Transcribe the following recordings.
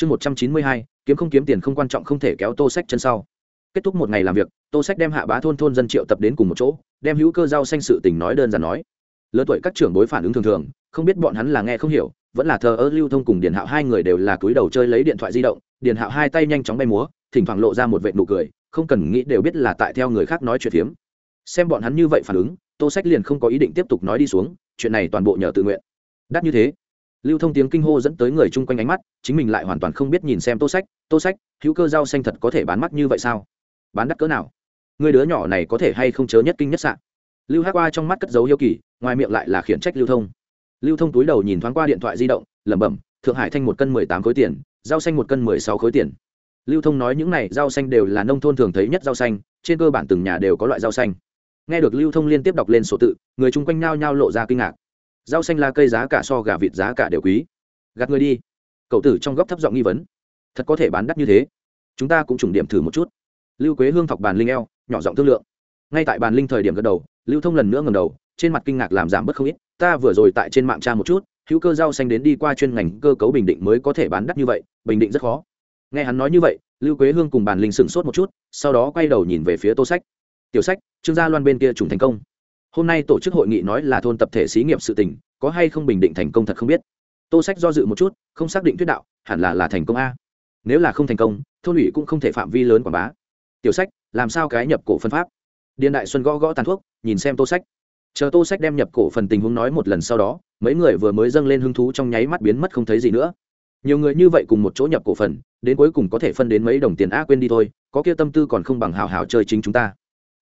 chương một trăm chín mươi hai, kiếm không kiếm tiền không quan trọng không thể kéo tô sách chân sau. Kết thúc một ngày làm việc, tô sách đem hạ bá thôn thôn dân triệu tập đến cùng một chỗ, đem hữu cơ rau xanh sự tình nói đơn giản nói. Lớn tuổi các trưởng bối phản ứng thường thường, không biết bọn hắn là nghe không hiểu, vẫn là thờ ơ lưu thông cùng điền hạo hai người đều là cúi đầu chơi lấy điện thoại di động, điền hạo hai tay nhanh chóng bay múa, thỉnh thoảng lộ ra một vệ nụ cười, không cần nghĩ đều biết là tại theo người khác nói chuyện phiếm. Xem bọn hắn như vậy phản ứng, tô sách liền không có ý định tiếp tục nói đi xuống, chuyện này toàn bộ nhờ tự nguyện. Đắt như thế lưu thông tiếng kinh hô dẫn tới người chung quanh ánh mắt, chính mình lại hoàn toàn không biết nhìn xem tô sách. Tô sách, hữu cơ rau xanh thật có thể bán mắt như vậy sao? Bán đắt cỡ nào? Người đứa nhỏ này có thể hay không chớ nhất kinh nhất sạn lưu hát qua trong mắt cất dấu hiếu kỳ, ngoài miệng lại là khiển trách lưu thông. Lưu thông túi đầu nhìn thoáng qua điện thoại di động, lẩm bẩm, thượng hải thanh một cân mười tám khối tiền, rau xanh một cân mười sáu khối tiền. Lưu thông nói những này rau xanh đều là nông thôn thường thấy nhất rau xanh, trên cơ bản từng nhà đều có loại rau xanh. Nghe được lưu thông liên tiếp đọc lên sổ tự, người chung quanh nhao nhao lộ ra kinh ngạc rau xanh là cây giá cả so gà vịt giá cả đều quý. Gạt người đi. Cậu tử trong góc thấp giọng nghi vấn. Thật có thể bán đắt như thế. Chúng ta cũng trùng điểm thử một chút. Lưu quế hương thọc bàn linh eo, nhỏ giọng thương lượng. Ngay tại bàn linh thời điểm gật đầu, lưu thông lần nữa ngầm đầu, trên mặt kinh ngạc làm giảm bớt không ít. Ta vừa rồi tại trên mạng tra một chút, hữu cơ rau xanh đến đi qua chuyên ngành cơ cấu bình định mới có thể bán đắt như vậy, bình định rất khó. Nghe hắn nói như vậy, lưu quế hương cùng bàn linh sửng sốt một chút, sau đó quay đầu nhìn về phía tô sách. Tiểu sách, trương gia loan bên kia trùng thành công hôm nay tổ chức hội nghị nói là thôn tập thể xí nghiệp sự tình, có hay không bình định thành công thật không biết. Tô sách do dự một chút, không xác định thuyết đạo, hẳn là là thành công a. Nếu là không thành công, thôn ủy cũng không thể phạm vi lớn quảng bá. Tiểu sách, làm sao cái nhập cổ phân pháp? Điền đại xuân gõ gõ tàn thuốc, nhìn xem tô sách. Chờ tô sách đem nhập cổ phần tình huống nói một lần sau đó, mấy người vừa mới dâng lên hứng thú trong nháy mắt biến mất không thấy gì nữa. Nhiều người như vậy cùng một chỗ nhập cổ phần, đến cuối cùng có thể phân đến mấy đồng tiền a quên đi thôi, có kia tâm tư còn không bằng hào hào chơi chính chúng ta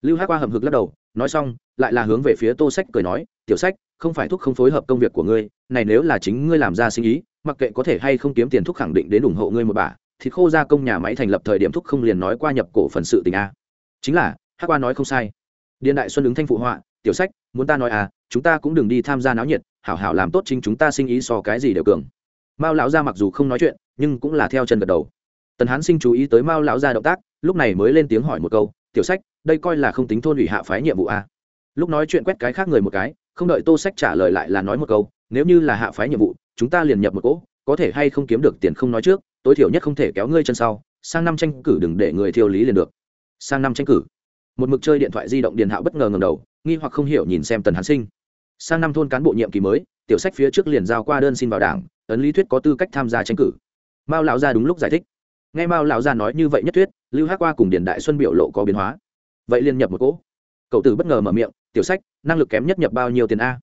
lưu hát qua hầm hực lắc đầu, nói xong, lại là hướng về phía tô sách cười nói, tiểu sách, không phải thuốc không phối hợp công việc của ngươi, này nếu là chính ngươi làm ra sinh ý, mặc kệ có thể hay không kiếm tiền thuốc khẳng định đến ủng hộ ngươi một bà, thì khô ra công nhà máy thành lập thời điểm thuốc không liền nói qua nhập cổ phần sự tình a. Chính là hát qua nói không sai. Điện đại xuân ứng thanh phụ họa, tiểu sách, muốn ta nói à chúng ta cũng đừng đi tham gia náo nhiệt, hảo hảo làm tốt chính chúng ta sinh ý so cái gì đều cường. Mao lão gia mặc dù không nói chuyện, nhưng cũng là theo chân gật đầu. Tần hán sinh chú ý tới mao lão gia động tác, lúc này mới lên tiếng hỏi một câu, tiểu sách đây coi là không tính thôn ủy hạ phái nhiệm vụ a. Lúc nói chuyện quét cái khác người một cái, không đợi tô sách trả lời lại là nói một câu, nếu như là hạ phái nhiệm vụ, chúng ta liền nhập một cỗ, có thể hay không kiếm được tiền không nói trước, tối thiểu nhất không thể kéo ngươi chân sau, sang năm tranh cử đừng để người thiêu lý liền được. Sang năm tranh cử. Một mực chơi điện thoại di động điền hạo bất ngờ ngầm đầu, nghi hoặc không hiểu nhìn xem tần hán sinh. Sang năm thôn cán bộ nhiệm kỳ mới, tiểu sách phía trước liền giao qua đơn xin vào đảng, ấn lý thuyết có tư cách tham gia tranh cử. Mao lão gia đúng lúc giải thích. Nghe mao lão gia nói như vậy nhất thuyết, lưu hát qua cùng điền đại xuân biểu lộ có biến hóa vậy liên nhập một cỗ. Cậu tử bất ngờ mở miệng, tiểu sách, năng lực kém nhất nhập bao nhiêu tiền a?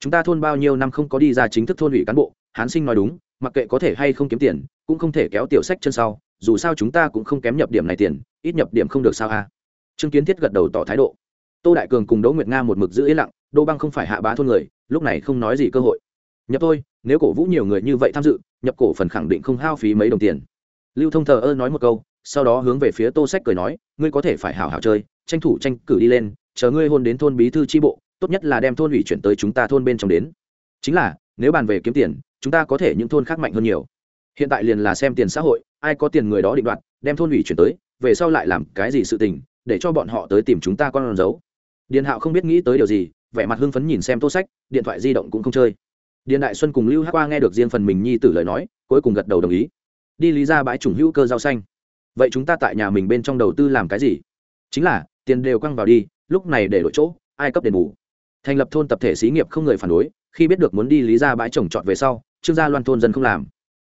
Chúng ta thôn bao nhiêu năm không có đi ra chính thức thôn ủy cán bộ, hán sinh nói đúng, mặc kệ có thể hay không kiếm tiền, cũng không thể kéo tiểu sách chân sau, dù sao chúng ta cũng không kém nhập điểm này tiền, ít nhập điểm không được sao a? Trương kiến thiết gật đầu tỏ thái độ. Tô đại cường cùng đỗ nguyệt nga một mực giữ yên lặng đô băng không phải hạ bá thôn người, lúc này không nói gì cơ hội. Nhập thôi, nếu cổ vũ nhiều người như vậy tham dự, nhập cổ phần khẳng định không hao phí mấy đồng tiền. Lưu thông thờ ơ nói một câu, sau đó hướng về phía tô sách cười nói, ngươi có thể phải hảo hảo chơi tranh thủ tranh cử đi lên, chờ ngươi hôn đến thôn bí thư tri bộ, tốt nhất là đem thôn ủy chuyển tới chúng ta thôn bên trong đến. Chính là, nếu bàn về kiếm tiền, chúng ta có thể những thôn khác mạnh hơn nhiều. Hiện tại liền là xem tiền xã hội, ai có tiền người đó định đoạt, đem thôn ủy chuyển tới, về sau lại làm cái gì sự tình, để cho bọn họ tới tìm chúng ta con dấu. Điền hạo không biết nghĩ tới điều gì, vẻ mặt hưng phấn nhìn xem tô sách, điện thoại di động cũng không chơi. Điền đại xuân cùng lưu hát qua nghe được riêng phần mình nhi tử lời nói, cuối cùng gật đầu đồng ý. Đi lý ra bãi chủng hữu cơ rau xanh. Vậy chúng ta tại nhà mình bên trong đầu tư làm cái gì? Chính là tiền đều quăng vào đi, lúc này để đổi chỗ, ai cấp đền bù? Thành lập thôn tập thể xí nghiệp không người phản đối, khi biết được muốn đi lý ra bãi trồng trọt về sau, trương gia loan thôn dân không làm.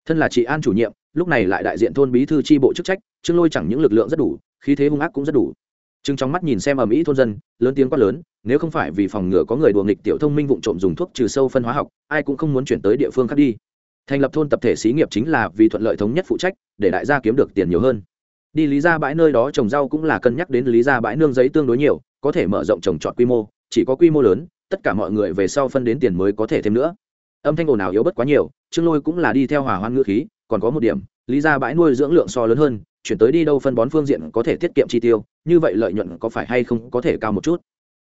Thân là chị an chủ nhiệm, lúc này lại đại diện thôn bí thư tri bộ chức trách, trương lôi chẳng những lực lượng rất đủ, khí thế hung ác cũng rất đủ. Trương trong mắt nhìn xem ở mỹ thôn dân, lớn tiếng quát lớn, nếu không phải vì phòng ngừa có người đùa nghịch tiểu thông minh vụ trộm dùng thuốc trừ sâu phân hóa học, ai cũng không muốn chuyển tới địa phương khác đi. Thành lập thôn tập thể xí nghiệp chính là vì thuận lợi thống nhất phụ trách, để đại gia kiếm được tiền nhiều hơn đi lý ra bãi nơi đó trồng rau cũng là cân nhắc đến lý ra bãi nương giấy tương đối nhiều, có thể mở rộng trồng trọt quy mô, chỉ có quy mô lớn, tất cả mọi người về sau phân đến tiền mới có thể thêm nữa. Âm thanh ồn nào yếu bất quá nhiều, trương lôi cũng là đi theo hòa hoan ngữ khí, còn có một điểm, lý ra bãi nuôi dưỡng lượng so lớn hơn, chuyển tới đi đâu phân bón phương diện có thể tiết kiệm chi tiêu, như vậy lợi nhuận có phải hay không có thể cao một chút?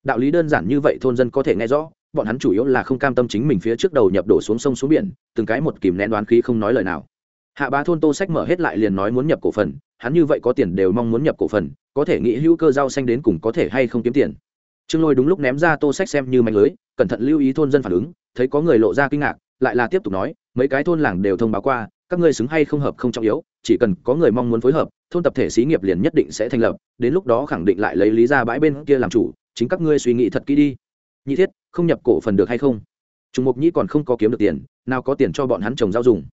Đạo lý đơn giản như vậy thôn dân có thể nghe rõ, bọn hắn chủ yếu là không cam tâm chính mình phía trước đầu nhập đổ xuống sông xuống biển, từng cái một kìm nén đoán khí không nói lời nào hạ bá thôn tô sách mở hết lại liền nói muốn nhập cổ phần, hắn như vậy có tiền đều mong muốn nhập cổ phần, có thể nghĩ hữu cơ rau xanh đến cùng có thể hay không kiếm tiền. Trương lôi đúng lúc ném ra tô sách xem như mạnh lưới, cẩn thận lưu ý thôn dân phản ứng, thấy có người lộ ra kinh ngạc, lại là tiếp tục nói, mấy cái thôn làng đều thông báo qua, các ngươi xứng hay không hợp không trọng yếu, chỉ cần có người mong muốn phối hợp, thôn tập thể xí nghiệp liền nhất định sẽ thành lập, đến lúc đó khẳng định lại lấy lý ra bãi bên kia làm chủ, chính các ngươi suy nghĩ thật kỹ đi. Nhị thiết, không nhập cổ phần được hay không? Trùng mục nhĩ còn không có kiếm được tiền, nào có tiền cho bọn hắn trồng giao dùng?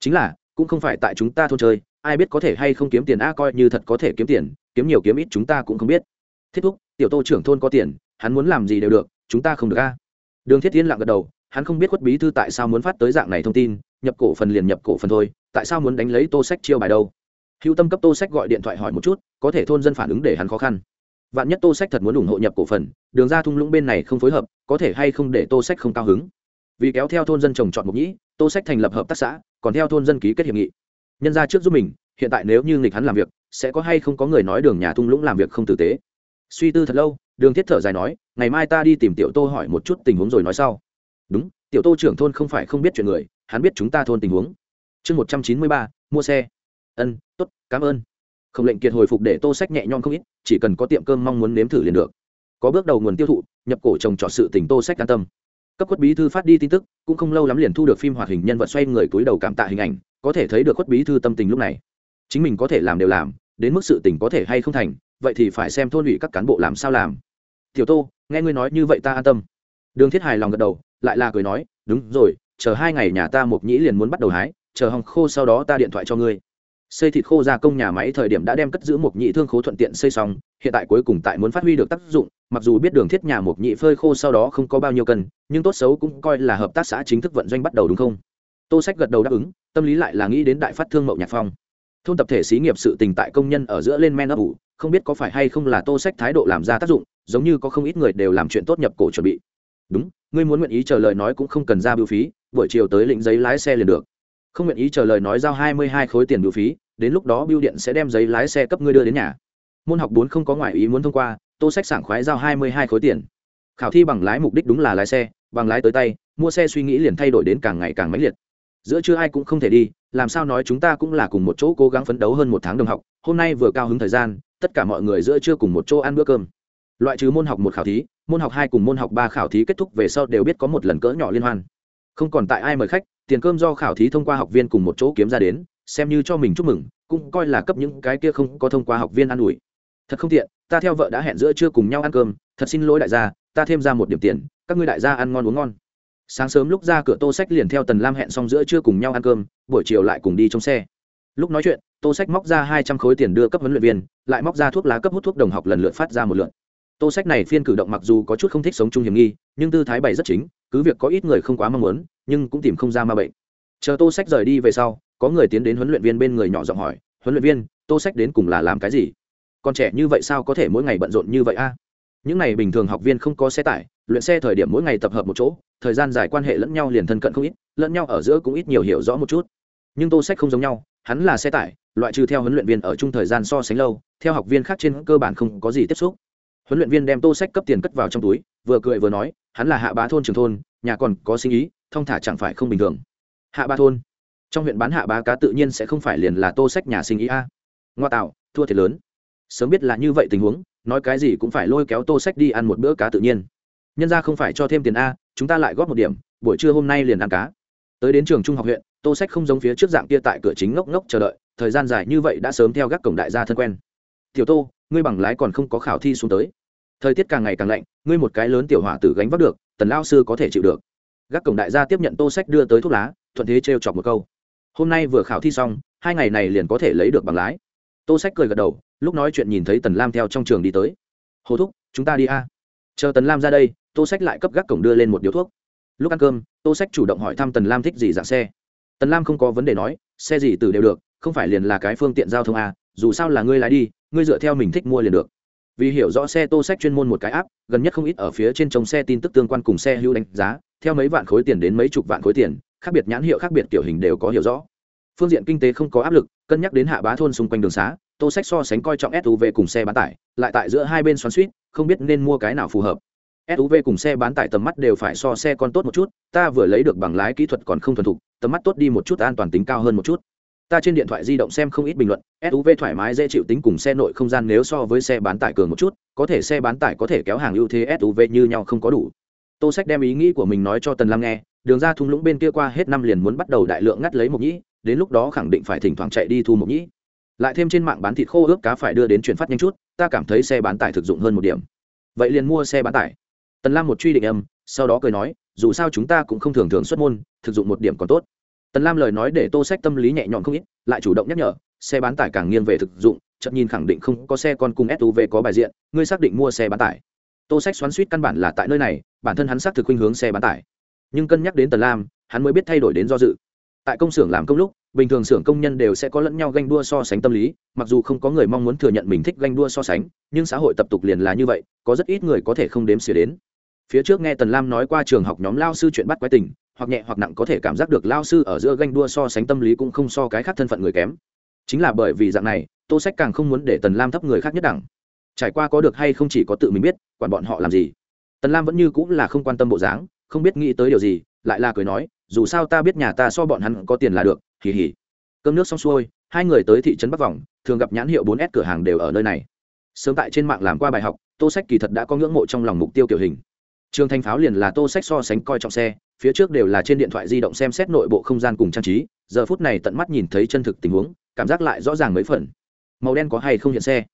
Chính là cũng không phải tại chúng ta thôn chơi, ai biết có thể hay không kiếm tiền, a, coi như thật có thể kiếm tiền, kiếm nhiều kiếm ít chúng ta cũng không biết. Thiết thúc, tiểu tô trưởng thôn có tiền, hắn muốn làm gì đều được, chúng ta không được, a. Đường thiết tiến lặng gật đầu, hắn không biết khuất bí thư tại sao muốn phát tới dạng này thông tin, nhập cổ phần liền nhập cổ phần thôi, tại sao muốn đánh lấy tô sách chiêu bài đâu. Hữu tâm cấp tô sách gọi điện thoại hỏi một chút, có thể thôn dân phản ứng để hắn khó khăn. Vạn nhất tô sách thật muốn ủng hộ nhập cổ phần, đường ra thung lũng bên này không phối hợp, có thể hay không để tô sách không cao hứng. Vì kéo theo thôn dân trồng trọt mục nhĩ, tô sách thành lập hợp tác xã còn theo thôn dân ký kết hiệp nghị. Nhân ra trước giúp mình, hiện tại nếu như nghịch hắn làm việc, sẽ có hay không có người nói đường nhà thung lũng làm việc không tử tế? Suy tư thật lâu, đường thiết thở dài nói, ngày mai ta đi tìm tiểu tô hỏi một chút tình huống rồi nói sau. Đúng, tiểu tô trưởng thôn không phải không biết chuyện người, hắn biết chúng ta thôn tình huống. Chương một trăm chín mươi ba, mua xe. Ân t ố t cảm ơn. Không lệnh kiệt hồi phục để tô sách nhẹ nhõm không ít, chỉ cần có tiệm cơm mong muốn nếm thử liền được. Có bước đầu nguồn tiêu thụ, nhập cổ trồng trọt sự tình tô sách an tâm cấp quất bí thư phát đi tin tức, cũng không lâu lắm liền thu được phim hoạt hình nhân vật xoay người túi đầu cảm tạ hình ảnh, có thể thấy được quất bí thư tâm tình lúc này. Chính mình có thể làm đều làm, đến mức sự tình có thể hay không thành, vậy thì phải xem thôn ủy các cán bộ làm sao làm. Tiểu tô, nghe ngươi nói như vậy ta an tâm. Đường thiết hài lòng gật đầu, lại là cười nói, đúng rồi, chờ hai ngày nhà ta mộc nhĩ liền muốn bắt đầu hái, chờ hòng khô sau đó ta điện thoại cho ngươi. Xây thịt khô gia công nhà máy thời điểm đã đem cất giữ mộc nhĩ thương khố thuận tiện xây xong, hiện tại cuối cùng tại muốn phát huy được tác dụng mặc dù biết đường thiết nhà một nhị phơi khô sau đó không có bao nhiêu cân, nhưng tốt xấu cũng coi là hợp tác xã chính thức vận doanh bắt đầu đúng không? Tô sách gật đầu đáp ứng, tâm lý lại là nghĩ đến đại phát thương mậu nhạc phong. Thôn tập thể xí nghiệp sự tình tại công nhân ở giữa lên men ấp ủ, không biết có phải hay không là tô sách thái độ làm ra tác dụng, giống như có không ít người đều làm chuyện tốt nhập cổ chuẩn bị. Đúng, ngươi muốn nguyện ý chờ lời nói cũng không cần ra bưu phí, buổi chiều tới lĩnh giấy lái xe liền được. Không nguyện ý chờ lời nói giao hai mươi hai khối tiền biểu phí, đến lúc đó bưu điện sẽ đem giấy lái xe cấp ngươi đưa đến nhà. Môn học bốn không có ngoại ý muốn thông qua tô sách sảng khoái giao hai mươi hai khối tiền. Khảo thi bằng lái mục đích đúng là lái xe, bằng lái tới tay, mua xe suy nghĩ liền thay đổi đến càng ngày càng mãnh liệt. Giữa chưa ai cũng không thể đi, làm sao nói chúng ta cũng là cùng một chỗ cố gắng phấn đấu hơn một tháng đồng học, hôm nay vừa cao hứng thời gian, tất cả mọi người giữa chưa cùng một chỗ ăn bữa cơm. Loại trừ môn học một khảo thí, môn học hai cùng môn học ba khảo thí kết thúc về sau đều biết có một lần cỡ nhỏ liên hoan. Không còn tại ai mời khách, tiền cơm do khảo thí thông qua học viên cùng một chỗ kiếm ra đến, xem như cho mình chúc mừng, cũng coi là cấp những cái kia không có thông qua học viên ăn ủi thật không tiện, ta theo vợ đã hẹn giữa trưa cùng nhau ăn cơm, thật xin lỗi đại gia, ta thêm ra một điểm tiền, các ngươi đại gia ăn ngon uống ngon. Sáng sớm lúc ra cửa tô sách liền theo tần lam hẹn xong giữa trưa cùng nhau ăn cơm, buổi chiều lại cùng đi trong xe. Lúc nói chuyện, tô sách móc ra hai trăm khối tiền đưa cấp huấn luyện viên, lại móc ra thuốc lá cấp hút thuốc đồng học lần lượt phát ra một lượt. Tô sách này phiên cử động mặc dù có chút không thích sống chung hiểm nghi, nhưng tư thái bày rất chính, cứ việc có ít người không quá mong muốn, nhưng cũng tìm không ra ma bệnh. Chờ tô sách rời đi về sau, có người tiến đến huấn luyện viên bên người nhỏ giọng hỏi, huấn luyện viên, tô sách đến cùng là làm cái gì? Còn trẻ như vậy sao có thể mỗi ngày bận rộn như vậy a? Những ngày bình thường học viên không có xe tải, luyện xe thời điểm mỗi ngày tập hợp một chỗ, thời gian dài quan hệ lẫn nhau liền thân cận không ít, lẫn nhau ở giữa cũng ít nhiều hiểu rõ một chút. Nhưng tô sách không giống nhau, hắn là xe tải, loại trừ theo huấn luyện viên ở chung thời gian so sánh lâu, theo học viên khác trên cơ bản không có gì tiếp xúc. Huấn luyện viên đem tô sách cấp tiền cất vào trong túi, vừa cười vừa nói, hắn là hạ bá thôn trường thôn, nhà còn có sinh ý thông thả chẳng phải không bình thường. Hạ bá thôn. Trong huyện bán hạ bá cá tự nhiên sẽ không phải liền là tô sách nhà sinh ý a. Ngoa tạo, thua thiệt lớn sớm biết là như vậy tình huống, nói cái gì cũng phải lôi kéo tô sách đi ăn một bữa cá tự nhiên. Nhân ra không phải cho thêm tiền a, chúng ta lại góp một điểm, buổi trưa hôm nay liền ăn cá. Tới đến trường trung học huyện, tô sách không giống phía trước dạng kia tại cửa chính ngốc ngốc chờ đợi, thời gian dài như vậy đã sớm theo các cổng đại gia thân quen. Tiểu tô, ngươi bằng lái còn không có khảo thi xuống tới. Thời tiết càng ngày càng lạnh, ngươi một cái lớn tiểu hỏa tử gánh vác được, tần lao sư có thể chịu được. Gác cổng đại gia tiếp nhận tô sách đưa tới thuốc lá, thuận thế trêu chọc một câu. Hôm nay vừa khảo thi xong, hai ngày này liền có thể lấy được bằng lái tô sách cười gật đầu, lúc nói chuyện nhìn thấy tần lam theo trong trường đi tới. Hồ thúc, chúng ta đi a. Chờ tần lam ra đây, tô sách lại cấp gác cổng đưa lên một điếu thuốc. Lúc ăn cơm, tô sách chủ động hỏi thăm tần lam thích gì dạng xe. Tần lam không có vấn đề nói, xe gì từ đều được, không phải liền là cái phương tiện giao thông a, dù sao là ngươi lái đi, ngươi dựa theo mình thích mua liền được. Vì hiểu rõ xe tô sách chuyên môn một cái áp gần nhất không ít ở phía trên trồng xe tin tức tương quan cùng xe hữu đánh giá, theo mấy vạn khối tiền đến mấy chục vạn khối tiền, khác biệt nhãn hiệu khác biệt kiểu hình đều có hiểu rõ. Phương diện kinh tế không có áp lực cân nhắc đến hạ bá thôn xung quanh đường xá, tô sách so sánh coi trọng suv cùng xe bán tải, lại tại giữa hai bên xoắn suýt không biết nên mua cái nào phù hợp. Suv cùng xe bán tải tầm mắt đều phải so xe con tốt một chút, ta vừa lấy được bằng lái kỹ thuật còn không thuần thục, tầm mắt tốt đi một chút an toàn tính cao hơn một chút. Ta trên điện thoại di động xem không ít bình luận suv thoải mái dễ chịu tính cùng xe nội không gian nếu so với xe bán tải cường một chút, có thể xe bán tải có thể kéo hàng ưu thế suv như nhau không có đủ. Tô sách đem ý nghĩ của mình nói cho tần lam nghe, đường ra thung lũng bên kia qua hết năm liền muốn bắt đầu đại lượng ngắt lấy một nhĩ đến lúc đó khẳng định phải thỉnh thoảng chạy đi thu mộc nhĩ. Lại thêm trên mạng bán thịt khô ướp cá phải đưa đến chuyển phát nhanh chút, ta cảm thấy xe bán tải thực dụng hơn một điểm. Vậy liền mua xe bán tải. Tần lam một truy định âm, sau đó cười nói, dù sao chúng ta cũng không thường thường xuất môn, thực dụng một điểm còn tốt. Tần lam lời nói để tô sách tâm lý nhẹ nhõm không ít, lại chủ động nhắc nhở, xe bán tải càng nghiêng về thực dụng, chậm nhìn khẳng định không có xe con cùng suv có bài diện, ngươi xác định mua xe bán tải. Tô sách xoắn suýt căn bản là tại nơi này, bản thân hắn xác thực khuynh hướng xe bán tải. Nhưng cân nhắc đến tần lam, hắn mới biết thay đổi đến do dự tại công xưởng làm công lúc, bình thường xưởng công nhân đều sẽ có lẫn nhau ganh đua so sánh tâm lý, mặc dù không có người mong muốn thừa nhận mình thích ganh đua so sánh, nhưng xã hội tập tục liền là như vậy, có rất ít người có thể không đếm xỉa đến. Phía trước nghe tần lam nói qua trường học nhóm lao sư chuyện bắt quái tình, hoặc nhẹ hoặc nặng có thể cảm giác được lao sư ở giữa ganh đua so sánh tâm lý cũng không so cái khác thân phận người kém. Chính là bởi vì dạng này, tô sách càng không muốn để tần lam thấp người khác nhất đẳng. Trải qua có được hay không chỉ có tự mình biết, quản bọn họ làm gì. Tần lam vẫn như cũng là không quan tâm bộ dáng, không biết nghĩ tới điều gì, lại là cười nói dù sao ta biết nhà ta so bọn hắn có tiền là được, hì hì. Cơm nước xong xuôi, hai người tới thị trấn bắc vòng, thường gặp nhãn hiệu 4 s cửa hàng đều ở nơi này. Sớm tại trên mạng làm qua bài học, tô sách kỳ thật đã có ngưỡng mộ trong lòng mục tiêu kiểu hình. Trường Thanh pháo liền là tô sách so sánh coi trọng xe, phía trước đều là trên điện thoại di động xem xét nội bộ không gian cùng trang trí, giờ phút này tận mắt nhìn thấy chân thực tình huống, cảm giác lại rõ ràng mấy phần. Màu đen có hay không hiện xe?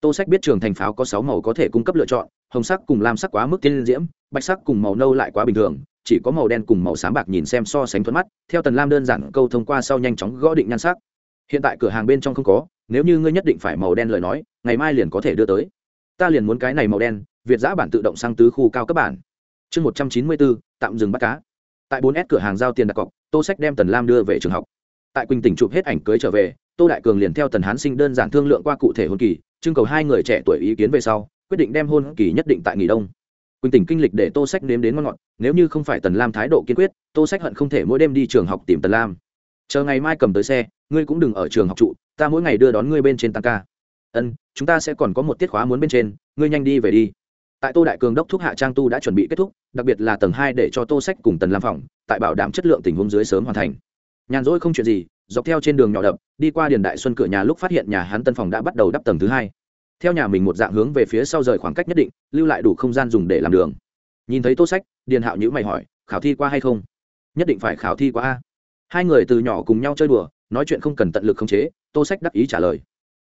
Tô sách biết trường thành pháo có sáu màu có thể cung cấp lựa chọn, hồng sắc cùng lam sắc quá mức tiên diễm, bạch sắc cùng màu nâu lại quá bình thường chỉ có màu đen cùng màu xám bạc nhìn xem so sánh thuận mắt, theo tần lam đơn giản câu thông qua sau nhanh chóng gõ định nhan sắc. Hiện tại cửa hàng bên trong không có, nếu như ngươi nhất định phải màu đen lời nói, ngày mai liền có thể đưa tới. Ta liền muốn cái này màu đen, việt giã bản tự động sang tứ khu cao cấp bản. Chương một trăm chín mươi bốn, tạm dừng bắt cá. Tại bốn s cửa hàng giao tiền đặt cọc, tô sách đem tần lam đưa về trường học. Tại quỳnh tỉnh chụp hết ảnh cưới trở về, tô đại cường liền theo tần hán sinh đơn giản thương lượng qua cụ thể hôn kỳ, trưng cầu hai người trẻ tuổi ý kiến về sau, quyết định đem hôn kỳ nhất định tại nghỉ đông quỳnh tỉnh kinh lịch để tô sách nếm đến ngon ngọt, nếu như không phải tần lam thái độ kiên quyết, tô sách hận không thể mỗi đêm đi trường học tìm tần lam. Chờ ngày mai cầm tới xe, ngươi cũng đừng ở trường học trụ, ta mỗi ngày đưa đón ngươi bên trên tăng ca. Ân, chúng ta sẽ còn có một tiết khóa muốn bên trên, ngươi nhanh đi về đi. Tại tô đại cường đốc thúc hạ trang tu đã chuẩn bị kết thúc, đặc biệt là tầng hai để cho tô sách cùng tần lam phòng, tại bảo đảm chất lượng tình huống dưới sớm hoàn thành. Nhàn rỗi không chuyện gì, dọc theo trên đường nhỏ đập, đi qua điền đại xuân cửa nhà lúc phát hiện nhà hắn tân phòng đã bắt đầu đắp tầng thứ hai theo nhà mình một dạng hướng về phía sau rời khoảng cách nhất định, lưu lại đủ không gian dùng để làm đường. Nhìn thấy tô sách, điền hạo nhữ mày hỏi, khảo thi qua hay không? Nhất định phải khảo thi qua a. Hai người từ nhỏ cùng nhau chơi đùa, nói chuyện không cần tận lực khống chế, tô sách đắc ý trả lời.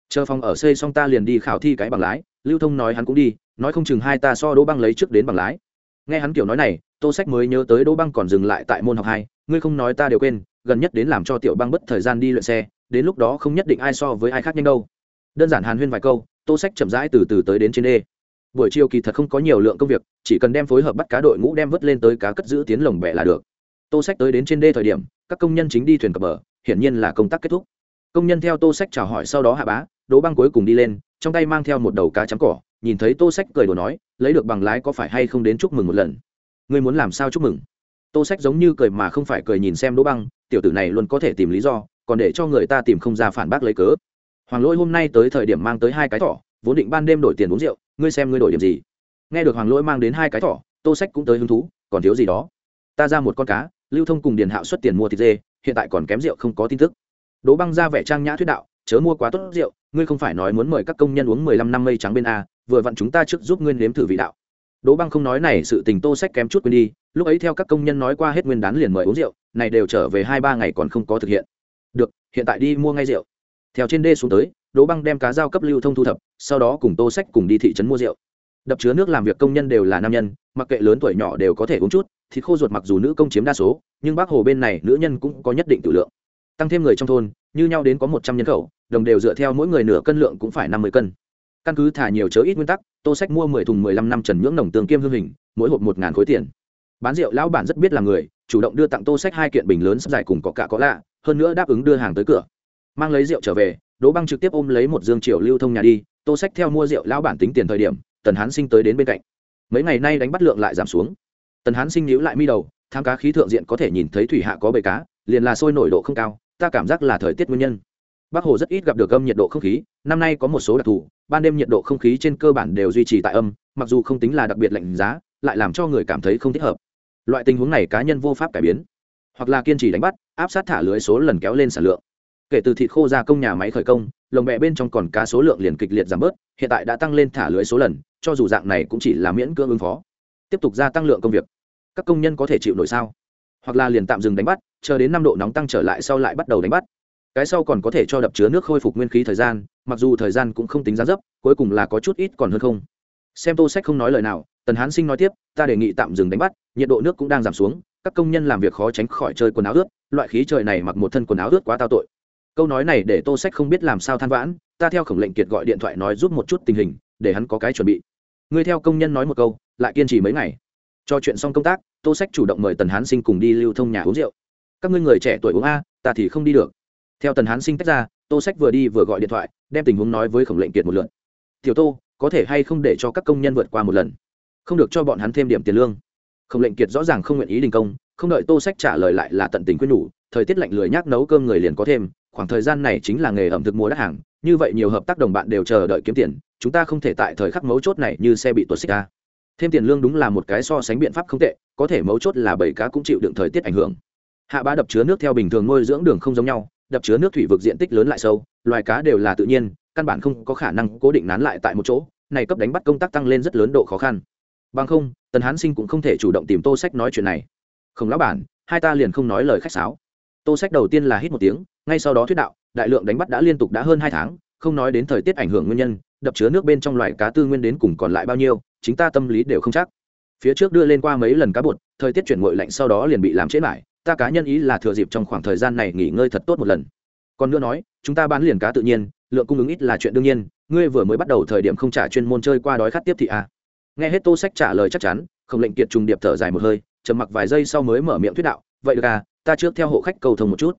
Chờ phòng ở xây xong ta liền đi khảo thi cái bằng lái, lưu thông nói hắn cũng đi, nói không chừng hai ta so đỗ băng lấy trước đến bằng lái. Nghe hắn kiểu nói này, tô sách mới nhớ tới đỗ băng còn dừng lại tại môn học hai, ngươi không nói ta đều quên, gần nhất đến làm cho tiểu băng bất thời gian đi luyện xe, đến lúc đó không nhất định ai so với ai khác nhanh đâu. Đơn giản hàn huyên vài câu tô sách chậm rãi từ từ tới đến trên đê. Buổi chiều kỳ thật không có nhiều lượng công việc, chỉ cần đem phối hợp bắt cá đội ngũ đem vớt lên tới cá cất giữ tiến lồng bè là được. Tô sách tới đến trên đê thời điểm, các công nhân chính đi thuyền cập bờ, hiển nhiên là công tác kết thúc. Công nhân theo tô sách chào hỏi sau đó hạ bá đỗ băng cuối cùng đi lên, trong tay mang theo một đầu cá chấm cỏ, nhìn thấy tô sách cười đồ nói, lấy được bằng lái có phải hay không đến chúc mừng một lần? Ngươi muốn làm sao chúc mừng? Tô sách giống như cười mà không phải cười nhìn xem đỗ băng, tiểu tử này luôn có thể tìm lý do, còn để cho người ta tìm không ra phản bác lấy cớ hoàng lỗi hôm nay tới thời điểm mang tới hai cái thỏ, vốn định ban đêm đổi tiền uống rượu, ngươi xem ngươi đổi điểm gì? Nghe được hoàng lỗi mang đến hai cái thỏ, tô sách cũng tới hứng thú, còn thiếu gì đó? Ta ra một con cá, lưu thông cùng điền hạo xuất tiền mua thịt dê, hiện tại còn kém rượu không có tin tức. Đỗ băng ra vẻ trang nhã thuyết đạo, chớ mua quá tốt rượu, ngươi không phải nói muốn mời các công nhân uống mười lăm năm mây trắng bên a, vừa vặn chúng ta trước giúp ngươi nếm thử vị đạo. Đỗ băng không nói này, sự tình tô sách kém chút quên đi, lúc ấy theo các công nhân nói qua hết nguyên đán liền mời uống rượu, này đều trở về hai ba ngày còn không có thực hiện. Được, hiện tại đi mua ngay rượu theo trên đê xuống tới, đỗ băng đem cá dao cấp lưu thông thu thập, sau đó cùng tô sách cùng đi thị trấn mua rượu. Đập chứa nước làm việc công nhân đều là nam nhân, mặc kệ lớn tuổi nhỏ đều có thể uống chút, thịt khô ruột mặc dù nữ công chiếm đa số, nhưng bác hồ bên này nữ nhân cũng có nhất định tự lượng. Tăng thêm người trong thôn, như nhau đến có một trăm nhân khẩu, đồng đều dựa theo mỗi người nửa cân lượng cũng phải năm mươi cân. Căn cứ thả nhiều chớ ít nguyên tắc, tô sách mua mười thùng mười lăm năm trần nhưỡng nồng tường kiêm hương hình, mỗi hộp một ngàn khối tiền. Bán rượu lão bản rất biết là người, chủ động đưa tặng tô sách hai kiện bình lớn sắp dài cùng có cả có lạ, hơn nữa đáp ứng đưa hàng tới cửa mang lấy rượu trở về, đỗ băng trực tiếp ôm lấy một dương triệu lưu thông nhà đi, tô sách theo mua rượu lão bản tính tiền thời điểm, tần hán sinh tới đến bên cạnh. Mấy ngày nay đánh bắt lượng lại giảm xuống. Tần hán sinh nhíu lại mi đầu, tham cá khí thượng diện có thể nhìn thấy thủy hạ có bầy cá, liền là sôi nổi độ không cao, ta cảm giác là thời tiết nguyên nhân. Bắc hồ rất ít gặp được âm nhiệt độ không khí, năm nay có một số đặc thù, ban đêm nhiệt độ không khí trên cơ bản đều duy trì tại âm, mặc dù không tính là đặc biệt lạnh giá, lại làm cho người cảm thấy không thích hợp. Loại tình huống này cá nhân vô pháp cải biến. Hoặc là kiên trì đánh bắt, áp sát thả lưới số lần kéo lên sản lượng kể từ thịt khô ra công nhà máy khởi công, lồng bè bên trong còn cá số lượng liền kịch liệt giảm bớt, hiện tại đã tăng lên thả lưới số lần, cho dù dạng này cũng chỉ là miễn cưỡng ứng phó. Tiếp tục gia tăng lượng công việc. Các công nhân có thể chịu nổi sao? Hoặc là liền tạm dừng đánh bắt, chờ đến năm độ nóng tăng trở lại sau lại bắt đầu đánh bắt. Cái sau còn có thể cho đập chứa nước khôi phục nguyên khí thời gian, mặc dù thời gian cũng không tính giá dấp, cuối cùng là có chút ít còn hơn không. Xem tô sách không nói lời nào, tần hán sinh nói tiếp, ta đề nghị tạm dừng đánh bắt, nhiệt độ nước cũng đang giảm xuống, các công nhân làm việc khó tránh khỏi chơi quần áo ướt, loại khí trời này mặc một thân quần áo ướt quá tao tội câu nói này để tô sách không biết làm sao than vãn, ta theo khổng lệnh kiệt gọi điện thoại nói giúp một chút tình hình, để hắn có cái chuẩn bị. Ngươi theo công nhân nói một câu, lại kiên trì mấy ngày. Cho chuyện xong công tác, tô sách chủ động mời tần hán sinh cùng đi lưu thông nhà uống rượu. Các ngươi người trẻ tuổi uống a, ta thì không đi được. Theo tần hán sinh tách ra, tô sách vừa đi vừa gọi điện thoại, đem tình huống nói với khổng lệnh kiệt một lượn tiểu tô, có thể hay không để cho các công nhân vượt qua một lần? Không được cho bọn hắn thêm điểm tiền lương. Khổng lệnh kiệt rõ ràng không nguyện ý đình công, không đợi tô sách trả lời lại là tận tình quyết nhủ, thời tiết lạnh lười nhác nấu cơm người liền có thêm khoảng thời gian này chính là nghề ẩm thực mua đắt hàng, như vậy nhiều hợp tác đồng bạn đều chờ đợi kiếm tiền, chúng ta không thể tại thời khắc mấu chốt này như xe bị tuột xích ra. Thêm tiền lương đúng là một cái so sánh biện pháp không tệ, có thể mấu chốt là bảy cá cũng chịu đựng thời tiết ảnh hưởng. Hạ ba đập chứa nước theo bình thường nuôi dưỡng đường không giống nhau, đập chứa nước thủy vực diện tích lớn lại sâu, loài cá đều là tự nhiên, căn bản không có khả năng cố định nán lại tại một chỗ, này cấp đánh bắt công tác tăng lên rất lớn độ khó khăn. Bằng không, tần hán sinh cũng không thể chủ động tìm tô sách nói chuyện này. Không lão bản, hai ta liền không nói lời khách sáo tô sách đầu tiên là hít một tiếng, ngay sau đó thuyết đạo, đại lượng đánh bắt đã liên tục đã hơn hai tháng, không nói đến thời tiết ảnh hưởng nguyên nhân, đập chứa nước bên trong loại cá tư nguyên đến cùng còn lại bao nhiêu, chính ta tâm lý đều không chắc phía trước đưa lên qua mấy lần cá bột, thời tiết chuyển nguội lạnh sau đó liền bị làm chết lại, ta cá nhân ý là thừa dịp trong khoảng thời gian này nghỉ ngơi thật tốt một lần còn nữa nói, chúng ta bán liền cá tự nhiên, lượng cung ứng ít là chuyện đương nhiên, ngươi vừa mới bắt đầu thời điểm không trả chuyên môn chơi qua đói khát tiếp thị a à. nghe hết tô sách trả lời chắc chắn, không lệnh kiệt trùng điệp thở dài một hơi, trầm mặc vài giây sau mới mở miệng thuyết đạo, vậy được à ta trước theo hộ khách cầu thông một chút.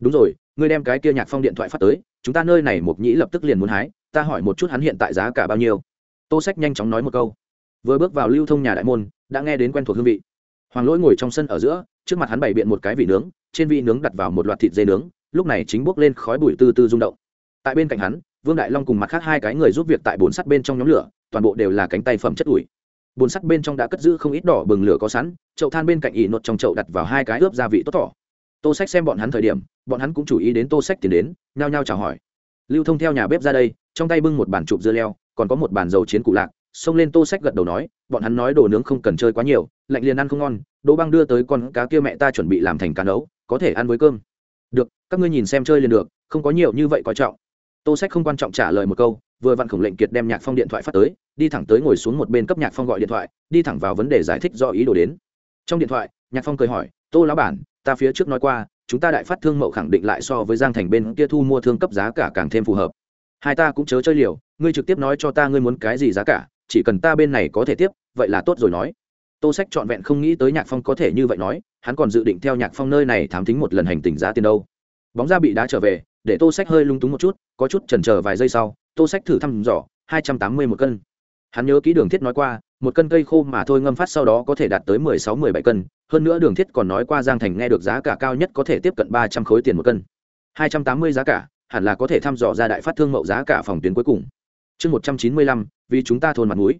Đúng rồi, ngươi đem cái kia nhạc phong điện thoại phát tới, chúng ta nơi này một nhĩ lập tức liền muốn hái, ta hỏi một chút hắn hiện tại giá cả bao nhiêu. Tô sách nhanh chóng nói một câu. Vừa bước vào lưu thông nhà đại môn, đã nghe đến quen thuộc hương vị. Hoàng lỗi ngồi trong sân ở giữa, trước mặt hắn bày biện một cái vị nướng, trên vị nướng đặt vào một loạt thịt dê nướng, lúc này chính bốc lên khói bụi tư tư rung động. Tại bên cạnh hắn, vương đại long cùng mặt khác hai cái người giúp việc tại bồn sắt bên trong nhóm lửa, toàn bộ đều là cánh tay phẩm chất ủi bồn sắt bên trong đã cất giữ không ít đỏ bừng lửa có sẵn, chậu than bên cạnh ỉ nột trong chậu đặt vào hai cái ướp gia vị tốt thỏ. Tô sách xem bọn hắn thời điểm, bọn hắn cũng chú ý đến tô sách tiến đến, nhao nhao chào hỏi. Lưu thông theo nhà bếp ra đây, trong tay bưng một bàn chụp dưa leo, còn có một bàn dầu chiến cụ lạc, xông lên tô sách gật đầu nói, bọn hắn nói đồ nướng không cần chơi quá nhiều, lạnh liền ăn không ngon, đỗ băng đưa tới con cá kia mẹ ta chuẩn bị làm thành cá nấu, có thể ăn với cơm. Được, các ngươi nhìn xem chơi liền được, không có nhiều như vậy coi trọng. Tô sách không quan trọng trả lời một câu vừa vặn khổng lệnh kiệt đem nhạc phong điện thoại phát tới, đi thẳng tới ngồi xuống một bên cấp nhạc phong gọi điện thoại, đi thẳng vào vấn đề giải thích do ý đồ đến. Trong điện thoại, nhạc phong cười hỏi, tô lão bản, ta phía trước nói qua, chúng ta đại phát thương mậu khẳng định lại so với giang thành bên kia thu mua thương cấp giá cả càng thêm phù hợp. Hai ta cũng chớ chơi liều, ngươi trực tiếp nói cho ta ngươi muốn cái gì giá cả, chỉ cần ta bên này có thể tiếp, vậy là tốt rồi nói. Tô sách trọn vẹn không nghĩ tới nhạc phong có thể như vậy nói, hắn còn dự định theo nhạc phong nơi này thám tính một lần hành tình giá tiền đâu. Bóng ra bị đá trở về, để tô sách hơi lung túng một chút, có chút chần chờ vài giây sau tô sách thử thăm dò, hai trăm tám mươi một cân. Hắn nhớ kỹ đường thiết nói qua, một cân cây khô mà thôi ngâm phát sau đó có thể đạt tới mười sáu, mười bảy cân. Hơn nữa đường thiết còn nói qua giang thành nghe được giá cả cao nhất có thể tiếp cận ba trăm khối tiền một cân. hai trăm tám mươi giá cả, hẳn là có thể thăm dò ra đại phát thương mậu giá cả phòng tuyến cuối cùng. Chương một trăm chín mươi lăm, vì chúng ta thôn mặt mũi.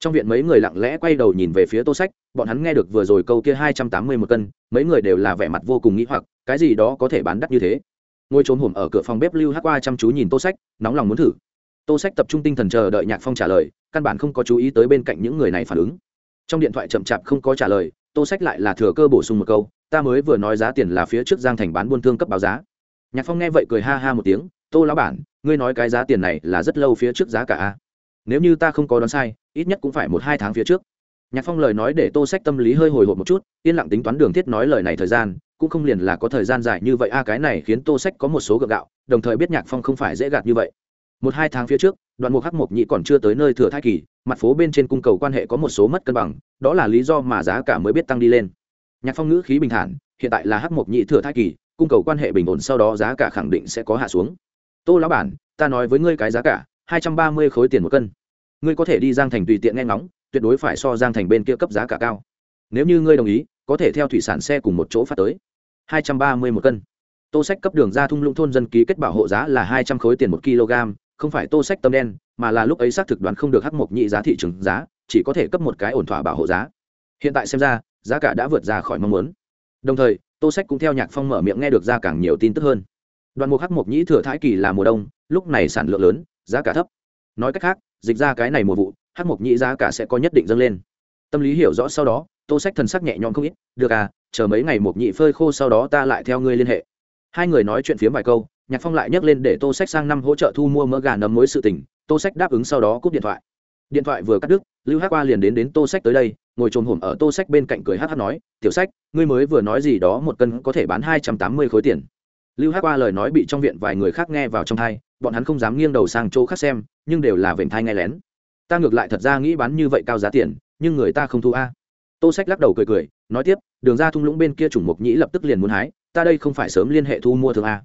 Trong viện mấy người lặng lẽ quay đầu nhìn về phía tô sách, bọn hắn nghe được vừa rồi câu kia hai trăm tám mươi một cân, mấy người đều là vẻ mặt vô cùng nghĩ hoặc, cái gì đó có thể bán đắt như thế. Ngôi trốn hổm ở cửa phòng bếp lưu hát qua chăm chú nhìn tô sách, nóng lòng muốn thử tô sách tập trung tinh thần chờ đợi nhạc phong trả lời, căn bản không có chú ý tới bên cạnh những người này phản ứng. Trong điện thoại chậm chạp không có trả lời, tô sách lại là thừa cơ bổ sung một câu, ta mới vừa nói giá tiền là phía trước giang thành bán buôn thương cấp báo giá. Nhạc phong nghe vậy cười ha ha một tiếng, tô lão bản, ngươi nói cái giá tiền này là rất lâu phía trước giá cả a nếu như ta không có đoán sai, ít nhất cũng phải một hai tháng phía trước. Nhạc phong lời nói để tô sách tâm lý hơi hồi hộp một chút, yên lặng tính toán đường thiết nói lời này thời gian, cũng không liền là có thời gian dài như vậy a, cái này khiến tô sách có một số gượng gạo, đồng thời biết nhạc phong không phải dễ gạt như vậy một hai tháng phía trước, đoạn mục hắc mộc nhị còn chưa tới nơi thừa thai kỳ, mặt phố bên trên cung cầu quan hệ có một số mất cân bằng, đó là lý do mà giá cả mới biết tăng đi lên. Nhạc phong ngữ khí bình thản, hiện tại là hắc mộc nhị thừa thai kỳ, cung cầu quan hệ bình ổn sau đó giá cả khẳng định sẽ có hạ xuống. Tô lão bản, ta nói với ngươi cái giá cả, hai trăm ba mươi khối tiền một cân. Ngươi có thể đi giang thành tùy tiện nghe ngóng, tuyệt đối phải so giang thành bên kia cấp giá cả cao. Nếu như ngươi đồng ý, có thể theo thủy sản xe cùng một chỗ phát tới. hai trăm ba mươi một cân. Tô sách cấp đường ra thung lũng thôn dân ký kết bảo hộ giá là hai trăm khối tiền một kg không phải tô sách tâm đen, mà là lúc ấy xác thực đoán không được hắc mộc nhị giá thị trường giá, chỉ có thể cấp một cái ổn thỏa bảo hộ giá. Hiện tại xem ra, giá cả đã vượt ra khỏi mong muốn. Đồng thời, tô sách cũng theo nhạc phong mở miệng nghe được ra càng nhiều tin tức hơn. Đoàn mục hắc mộc nhĩ thừa thái kỳ là mùa đông, lúc này sản lượng lớn, giá cả thấp. Nói cách khác, dịch ra cái này mùa vụ, hắc mộc nhĩ giá cả sẽ có nhất định dâng lên. Tâm lý hiểu rõ sau đó, tô sách thần sắc nhẹ nhõm không ít, được à chờ mấy ngày mộc nhị phơi khô sau đó ta lại theo ngươi liên hệ. Hai người nói chuyện phiếm vài câu nhạc phong lại nhắc lên để tô sách sang năm hỗ trợ thu mua mỡ gà nấm mối sự tình, tô sách đáp ứng sau đó cúp điện thoại. Điện thoại vừa cắt đứt, lưu hát qua liền đến đến tô sách tới đây, ngồi trồm hổm ở tô sách bên cạnh cười hát hát nói, tiểu sách, ngươi mới vừa nói gì đó một cân có thể bán hai trăm tám mươi khối tiền. Lưu hát qua lời nói bị trong viện vài người khác nghe vào trong thai bọn hắn không dám nghiêng đầu sang chỗ khác xem, nhưng đều là vểnh thai nghe lén. Ta ngược lại thật ra nghĩ bán như vậy cao giá tiền, nhưng người ta không thu a. Tô sách lắc đầu cười cười, nói tiếp, đường ra thung lũng bên kia chủng mục nhĩ lập tức liền muốn hái, ta đây không phải sớm liên hệ thu mua thường a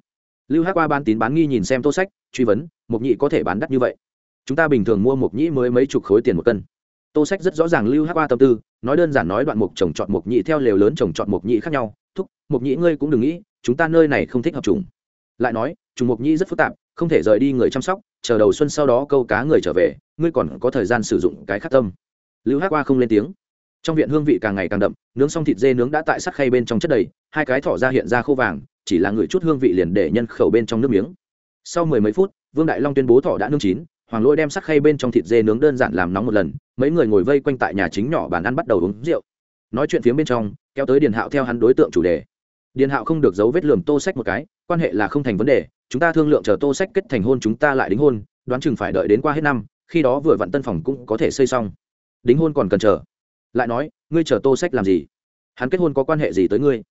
lưu hát qua bán tín bán nghi nhìn xem tô sách, truy vấn mục nhị có thể bán đắt như vậy? Chúng ta bình thường mua mục nhĩ mới mấy chục khối tiền một cân. Tô sách rất rõ ràng lưu hát qua tâm tư, nói đơn giản nói đoạn mục trồng trọt mục nhị theo lều lớn trồng trọt mục nhị khác nhau, thúc, mộc nhị ngươi cũng đừng nghĩ, chúng ta nơi này không thích hợp trùng. Lại nói, trùng mục nhị rất phức tạp, không thể rời đi người chăm sóc, chờ đầu xuân sau đó câu cá người trở về, ngươi còn có thời gian sử dụng cái khắc tâm. Lưu hát qua không lên tiếng. Trong viện hương vị càng ngày càng đậm, nướng xong thịt dê nướng đã tại sắt khay bên trong chất đầy, hai cái thỏ ra hiện ra khô vàng chỉ là người chút hương vị liền để nhân khẩu bên trong nước miếng. Sau mười mấy phút, vương đại long tuyên bố thỏ đã nướng chín, hoàng lỗi đem sắc khay bên trong thịt dê nướng đơn giản làm nóng một lần, mấy người ngồi vây quanh tại nhà chính nhỏ bàn ăn bắt đầu uống rượu. Nói chuyện phía bên trong, kéo tới điền hạo theo hắn đối tượng chủ đề. Điền hạo không được giấu vết lườm tô sách một cái, quan hệ là không thành vấn đề, chúng ta thương lượng chờ tô sách kết thành hôn chúng ta lại đính hôn, đoán chừng phải đợi đến qua hết năm, khi đó vừa vặn tân phòng cũng có thể xây xong. Đính hôn còn cần chờ. Lại nói, ngươi chờ tô sách làm gì? Hắn kết hôn có quan hệ gì tới ngươi?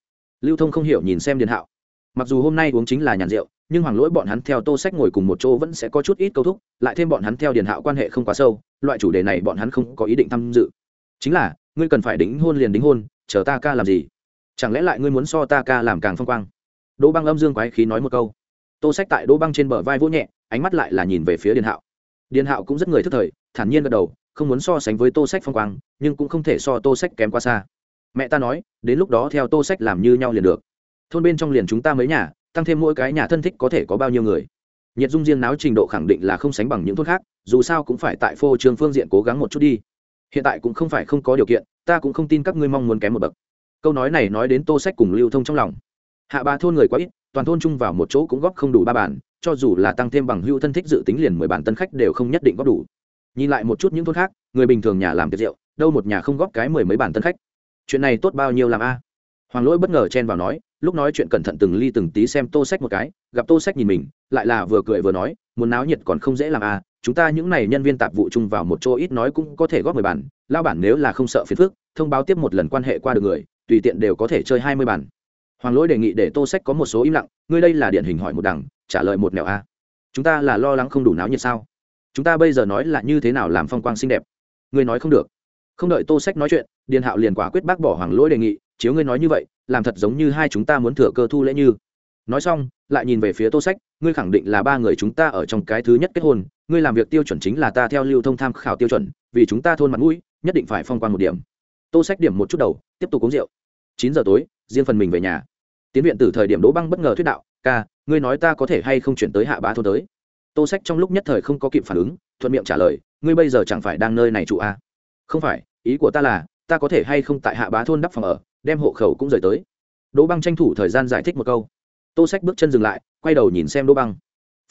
Lưu thông không hiểu nhìn xem điền hạo mặc dù hôm nay uống chính là nhàn rượu, nhưng hoàng lỗi bọn hắn theo tô sách ngồi cùng một chỗ vẫn sẽ có chút ít câu thúc, lại thêm bọn hắn theo điền hạo quan hệ không quá sâu, loại chủ đề này bọn hắn không có ý định tham dự. Chính là, ngươi cần phải đính hôn liền đính hôn, chờ ta ca làm gì? Chẳng lẽ lại ngươi muốn so ta ca làm càng phong quang? Đỗ băng âm dương quái khí nói một câu. Tô sách tại đỗ băng trên bờ vai vỗ nhẹ, ánh mắt lại là nhìn về phía điền hạo. Điền hạo cũng rất người thức thời, thản nhiên gật đầu, không muốn so sánh với tô sách phong quang, nhưng cũng không thể so tô sách kém quá xa. Mẹ ta nói, đến lúc đó theo tô sách làm như nhau liền được thôn bên trong liền chúng ta mấy nhà, tăng thêm mỗi cái nhà thân thích có thể có bao nhiêu người. Nhiệt dung riêng náo trình độ khẳng định là không sánh bằng những thôn khác, dù sao cũng phải tại phô trường phương diện cố gắng một chút đi. Hiện tại cũng không phải không có điều kiện, ta cũng không tin các ngươi mong muốn kém một bậc. Câu nói này nói đến tô sách cùng lưu thông trong lòng. Hạ ba thôn người quá ít, toàn thôn chung vào một chỗ cũng góp không đủ ba bản, cho dù là tăng thêm bằng hưu thân thích dự tính liền mười bản tân khách đều không nhất định góp đủ. Nhìn lại một chút những thôn khác, người bình thường nhà làm tiệc rượu, đâu một nhà không góp cái mười mấy bản tân khách. Chuyện này tốt bao nhiêu làm a? Hoàng lỗi bất ngờ chen vào nói lúc nói chuyện cẩn thận từng ly từng tí xem tô sách một cái, gặp tô sách nhìn mình, lại là vừa cười vừa nói, muốn náo nhiệt còn không dễ làm à chúng ta những này nhân viên tạp vụ chung vào một chỗ ít nói cũng có thể góp mười bản lao bản nếu là không sợ phiền phức, thông báo tiếp một lần quan hệ qua được người, tùy tiện đều có thể chơi hai mươi bản. Hoàng lỗi đề nghị để tô sách có một số im lặng, ngươi đây là điển hình hỏi một đằng, trả lời một nẻo a chúng ta là lo lắng không đủ náo nhiệt sao? Chúng ta bây giờ nói là như thế nào làm phong quang xinh đẹp? Ngươi nói không được không đợi tô sách nói chuyện, điền hạo liền quả quyết bác bỏ hoàng lỗi đề nghị, chiếu ngươi nói như vậy, làm thật giống như hai chúng ta muốn thừa cơ thu lễ như. Nói xong, lại nhìn về phía tô sách, ngươi khẳng định là ba người chúng ta ở trong cái thứ nhất kết hôn, ngươi làm việc tiêu chuẩn chính là ta theo lưu thông tham khảo tiêu chuẩn, vì chúng ta thôn mặt mũi, nhất định phải phong quan một điểm. Tô sách điểm một chút đầu, tiếp tục uống rượu. Chín giờ tối, riêng phần mình về nhà. Tiến viện từ thời điểm đỗ băng bất ngờ thuyết đạo, ca, ngươi nói ta có thể hay không chuyển tới hạ bá thôn tới? Tô sách trong lúc nhất thời không có kịp phản ứng, thuận miệng trả lời, ngươi bây giờ chẳng phải đang nơi này trụ a à? Không phải, ý của ta là, ta có thể hay không tại hạ bá thôn đắp phòng ở, đem hộ khẩu cũng rời tới. Đỗ băng tranh thủ thời gian giải thích một câu. Tô sách bước chân dừng lại, quay đầu nhìn xem đỗ băng.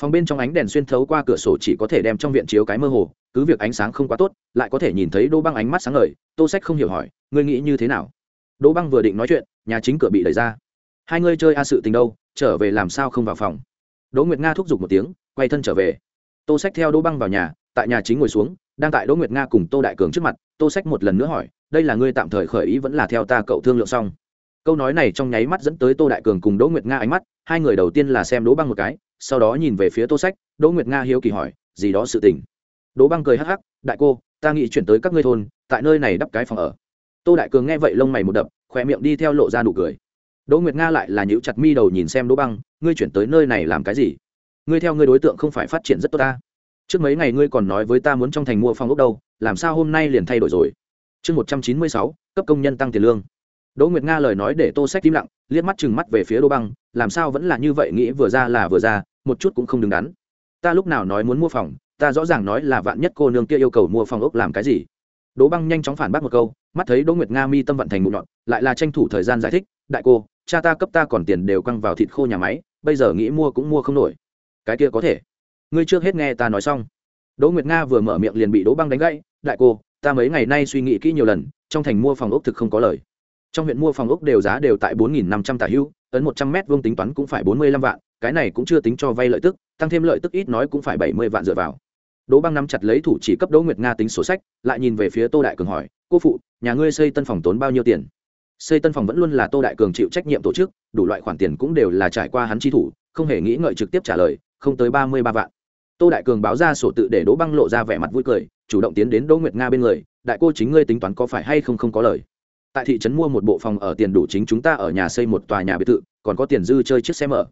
Phòng bên trong ánh đèn xuyên thấu qua cửa sổ chỉ có thể đem trong viện chiếu cái mơ hồ, cứ việc ánh sáng không quá tốt, lại có thể nhìn thấy đỗ băng ánh mắt sáng ngời, tô sách không hiểu hỏi, ngươi nghĩ như thế nào? Đỗ băng vừa định nói chuyện, nhà chính cửa bị đẩy ra. Hai ngươi chơi a sự tình đâu, trở về làm sao không vào phòng? Đỗ nguyệt nga thúc giục một tiếng, quay thân trở về. Tô sách theo đỗ băng vào nhà, tại nhà chính ngồi xuống đang tại đỗ nguyệt nga cùng tô đại cường trước mặt, tô sách một lần nữa hỏi, đây là ngươi tạm thời khởi ý vẫn là theo ta cậu thương lượng xong? Câu nói này trong nháy mắt dẫn tới tô đại cường cùng đỗ nguyệt nga ánh mắt, hai người đầu tiên là xem đỗ băng một cái, sau đó nhìn về phía tô sách, đỗ nguyệt nga hiếu kỳ hỏi, gì đó sự tình? Đỗ băng cười hắc hắc, đại cô, ta nghĩ chuyển tới các ngươi thôn, tại nơi này đắp cái phòng ở. Tô đại cường nghe vậy lông mày một đập khỏe miệng đi theo lộ ra nụ cười. Đỗ nguyệt nga lại là nhíu chặt mi đầu nhìn xem đỗ băng, ngươi chuyển tới nơi này làm cái gì? Ngươi theo ngươi đối tượng không phải phát triển rất tốt ta trước mấy ngày ngươi còn nói với ta muốn trong thành mua phòng ốc đâu, làm sao hôm nay liền thay đổi rồi? Chương một trăm chín mươi sáu, cấp công nhân tăng tiền lương. Đỗ nguyệt nga lời nói để tô sách im lặng, liếc mắt chừng mắt về phía đỗ băng, làm sao vẫn là như vậy nghĩ vừa ra là vừa ra, một chút cũng không đứng đắn. Ta lúc nào nói muốn mua phòng, ta rõ ràng nói là vạn nhất cô nương kia yêu cầu mua phòng ốc làm cái gì. Đỗ băng nhanh chóng phản bác một câu, mắt thấy đỗ nguyệt nga mi tâm vận thành mụn nhọn, lại là tranh thủ thời gian giải thích, đại cô, cha ta cấp ta còn tiền đều căng vào thịt khô nhà máy, bây giờ nghĩ mua cũng mua không nổi. Cái kia có thể ngươi trước hết nghe ta nói xong. Đỗ nguyệt nga vừa mở miệng liền bị đỗ băng đánh gãy, đại cô, ta mấy ngày nay suy nghĩ kỹ nhiều lần, trong thành mua phòng ốc thực không có lời. Trong huyện mua phòng ốc đều giá đều tại bốn nghìn năm trăm tả hữu ấn một trăm m vuông tính toán cũng phải bốn mươi lăm vạn, cái này cũng chưa tính cho vay lợi tức, tăng thêm lợi tức ít nói cũng phải bảy mươi vạn dựa vào. Đỗ băng nắm chặt lấy thủ chỉ cấp đỗ nguyệt nga tính sổ sách, lại nhìn về phía tô đại cường hỏi, cô phụ, nhà ngươi xây tân phòng tốn bao nhiêu tiền? Xây tân phòng vẫn luôn là tô đại cường chịu trách nhiệm tổ chức, đủ loại khoản tiền cũng đều là trải qua hắn chi thủ, không hề nghĩ ngợi trực tiếp trả lời, không tới ba mươi ba vạn tô đại cường báo ra sổ tự để đỗ băng lộ ra vẻ mặt vui cười, chủ động tiến đến đỗ nguyệt nga bên người, đại cô chính ngươi tính toán có phải hay không không có lời? Tại thị trấn mua một bộ phòng ở tiền đủ chính chúng ta ở nhà xây một tòa nhà biệt thự, còn có tiền dư chơi chiếc xe mở.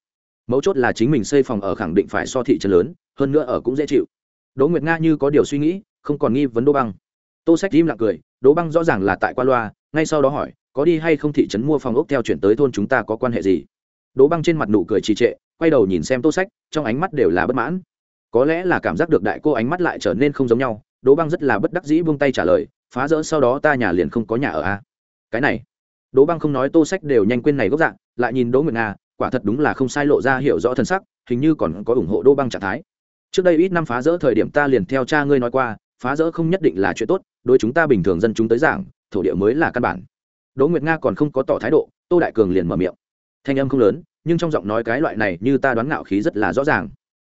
Mấu chốt là chính mình xây phòng ở khẳng định phải so thị trấn lớn, hơn nữa ở cũng dễ chịu. Đỗ nguyệt nga như có điều suy nghĩ, không còn nghi vấn đỗ băng. Tô sách im lặng cười, đỗ băng rõ ràng là tại qua loa, ngay sau đó hỏi, có đi hay không thị trấn mua phòng ốc theo chuyển tới thôn chúng ta có quan hệ gì? Đỗ băng trên mặt nụ cười trì trệ, quay đầu nhìn xem tô sách, trong ánh mắt đều là bất mãn có lẽ là cảm giác được đại cô ánh mắt lại trở nên không giống nhau, đỗ băng rất là bất đắc dĩ buông tay trả lời, phá rỡ sau đó ta nhà liền không có nhà ở a à? cái này, đỗ băng không nói tô sách đều nhanh quên này gốc dạng, lại nhìn đỗ nguyệt nga, quả thật đúng là không sai lộ ra hiểu rõ thân sắc, hình như còn có ủng hộ đỗ băng trạng thái. Trước đây ít năm phá rỡ thời điểm ta liền theo cha ngươi nói qua, phá rỡ không nhất định là chuyện tốt, đối chúng ta bình thường dân chúng tới giảng, thổ địa mới là căn bản. Đỗ nguyệt nga còn không có tỏ thái độ, tô đại cường liền mở miệng. Thanh âm không lớn, nhưng trong giọng nói cái loại này như ta đoán ngạo khí rất là rõ ràng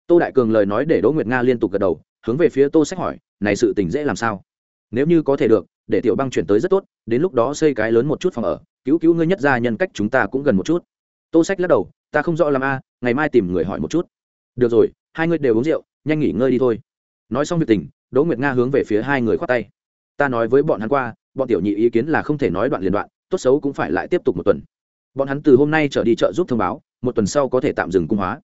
tô đại cường lời nói để đỗ nguyệt nga liên tục gật đầu, hướng về phía tô sách hỏi, này sự tình dễ làm sao? Nếu như có thể được, để tiểu băng chuyển tới rất tốt, đến lúc đó xây cái lớn một chút phòng ở, cứu cứu ngươi nhất ra nhân cách chúng ta cũng gần một chút. Tô sách lắc đầu, ta không rõ làm a, ngày mai tìm người hỏi một chút. Được rồi, hai người đều uống rượu, nhanh nghỉ ngơi đi thôi. Nói xong việc tình, đỗ nguyệt nga hướng về phía hai người khoát tay. Ta nói với bọn hắn qua, bọn tiểu nhị ý kiến là không thể nói đoạn liền đoạn, tốt xấu cũng phải lại tiếp tục một tuần. Bọn hắn từ hôm nay trở đi chợ giúp thông báo, một tuần sau có thể tạm dừng cung hóa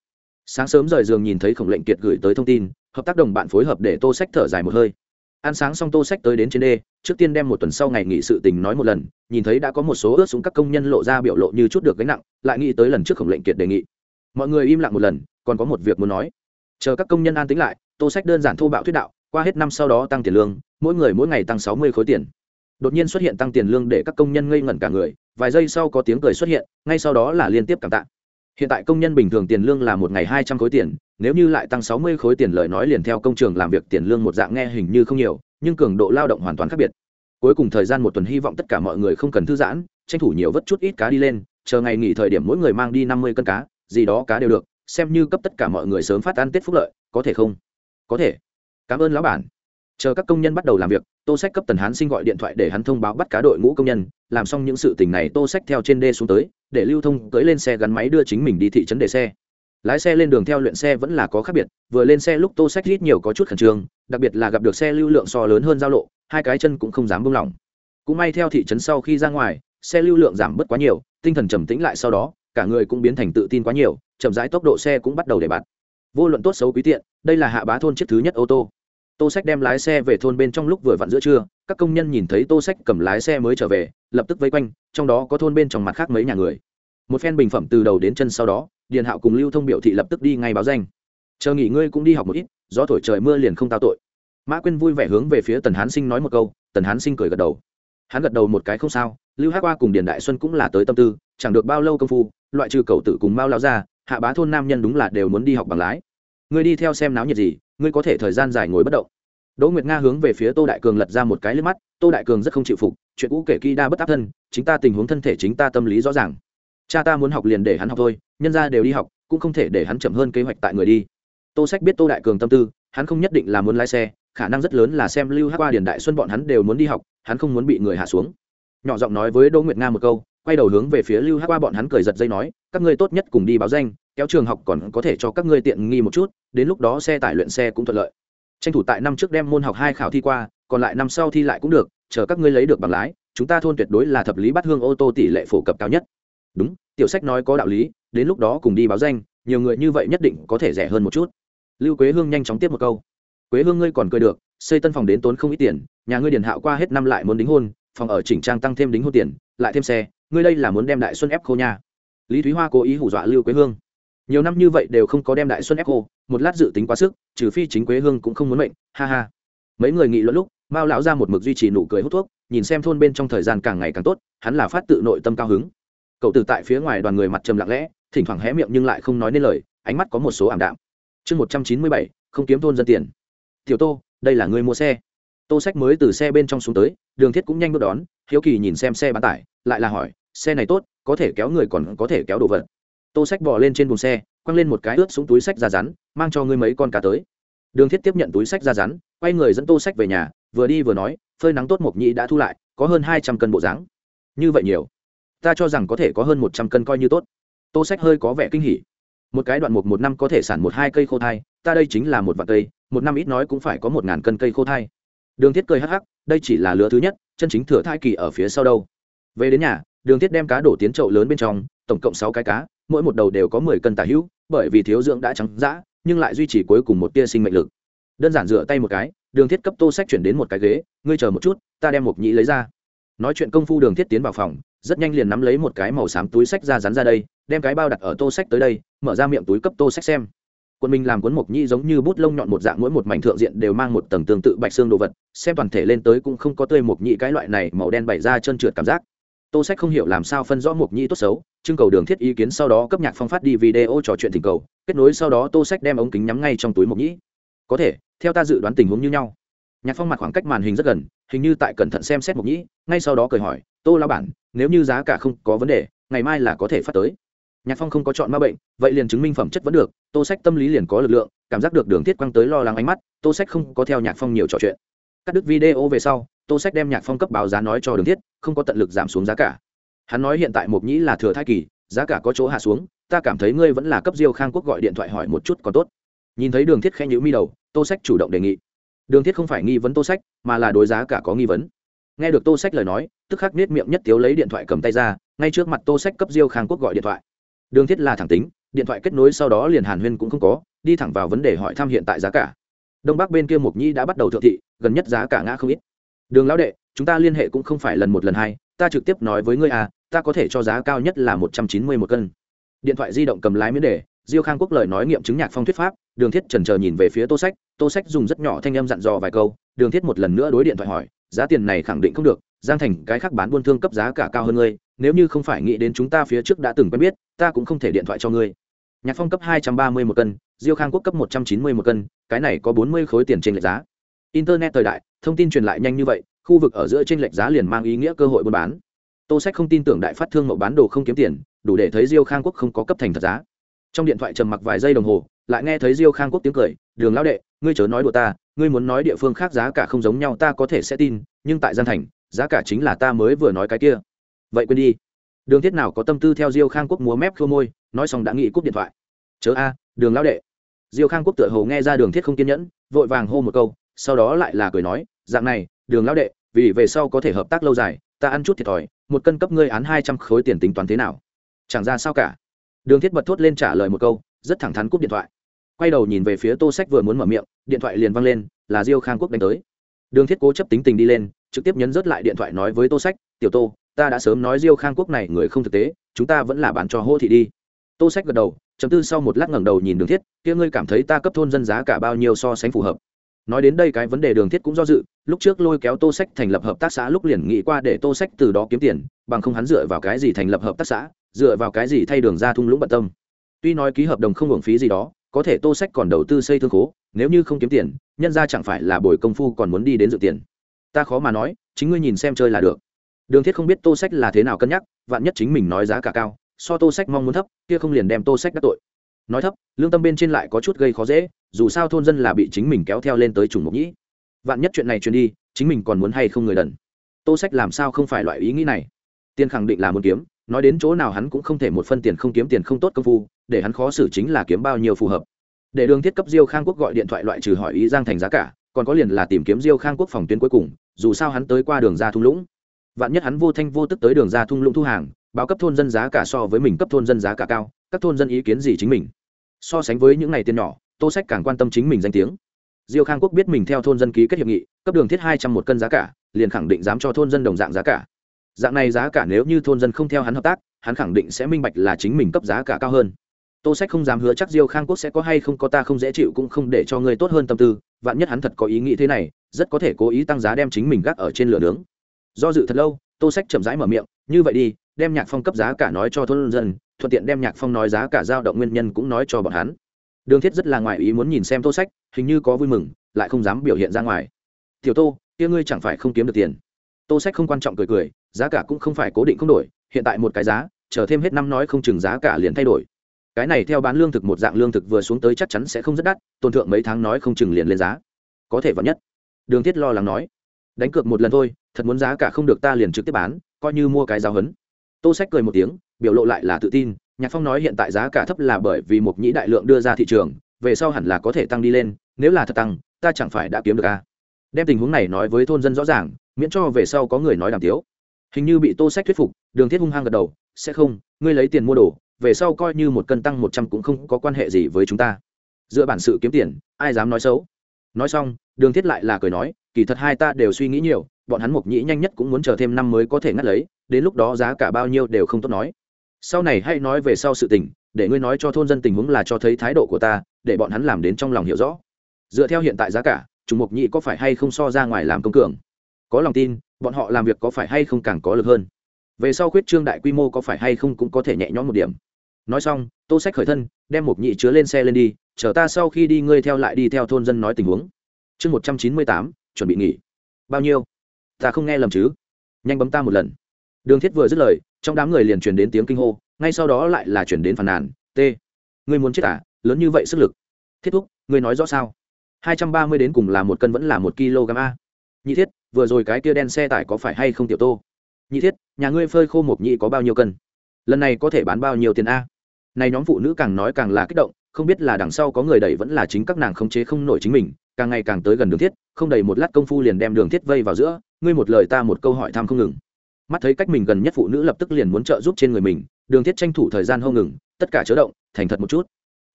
sáng sớm rời giường nhìn thấy khổng lệnh kiệt gửi tới thông tin, hợp tác đồng bạn phối hợp để tô sách thở dài một hơi. Ăn sáng xong tô sách tới đến trên đê, trước tiên đem một tuần sau ngày nghỉ sự tình nói một lần, nhìn thấy đã có một số ướt xuống các công nhân lộ ra biểu lộ như chút được gánh nặng, lại nghĩ tới lần trước khổng lệnh kiệt đề nghị. Mọi người im lặng một lần, còn có một việc muốn nói. Chờ các công nhân an tính lại, tô sách đơn giản thô bạo thuyết đạo, qua hết năm sau đó tăng tiền lương, mỗi người mỗi ngày tăng sáu mươi khối tiền. Đột nhiên xuất hiện tăng tiền lương để các công nhân ngây ngẩn cả người, vài giây sau có tiếng cười xuất hiện, ngay sau đó là liên tiếp cảm tạ hiện tại công nhân bình thường tiền lương là một ngày hai trăm khối tiền, nếu như lại tăng sáu mươi khối tiền lời nói liền theo công trường làm việc tiền lương một dạng nghe hình như không nhiều, nhưng cường độ lao động hoàn toàn khác biệt. Cuối cùng thời gian một tuần hy vọng tất cả mọi người không cần thư giãn, tranh thủ nhiều vất chút ít cá đi lên, chờ ngày nghỉ thời điểm mỗi người mang đi năm mươi cân cá, gì đó cá đều được, xem như cấp tất cả mọi người sớm phát ăn tết phúc lợi, có thể không? Có thể. Cảm ơn lão bản. Chờ các công nhân bắt đầu làm việc, tô sách cấp tần hán sinh gọi điện thoại để hắn thông báo bắt cá đội ngũ công nhân, làm xong những sự tình này tô sách theo trên đê xuống tới để lưu thông cưỡi lên xe gắn máy đưa chính mình đi thị trấn để xe. Lái xe lên đường theo luyện xe vẫn là có khác biệt, vừa lên xe lúc tô sách ít nhiều có chút khẩn trương, đặc biệt là gặp được xe lưu lượng so lớn hơn giao lộ, hai cái chân cũng không dám buông lỏng. Cũng may theo thị trấn sau khi ra ngoài, xe lưu lượng giảm bớt quá nhiều, tinh thần trầm tĩnh lại sau đó, cả người cũng biến thành tự tin quá nhiều, chậm rãi tốc độ xe cũng bắt đầu để bạt. Vô luận tốt xấu quý tiện, đây là hạ bá thôn chiếc thứ nhất ô tô tô sách đem lái xe về thôn bên trong lúc vừa vặn giữa trưa, các công nhân nhìn thấy tô sách cầm lái xe mới trở về, lập tức vây quanh, trong đó có thôn bên trong mặt khác mấy nhà người. Một phen bình phẩm từ đầu đến chân sau đó, điền hạo cùng lưu thông biểu thị lập tức đi ngay báo danh. Chờ nghỉ ngơi cũng đi học một ít do thổi trời mưa liền không tao tội. Mã quyên vui vẻ hướng về phía tần hán sinh nói một câu, tần hán sinh cười gật đầu. Hắn gật đầu một cái không sao, lưu hát qua cùng điền đại xuân cũng là tới tâm tư, chẳng được bao lâu công phu, loại trừ cầu tử cùng mao lao ra hạ bá thôn nam nhân đúng là đều muốn đi học bằng lái. Ngươi đi theo xem náo nhiệt gì ngươi có thể thời gian dài ngồi bất động. Đỗ nguyệt nga hướng về phía tô đại cường lật ra một cái lên mắt, tô đại cường rất không chịu phục, chuyện cũ kể kỹ đa bất áp thân, chính ta tình huống thân thể chính ta tâm lý rõ ràng. Cha ta muốn học liền để hắn học thôi, nhân ra đều đi học, cũng không thể để hắn chậm hơn kế hoạch tại người đi. Tô sách biết tô đại cường tâm tư, hắn không nhất định là muốn lái xe, khả năng rất lớn là xem lưu hát qua điền đại xuân bọn hắn đều muốn đi học, hắn không muốn bị người hạ xuống. Nhỏ giọng nói với đỗ nguyệt nga một câu quay đầu hướng về phía lưu hát qua bọn hắn cười giật dây nói, các ngươi tốt nhất cùng đi báo danh, kéo trường học còn có thể cho các ngươi tiện nghi một chút, đến lúc đó xe tải luyện xe cũng thuận lợi. Tranh thủ tại năm trước đem môn học hai khảo thi qua, còn lại năm sau thi lại cũng được, chờ các ngươi lấy được bằng lái, chúng ta thôn tuyệt đối là thập lý bắt hương ô tô tỷ lệ phổ cập cao nhất. Đúng, tiểu sách nói có đạo lý, đến lúc đó cùng đi báo danh, nhiều người như vậy nhất định có thể rẻ hơn một chút. Lưu quế hương nhanh chóng tiếp một câu. Quế hương ngươi còn cười được, xây tân phòng đến tốn không ít tiền, nhà ngươi điền hạo qua hết năm lại muốn đính hôn, phòng ở chỉnh trang tăng thêm đính hôn tiền, lại thêm xe ngươi đây là muốn đem đại xuân ép khô nha. Lý thúy hoa cố ý hủ dọa lưu quế hương. Nhiều năm như vậy đều không có đem đại xuân ép khô, một lát dự tính quá sức, trừ phi chính quế hương cũng không muốn mệnh, ha ha. Mấy người nghị luận lúc, mao lão ra một mực duy trì nụ cười hút thuốc, nhìn xem thôn bên trong thời gian càng ngày càng tốt, hắn là phát tự nội tâm cao hứng. Cậu từ tại phía ngoài đoàn người mặt trầm lặng lẽ, thỉnh thoảng hé miệng nhưng lại không nói nên lời, ánh mắt có một số ảm đạm. Chương một trăm chín mươi bảy, không kiếm thôn dân tiền. Tiểu tô, đây là người mua xe. Tô sách mới từ xe bên trong xuống tới, đường thiết cũng nhanh bước đón, hiếu kỳ nhìn xem xe bán tải, lại là hỏi xe này tốt, có thể kéo người còn có thể kéo đồ vật. Tô sách bỏ lên trên bùn xe, quăng lên một cái ướt xuống túi sách ra rắn, mang cho ngươi mấy con cá tới. Đường thiết tiếp nhận túi sách ra rắn, quay người dẫn tô sách về nhà, vừa đi vừa nói, phơi nắng tốt mộc nhĩ đã thu lại, có hơn hai trăm cân bộ dáng. Như vậy nhiều. Ta cho rằng có thể có hơn một trăm cân coi như tốt. Tô sách hơi có vẻ kinh hỉ. Một cái đoạn mục một năm có thể sản một hai cây khô thai, ta đây chính là một vạn cây, một năm ít nói cũng phải có một ngàn cân cây khô thai. Đường thiết cười hắc hắc, đây chỉ là lứa thứ nhất, chân chính thừa thai kỳ ở phía sau đâu. Về đến nhà đường thiết đem cá đổ tiến chậu lớn bên trong, tổng cộng sáu cái cá, mỗi một đầu đều có mười cân tả hữu, bởi vì thiếu dưỡng đã trắng dã, nhưng lại duy trì cuối cùng một tia sinh mệnh lực. Đơn giản rửa tay một cái, đường thiết cấp tô sách chuyển đến một cái ghế, ngươi chờ một chút, ta đem một nhĩ lấy ra. Nói chuyện công phu, đường thiết tiến vào phòng, rất nhanh liền nắm lấy một cái màu xám túi sách ra rắn ra đây, đem cái bao đặt ở tô sách tới đây, mở ra miệng túi cấp tô sách xem. Quân mình làm cuốn mộc nhĩ giống như bút lông nhọn một dạng, mỗi một mảnh thượng diện đều mang một tầng tương tự bạch xương đồ vật, xem toàn thể lên tới cũng không có tươi mộc nhĩ cái loại này màu đen bày ra chân trượt cảm giác tô sách không hiểu làm sao phân rõ mộc Nhi tốt xấu, trưng cầu đường thiết ý kiến sau đó cấp nhạc phong phát đi video trò chuyện thỉnh cầu, kết nối sau đó tô sách đem ống kính nhắm ngay trong túi mộc nhĩ có thể, theo ta dự đoán tình huống như nhau. Nhạc phong mặt khoảng cách màn hình rất gần, hình như tại cẩn thận xem xét mộc nhĩ ngay sau đó cười hỏi, tô lao bản, nếu như giá cả không có vấn đề, ngày mai là có thể phát tới. Nhạc phong không có chọn ma bệnh, vậy liền chứng minh phẩm chất vẫn được, tô sách tâm lý liền có lực lượng, cảm giác được đường thiết quăng tới lo lắng ánh mắt, tô sách không có theo nhạc phong nhiều trò chuyện. Cắt đứt video về sau tô sách đem nhạc phong cấp báo giá nói cho đường thiết, không có tận lực giảm xuống giá cả. Hắn nói hiện tại mộc nhĩ là thừa thai kỳ, giá cả có chỗ hạ xuống, ta cảm thấy ngươi vẫn là cấp diêu khang quốc gọi điện thoại hỏi một chút còn tốt. Nhìn thấy đường thiết khẽ nhữ mi đầu, tô sách chủ động đề nghị. Đường thiết không phải nghi vấn tô sách, mà là đối giá cả có nghi vấn. Nghe được tô sách lời nói, tức khắc nết miệng nhất tiếu lấy điện thoại cầm tay ra, ngay trước mặt tô sách cấp diêu khang quốc gọi điện thoại. Đường thiết là thẳng tính, điện thoại kết nối sau đó liền hàn huyên cũng không có, đi thẳng vào vấn đề hỏi thăm hiện tại giá cả. Đông bắc bên kia mộc nhi đã bắt đầu thượng thị, gần nhất giá cả ngã không ít đường lão đệ, chúng ta liên hệ cũng không phải lần một lần hai, ta trực tiếp nói với ngươi à ta có thể cho giá cao nhất là một trăm chín mươi một cân. Điện thoại di động cầm lái miễn đề, diêu khang quốc lời nói nghiệm chứng nhạc phong thuyết pháp, đường thiết trần chờ nhìn về phía tô sách tô sách dùng rất nhỏ thanh âm dặn dò vài câu, đường thiết một lần nữa đối điện thoại hỏi, giá tiền này khẳng định không được, giang thành, cái khác bán buôn thương cấp giá cả cao hơn ngươi, nếu như không phải nghĩ đến chúng ta phía trước đã từng quen biết, ta cũng không thể điện thoại cho ngươi. Nhạc phong cấp hai trăm ba mươi một cân, diêu khang quốc cấp một trăm chín mươi một cân, cái này có bốn mươi khối tiền trên lệch giá internet thời đại, thông tin truyền lại nhanh như vậy, khu vực ở giữa trên lệch giá liền mang ý nghĩa cơ hội buôn bán. Tô sách không tin tưởng đại phát thương mậu bán đồ không kiếm tiền, đủ để thấy diêu khang quốc không có cấp thành thật giá. Trong điện thoại trầm mặc vài giây đồng hồ, lại nghe thấy diêu khang quốc tiếng cười, đường lão đệ, ngươi chớ nói đùa ta, ngươi muốn nói địa phương khác giá cả không giống nhau ta có thể sẽ tin, nhưng tại gian thành, giá cả chính là ta mới vừa nói cái kia. Vậy quên đi. Đường thiết nào có tâm tư theo diêu khang quốc múa mép khua môi, nói xong đã nghĩ cúp điện thoại. Chớ a, đường lão đệ. Diêu khang quốc tựa hồ nghe ra đường thiết không kiên nhẫn, vội vàng hô một câu sau đó lại là cười nói, dạng này, đường lão đệ, vì về sau có thể hợp tác lâu dài, ta ăn chút thiệt thòi, một cân cấp ngươi án hai trăm khối tiền tính toán thế nào? Chẳng ra sao cả. Đường thiết bật thốt lên trả lời một câu, rất thẳng thắn cúp điện thoại. Quay đầu nhìn về phía tô sách vừa muốn mở miệng, điện thoại liền văng lên, là diêu khang quốc đánh tới. Đường thiết cố chấp tính tình đi lên, trực tiếp nhấn rớt lại điện thoại nói với tô sách, tiểu tô, ta đã sớm nói diêu khang quốc này người không thực tế, chúng ta vẫn là bán cho hô thị đi. Tô sách gật đầu chấm tư sau một lát ngẩng đầu nhìn đường thiết, kia ngươi cảm thấy ta cấp thôn dân giá cả bao nhiêu so sánh phù hợp? Nói đến đây cái vấn đề đường thiết cũng do dự, lúc trước lôi kéo tô sách thành lập hợp tác xã lúc liền nghĩ qua để tô sách từ đó kiếm tiền, bằng không hắn dựa vào cái gì thành lập hợp tác xã, dựa vào cái gì thay đường ra thung lũng bận tâm. Tuy nói ký hợp đồng không hưởng phí gì đó, có thể tô sách còn đầu tư xây thương khố, nếu như không kiếm tiền, nhân ra chẳng phải là bồi công phu còn muốn đi đến dự tiền. Ta khó mà nói, chính ngươi nhìn xem chơi là được. Đường thiết không biết tô sách là thế nào cân nhắc, vạn nhất chính mình nói giá cả cao, so tô sách mong muốn thấp, kia không liền đem tô sách đắc tội nói thấp, lương tâm bên trên lại có chút gây khó dễ, dù sao thôn dân là bị chính mình kéo theo lên tới trùng mục nhĩ. Vạn nhất chuyện này truyền đi, chính mình còn muốn hay không người đần? Tô sách làm sao không phải loại ý nghĩ này? Tiên khẳng định là muốn kiếm, nói đến chỗ nào hắn cũng không thể một phân tiền không kiếm tiền không tốt công phu, để hắn khó xử chính là kiếm bao nhiêu phù hợp. Để đường thiết cấp diêu khang quốc gọi điện thoại loại trừ hỏi ý giang thành giá cả, còn có liền là tìm kiếm diêu khang quốc phòng tuyến cuối cùng, dù sao hắn tới qua đường ra thung lũng. Vạn nhất hắn vô thanh vô tức tới đường ra thung lũng thu hàng, báo cấp thôn dân giá cả so với mình cấp thôn dân giá cả cao, các thôn dân ý kiến gì chính mình? So sánh với những ngày tiền nhỏ, tô sách càng quan tâm chính mình danh tiếng. Diêu khang quốc biết mình theo thôn dân ký kết hiệp nghị, cấp đường thiết hai trăm một cân giá cả, liền khẳng định dám cho thôn dân đồng dạng giá cả. Dạng này giá cả nếu như thôn dân không theo hắn hợp tác, hắn khẳng định sẽ minh bạch là chính mình cấp giá cả cao hơn. Tô sách không dám hứa chắc diêu khang quốc sẽ có hay không có ta không dễ chịu cũng không để cho người tốt hơn tâm tư, vạn nhất hắn thật có ý nghĩ thế này, rất có thể cố ý tăng giá đem chính mình gác ở trên lửa nướng. Do dự thật lâu, tô sách chậm rãi mở miệng, như vậy đi, đem nhạc phong cấp giá cả nói cho thôn dân thuận tiện đem nhạc phong nói giá cả dao động nguyên nhân cũng nói cho bọn hắn. Đường thiết rất là ngoài ý muốn nhìn xem tô sách, hình như có vui mừng, lại không dám biểu hiện ra ngoài. Tiểu tô, kia ngươi chẳng phải không kiếm được tiền? Tô sách không quan trọng cười cười, giá cả cũng không phải cố định không đổi, hiện tại một cái giá, chờ thêm hết năm nói không chừng giá cả liền thay đổi. Cái này theo bán lương thực một dạng lương thực vừa xuống tới chắc chắn sẽ không rất đắt tôn thượng mấy tháng nói không chừng liền lên giá. Có thể vào nhất. Đường thiết lo lắng nói. Đánh cược một lần thôi, thật muốn giá cả không được ta liền trực tiếp bán, coi như mua cái giáo hấn tô sách cười một tiếng, biểu lộ lại là tự tin, nhạc phong nói hiện tại giá cả thấp là bởi vì một nhĩ đại lượng đưa ra thị trường, về sau hẳn là có thể tăng đi lên, nếu là thật tăng, ta chẳng phải đã kiếm được à? đem tình huống này nói với thôn dân rõ ràng, miễn cho về sau có người nói đàm tiếu. Hình như bị tô sách thuyết phục, đường thiết hung hăng gật đầu, sẽ không, ngươi lấy tiền mua đồ, về sau coi như một cân tăng một trăm cũng không có quan hệ gì với chúng ta. Dựa bản sự kiếm tiền, ai dám nói xấu? Nói xong đường thiết lại là cười nói, kỳ thật hai ta đều suy nghĩ nhiều, bọn hắn mộc nhĩ nhanh nhất cũng muốn chờ thêm năm mới có thể ngắt lấy, đến lúc đó giá cả bao nhiêu đều không tốt nói. Sau này hãy nói về sau sự tình, để ngươi nói cho thôn dân tình huống là cho thấy thái độ của ta, để bọn hắn làm đến trong lòng hiểu rõ. Dựa theo hiện tại giá cả chúng mộc nhĩ có phải hay không so ra ngoài làm công cường? Có lòng tin, bọn họ làm việc có phải hay không càng có lực hơn? Về sau khuyết trương đại quy mô có phải hay không cũng có thể nhẹ nhõm một điểm. Nói xong, tô sách khởi thân, đem mục nhị chứa lên xe lên đi, chờ ta sau khi đi, ngươi theo lại đi theo thôn dân nói tình huống chương một trăm chín mươi tám, chuẩn bị nghỉ. Bao nhiêu? Ta không nghe lầm chứ? Nhanh bấm ta một lần. Đường thiết vừa dứt lời, trong đám người liền truyền đến tiếng kinh hô, ngay sau đó lại là chuyển đến phàn nàn. T, ngươi muốn chết à? Lớn như vậy sức lực. Thiết thúc, ngươi nói rõ sao? hai trăm ba mươi đến cùng là một cân vẫn là một kg a? Nhị thiết, vừa rồi cái kia đen xe tải có phải hay không tiểu tô? Nhị thiết, nhà ngươi phơi khô một nhị có bao nhiêu cân? Lần này có thể bán bao nhiêu tiền a? Này nhóm phụ nữ càng nói càng là kích động, không biết là đằng sau có người đẩy vẫn là chính các nàng không chế không nổi chính mình càng ngày càng tới gần đường thiết, không đầy một lát công phu liền đem đường thiết vây vào giữa, ngươi một lời ta một câu hỏi thăm không ngừng. Mắt thấy cách mình gần nhất phụ nữ lập tức liền muốn trợ giúp trên người mình, đường thiết tranh thủ thời gian hông ngừng, tất cả chớ động, thành thật một chút.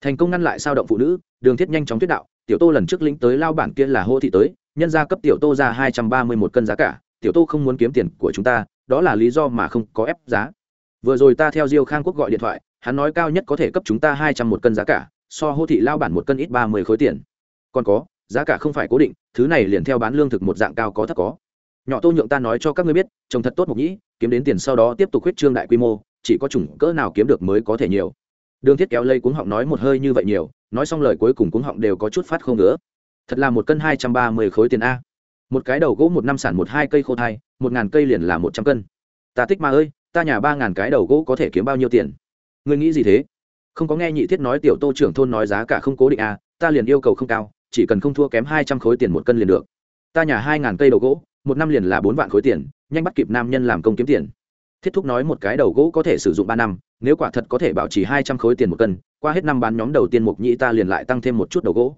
Thành công ngăn lại sao động phụ nữ, đường thiết nhanh chóng thuyết đạo, tiểu tô lần trước lĩnh tới lao bản kia là hô thị tới, nhân gia cấp tiểu tô ra hai trăm ba mươi một cân giá cả, tiểu tô không muốn kiếm tiền của chúng ta, đó là lý do mà không có ép giá. Vừa rồi ta theo diêu khang quốc gọi điện thoại, hắn nói cao nhất có thể cấp chúng ta hai trăm một cân giá cả, so hô thị lao bản một cân ít ba mươi khối tiền. Còn có giá cả không phải cố định, thứ này liền theo bán lương thực một dạng cao có thấp có. Nhỏ tô nhượng ta nói cho các ngươi biết trồng thật tốt mục nhĩ, kiếm đến tiền sau đó tiếp tục huyết trương đại quy mô, chỉ có chủng cỡ nào kiếm được mới có thể nhiều. Đường thiết kéo lây cuống họng nói một hơi như vậy nhiều, nói xong lời cuối cùng cuống họng đều có chút phát không nữa thật là một cân hai trăm ba mươi khối tiền a. Một cái đầu gỗ một năm sản một hai cây khô thai, một ngàn cây liền là một trăm cân. Ta thích ma ơi, ta nhà ba ngàn cái đầu gỗ có thể kiếm bao nhiêu tiền? Ngươi nghĩ gì thế? Không có nghe nhị thiết nói tiểu tô trưởng thôn nói giá cả không cố định à ta liền yêu cầu không cao chỉ cần không thua kém hai trăm khối tiền một cân liền được. Ta nhà hai ngàn cây đầu gỗ, một năm liền là bốn vạn khối tiền, nhanh bắt kịp nam nhân làm công kiếm tiền. Thiết thúc nói một cái đầu gỗ có thể sử dụng ba năm, nếu quả thật có thể bảo trì hai trăm khối tiền một cân, qua hết năm bán nhóm đầu tiên mục nhị ta liền lại tăng thêm một chút đầu gỗ.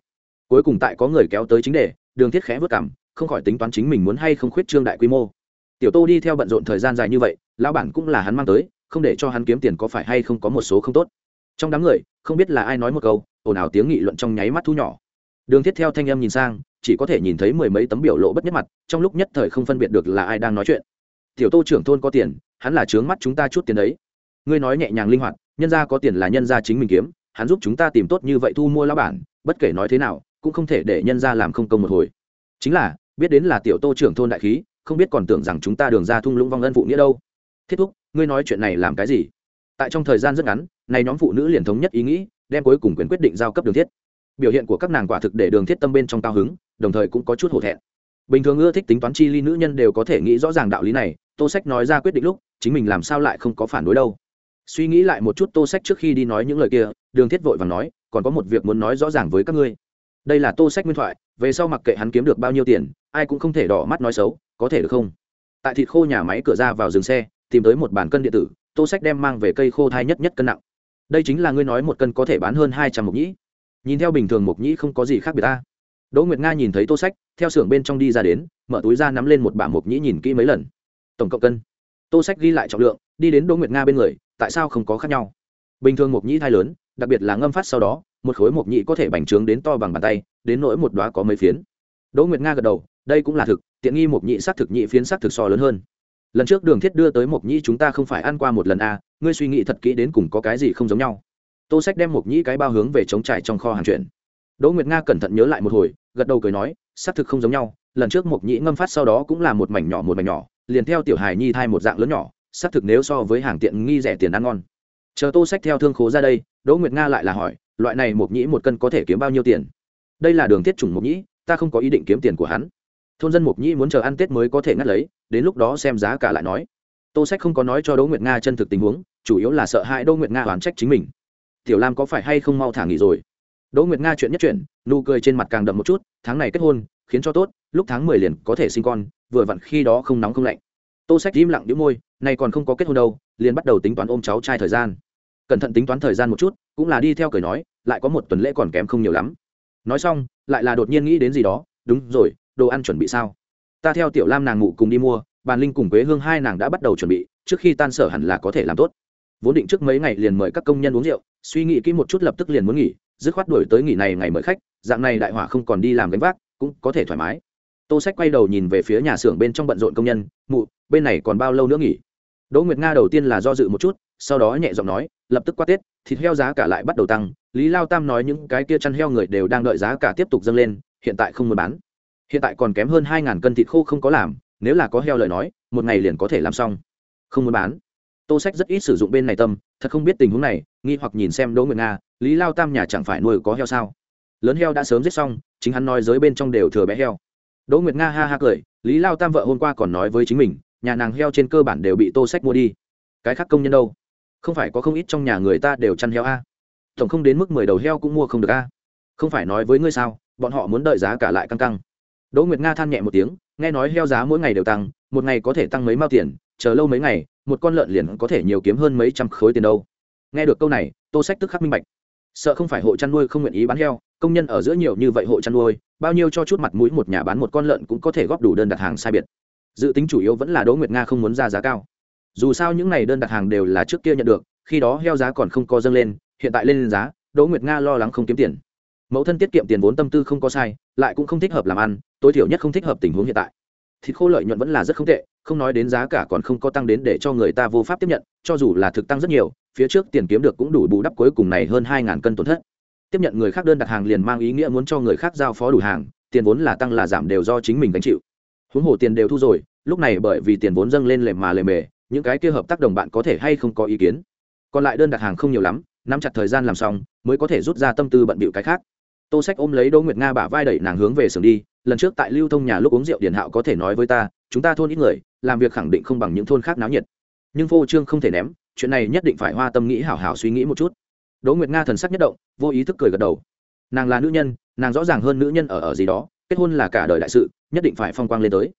Cuối cùng tại có người kéo tới chính đề, đường thiết khẽ vất cảm, không khỏi tính toán chính mình muốn hay không khuyết trương đại quy mô. Tiểu tô đi theo bận rộn thời gian dài như vậy, lão bản cũng là hắn mang tới, không để cho hắn kiếm tiền có phải hay không có một số không tốt. Trong đám người, không biết là ai nói một câu, ồn ào tiếng nghị luận trong nháy mắt thu nhỏ đường thiết theo thanh em nhìn sang, chỉ có thể nhìn thấy mười mấy tấm biểu lộ bất nhất mặt, trong lúc nhất thời không phân biệt được là ai đang nói chuyện. Tiểu tô trưởng thôn có tiền, hắn là trướng mắt chúng ta chút tiền đấy. Ngươi nói nhẹ nhàng linh hoạt, nhân gia có tiền là nhân gia chính mình kiếm, hắn giúp chúng ta tìm tốt như vậy thu mua lão bản, bất kể nói thế nào, cũng không thể để nhân gia làm không công một hồi. Chính là, biết đến là tiểu tô trưởng thôn đại khí, không biết còn tưởng rằng chúng ta đường ra thung lũng vong ân phụ nghĩa đâu. Thiết thúc, ngươi nói chuyện này làm cái gì? Tại trong thời gian rất ngắn, này nhóm phụ nữ liền thống nhất ý nghĩ, đem cuối cùng quyền quyết định giao cấp đường thiết biểu hiện của các nàng quả thực để đường thiết tâm bên trong cao hứng, đồng thời cũng có chút hổ thẹn. Bình thường ưa thích tính toán chi ly nữ nhân đều có thể nghĩ rõ ràng đạo lý này, tô sách nói ra quyết định lúc, chính mình làm sao lại không có phản đối đâu. Suy nghĩ lại một chút tô sách trước khi đi nói những lời kia, đường thiết vội và nói, còn có một việc muốn nói rõ ràng với các ngươi. Đây là tô sách nguyên thoại, về sau mặc kệ hắn kiếm được bao nhiêu tiền, ai cũng không thể đỏ mắt nói xấu, có thể được không? Tại thịt khô nhà máy cửa ra vào dừng xe, tìm tới một bản cân điện tử, tô sách đem mang về cây khô thai nhất nhất cân nặng. Đây chính là ngươi nói một cân có thể bán hơn hai trăm mục nhĩ nhìn theo bình thường mộc nhĩ không có gì khác biệt ta. Đỗ nguyệt nga nhìn thấy tô sách theo xưởng bên trong đi ra đến mở túi ra nắm lên một bả mộc nhĩ nhìn kỹ mấy lần. Tổng cộng cân. Tô sách ghi lại trọng lượng đi đến đỗ nguyệt nga bên người tại sao không có khác nhau? Bình thường mộc nhĩ thai lớn đặc biệt là ngâm phát sau đó một khối mộc nhĩ có thể bành trướng đến to bằng bàn tay đến nỗi một đoá có mấy phiến. Đỗ nguyệt nga gật đầu đây cũng là thực tiện nghi mộc nhĩ xác thực nhị phiến xác thực so lớn hơn. Lần trước đường thiết đưa tới mộc nhĩ chúng ta không phải ăn qua một lần à, ngươi suy nghĩ thật kỹ đến cùng có cái gì không giống nhau tô sách đem một nhĩ cái bao hướng về chống trải trong kho hàng chuyển. Đỗ nguyệt nga cẩn thận nhớ lại một hồi, gật đầu cười nói, xác thực không giống nhau, lần trước một nhĩ ngâm phát sau đó cũng là một mảnh nhỏ một mảnh nhỏ, liền theo tiểu hài nhi thai một dạng lớn nhỏ, xác thực nếu so với hàng tiện nghi rẻ tiền ăn ngon. Chờ tô sách theo thương khố ra đây, đỗ nguyệt nga lại là hỏi, loại này một nhĩ một cân có thể kiếm bao nhiêu tiền? Đây là đường thiết chủng một nhĩ, ta không có ý định kiếm tiền của hắn. Thôn dân mục nhĩ muốn chờ ăn tết mới có thể ngắt lấy, đến lúc đó xem giá cả lại nói. Tô sách không có nói cho đỗ nguyệt nga chân thực tình huống, chủ yếu là sợ hãi đỗ nguyệt nga oán trách chính mình tiểu lam có phải hay không mau thả nghỉ rồi? Đỗ nguyệt nga chuyện nhất chuyện, nụ cười trên mặt càng đậm một chút, tháng này kết hôn, khiến cho tốt, lúc tháng mười liền có thể sinh con, vừa vặn khi đó không nóng không lạnh. Tô sách im lặng đĩu môi, nay còn không có kết hôn đâu, liền bắt đầu tính toán ôm cháu trai thời gian. Cẩn thận tính toán thời gian một chút, cũng là đi theo cười nói, lại có một tuần lễ còn kém không nhiều lắm. Nói xong, lại là đột nhiên nghĩ đến gì đó, đúng rồi, đồ ăn chuẩn bị sao? Ta theo tiểu lam nàng ngụ cùng đi mua, bàn linh cùng quế hương hai nàng đã bắt đầu chuẩn bị, trước khi tan sở hẳn là có thể làm tốt vốn định trước mấy ngày liền mời các công nhân uống rượu, suy nghĩ kỹ một chút lập tức liền muốn nghỉ, dứt khoát đổi tới nghỉ này ngày mời khách, dạng này đại hỏa không còn đi làm gánh vác, cũng có thể thoải mái. Tô sách quay đầu nhìn về phía nhà xưởng bên trong bận rộn công nhân, mụ, bên này còn bao lâu nữa nghỉ? Đỗ nguyệt nga đầu tiên là do dự một chút, sau đó nhẹ giọng nói, lập tức qua tết, thịt heo giá cả lại bắt đầu tăng, lý lao tam nói những cái kia chăn heo người đều đang đợi giá cả tiếp tục dâng lên, hiện tại không muốn bán. Hiện tại còn kém hơn hai ngàn cân thịt khô không có làm, nếu là có heo lời nói, một ngày liền có thể làm xong. Không muốn bán tô sách rất ít sử dụng bên này tâm, thật không biết tình huống này, nghi hoặc nhìn xem đỗ nguyệt nga, lý lao tam nhà chẳng phải nuôi có heo sao? Lớn heo đã sớm giết xong, chính hắn nói giới bên trong đều thừa bé heo. Đỗ nguyệt nga ha ha cười, lý lao tam vợ hôm qua còn nói với chính mình, nhà nàng heo trên cơ bản đều bị tô sách mua đi. Cái khác công nhân đâu? Không phải có không ít trong nhà người ta đều chăn heo a? Tổng không đến mức mười đầu heo cũng mua không được a? Không phải nói với ngươi sao, bọn họ muốn đợi giá cả lại căng căng. Đỗ nguyệt nga than nhẹ một tiếng, nghe nói heo giá mỗi ngày đều tăng, một ngày có thể tăng mấy mao tiền, chờ lâu mấy ngày một con lợn liền có thể nhiều kiếm hơn mấy trăm khối tiền đâu. Nghe được câu này, tô sách tức khắc minh bạch. Sợ không phải hộ chăn nuôi không nguyện ý bán heo, công nhân ở giữa nhiều như vậy hộ chăn nuôi, bao nhiêu cho chút mặt mũi một nhà bán một con lợn cũng có thể góp đủ đơn đặt hàng sai biệt. Dự tính chủ yếu vẫn là đỗ nguyệt nga không muốn ra giá cao. Dù sao những n à y đơn đặt hàng đều là trước kia nhận được, khi đó heo giá còn không có dâng lên, hiện tại lên giá, đỗ nguyệt nga lo lắng không kiếm tiền. Mẫu thân tiết kiệm tiền vốn tâm tư không có sai, lại cũng không thích hợp làm ăn, tối thiểu nhất không thích hợp tình huống hiện tại. Thịt khô lợi nhuận vẫn là rất không tệ không nói đến giá cả còn không có tăng đến để cho người ta vô pháp tiếp nhận, cho dù là thực tăng rất nhiều, phía trước tiền kiếm được cũng đủ bù đắp cuối cùng này hơn hai cân tổn thất. Tiếp nhận người khác đơn đặt hàng liền mang ý nghĩa muốn cho người khác giao phó đủ hàng, tiền vốn là tăng là giảm đều do chính mình gánh chịu. Huống hồ tiền đều thu rồi, lúc này bởi vì tiền vốn dâng lên lề mà lề mề, những cái kia hợp tác đồng bạn có thể hay không có ý kiến. Còn lại đơn đặt hàng không nhiều lắm, nắm chặt thời gian làm xong, mới có thể rút ra tâm tư bận bịu cái khác. Tô sách ôm lấy đỗ nguyệt nga bả vai đẩy nàng hướng về sưởng đi, lần trước tại lưu thông nhà lúc uống rượu điển hạo có thể nói với ta chúng ta thôn ít người, làm việc khẳng định không bằng những thôn khác náo nhiệt. Nhưng phô trương không thể ném, chuyện này nhất định phải hoa tâm nghĩ hảo hảo suy nghĩ một chút. Đỗ nguyệt nga thần sắc nhất động, vô ý thức cười gật đầu. Nàng là nữ nhân, nàng rõ ràng hơn nữ nhân ở ở gì đó, kết hôn là cả đời đại sự, nhất định phải phong quang lên tới.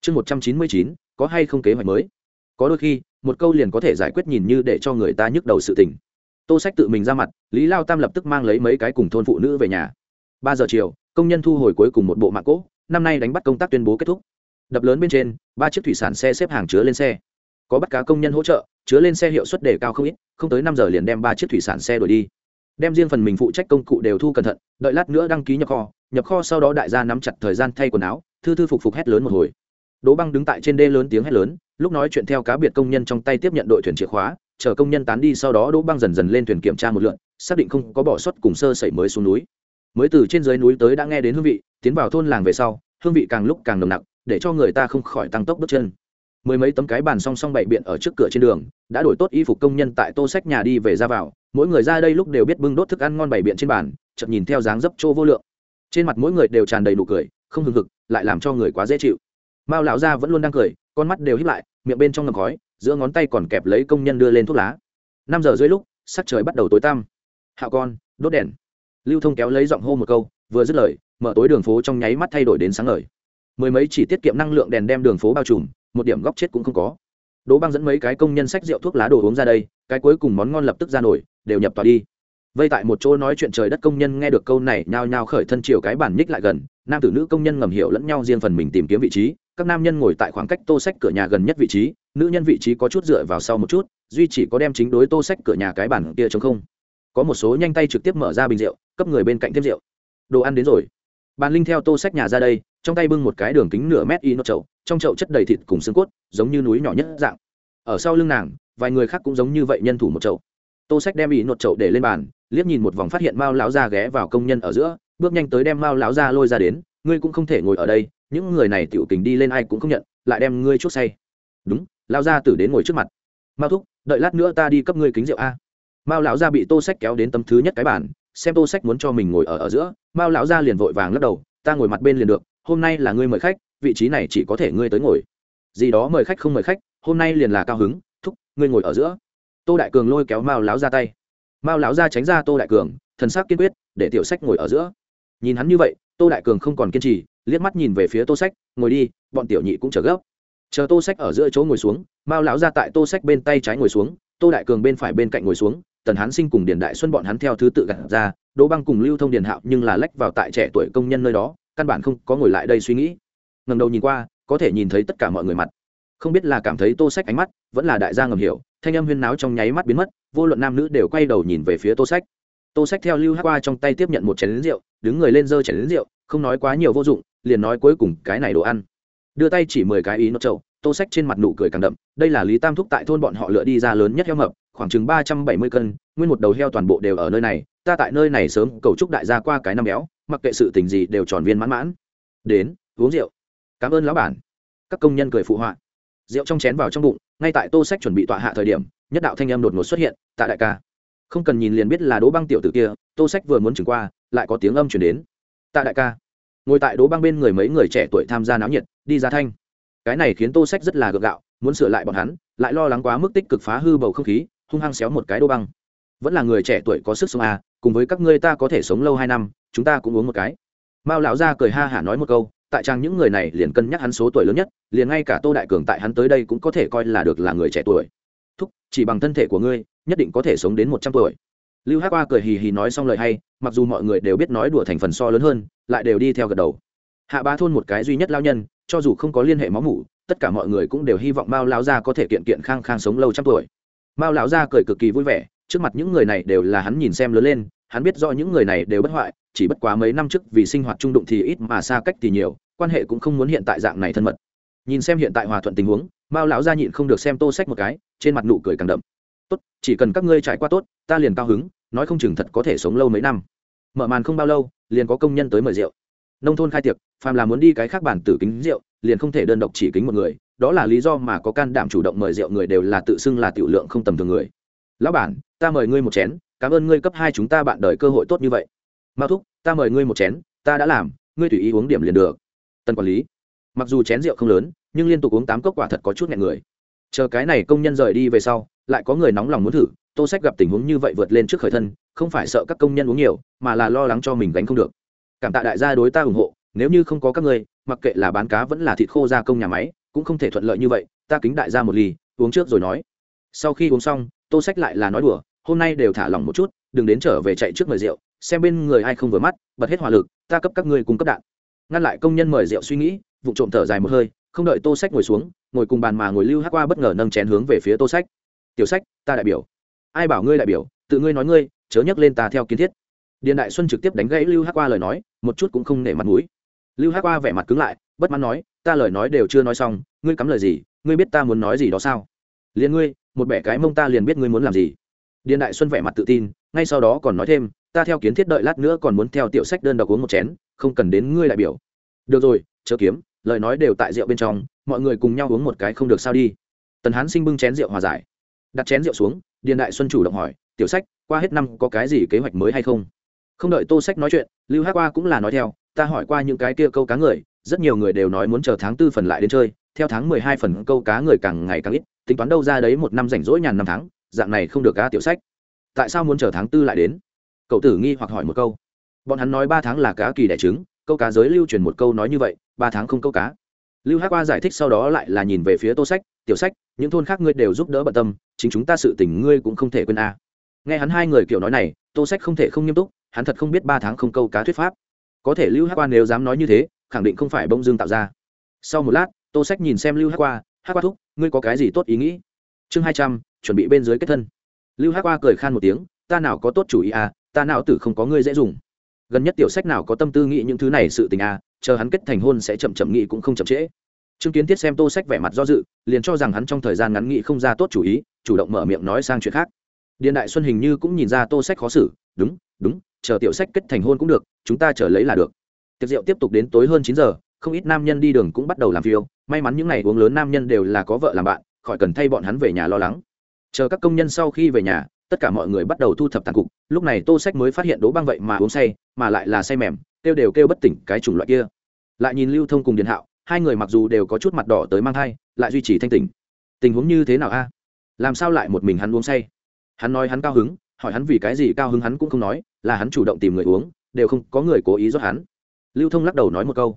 Chương một trăm chín mươi chín, có hay không kế hoạch mới? Có đôi khi, một câu liền có thể giải quyết nhìn như để cho người ta nhức đầu sự tình. Tô sách tự mình ra mặt, lý lao tam lập tức mang lấy mấy cái cùng thôn phụ nữ về nhà. Ba giờ chiều, công nhân thu hồi cuối cùng một bộ mạng cỗ năm nay đánh bắt công tác tuyên bố kết thúc đập lớn bên trên, ba chiếc thủy sản xe xếp hàng chứa lên xe. Có bắt cá công nhân hỗ trợ, chứa lên xe hiệu suất đề cao không ít, không tới năm giờ liền đem ba chiếc thủy sản xe đổi đi. Đem riêng phần mình phụ trách công cụ đều thu cẩn thận, đợi lát nữa đăng ký nhập kho nhập kho sau đó đại gia nắm chặt thời gian thay quần áo, thư thư phục phục hét lớn một hồi. Đỗ băng đứng tại trên đê lớn tiếng hét lớn, lúc nói chuyện theo cá biệt công nhân trong tay tiếp nhận đội thuyền chìa khóa, chờ công nhân tán đi sau đó đỗ băng dần dần lên thuyền kiểm tra một lượn, xác định không có bỏ suất cùng sơ sẩy mới xuống núi. Mới từ trên dưới núi tới đã nghe đến hương vị, tiến vào thôn làng về sau, hương vị càng lúc càng nồng nặc để cho người ta không khỏi tăng tốc bước chân. Mười mấy tấm cái bàn song song bày biện ở trước cửa trên đường, đã đổi tốt y phục công nhân tại tô sách nhà đi về ra vào, mỗi người ra đây lúc đều biết bưng đốt thức ăn ngon bày biện trên bàn chậm nhìn theo dáng dấp chỗ vô lượng. Trên mặt mỗi người đều tràn đầy nụ cười, không hừng hực, lại làm cho người quá dễ chịu. Mao lão gia vẫn luôn đang cười, con mắt đều híp lại, miệng bên trong ngầm khói, giữa ngón tay còn kẹp lấy công nhân đưa lên thuốc lá. Năm giờ dưới lúc, sắc trời bắt đầu tối tăm. Hạo con, đốt đèn. Lưu thông kéo lấy giọng hô một câu, vừa dứt lời, mở tối đường phố trong nháy mắt thay đổi đến sáng ngời mười mấy chỉ tiết kiệm năng lượng đèn đem đường phố bao trùm, một điểm góc chết cũng không có. Đỗ băng dẫn mấy cái công nhân sách rượu thuốc lá đồ uống ra đây, cái cuối cùng món ngon lập tức ra nổi, đều nhập tòa đi. Vây tại một chỗ nói chuyện trời đất công nhân nghe được câu này, nhao nhao khởi thân chiều cái bản nhích lại gần, nam tử nữ công nhân ngầm hiểu lẫn nhau riêng phần mình tìm kiếm vị trí, các nam nhân ngồi tại khoảng cách tô sách cửa nhà gần nhất vị trí, nữ nhân vị trí có chút dựa vào sau một chút, duy chỉ có đem chính đối tô sách cửa nhà cái bản kia chống không. Có một số nhanh tay trực tiếp mở ra bình rượu, cấp người bên cạnh thêm rượu. Đồ ăn đến rồi. Bàn linh theo tô sách nhà ra đây trong tay bưng một cái đường kính nửa mét y nốt chậu, trong chậu chất đầy thịt cùng xương cốt, giống như núi nhỏ nhất dạng. Ở sau lưng nàng, vài người khác cũng giống như vậy nhân thủ một chậu. Tô sách đem y nốt chậu để lên bàn, liếc nhìn một vòng phát hiện mao lão gia ghé vào công nhân ở giữa, bước nhanh tới đem mao lão gia lôi ra đến, ngươi cũng không thể ngồi ở đây, những người này tiểu tình đi lên ai cũng không nhận, lại đem ngươi chuốc say. Đúng, lão gia tử đến ngồi trước mặt. Mao thúc, đợi lát nữa ta đi cấp ngươi kính rượu a. Mao lão gia bị tô sách kéo đến tấm thứ nhất cái bàn, xem tô sách muốn cho mình ngồi ở ở giữa, mao lão gia liền vội vàng lắc đầu, ta ngồi mặt bên liền được hôm nay là ngươi mời khách, vị trí này chỉ có thể ngươi tới ngồi. Gì đó mời khách không mời khách, hôm nay liền là cao hứng, thúc, ngươi ngồi ở giữa. Tô đại cường lôi kéo mao láo ra tay. Mao láo ra tránh ra tô đại cường, thần sắc kiên quyết, để tiểu sách ngồi ở giữa. Nhìn hắn như vậy, tô đại cường không còn kiên trì, liếc mắt nhìn về phía tô sách, ngồi đi, bọn tiểu nhị cũng chờ gấp. Chờ tô sách ở giữa chỗ ngồi xuống, mao lão ra tại tô sách bên tay trái ngồi xuống, tô đại cường bên phải bên cạnh ngồi xuống, tần hán sinh cùng điền đại xuân bọn hắn theo thứ tự gặt ra, đỗ băng cùng lưu thông điền hạo nhưng là lách vào tại trẻ tuổi công nhân nơi đó căn bản không có ngồi lại đây suy nghĩ. Ngầm đầu nhìn qua, có thể nhìn thấy tất cả mọi người mặt. Không biết là cảm thấy tô sách ánh mắt vẫn là đại gia ngầm hiểu, thanh âm huyên náo trong nháy mắt biến mất, vô luận nam nữ đều quay đầu nhìn về phía tô sách. Tô sách theo lưu hát qua trong tay tiếp nhận một chén lính rượu, đứng người lên dơ chén lính rượu, không nói quá nhiều vô dụng, liền nói cuối cùng cái này đồ ăn. Đưa tay chỉ mười cái ý nốt trậu, tô sách trên mặt nụ cười càng đậm, đây là lý tam thúc tại thôn bọn họ lựa đi ra lớn nhất heo mập, khoảng chừng ba trăm bảy mươi cân, nguyên một đầu heo toàn bộ đều ở nơi này, ta tại nơi này sớm cầu chúc đại gia qua cái năm béo mặc kệ sự tình gì đều tròn viên mãn mãn. Đến, uống rượu. Cảm ơn lão bản. Các công nhân cười phụ họa. Rượu trong chén vào trong bụng, ngay tại tô sách chuẩn bị tọa hạ thời điểm, nhất đạo thanh âm đột ngột xuất hiện tại đại ca. Không cần nhìn liền biết là đỗ băng tiểu tử kia, tô sách vừa muốn chừng qua, lại có tiếng âm chuyển đến. Tạ đại ca. Ngồi tại đỗ băng bên người mấy người trẻ tuổi tham gia náo nhiệt, đi ra thanh. Cái này khiến tô sách rất là gượng gạo, muốn sửa lại bọn hắn, lại lo lắng quá mức tích cực phá hư bầu không khí, hung hăng xéo một cái đỗ băng. Vẫn là người trẻ tuổi có sức sống à cùng với các ngươi ta có thể sống lâu hai năm, chúng ta cũng uống một cái. Mao lão gia cười ha hả nói một câu, tại trang những người này liền cân nhắc hắn số tuổi lớn nhất, liền ngay cả tô đại cường tại hắn tới đây cũng có thể coi là được là người trẻ tuổi. Thúc, chỉ bằng thân thể của ngươi, nhất định có thể sống đến một trăm tuổi. Lưu hát qua cười hì hì nói xong lời hay, mặc dù mọi người đều biết nói đùa thành phần so lớn hơn, lại đều đi theo gật đầu. Hạ ba thôn một cái duy nhất lao nhân, cho dù không có liên hệ máu mủ, tất cả mọi người cũng đều hy vọng mao lão gia có thể kiện kiện khang khang sống lâu trăm tuổi. Mao lão gia cười cực kỳ vui vẻ trước mặt những người này đều là hắn nhìn xem lớn lên, hắn biết do những người này đều bất hoại, chỉ bất quá mấy năm trước vì sinh hoạt trung đụng thì ít mà xa cách thì nhiều, quan hệ cũng không muốn hiện tại dạng này thân mật. Nhìn xem hiện tại hòa thuận tình huống, mao lão gia nhịn không được xem tô sách một cái, trên mặt nụ cười càng đậm. Tốt, chỉ cần các ngươi trải qua tốt, ta liền cao hứng, nói không chừng thật có thể sống lâu mấy năm. Mở màn không bao lâu, liền có công nhân tới mời rượu. Nông thôn khai tiệc, phàm là muốn đi cái khác bản tử kính rượu, liền không thể đơn độc chỉ kính một người, đó là lý do mà có can đảm chủ động mời rượu người đều là tự xưng là tiểu lượng không tầm thường người. Lão bản ta mời ngươi một chén, cảm ơn ngươi cấp hai chúng ta bạn đời cơ hội tốt như vậy. Mao thúc, ta mời ngươi một chén, ta đã làm, ngươi tùy ý uống điểm liền được. Tân quản lý, mặc dù chén rượu không lớn, nhưng liên tục uống tám cốc quả thật có chút nghẹn người. Chờ cái này công nhân rời đi về sau, lại có người nóng lòng muốn thử, tô sách gặp tình huống như vậy vượt lên trước khởi thân, không phải sợ các công nhân uống nhiều, mà là lo lắng cho mình gánh không được. Cảm tạ đại gia đối ta ủng hộ, nếu như không có các ngươi, mặc kệ là bán cá vẫn là thịt khô gia công nhà máy, cũng không thể thuận lợi như vậy, ta kính đại gia một ly, uống trước rồi nói. Sau khi uống xong tô sách lại là nói đùa, hôm nay đều thả lỏng một chút, đừng đến trở về chạy trước mời rượu, xem bên người ai không vừa mắt, bật hết hỏa lực, ta cấp các ngươi cung cấp đạn. Ngăn lại công nhân mời rượu suy nghĩ, vụ trộm thở dài một hơi, không đợi tô sách ngồi xuống, ngồi cùng bàn mà ngồi lưu hát qua bất ngờ nâng chén hướng về phía tô sách. Tiểu sách, ta đại biểu. Ai bảo ngươi đại biểu? Tự ngươi nói ngươi, chớ nhắc lên ta theo kiến thiết. Điện đại xuân trực tiếp đánh gãy lưu hát qua lời nói, một chút cũng không nể mặt mũi. Lưu hát qua vẻ mặt cứng lại, bất mãn nói, ta lời nói đều chưa nói xong, ngươi cắm lời gì, ngươi biết ta muốn nói gì đó sao? Liền ngươi một bẻ cái mông ta liền biết ngươi muốn làm gì. Điện đại xuân vẻ mặt tự tin, ngay sau đó còn nói thêm, ta theo kiến thiết đợi lát nữa còn muốn theo tiểu sách đơn độc uống một chén, không cần đến ngươi đại biểu. Được rồi, chớ kiếm, lời nói đều tại rượu bên trong, mọi người cùng nhau uống một cái không được sao đi. Tần hán sinh bưng chén rượu hòa giải. Đặt chén rượu xuống, điền đại xuân chủ động hỏi, tiểu sách, qua hết năm có cái gì kế hoạch mới hay không? Không đợi tô sách nói chuyện, lưu hát qua cũng là nói theo, ta hỏi qua những cái kia câu cá người, rất nhiều người đều nói muốn chờ tháng tư phần lại đến chơi theo tháng mười hai phần câu cá người càng ngày càng ít, tính toán đâu ra đấy một năm rảnh rỗi nhàn năm tháng, dạng này không được cá tiểu sách. Tại sao muốn chờ tháng tư lại đến? Cậu tử nghi hoặc hỏi một câu. Bọn hắn nói ba tháng là cá kỳ đẻ trứng, câu cá giới lưu truyền một câu nói như vậy, ba tháng không câu cá. Lưu hát qua giải thích sau đó lại là nhìn về phía tô sách, tiểu sách, những thôn khác ngươi đều giúp đỡ bận tâm, chính chúng ta sự tình ngươi cũng không thể quên a. À. nghe hắn hai người kiểu nói này, tô sách không thể không nghiêm túc, hắn thật không biết ba tháng không câu cá thuyết pháp. Có thể lưu hát qua nếu dám nói như thế, khẳng định không phải bông dương tạo ra. Sau một lát tô sách nhìn xem lưu hát qua hát qua thúc, ngươi có cái gì tốt ý nghĩ? Chương hai trăm, chuẩn bị bên dưới kết thân. Lưu hát qua cười khan một tiếng, ta nào có tốt chủ ý à ta nào tử không có ngươi dễ dùng. Gần nhất tiểu sách nào có tâm tư nghĩ những thứ này sự tình à chờ hắn kết thành hôn sẽ chậm chậm nghĩ cũng không chậm trễ. Chứng kiến tiết xem tô sách vẻ mặt do dự, liền cho rằng hắn trong thời gian ngắn nghĩ không ra tốt chủ ý, chủ động mở miệng nói sang chuyện khác. Điện đại xuân hình như cũng nhìn ra tô sách khó xử, đúng đúng, chờ tiểu sách kết thành hôn cũng được, chúng ta chờ lấy là được. Tiệc rượu tiếp tục đến tối hơn chín giờ không ít nam nhân đi đường cũng bắt đầu làm phiêu. May mắn những ngày uống lớn nam nhân đều là có vợ làm bạn, khỏi cần thay bọn hắn về nhà lo lắng. Chờ các công nhân sau khi về nhà, tất cả mọi người bắt đầu thu thập tàn cục. Lúc này tô sách mới phát hiện đỗ băng vậy mà uống say, mà lại là say mềm, kêu đều kêu bất tỉnh cái chủng loại kia. Lại nhìn lưu thông cùng điện hạo, hai người mặc dù đều có chút mặt đỏ tới mang thai, lại duy trì thanh tỉnh. Tình huống như thế nào a? Làm sao lại một mình hắn uống say? Hắn nói hắn cao hứng, hỏi hắn vì cái gì cao hứng hắn cũng không nói, là hắn chủ động tìm người uống, đều không có người cố ý rót hắn. Lưu thông lắc đầu nói một câu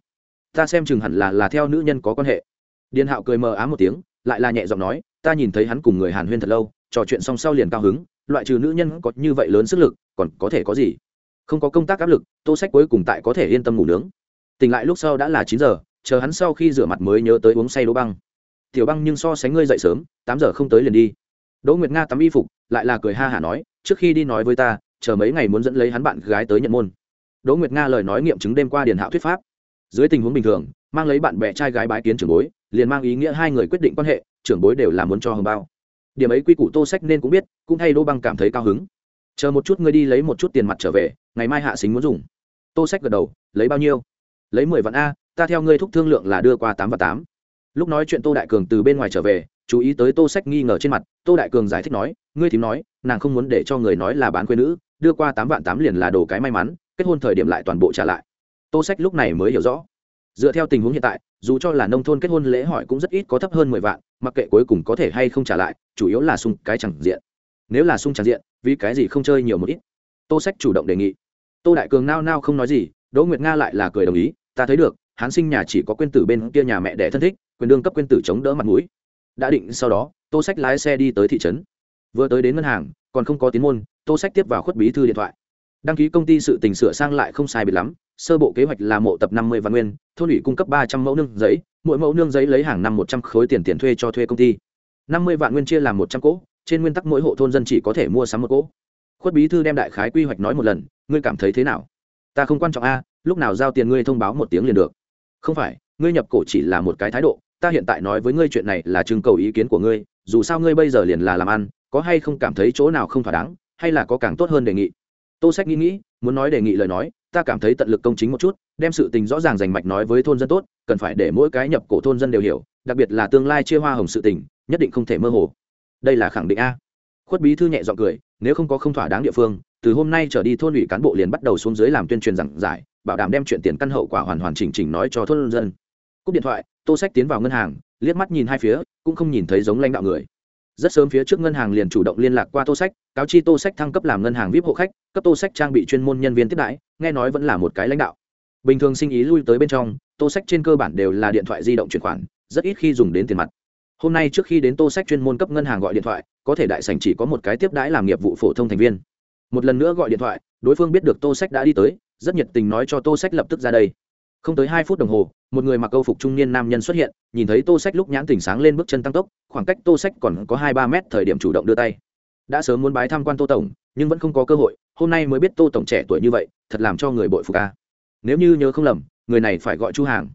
ta xem chừng hẳn là là theo nữ nhân có quan hệ. Điền hạo cười mờ ám một tiếng, lại là nhẹ giọng nói, ta nhìn thấy hắn cùng người hàn huyên thật lâu, trò chuyện xong sau liền cao hứng, loại trừ nữ nhân có như vậy lớn sức lực, còn có thể có gì? Không có công tác áp lực, tô sách cuối cùng tại có thể yên tâm ngủ nướng. Tỉnh lại lúc sau đã là chín giờ, chờ hắn sau khi rửa mặt mới nhớ tới uống say đỗ băng. Tiểu băng nhưng so sánh ngươi dậy sớm, tám giờ không tới liền đi. Đỗ nguyệt nga tắm y phục, lại là cười ha hả nói, trước khi đi nói với ta, chờ mấy ngày muốn dẫn lấy hắn bạn gái tới nhận môn. Đỗ nguyệt nga lời nói nghiệm chứng đêm qua điền hạo thuyết pháp dưới tình huống bình thường, mang lấy bạn bè trai gái bái kiến trưởng bối, liền mang ý nghĩa hai người quyết định quan hệ, trưởng bối đều là muốn cho hồng bao. Điểm ấy quy củ tô sách nên cũng biết, cũng thay đỗ băng cảm thấy cao hứng. Chờ một chút ngươi đi lấy một chút tiền mặt trở về, ngày mai hạ xính muốn dùng. Tô sách gật đầu, lấy bao nhiêu? Lấy mười vạn a, ta theo ngươi thúc thương lượng là đưa qua tám và tám. Lúc nói chuyện tô đại cường từ bên ngoài trở về, chú ý tới tô sách nghi ngờ trên mặt, tô đại cường giải thích nói, ngươi thím nói, nàng không muốn để cho người nói là bán quê nữ, đưa qua tám vạn tám liền là đồ cái may mắn, kết hôn thời điểm lại toàn bộ trả lại tô sách lúc này mới hiểu rõ. Dựa theo tình huống hiện tại, dù cho là nông thôn kết hôn lễ hỏi cũng rất ít có thấp hơn mười vạn, mặc kệ cuối cùng có thể hay không trả lại, chủ yếu là sung cái chẳng diện. Nếu là sung chẳng diện, vì cái gì không chơi nhiều một ít? Tô sách chủ động đề nghị. Tô đại cường nao nao không nói gì, đỗ nguyệt nga lại là cười đồng ý, ta thấy được, hán sinh nhà chỉ có quên tử bên kia nhà mẹ đẻ thân thích, quyền đương cấp quên tử chống đỡ mặt mũi. Đã định sau đó, tô sách lái xe đi tới thị trấn. Vừa tới đến ngân hàng, còn không có tiến môn, tô sách tiếp vào khuất bí thư điện thoại đăng ký công ty sự tình sửa sang lại không sai biệt lắm, sơ bộ kế hoạch là mộ tập năm mươi văn nguyên, thôn ủy cung cấp ba trăm mẫu nương giấy, mỗi mẫu nương giấy lấy hàng năm một trăm khối tiền tiền thuê cho thuê công ty. năm mươi vạn nguyên chia làm một trăm cỗ, trên nguyên tắc mỗi hộ thôn dân chỉ có thể mua sắm một cỗ. Khuất bí thư đem đại khái quy hoạch nói một lần, ngươi cảm thấy thế nào? Ta không quan trọng a, lúc nào giao tiền ngươi thông báo một tiếng liền được. Không phải, ngươi nhập cổ chỉ là một cái thái độ, ta hiện tại nói với ngươi chuyện này là trưng cầu ý kiến của ngươi, dù sao ngươi bây giờ liền là làm ăn, có hay không cảm thấy chỗ nào không thỏa đáng, hay là có càng tốt hơn đề nghị tô sách nghĩ nghĩ, muốn nói đề nghị lời nói, ta cảm thấy tận lực công chính một chút, đem sự tình rõ ràng rành mạch nói với thôn dân tốt, cần phải để mỗi cái nhập cổ thôn dân đều hiểu, đặc biệt là tương lai chia hoa hồng sự tình, nhất định không thể mơ hồ. Đây là khẳng định a. Khuất bí thư nhẹ dọn cười, nếu không có không thỏa đáng địa phương, từ hôm nay trở đi thôn ủy cán bộ liền bắt đầu xuống dưới làm tuyên truyền giảng giải, bảo đảm đem chuyện tiền căn hậu quả hoàn hoàn chỉnh chỉnh nói cho thôn dân. Cúp điện thoại, tô sách tiến vào ngân hàng, liếc mắt nhìn hai phía, cũng không nhìn thấy giống lãnh đạo người rất sớm phía trước ngân hàng liền chủ động liên lạc qua tô sách, cáo chi tô sách thăng cấp làm ngân hàng vip hộ khách, cấp tô sách trang bị chuyên môn nhân viên tiếp đãi, nghe nói vẫn là một cái lãnh đạo. Bình thường sinh ý lui tới bên trong, tô sách trên cơ bản đều là điện thoại di động chuyển khoản, rất ít khi dùng đến tiền mặt. Hôm nay trước khi đến tô sách chuyên môn cấp ngân hàng gọi điện thoại, có thể đại sành chỉ có một cái tiếp đãi làm nghiệp vụ phổ thông thành viên. Một lần nữa gọi điện thoại, đối phương biết được tô sách đã đi tới, rất nhiệt tình nói cho tô sách lập tức ra đây không tới hai phút đồng hồ, một người mặc câu phục trung niên nam nhân xuất hiện, nhìn thấy tô sách lúc nhãn tỉnh sáng lên bước chân tăng tốc, khoảng cách tô sách còn có hai ba mét thời điểm chủ động đưa tay. Đã sớm muốn bái tham quan tô tổng, nhưng vẫn không có cơ hội, hôm nay mới biết tô tổng trẻ tuổi như vậy, thật làm cho người bội phục ca nếu như nhớ không lầm, người này phải gọi chu hàng.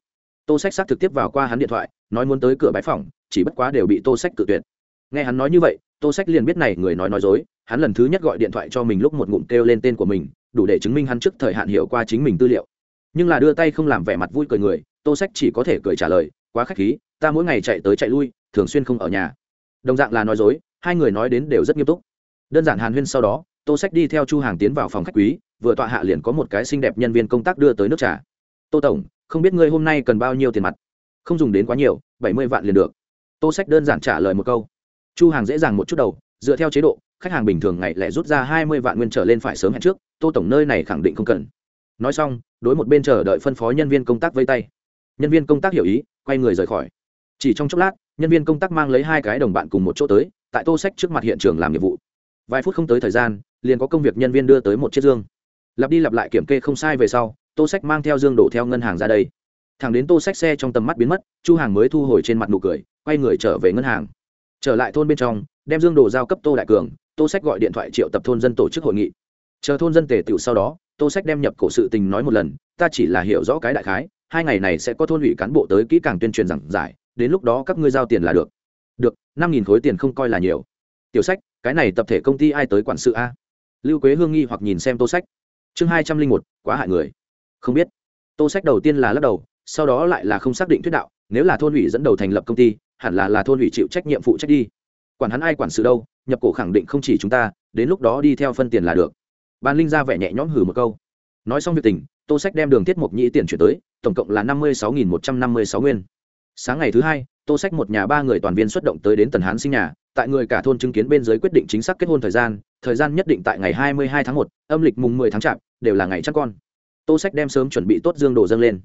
Tô sách xác thực tiếp vào qua hắn điện thoại, nói muốn tới cửa bái phòng chỉ bất quá đều bị tô sách cự tuyệt. Nghe hắn nói như vậy, tô sách liền biết này người nói nói dối, hắn lần thứ nhất gọi điện thoại cho mình lúc một ngụm kêu lên tên của mình, đủ để chứng minh hắn trước thời hạn hiểu qua chính mình tư liệu nhưng là đưa tay không làm vẻ mặt vui cười người, tô sách chỉ có thể cười trả lời, quá k h á c h khí, ta mỗi ngày chạy tới chạy lui, thường xuyên không ở nhà. Đồng dạng là nói dối, hai người nói đến đều rất nghiêm túc. Đơn giản hàn huyên sau đó, tô sách đi theo chu hàng tiến vào phòng khách quý, vừa tọa hạ liền có một cái xinh đẹp nhân viên công tác đưa tới nước trà. Tô tổng, không biết ngươi hôm nay cần bao nhiêu tiền mặt? Không dùng đến quá nhiều, bảy mươi vạn liền được. Tô sách đơn giản trả lời một câu. Chu hàng dễ dàng một chút đầu, dựa theo chế độ, khách hàng bình thường ngày lại rút ra hai mươi vạn nguyên trở lên phải sớm hẹn trước, tô tổng, nơi này khẳng định không cần nói xong, đối một bên chờ đợi phân phó nhân viên công tác vây tay. Nhân viên công tác hiểu ý, quay người rời khỏi. Chỉ trong chốc lát, nhân viên công tác mang lấy hai cái đồng bạn cùng một chỗ tới, tại tô sách trước mặt hiện trường làm nhiệm vụ. Vài phút không tới thời gian, liền có công việc nhân viên đưa tới một chiếc dương. Lặp đi lặp lại kiểm kê không sai về sau, tô sách mang theo dương đổ theo ngân hàng ra đây. Thẳng đến tô sách xe trong tầm mắt biến mất, chu hàng mới thu hồi trên mặt nụ cười, quay người trở về ngân hàng. Trở lại thôn bên trong, đem dương đồ giao cấp tô đại cường, tô sách gọi điện thoại triệu tập thôn dân tổ chức hội nghị. Chờ thôn dân tề tựu sau đó tô sách đem nhập cổ sự tình nói một lần, ta chỉ là hiểu rõ cái đại khái, hai ngày này sẽ có thôn ủy cán bộ tới kỹ càng tuyên truyền giảng giải, đến lúc đó các ngươi giao tiền là được. Được, năm nghìn khối tiền không coi là nhiều. Tiểu sách, cái này tập thể công ty ai tới quản sự a? Lưu quế hương nghi hoặc nhìn xem tô sách. Chương hai trăm linh một, quá hại người. Không biết. Tô sách đầu tiên là lắc đầu, sau đó lại là không xác định thuyết đạo, nếu là thôn ủy dẫn đầu thành lập công ty, hẳn là là thôn ủy chịu trách nhiệm phụ trách đi. Quản hắn ai quản sự đâu, nhập cổ khẳng định không chỉ chúng ta, đến lúc đó đi theo phân tiền là được ban linh ra vẻ nhẹ nhõm hừ một câu. Nói xong việc tình, tô sách đem đường tiết mộc nhĩ tiền chuyển tới, tổng cộng là năm mươi sáu một trăm năm mươi sáu nguyên. Sáng ngày thứ hai, tô sách một nhà ba người toàn viên xuất động tới đến tần hán sinh nhà, tại người cả thôn chứng kiến bên dưới quyết định chính xác kết hôn thời gian thời gian nhất định tại ngày hai mươi hai tháng một, âm lịch mùng mười tháng chạp, đều là ngày chắc con. Tô sách đem sớm chuẩn bị tốt dương đồ dâng lên.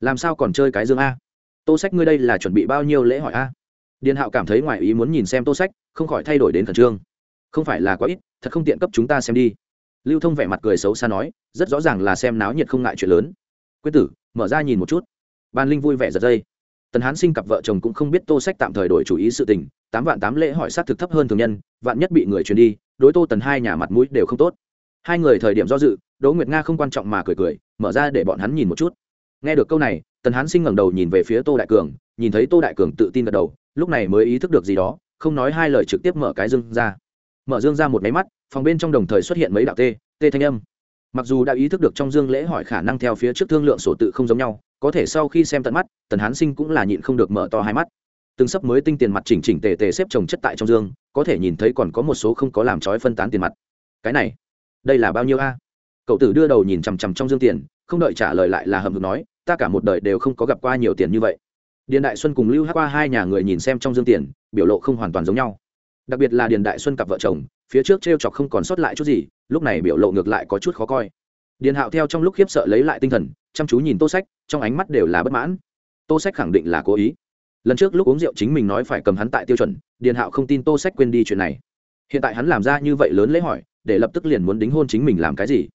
Làm sao còn chơi cái dương a? Tô sách ngươi đây là chuẩn bị bao nhiêu lễ hỏi a? Điền hạo cảm thấy ngoài ý muốn nhìn xem tô sách, không khỏi thay đổi đến khẩn trương. Không phải là quá ít, thật không tiện cấp chúng ta xem đi lưu thông vẻ mặt cười xấu xa nói, rất rõ ràng là xem náo nhiệt không ngại chuyện lớn. Quyết tử, mở ra nhìn một chút. Ban linh vui vẻ giật dây. Tần hán sinh cặp vợ chồng cũng không biết tô sách tạm thời đổi chủ ý sự tình, tám vạn tám lễ hỏi sát thực thấp hơn thường nhân, vạn nhất bị người truyền đi, đối tô tần hai nhà mặt mũi đều không tốt. Hai người thời điểm do dự, đỗ nguyệt nga không quan trọng mà cười cười, mở ra để bọn hắn nhìn một chút. Nghe được câu này, tần hán sinh ngẩng đầu nhìn về phía tô đại cường, nhìn thấy tô đại cường tự tin gật đầu, lúc này mới ý thức được gì đó, không nói hai lời trực tiếp mở cái dương ra. Mở dương ra một máy mắt phòng bên trong đồng thời xuất hiện mấy đạo tê tê thanh âm. Mặc dù đã ý thức được trong dương lễ hỏi khả năng theo phía trước thương lượng sổ tự không giống nhau, có thể sau khi xem tận mắt, tần hán sinh cũng là nhịn không được mở to hai mắt. Từng sấp mới tinh tiền mặt chỉnh chỉnh tề tề xếp trồng chất tại trong dương, có thể nhìn thấy còn có một số không có làm trói phân tán tiền mặt. Cái này, đây là bao nhiêu a? Cậu tử đưa đầu nhìn chằm chằm trong dương tiền, không đợi trả lời lại là hầm hực nói, ta cả một đời đều không có gặp qua nhiều tiền như vậy. Điền đại xuân cùng lưu hát qua hai nhà người nhìn xem trong dương tiền, biểu lộ không hoàn toàn giống nhau. Đặc biệt là điền đại xuân cặp vợ chồng phía trước t r e o chọc không còn sót lại chút gì, lúc này biểu lộ ngược lại có chút khó coi. Điền hạo theo trong lúc khiếp sợ lấy lại tinh thần, chăm chú nhìn tô sách, trong ánh mắt đều là bất mãn. Tô sách khẳng định là cố ý. Lần trước lúc uống rượu chính mình nói phải cầm hắn tại tiêu chuẩn, điền hạo không tin tô sách quên đi chuyện này. Hiện tại hắn làm ra như vậy lớn lễ hỏi, để lập tức liền muốn đính hôn chính mình làm cái gì?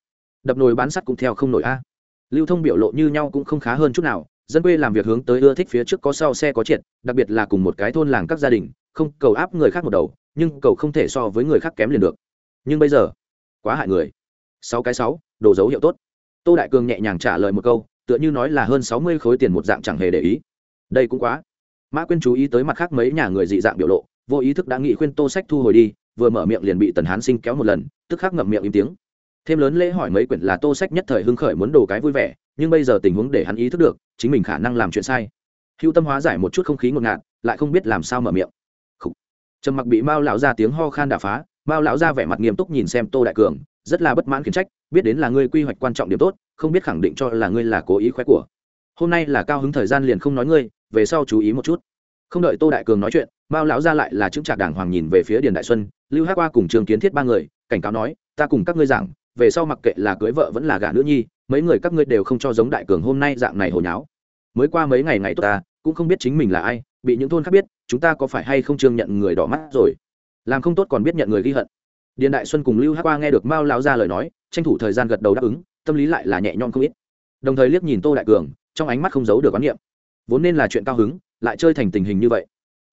Đập nồi bán sắt cũng theo không nổi a. Lưu thông biểu lộ như nhau cũng không khá hơn chút nào, dân quê làm việc hướng tới ưa thích phía trước có sau xe có triệt, đặc biệt là cùng một cái thôn làng các gia đình, không cầu áp người khác một đầu nhưng cầu không thể so với người khác kém liền được. Nhưng bây giờ, quá hại người. Sáu cái sáu, đồ dấu hiệu tốt. Tô đại cường nhẹ nhàng trả lời một câu, tựa như nói là hơn sáu mươi khối tiền một dạng chẳng hề để ý. Đây cũng quá. Mã quyên chú ý tới mặt khác mấy nhà người dị dạng biểu lộ, vô ý thức đã nghĩ khuyên tô sách thu hồi đi, vừa mở miệng liền bị tần hán sinh kéo một lần, tức khắc ngậm miệng im tiếng. Thêm lớn lễ hỏi mấy quyển là tô sách nhất thời hưng khởi muốn đồ cái vui vẻ, nhưng bây giờ tình huống để hắn ý thức được, chính mình khả năng làm chuyện sai. Hữu tâm hóa giải một chút không khí ngột ngạt, lại không biết làm sao mở miệng trầm mặc bị mao lão ra tiếng ho khan đả phá, mao lão ra vẻ mặt nghiêm túc nhìn xem tô đại cường, rất là bất mãn khiến trách, biết đến là ngươi quy hoạch quan trọng điểm tốt, không biết khẳng định cho là ngươi là cố ý khoe của. Hôm nay là cao hứng thời gian liền không nói ngươi, về sau chú ý một chút. Không đợi tô đại cường nói chuyện, mao lão ra lại là chứng trạc đảng hoàng nhìn về phía điền đại xuân, lưu hát qua cùng trường kiến thiết ba người, cảnh cáo nói, ta cùng các ngươi giảng, về sau mặc kệ là cưới vợ vẫn là gả nữ nhi, mấy người các ngươi đều không cho giống đại cường hôm nay dạng này hồi nháo. Mới qua mấy ngày ngày tốt ta, cũng không biết chính mình là ai bị những thôn khác biết, chúng ta có phải hay không trương nhận người đỏ mắt rồi? Làm không tốt còn biết nhận người ghi hận. Điền đại xuân cùng lưu hát qua nghe được mao lão ra lời nói, tranh thủ thời gian gật đầu đáp ứng, tâm lý lại là nhẹ nhõm không ít. Đồng thời liếc nhìn tô đại cường, trong ánh mắt không giấu được quán niệm. Vốn nên là chuyện cao hứng, lại chơi thành tình hình như vậy.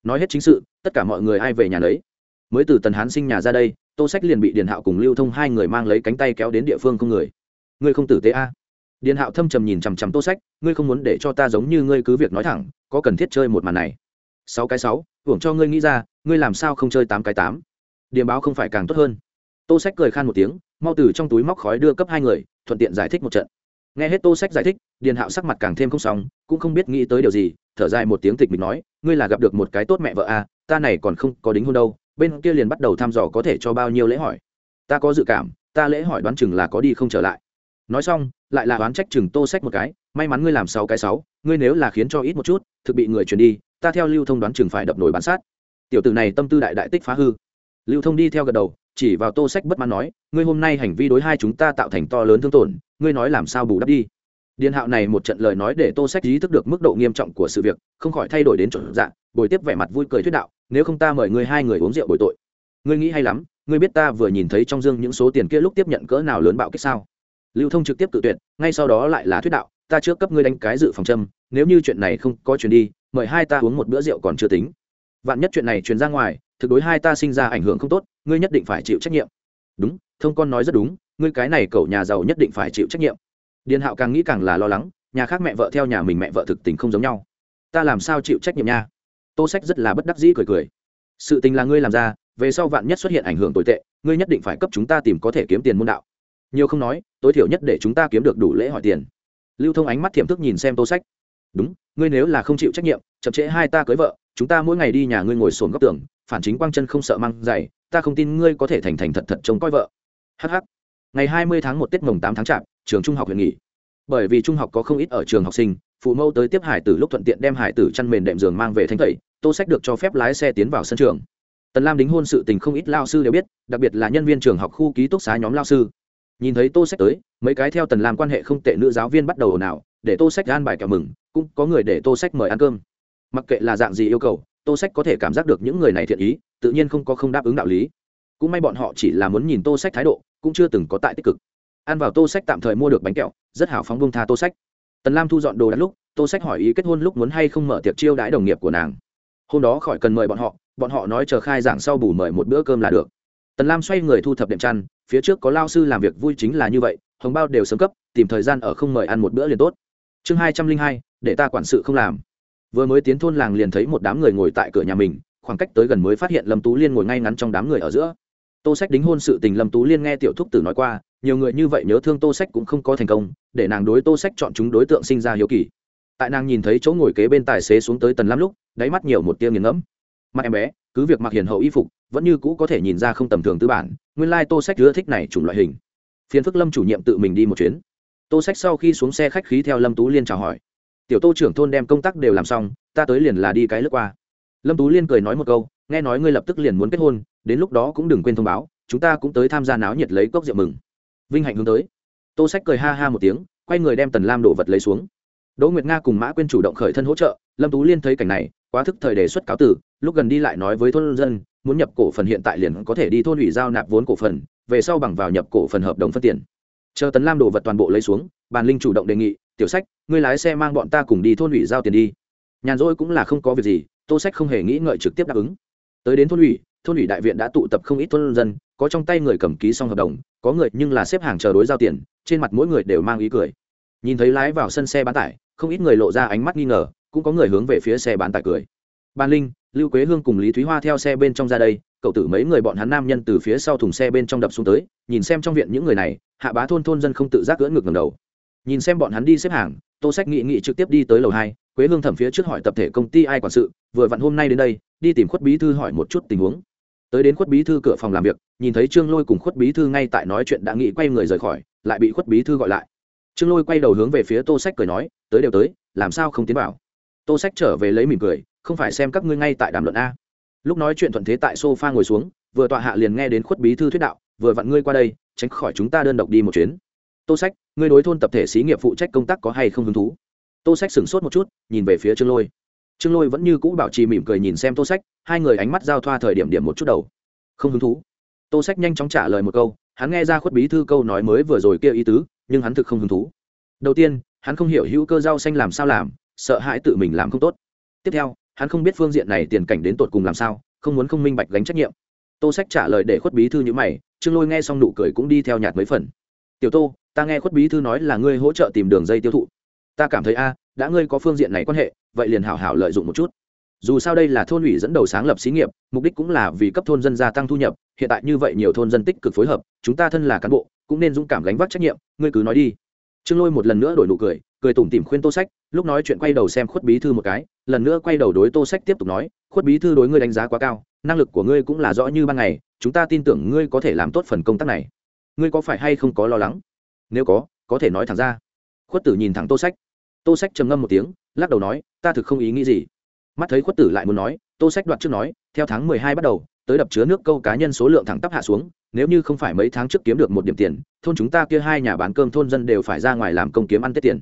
Nói hết chính sự, tất cả mọi người ai về nhà lấy mới từ tần hán sinh nhà ra đây, tô sách liền bị điền hạo cùng lưu thông hai người mang lấy cánh tay kéo đến địa phương không người. Ngươi không tử tế a? Điền hạo thâm trầm nhìn chằm chằm tô sách, ngươi không muốn để cho ta giống như ngươi cứ việc nói thẳng có cần thiết chơi một màn này. Sáu cái sáu hưởng cho ngươi nghĩ ra ngươi làm sao không chơi tám cái tám? Điềm báo không phải càng tốt hơn. Tô sách cười khan một tiếng mau từ trong túi móc khói đưa cấp hai người thuận tiện giải thích một trận. Nghe hết tô sách giải thích điền hạo sắc mặt càng thêm không sóng, cũng không biết nghĩ tới điều gì thở dài một tiếng tịch mình nói ngươi là gặp được một cái tốt mẹ vợ à ta này còn không có đính hôn đâu bên kia liền bắt đầu thăm dò có thể cho bao nhiêu lễ hỏi. Ta có dự cảm ta lễ hỏi đoán chừng là có đi không trở lại. Nói xong lại là đoán trách chừng tô sách một cái may mắn ngươi làm sáu cái sáu, ngươi nếu là khiến cho ít một chút, thực bị người truyền đi, ta theo lưu thông đoán chừng phải đập nổi bán sát. Tiểu tử này tâm tư đại đại tích phá hư. Lưu thông đi theo gật đầu, chỉ vào tô sách bất mãn nói, ngươi hôm nay hành vi đối hai chúng ta tạo thành to lớn thương tổn, ngươi nói làm sao bù đắp đi. Điền hạo này một trận lời nói để tô sách ý thức được mức độ nghiêm trọng của sự việc, không khỏi thay đổi đến chuẩn dạng bồi tiếp vẻ mặt vui cười thuyết đạo, nếu không ta mời ngươi hai người uống rượu bồi tội. Ngươi nghĩ hay lắm, ngươi biết ta vừa nhìn thấy trong dương những số tiền kia lúc tiếp nhận cỡ nào lớn bạo kích sao? Lưu thông trực tiếp tự tuyệt, ngay sau đó lại là thuyết đạo ta trước cấp ngươi đánh cái dự phòng châm, nếu như chuyện này không có chuyện đi, mời hai ta uống một bữa rượu còn chưa tính. Vạn nhất chuyện này truyền ra ngoài, thực đối hai ta sinh ra ảnh hưởng không tốt, ngươi nhất định phải chịu trách nhiệm. Đúng, thông con nói rất đúng, ngươi cái này cậu nhà giàu nhất định phải chịu trách nhiệm. Điền hạo càng nghĩ càng là lo lắng, nhà khác mẹ vợ theo nhà mình mẹ vợ thực tình không giống nhau. Ta làm sao chịu trách nhiệm nha? Tô sách rất là bất đắc dĩ cười cười. Sự tình là ngươi làm ra, về sau vạn nhất xuất hiện ảnh hưởng tồi tệ, ngươi nhất định phải cấp chúng ta tìm có thể kiếm tiền môn đạo. Nhiều không nói, tối thiểu nhất để chúng ta kiếm được đủ lễ hỏi tiền lưu thông ánh mắt thiệm thức nhìn xem tô sách. Đúng, ngươi nếu là không chịu trách nhiệm, chậm trễ hai ta cưới vợ, chúng ta mỗi ngày đi nhà ngươi ngồi sồn góc tường, phản chính quang chân không sợ mang giày, ta không tin ngươi có thể thành thành thật thật trông coi vợ. Hh ngày hai mươi tháng một tết mồng tám tháng chạp, trường trung học huyện nghỉ. Bởi vì trung học có không ít ở trường học sinh, phụ mẫu tới tiếp hải tử lúc thuận tiện đem hải tử chăn mền đệm giường mang về thanh tẩy, tô sách được cho phép lái xe tiến vào sân trường. Tần lam đính hôn sự tình không ít lao sư đều biết, đặc biệt là nhân viên trường học khu ký túc xá nhóm lao sư nhìn thấy tô sách tới, mấy cái theo tần lam quan hệ không tệ nữ giáo viên bắt đầu ồn ào, để tô sách gan bài kẹo mừng, cũng có người để tô sách mời ăn cơm. Mặc kệ là dạng gì yêu cầu, tô sách có thể cảm giác được những người này thiện ý, tự nhiên không có không đáp ứng đạo lý. Cũng may bọn họ chỉ là muốn nhìn tô sách thái độ, cũng chưa từng có tại tích cực. Ăn vào tô sách tạm thời mua được bánh kẹo, rất hào phóng bông tha tô sách. Tần lam thu dọn đồ đắt lúc, tô sách hỏi ý kết hôn lúc muốn hay không mở tiệc chiêu đãi đồng nghiệp của nàng. Hôm đó khỏi cần mời bọn họ bọn họ nói chờ khai giảng sau bù mời một bữa cơm là được. Tần lam xoay người thu thập đệm chăn phía trước có lao sư làm việc vui chính là như vậy, hồng bao đều sớm cấp, tìm thời gian ở không mời ăn một bữa liền tốt. Chương hai trăm linh hai, để ta quản sự không làm. Vừa mới tiến thôn làng liền thấy một đám người ngồi tại cửa nhà mình, khoảng cách tới gần mới phát hiện lâm tú liên ngồi ngay ngắn trong đám người ở giữa. Tô sách đính hôn sự tình lâm tú liên nghe tiểu thúc tử nói qua, nhiều người như vậy nhớ thương tô sách cũng không có thành công, để nàng đối tô sách chọn chúng đối tượng sinh ra hiếu kỳ. Tại nàng nhìn thấy chỗ ngồi kế bên tài xế xuống tới tần lắm lúc, đáy mắt nhiều một tia nghiền ngẫm. Mặt em bé cứ việc mặc hiền hậu y phục, vẫn như cũ có thể nhìn ra không tầm thường tư bản, nguyên lai、like、tô sách ưa thích này chủng loại hình. Phiền phức lâm chủ nhiệm tự mình đi một chuyến. Tô sách sau khi xuống xe khách khí theo lâm tú liên chào hỏi. Tiểu tô trưởng thôn đem công tác đều làm xong, ta tới liền là đi cái lướt qua. Lâm tú liên cười nói một câu, nghe nói ngươi lập tức liền muốn kết hôn, đến lúc đó cũng đừng quên thông báo, chúng ta cũng tới tham gia náo nhiệt lấy cốc rượu mừng. Vinh hạnh hướng tới. Tô sách cười ha ha một tiếng, quay người đem tần lam đổ vật lấy xuống. Đỗ nguyệt nga cùng mã quyên chủ động khởi thân hỗ trợ, lâm tú liên thấy cảnh này quá thức thời đề xuất cáo tử, lúc gần đi lại nói với thôn dân, muốn nhập cổ phần hiện tại liền có thể đi thôn ủy giao nạp vốn cổ phần, về sau bằng vào nhập cổ phần hợp đồng phân tiền. Chờ tấn lam đổ vật toàn bộ lấy xuống, bàn linh chủ động đề nghị, tiểu sách, ngươi lái xe mang bọn ta cùng đi thôn ủy giao tiền đi. Nhàn rỗi cũng là không có việc gì, tô sách không hề nghĩ ngợi trực tiếp đáp ứng. Tới đến thôn ủy thôn ủy đại viện đã tụ tập không ít thôn dân, có trong tay người cầm ký xong hợp đồng, có người nhưng là xếp hàng chờ đối giao tiền, trên mặt mỗi người đều mang ý cười. Nhìn thấy lái vào sân xe bán tải, không ít người lộ ra ánh mắt nghi ngờ cũng có người hướng về phía xe bán tải cười. Ban linh, lưu quế hương cùng lý thúy hoa theo xe bên trong ra đây, cậu tử mấy người bọn hắn nam nhân từ phía sau thùng xe bên trong đập xuống tới, nhìn xem trong viện những người này, hạ bá thôn thôn dân không tự giác gỡ ngược ngầm đầu. Nhìn xem bọn hắn đi xếp hàng, tô sách nghị nghị trực tiếp đi tới lầu hai, quế hương thẩm phía trước hỏi tập thể công ty ai quản sự, vừa vặn hôm nay đến đây, đi tìm khuất bí thư hỏi một chút tình huống. Tới đến khuất bí thư cửa phòng làm việc, nhìn thấy trương lôi cùng khuất bí thư ngay tại nói chuyện đã nghị quay người rời khỏi, lại bị khuất bí thư gọi lại. Trương lôi quay đầu hướng về phía tô sách cười nói, tới đều tới, làm sao không tiến vào? Tô sách trở về lấy mỉm cười, không phải xem các ngươi ngay tại đàm luận a. Lúc nói chuyện thuận thế tại sofa ngồi xuống, vừa tọa hạ liền nghe đến khuất bí thư thuyết đạo, vừa vặn ngươi qua đây, tránh khỏi chúng ta đơn độc đi một chuyến. Tô sách, ngươi đối thôn tập thể xí nghiệp phụ trách công tác có hay không hứng thú? Tô sách sửng sốt một chút, nhìn về phía trương lôi. Trương lôi vẫn như cũ bảo trì mỉm cười nhìn xem tô sách, hai người ánh mắt giao thoa thời điểm điểm một chút đầu. Không hứng thú. Tô sách nhanh chóng trả lời một câu, hắn nghe ra khuất bí thư câu nói mới vừa rồi kia ý tứ, nhưng hắn thực không hứng thú. Đầu tiên, hắn không hiểu hữu cơ rau xanh làm sao làm sợ hãi tự mình làm không tốt. Tiếp theo, hắn không biết phương diện này tiền cảnh đến tột cùng làm sao, không muốn không minh bạch gánh trách nhiệm. Tô sách trả lời để khuất bí thư như mày, trương lôi nghe xong nụ cười cũng đi theo nhạt mấy phần. Tiểu tô, ta nghe khuất bí thư nói là ngươi hỗ trợ tìm đường dây tiêu thụ. Ta cảm thấy a, đã ngươi có phương diện này quan hệ, vậy liền hảo hảo lợi dụng một chút. Dù sao đây là thôn ủy dẫn đầu sáng lập xí nghiệp, mục đích cũng là vì cấp thôn dân gia tăng thu nhập, hiện tại như vậy nhiều thôn dân tích cực phối hợp, chúng ta thân là cán bộ, cũng nên dũng cảm gánh vác trách nhiệm, ngươi cứ nói đi. Trương lôi một lần nữa đổi nụ cười cười tủm tỉm khuyên tô sách, lúc nói chuyện quay đầu xem khuất bí thư một cái, lần nữa quay đầu đối tô sách tiếp tục nói, khuất bí thư đối ngươi đánh giá quá cao, năng lực của ngươi cũng là rõ như ban ngày, chúng ta tin tưởng ngươi có thể làm tốt phần công tác này. Ngươi có phải hay không có lo lắng? Nếu có có thể nói thẳng ra. Khuất tử nhìn thẳng tô sách. Tô sách trầm ngâm một tiếng, lắc đầu nói, ta thực không ý nghĩ gì. Mắt thấy khuất tử lại muốn nói, tô sách đoạt trước nói, theo tháng mười hai bắt đầu, tới đập chứa nước câu cá nhân số lượng thẳng tắp hạ xuống, nếu như không phải mấy tháng trước kiếm được một điểm tiền, thôn chúng ta kia hai nhà bán cơm thôn dân đều phải ra ngoài làm công kiếm ăn tết tiền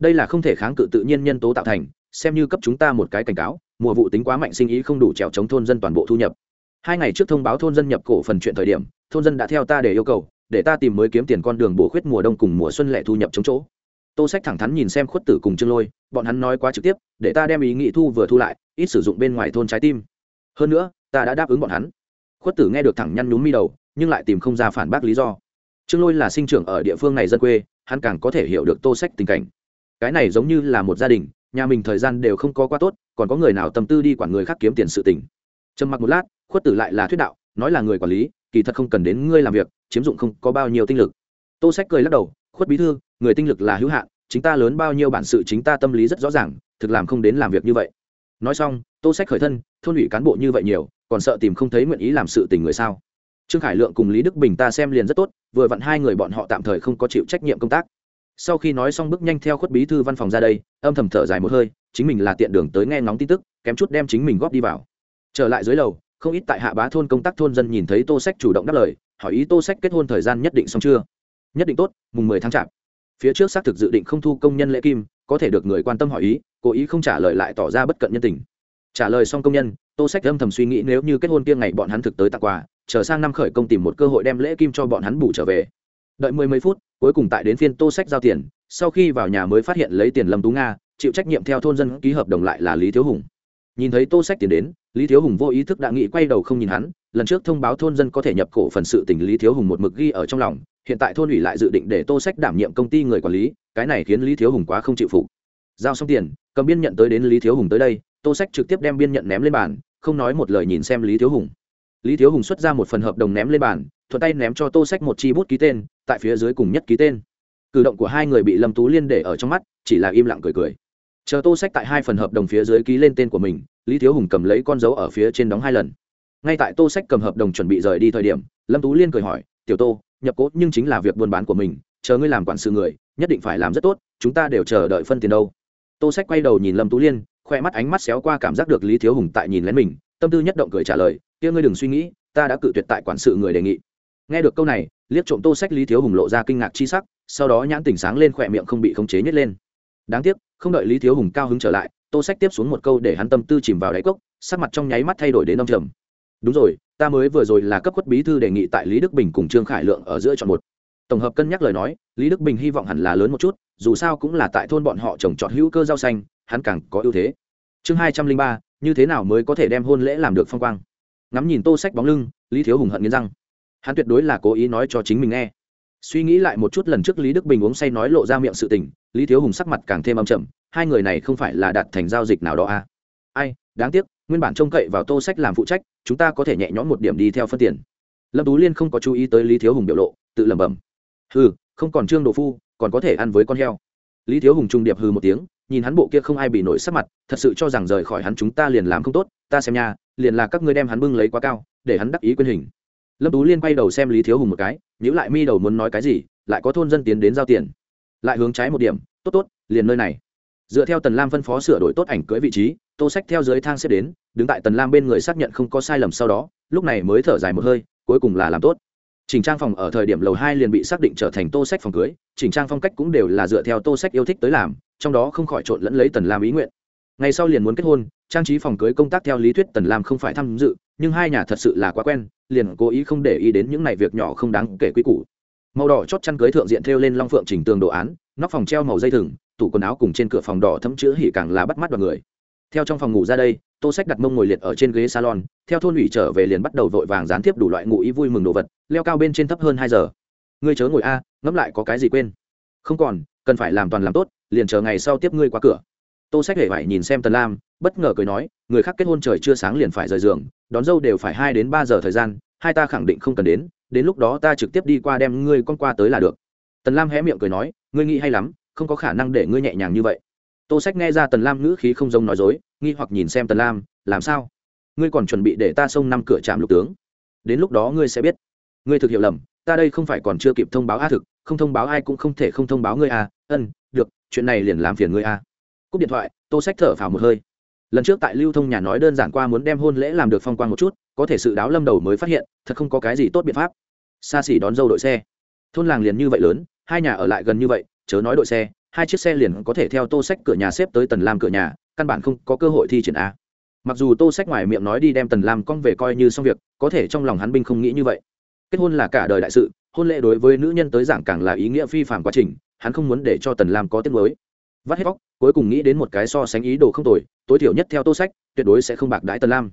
đây là không thể kháng cự tự nhiên nhân tố tạo thành, xem như cấp chúng ta một cái cảnh cáo, mùa vụ tính quá mạnh sinh ý không đủ trèo chống thôn dân toàn bộ thu nhập. Hai ngày trước thông báo thôn dân nhập cổ phần chuyện thời điểm, thôn dân đã theo ta để yêu cầu, để ta tìm mới kiếm tiền con đường bổ khuyết mùa đông cùng mùa xuân lẻ thu nhập chống chỗ. Tô sách thẳng thắn nhìn xem khuất tử cùng trương lôi, bọn hắn nói quá trực tiếp, để ta đem ý nghĩ thu vừa thu lại, ít sử dụng bên ngoài thôn trái tim. Hơn nữa, ta đã đáp ứng bọn hắn. Khuất tử nghe được thẳng nhăn nhúm mi đầu, nhưng lại tìm không ra phản bác lý do. Trương lôi là sinh trưởng ở địa phương này dân quê, hắn càng có thể hiểu được tô sách tình cảnh cái này giống như là một gia đình, nhà mình thời gian đều không có quá tốt, còn có người nào tâm tư đi quản người khác kiếm tiền sự tình. Trầm mặc một lát, khuất tử lại là thuyết đạo, nói là người quản lý, kỳ thật không cần đến ngươi làm việc, chiếm dụng không có bao nhiêu tinh lực. Tô sách cười lắc đầu, khuất bí thư, người tinh lực là hữu hạn, chính ta lớn bao nhiêu bản sự chính ta tâm lý rất rõ ràng, thực làm không đến làm việc như vậy. Nói xong, tô sách khởi thân, thôn ủy cán bộ như vậy nhiều, còn sợ tìm không thấy nguyện ý làm sự tình người sao? Trương khải lượng cùng lý đức bình ta xem liền rất tốt, vừa vặn hai người bọn họ tạm thời không có chịu trách nhiệm công tác sau khi nói xong bước nhanh theo khuất bí thư văn phòng ra đây, âm thầm thở dài một hơi, chính mình là tiện đường tới nghe ngóng tin tức, kém chút đem chính mình góp đi vào. Trở lại dưới lầu, không ít tại hạ bá thôn công tác thôn dân nhìn thấy tô sách chủ động đáp lời, hỏi ý tô sách kết hôn thời gian nhất định xong chưa? Nhất định tốt, mùng mười tháng chạp. Phía trước xác thực dự định không thu công nhân lễ kim, có thể được người quan tâm hỏi ý, cố ý không trả lời lại tỏ ra bất cận nhân tình. Trả lời xong công nhân, tô sách âm thầm suy nghĩ nếu như kết hôn kia ngày bọn hắn thực tới tặng quà, chờ sang năm khởi công tìm một cơ hội đem lễ kim cho bọn hắn bù trở về đợi mười mấy phút, cuối cùng tại đến phiên tô sách giao tiền, sau khi vào nhà mới phát hiện lấy tiền lâm tú nga, chịu trách nhiệm theo thôn dân ký hợp đồng lại là lý thiếu hùng. Nhìn thấy tô sách tiền đến, lý thiếu hùng vô ý thức đã nghĩ quay đầu không nhìn hắn, lần trước thông báo thôn dân có thể nhập cổ phần sự tình lý thiếu hùng một mực ghi ở trong lòng, hiện tại thôn ủy lại dự định để tô sách đảm nhiệm công ty người quản lý, cái này khiến lý thiếu hùng quá không chịu phục. Giao xong tiền, cầm biên nhận tới đến lý thiếu hùng tới đây, tô sách trực tiếp đem biên nhận ném lên bàn, không nói một lời nhìn xem lý thiếu hùng. Lý thiếu hùng xuất ra một phần hợp đồng ném lên bàn thuận tay ném cho tô sách một chi bút ký tên, tại phía dưới cùng nhất ký tên. Cử động của hai người bị lâm tú liên để ở trong mắt, chỉ là im lặng cười cười. Chờ tô sách tại hai phần hợp đồng phía dưới ký lên tên của mình, lý thiếu hùng cầm lấy con dấu ở phía trên đóng hai lần. Ngay tại tô sách cầm hợp đồng chuẩn bị rời đi thời điểm, lâm tú liên cười hỏi, tiểu tô, nhập cốt nhưng chính là việc buôn bán của mình, chờ ngươi làm quản sự người, nhất định phải làm rất tốt, chúng ta đều chờ đợi phân tiền đâu. Tô sách quay đầu nhìn lâm tú liên khoe mắt ánh mắt xéo qua cảm giác được lý thiếu hùng tại nhìn lén mình, tâm tư nhất động cười trả lời, kia ngươi đừng suy nghĩ, ta đã cự tuyệt tại quản sự người đề nghị nghe được câu này, liếc trộm tô sách lý thiếu hùng lộ ra kinh ngạc chi sắc, sau đó nhãn tỉnh sáng lên khỏe miệng không bị khống chế nhét lên. Đáng tiếc, không đợi lý thiếu hùng cao hứng trở lại, tô sách tiếp xuống một câu để hắn tâm tư chìm vào đáy cốc, sắc mặt trong nháy mắt thay đổi đến đông trầm. Đúng rồi, ta mới vừa rồi là cấp quất bí thư đề nghị tại lý đức bình cùng trương khải lượng ở giữa chọn một. Tổng hợp cân nhắc lời nói, lý đức bình hy vọng hẳn là lớn một chút, dù sao cũng là tại thôn bọn họ trồng trọt hữu cơ rau xanh, hắn càng có ưu thế. Chương hai trăm linh ba, như thế nào mới có thể đem hôn lễ làm được phong quang? Ngắm nhìn tô sách bóng lưng, lý thiếu hùng hận nghiến răng hắn tuyệt đối là cố ý nói cho chính mình nghe. Suy nghĩ lại một chút lần trước lý đức bình uống say nói lộ ra miệng sự tình, lý thiếu hùng sắc mặt càng thêm âm chậm hai người này không phải là đạt thành giao dịch nào đó à? Ai, đáng tiếc, nguyên bản trông cậy vào tô sách làm phụ trách, chúng ta có thể nhẹ nhõm một điểm đi theo phân tiền. Lâm tú liên không có chú ý tới lý thiếu hùng biểu lộ, tự lẩm bẩm. Hừ, không còn trương đồ phu, còn có thể ăn với con heo. Lý thiếu hùng trung điệp hừ một tiếng, nhìn hắn bộ kia không ai bị nổi sắc mặt, thật sự cho rằng rời khỏi hắn chúng ta liền làm không tốt, ta xem nha, liền là các ngươi đem hắn bưng lấy quá cao, để hắn đắc ý quyền hình lâm tú liên quay đầu xem lý thiếu hùng một cái nhữ lại mi đầu muốn nói cái gì, lại có thôn dân tiến đến giao tiền. Lại hướng trái một điểm, tốt tốt, liền nơi này. Dựa theo tần lam phân phó sửa đổi tốt ảnh cưới vị trí, tô sách theo dưới thang xếp đến, đứng tại tần lam bên người xác nhận không có sai lầm sau đó, lúc này mới thở dài một hơi, cuối cùng là làm tốt. Chỉnh trang phòng ở thời điểm lầu hai liền bị xác định trở thành tô sách phòng cưới chỉnh trang phong cách cũng đều là dựa theo tô sách yêu thích tới làm, trong đó không khỏi trộn lẫn lấy tần lam ý nguyện. Ngày sau liền muốn kết hôn, trang trí phòng cưới công tác theo lý thuyết tần lam không phải tham dự, nhưng hai nhà thật sự là quá quen liền cố ý không để ý đến những này việc nhỏ không đáng kể quy củ. Màu đỏ chót chăn cưới thượng diện thêu lên long phượng chỉnh tường đồ án, nóc phòng treo màu dây thừng, tủ quần áo cùng trên cửa phòng đỏ thấm chữ hỉ càng là bắt mắt vào người. Theo trong phòng ngủ ra đây, tô sách đặt mông ngồi liệt ở trên ghế salon, theo thôn ủy trở về liền bắt đầu vội vàng gián tiếp đủ loại ngụ ý vui mừng đồ vật, leo cao bên trên thấp hơn hai giờ. Ngươi chớ ngồi a, ngẫm lại có cái gì quên. Không còn, cần phải làm toàn làm tốt, liền chờ ngày sau tiếp ngươi qua cửa. Tô sách hề phải nhìn xem tần lam bất ngờ cười nói, người khác kết hôn trời chưa sáng liền phải rời giường, đón dâu đều phải hai đến ba giờ thời gian, hai ta khẳng định không cần đến đến lúc đó ta trực tiếp đi qua đem ngươi con qua tới là được. Tần lam hé miệng cười nói, ngươi nghĩ hay lắm, không có khả năng để ngươi nhẹ nhàng như vậy. Tô sách nghe ra tần lam ngữ khí không giống nói dối, nghi hoặc nhìn xem tần lam, làm sao? Ngươi còn chuẩn bị để ta xông năm cửa trạm lục tướng? Đến lúc đó ngươi sẽ biết. Ngươi thực hiểu lầm, ta đây không phải còn chưa kịp thông báo a thực, không thông báo ai cũng không thể không thông báo ngươi a ân, được, chuyện này liền làm phiền ngươi a cúp điện thoại, tô sách thở phào một hơi lần trước tại lưu thông nhà nói đơn giản qua muốn đem hôn lễ làm được phong quang một chút, có thể sự đáo lâm đầu mới phát hiện, thật không có cái gì tốt biện pháp. Xa xỉ đón dâu đội xe. Thôn làng liền như vậy lớn, hai nhà ở lại gần như vậy, chớ nói đội xe, hai chiếc xe liền có thể theo tô sách cửa nhà xếp tới tần lam cửa nhà, căn bản không có cơ hội thi triển a. Mặc dù tô sách ngoài miệng nói đi đem tần lam con về coi như xong việc, có thể trong lòng hắn binh không nghĩ như vậy. Kết hôn là cả đời đại sự, hôn lễ đối với nữ nhân tới giảng càng là ý nghĩa phi phạm quá trình, hắn không muốn để cho tần lam có tiếng mới vắt hết vóc cuối cùng nghĩ đến một cái so sánh ý đồ không tồi, tối thiểu nhất theo tô sách, tuyệt đối sẽ không bạc đãi tần lam.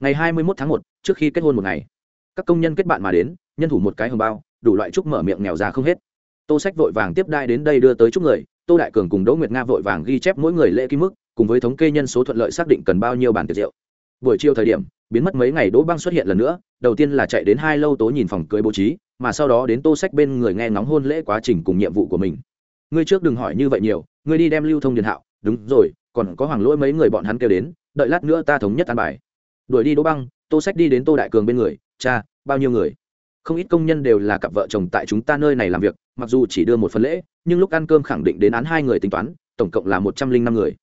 Ngày hai mươi 21 tháng một, trước khi kết hôn một ngày, các công nhân kết bạn mà đến, nhân thủ một cái hồng bao, đủ loại chúc mở miệng nghèo ra không hết. Tô sách vội vàng tiếp đai đến đây đưa tới chúc người, tô đại cường cùng đỗ nguyệt nga vội vàng ghi chép mỗi người lễ kim mức, cùng với thống kê nhân số thuận lợi xác định cần bao nhiêu bản tiệc rượu. Buổi chiều thời điểm, biến mất mấy ngày đỗ băng xuất hiện lần nữa, đầu tiên là chạy đến hai lâu tố nhìn phòng cưới bố trí, mà sau đó đến tô sách bên người nghe ngóng hôn lễ quá trình cùng nhiệm vụ của mình. Ngươi trước đừng hỏi như vậy nhiều ngươi đi đem lưu thông điện hạo, đúng rồi, còn có hoàng lỗi mấy người bọn hắn kêu đến, đợi lát nữa ta thống nhất an bài. Đuổi đi đỗ băng, tô sách đi đến tô đại cường bên người, cha, bao nhiêu người? Không ít công nhân đều là cặp vợ chồng tại chúng ta nơi này làm việc, mặc dù chỉ đưa một phần lễ, nhưng lúc ăn cơm khẳng định đến án hai người tính toán, tổng cộng là một trăm linh năm người.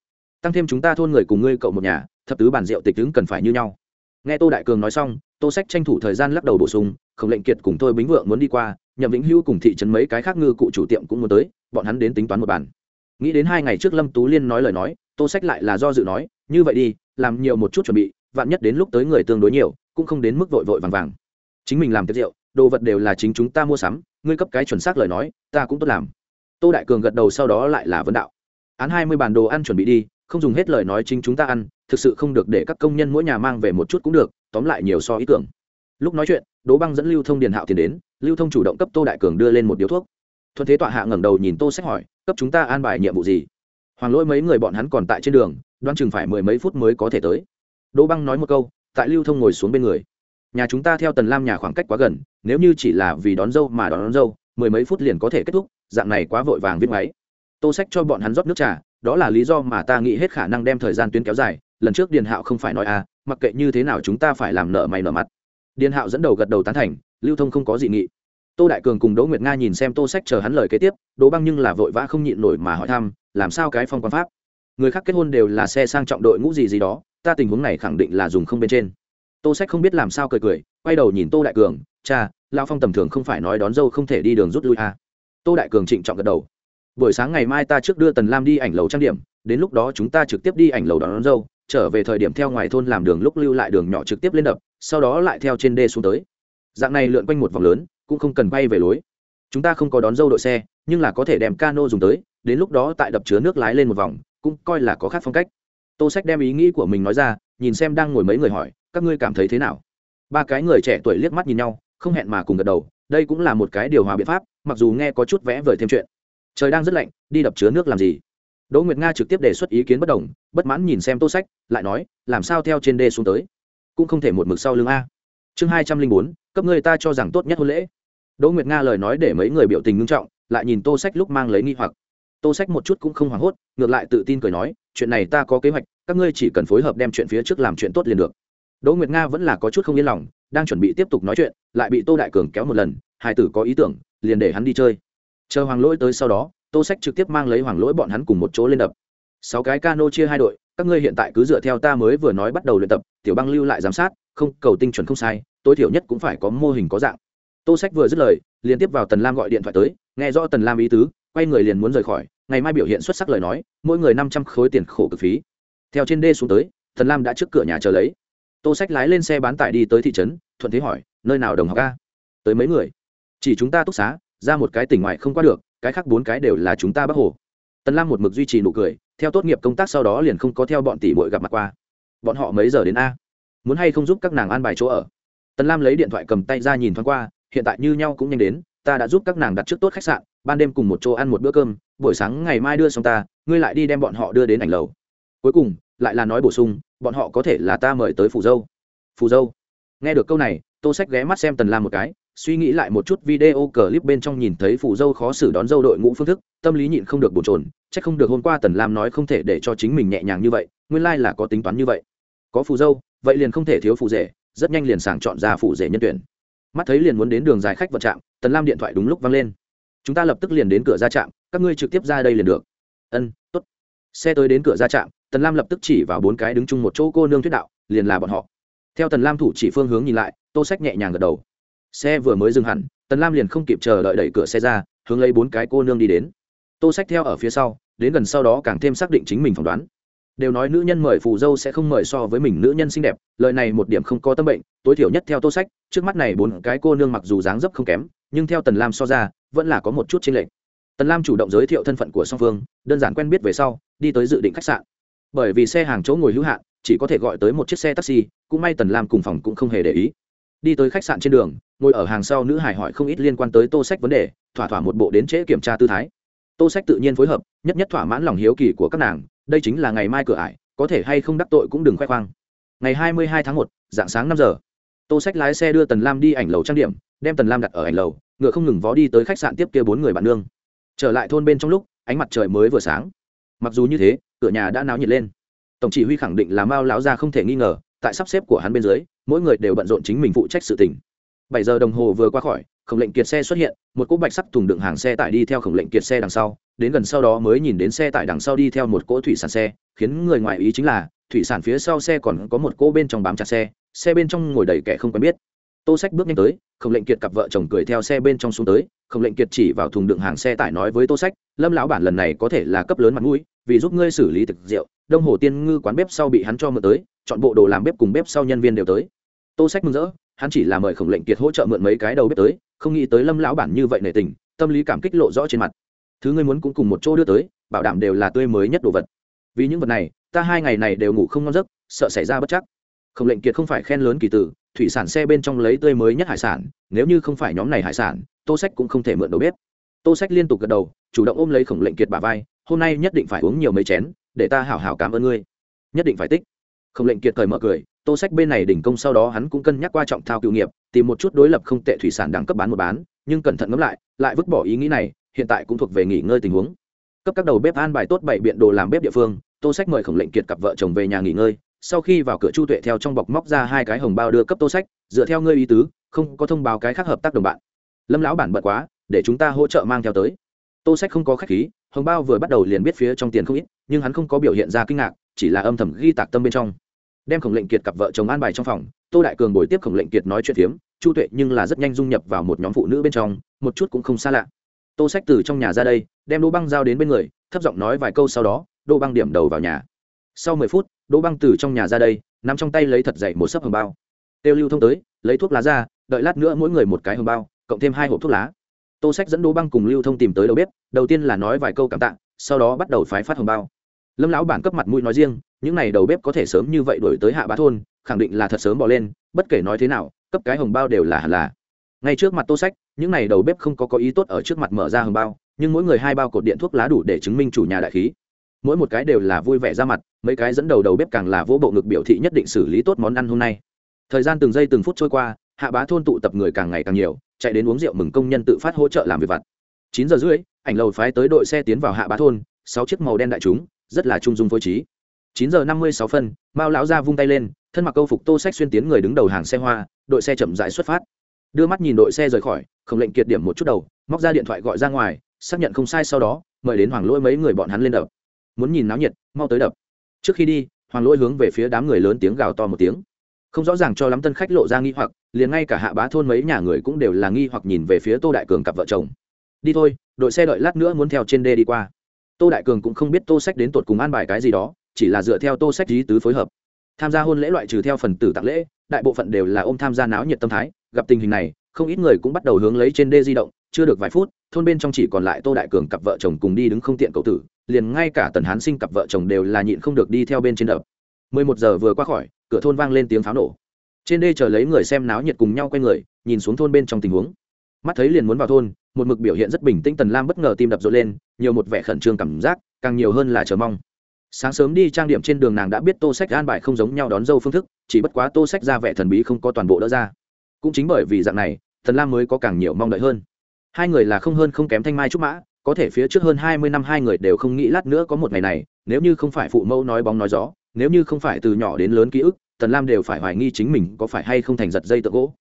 Tăng thêm chúng ta thôn người cùng ngươi cậu một nhà, thập tứ bản rượu tịch tướng cần phải như nhau. Nghe tô đại cường nói xong, tô sách tranh thủ thời gian lắc đầu bổ sung, khổng lệnh kiệt cùng tôi bính vượng muốn đi qua, nhậm vĩnh hữu cùng thị trấn mấy cái khác ngư cụ chủ tiệm cũng muốn tới, bọn hắn đến tính toán một bản nghĩ đến hai ngày trước lâm tú liên nói lời nói, tô sách lại là do dự nói, như vậy đi, làm nhiều một chút chuẩn bị, vạn nhất đến lúc tới người tương đối nhiều, cũng không đến mức vội vội vàng vàng. Chính mình làm tiệc rượu, đồ vật đều là chính chúng ta mua sắm, ngươi cấp cái chuẩn xác lời nói, ta cũng tốt làm. Tô đại cường gật đầu sau đó lại là vấn đạo. Án hai mươi bản đồ ăn chuẩn bị đi, không dùng hết lời nói chính chúng ta ăn, thực sự không được để các công nhân mỗi nhà mang về một chút cũng được, tóm lại nhiều so ý tưởng. Lúc nói chuyện, đỗ băng dẫn lưu thông điền hạo tiền đến, lưu thông chủ động cấp tô đại cường đưa lên một điếu thuốc. Thuận thế tọa hạ ngẩng đầu nhìn tô sách hỏi cấp chúng ta an bài nhiệm vụ gì? Hoàng lỗi mấy người bọn hắn còn tại trên đường đoán chừng phải mười mấy phút mới có thể tới. Đỗ băng nói một câu tại lưu thông ngồi xuống bên người. Nhà chúng ta theo tần lam nhà khoảng cách quá gần nếu như chỉ là vì đón dâu mà đón, đón dâu mười mấy phút liền có thể kết thúc dạng này quá vội vàng viết máy. Tô sách cho bọn hắn rót nước trà đó là lý do mà ta nghĩ hết khả năng đem thời gian tuyến kéo dài lần trước điền hạo không phải nói à mặc kệ như thế nào chúng ta phải làm nợ mày nợ mặt. Điền hạo dẫn đầu gật đầu tán thành lưu thông không có dị nghị tô đại cường cùng đỗ nguyệt nga nhìn xem tô sách chờ hắn lời kế tiếp đỗ băng nhưng là vội vã không nhịn nổi mà hỏi thăm làm sao cái phong quan pháp? Người khác kết hôn đều là xe sang trọng đội ngũ gì gì đó ta tình huống này khẳng định là dùng không bên trên. Tô sách không biết làm sao cười cười quay đầu nhìn tô đại cường cha lao phong tầm thường không phải nói đón dâu không thể đi đường rút lui à. tô đại cường trịnh trọng gật đầu buổi sáng ngày mai ta trước đưa tần lam đi ảnh lầu trang điểm đến lúc đó chúng ta trực tiếp đi ảnh lầu đón, đón dâu trở về thời điểm theo ngoài thôn làm đường lúc lưu lại đường nhỏ trực tiếp lên đập sau đó lại theo trên đê xuống tới. Dạng này lượn quanh một vòng lớn cũng không cần bay về lối. Chúng ta không có đón dâu đội xe, nhưng là có thể đem cano dùng tới, đến lúc đó tại đập chứa nước lái lên một vòng, cũng coi là có khác phong cách. Tô sách đem ý nghĩ của mình nói ra, nhìn xem đang ngồi mấy người hỏi, các ngươi cảm thấy thế nào? Ba cái người trẻ tuổi liếc mắt nhìn nhau, không hẹn mà cùng gật đầu, đây cũng là một cái điều hòa biện pháp, mặc dù nghe có chút vẽ vời thêm chuyện. Trời đang rất lạnh, đi đập chứa nước làm gì? Đỗ nguyệt nga trực tiếp đề xuất ý kiến bất đồng, bất mãn nhìn xem tô sách, lại nói, làm sao theo trên đê xuống tới? Cũng không thể một mực sau lưng a. Chương hai trăm linh bốn cấp người ta cho rằng tốt nhất hôn lễ. Đỗ nguyệt nga lời nói để mấy người biểu tình ngưng trọng, lại nhìn tô sách lúc mang lấy nghi hoặc. Tô sách một chút cũng không hoảng hốt, ngược lại tự tin cười nói, chuyện này ta có kế hoạch, các ngươi chỉ cần phối hợp đem chuyện phía trước làm chuyện tốt liền được. Đỗ nguyệt nga vẫn là có chút không yên lòng, đang chuẩn bị tiếp tục nói chuyện, lại bị tô đại cường kéo một lần, hai tử có ý tưởng, liền để hắn đi chơi. Chờ hoàng lỗi tới sau đó, tô sách trực tiếp mang lấy hoàng lỗi bọn hắn cùng một chỗ lên đập. Sáu cái cano chia hai đội, các ngươi hiện tại cứ dựa theo ta mới vừa nói bắt đầu luyện tập, tiểu băng lưu lại giám sát, không, cầu tinh chuẩn không sai tối thiểu nhất cũng phải có mô hình có dạng. Tô sách vừa dứt lời liên tiếp vào tần lam gọi điện thoại tới, nghe rõ tần lam ý tứ, quay người liền muốn rời khỏi, ngày mai biểu hiện xuất sắc lời nói, mỗi người năm trăm khối tiền khổ cực phí. Theo trên đê xuống tới, tần lam đã trước cửa nhà chờ lấy. Tô sách lái lên xe bán tải đi tới thị trấn, thuận thế hỏi, nơi nào đồng học ca tới mấy người. Chỉ chúng ta túc xá, ra một cái tỉnh ngoài không qua được, cái khác bốn cái đều là chúng ta bác hồ. Tần lam một mực duy trì nụ cười, theo tốt nghiệp công tác sau đó liền không có theo bọn tỷ bội gặp mặt qua. Bọn họ mấy giờ đến a? Muốn hay không giúp các nàng an bài chỗ ở? Tần lam lấy điện thoại cầm tay ra nhìn thoáng qua, hiện tại như nhau cũng nhanh đến, ta đã giúp các nàng đặt trước tốt khách sạn, ban đêm cùng một chỗ ăn một bữa cơm, buổi sáng ngày mai đưa xong ta, ngươi lại đi đem bọn họ đưa đến ảnh lầu. Cuối cùng, lại là nói bổ sung, bọn họ có thể là ta mời tới phù dâu. Phù dâu. Nghe được câu này, tô sách ghé mắt xem tần lam một cái, suy nghĩ lại một chút video clip bên trong nhìn thấy phù dâu khó xử đón dâu đội ngũ phương thức, tâm lý nhịn không được bồn trồn c h ắ c không được hôm qua tần lam nói không thể để cho chính mình nhẹ nhàng như vậy, nguyên lai、like、là có tính toán như vậy. Có phù dâu, vậy liền không thể thiếu phù rể rất nhanh liền sàng chọn ra phụ rể nhân tuyển. Mắt thấy liền muốn đến đường dài khách vật trạm, tần lam điện thoại đúng lúc văng lên. Chúng ta lập tức liền đến cửa ra trạm, các ngươi trực tiếp ra đây liền được. Ân t ố t xe tới đến cửa ra trạm, tần lam lập tức chỉ vào bốn cái đứng chung một chỗ cô nương thuyết đạo, liền là bọn họ. Theo tần lam thủ chỉ phương hướng nhìn lại, tô sách nhẹ nhàng gật đầu. Xe vừa mới dừng hẳn, tần lam liền không kịp chờ đợi đẩy cửa xe ra, hướng lấy bốn cái cô nương đi đến. Tô sách theo ở phía sau, đến gần sau đó càng thêm xác định chính mình phỏng đoán đều nói nữ nhân mời phù dâu sẽ không mời so với mình nữ nhân xinh đẹp, lời này một điểm không có tâm bệnh, tối thiểu nhất theo tô sách, trước mắt này bốn cái cô nương mặc dù dáng dấp không kém, nhưng theo tần lam so ra, vẫn là có một chút chênh lệch. Tần lam chủ động giới thiệu thân phận của song phương, đơn giản quen biết về sau, đi tới dự định khách sạn. Bởi vì xe hàng chỗ ngồi hữu hạn, chỉ có thể gọi tới một chiếc xe taxi, cũng may tần lam cùng phòng cũng không hề để ý. Đi tới khách sạn trên đường, ngồi ở hàng sau nữ hải hỏi không ít liên quan tới tô sách vấn đề, thỏa thỏa một bộ đến trễ kiểm tra tư thái. Tô sách tự nhiên phối hợp, nhất nhất thỏa mãn lòng hiếu kỳ của các nàng đây chính là ngày mai cửa ải, có thể hay không đắc tội cũng đừng khoe khoang. Ngày hai mươi hai tháng một, dạng sáng năm giờ, tô sách lái xe đưa tần lam đi ảnh lầu trang điểm, đem tần lam đặt ở ảnh lầu, ngựa không ngừng vó đi tới khách sạn tiếp kia bốn người bạn nương. Trở lại thôn bên trong lúc, ánh mặt trời mới vừa sáng. Mặc dù như thế, cửa nhà đã náo nhiệt lên. Tổng chỉ huy khẳng định là mao lão gia không thể nghi ngờ, tại sắp xếp của hắn bên dưới, mỗi người đều bận rộn chính mình phụ trách sự tình. Bảy giờ đồng hồ vừa qua khỏi khổng lệnh kiệt xe xuất hiện, một cỗ bạch sắc thùng đựng hàng xe tải đi theo khổng lệnh kiệt xe đằng sau, đến gần sau đó mới nhìn đến xe tải đằng sau đi theo một cỗ thủy sản xe, khiến người ngoài ý chính là, thủy sản phía sau xe còn có một cỗ bên trong bám chặt xe xe bên trong ngồi đầy kẻ không quen biết. Tô sách bước nhanh tới, khổng lệnh kiệt cặp vợ chồng cười theo xe bên trong xuống tới, khổng lệnh kiệt chỉ vào thùng đựng hàng xe tải nói với tô sách, lâm lão bản lần này có thể là cấp lớn mặt mũi, vì giúp ngươi xử lý thực rượu, đông hồ tiên ngư quán bếp sau bị hắn cho mượn tới, chọn bộ đồ làm bếp cùng bếp sau nhân viên đều tới. Tô sách mừng rỡ hắn chỉ là mời khổng lệnh kiệt hỗ trợ mượn mấy cái đầu bếp tới, không nghĩ tới lâm lão bản như vậy nể tình, tâm lý cảm kích lộ rõ trên mặt. Thứ ngươi muốn cũng cùng một chỗ đưa tới, bảo đảm đều là tươi mới nhất đồ vật. Vì những vật này, ta hai ngày này đều ngủ không ngon giấc, sợ xảy ra bất chắc. Khổng lệnh kiệt không phải khen lớn kỳ tử, thủy sản xe bên trong lấy tươi mới nhất hải sản, nếu như không phải nhóm này hải sản, tô sách cũng không thể mượn đầu bếp. Tô sách liên tục gật đầu, chủ động ôm lấy khổng lệnh kiệt bà vai, hôm nay nhất định phải uống nhiều mấy chén, để ta hảo hảo cảm ơn ngươi. Nhất định phải tích. Khổng lệnh kiệt thời mở cười tô sách bên này đỉnh công sau đó hắn cũng cân nhắc qua trọng thao cựu nghiệp, tìm một chút đối lập không tệ thủy sản đẳng cấp bán một bán, nhưng cẩn thận ngẫm lại lại vứt bỏ ý nghĩ này, hiện tại cũng thuộc về nghỉ ngơi tình huống. Cấp các đầu bếp an bài tốt bảy biện đồ làm bếp địa phương, tô sách mời khổng lệnh kiệt cặp vợ chồng về nhà nghỉ ngơi, sau khi vào cửa chu tuệ theo trong bọc móc ra hai cái hồng bao đưa cấp tô sách, dựa theo ngươi ý tứ, không có thông báo cái khác hợp tác đồng bạn. Lâm lão bản bận quá, để chúng ta hỗ trợ mang theo tới. Tô sách không có khách khí, hồng bao vừa bắt đầu liền biết phía trong tiền không ít, nhưng hắn không có biểu hiện ra kinh ngạc, chỉ là âm thầm ghi tạc tâm bên trong đem khổng lệnh kiệt cặp vợ chồng an bài trong phòng, tô đại cường bồi tiếp khổng lệnh kiệt nói chuyện phiếm, chu tuệ nhưng là rất nhanh dung nhập vào một nhóm phụ nữ bên trong, một chút cũng không xa lạ. Tô sách từ trong nhà ra đây, đem đỗ băng giao đến bên người, thấp giọng nói vài câu sau đó, đỗ băng điểm đầu vào nhà. Sau mười phút, đỗ băng từ trong nhà ra đây n ắ m trong tay lấy thật dậy một sấp hồng bao. Têu lưu thông tới, lấy thuốc lá ra, đợi lát nữa mỗi người một cái hồng bao, cộng thêm hai hộp thuốc lá. Tô sách dẫn đỗ băng cùng lưu thông tìm tới đầu bếp, đầu tiên là nói vài câu cảm tạ, sau đó bắt đầu phái phát hồng bao lâm lão bản cấp mặt mũi nói riêng, những n à y đầu bếp có thể sớm như vậy đổi tới hạ bá thôn, khẳng định là thật sớm bỏ lên, bất kể nói thế nào, cấp cái hồng bao đều là hẳn là. Ngay trước mặt tô sách, những n à y đầu bếp không có có ý tốt ở trước mặt mở ra hồng bao, nhưng mỗi người hai bao cột điện thuốc lá đủ để chứng minh chủ nhà đại khí. Mỗi một cái đều là vui vẻ ra mặt, mấy cái dẫn đầu đầu bếp càng là vỗ bộ ngực biểu thị nhất định xử lý tốt món ăn hôm nay. Thời gian từng giây từng phút trôi qua, hạ bá thôn tụ tập người càng ngày càng nhiều, chạy đến uống rượu mừng công nhân tự phát hỗ trợ làm việc vặt. Chín giờ rưỡi, ảnh lầu phái tới đội xe tiến vào hạ bá thôn, sáu chiếc màu đen đại chúng rất là trung dung phối trí. Chín giờ năm mươi sáu phân, mao lão ra vung tay lên, thân mặc câu phục tô sách xuyên tiến người đứng đầu hàng xe hoa, đội xe chậm dại xuất phát. Đưa mắt nhìn đội xe rời khỏi, không lệnh kiệt điểm một chút đầu, móc ra điện thoại gọi ra ngoài, xác nhận không sai sau đó, mời đến hoàng lỗi mấy người bọn hắn lên đập. Muốn nhìn náo nhiệt, mau tới đập. Trước khi đi, hoàng lỗi hướng về phía đám người lớn tiếng gào to một tiếng. Không rõ ràng cho lắm tân khách lộ ra nghi hoặc, liền ngay cả hạ bá thôn mấy nhà người cũng đều là nghi hoặc nhìn về phía tô đại cường cặp vợ chồng. Đi thôi, đội xe đợi lát nữa muốn theo trên đê đi qua tô đại cường cũng không biết tô sách đến tột cùng an bài cái gì đó, chỉ là dựa theo tô sách lý tứ phối hợp. Tham gia hôn lễ loại trừ theo phần tử tặng lễ, đại bộ phận đều là ôm tham gia náo nhiệt tâm thái, gặp tình hình này, không ít người cũng bắt đầu hướng lấy trên đê di động, chưa được vài phút, thôn bên trong chỉ còn lại tô đại cường cặp vợ chồng cùng đi đứng không tiện cậu tử, liền ngay cả tần hán sinh cặp vợ chồng đều là nhịn không được đi theo bên trên đập. Mười một giờ vừa qua khỏi, cửa thôn vang lên tiếng pháo nổ. Trên đê chờ lấy người xem náo nhiệt cùng nhau quay người, nhìn xuống thôn bên trong tình huống. Mắt thấy liền muốn vào thôn một mực biểu hiện rất bình tĩnh tần lam bất ngờ tim đập rộn lên, nhiều một vẻ khẩn trương cảm giác, càng nhiều hơn là chờ mong. Sáng sớm đi trang điểm trên đường nàng đã biết tô sách an bài không giống nhau đón dâu phương thức, chỉ bất quá tô sách ra vẻ thần bí không có toàn bộ đỡ ra. Cũng chính bởi vì dạng này thần lam mới có càng nhiều mong đợi hơn. Hai người là không hơn không kém thanh mai trúc mã, có thể phía trước hơn hai mươi năm hai người đều không nghĩ lát nữa có một ngày này, nếu như không phải phụ mẫu nói bóng nói gió, nếu như không phải từ nhỏ đến lớn ký ức, tần lam đều phải hoài nghi chính mình có phải hay không thành giật dây tượng gỗ.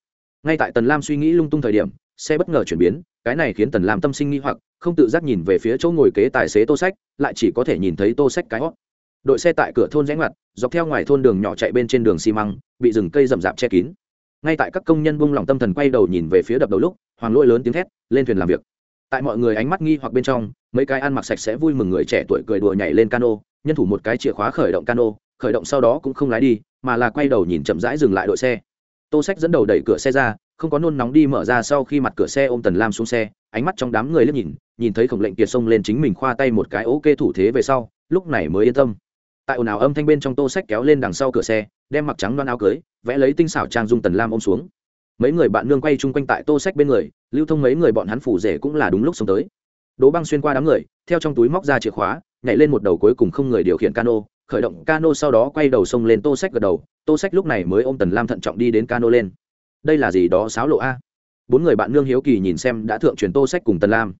Ngay tại tần lam suy nghĩ lung tung thời điểm, xe bất ngờ chuyển biến cái này khiến tần lam tâm sinh nghi hoặc, không tự giác nhìn về phía chỗ ngồi kế tài xế tô sách, lại chỉ có thể nhìn thấy tô sách cái hót. Đội xe tại cửa thôn rẽ ngoặt, dọc theo ngoài thôn đường nhỏ chạy bên trên đường xi măng, bị rừng cây rậm rạp che kín. Ngay tại các công nhân buông lỏng tâm thần quay đầu nhìn về phía đập đầu lúc, hoàng lỗi lớn tiếng thét, lên thuyền làm việc. Tại mọi người ánh mắt nghi hoặc bên trong, mấy cái ăn mặc sạch sẽ vui mừng người trẻ tuổi cười đùa nhảy lên cano, nhân thủ một cái chìa khóa khởi động cano, khởi động sau đó cũng không lái đi, mà là quay đầu nhìn chậm rãi dừng lại đội xe. Tô sách dẫn đầu đẩy cửa xe ra không có nôn nóng đi mở ra sau khi mặt cửa xe ôm tần lam xuống xe, ánh mắt trong đám người liếc nhìn nhìn thấy khổng lệnh kiệt xông lên chính mình khoa tay một cái ok thủ thế về sau, lúc này mới yên tâm. Tại ồn ào âm thanh bên trong tô sách kéo lên đằng sau cửa xe, đem mặc trắng đoan áo cưới, vẽ lấy tinh xảo trang dung tần lam ôm xuống. Mấy người bạn nương quay chung quanh tại tô sách bên người, lưu thông mấy người bọn hắn phủ rể cũng là đúng lúc sống tới. Đỗ băng xuyên qua đám người, theo trong túi móc ra chìa khóa, nhảy lên một đầu cuối cùng không người điều khiển cano, khởi động cano sau đó quay đầu sông lên tô sách gật đầu, tô sách lúc này mới ôm tần lam thận trọng đi đến cano lên đây là gì đó sáo lộ a? Bốn người bạn nương hiếu kỳ nhìn xem đã thượng truyền tô sách cùng tần lam.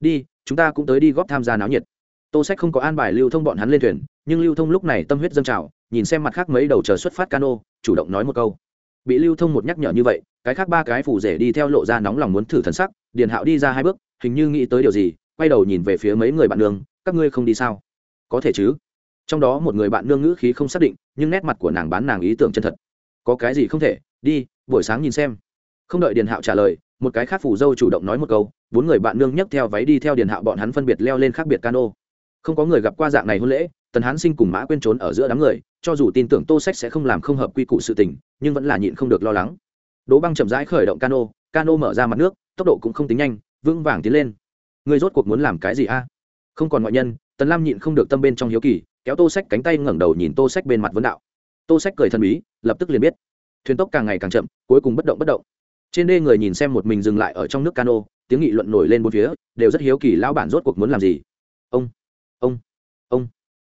Đi, chúng ta cũng tới đi góp tham gia náo nhiệt. Tô sách không có an bài lưu thông bọn hắn lên thuyền, nhưng lưu thông lúc này tâm huyết dâng trào, nhìn xem mặt khác mấy đầu chờ xuất phát cano, chủ động nói một câu. Bị lưu thông một nhắc nhở như vậy, cái khác ba cái phủ rể đi theo lộ ra nóng lòng muốn thử thần sắc, điền hạo đi ra hai bước, hình như nghĩ tới điều gì, quay đầu nhìn về phía mấy người bạn nương, các ngươi không đi sao? Có thể chứ. Trong đó một người bạn nương ngữ khí không xác định, nhưng nét mặt của nàng bán nàng ý tưởng chân thật. Có cái gì không thể, đi buổi sáng nhìn xem. Không đợi điền hạo trả lời, một cái khác phủ dâu chủ động nói một câu, bốn người bạn nương nhấc theo váy đi theo điền hạo bọn hắn phân biệt leo lên khác biệt cano. Không có người gặp qua dạng này hôn lễ, tần hán sinh cùng mã quên trốn ở giữa đám người, cho dù tin tưởng tô sách sẽ không làm không hợp quy củ sự tình, nhưng vẫn là nhịn không được lo lắng. Đỗ băng chậm rãi khởi động cano cano mở ra mặt nước, tốc độ cũng không tính nhanh, vững vàng tiến lên. Người rốt cuộc muốn làm cái gì a? Không còn ngoại nhân, tần lam nhịn không được tâm bên trong hiếu kỳ, kéo tô sách cánh tay ngẩng đầu nhìn tô sách bên mặt vấn đạo. Tô sách cười thần bí, lập tức liền biết thuyền tốc càng ngày càng chậm, cuối cùng bất động bất động. Trên đê người nhìn xem một mình dừng lại ở trong nước cano, tiếng nghị luận nổi lên bốn phía, đều rất hiếu kỳ lão bản rốt cuộc muốn làm gì. Ông ông ông.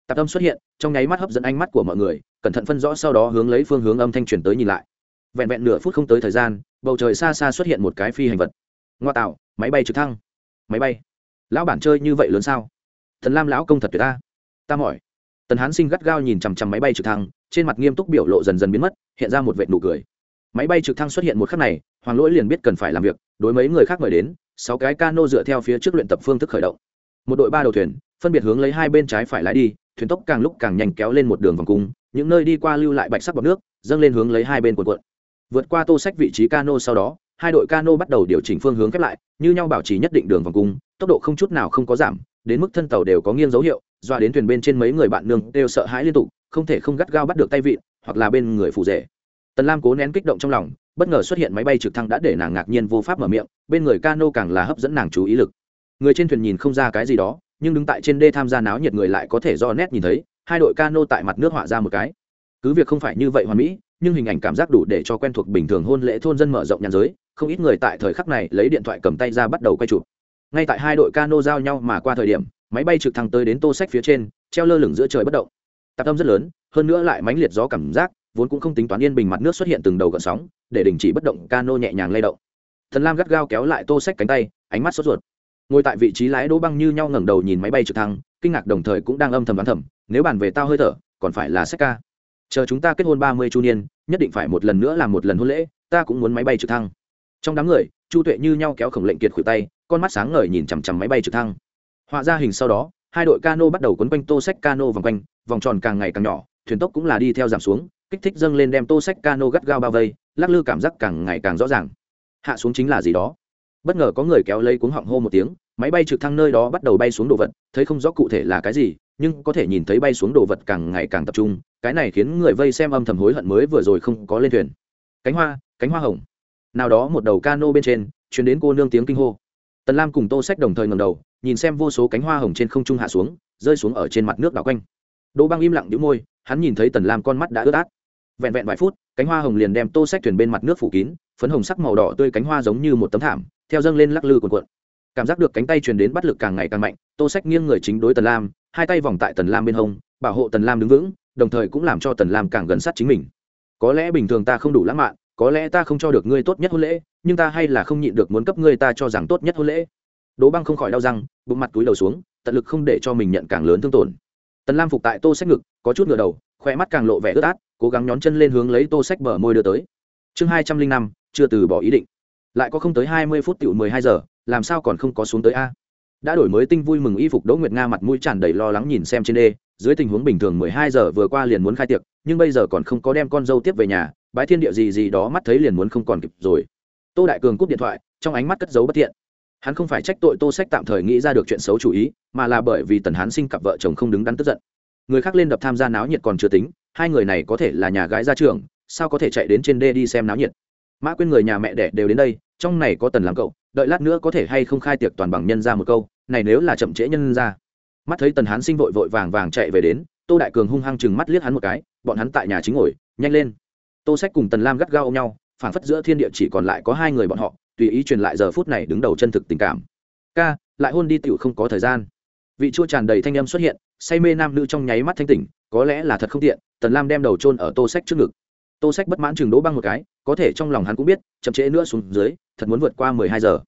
Tạp âm xuất hiện, trong nháy mắt hấp dẫn ánh mắt của mọi người, cẩn thận phân rõ sau đó hướng lấy phương hướng âm thanh truyền tới nhìn lại. Vẹn vẹn nửa phút không tới thời gian, bầu trời xa xa xuất hiện một cái phi hành vật. Ngoa tạo, máy bay trực thăng. Máy bay. Lão bản chơi như vậy lớn sao? Thần lam lão công thật tuyệt ta. Ta mỏi. Tần hán sinh gắt gao nhìn chằm chằm máy bay trực thăng, trên mặt nghiêm túc biểu lộ dần dần biến mất hiện ra một vệt nụ cười. Máy bay trực thăng xuất hiện một khắc này, hoàng lỗi liền biết cần phải làm việc, đối mấy người khác mời đến, sáu cái cano dựa theo phía trước luyện tập phương thức khởi động. Một đội ba đầu thuyền, phân biệt hướng lấy hai bên trái phải lái đi, thuyền tốc càng lúc càng nhanh kéo lên một đường vòng cung, những nơi đi qua lưu lại bạch sắc bọc nước, dâng lên hướng lấy hai bên cuộn cuộn. Vượt qua tô sách vị trí cano sau đó, hai đội cano bắt đầu điều chỉnh phương hướng khép lại, như nhau bảo trì nhất định đường vòng cung, tốc độ không chút nào không có giảm, đến mức thân tàu đều có nghiêng dấu hiệu, doa đến thuyền bên trên mấy người bạn nương đều sợ hãi liên tục, không thể không gắt gao bắt được tay vịn hoặc là bên người phụ rể. Tần lam cố nén kích động trong lòng, bất ngờ xuất hiện máy bay trực thăng đã để nàng ngạc nhiên vô pháp mở miệng, bên người cano càng là hấp dẫn nàng chú ý lực. Người trên thuyền nhìn không ra cái gì đó, nhưng đứng tại trên đê tham gia náo nhiệt người lại có thể do nét nhìn thấy, hai đội cano tại mặt nước họa ra một cái. Cứ việc không phải như vậy hoàn mỹ, nhưng hình ảnh cảm giác đủ để cho quen thuộc bình thường hôn lễ thôn dân mở rộng nhàn giới, không ít người tại thời khắc này lấy điện thoại cầm tay ra bắt đầu quay chụp. Ngay tại hai đội cano giao nhau mà qua thời điểm, máy bay trực thăng tới đến tô sách phía trên, treo lơ lửng giữa trời bất động. Tạp tâm rất lớn hơn nữa lại mãnh liệt gió cảm giác, vốn cũng không tính toán yên bình mặt nước xuất hiện từng đầu gợn sóng, để đình chỉ bất động cano nhẹ nhàng lay động. Thần lam gắt gao kéo lại tô sách cánh tay, ánh mắt sốt ruột. Ngồi tại vị trí lái đỗ băng như nhau ngẩng đầu nhìn máy bay trực thăng, kinh ngạc đồng thời cũng đang âm thầm đoán thầm, nếu bàn về tao hơi thở, còn phải là sách ca. Chờ chúng ta kết hôn ba mươi chu niên, nhất định phải một lần nữa làm một lần hôn lễ, ta cũng muốn máy bay trực thăng. Trong đám người, chu tuệ như nhau kéo khổng lệnh kiệt khuỷu tay, con mắt sáng ngời nhìn chằm chằm máy bay trực thăng. Họa ra hình sau đó, hai đội cano bắt đầu quấn quanh tô sách cano vòng quanh, vòng tròn càng ngày càng nhỏ thuyền tốc cũng là đi theo giảm xuống, kích thích dâng lên đem tô sách cano gắt gao bao vây, lắc lư cảm giác càng ngày càng rõ ràng. Hạ xuống chính là gì đó? Bất ngờ có người kéo lấy cuống họng hô một tiếng, máy bay trực thăng nơi đó bắt đầu bay xuống đồ vật, thấy không rõ cụ thể là cái gì, nhưng có thể nhìn thấy bay xuống đồ vật càng ngày càng tập trung, cái này khiến người vây xem âm thầm hối hận mới vừa rồi không có lên thuyền. Cánh hoa cánh hoa hồng. Nào đó một đầu cano bên trên chuyển đến cô nương tiếng kinh hô. Tần lam cùng tô sách đồng thời ngầm đầu, nhìn xem vô số cánh hoa hồng trên không trung hạ xuống, rơi xuống ở trên mặt nước đảo quanh. Đỗ băng im lặng đĩu môi hắn nhìn thấy tần lam con mắt đã ướt át. Vẹn vẹn vài phút, cánh hoa hồng liền đem tô sách thuyền bên mặt nước phủ kín, phấn hồng sắc màu đỏ tươi cánh hoa giống như một tấm thảm, theo dâng lên lắc lư cuộn cuộn. Cảm giác được cánh tay truyền đến bắt lực càng ngày càng mạnh, tô sách nghiêng người chính đối tần lam, hai tay vòng tại tần lam bên hông, bảo hộ tần lam đứng vững, đồng thời cũng làm cho tần lam càng gần sát chính mình. Có lẽ bình thường ta không đủ lãng mạn, có lẽ ta không cho được ngươi tốt nhất hôn lễ, nhưng ta hay là không nhịn được muốn cấp ngươi ta cho rằng tốt nhất hôn lễ. Đỗ băng không khỏi đau răng, bụng mặt túi đầu xuống, tận lực không để cho mình nhận càng lớn thương tổn tần lam phục tại tô sách ngực, có chút ngựa đầu khoe mắt càng lộ vẻ ướt át, cố gắng nhón chân lên hướng lấy tô sách bờ môi đưa tới. Chương hai trăm linh năm, chưa từ bỏ ý định. Lại có không tới hai mươi phút tiểu mười hai giờ, làm sao còn không có xuống tới a? Đã đổi mới tinh vui mừng y phục đỗ nguyệt nga mặt mũi tràn đầy lo lắng nhìn xem trên đê, dưới tình huống bình thường mười hai giờ vừa qua liền muốn khai tiệc, nhưng bây giờ còn không có đem con dâu tiếp về nhà, bái thiên địa gì gì đó mắt thấy liền muốn không còn kịp rồi. Tô đại cường cúp điện thoại, trong ánh mắt cất giấu bất thiện hắn không phải trách tội tô sách tạm thời nghĩ ra được chuyện xấu chủ ý, mà là bởi vì tần hán sinh cặp vợ chồng không đứng đắn tức giận. Người khác lên đập tham gia náo nhiệt còn chưa tính, hai người này có thể là nhà gái ra trường sao có thể chạy đến trên đê đi xem náo nhiệt? Mã quên người nhà mẹ đẻ đều đến đây, trong này có tần làm cậu, đợi lát nữa có thể hay không khai tiệc toàn bằng nhân ra một câu, này nếu là chậm trễ nhân ra. Mắt thấy tần hán sinh vội vội vàng vàng chạy về đến, tô đại cường hung hăng chừng mắt liếc hắn một cái, bọn hắn tại nhà chính ngồi, nhanh lên. Tô sách cùng tần lam gắt gao ôm nhau, phảng phất giữa thiên địa chỉ còn lại có hai người bọn họ tùy ý truyền lại giờ phút này đứng đầu chân thực tình cảm. Ca, lại hôn đi tựu không có thời gian. Vị chua tràn đầy thanh âm xuất hiện, say mê nam nữ trong nháy mắt thanh tỉnh, có lẽ là thật không tiện, tần lam đem đầu chôn ở tô sách trước ngực. Tô sách bất mãn chừng đỗ băng một cái, có thể trong lòng hắn cũng biết, chậm trễ nữa xuống dưới, thật muốn vượt qua mười hai giờ.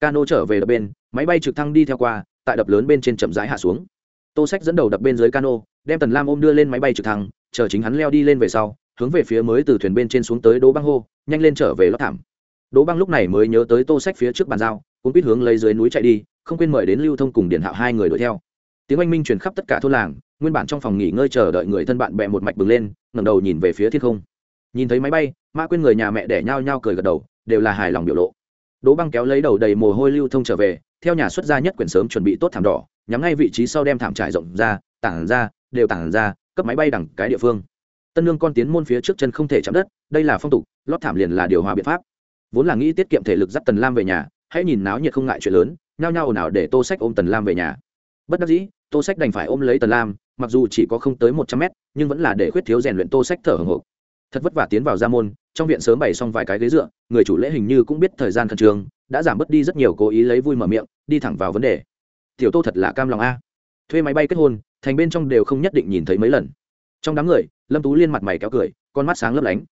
Cano trở về đập bên, máy bay trực thăng đi theo qua, tại đập lớn bên trên chậm rãi hạ xuống. Tô sách dẫn đầu đập bên dưới cano, đem tần lam ôm đưa lên máy bay trực thăng, chờ chính hắn leo đi lên về sau, hướng về phía mới từ thuyền bên trên xuống tới đỗ băng hô, nhanh lên trở về lót thảm đỗ băng lúc này mới nhớ tới tô sách phía trước bàn giao cũng biết hướng lấy dưới núi chạy đi, không quên mời đến lưu thông cùng điển hạo hai người đuổi theo. Tiếng oanh minh truyền khắp tất cả thôn làng, nguyên bản trong phòng nghỉ ngơi chờ đợi người thân bạn bè một mạch bừng lên, ngẩng đầu nhìn về phía thiên không. Nhìn thấy máy bay mã quên người nhà mẹ đẻ nhao nhao cười gật đầu, đều là hài lòng biểu lộ. Đỗ băng kéo lấy đầu đầy mồ hôi lưu thông trở về, theo nhà xuất gia nhất quyển sớm chuẩn bị tốt thảm đỏ, nhắm ngay vị trí sau đem thảm trải rộng ra, tản ra, đều tản ra, cấp máy bay đẳng cái địa phương. Tân lương con tiến môn phía trước chân không thể chạm đất, đây là phong tục, lót thảm liền là điều hòa biện pháp vốn là nghĩ tiết kiệm thể lực dắt tần lam về nhà, hãy nhìn náo nhiệt không ngại chuyện lớn, nhao nhao ồn ào để tô sách ôm tần lam về nhà. Bất đắc dĩ, tô sách đành phải ôm lấy tần lam, mặc dù chỉ có không tới một trăm mét, nhưng vẫn là để khuyết thiếu rèn luyện tô sách thở hồng hộc thật vất vả tiến vào gia môn, trong viện sớm bày xong vài cái ghế dựa, người chủ lễ hình như cũng biết thời gian khẩn trương, đã giảm bớt đi rất nhiều cố ý lấy vui mở miệng, đi thẳng vào vấn đề. Tiểu tô thật là cam lòng a. Thuê máy bay kết hôn, thành bên trong đều không nhất định nhìn thấy mấy lần. Trong đám người, lâm tú liên mặt mày kéo cười, con mắt sáng lấp lánh.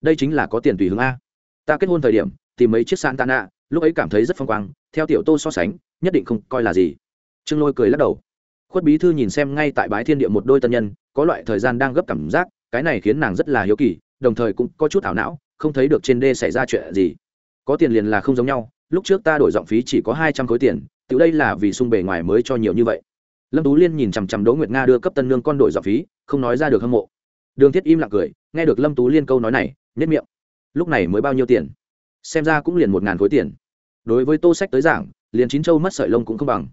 Đây chính là có tiền tùy hướng a ta kết hôn thời điểm, tìm mấy chiếc sạn tạ nạ lúc ấy cảm thấy rất phong quang, theo tiểu tô so sánh, nhất định không coi là gì. Trương lôi cười lắc đầu. Khuất bí thư nhìn xem ngay tại bái thiên địa một đôi tân nhân, có loại thời gian đang gấp cảm giác, cái này khiến nàng rất là hiếu kỳ, đồng thời cũng có chút ảo não, không thấy được trên đê xảy ra chuyện gì. Có tiền liền là không giống nhau, lúc trước ta đổi giọng phí chỉ có hai trăm khối tiền, tự đây là vì sung bề ngoài mới cho nhiều như vậy. Lâm tú liên nhìn chằm chằm đỗ nguyệt nga đưa cấp tân lương con đổi giọng phí, không nói ra được hâm mộ. Đường thiết im lặng cười, nghe được lâm tú liên câu nói này nhất miệng lúc này mới bao nhiêu tiền? Xem ra cũng liền một ngàn khối tiền. Đối với tô sách tới giảng, liền chín châu mất sợi lông cũng không bằng.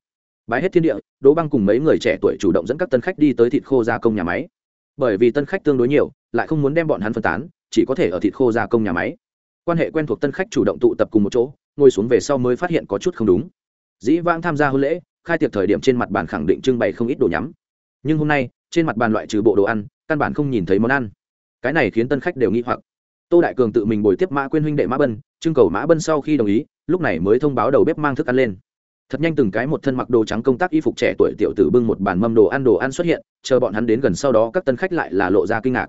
Bái hết thiên địa, đỗ băng cùng mấy người trẻ tuổi chủ động dẫn các tân khách đi tới thịt khô gia công nhà máy. Bởi vì tân khách tương đối nhiều, lại không muốn đem bọn hắn phân tán, chỉ có thể ở thịt khô gia công nhà máy. Quan hệ quen thuộc tân khách chủ động tụ tập cùng một chỗ, ngồi xuống về sau mới phát hiện có chút không đúng. Dĩ vãng tham gia hôn lễ, khai tiệc thời điểm trên mặt bàn khẳng định trưng bày không ít đồ nhắm. Nhưng hôm nay, trên mặt bàn loại trừ bộ đồ ăn, căn bản không nhìn thấy món ăn. Cái này khiến tân khách đều nghi hoặc tô đại cường tự mình bồi tiếp mã quyên huynh đệ mã bân, trưng cầu mã bân sau khi đồng ý, lúc này mới thông báo đầu bếp mang thức ăn lên. Thật nhanh từng cái một thân mặc đồ trắng công tác y phục trẻ tuổi tiểu tử bưng một bàn mâm đồ ăn đồ ăn xuất hiện, chờ bọn hắn đến gần sau đó các tân khách lại là lộ ra kinh ngạc.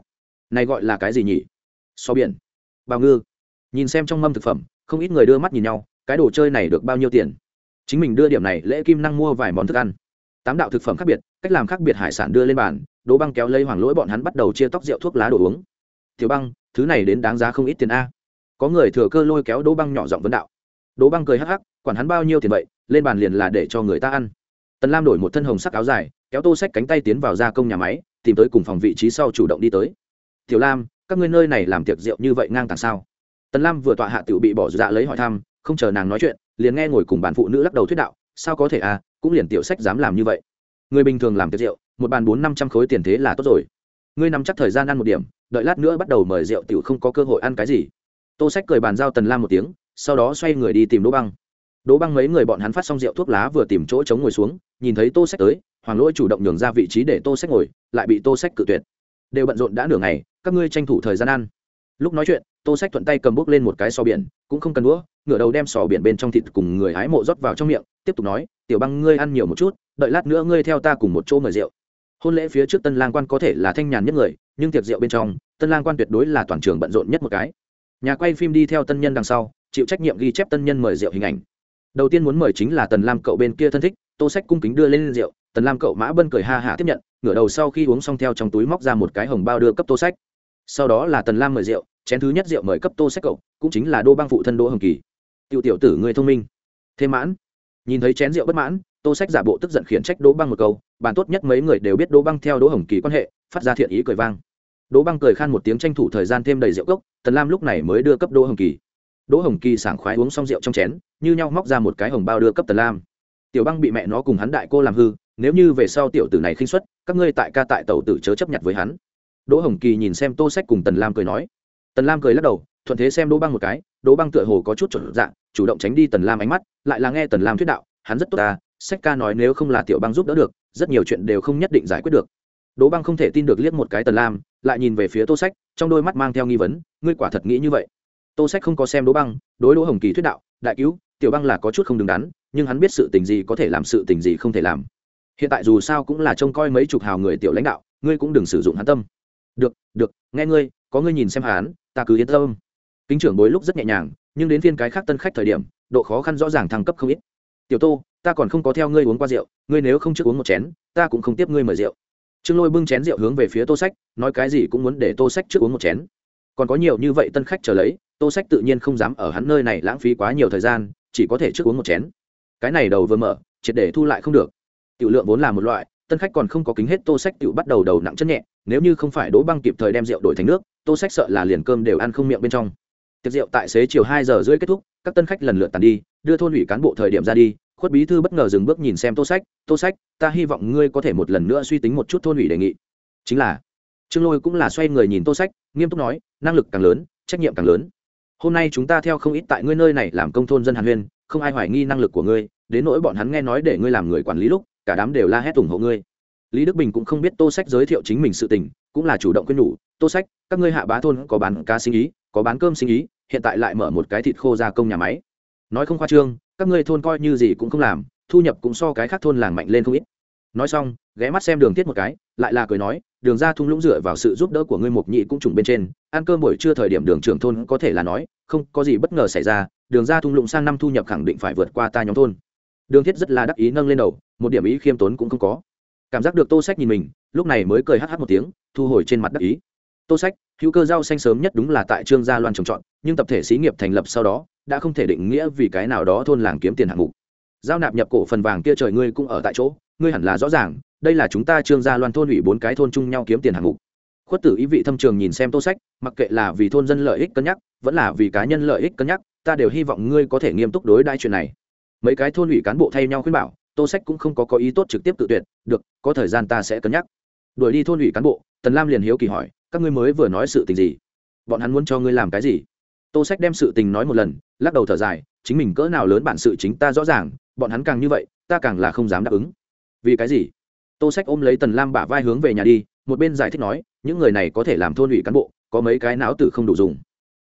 Này gọi là cái gì nhỉ? So biển. Bào ngư. Nhìn xem trong mâm thực phẩm, không ít người đưa mắt nhìn nhau, cái đồ chơi này được bao nhiêu tiền? Chính mình đưa điểm này lễ kim năng mua vài món thức ăn. Tám đạo thực phẩm khác biệt, cách làm khác biệt hải sản đưa lên bàn, đỗ băng kéo lấy hoàng lỗi bọn hắn bắt đầu chia tóc rượu thuốc lá đồ uống. Tiểu băng thứ này đến đáng giá không ít tiền a. Có người thừa cơ lôi kéo đỗ băng nhỏ giọng vấn đạo. Đỗ băng cười hắc hắc, quản hắn bao nhiêu tiền vậy, lên bàn liền là để cho người ta ăn. Tần lam đổi một thân hồng sắc áo dài, kéo tô sách cánh tay tiến vào gia công nhà máy, tìm tới cùng phòng vị trí sau chủ động đi tới. Tiểu lam, các ngươi nơi này làm tiệc rượu như vậy ngang tàng sao? Tần lam vừa tọa hạ tiểu bị bỏ dạ lấy hỏi thăm, không chờ nàng nói chuyện, liền nghe ngồi cùng bàn phụ nữ lắc đầu thuyết đạo, sao có thể à cũng liền tiểu sách dám làm như vậy. Người bình thường làm tiệc rượu, một bàn bốn năm trăm khối tiền thế là tốt rồi ngươi nắm chắc thời gian ăn một điểm, đợi lát nữa bắt đầu mời rượu tiểu không có cơ hội ăn cái gì. Tô sách cười bàn giao tần lam một tiếng, sau đó xoay người đi tìm đỗ băng. Đỗ băng mấy người bọn hắn phát xong rượu thuốc lá vừa tìm chỗ chống ngồi xuống, nhìn thấy tô sách tới, hoàng lỗi chủ động nhường ra vị trí để tô sách ngồi, lại bị tô sách cự tuyệt. Đều bận rộn đã nửa ngày, các ngươi tranh thủ thời gian ăn. Lúc nói chuyện, tô sách thuận tay cầm bốc lên một cái sò biển, cũng không cần đũa, ngửa đầu đem sò biển bên trong thịt cùng người hái mộ rót vào trong miệng, tiếp tục nói, tiểu băng, ngươi ăn nhiều một chút, đợi lát nữa ngươi theo ta cùng một chỗ mời rượu hôn lễ phía trước tân lang quan có thể là thanh nhàn nhất người, nhưng tiệc rượu bên trong, tân lang quan tuyệt đối là toàn trường bận rộn nhất một cái. Nhà quay phim đi theo tân nhân đằng sau, chịu trách nhiệm ghi chép tân nhân mời rượu hình ảnh. Đầu tiên muốn mời chính là tần lam cậu bên kia thân thích, tô sách cung kính đưa lên rượu, tần lam cậu mã bân cười ha hả tiếp nhận, ngửa đầu sau khi uống xong theo trong túi móc ra một cái hồng bao đưa cấp tô sách. Sau đó là tần lam mời rượu, chén thứ nhất rượu mời cấp tô sách cậu, cũng chính là đô bang phụ thân đỗ hồng kỳ. Tiểu tiểu tử người thông minh. Thêm mãn. Nhìn thấy chén rượu bất mãn, tô sách giả bộ tức giận khiển trách đỗ băng một câu bàn tốt nhất mấy người đều biết đỗ băng theo đỗ hồng kỳ quan hệ, phát ra thiện ý cười vang. Đỗ băng cười khan một tiếng tranh thủ thời gian thêm đầy rượu cốc, tần lam lúc này mới đưa cấp đỗ hồng kỳ. Đỗ hồng kỳ sảng khoái uống xong rượu trong chén, như nhau móc ra một cái hồng bao đưa cấp tần lam. Tiểu băng bị mẹ nó cùng hắn đại cô làm hư, nếu như về sau tiểu tử này khinh xuất các ngươi tại ca tại tàu tử chớ chấp nhận với hắn. Đỗ hồng kỳ nhìn xem tô sách cùng tần lam cười nói. Tần lam cười lắc đầu, thuận thế xem đỗ băng một cái, đỗ băng tựa hồ có chút chuẩn dạng chủ động tránh đi tần lam ánh mắt, lại là nghe tần lam thuyết đạo, hắn rất tốt ta sách ca nói nếu không là tiểu băng giúp đỡ được, rất nhiều chuyện đều không nhất định giải quyết được. Đỗ băng không thể tin được liếc một cái tần lam, lại nhìn về phía tô sách, trong đôi mắt mang theo nghi vấn, ngươi quả thật nghĩ như vậy. Tô sách không có xem đỗ băng, đối đỗ hồng kỳ thuyết đạo, đại cứu, tiểu băng là có chút không đứng đắn, nhưng hắn biết sự tình gì có thể làm sự tình gì không thể làm. Hiện tại dù sao cũng là trông coi mấy chục hào người tiểu lãnh đạo, ngươi cũng đừng sử dụng hắn tâm. Được được, nghe ngươi, có ngươi nhìn xem hắn, ta cứ yên tâm. Kính trưởng bối lúc rất nhẹ nhàng, nhưng đến phiên cái khác tân khách thời điểm, độ khó khăn rõ ràng thăng cấp không ít tiểu tô, ta còn không có theo ngươi uống qua rượu, ngươi nếu không trước uống một chén, ta cũng không tiếp ngươi mời rượu. Trương lôi bưng chén rượu hướng về phía tô sách, nói cái gì cũng muốn để tô sách trước uống một chén. Còn có nhiều như vậy tân khách trở lấy, tô sách tự nhiên không dám ở hắn nơi này lãng phí quá nhiều thời gian, chỉ có thể trước uống một chén. Cái này đầu vừa mở, triệt để thu lại không được. Tiểu lượng vốn là một loại, tân khách còn không có kính hết tô sách, tiểu bắt đầu đầu nặng chân nhẹ, nếu như không phải đỗ băng kịp thời đem rượu đổi thành nước, tô sách sợ là liền cơm đều ăn không miệng bên trong tiệc rượu tại xế chiều hai giờ rưỡi kết thúc, các tân khách lần lượt tàn đi, đưa thôn ủy cán bộ thời điểm ra đi, khuất bí thư bất ngờ dừng bước nhìn xem tô sách tô sách, ta hy vọng ngươi có thể một lần nữa suy tính một chút thôn ủy đề nghị. Chính là, trương lôi cũng là xoay người nhìn tô sách, nghiêm túc nói, năng lực càng lớn, trách nhiệm càng lớn. Hôm nay chúng ta theo không ít tại ngươi nơi này làm công thôn dân hàn huyên, không ai hoài nghi năng lực của ngươi, đến nỗi bọn hắn nghe nói để ngươi làm người quản lý lúc, cả đám đều la hét ủng hộ ngươi. Lý đức bình cũng không biết tô sách giới thiệu chính mình sự tình, cũng là chủ động quyên nhủ, tô sách, các ngươi hạ bá thôn có bán cá sinh ý có bán cơm sinh ý, hiện tại lại mở một cái thịt khô gia công nhà máy. Nói không khoa trương, các ngươi thôn coi như gì cũng không làm, thu nhập cũng so cái khác thôn làng mạnh lên không ít. Nói xong, ghé mắt xem đường tiết một cái, lại là cười nói, đường ra thung lũng dựa vào sự giúp đỡ của ngươi mục nhị cũng trùng bên trên, ăn cơm buổi trưa thời điểm đường trưởng thôn có thể là nói, không có gì bất ngờ xảy ra, đường ra thung lũng sang năm thu nhập khẳng định phải vượt qua ta nhóm thôn. Đường thiết rất là đắc ý nâng lên đầu, một điểm ý khiêm tốn cũng không có. Cảm giác được tô sách nhìn mình, lúc này mới cười hh một tiếng, thu hồi trên mặt đắc ý. Tô sách hữu cơ rau xanh sớm nhất đúng là tại trương gia loan trồng trọt, nhưng tập thể xí nghiệp thành lập sau đó, đã không thể định nghĩa vì cái nào đó thôn làng kiếm tiền hạng mục. Giao nạp nhập cổ phần vàng kia trời ngươi cũng ở tại chỗ, ngươi hẳn là rõ ràng, đây là chúng ta trương gia loan thôn ủy bốn cái thôn chung nhau kiếm tiền hạng mục. Khuất tử ý vị thâm trường nhìn xem tô sách, mặc kệ là vì thôn dân lợi ích cân nhắc, vẫn là vì cá nhân lợi ích cân nhắc, ta đều hy vọng ngươi có thể nghiêm túc đối đai chuyện này. Mấy cái thôn ủy cán bộ thay nhau khuyên bảo, tô sách cũng không có có ý tốt trực tiếp tự tuyệt, được, có thời gian ta sẽ cân nhắc. Đuổi đi thôn ủy cán bộ, tần lam liền hiếu kỳ hỏi các ngươi mới vừa nói sự tình gì? Bọn hắn muốn cho ngươi làm cái gì? Tô sách đem sự tình nói một lần, lắc đầu thở dài, chính mình cỡ nào lớn bản sự chính ta rõ ràng, bọn hắn càng như vậy, ta càng là không dám đáp ứng. Vì cái gì? Tô sách ôm lấy tần lam bả vai hướng về nhà đi, một bên giải thích nói, những người này có thể làm thôn ủy cán bộ, có mấy cái não tử không đủ dùng.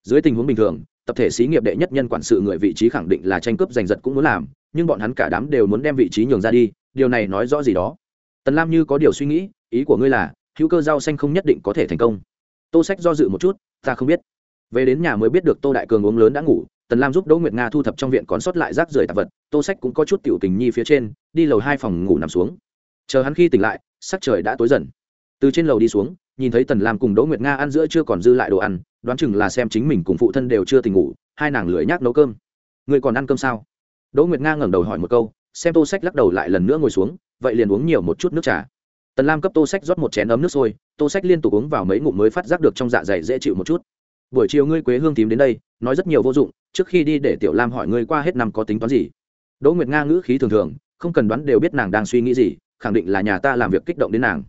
Dưới tình huống bình thường, tập thể xí nghiệp đệ nhất nhân quản sự người vị trí khẳng định là tranh cướp giành giật cũng muốn làm, nhưng bọn hắn cả đám đều muốn đem vị trí nhường ra đi, điều này nói rõ gì đó? Tần lam như có điều suy nghĩ, ý của ngươi là hữu cơ rau xanh không nhất định có thể thành công. Tô sách do dự một chút, ta không biết. Về đến nhà mới biết được tô đại cường uống lớn đã ngủ, tần lam giúp đỗ nguyệt nga thu thập trong viện còn sót lại rác rưởi tạp vật, tô sách cũng có chút tiểu tình nhi phía trên, đi lầu hai phòng ngủ nằm xuống. Chờ hắn khi tỉnh lại, sắc trời đã tối dần. Từ trên lầu đi xuống, nhìn thấy tần lam cùng đỗ nguyệt nga ăn giữa chưa còn dư lại đồ ăn, đoán chừng là xem chính mình cùng phụ thân đều chưa tỉnh ngủ, hai nàng lưỡi nhác nấu cơm. Người còn ăn cơm sao? Đỗ nguyệt nga ngẩng đầu hỏi một câu, xem tô sách lắc đầu lại lần nữa ngồi xuống, vậy liền uống nhiều một chút nước trà tần lam cấp tô sách rót một chén ấm nước sôi, tô sách liên tục uống vào mấy ngụm mới phát giác được trong dạ dày dễ chịu một chút. Buổi chiều ngươi quế hương tím đến đây, nói rất nhiều vô dụng, trước khi đi để tiểu lam hỏi ngươi qua hết năm có tính toán gì. Đỗ nguyệt nga ngữ khí thường thường, không cần đoán đều biết nàng đang suy nghĩ gì, khẳng định là nhà ta làm việc kích động đến nàng.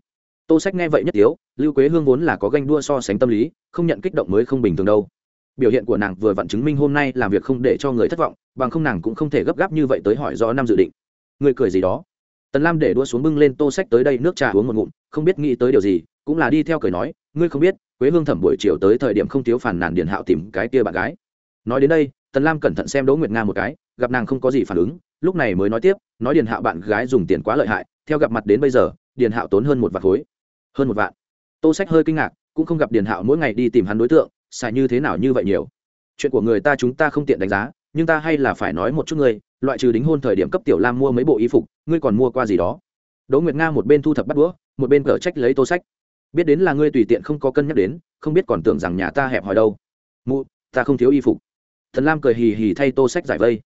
Tô sách nghe vậy nhất tiếu lưu quế hương vốn là có ganh đua so sánh tâm lý, không nhận kích động mới không bình thường đâu. Biểu hiện của nàng vừa vặn chứng minh hôm nay làm việc không để cho người thất vọng, bằng không nàng cũng không thể gấp gáp như vậy tới hỏi rõ năm dự định. Người cười gì đó? Tần lam để đua xuống bưng lên tô sách tới đây nước trà uống một ngụm, không biết nghĩ tới điều gì, cũng là đi theo cười nói, ngươi không biết, quế hương thẩm buổi chiều tới thời điểm không thiếu phản nàn điền hạo tìm cái kia bạn gái. Nói đến đây, tần lam cẩn thận xem đỗ nguyệt nga một cái, gặp nàng không có gì phản ứng, lúc này mới nói tiếp, nói điền hạo bạn gái dùng tiền quá lợi hại, theo gặp mặt đến bây giờ điền hạo tốn hơn một vạn khối. Hơn một vạn. Tô sách hơi kinh ngạc, cũng không gặp điền hạo mỗi ngày đi tìm hắn đối tượng, xài như thế nào như vậy nhiều. Chuyện của người ta chúng ta không tiện đánh giá, nhưng ta hay là phải nói một chút ngươi loại trừ đính hôn thời điểm cấp tiểu lam mua mấy bộ y phục, ngươi còn mua qua gì đó? Đỗ nguyệt nga một bên thu thập bắt đũa, một bên cở trách lấy tô sách. Biết đến là ngươi tùy tiện không có cân nhắc đến, không biết còn tưởng rằng nhà ta hẹp hòi đâu. Mụ, ta không thiếu y phục. Thần lam cười hì hì thay tô sách giải vây.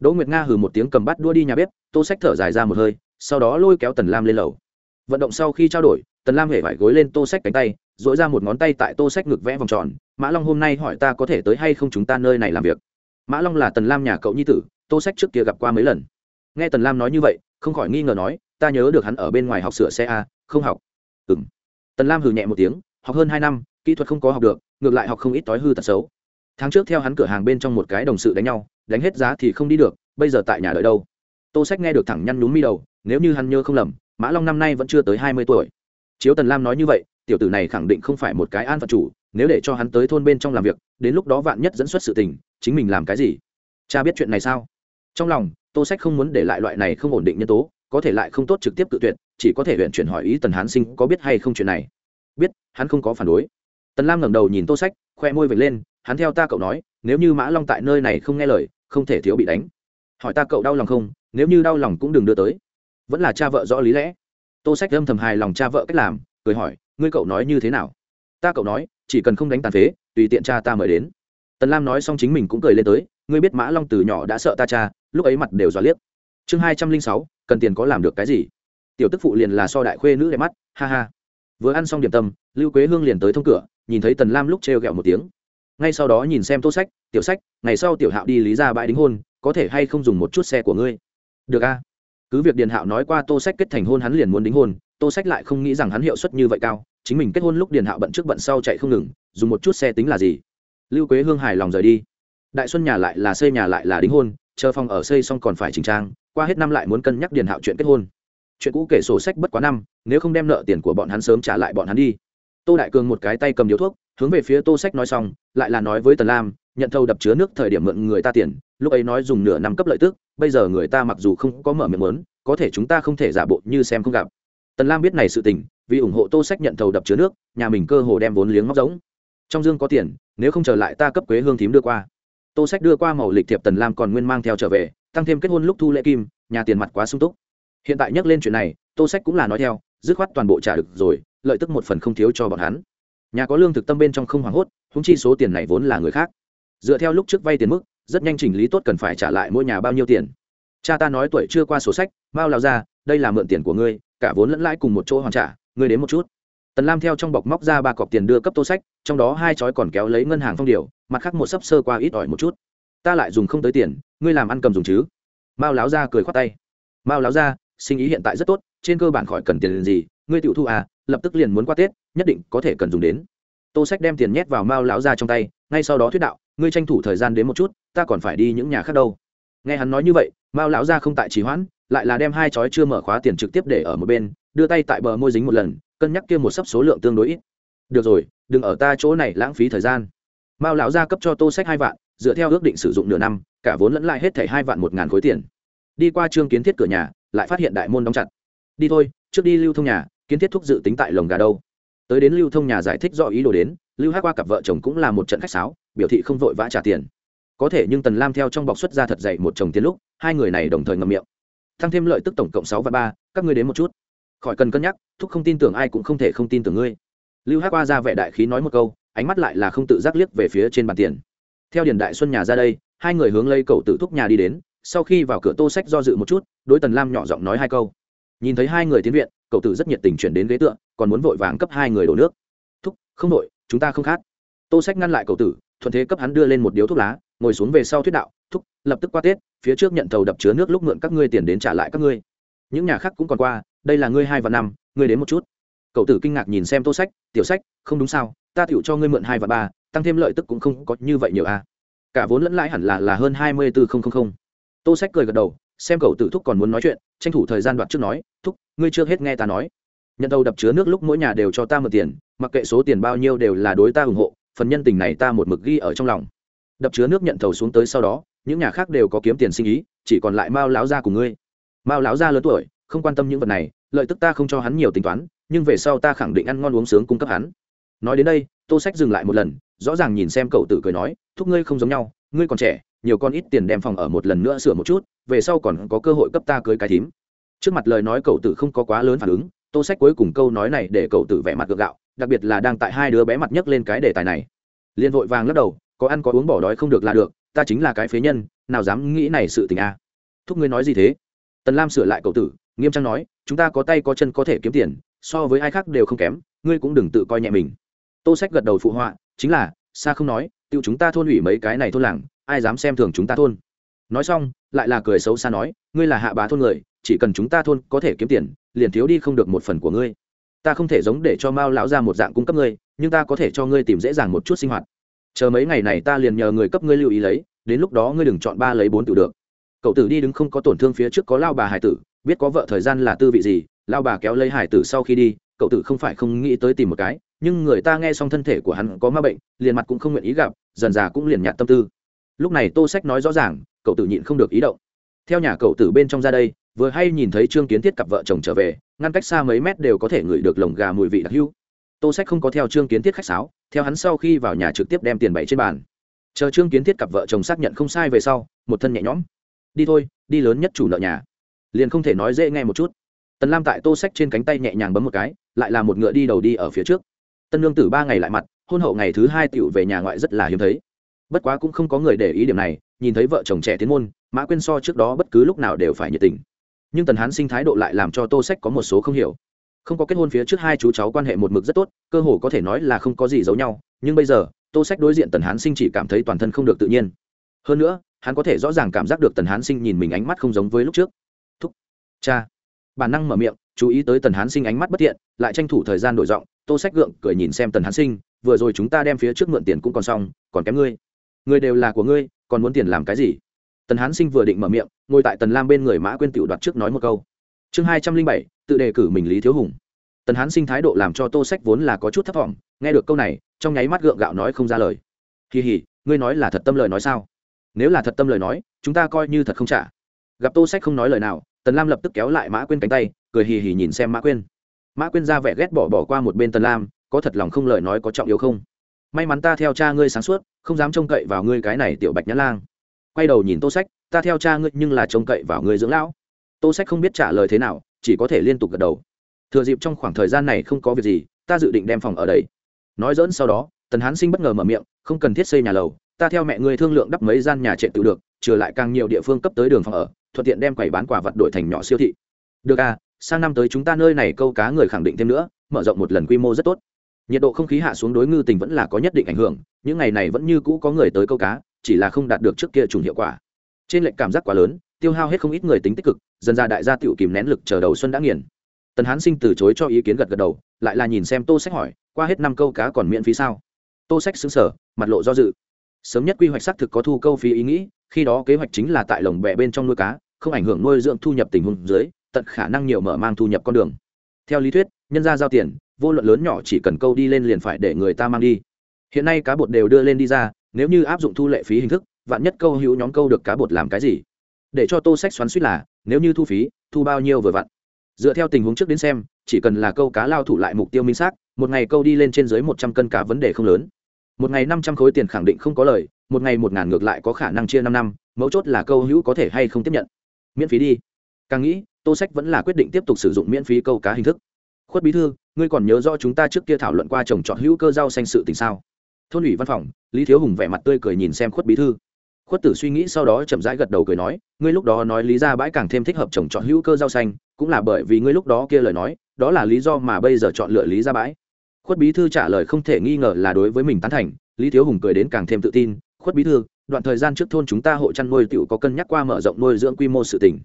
Đỗ nguyệt nga hừ một tiếng cầm bắt đua đi nhà bếp, tô sách thở dài ra một hơi, sau đó lôi kéo tần lam lên lầu. Vận động sau khi trao đổi, tần lam hễ vải gối lên tô sách cánh tay dỗi ra một ngón tay tại tô sách ngực vẽ vòng tròn. Mã long hôm nay hỏi ta có thể tới hay không chúng ta nơi này làm việc. Mã long là tần lam nhà cậu nhi tử tô sách trước kia gặp qua mấy lần. Nghe tần lam nói như vậy, không khỏi nghi ngờ nói, ta nhớ được hắn ở bên ngoài học sửa xe a, không học. Ừ m tần lam hừ nhẹ một tiếng, học hơn hai năm, kỹ thuật không có học được, ngược lại học không ít tối hư tật xấu. Tháng trước theo hắn cửa hàng bên trong một cái đồng sự đánh nhau, đánh hết giá thì không đi được, bây giờ tại nhà đợi đâu? Tô sách nghe được thẳng nhăn nhúm mi đầu, nếu như hắn nhớ không lầm, mã long năm nay vẫn chưa tới hai mươi tuổi. Chiếu tần lam nói như vậy, tiểu tử này khẳng định không phải một cái an phận chủ, nếu để cho hắn tới thôn bên trong làm việc, đến lúc đó vạn nhất dẫn xuất sự tình, chính mình làm cái gì? Cha biết chuyện này sao? Trong lòng, tô sách không muốn để lại loại này không ổn định nhân tố, có thể lại không tốt trực tiếp tự tuyệt, chỉ có thể huyện chuyển hỏi ý tần hán sinh có biết hay không chuyện này. Biết, hắn không có phản đối. Tần lam ngẩng đầu nhìn tô sách, khoe môi vệt lên, hắn theo ta cậu nói, nếu như mã long tại nơi này không nghe lời, không thể thiếu bị đánh. Hỏi ta cậu đau lòng không, nếu như đau lòng cũng đừng đưa tới. Vẫn là cha vợ rõ lý lẽ. Tô sách âm thầm hài lòng cha vợ cách làm, cười hỏi, ngươi cậu nói như thế nào? Ta cậu nói, chỉ cần không đánh tàn phế, tùy tiện cha ta mời đến. Tần lam nói xong chính mình cũng cười lên tới, ngươi biết mã long từ nhỏ đã sợ ta cha lúc ấy mặt đều dọa liếc. Chương hai trăm linh sáu, cần tiền có làm được cái gì? Tiểu tức phụ liền là so đại khuê nữ đẹp mắt, ha ha. Vừa ăn xong điểm tâm, lưu quế hương liền tới thông cửa, nhìn thấy tần lam lúc trêu ghẹo một tiếng. Ngay sau đó nhìn xem tô sách, tiểu sách, ngày sau tiểu hạo đi lý ra bãi đính hôn, có thể hay không dùng một chút xe của ngươi? Được a. Cứ việc điền hạo nói qua tô sách kết thành hôn hắn liền muốn đính hôn, tô sách lại không nghĩ rằng hắn hiệu suất như vậy cao, chính mình kết hôn lúc điền hạo bận trước bận sau chạy không ngừng, dùng một chút xe tính là gì? Lưu quế hương hài lòng rời đi. Đại xuân nhà lại là, xây nhà lại là đính hôn chờ phòng ở xây xong còn phải chỉnh trang, qua hết năm lại muốn cân nhắc điền hạo chuyện kết hôn. Chuyện cũ kể sổ sách bất quá năm, nếu không đem nợ tiền của bọn hắn sớm trả lại bọn hắn đi. Tô đại cường một cái tay cầm điếu thuốc, hướng về phía tô sách nói xong, lại là nói với tần lam, nhận thâu đập chứa nước thời điểm mượn người ta tiền, lúc ấy nói dùng nửa năm cấp lợi tức, bây giờ người ta mặc dù không có mở miệng lớn có thể chúng ta không thể giả bộ như xem không gặp. Tần lam biết này sự tình, vì ủng hộ tô sách nhận thầu đập chứa nước, nhà mình cơ hồ đem vốn liếng móc giống. Trong dương có tiền, nếu không trở lại ta cấp quế hương thím đưa qua tô sách đưa qua màu lịch thiệp tần lam còn nguyên mang theo trở về, tăng thêm kết hôn lúc thu lễ kim, nhà tiền mặt quá sung túc. Hiện tại nhắc lên chuyện này, tô sách cũng là nói theo, dứt khoát toàn bộ trả được rồi, lợi tức một phần không thiếu cho bọn hắn. Nhà có lương thực tâm bên trong không hoảng hốt húng chi số tiền này vốn là người khác. Dựa theo lúc trước vay tiền mức, rất nhanh chỉnh lý tốt cần phải trả lại mỗi nhà bao nhiêu tiền. Cha ta nói tuổi chưa qua sổ sách bao lao ra, đây là mượn tiền của ngươi, cả vốn lẫn lãi cùng một chỗ hoàn trả, ngươi đến một chút tần lam theo trong bọc móc ra ba cọc tiền đưa cấp tô sách, trong đó hai chói còn kéo lấy ngân hàng phong điều, mặt khác một sấp sơ qua ít ỏi một chút. Ta lại dùng không tới tiền, ngươi làm ăn cầm dùng chứ? Mao láo ra cười khoát tay. Mao láo ra sinh ý hiện tại rất tốt, trên cơ bản khỏi cần tiền gì, ngươi tiểu thu à lập tức liền muốn qua tết, nhất định có thể cần dùng đến. Tô sách đem tiền nhét vào mao láo ra trong tay, ngay sau đó thuyết đạo, ngươi tranh thủ thời gian đến một chút, ta còn phải đi những nhà khác đâu. Nghe hắn nói như vậy, mao lão ra không tại trì hoãn, lại là đem hai chói chưa mở khóa tiền trực tiếp để ở một bên đưa tay tại bờ môi dính một lần, cân nhắc kia một sấp số lượng tương đối ít. Được rồi, đừng ở ta chỗ này lãng phí thời gian. Mao lão gia cấp cho tô sách hai vạn, dựa theo ước định sử dụng nửa năm, cả vốn lẫn lại hết thảy hai vạn một ngàn khối tiền. Đi qua trương kiến thiết cửa nhà, lại phát hiện đại môn đóng chặt. Đi thôi, trước đi lưu thông nhà, kiến thiết thúc dự tính tại lồng gà đâu. Tới đến lưu thông nhà giải thích do ý đồ đến, lưu hát qua cặp vợ chồng cũng là một trận khách sáo, biểu thị không vội vã trả tiền. Có thể nhưng tần lam theo trong bọc xuất ra thật dậy một chồng tiền lúc, hai người này đồng thời ngậm miệng. Thăng thêm lợi tức tổng cộng sáu và ba, các ngươi đến một chút khỏi cần cân nhắc, thúc không tin tưởng ai cũng không thể không tin tưởng ngươi. Lưu hát qua ra vẻ đại khí nói một câu, ánh mắt lại là không tự giác liếc về phía trên bàn tiền. Theo điền đại xuân nhà ra đây, hai người hướng lấy cầu tự thúc nhà đi đến, sau khi vào cửa tô sách do dự một chút, đối tần lam nhỏ giọng nói hai câu. Nhìn thấy hai người tiến viện, cậu tử rất nhiệt tình chuyển đến ghế tựa, còn muốn vội vàng cấp hai người đổ nước. Thúc, không đội, chúng ta không khát. Tô sách ngăn lại cậu tử, thuận thế cấp hắn đưa lên một điếu thuốc lá, ngồi xuống về sau thuyết đạo, thúc, lập tức qua tết, phía trước nhận thầu đập chứa nước lúc mượn các ngươi tiền đến trả lại các ngươi. Những nhà khác cũng còn qua đây là ngươi hai và năm, ngươi đến một chút. Cậu tử kinh ngạc nhìn xem tô sách, tiểu sách, không đúng sao? Ta tựu cho ngươi mượn hai và ba, tăng thêm lợi tức cũng không có như vậy nhiều a à. cả vốn lẫn lãi hẳn là là hơn hai mươi bốn tô sách cười gật đầu, xem cậu tử thúc còn muốn nói chuyện, tranh thủ thời gian đoạt trước nói, thúc, ngươi chưa hết nghe ta nói. Nhận đầu đập chứa nước lúc mỗi nhà đều cho ta mượn tiền, mặc kệ số tiền bao nhiêu đều là đối ta ủng hộ, phần nhân tình này ta một mực ghi ở trong lòng. Đập chứa nước nhận thầu xuống tới sau đó, những nhà khác đều có kiếm tiền sinh ý, chỉ còn lại mao lão gia của ngươi. Mao lão gia lớn tuổi không quan tâm những vật này, lợi tức ta không cho hắn nhiều tính toán, nhưng về sau ta khẳng định ăn ngon uống sướng cung cấp hắn. Nói đến đây, tô sách dừng lại một lần, rõ ràng nhìn xem cậu tử cười nói, thúc ngươi không giống nhau, ngươi còn trẻ, nhiều con ít tiền đem phòng ở một lần nữa sửa một chút, về sau còn có cơ hội cấp ta cưới cái thím. Trước mặt lời nói cậu tử không có quá lớn phản ứng, tô sách cuối cùng câu nói này để cậu tử vẽ mặt gượng gạo, đặc biệt là đang tại hai đứa bé mặt nhấc lên cái đề tài này. Liền vội vàng lắc đầu, có ăn có uống bỏ đói không được là được, ta chính là cái phế nhân, nào dám nghĩ này sự tình a. À. thúc ngươi nói gì thế? Tần lam sửa lại cậu tử nghiêm trang nói, chúng ta có tay có chân có thể kiếm tiền, so với ai khác đều không kém, ngươi cũng đừng tự coi nhẹ mình. Tô sách gật đầu phụ họa, chính là xa không nói tự chúng ta thôn ủy mấy cái này thôn làng, ai dám xem thường chúng ta thôn? Nói xong, lại là cười xấu xa nói, ngươi là hạ bá thôn người, chỉ cần chúng ta thôn có thể kiếm tiền, liền thiếu đi không được một phần của ngươi. Ta không thể giống để cho mao lão ra một dạng cung cấp ngươi, nhưng ta có thể cho ngươi tìm dễ dàng một chút sinh hoạt. Chờ mấy ngày này ta liền nhờ người cấp ngươi lưu ý lấy, đến lúc đó ngươi đừng chọn ba lấy bốn tự được. Cậu tử đi đứng không có tổn thương phía trước có lao bà hải tử biết có vợ thời gian là tư vị gì lao bà kéo lấy hải tử sau khi đi, cậu tử không phải không nghĩ tới tìm một cái, nhưng người ta nghe xong thân thể của hắn có ma bệnh, liền mặt cũng không nguyện ý gặp, dần già cũng liền nhạt tâm tư. Lúc này tô sách nói rõ ràng, cậu tử nhịn không được ý động. Theo nhà cậu tử bên trong ra đây, vừa hay nhìn thấy trương kiến thiết cặp vợ chồng trở về, ngăn cách xa mấy mét đều có thể ngửi được lồng gà mùi vị đặc hưu tô sách không có theo trương kiến thiết khách sáo, theo hắn sau khi vào nhà trực tiếp đem tiền bậy trên bàn. Chờ trương kiến thiết cặp vợ chồng xác nhận không sai về sau, một thân nhẹ nhõm. Đi thôi, đi lớn nhất chủ nợ nhà liền không thể nói dễ nghe một chút. Tần lam tại tô sách trên cánh tay nhẹ nhàng bấm một cái, lại là một ngựa đi đầu đi ở phía trước. Tân lương tử ba ngày lại mặt, hôn hậu ngày thứ hai tựu về nhà ngoại rất là hiếm thấy. Bất quá cũng không có người để ý điểm này, nhìn thấy vợ chồng trẻ tiến môn, mã quyên so trước đó bất cứ lúc nào đều phải nhiệt tình. Nhưng tần hán sinh thái độ lại làm cho tô sách có một số không hiểu. Không có kết hôn phía trước hai chú cháu quan hệ một mực rất tốt, cơ hồ có thể nói là không có gì giấu nhau, nhưng bây giờ, tô sách đối diện tần hán sinh chỉ cảm thấy toàn thân không được tự nhiên. Hơn nữa, hắn có thể rõ ràng cảm giác được tần hán sinh nhìn mình ánh mắt không giống với lúc trước cha. Bản năng mở miệng, chú ý tới tần hán sinh ánh mắt bất thiện, lại tranh thủ thời gian đổi giọng, tô sách gượng cười nhìn xem tần hán sinh, vừa rồi chúng ta đem phía trước mượn tiền cũng còn xong, còn kém ngươi. Ngươi đều là của ngươi, còn muốn tiền làm cái gì? Tần hán sinh vừa định mở miệng, ngồi tại tần lam bên người mã quên tiểu đoạt trước nói một câu. Chương hai trăm linh bảy, tự đề cử mình lý thiếu hùng. Tần hán sinh thái độ làm cho tô sách vốn là có chút thất vọng nghe được câu này, trong nháy mắt gượng gạo nói không ra lời. Kỳ hỉ, ngươi nói là thật tâm lời nói sao? Nếu là thật tâm lời nói, chúng ta coi như thật không trả. Gặp tô sách không nói lời nào tần lam lập tức kéo lại mã quên cánh tay, cười hì hì nhìn xem mã quên mã quên ra vẻ ghét bỏ bỏ qua một bên tần lam, có thật lòng không lời nói có trọng yếu không? May mắn ta theo cha ngươi sáng suốt, không dám trông cậy vào ngươi cái này tiểu bạch nhã lang. Quay đầu nhìn tô sách, ta theo cha ngươi nhưng là trông cậy vào ngươi dưỡng lão. Tô sách không biết trả lời thế nào, chỉ có thể liên tục gật đầu. Thừa dịp trong khoảng thời gian này không có việc gì, ta dự định đem phòng ở đây. Nói dỡn sau đó, tần hán sinh bất ngờ mở miệng, không cần thiết xây nhà lầu, ta theo mẹ ngươi thương lượng đắp mấy gian nhà trệ tự được, trừ lại càng nhiều địa phương cấp tới đường phòng ở thuận tiện đem quầy bán quả vật đổi thành nhỏ siêu thị. Được à sang năm tới chúng ta nơi này câu cá người khẳng định thêm nữa, mở rộng một lần quy mô rất tốt. Nhiệt độ không khí hạ xuống đối ngư tình vẫn là có nhất định ảnh hưởng, những ngày này vẫn như cũ có người tới câu cá, chỉ là không đạt được trước kia trùng hiệu quả. Trên lệnh cảm giác quá lớn, tiêu hao hết không ít người tính tích cực, dần ra đại gia tiểu kìm nén lực chờ đầu xuân đã nghiền. Tần hán sinh từ chối cho ý kiến gật gật đầu, lại là nhìn xem tô sách hỏi, qua hết năm câu cá còn miễn phí sao? Tô sách xứng sở mặt lộ do dự. Sớm nhất quy hoạch xác thực có thu câu phí ý nghĩ, khi đó kế hoạch chính là tại lồng bè bên trong nuôi cá không ảnh hưởng nuôi dưỡng thu nhập tình huống dưới, tận khả năng nhiều mở mang thu nhập con đường. Theo lý thuyết, nhân ra giao tiền, vô luận lớn nhỏ chỉ cần câu đi lên liền phải để người ta mang đi. Hiện nay cá bột đều đưa lên đi ra, nếu như áp dụng thu lệ phí hình thức, vạn nhất câu hữu nhóm câu được cá bột làm cái gì? Để cho tô sách xoắn suýt là, nếu như thu phí, thu bao nhiêu vừa vặn. Dựa theo tình huống trước đến xem, chỉ cần là câu cá lao thủ lại mục tiêu minh xác, một ngày câu đi lên trên dưới một trăm cân cá vấn đề không lớn. Một ngày năm trăm khối tiền khẳng định không có lời, một ngày một ngàn ngược lại có khả năng chia năm năm, mấu chốt là câu hữu có thể hay không tiếp nhận miễn phí đi. Càng nghĩ, tô sách vẫn là quyết định tiếp tục sử dụng miễn phí câu cá hình thức. Khuất bí thư, ngươi còn nhớ rõ chúng ta trước kia thảo luận qua trồng trọt hữu cơ rau xanh sự tình sao? Thôn ủy văn phòng, lý thiếu hùng vẻ mặt tươi cười nhìn xem khuất bí thư. Khuất tử suy nghĩ sau đó chậm rãi gật đầu cười nói, ngươi lúc đó nói lý ra bãi càng thêm thích hợp trồng trọt hữu cơ rau xanh, cũng là bởi vì ngươi lúc đó kia lời nói, đó là lý do mà bây giờ chọn lựa lý ra bãi. Khuất bí thư trả lời không thể nghi ngờ là đối với mình tán thành, lý thiếu hùng cười đến càng thêm tự tin khuất bí thư, đoạn thời gian trước thôn chúng ta hộ chăn nuôi tiểu có cân nhắc qua mở rộng nuôi dưỡng quy mô sự tỉnh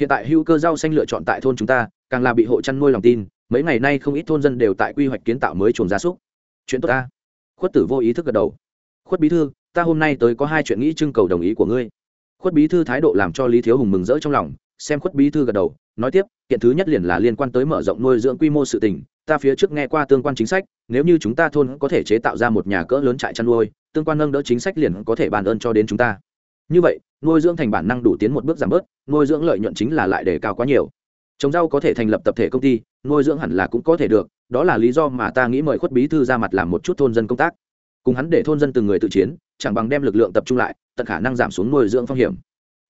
hiện tại hữu cơ rau xanh lựa chọn tại thôn chúng ta, càng là bị hộ chăn nuôi lòng tin, mấy ngày nay không ít thôn dân đều tại quy hoạch kiến tạo mới chuồng gia súc. Chuyện tốt ta. Khuất tử vô ý thức gật đầu. Khuất bí thư, ta hôm nay tới có hai chuyện nghĩ trưng cầu đồng ý của ngươi. Khuất bí thư thái độ làm cho lý thiếu hùng mừng rỡ trong lòng, xem khuất bí thư gật đầu, nói tiếp, kiện thứ nhất liền là liên quan tới mở rộng nuôi dưỡng quy mô sự tỉnh. ta phía trước nghe qua tương quan chính sách, nếu như chúng ta thôn có thể chế tạo ra một nhà cỡ lớn trại chăn nuôi tương quan nâng đỡ chính sách liền có thể bàn ơn cho đến chúng ta. Như vậy, nuôi dưỡng thành bản năng đủ tiến một bước giảm bớt, nuôi dưỡng lợi nhuận chính là lại đề cao quá nhiều. Trồng rau có thể thành lập tập thể công ty, nuôi dưỡng hẳn là cũng có thể được, đó là lý do mà ta nghĩ mời khuất bí thư ra mặt làm một chút thôn dân công tác. Cùng hắn để thôn dân từng người tự chiến, chẳng bằng đem lực lượng tập trung lại, tận khả năng giảm xuống nuôi dưỡng phong hiểm.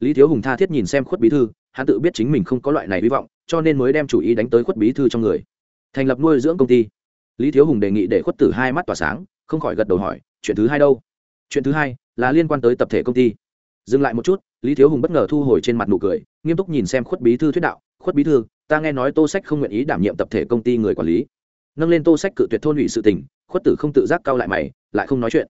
Lý thiếu hùng tha thiết nhìn xem khuất bí thư, hắn tự biết chính mình không có loại này hy vọng, cho nên mới đem chủ ý đánh tới khuất bí thư trong người. Thành lập nuôi dưỡng công ty. Lý thiếu hùng đề nghị để khuất tử hai mắt tỏa sáng, không khỏi gật đầu hỏi chuyện thứ hai đâu? Chuyện thứ hai là liên quan tới tập thể công ty. Dừng lại một chút, lý thiếu hùng bất ngờ thu hồi trên mặt nụ cười, nghiêm túc nhìn xem khuất bí thư thuyết đạo. Khuất bí thư, ta nghe nói tô sách không nguyện ý đảm nhiệm tập thể công ty người quản lý. Nâng lên tô sách cự tuyệt thôn ủy sự tình, khuất tử không tự giác cao lại mày, lại không nói chuyện.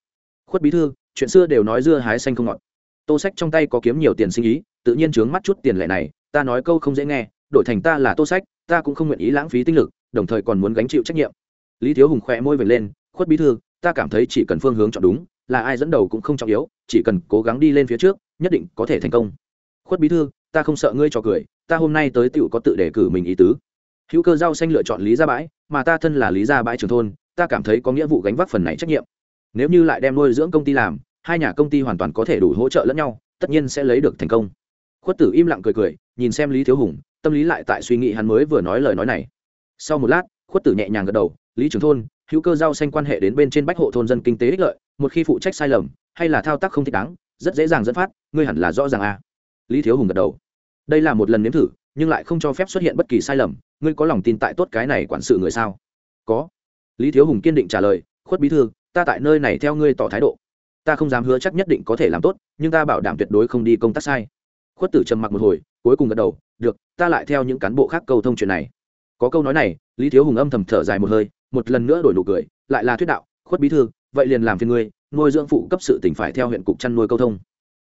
Khuất bí thư, chuyện xưa đều nói dưa hái xanh không ngọt. Tô sách trong tay có kiếm nhiều tiền sinh ý, tự nhiên chướng mắt chút tiền lệ này, ta nói câu không dễ nghe, đổi thành ta là tô sách, ta cũng không nguyện ý lãng phí tinh lực, đồng thời còn muốn gánh chịu trách nhiệm. Lý thiếu hùng khỏe môi vệt lên, khuất bí thư ta cảm thấy chỉ cần phương hướng chọn đúng, là ai dẫn đầu cũng không trọng yếu, chỉ cần cố gắng đi lên phía trước, nhất định có thể thành công. Khuất bí thư, ta không sợ ngươi cho cười, ta hôm nay tới tựu có tự đề cử mình ý tứ. Hữu cơ rau xanh lựa chọn lý gia bãi, mà ta thân là lý gia bãi trường thôn, ta cảm thấy có nghĩa vụ gánh vác phần này trách nhiệm. Nếu như lại đem nuôi dưỡng công ty làm, hai nhà công ty hoàn toàn có thể đủ hỗ trợ lẫn nhau, tất nhiên sẽ lấy được thành công. Khuất tử im lặng cười cười, nhìn xem lý thiếu hùng, tâm lý lại tại suy nghĩ hắn mới vừa nói lời nói này. Sau một lát, khuất tử nhẹ nhàng gật đầu, lý trưởng thôn hữu cơ rau xanh quan hệ đến bên trên bách hộ thôn dân kinh tế ích lợi, một khi phụ trách sai lầm, hay là thao tác không thích đáng, rất dễ dàng dẫn phát, ngươi hẳn là rõ ràng a à. lý thiếu hùng gật đầu. Đây là một lần nếm thử, nhưng lại không cho phép xuất hiện bất kỳ sai lầm, ngươi có lòng tin tại tốt cái này quản sự người sao? Có. Lý thiếu hùng kiên định trả lời, khuất bí thư, ta tại nơi này theo ngươi tỏ thái độ. Ta không dám hứa chắc nhất định có thể làm tốt, nhưng ta bảo đảm tuyệt đối không đi công tác sai. Khuất tử trầm mặc một hồi, cuối cùng gật đầu, được, ta lại theo những cán bộ khác câu thông chuyện này. Có câu nói này, lý thiếu hùng âm thầm thở dài một hơi một lần nữa đổi nụ cười, lại là thuyết đạo, khuất bí thư, vậy liền làm phiền ngươi, nuôi dưỡng phụ cấp sự tỉnh phải theo huyện cục chăn nuôi câu thông.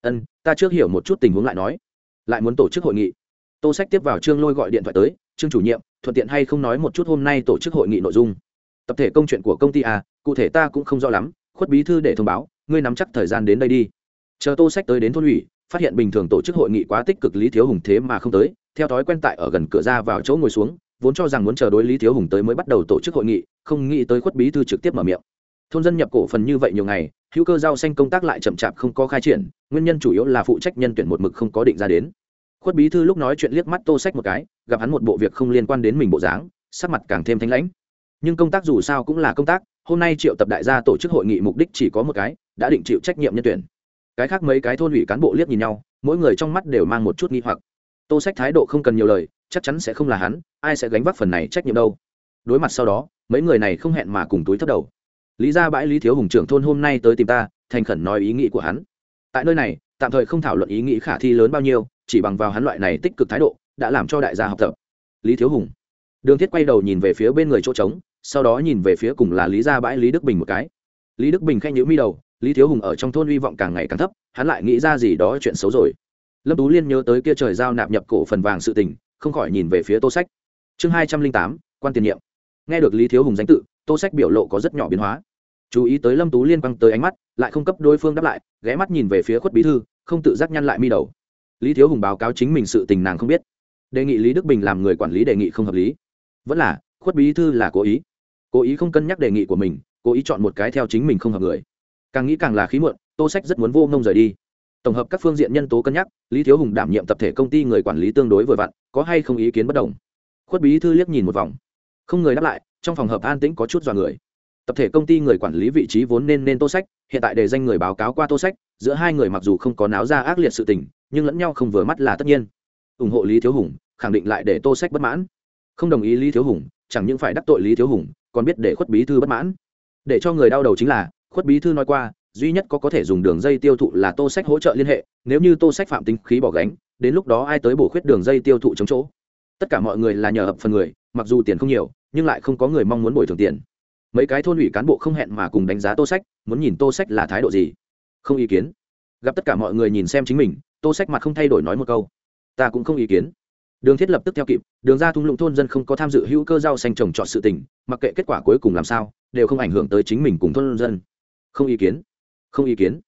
Ân, ta trước hiểu một chút tình huống lại nói. Lại muốn tổ chức hội nghị. Tô sách tiếp vào trương lôi gọi điện thoại tới, trương chủ nhiệm, thuận tiện hay không nói một chút hôm nay tổ chức hội nghị nội dung? Tập thể công chuyện của công ty à cụ thể ta cũng không rõ lắm, khuất bí thư để thông báo, ngươi nắm chắc thời gian đến đây đi. Chờ tô sách tới đến thôn ủy, phát hiện bình thường tổ chức hội nghị quá tích cực, lý thiếu hùng thế mà không tới, theo thói quen tại ở gần cửa ra vào chỗ ngồi xuống vốn cho rằng muốn chờ đối lý thiếu hùng tới mới bắt đầu tổ chức hội nghị, không nghĩ tới khuất bí thư trực tiếp mở miệng. Thôn dân nhập cổ phần như vậy nhiều ngày, hữu cơ rau xanh công tác lại chậm chạp không có khai triển, nguyên nhân chủ yếu là phụ trách nhân tuyển một mực không có định ra đến. Khuất bí thư lúc nói chuyện liếc mắt tô sách một cái, gặp hắn một bộ việc không liên quan đến mình bộ dáng, sắc mặt càng thêm thanh lãnh. Nhưng công tác dù sao cũng là công tác, hôm nay triệu tập đại gia tổ chức hội nghị mục đích chỉ có một cái, đã định chịu trách nhiệm nhân tuyển. Cái khác mấy cái thôn ủy cán bộ liếc nhìn nhau, mỗi người trong mắt đều mang một chút nghi hoặc. Tô sách thái độ không cần nhiều lời chắc chắn sẽ không là hắn, ai sẽ gánh vác phần này trách nhiệm đâu. Đối mặt sau đó, mấy người này không hẹn mà cùng túi thấp đầu. Lý ra bãi lý thiếu hùng trưởng thôn hôm nay tới tìm ta, thành khẩn nói ý nghĩ của hắn. Tại nơi này, tạm thời không thảo luận ý nghĩ khả thi lớn bao nhiêu, chỉ bằng vào hắn loại này tích cực thái độ, đã làm cho đại gia học tập. Lý thiếu hùng. Đường thiết quay đầu nhìn về phía bên người chỗ trống, sau đó nhìn về phía cùng là lý gia bãi lý đức bình một cái. Lý đức bình khen nhữ mi đầu, lý thiếu hùng ở trong thôn hy vọng càng ngày càng thấp, hắn lại nghĩ ra gì đó chuyện xấu rồi. Lâm tú liên nhớ tới kia trời giao nạp nhập cổ phần vàng sự tình không khỏi nhìn về phía tô sách. Chương hai trăm linh tám, quan tiền nhiệm. Nghe được lý thiếu hùng danh tự, tô sách biểu lộ có rất nhỏ biến hóa. Chú ý tới lâm tú liên quan tới ánh mắt, lại không cấp đối phương đáp lại, ghé mắt nhìn về phía khuất bí thư, không tự giác nhăn lại mi đầu. Lý thiếu hùng báo cáo chính mình sự tình nàng không biết. Đề nghị lý đức bình làm người quản lý đề nghị không hợp lý. Vẫn là, khuất bí thư là cố ý. Cố ý không cân nhắc đề nghị của mình, cố ý chọn một cái theo chính mình không hợp người. Càng nghĩ càng là khí muộn, tô sách rất muốn vô ngông rời đi tổng hợp các phương diện nhân tố cân nhắc, lý thiếu hùng đảm nhiệm tập thể công ty người quản lý tương đối vừa vặn, có hay không ý kiến bất đồng? Khuất bí thư liếc nhìn một vòng. Không người đáp lại, trong phòng hợp an tĩnh có chút dọa người. Tập thể công ty người quản lý vị trí vốn nên nên tô sách, hiện tại đề danh người báo cáo qua tô sách, giữa hai người mặc dù không có náo ra ác liệt sự tình, nhưng lẫn nhau không vừa mắt là tất nhiên. Ủng hộ lý thiếu hùng, khẳng định lại để tô sách bất mãn. Không đồng ý lý thiếu hùng, chẳng những phải đắc tội lý thiếu hùng, còn biết để khuất bí thư bất mãn. Để cho người đau đầu chính là, khuất bí thư nói qua duy nhất có có thể dùng đường dây tiêu thụ là tô sách hỗ trợ liên hệ, nếu như tô sách phạm tính khí bỏ gánh, đến lúc đó ai tới bổ khuyết đường dây tiêu thụ chống chỗ. Tất cả mọi người là nhờ hợp phần người, mặc dù tiền không nhiều, nhưng lại không có người mong muốn bồi thường tiền. Mấy cái thôn ủy cán bộ không hẹn mà cùng đánh giá tô sách, muốn nhìn tô sách là thái độ gì. Không ý kiến. Gặp tất cả mọi người nhìn xem chính mình, tô sách mặt không thay đổi nói một câu. Ta cũng không ý kiến. Đường thiết lập tức theo kịp, đường ra thung lũng thôn dân không có tham dự hữu cơ rau xanh trồng trọt sự tình, mặc kệ kết quả cuối cùng làm sao, đều không ảnh hưởng tới chính mình cùng thôn dân. Không ý kiến không ý kiến.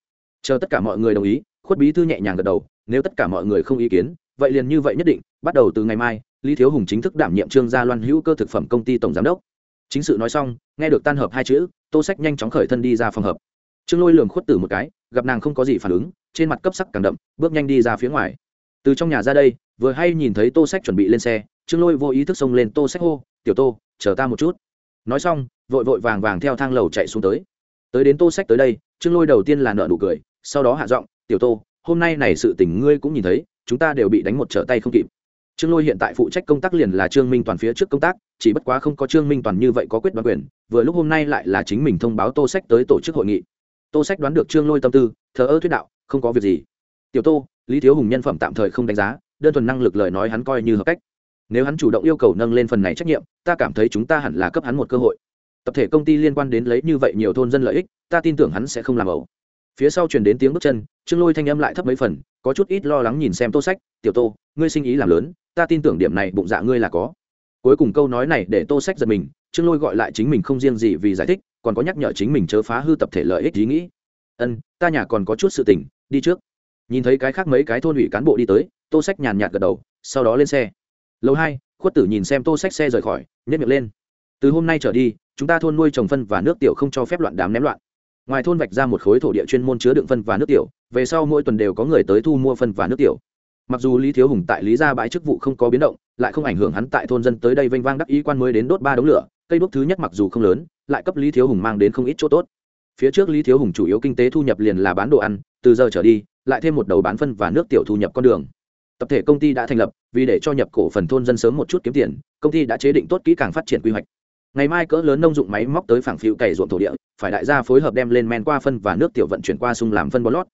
Chờ tất cả mọi người đồng ý, khuất bí thư nhẹ nhàng gật đầu, nếu tất cả mọi người không ý kiến, vậy liền như vậy nhất định, bắt đầu từ ngày mai, lý thiếu hùng chính thức đảm nhiệm trương gia loan hữu cơ thực phẩm công ty tổng giám đốc. Chính sự nói xong, nghe được tan hợp hai chữ, tô sách nhanh chóng khởi thân đi ra phòng hợp trương lôi lường khuất tử một cái, gặp nàng không có gì phản ứng, trên mặt cấp sắc càng đậm, bước nhanh đi ra phía ngoài. Từ trong nhà ra đây, vừa hay nhìn thấy tô sách chuẩn bị lên xe, trương lôi vô ý thức xông lên tô sách hô, tiểu tô, chờ ta một chút. Nói xong, vội vội vàng vàng theo thang lầu chạy xuống tới tới đến tô sách tới đây, trương lôi đầu tiên là nợ nụ cười, sau đó hạ giọng, tiểu tô, hôm nay này sự tình ngươi cũng nhìn thấy, chúng ta đều bị đánh một trở tay không kịp. Trương lôi hiện tại phụ trách công tác liền là trương minh toàn phía trước công tác, chỉ bất quá không có trương minh toàn như vậy có quyết đoán quyền, vừa lúc hôm nay lại là chính mình thông báo tô sách tới tổ chức hội nghị. Tô sách đoán được trương lôi tâm tư, thờ ơ thuyết đạo, không có việc gì. Tiểu tô, lý thiếu hùng nhân phẩm tạm thời không đánh giá, đơn thuần năng lực lời nói hắn coi như hợp cách. Nếu hắn chủ động yêu cầu nâng lên phần này trách nhiệm, ta cảm thấy chúng ta hẳn là cấp hắn một cơ hội tập thể công ty liên quan đến lấy như vậy nhiều thôn dân lợi ích, ta tin tưởng hắn sẽ không làm ẩu. Phía sau truyền đến tiếng bước chân, trương lôi thanh âm lại thấp mấy phần, có chút ít lo lắng nhìn xem tô sách, tiểu tô, ngươi sinh ý làm lớn, ta tin tưởng điểm này bụng dạ ngươi là có. Cuối cùng câu nói này để tô sách giật mình, trương lôi gọi lại chính mình không riêng gì vì giải thích, còn có nhắc nhở chính mình chớ phá hư tập thể lợi ích ý nghĩ. Ân, ta nhà còn có chút sự tình, đi trước. Nhìn thấy cái khác mấy cái thôn ủy cán bộ đi tới, tô sách nhàn nhạt gật đầu, sau đó lên xe. Lâu hai, khuất tử nhìn xem tô sách xe rời khỏi nhét miệng lên. Từ hôm nay trở đi chúng ta thôn nuôi trồng phân và nước tiểu không cho phép loạn đám ném loạn. Ngoài thôn vạch ra một khối thổ địa chuyên môn chứa đựng phân và nước tiểu, về sau mỗi tuần đều có người tới thu mua phân và nước tiểu. Mặc dù lý thiếu hùng tại lý gia bãi chức vụ không có biến động, lại không ảnh hưởng hắn tại thôn dân tới đây vênh vang đắc ý quan mới đến đốt ba đống lửa, cây đốt thứ nhất mặc dù không lớn, lại cấp lý thiếu hùng mang đến không ít chỗ tốt. Phía trước lý thiếu hùng chủ yếu kinh tế thu nhập liền là bán đồ ăn, từ giờ trở đi, lại thêm một đầu bán phân và nước tiểu thu nhập con đường. Tập thể công ty đã thành lập, vì để cho nhập cổ phần thôn dân sớm một chút kiếm tiền, công ty đã chế định tốt kỹ càng phát triển quy hoạch ngày mai cỡ lớn nông dụng máy móc tới phẳng phiu cày ruộng thổ địa, phải đại gia phối hợp đem lên men qua phân và nước tiểu vận chuyển qua sung làm phân bón lót.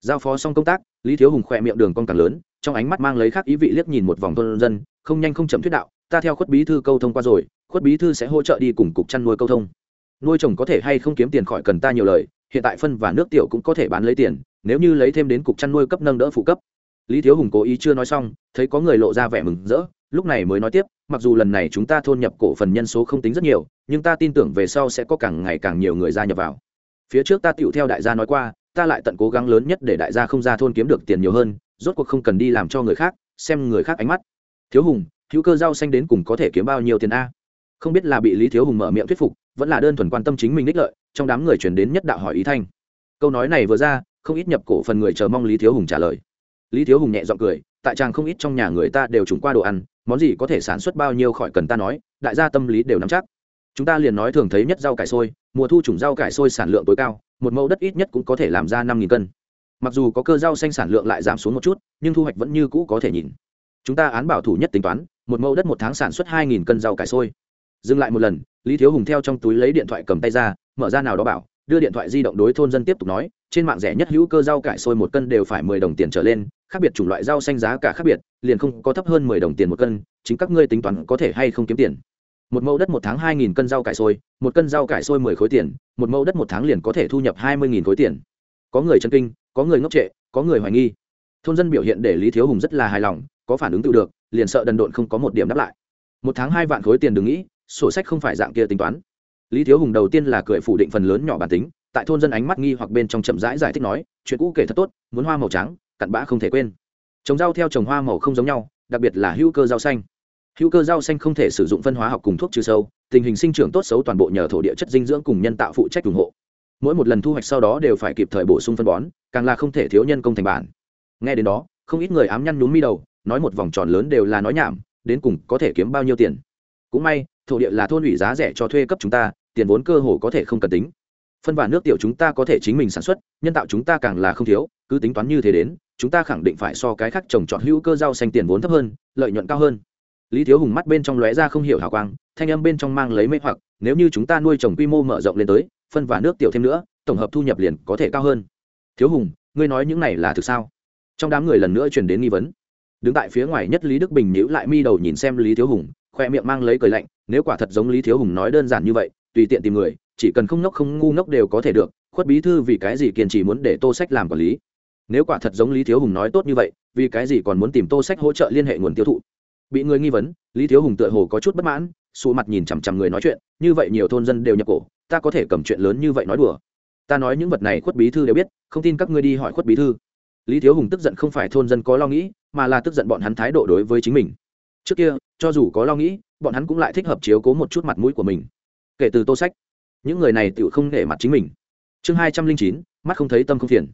Giao phó xong công tác, lý thiếu hùng khỏe miệng đường con càng lớn, trong ánh mắt mang lấy khác ý vị liếc nhìn một vòng thôn dân, không nhanh không chậm thuyết đạo, ta theo khuất bí thư câu thông qua rồi, khuất bí thư sẽ hỗ trợ đi cùng cục chăn nuôi câu thông. Nuôi trồng có thể hay không kiếm tiền khỏi cần ta nhiều lời, hiện tại phân và nước tiểu cũng có thể bán lấy tiền, nếu như lấy thêm đến cục chăn nuôi cấp nâng đỡ phụ cấp. Lý thiếu hùng cố ý chưa nói xong, thấy có người lộ ra vẻ mừng rỡ lúc này mới nói tiếp, mặc dù lần này chúng ta thôn nhập cổ phần nhân số không tính rất nhiều, nhưng ta tin tưởng về sau sẽ có càng ngày càng nhiều người gia nhập vào. Phía trước ta tựu theo đại gia nói qua, ta lại tận cố gắng lớn nhất để đại gia không ra thôn kiếm được tiền nhiều hơn, rốt cuộc không cần đi làm cho người khác, xem người khác ánh mắt. Thiếu hùng, hữu cơ rau xanh đến cùng có thể kiếm bao nhiêu tiền a? Không biết là bị lý thiếu hùng mở miệng thuyết phục, vẫn là đơn thuần quan tâm chính mình đích lợi, trong đám người chuyển đến nhất đạo hỏi ý thanh. Câu nói này vừa ra, không ít nhập cổ phần người chờ mong lý thiếu hùng trả lời. Lý thiếu hùng nhẹ g i ọ n g cười, tại chàng không ít trong nhà người ta đều trùng qua đồ ăn món gì có thể sản xuất bao nhiêu khỏi cần ta nói, đại gia tâm lý đều nắm chắc. Chúng ta liền nói thường thấy nhất rau cải sôi mùa thu chủng rau cải sôi sản lượng tối cao, một mẫu đất ít nhất cũng có thể làm ra năm cân. Mặc dù có cơ rau xanh sản lượng lại giảm xuống một chút, nhưng thu hoạch vẫn như cũ có thể nhìn. Chúng ta án bảo thủ nhất tính toán, một mẫu đất một tháng sản xuất hai cân rau cải sôi dừng lại một lần, lý thiếu hùng theo trong túi lấy điện thoại cầm tay ra, mở ra nào đó bảo, đưa điện thoại di động đối thôn dân tiếp tục nói trên mạng rẻ nhất hữu cơ rau cải sôi một cân đều phải mười đồng tiền trở lên, khác biệt chủng loại rau xanh giá cả khác biệt, liền không có thấp hơn mười đồng tiền một cân, chính các ngươi tính toán có thể hay không kiếm tiền. Một mẫu đất một tháng hai nghìn cân rau cải sôi, một cân rau cải sôi mười khối tiền, một mẫu đất một tháng liền có thể thu nhập hai mươi nghìn khối tiền. Có người chân kinh, có người ngốc trệ, có người hoài nghi. Thôn dân biểu hiện để lý thiếu hùng rất là hài lòng, có phản ứng tự được, liền sợ đần độn không có một điểm đáp lại. Một tháng hai vạn khối tiền đừng nghĩ, sổ sách không phải dạng kia tính toán. Lý thiếu hùng đầu tiên là cười phủ định phần lớn nhỏ bản tính tại thôn dân ánh mắt nghi hoặc bên trong chậm rãi giải thích nói, chuyện cũ kể thật tốt, muốn hoa màu trắng, cặn bã không thể quên. Trồng rau theo trồng hoa màu không giống nhau, đặc biệt là hữu cơ rau xanh. Hữu cơ rau xanh không thể sử dụng phân hóa học cùng thuốc trừ sâu, tình hình sinh trưởng tốt xấu toàn bộ nhờ thổ địa chất dinh dưỡng cùng nhân tạo phụ trách ủng hộ. Mỗi một lần thu hoạch sau đó đều phải kịp thời bổ sung phân bón, càng là không thể thiếu nhân công thành bản. Nghe đến đó, không ít người ám nhăn nhúm mi đầu, nói một vòng tròn lớn đều là nói nhảm, đến cùng có thể kiếm bao nhiêu tiền. Cũng may, thổ địa là thôn ủy giá rẻ cho thuê cấp chúng ta, tiền vốn cơ hồ có thể không cần tính phân và nước tiểu chúng ta có thể chính mình sản xuất, nhân tạo chúng ta càng là không thiếu, cứ tính toán như thế đến, chúng ta khẳng định phải so cái khác trồng trọt hữu cơ rau xanh tiền vốn thấp hơn, lợi nhuận cao hơn. Lý thiếu hùng mắt bên trong lóe ra không hiểu hào quang, thanh âm bên trong mang lấy mê hoặc, nếu như chúng ta nuôi trồng quy mô mở rộng lên tới, phân và nước tiểu thêm nữa, tổng hợp thu nhập liền có thể cao hơn. Thiếu hùng, ngươi nói những này là thực sao? Trong đám người lần nữa truyền đến nghi vấn. Đứng tại phía ngoài nhất lý đức bình nhíu lại mi đầu nhìn xem lý thiếu hùng, khoe miệng mang lấy cười lạnh, nếu quả thật giống lý thiếu hùng nói đơn giản như vậy, tùy tiện tìm người chỉ cần không ngốc không ngu ngốc đều có thể được, khuất bí thư vì cái gì kiên trì muốn để tô sách làm quản lý? Nếu quả thật giống lý thiếu hùng nói tốt như vậy, vì cái gì còn muốn tìm tô sách hỗ trợ liên hệ nguồn tiêu thụ? Bị người nghi vấn, lý thiếu hùng tựa hồ có chút bất mãn xù mặt nhìn chằm chằm người nói chuyện, như vậy nhiều thôn dân đều nhập cổ, ta có thể cầm chuyện lớn như vậy nói đùa? Ta nói những vật này khuất bí thư đều biết, không tin các ngươi đi hỏi khuất bí thư. Lý thiếu hùng tức giận không phải thôn dân có lo nghĩ, mà là tức giận bọn hắn thái độ đối với chính mình. Trước kia, cho dù có lo nghĩ, bọn hắn cũng lại thích hợp chiếu cố một chút mặt mũi của mình. Kể từ tô sách những người này tự không để mặt chính mình. Chương hai trăm linh chín, mắt không thấy tâm không phiền.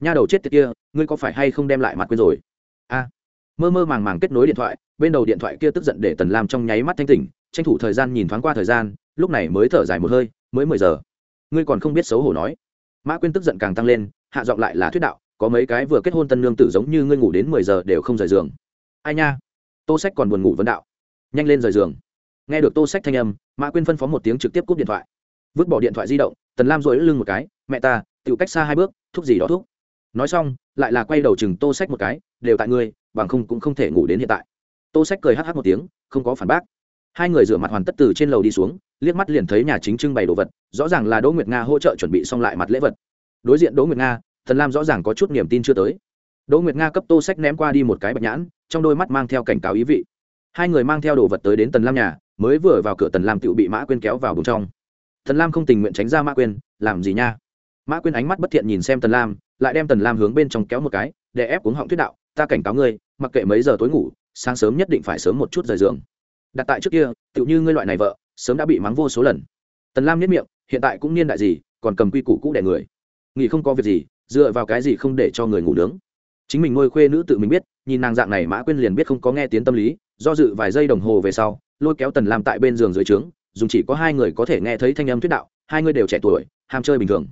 Nha đầu chết tiệt kia, ngươi có phải hay không đem lại mặt quên rồi? A. Mơ mơ màng màng kết nối điện thoại, bên đầu điện thoại kia tức giận để tần lam trong nháy mắt thanh tỉnh, tranh thủ thời gian nhìn thoáng qua thời gian, lúc này mới thở dài một hơi, mới mười giờ. Ngươi còn không biết xấu hổ nói. Mã quyên tức giận càng tăng lên, hạ giọng lại là thuyết đạo, có mấy cái vừa kết hôn tân lương tử giống như ngươi ngủ đến mười giờ đều không rời giường. Ai nha? Tô sách còn buồn ngủ vấn đạo. Nhanh lên rời giường. Nghe được tô sách thanh âm, mã quyên phân phó một tiếng trực tiếp cúp điện thoại vứt bỏ điện thoại di động, tần lam rồi lưng một cái, mẹ ta tự cách xa hai bước thúc gì đó thúc nói xong, lại là quay đầu chừng tô sách một cái, đều tại ngươi, bằng không cũng không thể ngủ đến hiện tại. Tô sách cười hh một tiếng, không có phản bác. Hai người rửa mặt hoàn tất từ trên lầu đi xuống, liếc mắt liền thấy nhà chính trưng bày đồ vật, rõ ràng là đỗ nguyệt nga hỗ trợ chuẩn bị xong lại mặt lễ vật. Đối diện đỗ nguyệt nga thần lam rõ ràng có chút niềm tin chưa tới. Đỗ nguyệt nga cấp tô sách ném qua đi một cái bạch nhãn, trong đôi mắt mang theo cảnh cáo ý vị. Hai người mang theo đồ vật tới đến tần lam nhà, mới vừa vào cửa tần lam tự bị mã quên kéo vào bùng trong tần lam không tình nguyện tránh ra mã Quyên, làm gì nha? Mã Quyên ánh mắt bất thiện nhìn xem tần lam lại đem tần lam hướng bên trong kéo một cái để ép uống họng thuyết đạo ta cảnh cáo ngươi mặc kệ mấy giờ tối ngủ sáng sớm nhất định phải sớm một chút rời giường. Đặt tại trước kia tựu như ngươi loại này vợ sớm đã bị mắng vô số lần. Tần lam nhất miệng hiện tại cũng niên đại gì còn cầm quy củ cũ đẻ người. Nghỉ không có việc gì dựa vào cái gì không để cho người ngủ nướng? Chính mình nuôi khuê nữ tự mình biết nhìn nàng dạng này mã Quyên liền biết không có nghe tiếng tâm lý do dự vài giây đồng hồ về sau lôi kéo tần lam tại bên giường dưới trướng dùng chỉ có hai người có thể nghe thấy thanh âm thuyết đạo, hai người đều trẻ tuổi, ham chơi bình thường.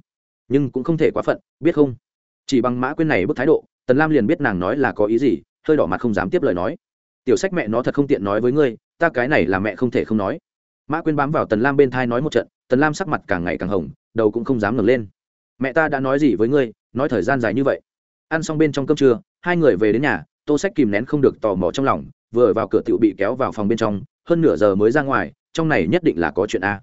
Nhưng cũng không thể quá phận, biết không? Chỉ bằng mã Quyên này bức thái độ, tần lam liền biết nàng nói là có ý gì, hơi đỏ mặt không dám tiếp lời nói. Tiểu sách mẹ nó thật không tiện nói với ngươi, ta cái này là mẹ không thể không nói. Mã quyên bám vào tần lam bên thai nói một trận, tần lam sắc mặt càng ngày càng hồng, đầu cũng không dám ngẩng lên. Mẹ ta đã nói gì với ngươi, nói thời gian dài như vậy. Ăn xong bên trong cơm trưa, hai người về đến nhà, tô sách kìm nén không được tò mò trong lòng, vừa vào cửa tiểu bị kéo vào phòng bên trong, hơn nửa giờ mới ra ngoài trong này nhất định là có chuyện a.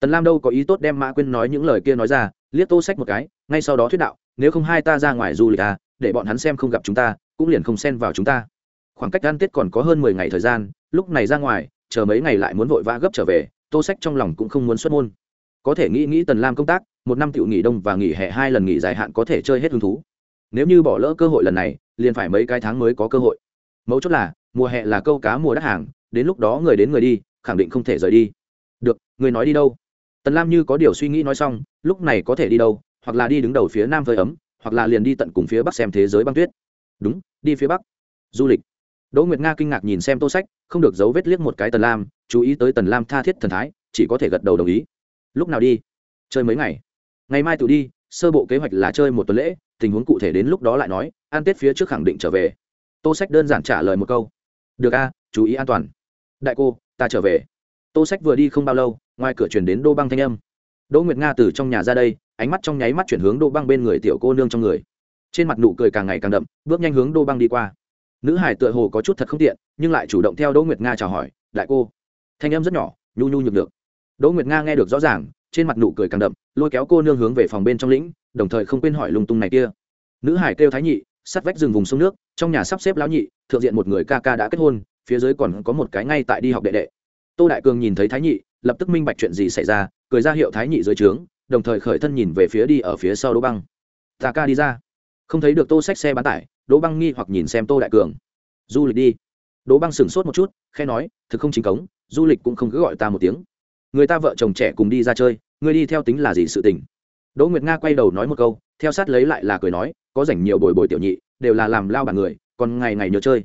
Tần lam đâu có ý tốt đem mã quyên nói những lời kia nói ra, liếc tô sách một cái, ngay sau đó thuyết đạo, nếu không hai ta ra ngoài du lịch à để bọn hắn xem không gặp chúng ta, cũng liền không xen vào chúng ta. Khoảng cách ăn tết còn có hơn mười ngày thời gian, lúc này ra ngoài, chờ mấy ngày lại muốn vội vã gấp trở về, tô sách trong lòng cũng không muốn xuất môn. Có thể nghĩ nghĩ tần lam công tác, một năm tự nghỉ đông và nghỉ hè hai lần nghỉ dài hạn có thể chơi hết hứng thú. Nếu như bỏ lỡ cơ hội lần này, liền phải mấy cái tháng mới có cơ hội. Mấu chốt là, mùa hè là câu cá mùa đắt hàng, đến lúc đó người đến người đi khẳng định không thể rời đi. Được, người nói đi đâu? Tần lam như có điều suy nghĩ nói xong, lúc này có thể đi đâu? Hoặc là đi đứng đầu phía nam phơi ấm, hoặc là liền đi tận cùng phía bắc xem thế giới băng tuyết. Đúng, đi phía bắc. Du lịch. Đỗ nguyệt nga kinh ngạc nhìn xem tô sách, không được giấu vết liếc một cái tần lam, chú ý tới tần lam tha thiết thần thái, chỉ có thể gật đầu đồng ý. Lúc nào đi? Chơi mấy ngày? Ngày mai tự đi, sơ bộ kế hoạch là chơi một tuần lễ, tình huống cụ thể đến lúc đó lại nói, ăn tết phía trước khẳng định trở về. Tô sách đơn giản trả lời một câu. Được a, chú ý an toàn. Đại cô ta trở về. Tô sách vừa đi không bao lâu, ngoài cửa chuyển đến đô băng thanh âm. Đỗ nguyệt nga từ trong nhà ra đây, ánh mắt trong nháy mắt chuyển hướng đô băng bên người tiểu cô nương trong người. Trên mặt nụ cười càng ngày càng đậm, bước nhanh hướng đô băng đi qua. Nữ hải tựa hồ có chút thật không tiện, nhưng lại chủ động theo đỗ nguyệt nga chào hỏi, đại cô. Thanh âm rất nhỏ, nhu nhu nhược được đỗ nguyệt nga nghe được rõ ràng, trên mặt nụ cười càng đậm, lôi kéo cô nương hướng về phòng bên trong lĩnh, đồng thời không quên hỏi lung tung này kia. Nữ hải kêu thái nhị, sắt vách rừng vùng sông nước, trong nhà sắp xếp lão nhị, thượng diện một người ca ca đã kết hôn phía dưới còn có một cái ngay tại đi học đệ đệ. Tô đại cường nhìn thấy thái nhị, lập tức minh bạch chuyện gì xảy ra, cười ra hiệu thái nhị dưới trướng, đồng thời khởi thân nhìn về phía đi ở phía sau đỗ băng. Ta ca đi ra. Không thấy được tô xách xe bán tải, đỗ băng nghi hoặc nhìn xem tô đại cường. Du lịch đi. Đỗ băng sửng sốt một chút khe nói, thực không chính cống, du lịch cũng không cứ gọi ta một tiếng. Người ta vợ chồng trẻ cùng đi ra chơi, người đi theo tính là gì sự tình? Đỗ nguyệt nga quay đầu nói một câu, theo sát lấy lại là cười nói, có rảnh nhiều bồi bồi tiểu nhị, đều là làm lao bàn người, còn ngày ngày nhớ chơi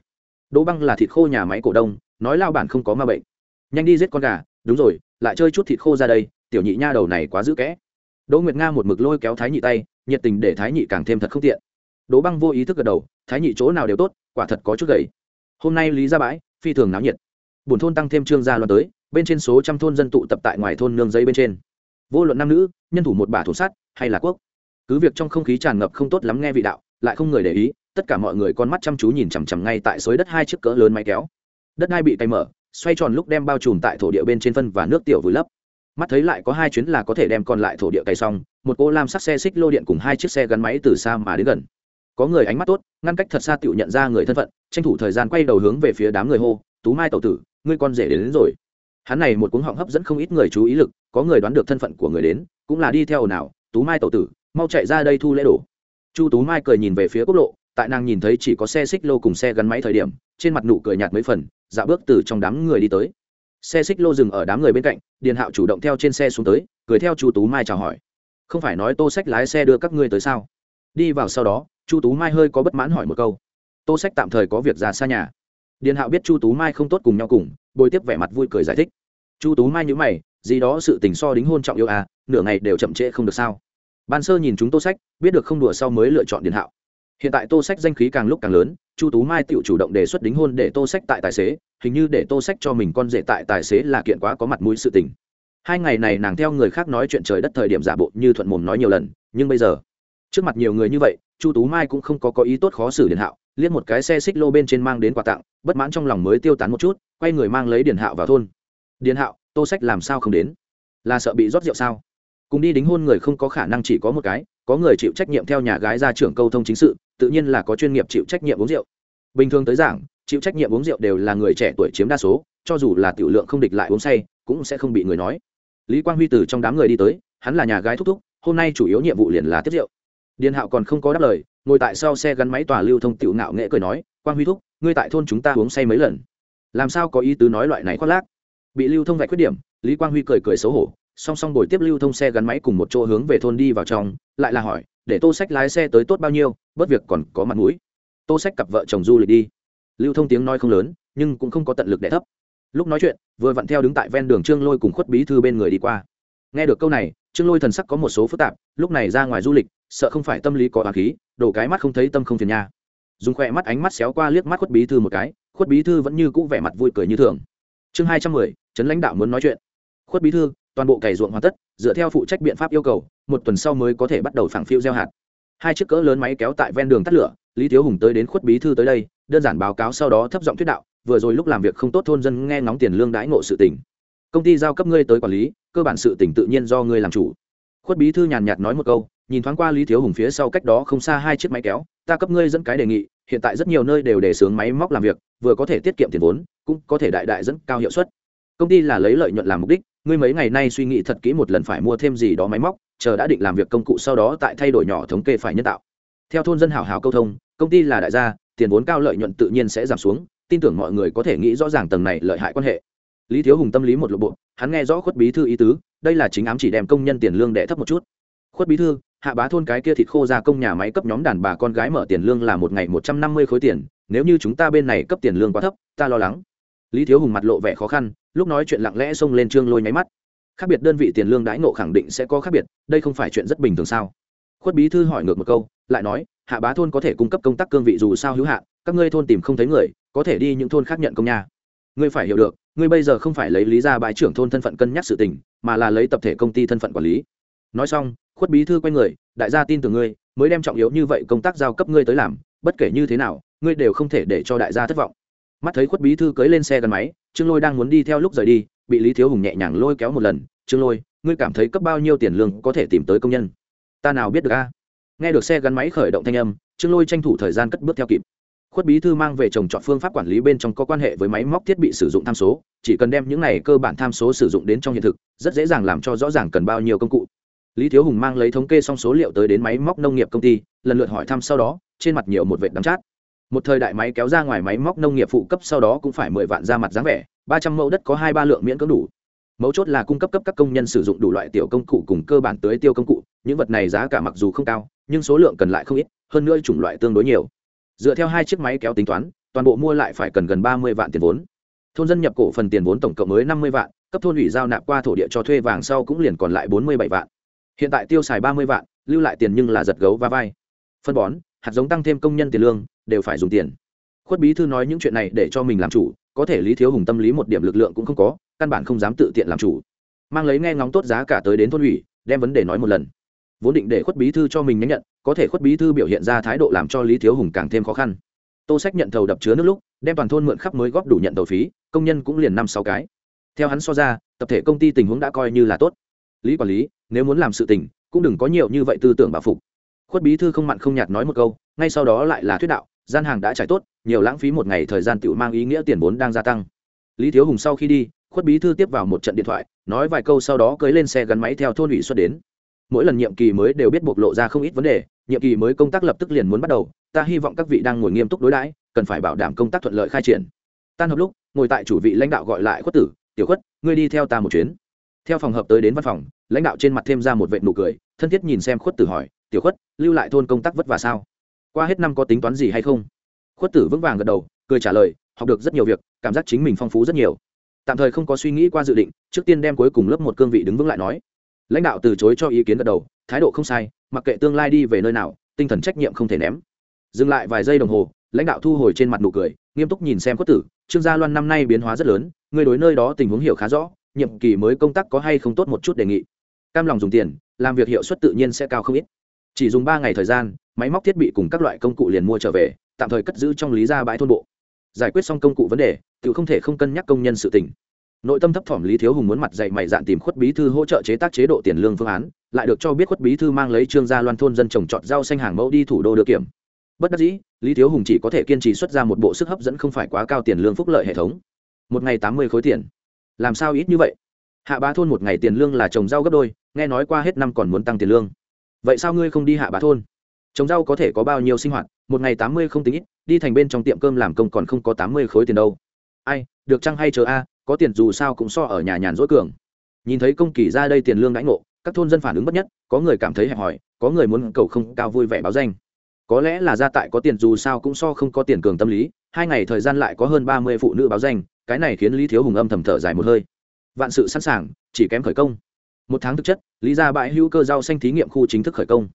đỗ băng là thịt khô nhà máy cổ đông, nói lao bản không có ma bệnh. Nhanh đi giết con gà, đúng rồi, lại chơi chút thịt khô ra đây, tiểu nhị nha đầu này quá dữ kẽ. Đỗ nguyệt nga một mực lôi kéo thái nhị tay, nhiệt tình để thái nhị càng thêm thật không tiện. Đỗ băng vô ý thức gật đầu, thái nhị chỗ nào đều tốt, quả thật có chút gầy. Hôm nay lý ra bãi, phi thường náo nhiệt. Buồn thôn tăng thêm trương gia loan tới, bên trên số trăm thôn dân tụ tập tại ngoài thôn nương giấy bên trên. Vô luận nam nữ, nhân thủ một bả thủ sát, hay là quốc, cứ việc trong không khí tràn ngập không tốt lắm nghe vị đạo, lại không người để ý tất cả mọi người con mắt chăm chú nhìn chằm chằm ngay tại xới đất hai chiếc cỡ lớn máy kéo. Đất hai bị tay mở xoay tròn lúc đem bao trùm tại thổ địa bên trên phân và nước tiểu vùi lấp. Mắt thấy lại có hai chuyến là có thể đem còn lại thổ địa cày xong một cô lam sắc xe xích lô điện cùng hai chiếc xe gắn máy từ xa mà đến gần. Có người ánh mắt tốt ngăn cách thật xa tựu nhận ra người thân phận tranh thủ thời gian quay đầu hướng về phía đám người hô tú mai tẩu tử ngươi con rể đến, đến rồi. Hắn này một cuống họng hấp dẫn không ít người chú ý lực có người đoán được thân phận của người đến cũng là đi theo nào tú mai tẩu tử mau chạy ra đây thu lễ đổ chu tú mai cười nhìn về phía quốc lộ tại nàng nhìn thấy chỉ có xe xích lô cùng xe gắn máy thời điểm, trên mặt nụ cười nhạt mấy phần dạ bước từ trong đám người đi tới. Xe xích lô dừng ở đám người bên cạnh, điền hạo chủ động theo trên xe xuống tới, cười theo chu tú mai chào hỏi. Không phải nói tô sách lái xe đưa các ngươi tới sao? Đi vào sau đó, chu tú mai hơi có bất mãn hỏi một câu. Tô sách tạm thời có việc ra xa nhà. Điền hạo biết chu tú mai không tốt cùng nhau cùng, bồi tiếp vẻ mặt vui cười giải thích. Chu tú mai nhữ mày, gì đó sự tình so đính hôn trọng yêu à nửa ngày đều chậm trễ không được sao? Ban sơ nhìn chúng tô sách, biết được không đùa sau mới lựa chọn điền hạo hiện tại tô sách danh khí càng lúc càng lớn, chu tú mai tự chủ động đề xuất đính hôn để tô sách tại tài xế, hình như để tô sách cho mình con rể tại tài xế là kiện quá có mặt mũi sự tình. Hai ngày này nàng theo người khác nói chuyện trời đất thời điểm giả bộ như thuận mồm nói nhiều lần, nhưng bây giờ, trước mặt nhiều người như vậy, chu tú mai cũng không có có ý tốt khó xử điền hạo, liếc một cái xe xích lô bên trên mang đến quà tặng, bất mãn trong lòng mới tiêu tán một chút, quay người mang lấy điền hạo vào thôn. Điền hạo, tô sách làm sao không đến? Là sợ bị rót rượu sao? Cùng đi đính hôn người không có khả năng chỉ có một cái, có người chịu trách nhiệm theo nhà gái ra trưởng câu thông chính sự, tự nhiên là có chuyên nghiệp chịu trách nhiệm uống rượu. Bình thường tới giảng, chịu trách nhiệm uống rượu đều là người trẻ tuổi chiếm đa số, cho dù là tiểu lượng không địch lại uống say, cũng sẽ không bị người nói. Lý quang huy từ trong đám người đi tới, hắn là nhà gái thúc thúc, hôm nay chủ yếu nhiệm vụ liền là tiếp rượu. Điền hạo còn không có đáp lời, ngồi tại sau xe gắn máy tòa lưu thông tiểu ngạo nghệ cười nói, quang huy thúc, ngươi tại thôn chúng ta uống say mấy lần? Làm sao có ý tứ nói loại này khoác lác? Bị lưu thông vạch khuyết điểm, lý quang huy cười cười xấu hổ song song đổi tiếp lưu thông xe gắn máy cùng một chỗ hướng về thôn đi vào trong, lại là hỏi, để tô sách lái xe tới tốt bao nhiêu? Bất việc còn có mặt mũi. Tô sách cặp vợ chồng du lịch đi. Lưu thông tiếng nói không lớn, nhưng cũng không có tận lực để thấp. Lúc nói chuyện, vừa vặn theo đứng tại ven đường trương lôi cùng khuất bí thư bên người đi qua. Nghe được câu này, trương lôi thần sắc có một số phức tạp, lúc này ra ngoài du lịch, sợ không phải tâm lý có hoàng khí, đổ cái mắt không thấy tâm không phiền nha. Dùng khỏe mắt ánh mắt xéo qua liếc mắt khuất bí thư một cái, khuất bí thư vẫn như cũ vẻ mặt vui cười như thường. Chương hai trăm mười, trấn lãnh đạo muốn nói chuyện. Khuất bí thư toàn bộ cày ruộng hoàn tất, dựa theo phụ trách biện pháp yêu cầu, một tuần sau mới có thể bắt đầu phẳng phiêu gieo hạt. Hai chiếc cỡ lớn máy kéo tại ven đường tắt lửa, lý thiếu hùng tới đến khuất bí thư tới đây, đơn giản báo cáo sau đó thấp giọng thuyết đạo, vừa rồi lúc làm việc không tốt thôn dân nghe ngóng tiền lương đãi ngộ sự tỉnh công ty giao cấp ngươi tới quản lý, cơ bản sự tỉnh tự nhiên do ngươi làm chủ. Khuất bí thư nhàn nhạt nói một câu, nhìn thoáng qua lý thiếu hùng phía sau cách đó không xa hai chiếc máy kéo, ta cấp ngươi dẫn cái đề nghị, hiện tại rất nhiều nơi đều đề xướng máy móc làm việc, vừa có thể tiết kiệm tiền vốn, cũng có thể đại đại dẫn cao hiệu suất. Công ty là lấy lợi nhuận làm mục đích ngươi mấy ngày nay suy nghĩ thật kỹ một lần phải mua thêm gì đó máy móc, chờ đã định làm việc công cụ sau đó tại thay đổi nhỏ thống kê phải nhân tạo. Theo thôn dân hảo hảo câu thông, công ty là đại gia, tiền vốn cao lợi nhuận tự nhiên sẽ giảm xuống, tin tưởng mọi người có thể nghĩ rõ ràng tầng này lợi hại quan hệ. Lý thiếu hùng tâm lý một lộ bộ, hắn nghe rõ khuất bí thư ý tứ, đây là chính ám chỉ đem công nhân tiền lương đệ thấp một chút. Khuất bí thư, hạ bá thôn cái kia thịt khô ra công nhà máy cấp nhóm đàn bà con gái mở tiền lương là một ngày một trăm năm mươi khối tiền, nếu như chúng ta bên này cấp tiền lương quá thấp, ta lo lắng. Lý thiếu hùng mặt lộ vẻ khó khăn lúc nói chuyện lặng lẽ xông lên trương lôi nháy mắt. Khác biệt đơn vị tiền lương đãi ngộ khẳng định sẽ có khác biệt, đây không phải chuyện rất bình thường sao? Khuất bí thư hỏi ngược một câu, lại nói, hạ bá thôn có thể cung cấp công tác cương vị dù sao hữu hạn, các ngươi thôn tìm không thấy người, có thể đi những thôn khác nhận công nhà ngươi phải hiểu được, ngươi bây giờ không phải lấy lý ra bãi trưởng thôn thân phận cân nhắc sự tình, mà là lấy tập thể công ty thân phận quản lý. Nói xong, khuất bí thư quay người, đại gia tin tưởng ngươi, mới đem trọng yếu như vậy công tác giao cấp ngươi tới làm, bất kể như thế nào, ngươi đều không thể để cho đại gia thất vọng mắt thấy khuất bí thư cưới lên xe gắn máy, trương lôi đang muốn đi theo lúc rời đi, bị lý thiếu hùng nhẹ nhàng lôi kéo một lần. Trương lôi, ngươi cảm thấy cấp bao nhiêu tiền lương có thể tìm tới công nhân? Ta nào biết được a. Nghe được xe gắn máy khởi động thanh âm, trương lôi tranh thủ thời gian cất bước theo kịp. Khuất bí thư mang về trồng chọn phương pháp quản lý bên trong có quan hệ với máy móc thiết bị sử dụng tham số, chỉ cần đem những này cơ bản tham số sử dụng đến trong hiện thực, rất dễ dàng làm cho rõ ràng cần bao nhiêu công cụ. Lý thiếu hùng mang lấy thống kê xong số liệu tới đến máy móc nông nghiệp công ty, lần lượt hỏi thăm sau đó, trên mặt nhiều một vệ đắm chát một thời đại máy kéo ra ngoài máy móc nông nghiệp phụ cấp sau đó cũng phải mười vạn ra mặt dáng vẻ, ba trăm mẫu đất có hai ba lượng miễn cưỡng đủ. Mấu chốt là cung cấp cấp các công nhân sử dụng đủ loại tiểu công cụ cùng cơ bản tưới tiêu công cụ, những vật này giá cả mặc dù không cao, nhưng số lượng cần lại không ít, hơn nữa chủng loại tương đối nhiều. Dựa theo hai chiếc máy kéo tính toán, toàn bộ mua lại phải cần gần ba mươi vạn tiền vốn. Thôn dân nhập cổ phần tiền vốn tổng cộng mới năm mươi vạn, cấp thôn ủy giao nạp qua thổ địa cho thuê vàng sau cũng liền còn lại bốn mươi bảy vạn. Hiện tại tiêu xài ba mươi vạn, lưu lại tiền nhưng là giật gấu va vai. Phân bón, hạt giống tăng thêm công nhân tiền lương đều phải dùng tiền. Khuất bí thư nói những chuyện này để cho mình làm chủ, có thể lý thiếu hùng tâm lý một điểm lực lượng cũng không có, căn bản không dám tự tiện làm chủ. Mang lấy nghe ngóng tốt giá cả tới đến thôn ủy, đem vấn đề nói một lần. Vốn định để khuất bí thư cho mình nhắn nhận, có thể khuất bí thư biểu hiện ra thái độ làm cho lý thiếu hùng càng thêm khó khăn. Tô sách nhận thầu đập chứa nước lúc, đem toàn thôn mượn khắp mới góp đủ nhận tàu phí, công nhân cũng liền năm sáu cái. Theo hắn so ra, tập thể công ty tình huống đã coi như là tốt. Lý quản lý, nếu muốn làm sự tình, cũng đừng có nhiều như vậy tư tưởng bảo phục. Khuất bí thư không mặn không nhạt nói một câu, ngay sau đó lại là thuyết đạo gian hàng đã trải tốt, nhiều lãng phí một ngày thời gian tự mang ý nghĩa tiền vốn đang gia tăng. Lý thiếu hùng sau khi đi, khuất bí thư tiếp vào một trận điện thoại, nói vài câu sau đó cưới lên xe gắn máy theo thôn ủy xuất đến. Mỗi lần nhiệm kỳ mới đều biết bộc lộ ra không ít vấn đề, nhiệm kỳ mới công tác lập tức liền muốn bắt đầu, ta hy vọng các vị đang ngồi nghiêm túc đối đãi, cần phải bảo đảm công tác thuận lợi khai triển. Tan hợp lúc, ngồi tại chủ vị lãnh đạo gọi lại khuất tử, tiểu khuất, ngươi đi theo ta một chuyến. Theo phòng hợp tới đến văn phòng, lãnh đạo trên mặt thêm ra một vệ nụ cười, thân thiết nhìn xem khuất tử hỏi, tiểu khuất, lưu lại thôn công tác vất vả sao? Qua hết năm có tính toán gì hay không? Khuất tử vững vàng gật đầu, cười trả lời, học được rất nhiều việc, cảm giác chính mình phong phú rất nhiều. Tạm thời không có suy nghĩ qua dự định, trước tiên đem cuối cùng lớp một cương vị đứng vững lại nói. Lãnh đạo từ chối cho ý kiến gật đầu, thái độ không sai, mặc kệ tương lai đi về nơi nào, tinh thần trách nhiệm không thể ném. Dừng lại vài giây đồng hồ, lãnh đạo thu hồi trên mặt nụ cười, nghiêm túc nhìn xem khuất tử, trương gia loan năm nay biến hóa rất lớn, người đối nơi đó tình huống hiểu khá rõ, nhiệm kỳ mới công tác có hay không tốt một chút đề nghị. Cam lòng dùng tiền, làm việc hiệu suất tự nhiên sẽ cao không ít. Chỉ dùng ba ngày thời gian máy móc thiết bị cùng các loại công cụ liền mua trở về, tạm thời cất giữ trong lý gia bãi thôn bộ. Giải quyết xong công cụ vấn đề tự không thể không cân nhắc công nhân sự tình. Nội tâm thấp thỏm lý thiếu hùng muốn mặt dạy mày dạn tìm khuất bí thư hỗ trợ chế tác chế độ tiền lương phương án, lại được cho biết khuất bí thư mang lấy trương gia loan thôn dân trồng trọt rau xanh hàng mẫu đi thủ đô được kiểm. Bất đắc dĩ, lý thiếu hùng chỉ có thể kiên trì xuất ra một bộ sức hấp dẫn không phải quá cao tiền lương phúc lợi hệ thống. Một ngày tám mươi khối tiền. Làm sao ít như vậy? Hạ bá thôn một ngày tiền lương là trồng rau gấp đôi, nghe nói qua hết năm còn muốn tăng tiền lương. Vậy sao ngươi không đi hạ bá thôn? Trồng rau có thể có bao nhiêu sinh hoạt, một ngày tám mươi không tính ít, đi thành bên trong tiệm cơm làm công còn không có tám mươi khối tiền đâu. Ai, được chăng hay chờ a, có tiền dù sao cũng so ở nhà nhàn rỗi cường. Nhìn thấy công kỳ ra đây tiền lương đãi ngộ, các thôn dân phản ứng bất nhất, có người cảm thấy hẹp hòi, có người muốn cầu không cao vui vẻ báo danh. Có lẽ là gia tại có tiền dù sao cũng so không có tiền cường tâm lý, hai ngày thời gian lại có hơn ba mươi phụ nữ báo danh, cái này khiến lý thiếu hùng âm thầm thở dài một hơi. Vạn sự sẵn sàng, chỉ kém khởi công. Một tháng thực chất, lý ra bãi hữu cơ rau xanh thí nghiệm khu chính thức khởi công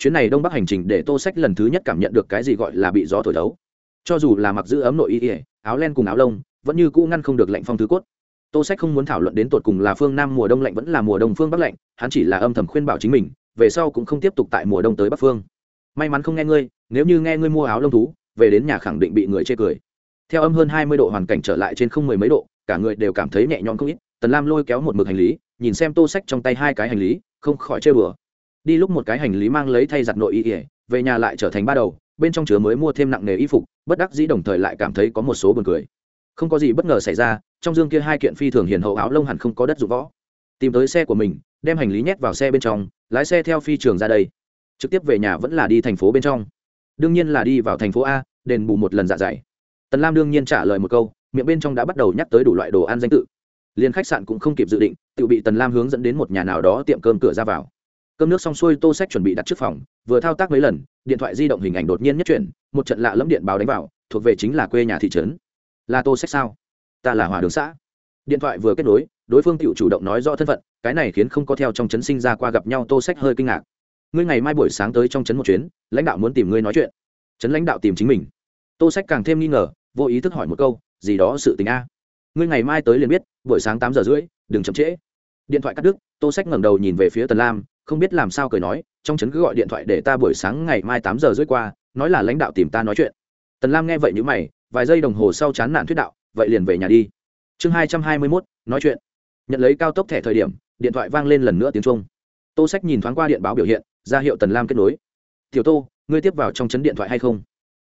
chuyến này đông bắc hành trình để tô sách lần thứ nhất cảm nhận được cái gì gọi là bị gió thổi đấu cho dù là mặc giữ ấm nội y ỉa áo len cùng áo lông, vẫn như cũ ngăn không được lạnh phong thứ cốt. Tô sách không muốn thảo luận đến tột cùng là phương nam mùa đông lạnh vẫn là mùa đông phương bắc lạnh, hắn chỉ là âm thầm khuyên bảo chính mình, về sau cũng không tiếp tục tại mùa đông tới bắc phương. May mắn không nghe ngươi, nếu như nghe ngươi mua áo lông thú, về đến nhà khẳng định bị người chê cười. Theo âm hơn hai mươi độ hoàn cảnh trở lại trên không mười mấy độ, cả người đều cảm thấy nhẹ nhõm không ít, tần lam lôi kéo một mực hành lý, nhìn xem tô sách trong tay hai cái hành lý, không khỏi chơi bừa đi lúc một cái hành lý mang lấy thay giặt nội y ỉa, về nhà lại trở thành ba đầu, bên trong chứa mới mua thêm nặng nghề y phục, bất đắc dĩ đồng thời lại cảm thấy có một số buồn cười. Không có gì bất ngờ xảy ra, trong dương kia hai kiện phi thường hiền hậu áo lông hẳn không có đất dụng võ. Tìm tới xe của mình, đem hành lý nhét vào xe bên trong, lái xe theo phi trường ra đây. Trực tiếp về nhà vẫn là đi thành phố bên trong. Đương nhiên là đi vào thành phố a, đền bù một lần dạ dày. Tần lam đương nhiên trả lời một câu, miệng bên trong đã bắt đầu nhắc tới đủ loại đồ ăn danh tự. Liền khách sạn cũng không kịp dự định, tự bị tần lam hướng dẫn đến một nhà nào đó tiệm cơm cửa ra vào cơm nước xong xuôi tô sách chuẩn bị đặt trước phòng, vừa thao tác mấy lần, điện thoại di động hình ảnh đột nhiên nhất chuyển, một trận lạ lẫm điện báo đánh vào, thuộc về chính là quê nhà thị trấn. Là tô sách sao? Ta là hòa đường xã. Điện thoại vừa kết nối, đối phương tự chủ động nói rõ thân phận, cái này khiến không có theo trong trấn sinh ra qua gặp nhau tô sách hơi kinh ngạc. Ngươi ngày mai buổi sáng tới trong trấn một chuyến, lãnh đạo muốn tìm ngươi nói chuyện. Trấn lãnh đạo tìm chính mình. Tô sách càng thêm nghi ngờ, vô ý thức hỏi một câu, gì đó sự tình a? Ngươi ngày mai tới liền biết, buổi sáng tám giờ rưỡi, đừng chậm trễ. Điện thoại cắt đứt, tô sách ngẩng đầu nhìn về phía tần lam không biết làm sao cười nói, trong trấn cứ gọi điện thoại để ta buổi sáng ngày mai tám giờ rưỡi qua, nói là lãnh đạo tìm ta nói chuyện. Tần lam nghe vậy như mày, vài giây đồng hồ sau chán nản thuyết đạo, vậy liền về nhà đi. Chương hai trăm hai mươi mốt, nói chuyện. Nhận lấy cao tốc thẻ thời điểm, điện thoại vang lên lần nữa tiếng trung tô sách nhìn thoáng qua điện báo biểu hiện, ra hiệu tần lam kết nối. Tiểu tô, ngươi tiếp vào trong chấn điện thoại hay không?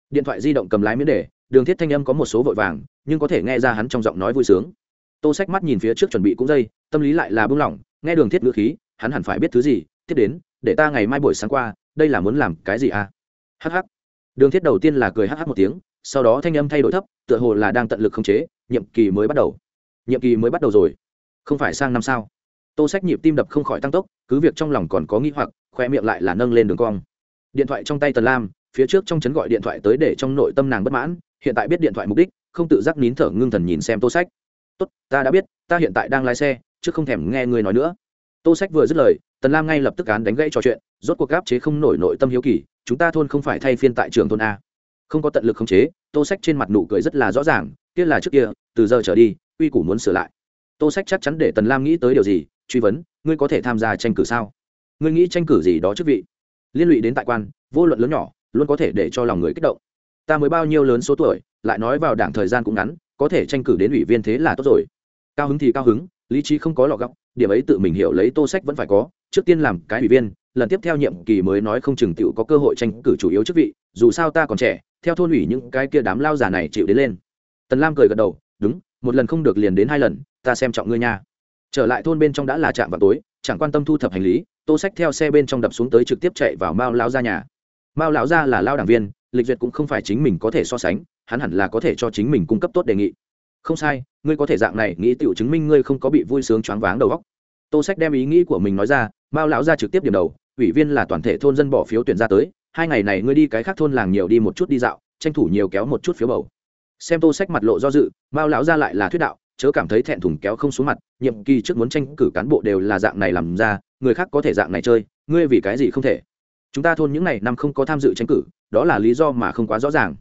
Điện thoại di động cầm lái miễn đề, đường thiết thanh âm có một số vội vàng, nhưng có thể nghe ra hắn trong giọng nói vui sướng. Tô sách mắt nhìn phía trước chuẩn bị cũng dây, tâm lý lại là bưng lỏng, nghe đường thiết ngữ khí hắn hẳn phải biết thứ gì, tiếp đến, để ta ngày mai buổi sáng qua, đây là muốn làm cái gì à? Hh đường thiết đầu tiên là cười hh một tiếng, sau đó thanh âm thay đổi thấp, tựa hồ là đang tận lực khống chế, nhiệm kỳ mới bắt đầu. Nhiệm kỳ mới bắt đầu rồi. Không phải sang năm sao? Tô sách nhịp tim đập không khỏi tăng tốc, cứ việc trong lòng còn có nghĩ hoặc, khoe miệng lại là nâng lên đường cong. Điện thoại trong tay tần lam, phía trước trong chấn gọi điện thoại tới để trong nội tâm nàng bất mãn, hiện tại biết điện thoại mục đích, không tự giác nín thở ngưng thần nhìn xem tô sách. Tốt, ta đã biết, ta hiện tại đang lái xe, chứ không thèm nghe người nói nữa tô sách vừa dứt lời, tần lam ngay lập tức án đánh gãy trò chuyện, rốt cuộc gáp chế không nổi nội tâm hiếu kỳ, chúng ta thôn không phải thay phiên tại trường thôn a. Không có tận lực khống chế, tô sách trên mặt nụ cười rất là rõ ràng, kia là trước kia, từ giờ trở đi uy củ muốn sửa lại. Tô sách chắc chắn để tần lam nghĩ tới điều gì, truy vấn, ngươi có thể tham gia tranh cử sao? Ngươi nghĩ tranh cử gì đó chức vị? Liên lụy đến tại quan, vô luận lớn nhỏ, luôn có thể để cho lòng người kích động. Ta mới bao nhiêu lớn số tuổi, lại nói vào đảng thời gian cũng ngắn, có thể tranh cử đến ủy viên thế là tốt rồi. Cao hứng thì cao hứng, lý trí không có lọ góc điểm ấy tự mình hiểu lấy tô sách vẫn phải có, trước tiên làm cái ủy viên, lần tiếp theo nhiệm kỳ mới nói không chừng tựu có cơ hội tranh cử chủ yếu chức vị, dù sao ta còn trẻ, theo thôn ủy những cái kia đám lao giả này chịu đến lên. Tần lam cười gật đầu, đúng, một lần không được liền đến hai lần, ta xem trọng ngươi nha. Trở lại thôn bên trong đã là trạm vào tối, chẳng quan tâm thu thập hành lý, tô sách theo xe bên trong đập xuống tới trực tiếp chạy vào mao lão ra nhà. Mao lão ra là lao đảng viên, lịch duyệt cũng không phải chính mình có thể so sánh, hắn hẳn là có thể cho chính mình cung cấp tốt đề nghị. Không sai, ngươi có thể dạng này, nghĩ tựu chứng minh ngươi không có bị vui sướng choáng váng đầu óc tô sách đem ý nghĩ của mình nói ra, mao lão ra trực tiếp điểm đầu, ủy viên là toàn thể thôn dân bỏ phiếu tuyển ra tới, hai ngày này ngươi đi cái khác thôn làng nhiều đi một chút đi dạo, tranh thủ nhiều kéo một chút phiếu bầu. Xem tô sách mặt lộ do dự, mao lão ra lại là thuyết đạo, chớ cảm thấy thẹn thùng kéo không xuống mặt, nhiệm kỳ trước muốn tranh cử cán bộ đều là dạng này làm ra, người khác có thể dạng này chơi, ngươi vì cái gì không thể? Chúng ta thôn những n à y năm không có tham dự tranh cử, đó là lý do mà không quá rõ ràng.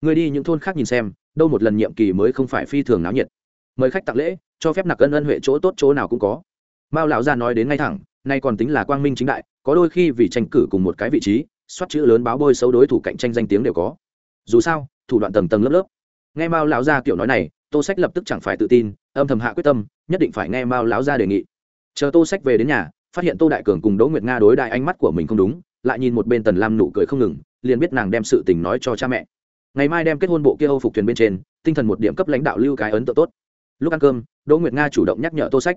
Ngươi đi những thôn khác nhìn xem, đâu một lần nhiệm kỳ mới không phải phi thường náo nhiệt. Mời khách tặng lễ, cho phép nặc ân ân huệ chỗ tốt chỗ nào cũng có mao lão gia nói đến ngay thẳng, nay còn tính là quang minh chính đại, có đôi khi vì tranh cử cùng một cái vị trí, soát chữ lớn báo bôi xấu đối thủ cạnh tranh danh tiếng đều có. Dù sao, thủ đoạn tầng tầng lớp lớp. Nghe mao lão gia kiểu nói này, tô sách lập tức chẳng phải tự tin, âm thầm hạ quyết tâm, nhất định phải nghe mao lão gia đề nghị. Chờ tô sách về đến nhà, phát hiện tô đại cường cùng đỗ nguyệt nga đối đại ánh mắt của mình không đúng, lại nhìn một bên tần lam nụ cười không ngừng, liền biết nàng đem sự tình nói cho cha mẹ. Ngày mai đem kết hôn bộ kia âu phục thuyền bên trên, tinh thần một điểm cấp lãnh đạo lưu cái ấn tượng tốt. Lúc ăn cơm, đỗ nguyệt nga chủ động nhắc nhở tô sách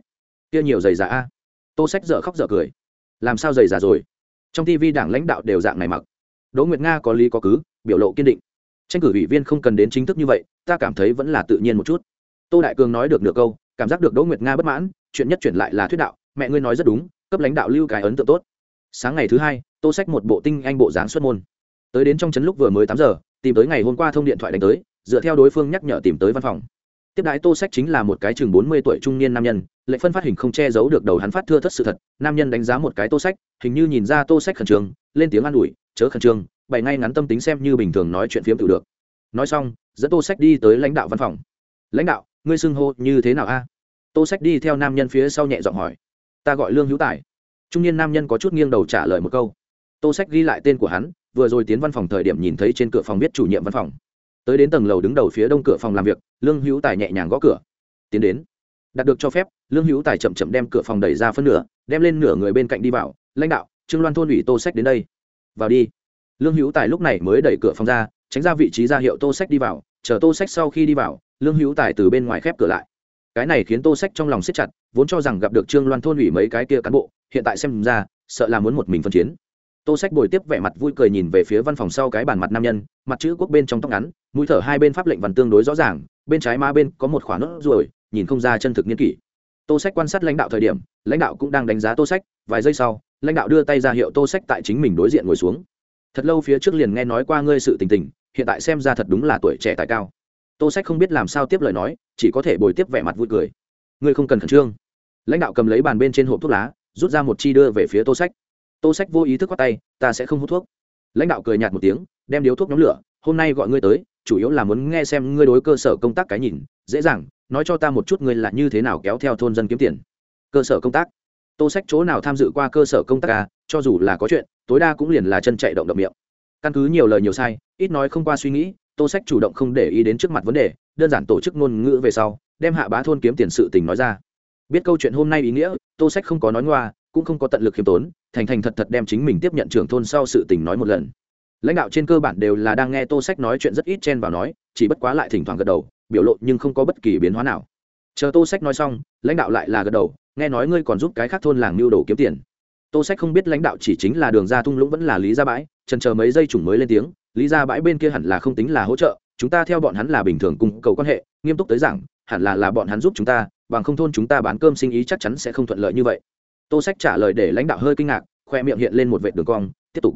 kia nhiều giày giả a. Tô sách dở khóc dở cười. Làm sao giày giả rồi? Trong tv đảng lãnh đạo đều dạng này mặc. Đỗ nguyệt nga có lý có cứ, biểu lộ kiên định. Tranh cử ủy viên không cần đến chính thức như vậy, ta cảm thấy vẫn là tự nhiên một chút. Tô đại cường nói được nửa câu, cảm giác được đỗ nguyệt nga bất mãn, chuyện nhất chuyển lại là thuyết đạo, mẹ ngươi nói rất đúng, cấp lãnh đạo lưu cái ấn tượng tốt. Sáng ngày thứ hai, tô sách một bộ tinh anh bộ dáng xuất môn. Tới đến trong trấn lúc vừa mới tám giờ, tìm tới ngày hôm qua thông điện thoại đánh tới, dựa theo đối phương nhắc nhở tìm tới văn phòng tiếp đái tô sách chính là một cái chừng bốn mươi tuổi trung niên nam nhân, lệ phân phát hình không che giấu được đầu hắn phát thưa thất sự thật, nam nhân đánh giá một cái tô sách, hình như nhìn ra tô sách khẩn trương, lên tiếng an ủi, chớ khẩn trương, bày ngay ngắn tâm tính xem như bình thường nói chuyện phiếm tự được. Nói xong, dẫn tô sách đi tới lãnh đạo văn phòng. Lãnh đạo, ngươi xưng hô như thế nào a? Tô sách đi theo nam nhân phía sau nhẹ giọng hỏi. Ta gọi lương hữu tài. Trung niên nam nhân có chút nghiêng đầu trả lời một câu. Tô sách ghi lại tên của hắn, vừa rồi tiến văn phòng thời điểm nhìn thấy trên cửa phòng biết chủ nhiệm văn phòng. Tới đến tầng lầu đứng đầu phía đông cửa phòng làm việc lương hữu tài nhẹ nhàng gõ cửa. Tiến đến. Đạt được cho phép, lương hữu tài chậm chậm đem cửa phòng đẩy ra phân nửa, đem lên nửa người bên cạnh đi vào. Lãnh đạo, trương loan thôn ủy tô sách đến đây. Vào đi. Lương hữu tài lúc này mới đẩy cửa phòng ra, tránh ra vị trí ra hiệu tô sách đi vào. Chờ tô sách sau khi đi vào, lương hữu tài từ bên ngoài khép cửa lại. Cái này khiến tô sách trong lòng siết chặt, vốn cho rằng gặp được trương loan thôn ủy mấy cái kia cán bộ, hiện tại xem ra, sợ là muốn một mình phân chiến. Tô sách bồi tiếp vẻ mặt vui cười nhìn về phía văn phòng sau cái bàn mặt nam nhân, mặt chữ quốc bên trong tóc ngắn, mũi thở hai bên pháp lệnh văn tương đối rõ ràng bên trái má bên có một khoản nốt ruồi, nhìn không ra chân thực niên kỷ. Tô sách quan sát lãnh đạo thời điểm, lãnh đạo cũng đang đánh giá tô sách, vài giây sau, lãnh đạo đưa tay ra hiệu tô sách tại chính mình đối diện ngồi xuống. Thật lâu phía trước liền nghe nói qua ngươi sự tình tình, hiện tại xem ra thật đúng là tuổi trẻ tài cao. Tô sách không biết làm sao tiếp lời nói, chỉ có thể bồi tiếp vẻ mặt vui cười. Ngươi không cần khẩn trương. Lãnh đạo cầm lấy bàn bên trên hộp thuốc lá, rút ra một chi đưa về phía tô sách. Tô sách vô ý thức quát tay, ta sẽ không hút thuốc lãnh đạo cười nhạt một tiếng, đem điếu thuốc nhóm lửa, hôm nay gọi ngươi tới, chủ yếu là muốn nghe xem ngươi đối cơ sở công tác cái nhìn, dễ dàng, nói cho ta một chút ngươi là như thế nào kéo theo thôn dân kiếm tiền. Cơ sở công tác? Tô sách chỗ nào tham dự qua cơ sở công tác à? Cho dù là có chuyện, tối đa cũng liền là chân chạy động động miệng. Căn cứ nhiều lời nhiều sai, ít nói không qua suy nghĩ, tô sách chủ động không để ý đến trước mặt vấn đề, đơn giản tổ chức ngôn ngữ về sau, đem hạ bá thôn kiếm tiền sự tình nói ra. Biết câu chuyện hôm nay ý nghĩa, tô sách không có nói ngoa, cũng không có tận lực khiêm tốn thành thành thật thật đem chính mình tiếp nhận trưởng thôn sau sự tình nói một lần. Lãnh đạo trên cơ bản đều là đang nghe tô sách nói chuyện rất ít chen vào nói, chỉ bất quá lại thỉnh thoảng gật đầu, biểu lộ nhưng không có bất kỳ biến hóa nào. Chờ tô sách nói xong, lãnh đạo lại là gật đầu, nghe nói ngươi còn giúp cái khác thôn làng mưu đồ kiếm tiền. Tô sách không biết lãnh đạo chỉ chính là đường ra thung lũng vẫn là lý gia bãi trần chờ mấy giây chủng mới lên tiếng, lý gia bãi bên kia hẳn là không tính là hỗ trợ, chúng ta theo bọn hắn là bình thường cùng cầu quan hệ, nghiêm túc tới rằng hẳn là là bọn hắn giúp chúng ta, bằng không thôn chúng ta bán cơm sinh ý chắc chắn sẽ không thuận lợi như vậy tô sách trả lời để lãnh đạo hơi kinh ngạc, khoe miệng hiện lên một vệ đường cong, tiếp tục.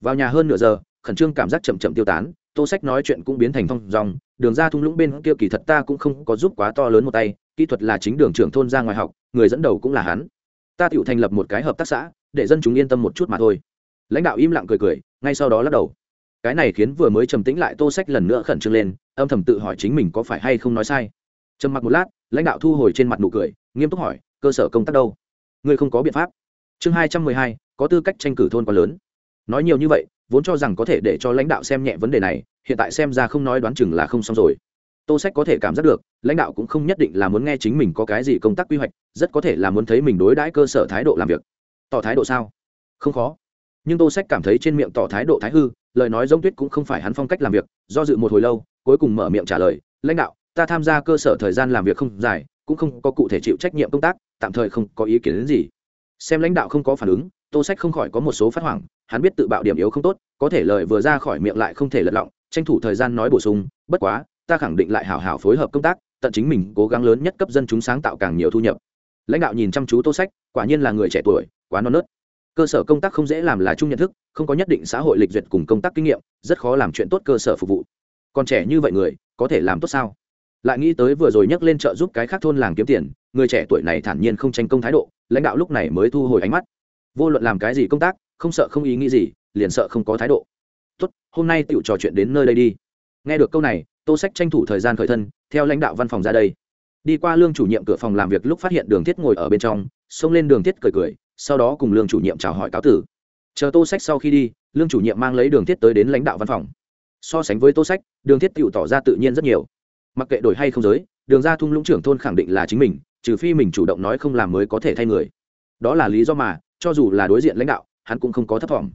Vào nhà hơn nửa giờ, khẩn trương cảm giác chậm chậm tiêu tán, tô sách nói chuyện cũng biến thành thong dòng đường ra thung lũng bên kia kỳ thật ta cũng không có giúp quá to lớn một tay, kỹ thuật là chính đường trưởng thôn ra ngoài học, người dẫn đầu cũng là hắn. Ta tự thành lập một cái hợp tác xã, để dân chúng yên tâm một chút mà thôi. Lãnh đạo im lặng cười cười, ngay sau đó lắc đầu. Cái này khiến vừa mới trầm tĩnh lại tô sách lần nữa khẩn trương lên, âm thầm tự hỏi chính mình có phải hay không nói sai. Trầm mặc một lát, lãnh đạo thu hồi trên mặt nụ cười, nghiêm túc hỏi, cơ sở công tác đâu? Ngươi không có biện pháp. Chương hai trăm mười hai, có tư cách tranh cử thôn quá lớn. Nói nhiều như vậy, vốn cho rằng có thể để cho lãnh đạo xem nhẹ vấn đề này, hiện tại xem ra không nói đoán chừng là không xong rồi. Tô sách có thể cảm giác được, lãnh đạo cũng không nhất định là muốn nghe chính mình có cái gì công tác quy hoạch, rất có thể là muốn thấy mình đối đãi cơ sở thái độ làm việc. Tỏ thái độ sao? Không khó. Nhưng tô sách cảm thấy trên miệng tỏ thái độ thái hư, lời nói giống tuyết cũng không phải hắn phong cách làm việc, do dự một hồi lâu, cuối cùng mở miệng trả lời, lãnh đạo, ta tham gia cơ sở thời gian làm việc không dài, cũng không có cụ thể chịu trách nhiệm công tác tạm thời không có ý kiến đến gì. Xem lãnh đạo không có phản ứng, tô sách không khỏi có một số phát hoảng, hắn biết tự bạo điểm yếu không tốt, có thể lời vừa ra khỏi miệng lại không thể lật lọng, tranh thủ thời gian nói bổ sung, bất quá, ta khẳng định lại hảo hảo phối hợp công tác, tận chính mình cố gắng lớn nhất cấp dân chúng sáng tạo càng nhiều thu nhập. Lãnh đạo nhìn chăm chú tô sách, quả nhiên là người trẻ tuổi, quá non nớt. Cơ sở công tác không dễ làm là chung nhận thức, không có nhất định xã hội lịch duyệt cùng công tác kinh nghiệm, rất khó làm chuyện tốt cơ sở phục vụ. Còn trẻ như vậy người, có thể làm tốt sao? Lại nghĩ tới vừa rồi nhắc lên trợ giúp cái khác thôn làng kiếm tiền người trẻ tuổi này thản nhiên không tranh công thái độ, lãnh đạo lúc này mới thu hồi ánh mắt. Vô luận làm cái gì công tác, không sợ không ý nghĩ gì, liền sợ không có thái độ. Tốt, hôm nay tựu trò chuyện đến nơi đây đi. Nghe được câu này, tô sách tranh thủ thời gian khởi thân, theo lãnh đạo văn phòng ra đây. Đi qua lương chủ nhiệm cửa phòng làm việc lúc phát hiện đường thiết ngồi ở bên trong, xông lên đường thiết cười cười, sau đó cùng lương chủ nhiệm chào hỏi cáo tử. Chờ tô sách sau khi đi, lương chủ nhiệm mang lấy đường thiết tới đến lãnh đạo văn phòng. So sánh với tô sách, đường thiết tựu tỏ ra tự nhiên rất nhiều. Mặc kệ đổi hay không giới, đường ra thung lũng trưởng thôn khẳng định là chính mình trừ phi mình chủ động nói không làm mới có thể thay người. Đó là lý do mà, cho dù là đối diện lãnh đạo, hắn cũng không có thất vọng.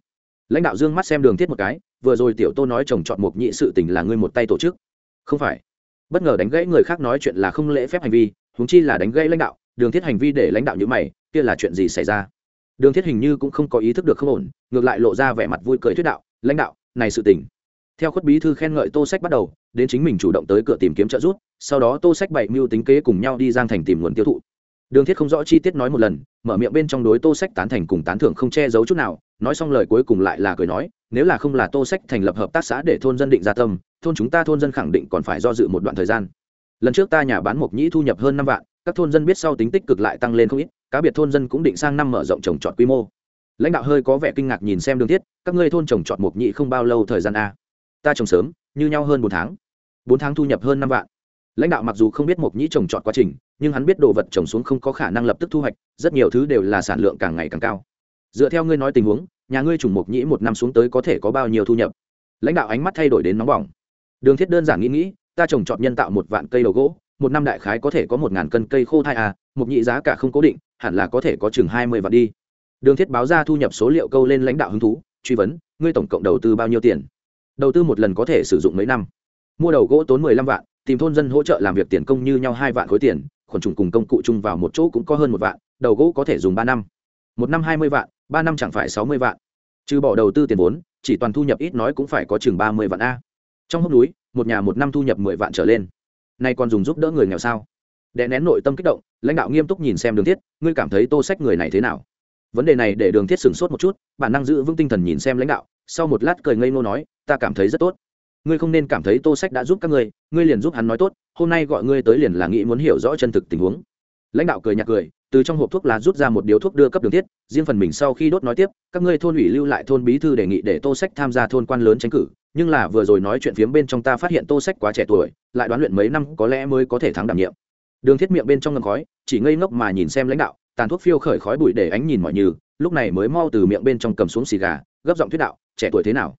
Lãnh đạo dương mắt xem đường thiết một cái, vừa rồi tiểu tô nói chồng chọn một nhị sự tình là ngươi một tay tổ chức. Không phải. Bất ngờ đánh gãy người khác nói chuyện là không lễ phép hành vi húng chi là đánh gãy lãnh đạo, đường thiết hành vi để lãnh đạo như mày, kia là chuyện gì xảy ra? Đường thiết hình như cũng không có ý thức được không ổn, ngược lại lộ ra vẻ mặt vui cười thuyết đạo, lãnh đạo, này sự tình. Theo khuất bí thư khen ngợi tô sách bắt đầu đến chính mình chủ động tới cửa tìm kiếm trợ giúp, sau đó tô sách bảy mưu tính kế cùng nhau đi giang thành tìm nguồn tiêu thụ. Đường thiết không rõ chi tiết nói một lần, mở miệng bên trong đối tô sách tán thành cùng tán thưởng không che giấu chút nào, nói xong lời cuối cùng lại là cười nói, nếu là không là tô sách thành lập hợp tác xã để thôn dân định ra tâm, thôn chúng ta thôn dân khẳng định còn phải do dự một đoạn thời gian. Lần trước ta nhà bán mộc nhĩ thu nhập hơn năm vạn, các thôn dân biết sau tính tích cực lại tăng lên không ít, cá biệt thôn dân cũng định sang năm mở rộng trồng trọt quy mô. Lãnh đạo hơi có vẻ kinh ngạc nhìn xem đường thiết, các ngươi thôn trồng trọt mộc nhĩ không bao lâu thời gian a? Ta trồng sớm, như nhau hơn một tháng bốn tháng thu nhập hơn năm vạn. Lãnh đạo mặc dù không biết mộc nhĩ trồng trọt quá trình, nhưng hắn biết đồ vật trồng xuống không có khả năng lập tức thu hoạch, rất nhiều thứ đều là sản lượng càng ngày càng cao. Dựa theo ngươi nói tình huống, nhà ngươi trùng mục nhĩ một năm xuống tới có thể có bao nhiêu thu nhập? Lãnh đạo ánh mắt thay đổi đến nóng bỏng. Đường thiết đơn giản nghĩ nghĩ, ta trồng trọt nhân tạo một vạn cây đầu gỗ, một năm đại khái có thể có một ngàn cân cây khô thai à mục nhĩ giá cả không cố định, hẳn là có thể có chừng hai mươi vạn đi. Đường thiết báo ra thu nhập số liệu câu lên lãnh đạo hứng thú, truy vấn, ngươi tổng cộng đầu tư bao nhiêu tiền? Đầu tư một lần có thể sử dụng mấy năm? Mua đầu gỗ tốn mười lăm vạn, tìm thôn dân hỗ trợ làm việc tiền công như nhau hai vạn khối tiền, khuẩn trùng cùng công cụ chung vào một chỗ cũng có hơn một vạn, đầu gỗ có thể dùng ba năm. Một năm hai mươi vạn, ba năm chẳng phải sáu mươi vạn. Trừ bỏ đầu tư tiền vốn, chỉ toàn thu nhập ít nói cũng phải có chừng ba mươi vạn a. Trong hốc núi, một nhà một năm thu nhập mười vạn trở lên. Nay còn dùng giúp đỡ người nghèo sao? Đè nén nội tâm kích động, lãnh đạo nghiêm túc nhìn xem đường thiết, ngươi cảm thấy tô sách người này thế nào? Vấn đề này để đường thiết sửng sốt một chút, bản năng giữ vững tinh thần nhìn xem lãnh đạo, sau một lát cười ngây ngô nói, ta cảm thấy rất tốt ngươi không nên cảm thấy tô sách đã giúp các ngươi ngươi liền giúp hắn nói tốt, hôm nay gọi ngươi tới liền là nghĩ muốn hiểu rõ chân thực tình huống. Lãnh đạo cười nhạt cười, từ trong hộp thuốc lá rút ra một điếu thuốc đưa cấp đường thiết, riêng phần mình sau khi đốt nói tiếp, các ngươi thôn ủy lưu lại thôn bí thư đề nghị để tô sách tham gia thôn quan lớn tranh cử, nhưng là vừa rồi nói chuyện phiếm bên trong ta phát hiện tô sách quá trẻ tuổi, lại đoán luyện mấy năm có lẽ mới có thể thắng đảm nhiệm. Đường thiết miệng bên trong ngầm khói, chỉ ngây ngốc mà nhìn xem lãnh đạo, tàn thuốc phiêu khởi khói bụi để ánh nhìn mọi như lúc này mới mau từ miệng bên trong cầm xuống xì gà, gấp giọng thuyết đạo, trẻ tuổi thế nào?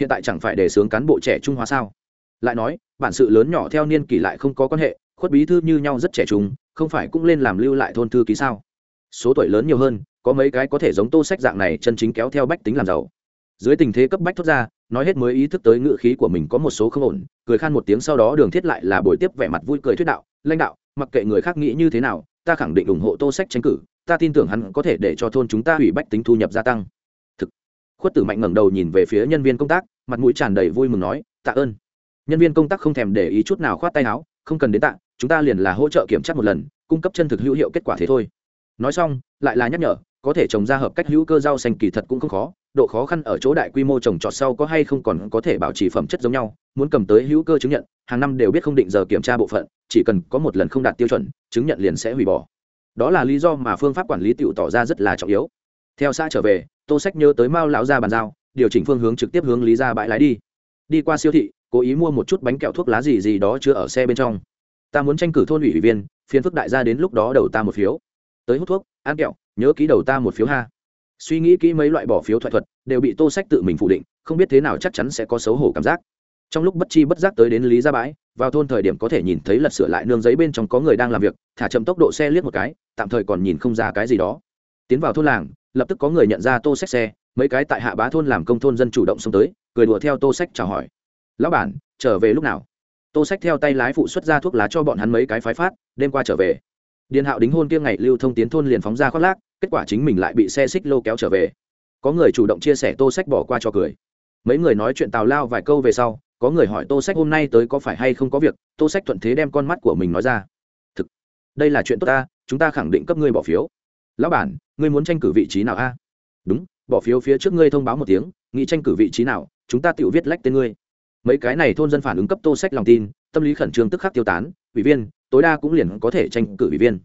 Hiện tại chẳng phải để sướng cán bộ trẻ trung hóa sao? Lại nói, bản sự lớn nhỏ theo niên kỷ lại không có quan hệ, khuất bí thư như nhau rất trẻ trung, không phải cũng lên làm lưu lại thôn thư ký sao? Số tuổi lớn nhiều hơn, có mấy cái có thể giống tô sách dạng này chân chính kéo theo bách tính làm giàu. Dưới tình thế cấp bách thốt ra, nói hết mới ý thức tới ngự khí của mình có một số không ổn, cười khan một tiếng sau đó đường thiết lại là buổi tiếp vẻ mặt vui cười thuyết đạo, lãnh đạo, mặc kệ người khác nghĩ như thế nào, ta khẳng định ủng hộ tô sách tranh cử, ta tin tưởng hắn có thể để cho thôn chúng ta hủy bách tính thu nhập gia tăng khuất tử mạnh ngẩng đầu nhìn về phía nhân viên công tác, mặt mũi tràn đầy vui mừng nói, tạ ơn. Nhân viên công tác không thèm để ý chút nào khoát tay áo, không cần đến tạ, chúng ta liền là hỗ trợ kiểm tra một lần, cung cấp chân thực hữu hiệu kết quả thế thôi. Nói xong, lại là nhắc nhở, có thể trồng ra hợp cách hữu cơ rau xanh kỳ thật cũng không khó, độ khó khăn ở chỗ đại quy mô trồng trọt sau có hay không còn có thể bảo trì phẩm chất giống nhau, muốn cầm tới hữu cơ chứng nhận, hàng năm đều biết không định giờ kiểm tra bộ phận, chỉ cần có một lần không đạt tiêu chuẩn, chứng nhận liền sẽ hủy bỏ. Đó là lý do mà phương pháp quản lý tiểu tỏ ra rất là trọng yếu. Theo xã trở về tô sách nhớ tới mao lão ra bàn giao, điều chỉnh phương hướng trực tiếp hướng lý ra bãi lái đi. Đi qua siêu thị, cố ý mua một chút bánh kẹo thuốc lá gì gì đó chứa ở xe bên trong. Ta muốn tranh cử thôn ủy viên phiên phức đại gia đến lúc đó đầu ta một phiếu. Tới hút thuốc, ăn kẹo, nhớ ký đầu ta một phiếu ha. Suy nghĩ kỹ mấy loại bỏ phiếu thoại thuật, đều bị tô sách tự mình phủ định, không biết thế nào chắc chắn sẽ có xấu hổ cảm giác. Trong lúc bất chi bất giác tới đến lý gia bãi, vào thôn thời điểm có thể nhìn thấy lật sửa lại nương giấy bên trong có người đang làm việc, thả chậm tốc độ xe liếc một cái, tạm thời còn nhìn không ra cái gì đó. Tiến vào thôn làng lập tức có người nhận ra tô sách xe, mấy cái tại hạ bá thôn làm công thôn dân chủ động xông tới, cười đùa theo tô sách chào hỏi. Lão bản, trở về lúc nào? Tô sách theo tay lái phụ xuất ra thuốc lá cho bọn hắn mấy cái phái phát, đêm qua trở về. Điền hạo đính hôn kia ngày lưu thông tiến thôn liền phóng ra khoác lác, kết quả chính mình lại bị xe xích lô kéo trở về. Có người chủ động chia sẻ tô sách bỏ qua cho cười. Mấy người nói chuyện tào lao vài câu về sau, có người hỏi tô sách hôm nay tới có phải hay không có việc, tô sách thuận thế đem con mắt của mình nói ra. Thực, đây là chuyện tốt ta, chúng ta khẳng định cấp ngươi bỏ phiếu. Lão bản ngươi muốn tranh cử vị trí nào a? Đúng, bỏ phiếu phía trước ngươi thông báo một tiếng, nghĩ tranh cử vị trí nào, chúng ta tự viết lách tên ngươi. Mấy cái này thôn dân phản ứng cấp tô sách lòng tin, tâm lý khẩn trương tức khắc tiêu tán, ủy viên, tối đa cũng liền có thể tranh cử ủy viên.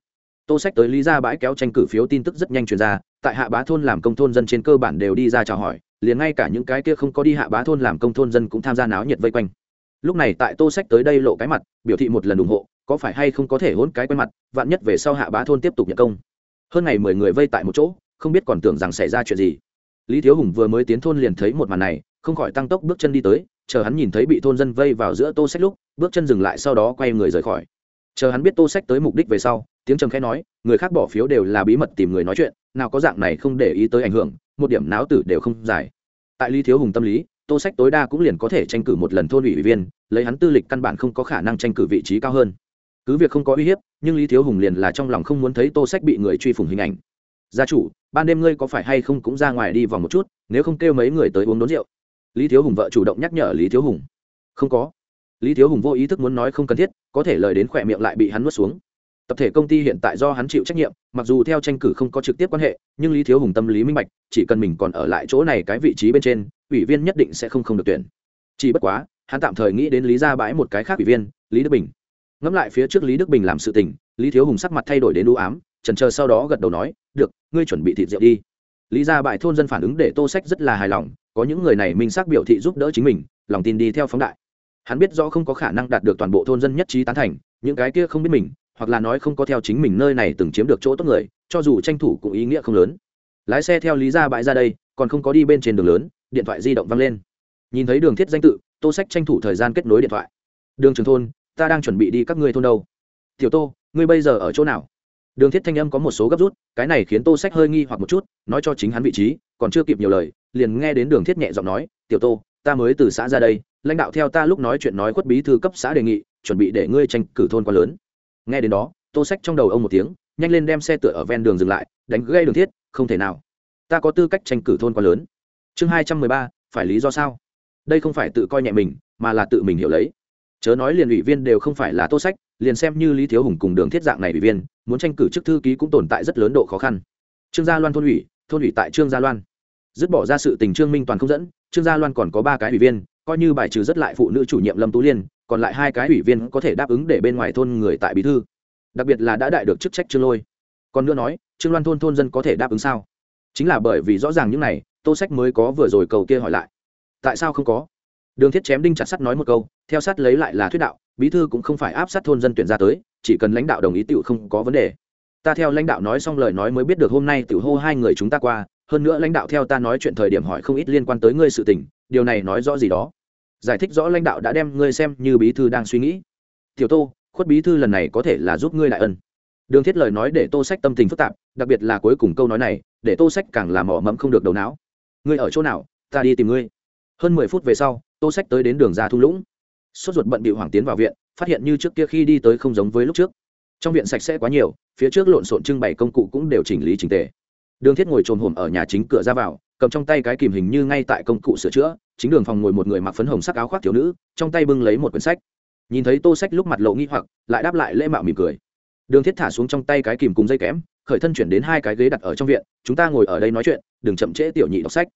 Tô sách tới lý ra bãi kéo tranh cử phiếu tin tức rất nhanh truyền ra, tại hạ bá thôn làm công thôn dân trên cơ bản đều đi ra chào hỏi, liền ngay cả những cái kia không có đi hạ bá thôn làm công thôn dân cũng tham gia náo nhiệt vây quanh. Lúc này tại tô sách tới đây lộ cái mặt, biểu thị một lần ủng hộ, có phải hay không có thể hôn cái quen mặt, vạn nhất về sau hạ bá thôn tiếp tục nhận công hơn ngày mười người vây tại một chỗ, không biết còn tưởng rằng xảy ra chuyện gì. Lý thiếu hùng vừa mới tiến thôn liền thấy một màn này, không khỏi tăng tốc bước chân đi tới, chờ hắn nhìn thấy bị thôn dân vây vào giữa tô sách lúc, bước chân dừng lại sau đó quay người rời khỏi. Chờ hắn biết tô sách tới mục đích về sau, tiếng trầm khẽ nói, người khác bỏ phiếu đều là bí mật tìm người nói chuyện, nào có dạng này không để ý tới ảnh hưởng, một điểm náo tử đều không dài tại lý thiếu hùng tâm lý, tô sách tối đa cũng liền có thể tranh cử một lần thôn ủy viên, lấy hắn tư lịch căn bản không có khả năng tranh cử vị trí cao hơn. Cứ việc không có uy hiếp nhưng lý thiếu hùng liền là trong lòng không muốn thấy tô sách bị người truy phủng hình ảnh. Gia chủ, ban đêm ngươi có phải hay không cũng ra ngoài đi vòng một chút, nếu không kêu mấy người tới uống đốn rượu? Lý thiếu hùng vợ chủ động nhắc nhở lý thiếu hùng. Không có. Lý thiếu hùng vô ý thức muốn nói không cần thiết, có thể lời đến khỏe miệng lại bị hắn nuốt xuống. Tập thể công ty hiện tại do hắn chịu trách nhiệm, mặc dù theo tranh cử không có trực tiếp quan hệ, nhưng lý thiếu hùng tâm lý minh bạch, chỉ cần mình còn ở lại chỗ này cái vị trí bên trên, ủy viên nhất định sẽ không không được tuyển. Chỉ bất quá, hắn tạm thời nghĩ đến lý ra bãi một cái khác ủy viên, lý đức bình ngẫm lại phía trước lý đức bình làm sự tình, lý thiếu hùng sắc mặt thay đổi đến đũ ám, trần chờ sau đó gật đầu nói, được, ngươi chuẩn bị thịt rượu đi. Lý ra bại thôn dân phản ứng để tô sách rất là hài lòng, có những người này minh xác biểu thị giúp đỡ chính mình, lòng tin đi theo phóng đại. Hắn biết rõ không có khả năng đạt được toàn bộ thôn dân nhất trí tán thành, những cái kia không biết mình, hoặc là nói không có theo chính mình nơi này từng chiếm được chỗ tốt người, cho dù tranh thủ cũng ý nghĩa không lớn. Lái xe theo lý ra bãi ra đây, còn không có đi bên trên đường lớn, điện thoại di động văng lên. Nhìn thấy đường thiết danh tự, tô sách tranh thủ thời gian kết nối điện thoại. Đường trường thôn ta đang chuẩn bị đi các ngươi thôn đâu. Tiểu tô, ngươi bây giờ ở chỗ nào? Đường thiết thanh âm có một số gấp rút, cái này khiến tô sách hơi nghi hoặc một chút, nói cho chính hắn vị trí, còn chưa kịp nhiều lời, liền nghe đến đường thiết nhẹ giọng nói, tiểu tô, ta mới từ xã ra đây, lãnh đạo theo ta lúc nói chuyện nói khuất bí thư cấp xã đề nghị, chuẩn bị để ngươi tranh cử thôn quá lớn. Nghe đến đó, tô sách trong đầu ông một tiếng, nhanh lên đem xe tựa ở ven đường dừng lại, đánh gây đường thiết, không thể nào. Ta có tư cách tranh cử thôn quá lớn. Chương hai trăm mười ba, phải lý do sao? Đây không phải tự coi nhẹ mình, mà là tự mình hiểu lấy chớ nói liền ủy viên đều không phải là tô sách, liền xem như lý thiếu hùng cùng đường thiết dạng này ủy viên, muốn tranh cử chức thư ký cũng tồn tại rất lớn độ khó khăn. Trương gia loan thôn ủy thôn ủy tại trương gia loan. Dứt bỏ ra sự tình trương minh toàn không dẫn, trương gia loan còn có ba cái ủy viên, coi như bài trừ rất lại phụ nữ chủ nhiệm lâm tú liên, còn lại hai cái ủy viên có thể đáp ứng để bên ngoài thôn người tại bí thư. Đặc biệt là đã đại được chức trách trương lôi. Còn nữa nói, trương loan thôn thôn dân có thể đáp ứng sao? Chính là bởi vì rõ ràng những này, tô sách mới có vừa rồi cầu kia hỏi lại. Tại sao không có? Đường thiết chém đinh chặt sắt nói một câu, theo sát lấy lại là thuyết đạo, bí thư cũng không phải áp sát thôn dân tuyển ra tới, chỉ cần lãnh đạo đồng ý tựu không có vấn đề. Ta theo lãnh đạo nói xong lời nói mới biết được hôm nay tựu hô hai người chúng ta qua, hơn nữa lãnh đạo theo ta nói chuyện thời điểm hỏi không ít liên quan tới ngươi sự tình, điều này nói rõ gì đó. Giải thích rõ lãnh đạo đã đem ngươi xem như bí thư đang suy nghĩ. Tiểu tô, khuất bí thư lần này có thể là giúp ngươi đại ân. Đường thiết lời nói để tô sách tâm tình phức tạp, đặc biệt là cuối cùng câu nói này, để tô sách càng làm mỏ mẫm không được đầu não. Ngươi ở chỗ nào, ta đi tìm ngươi. Hơn mười phút về sau tô sách tới đến đường ra thung lũng. Sốt ruột bận bị hoàng tiến vào viện, phát hiện như trước kia khi đi tới không giống với lúc trước. Trong viện sạch sẽ quá nhiều, phía trước lộn xộn trưng bày công cụ cũng đều chỉnh lý trình tề. Đường thiết ngồi trồm hổm ở nhà chính cửa ra vào, cầm trong tay cái kìm hình như ngay tại công cụ sửa chữa, chính đường phòng ngồi một người mặc phấn hồng sắc áo khoác thiếu nữ, trong tay bưng lấy một quyển sách. Nhìn thấy tô sách lúc mặt lộ nghi hoặc, lại đáp lại lễ mạo mỉm cười. Đường thiết thả xuống trong tay cái kìm cùng dây kém, khởi thân chuyển đến hai cái ghế đặt ở trong viện, chúng ta ngồi ở đây nói chuyện, đừng chậm trễ tiểu nhị đọc sách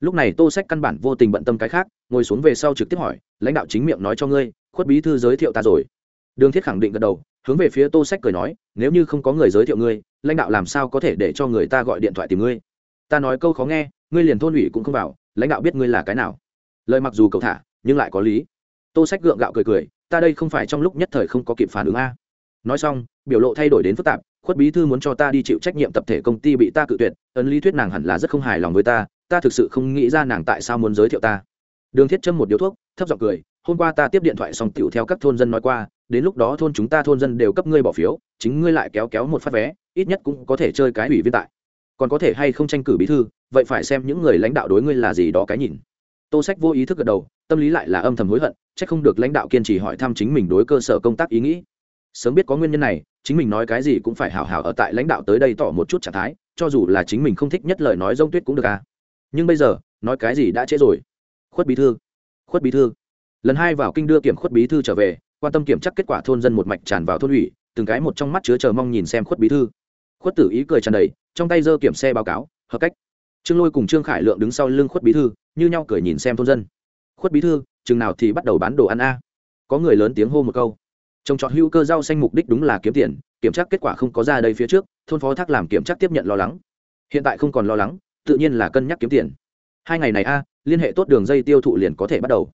lúc này tô sách căn bản vô tình bận tâm cái khác, ngồi xuống về sau trực tiếp hỏi, lãnh đạo chính miệng nói cho ngươi, khuất bí thư giới thiệu ta rồi. Đường thiết khẳng định gật đầu, hướng về phía tô sách cười nói, nếu như không có người giới thiệu ngươi, lãnh đạo làm sao có thể để cho người ta gọi điện thoại tìm ngươi? Ta nói câu khó nghe, ngươi liền thôn ủy cũng không vào, lãnh đạo biết ngươi là cái nào. Lời mặc dù cầu thả, nhưng lại có lý. Tô sách gượng gạo cười cười, ta đây không phải trong lúc nhất thời không có kịp phản ứng a. Nói xong, biểu lộ thay đổi đến phức tạp, khuất bí thư muốn cho ta đi chịu trách nhiệm tập thể công ty bị ta cự tuyệt, ấn lý thuyết nàng hẳn là rất không hài lòng với ta ta thực sự không nghĩ ra nàng tại sao muốn giới thiệu ta. Đường thiết châm một điếu thuốc, thấp giọng cười, hôm qua ta tiếp điện thoại xong tiểu theo các thôn dân nói qua, đến lúc đó thôn chúng ta thôn dân đều cấp ngươi bỏ phiếu, chính ngươi lại kéo kéo một phát vé, ít nhất cũng có thể chơi cái ủy viên tại. Còn có thể hay không tranh cử bí thư, vậy phải xem những người lãnh đạo đối ngươi là gì đó cái nhìn. Tô sách vô ý thức gật đầu, tâm lý lại là âm thầm hối hận c h ắ c không được lãnh đạo kiên trì hỏi thăm chính mình đối cơ sở công tác ý nghĩ. Sớm biết có nguyên nhân này, chính mình nói cái gì cũng phải hảo hảo ở tại lãnh đạo tới đây tỏ một chút trạng thái, cho dù là chính mình không thích nhất lời nói rông tuyết cũng được à nhưng bây giờ, nói cái gì đã trễ rồi? Khuất bí thư, khuất bí thư. Lần hai vào kinh đưa kiểm khuất bí thư trở về, quan tâm kiểm tra kết quả thôn dân một mạch tràn vào thôn ủy, từng cái một trong mắt chứa chờ mong nhìn xem khuất bí thư. Khuất tử ý cười tràn đầy, trong tay giơ kiểm xe báo cáo, hợp cách. Trương lôi cùng trương khải lượng đứng sau lưng khuất bí thư, như nhau cười nhìn xem thôn dân. Khuất bí thư, chừng nào thì bắt đầu bán đồ ăn a? Có người lớn tiếng hô một câu. Trồng trọt hữu cơ rau xanh mục đích đúng là kiếm tiền, kiểm tra kết quả không có ra đây phía trước, thôn phó thác làm kiểm tra tiếp nhận lo lắng. Hiện tại không còn lo lắng tự nhiên là cân nhắc kiếm tiền. Hai ngày này a, liên hệ tốt đường dây tiêu thụ liền có thể bắt đầu.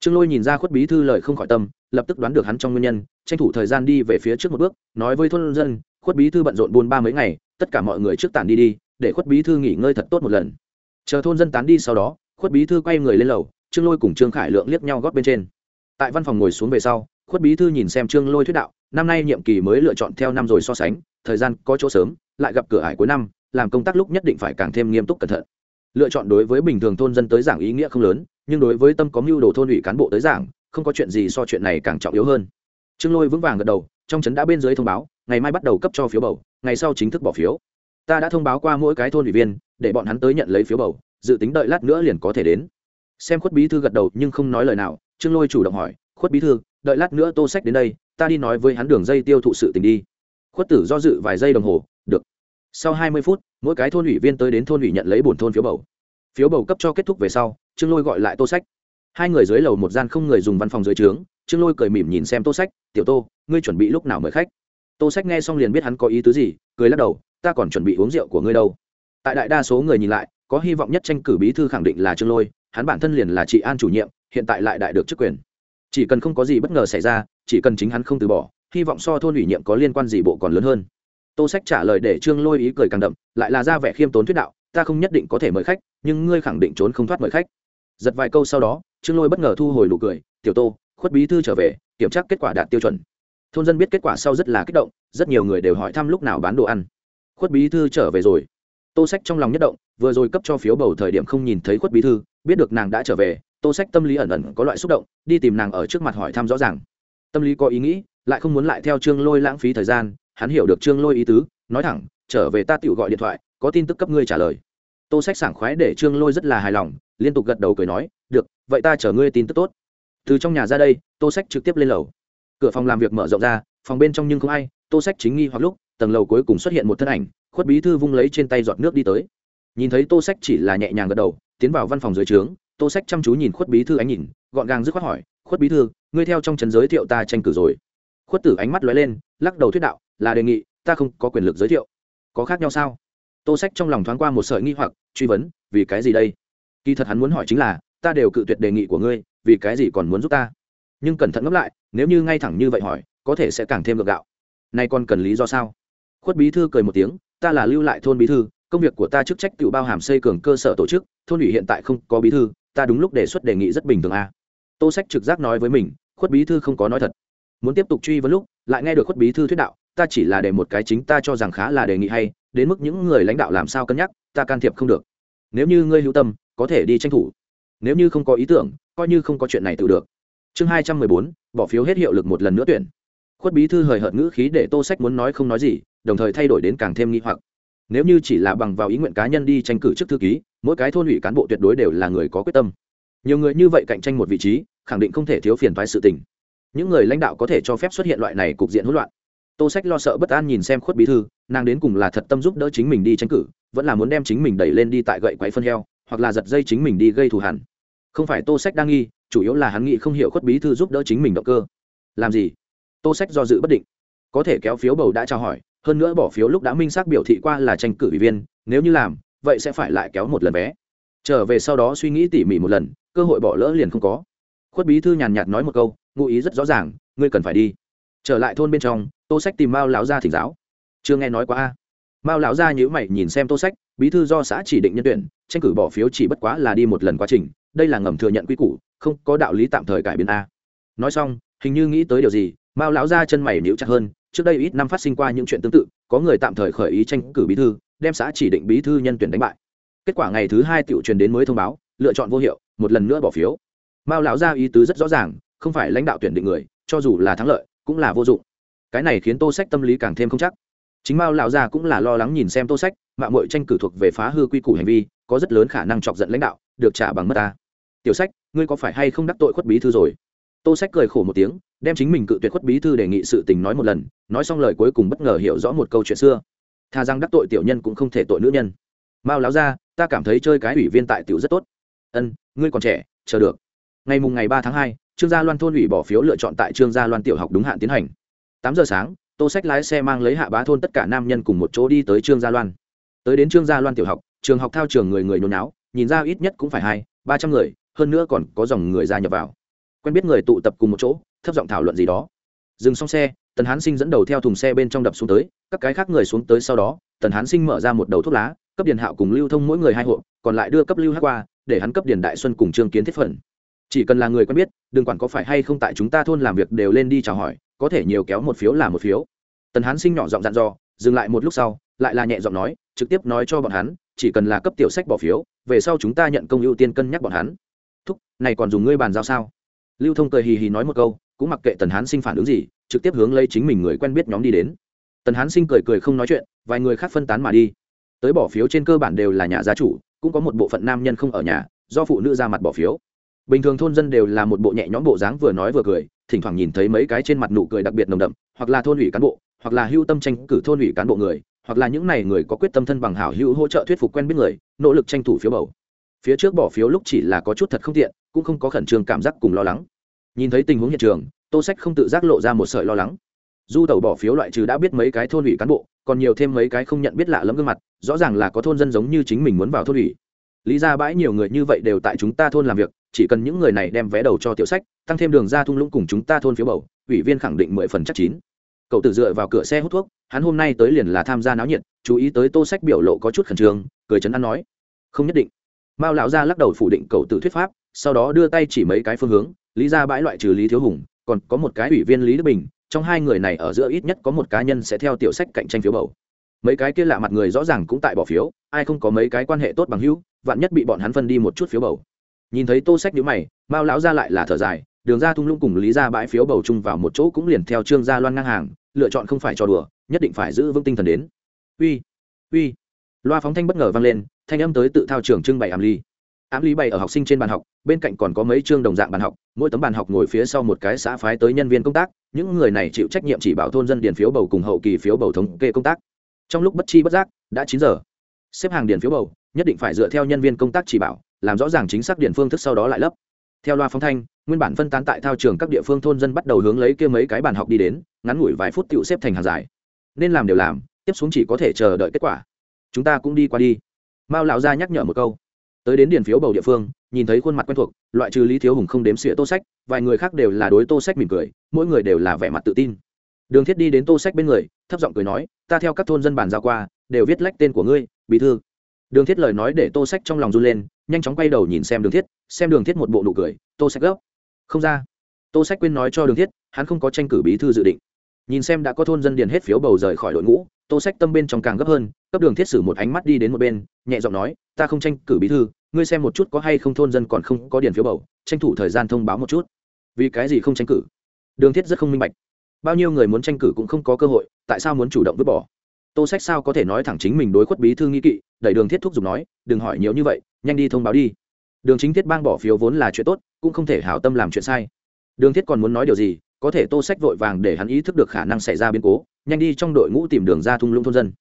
Trương lôi nhìn ra khuất bí thư lời không khỏi tâm, lập tức đoán được hắn trong nguyên nhân, tranh thủ thời gian đi về phía trước một bước, nói với thôn dân, khuất bí thư bận rộn buôn ba mấy ngày, tất cả mọi người trước tản đi đi, để khuất bí thư nghỉ ngơi thật tốt một lần. Chờ thôn dân tán đi sau đó, khuất bí thư quay người lên lầu, trương lôi cùng trương khải lượng liếc nhau gót bên trên. Tại văn phòng ngồi xuống về sau, khuất bí thư nhìn xem trương lôi thuyết đạo, năm nay nhiệm kỳ mới lựa chọn theo năm rồi so sánh, thời gian có chỗ sớm, lại gặp cửa ải cuối năm làm công tác lúc nhất định phải càng thêm nghiêm túc cẩn thận. Lựa chọn đối với bình thường thôn dân tới giảng ý nghĩa không lớn, nhưng đối với tâm có mưu đồ thôn ủy cán bộ tới giảng, không có chuyện gì so chuyện này càng trọng yếu hơn. Trương lôi vững vàng gật đầu, trong trấn đã bên dưới thông báo, ngày mai bắt đầu cấp cho phiếu bầu, ngày sau chính thức bỏ phiếu. Ta đã thông báo qua mỗi cái thôn ủy viên, để bọn hắn tới nhận lấy phiếu bầu, dự tính đợi lát nữa liền có thể đến. Xem khuất bí thư gật đầu nhưng không nói lời nào, trương lôi chủ động hỏi, khuất bí thư, đợi lát nữa tô sách đến đây, ta đi nói với hắn đường dây tiêu thụ sự tình đi. Khuất tử do dự vài giây đồng hồ sau hai mươi phút, mỗi cái thôn ủy viên tới đến thôn ủy nhận lấy bổn thôn phiếu bầu. Phiếu bầu cấp cho kết thúc về sau, trương lôi gọi lại tô sách. Hai người dưới lầu một gian không người dùng văn phòng dưới trướng, trương lôi cười mỉm nhìn xem tô sách, tiểu tô, ngươi chuẩn bị lúc nào mời khách? Tô sách nghe xong liền biết hắn có ý tứ gì, cười lắc đầu, ta còn chuẩn bị uống rượu của ngươi đâu. Tại đại đa số người nhìn lại, có hy vọng nhất tranh cử bí thư khẳng định là trương lôi, hắn bản thân liền là trị an chủ nhiệm, hiện tại lại đại được chức quyền. Chỉ cần không có gì bất ngờ xảy ra, chỉ cần chính hắn không từ bỏ, hy vọng so thôn ủy nhiệm có liên quan gì bộ còn lớn hơn tô sách trả lời để trương lôi ý cười càng đậm, lại là ra vẻ khiêm tốn thuyết đạo, ta không nhất định có thể mời khách, nhưng ngươi khẳng định trốn không thoát mời khách. Giật vài câu sau đó, trương lôi bất ngờ thu hồi nụ cười, tiểu tô, khuất bí thư trở về, kiểm tra kết quả đạt tiêu chuẩn. Thôn dân biết kết quả sau rất là kích động, rất nhiều người đều hỏi thăm lúc nào bán đồ ăn. Khuất bí thư trở về rồi. Tô sách trong lòng nhất động, vừa rồi cấp cho phiếu bầu thời điểm không nhìn thấy khuất bí thư, biết được nàng đã trở về, tô sách tâm lý ẩn ẩn có loại xúc động, đi tìm nàng ở trước mặt hỏi thăm rõ ràng. Tâm lý có ý nghĩ, lại không muốn lại theo trương lôi lãng phí thời gian hắn hiểu được trương lôi ý tứ, nói thẳng, trở về ta tự gọi điện thoại, có tin tức cấp ngươi trả lời. Tô sách sảng khoái để trương lôi rất là hài lòng, liên tục gật đầu cười nói, được, vậy ta chở ngươi tin tức tốt. Từ trong nhà ra đây, tô sách trực tiếp lên lầu. Cửa phòng làm việc mở rộng ra, phòng bên trong nhưng không ai, tô sách chính nghi hoặc lúc, tầng lầu cuối cùng xuất hiện một thân ảnh, khuất bí thư vung lấy trên tay giọt nước đi tới. Nhìn thấy tô sách chỉ là nhẹ nhàng gật đầu, tiến vào văn phòng dưới trướng, tô sách chăm chú nhìn khuất bí thư ánh nhìn, gọn gàng dứt khoát hỏi, khuất bí thư, ngươi theo trong trấn giới thiệu ta tranh cử rồi khuất tử ánh mắt lóe lên, lắc đầu thuyết đạo, là đề nghị, ta không có quyền lực giới thiệu. Có khác nhau sao? Tô sách trong lòng thoáng qua một sợi nghi hoặc, truy vấn, vì cái gì đây? Kỳ thật hắn muốn hỏi chính là, ta đều cự tuyệt đề nghị của ngươi, vì cái gì còn muốn giúp ta? Nhưng cẩn thận ngẫm lại, nếu như ngay thẳng như vậy hỏi, có thể sẽ càng thêm ngược gạo. Nay còn cần lý do sao? Khuất bí thư cười một tiếng, ta là lưu lại thôn bí thư, công việc của ta chức trách tự bao hàm xây cường cơ sở tổ chức, thôn ủy hiện tại không có bí thư, ta đúng lúc đề xuất đề nghị rất bình thường a à. tô sách trực giác nói với mình, khuất bí thư không có nói thật muốn tiếp tục truy vấn lúc, lại nghe được khuất bí thư thuyết đạo, ta chỉ là để một cái chính ta cho rằng khá là đề nghị hay, đến mức những người lãnh đạo làm sao cân nhắc, ta can thiệp không được. Nếu như ngươi hữu tâm, có thể đi tranh thủ. Nếu như không có ý tưởng, coi như không có chuyện này tự được. Chương hai trăm mười bốn, bỏ phiếu hết hiệu lực một lần nữa tuyển. Khuất bí thư hời hợt ngữ khí để tô sách muốn nói không nói gì, đồng thời thay đổi đến càng thêm nghi hoặc. Nếu như chỉ là bằng vào ý nguyện cá nhân đi tranh cử chức thư ký, mỗi cái thôn ủy cán bộ tuyệt đối đều là người có quyết tâm. Nhiều người như vậy cạnh tranh một vị trí, khẳng định không thể thiếu phiền thoái sự tình những người lãnh đạo có thể cho phép xuất hiện loại này cục diện hỗn loạn. Tô sách lo sợ bất an nhìn xem khuất bí thư, nàng đến cùng là thật tâm giúp đỡ chính mình đi tranh cử, vẫn là muốn đem chính mình đẩy lên đi tại gậy quáy phân heo, hoặc là giật dây chính mình đi gây thù hẳn không phải tô sách đang nghi, chủ yếu là hắn nghĩ không hiểu khuất bí thư giúp đỡ chính mình động cơ. Làm gì? Tô sách do dự bất định. Có thể kéo phiếu bầu đã trao hỏi, hơn nữa bỏ phiếu lúc đã minh xác biểu thị qua là tranh cử ủy viên, nếu như làm, vậy sẽ phải lại kéo một lần vé. Trở về sau đó suy nghĩ tỉ mỉ một lần, cơ hội bỏ lỡ liền không có. Khuất bí thư nhàn nhạt nói một câu ngụ ý rất rõ ràng, ngươi cần phải đi. Trở lại thôn bên trong, tô sách tìm mao lão gia thỉnh giáo. Chưa nghe nói quá a. Mao lão gia nhữ mày nhìn xem tô sách, bí thư do xã chỉ định nhân tuyển, tranh cử bỏ phiếu chỉ bất quá là đi một lần quá trình, đây là ngầm thừa nhận quy củ, không có đạo lý tạm thời cải biến a. Nói xong, hình như nghĩ tới điều gì, mao lão gia chân mày níu chặt hơn, trước đây ít năm phát sinh qua những chuyện tương tự, có người tạm thời khởi ý tranh cử bí thư, đem xã chỉ định bí thư nhân tuyển đánh bại. Kết quả ngày thứ hai tiểu truyền đến mới thông báo, lựa chọn vô hiệu, một lần nữa bỏ phiếu. Mao lão gia ý tứ rất rõ ràng không phải lãnh đạo tuyển định người, cho dù là thắng lợi, cũng là vô dụng. Cái này khiến tô sách tâm lý càng thêm không chắc. Chính mao lão gia cũng là lo lắng nhìn xem tô sách mạng mội tranh cử thuộc về phá hư quy củ hành vi, có rất lớn khả năng chọc giận lãnh đạo, được trả bằng mất ta. Tiểu sách, ngươi có phải hay không đắc tội khuất bí thư rồi? Tô sách cười khổ một tiếng, đem chính mình cự tuyệt khuất bí thư đề nghị sự tình nói một lần, nói xong lời cuối cùng bất ngờ hiểu rõ một câu chuyện xưa. Thà rằng đắc tội tiểu nhân cũng không thể tội nữ nhân. Mao láo ra ta cảm thấy chơi cái ủy viên tại tiểu rất tốt. Ân, ngươi còn trẻ, chờ được. Ngày mùng ngày ba tháng hai trương gia loan thôn ủy bỏ phiếu lựa chọn tại trương gia loan tiểu học đúng hạn tiến hành. Tám giờ sáng, tô sách lái xe mang lấy hạ bá thôn tất cả nam nhân cùng một chỗ đi tới trương gia loan. Tới đến trương gia loan tiểu học, trường học thao trường người người nhốn náo nhìn ra ít nhất cũng phải hai, ba trăm người, hơn nữa còn có dòng người gia nhập vào. Quen biết người tụ tập cùng một chỗ, thấp giọng thảo luận gì đó. Dừng xong xe, tần hán sinh dẫn đầu theo thùng xe bên trong đập xuống tới, các cái khác người xuống tới sau đó, tần hán sinh mở ra một đầu thuốc lá, cấp điền hạo cùng lưu thông mỗi người hai hộ còn lại đưa cấp lưu hát qua, để hắn cấp điền đại xuân cùng trương kiến thiết phần chỉ cần là người quen biết, đừng quản có phải hay không tại chúng ta thôn làm việc đều lên đi chào hỏi, có thể nhiều kéo một phiếu là một phiếu. Tần hán sinh nhỏ giọng dặn dò, dừng lại một lúc sau, lại là nhẹ giọng nói, trực tiếp nói cho bọn hắn, chỉ cần là cấp tiểu sách bỏ phiếu, về sau chúng ta nhận công ưu tiên cân nhắc bọn hắn. Thúc, này còn dùng ngươi bàn giao sao? Lưu thông cười hì hì nói một câu, cũng mặc kệ tần hán sinh phản ứng gì, trực tiếp hướng lấy chính mình người quen biết nhóm đi đến. Tần hán sinh cười cười không nói chuyện, vài người khác phân tán mà đi. Tới bỏ phiếu trên cơ bản đều là nhà gia chủ, cũng có một bộ phận nam nhân không ở nhà, do phụ nữ ra mặt bỏ phiếu bình thường thôn dân đều là một bộ nhẹ nhõm bộ dáng vừa nói vừa cười, thỉnh thoảng nhìn thấy mấy cái trên mặt nụ cười đặc biệt nồng đậm, hoặc là thôn ủy cán bộ, hoặc là hưu tâm tranh cử thôn ủy cán bộ người, hoặc là những này người có quyết tâm thân bằng hảo hữu hỗ trợ thuyết phục quen biết người, nỗ lực tranh thủ phiếu bầu. Phía trước bỏ phiếu lúc chỉ là có chút thật không tiện, cũng không có khẩn trương cảm giác cùng lo lắng. Nhìn thấy tình huống hiện trường, tô sách không tự giác lộ ra một sợi lo lắng. Du tàu bỏ phiếu loại trừ đã biết mấy cái thôn ủy cán bộ, còn nhiều thêm mấy cái không nhận biết lạ lẫm gương mặt, rõ ràng là có thôn dân giống như chính mình muốn vào thôn ủy. Lý ra bãi nhiều người như vậy đều tại chúng ta thôn làm việc chỉ cần những người này đem vé đầu cho tiểu sách, tăng thêm đường ra thung lũng cùng chúng ta thôn phiếu bầu, ủy viên khẳng định mười phần chắc chín. Cậu tử dựa vào cửa xe hút thuốc, hắn hôm nay tới liền là tham gia náo nhiệt, chú ý tới tô sách biểu lộ có chút khẩn trương, cười chấn an nói, không nhất định. Mao lão gia lắc đầu phủ định cậu tử thuyết pháp, sau đó đưa tay chỉ mấy cái phương hướng, lý ra bãi loại trừ lý thiếu hùng, còn có một cái ủy viên lý đức bình, trong hai người này ở giữa ít nhất có một cá nhân sẽ theo tiểu sách cạnh tranh phiếu bầu. Mấy cái kia lạ mặt người rõ ràng cũng tại bỏ phiếu, ai không có mấy cái quan hệ tốt bằng hữu, vạn nhất bị bọn hắn phân đi một chút phiếu bầu nhìn thấy tô sách nhữ mày, mao lão ra lại là thở dài, đường ra thung lũng cùng lý ra bãi phiếu bầu chung vào một chỗ cũng liền theo trương gia loan ngang hàng, lựa chọn không phải trò đùa, nhất định phải giữ vững tinh thần đến. Uy uy. Loa phóng thanh bất ngờ vang lên, thanh âm tới tự thao trường trưng bày ám ly. Ám ly bày ở học sinh trên bàn học, bên cạnh còn có mấy chương đồng dạng bàn học, mỗi tấm bàn học ngồi phía sau một cái xã phái tới nhân viên công tác, những người này chịu trách nhiệm chỉ bảo thôn dân điền phiếu bầu cùng hậu kỳ phiếu bầu thống kê công tác. Trong lúc bất chi bất giác, đã chín giờ. Xếp hàng điền phiếu bầu, nhất định phải dựa theo nhân viên công tác chỉ bảo làm rõ ràng chính xác điện phương thức sau đó lại lấp. Theo loa phóng thanh, nguyên bản phân tán tại thao trường các địa phương thôn dân bắt đầu hướng lấy kia mấy cái bàn học đi đến, ngắn ngủi vài phút tựu xếp thành hàng dài. Nên làm đều làm, tiếp xuống chỉ có thể chờ đợi kết quả. Chúng ta cũng đi qua đi. Mao lão gia nhắc nhở một câu. Tới đến điền phiếu bầu địa phương, nhìn thấy khuôn mặt quen thuộc, loại trừ lý thiếu hùng không đếm xỉa tô sách, vài người khác đều là đối tô sách mỉm cười, mỗi người đều là vẻ mặt tự tin. Đường thiết đi đến tô sách bên người, thấp giọng cười nói, ta theo các thôn dân bàn giao qua, đều viết lách tên của ngươi, bí thư đường thiết lời nói để tô sách trong lòng run lên, nhanh chóng quay đầu nhìn xem đường thiết, xem đường thiết một bộ nụ cười, tô sách gấp. Không ra. Tô sách quên nói cho đường thiết, hắn không có tranh cử bí thư dự định. Nhìn xem đã có thôn dân điền hết phiếu bầu rời khỏi đội ngũ, tô sách tâm bên trong càng gấp hơn, cấp đường thiết sử một ánh mắt đi đến một bên, nhẹ giọng nói, ta không tranh cử bí thư, ngươi xem một chút có hay không thôn dân còn không có điền phiếu bầu, tranh thủ thời gian thông báo một chút. Vì cái gì không tranh cử? Đường thiết rất không minh bạch. Bao nhiêu người muốn tranh cử cũng không có cơ hội, tại sao muốn chủ động vứt bỏ? Tô sách sao có thể nói thẳng chính mình đối khuất bí thư nghi kỵ, đẩy đường thiết thúc giục nói, đừng hỏi nhiều như vậy, nhanh đi thông báo đi. Đường chính thiết bang bỏ phiếu vốn là chuyện tốt, cũng không thể hảo tâm làm chuyện sai. Đường thiết còn muốn nói điều gì, có thể tô sách vội vàng để hắn ý thức được khả năng xảy ra biến cố, nhanh đi trong đội ngũ tìm đường ra thung lũng thôn dân.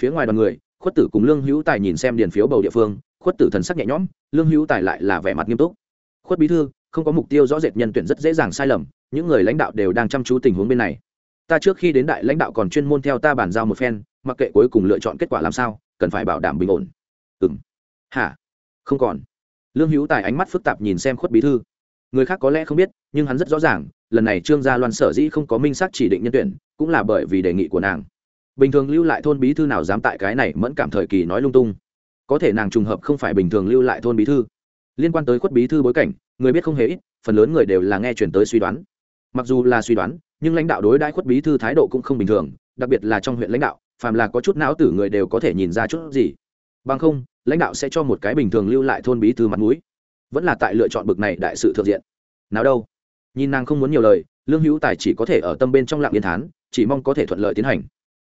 Phía ngoài đoàn người, khuất tử cùng lương hữu tài nhìn xem điền phiếu bầu địa phương, khuất tử thần sắc nhẹ nhõm, lương hữu tài lại là vẻ mặt nghiêm túc. Khuất bí thư, không có mục tiêu rõ rệt nhân tuyển rất dễ dàng sai lầm, những người lãnh đạo đều đang chăm chú tình huống bên này ta trước khi đến đại lãnh đạo còn chuyên môn theo ta bàn giao một phen, mặc kệ cuối cùng lựa chọn kết quả làm sao, cần phải bảo đảm bình ổn. Ừ m hả? Không còn. Lương hữu tài ánh mắt phức tạp nhìn xem khuất bí thư. Người khác có lẽ không biết, nhưng hắn rất rõ ràng, lần này trương gia loan sở dĩ không có minh xác chỉ định nhân tuyển, cũng là bởi vì đề nghị của nàng. Bình thường lưu lại thôn bí thư nào dám tại cái này mẫn cảm thời kỳ nói lung tung. Có thể nàng trùng hợp không phải bình thường lưu lại thôn bí thư. Liên quan tới khuất bí thư bối cảnh, người biết không hề ít, phần lớn người đều là nghe chuyển tới suy đoán. Mặc dù là suy đoán nhưng lãnh đạo đối đãi khuất bí thư thái độ cũng không bình thường, đặc biệt là trong huyện lãnh đạo, phàm là có chút não tử người đều có thể nhìn ra chút gì. Bằng không, lãnh đạo sẽ cho một cái bình thường lưu lại thôn bí thư mặt mũi. Vẫn là tại lựa chọn bực này đại sự thượng diện. Nào đâu. Nhìn nàng không muốn nhiều lời, lương hữu tài chỉ có thể ở tâm bên trong lạng yên thán, chỉ mong có thể thuận lợi tiến hành.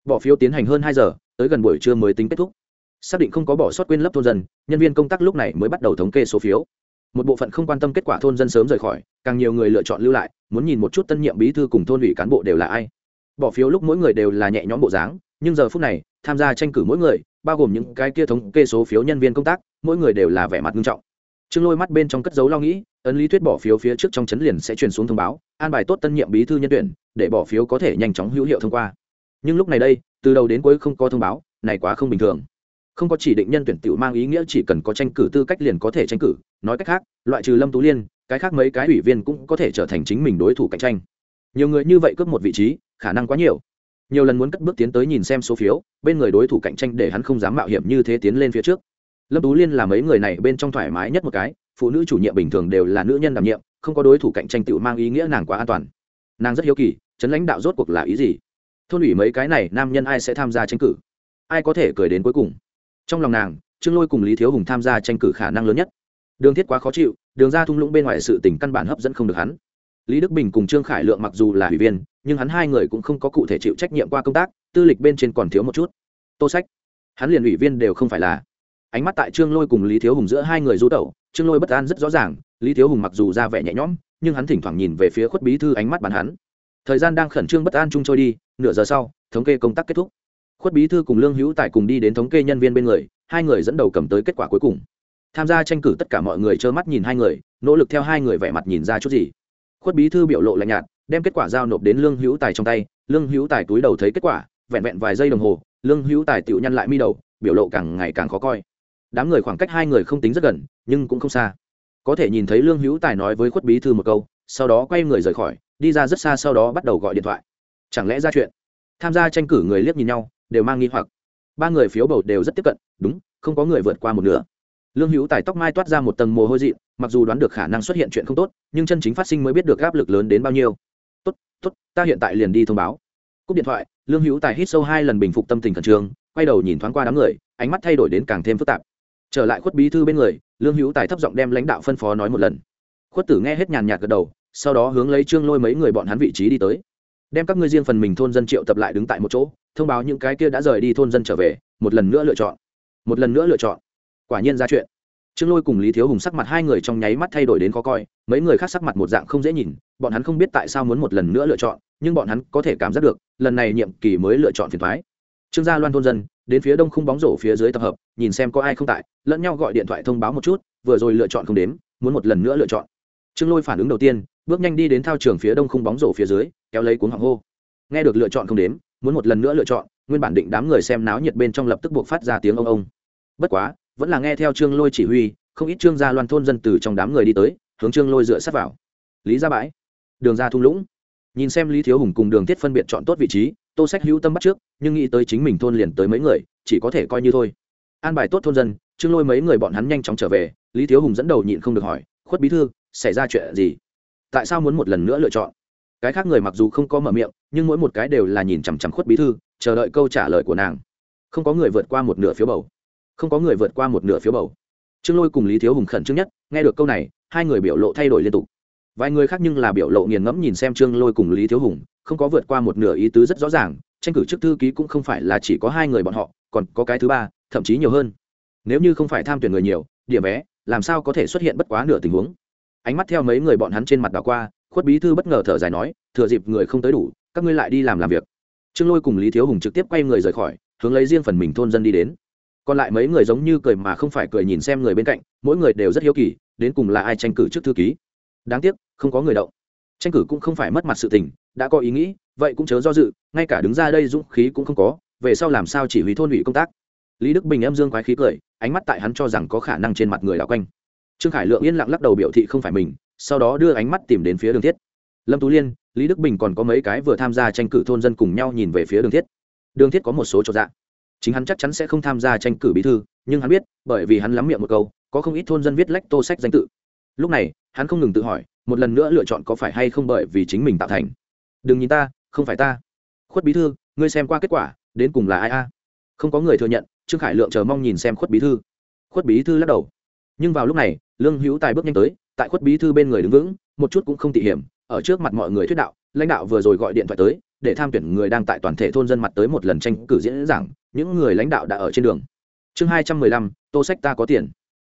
Bỏ phiếu tiến hành hơn hai giờ, tới gần buổi trưa mới tính kết thúc. Xác định không có bỏ sót quên lấp thôn dân, nhân viên công tác lúc này mới bắt đầu thống kê số phiếu một bộ phận không quan tâm kết quả thôn dân sớm rời khỏi, càng nhiều người lựa chọn lưu lại, muốn nhìn một chút tân nhiệm bí thư cùng thôn ủy cán bộ đều là ai. Bỏ phiếu lúc mỗi người đều là nhẹ nhõm bộ dáng, nhưng giờ phút này, tham gia tranh cử mỗi người, bao gồm những cái kia thống kê số phiếu nhân viên công tác, mỗi người đều là vẻ mặt nghiêm trọng. Trương lôi mắt bên trong cất dấu lo nghĩ, ấn lý thuyết bỏ phiếu phía trước trong chấn liền sẽ truyền xuống thông báo, an bài tốt tân nhiệm bí thư nhân tuyển, để bỏ phiếu có thể nhanh chóng hữu hiệu thông qua. Nhưng lúc này đây, từ đầu đến cuối không có thông báo, này quá không bình thường không có chỉ định nhân tuyển tiểu mang ý nghĩa chỉ cần có tranh cử tư cách liền có thể tranh cử. Nói cách khác, loại trừ lâm tú liên, cái khác mấy cái ủy viên cũng có thể trở thành chính mình đối thủ cạnh tranh. Nhiều người như vậy cướp một vị trí, khả năng quá nhiều. Nhiều lần muốn cất bước tiến tới nhìn xem số phiếu, bên người đối thủ cạnh tranh để hắn không dám mạo hiểm như thế tiến lên phía trước. Lâm tú liên là mấy người này bên trong thoải mái nhất một cái, phụ nữ chủ nhiệm bình thường đều là nữ nhân đảm nhiệm, không có đối thủ cạnh tranh tự mang ý nghĩa nàng quá an toàn. Nàng rất hiếu kỳ, chấn lãnh đạo rốt cuộc là ý gì? Thôn ủy mấy cái này, nam nhân ai sẽ tham gia tranh cử? Ai có thể cười đến cuối cùng? Trong lòng nàng, trương lôi cùng lý thiếu hùng tham gia tranh cử khả năng lớn nhất. Đường thiết quá khó chịu, đường ra thung lũng bên ngoài sự tình căn bản hấp dẫn không được hắn. Lý đức bình cùng trương khải lượng mặc dù là ủy viên, nhưng hắn hai người cũng không có cụ thể chịu trách nhiệm qua công tác, tư lịch bên trên còn thiếu một chút. Tô sách, hắn liền ủy viên đều không phải là. Ánh mắt tại trương lôi cùng lý thiếu hùng giữa hai người du tẩu, trương lôi bất an rất rõ ràng, lý thiếu hùng mặc dù ra vẻ nhẹ nhõm, nhưng hắn thỉnh thoảng nhìn về phía khuất bí thư ánh mắt bàn hắn. Thời gian đang khẩn trương bất an chung trôi đi, nửa giờ sau, thống kê công tác kết thúc khuất bí thư cùng lương hữu tài cùng đi đến thống kê nhân viên bên người, hai người dẫn đầu cầm tới kết quả cuối cùng. Tham gia tranh cử tất cả mọi người trơ mắt nhìn hai người, nỗ lực theo hai người vẻ mặt nhìn ra chút gì. Khuất bí thư biểu lộ lạnh nhạt, đem kết quả giao nộp đến lương hữu tài trong tay, lương hữu tài túi đầu thấy kết quả, vẹn vẹn vài giây đồng hồ, lương hữu tài tự nhăn lại mi đầu, biểu lộ càng ngày càng khó coi. Đám người khoảng cách hai người không tính rất gần, nhưng cũng không xa. Có thể nhìn thấy lương hữu tài nói với khuất bí thư một câu, sau đó quay người rời khỏi, đi ra rất xa sau đó bắt đầu gọi điện thoại. Chẳng lẽ ra chuyện? Tham gia tranh cử người liếc nhìn nhau đều mang nghi hoặc. Ba người phiếu bầu đều rất tiếp cận, đúng, không có người vượt qua một nửa. Lương hữu tài tóc mai toát ra một tầng mồ hôi dị, mặc dù đoán được khả năng xuất hiện chuyện không tốt, nhưng chân chính phát sinh mới biết được áp lực lớn đến bao nhiêu. Tốt tốt, ta hiện tại liền đi thông báo. Cúp điện thoại, lương hữu tài hít sâu hai lần bình phục tâm tình khẩn trương, quay đầu nhìn thoáng qua đám người, ánh mắt thay đổi đến càng thêm phức tạp. Trở lại khuất bí thư bên người, lương hữu tài thấp giọng đem lãnh đạo phân phó nói một lần. Khuất tử nghe hết nhàn nhạt gật đầu, sau đó hướng lấy trương lôi mấy người bọn hắn vị trí đi tới đem các ngươi riêng phần mình thôn dân triệu tập lại đứng tại một chỗ, thông báo những cái kia đã rời đi thôn dân trở về, một lần nữa lựa chọn. Một lần nữa lựa chọn. Quả nhiên ra chuyện. Trương lôi cùng lý thiếu hùng sắc mặt hai người trong nháy mắt thay đổi đến khó coi, mấy người khác sắc mặt một dạng không dễ nhìn, bọn hắn không biết tại sao muốn một lần nữa lựa chọn, nhưng bọn hắn có thể cảm giác được, lần này nhiệm kỳ mới lựa chọn phiền thoái trương gia loan thôn dân, đến phía đông khung bóng rổ phía dưới tập hợp, nhìn xem có ai không tại, lẫn nhau gọi điện thoại thông báo một chút, vừa rồi lựa chọn không đếm, muốn một lần nữa lựa chọn. Trương lôi phản ứng đầu tiên bước nhanh đi đến thao trường phía đông khung bóng rổ phía dưới, kéo lấy cuốn hoàng hô. Nghe được lựa chọn không đếm, muốn một lần nữa lựa chọn, nguyên bản định đám người xem náo nhiệt bên trong lập tức buộc phát ra tiếng ông ông. Bất quá, vẫn là nghe theo trương lôi chỉ huy, không ít trương gia loan thôn dân từ trong đám người đi tới, hướng trương lôi dựa sát vào. Lý ra bãi, đường ra thung lũng. Nhìn xem lý thiếu hùng cùng đường thiết phân biệt chọn tốt vị trí, tô sách hữu tâm bắt trước, nhưng nghĩ tới chính mình thôn liền tới mấy người, chỉ có thể coi như thôi. An bài tốt thôn dân, trương lôi mấy người bọn hắn nhanh chóng trở về, lý thiếu hùng dẫn đầu nhịn không được hỏi, khuất bí thư, xảy ra chuyện gì? Tại sao muốn một lần nữa lựa chọn? Cái khác người mặc dù không có mở miệng, nhưng mỗi một cái đều là nhìn chằm chằm khuất bí thư, chờ đợi câu trả lời của nàng. Không có người vượt qua một nửa phiếu bầu. Không có người vượt qua một nửa phiếu bầu. Trương lôi cùng lý thiếu hùng khẩn trương nhất, nghe được câu này, hai người biểu lộ thay đổi liên tục. Vài người khác nhưng là biểu lộ nghiền ngẫm nhìn xem trương lôi cùng lý thiếu hùng, không có vượt qua một nửa ý tứ rất rõ ràng, tranh cử chức thư ký cũng không phải là chỉ có hai người bọn họ, còn có cái thứ ba, thậm chí nhiều hơn. Nếu như không phải tham tuyển người nhiều, điểm vé, làm sao có thể xuất hiện bất quá nửa tình huống? Ánh mắt theo mấy người bọn hắn trên mặt đảo qua, khuất bí thư bất ngờ thở dài nói, thừa dịp người không tới đủ, các ngươi lại đi làm làm việc. Trương lôi cùng lý thiếu hùng trực tiếp quay người rời khỏi, hướng lấy riêng phần mình thôn dân đi đến. Còn lại mấy người giống như cười mà không phải cười nhìn xem người bên cạnh, mỗi người đều rất hiếu kỳ, đến cùng là ai tranh cử trước thư ký. Đáng tiếc, không có người động. Tranh cử cũng không phải mất mặt sự tình, đã có ý nghĩ, vậy cũng chớ do dự, ngay cả đứng ra đây dũng khí cũng không có, về sau làm sao chỉ huy thôn ủy công tác. Lý đức bình em dương quái khí cười, ánh mắt tại hắn cho rằng có khả năng trên mặt người đảo quanh trương khải lượng yên lặng lắc đầu biểu thị không phải mình, sau đó đưa ánh mắt tìm đến phía đường thiết. Lâm tú liên, lý đức bình còn có mấy cái vừa tham gia tranh cử thôn dân cùng nhau nhìn về phía đường thiết. Đường thiết có một số chỗ dạ. Chính hắn chắc chắn sẽ không tham gia tranh cử bí thư, nhưng hắn biết, bởi vì hắn lắm miệng một câu, có không ít thôn dân viết lách tô sách danh tự. Lúc này, hắn không ngừng tự hỏi, một lần nữa lựa chọn có phải hay không bởi vì chính mình tạo thành. Đừng nhìn ta, không phải ta. Khuất bí thư, ngươi xem qua kết quả, đến cùng là ai a? Không có người thừa nhận, trương khải lượng chờ mong nhìn xem khuất bí thư. Khuất bí thư lắc đầu nhưng vào lúc này, lương hữu tài bước nhanh tới, tại khuất bí thư bên người đứng vững, một chút cũng không tỉ hiểm, ở trước mặt mọi người thuyết đạo, lãnh đạo vừa rồi gọi điện thoại tới, để tham tuyển người đang tại toàn thể thôn dân mặt tới một lần tranh cử diễn giảng, những người lãnh đạo đã ở trên đường. Chương hai trăm mười lăm, tô sách ta có tiền.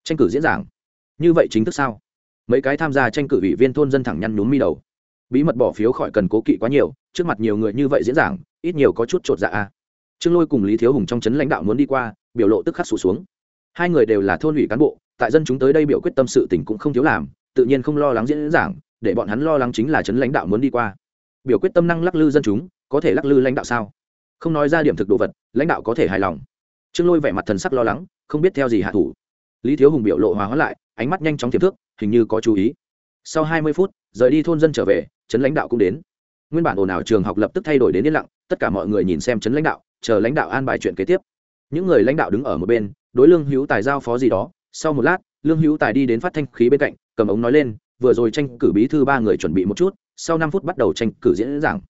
Tranh cử diễn giảng. Như vậy chính thức sao? Mấy cái tham gia tranh cử ủy viên thôn dân thẳng nhăn nhúm mi đầu. Bí mật bỏ phiếu khỏi cần cố kỵ quá nhiều, trước mặt nhiều người như vậy diễn giảng, ít nhiều có chút t r ộ t dạ a. Trương lôi cùng lý thiếu hùng trong c h ấ n lãnh đạo muốn đi qua, biểu lộ tức khắc sụt xuống. Hai người đều là thôn ủy cán bộ tại dân chúng tới đây biểu quyết tâm sự tỉnh cũng không thiếu làm, tự nhiên không lo lắng diễn giảng, để bọn hắn lo lắng chính là chấn lãnh đạo muốn đi qua. Biểu quyết tâm năng lắc lư dân chúng, có thể lắc lư lãnh đạo sao? Không nói ra điểm thực đồ vật, lãnh đạo có thể hài lòng. Trương lôi vẻ mặt thần sắc lo lắng, không biết theo gì hạ thủ. Lý thiếu hùng biểu lộ hòa hóa lại, ánh mắt nhanh chóng tiềm thức hình như có chú ý. Sau hai mươi phút, rời đi thôn dân trở về, chấn lãnh đạo cũng đến. Nguyên bản ồn ào trường học lập tức thay đổi đến yên lặng, tất cả mọi người nhìn xem chấn lãnh đạo, chờ lãnh đạo an bài chuyện kế tiếp. Những người lãnh đạo đứng ở một bên, đối lương hữu tài giao phó gì đó sau một lát, lương hữu tài đi đến phát thanh khí bên cạnh, cầm ống nói lên, vừa rồi tranh cử bí thư ba người chuẩn bị một chút, sau năm phút bắt đầu tranh cử diễn giảng.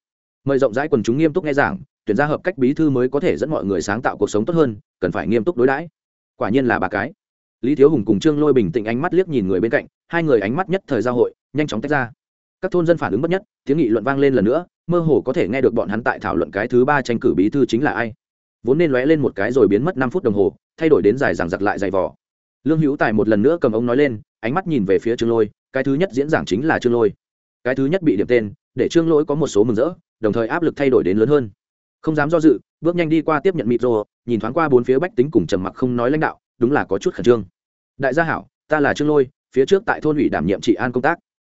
Mời rộng rãi quần chúng nghiêm túc nghe giảng, tuyển ra hợp cách bí thư mới có thể dẫn mọi người sáng tạo cuộc sống tốt hơn, cần phải nghiêm túc đối đãi. Quả nhiên là ba cái. Lý thiếu hùng cùng trương lôi bình tĩnh ánh mắt liếc nhìn người bên cạnh, hai người ánh mắt nhất thời giao hội, nhanh chóng tách ra. Các thôn dân phản ứng bất nhất, tiếng nghị luận vang lên lần nữa, mơ hồ có thể nghe được bọn hắn tại thảo luận cái thứ ba tranh cử bí thư chính là ai. Vốn nên lóe lên một cái rồi biến mất năm phút đồng hồ, thay đổi đến dài giảng giặc lại dày vỏ lương hữu tài một lần nữa cầm ông nói lên, ánh mắt nhìn về phía trương lôi, cái thứ nhất diễn giảng chính là trương lôi. Cái thứ nhất bị điểm tên, để trương lỗi có một số mừng rỡ, đồng thời áp lực thay đổi đến lớn hơn. Không dám do dự, bước nhanh đi qua tiếp nhận micro nhìn thoáng qua bốn phía bách tính cùng trầm mặc không nói lãnh đạo, đúng là có chút khẩn trương. Đại gia hảo, ta là trương lôi, phía trước tại thôn ủy đảm nhiệm trị an công tác.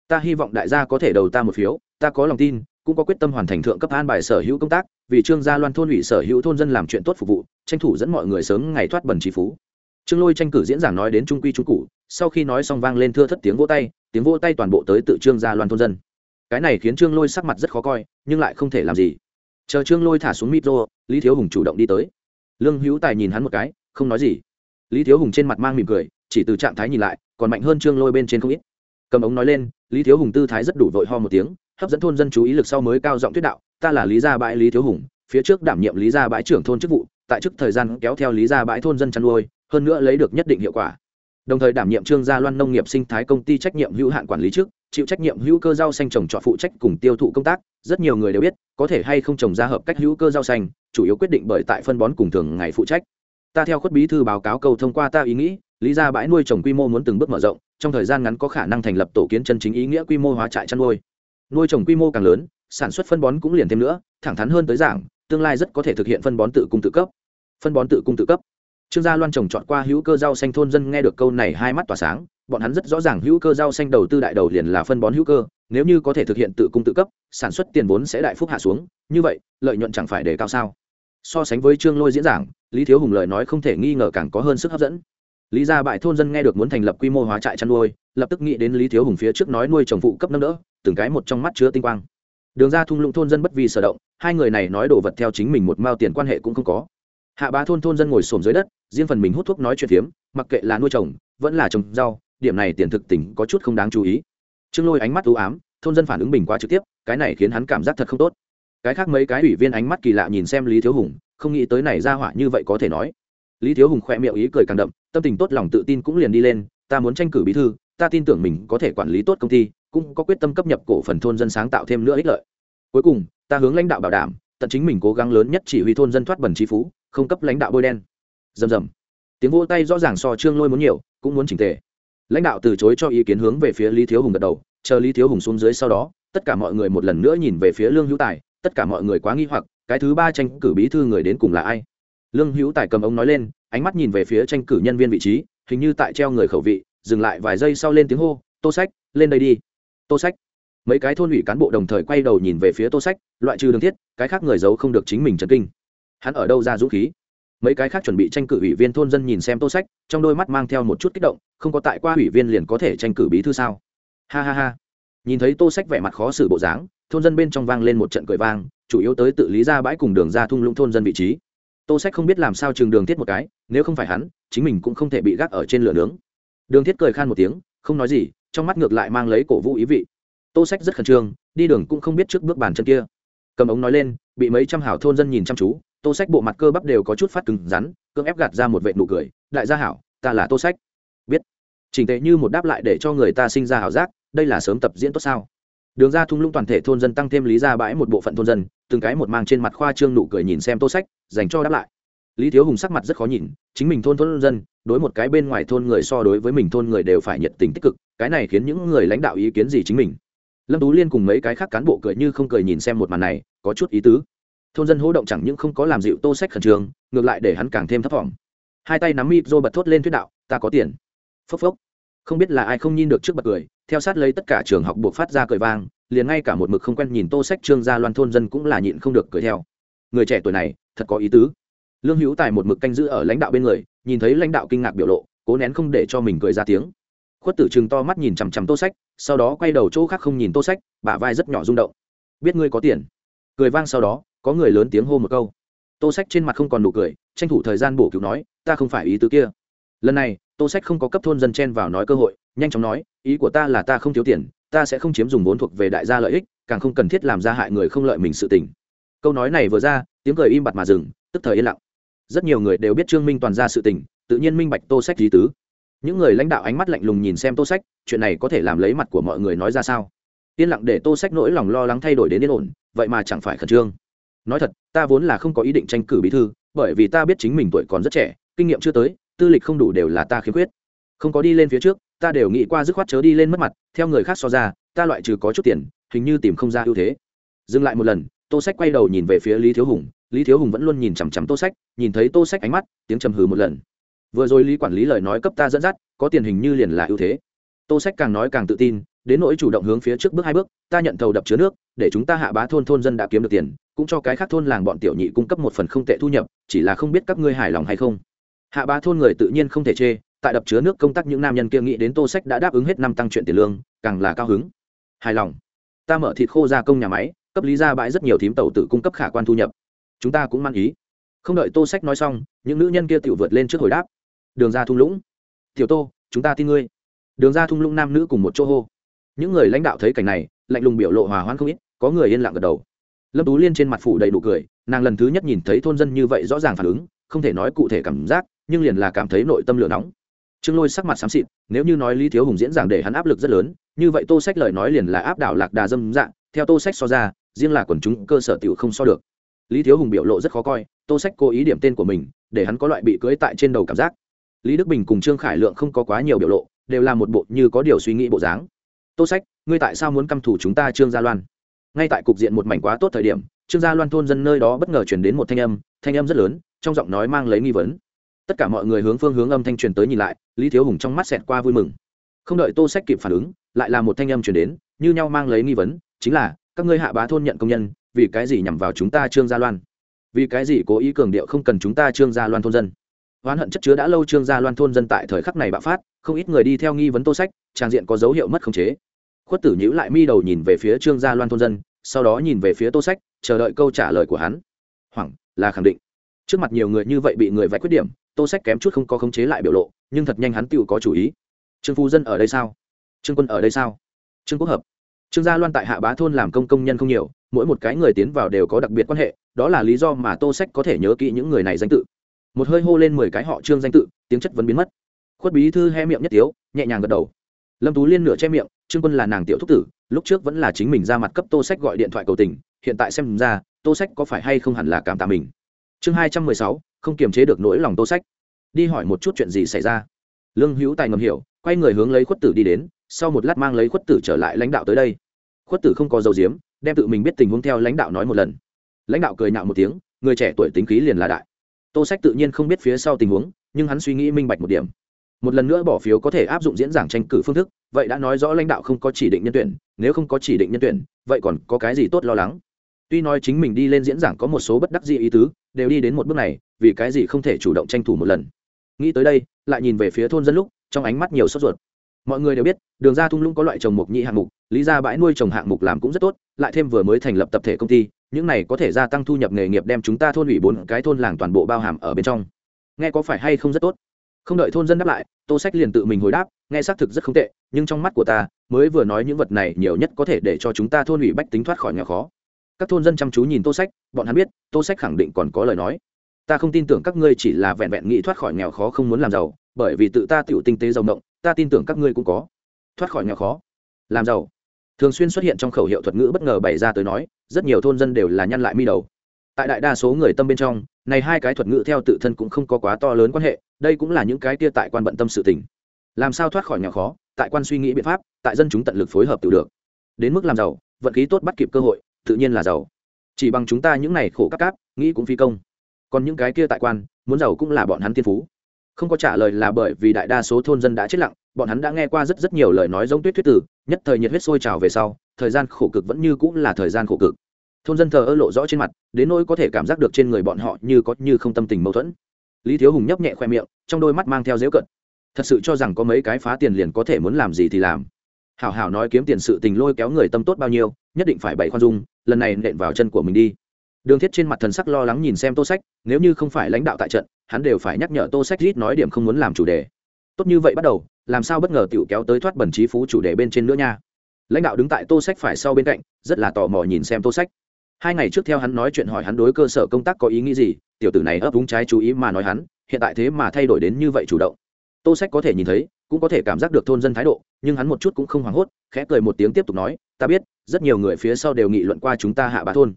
Ta hy vọng đại gia có thể đầu ta một phiếu, ta có lòng tin, cũng có quyết tâm hoàn thành thượng cấp an bài sở hữu công tác, vì trương gia loan thôn ủy sở hữu thôn dân làm chuyện tốt phục vụ, tranh thủ dẫn mọi người sớm ngày thoát bẩn trí phú trương lôi tranh cử diễn giảng nói đến trung quy trung cụ sau khi nói xong vang lên thưa thất tiếng vỗ tay, tiếng vỗ tay toàn bộ tới tự trương gia loan thôn dân. Cái này khiến trương lôi sắc mặt rất khó coi, nhưng lại không thể làm gì. Chờ trương lôi thả xuống micro lý thiếu hùng chủ động đi tới. Lương hữu tài nhìn hắn một cái, không nói gì. Lý thiếu hùng trên mặt mang mỉm cười, chỉ từ trạng thái nhìn lại, còn mạnh hơn trương lôi bên trên không ít. Cầm ống nói lên, lý thiếu hùng tư thái rất đủ vội ho một tiếng, hấp dẫn thôn dân chú ý lực sau mới cao giọng thuyết đạo, ta là lý gia bãi lý thiếu hùng, phía trước đảm nhiệm lý gia bãi trưởng thôn chức vụ, tại chức thời gian kéo theo lý gia bãi thôn dân chăn nuôi hơn nữa lấy được nhất định hiệu quả. Đồng thời đảm nhiệm trương gia loan nông nghiệp sinh thái công ty trách nhiệm hữu hạn quản lý trước, chịu trách nhiệm hữu cơ rau xanh trồng trọt phụ trách cùng tiêu thụ công tác, rất nhiều người đều biết, có thể hay không trồng ra hợp cách hữu cơ rau xanh, chủ yếu quyết định bởi tại phân bón cùng thường ngày phụ trách. Ta theo khuất bí thư báo cáo cầu thông qua ta ý nghĩ, lý ra bãi nuôi trồng quy mô muốn từng bước mở rộng, trong thời gian ngắn có khả năng thành lập tổ kiến chân chính ý nghĩa quy mô hóa trại chăn nuôi. Nuôi trồng quy mô càng lớn, sản xuất phân bón cũng liền thêm nữa, thẳng thắn hơn tới giảng, tương lai rất có thể thực hiện phân bón tự cung tự cấp. Phân bón tự cung tự cấp trương gia loan trồng chọn qua hữu cơ rau xanh thôn dân nghe được câu này hai mắt tỏa sáng, bọn hắn rất rõ ràng hữu cơ rau xanh đầu tư đại đầu liền là phân bón hữu cơ, nếu như có thể thực hiện tự cung tự cấp, sản xuất tiền vốn sẽ đại phúc hạ xuống, như vậy, lợi nhuận chẳng phải để cao sao? So sánh với trương lôi diễn giảng, lý thiếu hùng lời nói không thể nghi ngờ càng có hơn sức hấp dẫn. Lý gia bại thôn dân nghe được muốn thành lập quy mô hóa trại chăn nuôi, lập tức nghĩ đến lý thiếu hùng phía trước nói nuôi trồng phụ cấp nâng đỡ, từng cái một trong mắt chứa tinh quang. Đường ra thung lũng thôn dân bất vì sở động, hai người này nói đồ vật theo chính mình một mao tiền quan hệ cũng không có hạ bá thôn thôn dân ngồi xổm dưới đất, riêng phần mình hút thuốc nói chuyện phiếm, mặc kệ là nuôi trồng vẫn là trồng rau, điểm này tiền thực tỉnh có chút không đáng chú ý. Trương lôi ánh mắt ưu ám, thôn dân phản ứng bình quá trực tiếp, cái này khiến hắn cảm giác thật không tốt. Cái khác mấy cái ủy viên ánh mắt kỳ lạ nhìn xem lý thiếu hùng, không nghĩ tới này ra hỏa như vậy có thể nói. Lý thiếu hùng khoe miệng ý cười càng đậm, tâm tình tốt lòng tự tin cũng liền đi lên, ta muốn tranh cử bí thư, ta tin tưởng mình có thể quản lý tốt công ty, cũng có quyết tâm cấp nhập cổ phần thôn dân sáng tạo thêm nữa ích lợi. Cuối cùng, ta hướng lãnh đạo bảo đảm, tận chính mình cố gắng lớn nhất chỉ huy thôn dân thoát bẩn trí phú không cấp lãnh đạo bôi đen. Rầm rầm. Tiếng vỗ tay rõ ràng so trương lôi muốn nhiều, cũng muốn chỉnh tề. Lãnh đạo từ chối cho ý kiến hướng về phía lý thiếu hùng gật đầu, chờ lý thiếu hùng xuống dưới sau đó, tất cả mọi người một lần nữa nhìn về phía lương hữu tài, tất cả mọi người quá nghi hoặc, cái thứ ba tranh cử bí thư người đến cùng là ai? Lương hữu tài cầm ống nói lên, ánh mắt nhìn về phía tranh cử nhân viên vị trí, hình như tại treo người khẩu vị, dừng lại vài giây sau lên tiếng hô, tô sách, lên đây đi. Tô sách. Mấy cái thôn ủy cán bộ đồng thời quay đầu nhìn về phía tô sách, loại trừ đường thiết, cái khác người giấu không được chính mình trần kinh hắn ở đâu ra dũng khí? Mấy cái khác chuẩn bị tranh cử ủy viên thôn dân nhìn xem tô sách, trong đôi mắt mang theo một chút kích động, không có tại qua ủy viên liền có thể tranh cử bí thư sao? Ha ha ha. Nhìn thấy tô sách vẻ mặt khó xử bộ dáng, thôn dân bên trong vang lên một trận cười vang, chủ yếu tới tự lý ra bãi cùng đường ra thung lũng thôn dân vị trí. Tô sách không biết làm sao trường đường thiết một cái, nếu không phải hắn, chính mình cũng không thể bị gác ở trên lửa nướng. Đường thiết cười khan một tiếng, không nói gì, trong mắt ngược lại mang lấy cổ vũ ý vị. Tô sách rất khẩn trương, đi đường cũng không biết trước bước bàn chân kia. Cầm ống nói lên, bị mấy trăm hảo thôn dân nhìn chăm chú tô sách bộ mặt cơ bắp đều có chút phát cứng rắn, cưỡng ép gạt ra một vệ nụ cười, đại gia hảo, ta là tô sách. Biết. Trình tệ như một đáp lại để cho người ta sinh ra hảo giác, đây là sớm tập diễn tốt sao? Đường ra thung lũng toàn thể thôn dân tăng thêm lý ra bãi một bộ phận thôn dân, từng cái một mang trên mặt khoa trương nụ cười nhìn xem tô sách, dành cho đáp lại. Lý thiếu hùng sắc mặt rất khó nhìn, chính mình thôn thôn dân, đối một cái bên ngoài thôn người so đối với mình thôn người đều phải nhiệt tình tích cực, cái này khiến những người lãnh đạo ý kiến gì chính mình? Lâm tú liên cùng mấy cái khác cán bộ cười như không cười nhìn xem một màn này, có chút ý tứ thôn dân hỗ động chẳng những không có làm dịu tô sách khẩn trương, ngược lại để hắn càng thêm thấp t hai tay nắm mịp rồi bật thốt lên thuyết đạo, ta có tiền. Phốc phốc. Không biết là ai không nhìn được trước bật cười, theo sát lấy tất cả trường học buộc phát ra cười vang, liền ngay cả một mực không quen nhìn tô sách trương gia loan thôn dân cũng là nhịn không được cười theo. Người trẻ tuổi này, thật có ý tứ. Lương hữu tài một mực canh giữ ở lãnh đạo bên người, nhìn thấy lãnh đạo kinh ngạc biểu lộ, cố nén không để cho mình cười ra tiếng. Khuất tử chừng to mắt nhìn chằm chằm tô sách, sau đó quay đầu chỗ khác không nhìn tô sách, bả vai rất nhỏ rung động. Biết ngươi có tiền. Cười vang sau đó có người lớn tiếng hô một câu. Tô sách trên mặt không còn nụ cười, tranh thủ thời gian bổ cứu nói, ta không phải ý tứ kia. Lần này, tô sách không có cấp thôn dân chen vào nói cơ hội, nhanh chóng nói, ý của ta là ta không thiếu tiền, ta sẽ không chiếm dùng vốn thuộc về đại gia lợi ích, càng không cần thiết làm ra hại người không lợi mình sự tình. Câu nói này vừa ra, tiếng cười im bặt mà dừng, tức thời yên lặng. Rất nhiều người đều biết trương minh toàn ra sự tình, tự nhiên minh bạch tô sách lý tứ. Những người lãnh đạo ánh mắt lạnh lùng nhìn xem tô sách, chuyện này có thể làm lấy mặt của mọi người nói ra sao? Yên lặng để tô sách nỗi lòng lo lắng thay đổi đến yên ổn, vậy mà chẳng phải khẩn trương nói thật, ta vốn là không có ý định tranh cử bí thư, bởi vì ta biết chính mình tuổi còn rất trẻ, kinh nghiệm chưa tới, tư lịch không đủ đều là ta khiếm khuyết. Không có đi lên phía trước, ta đều nghĩ qua dứt khoát chớ đi lên mất mặt, theo người khác so ra, ta loại trừ có chút tiền, hình như tìm không ra ưu thế. Dừng lại một lần, tô sách quay đầu nhìn về phía lý thiếu hùng, lý thiếu hùng vẫn luôn nhìn chằm chằm tô sách, nhìn thấy tô sách ánh mắt, tiếng trầm hừ một lần. Vừa rồi lý quản lý lời nói cấp ta dẫn dắt, có tiền hình như liền là ưu thế. Tô sách càng nói càng tự tin đến nỗi chủ động hướng phía trước bước hai bước, ta nhận thầu đập chứa nước, để chúng ta hạ bá thôn thôn dân đã kiếm được tiền, cũng cho cái khác thôn làng bọn tiểu nhị cung cấp một phần không tệ thu nhập, chỉ là không biết các ngươi hài lòng hay không. Hạ bá thôn người tự nhiên không thể chê, tại đập chứa nước công tác những nam nhân kia nghĩ đến tô sách đã đáp ứng hết năm tăng chuyện tiền lương, càng là cao hứng. Hài lòng. Ta mở thịt khô gia công nhà máy, cấp lý ra bãi rất nhiều thím tàu tự cung cấp khả quan thu nhập. Chúng ta cũng mang ý. Không đợi tô sách nói xong, những nữ nhân kia tự vượt lên trước hồi đáp. Đường ra thung lũng. Tiểu tô, chúng ta tin ngươi. Đường ra thung lũng nam nữ cùng một chỗ hô những người lãnh đạo thấy cảnh này, lạnh lùng biểu lộ hòa hoãn không ít, có người yên lặng gật đầu. Lâm tú liên trên mặt phủ đầy đủ cười, nàng lần thứ nhất nhìn thấy thôn dân như vậy rõ ràng phản ứng, không thể nói cụ thể cảm giác, nhưng liền là cảm thấy nội tâm lửa nóng. Trương lôi sắc mặt xám xịt, nếu như nói lý thiếu hùng diễn giảng để hắn áp lực rất lớn, như vậy tô sách lời nói liền là áp đảo lạc đà dâm dạng, theo tô sách so ra, riêng là quần chúng cơ sở tiểu không so được. Lý thiếu hùng biểu lộ rất khó coi, tô sách cố ý điểm tên của mình, để hắn có loại bị cưỡi tại trên đầu cảm giác. Lý đức bình cùng trương khải lượng không có quá nhiều biểu lộ, đều là một bộ như có điều suy nghĩ bộ dáng tô sách, ngươi tại sao muốn căm thủ chúng ta trương gia loan? Ngay tại cục diện một mảnh quá tốt thời điểm, trương gia loan thôn dân nơi đó bất ngờ chuyển đến một thanh âm thanh âm rất lớn, trong giọng nói mang lấy nghi vấn. Tất cả mọi người hướng phương hướng âm thanh truyền tới nhìn lại, lý thiếu hùng trong mắt xẹt qua vui mừng. Không đợi tô sách kịp phản ứng, lại là một thanh âm truyền đến, như nhau mang lấy nghi vấn, chính là, các ngươi hạ bá thôn nhận công nhân, vì cái gì nhằm vào chúng ta trương gia loan? Vì cái gì cố ý cường điệu không cần chúng ta trương gia loan thôn dân? Oán hận chất chứa đã lâu trương gia loan thôn dân tại thời khắc này bạo phát, không ít người đi theo nghi vấn tô sách trang diện có dấu hiệu mất khống chế. Khuất tử nhữ lại mi đầu nhìn về phía trương gia loan thôn dân, sau đó nhìn về phía tô sách, chờ đợi câu trả lời của hắn. Hoảng, là khẳng định. Trước mặt nhiều người như vậy bị người vạch khuyết điểm, tô sách kém chút không có khống chế lại biểu lộ, nhưng thật nhanh hắn tự có chủ ý. Trương phu dân ở đây sao? Trương quân ở đây sao? Trương quốc hợp. Trương gia loan tại hạ bá thôn làm công công nhân không nhiều, mỗi một cái người tiến vào đều có đặc biệt quan hệ, đó là lý do mà tô sách có thể nhớ kỹ những người này danh tự một hơi hô lên mười cái họ trương danh tự, tiếng chất vẫn biến mất. Khuất bí thư he miệng nhất tiếu, nhẹ nhàng gật đầu. Lâm tú liên nửa che miệng, trương quân là nàng tiểu thúc tử, lúc trước vẫn là chính mình ra mặt cấp tô sách gọi điện thoại cầu tình, hiện tại xem ra, tô sách có phải hay không hẳn là cảm tạ mình. Chương hai trăm mười sáu, không kiềm chế được nỗi lòng tô sách. Đi hỏi một chút chuyện gì xảy ra. Lương hữu tài ngầm hiểu, quay người hướng lấy khuất tử đi đến, sau một lát mang lấy khuất tử trở lại lãnh đạo tới đây. Khuất tử không có dấu diếm, đem tự mình biết tình huống theo lãnh đạo nói một lần. Lãnh đạo cười nhạo một tiếng, người trẻ tuổi tính khí liền là đại tô sách tự nhiên không biết phía sau tình huống, nhưng hắn suy nghĩ minh bạch một điểm. Một lần nữa bỏ phiếu có thể áp dụng diễn giảng tranh cử phương thức, vậy đã nói rõ lãnh đạo không có chỉ định nhân tuyển, nếu không có chỉ định nhân tuyển, vậy còn có cái gì tốt lo lắng? Tuy nói chính mình đi lên diễn giảng có một số bất đắc dĩ ý tứ, đều đi đến một bước này, vì cái gì không thể chủ động tranh thủ một lần? Nghĩ tới đây, lại nhìn về phía thôn dân lúc, trong ánh mắt nhiều sốt ruột mọi người đều biết, đường ra thung lũng có loại trồng mộc nhị hạng mục, lý ra bãi nuôi trồng hạng mục làm cũng rất tốt, lại thêm vừa mới thành lập tập thể công ty, những này có thể gia tăng thu nhập nghề nghiệp đem chúng ta thôn ủy bốn cái thôn làng toàn bộ bao hàm ở bên trong. Nghe có phải hay không rất tốt. Không đợi thôn dân đáp lại, tô sách liền tự mình hồi đáp, nghe xác thực rất không tệ, nhưng trong mắt của ta, mới vừa nói những vật này nhiều nhất có thể để cho chúng ta thôn ủy bách tính thoát khỏi nghèo khó. Các thôn dân chăm chú nhìn tô sách, bọn hắn biết, tô sách khẳng định còn có lời nói. Ta không tin tưởng các ngươi chỉ là vẹn vẹn nghĩ thoát khỏi nghèo khó không muốn làm giàu bởi vì tự ta tiểu tinh tế giàu động ta tin tưởng các ngươi cũng có. Thoát khỏi nghèo khó, làm giàu. Thường xuyên xuất hiện trong khẩu hiệu thuật ngữ bất ngờ bày ra tới nói, rất nhiều thôn dân đều là nhăn lại mi đầu. Tại đại đa số người tâm bên trong, này hai cái thuật ngữ theo tự thân cũng không có quá to lớn quan hệ, đây cũng là những cái kia tại quan bận tâm sự tình. Làm sao thoát khỏi nghèo khó, tại quan suy nghĩ biện pháp, tại dân chúng tận lực phối hợp tiểu được. Đến mức làm giàu, vận khí tốt bắt kịp cơ hội, tự nhiên là giàu. Chỉ bằng chúng ta những này khổ các cáp, nghĩ cũng phi công. Còn những cái kia tại quan, muốn giàu cũng là bọn hắn tiên phú không có trả lời là bởi vì đại đa số thôn dân đã chết lặng, bọn hắn đã nghe qua rất rất nhiều lời nói giống tuyết thuyết tử, nhất thời nhiệt huyết sôi trào về sau, thời gian khổ cực vẫn như cũng là thời gian khổ cực. Thôn dân thờ ơ lộ rõ trên mặt, đến nỗi có thể cảm giác được trên người bọn họ như có như không tâm tình mâu thuẫn. Lý thiếu hùng nhấp nhẹ khoe miệng, trong đôi mắt mang theo dễu cận thật sự cho rằng có mấy cái phá tiền liền có thể muốn làm gì thì làm. Hảo hảo nói kiếm tiền sự tình lôi kéo người tâm tốt bao nhiêu, nhất định phải bày khoan dung, lần này nện vào chân của mình đi đường thiết trên mặt thần sắc lo lắng nhìn xem tô sách, nếu như không phải lãnh đạo tại trận, hắn đều phải nhắc nhở tô sách rít nói điểm không muốn làm chủ đề. Tốt như vậy bắt đầu, làm sao bất ngờ tiểu kéo tới thoát bẩn trí phú chủ đề bên trên nữa nha. Lãnh đạo đứng tại tô sách phải sau bên cạnh, rất là tò mò nhìn xem tô sách. Hai ngày trước theo hắn nói chuyện hỏi hắn đối cơ sở công tác có ý nghĩ gì, tiểu tử này ấp úng trái chú ý mà nói hắn, hiện tại thế mà thay đổi đến như vậy chủ động. Tô sách có thể nhìn thấy, cũng có thể cảm giác được thôn dân thái độ, nhưng hắn một chút cũng không hoảng hốt, khẽ cười một tiếng tiếp tục nói, ta biết, rất nhiều người phía sau đều nghị luận qua chúng ta hạ bá thôn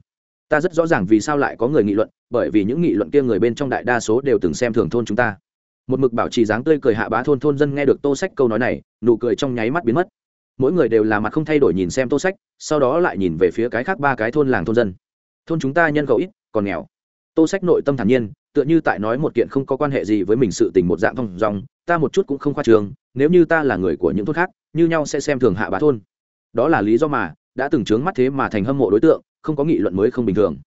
ta rất rõ ràng vì sao lại có người nghị luận, bởi vì những nghị luận kia người bên trong đại đa số đều từng xem thường thôn chúng ta. Một mực bảo trì dáng tươi cười hạ bá thôn thôn dân nghe được tô sách câu nói này, nụ cười trong nháy mắt biến mất. Mỗi người đều là mặt không thay đổi nhìn xem tô sách, sau đó lại nhìn về phía cái khác ba cái thôn làng thôn dân. Thôn chúng ta nhân khẩu ít, còn nghèo. Tô sách nội tâm thản nhiên, tựa như tại nói một kiện không có quan hệ gì với mình sự tình một dạng thông dòng ta một chút cũng không khoa trường nếu như ta là người của những thôn khác, như nhau sẽ xem thường hạ bá thôn. Đó là lý do mà đã từng trướng mắt thế mà thành hâm mộ đối tượng, không có nghị luận mới không bình thường.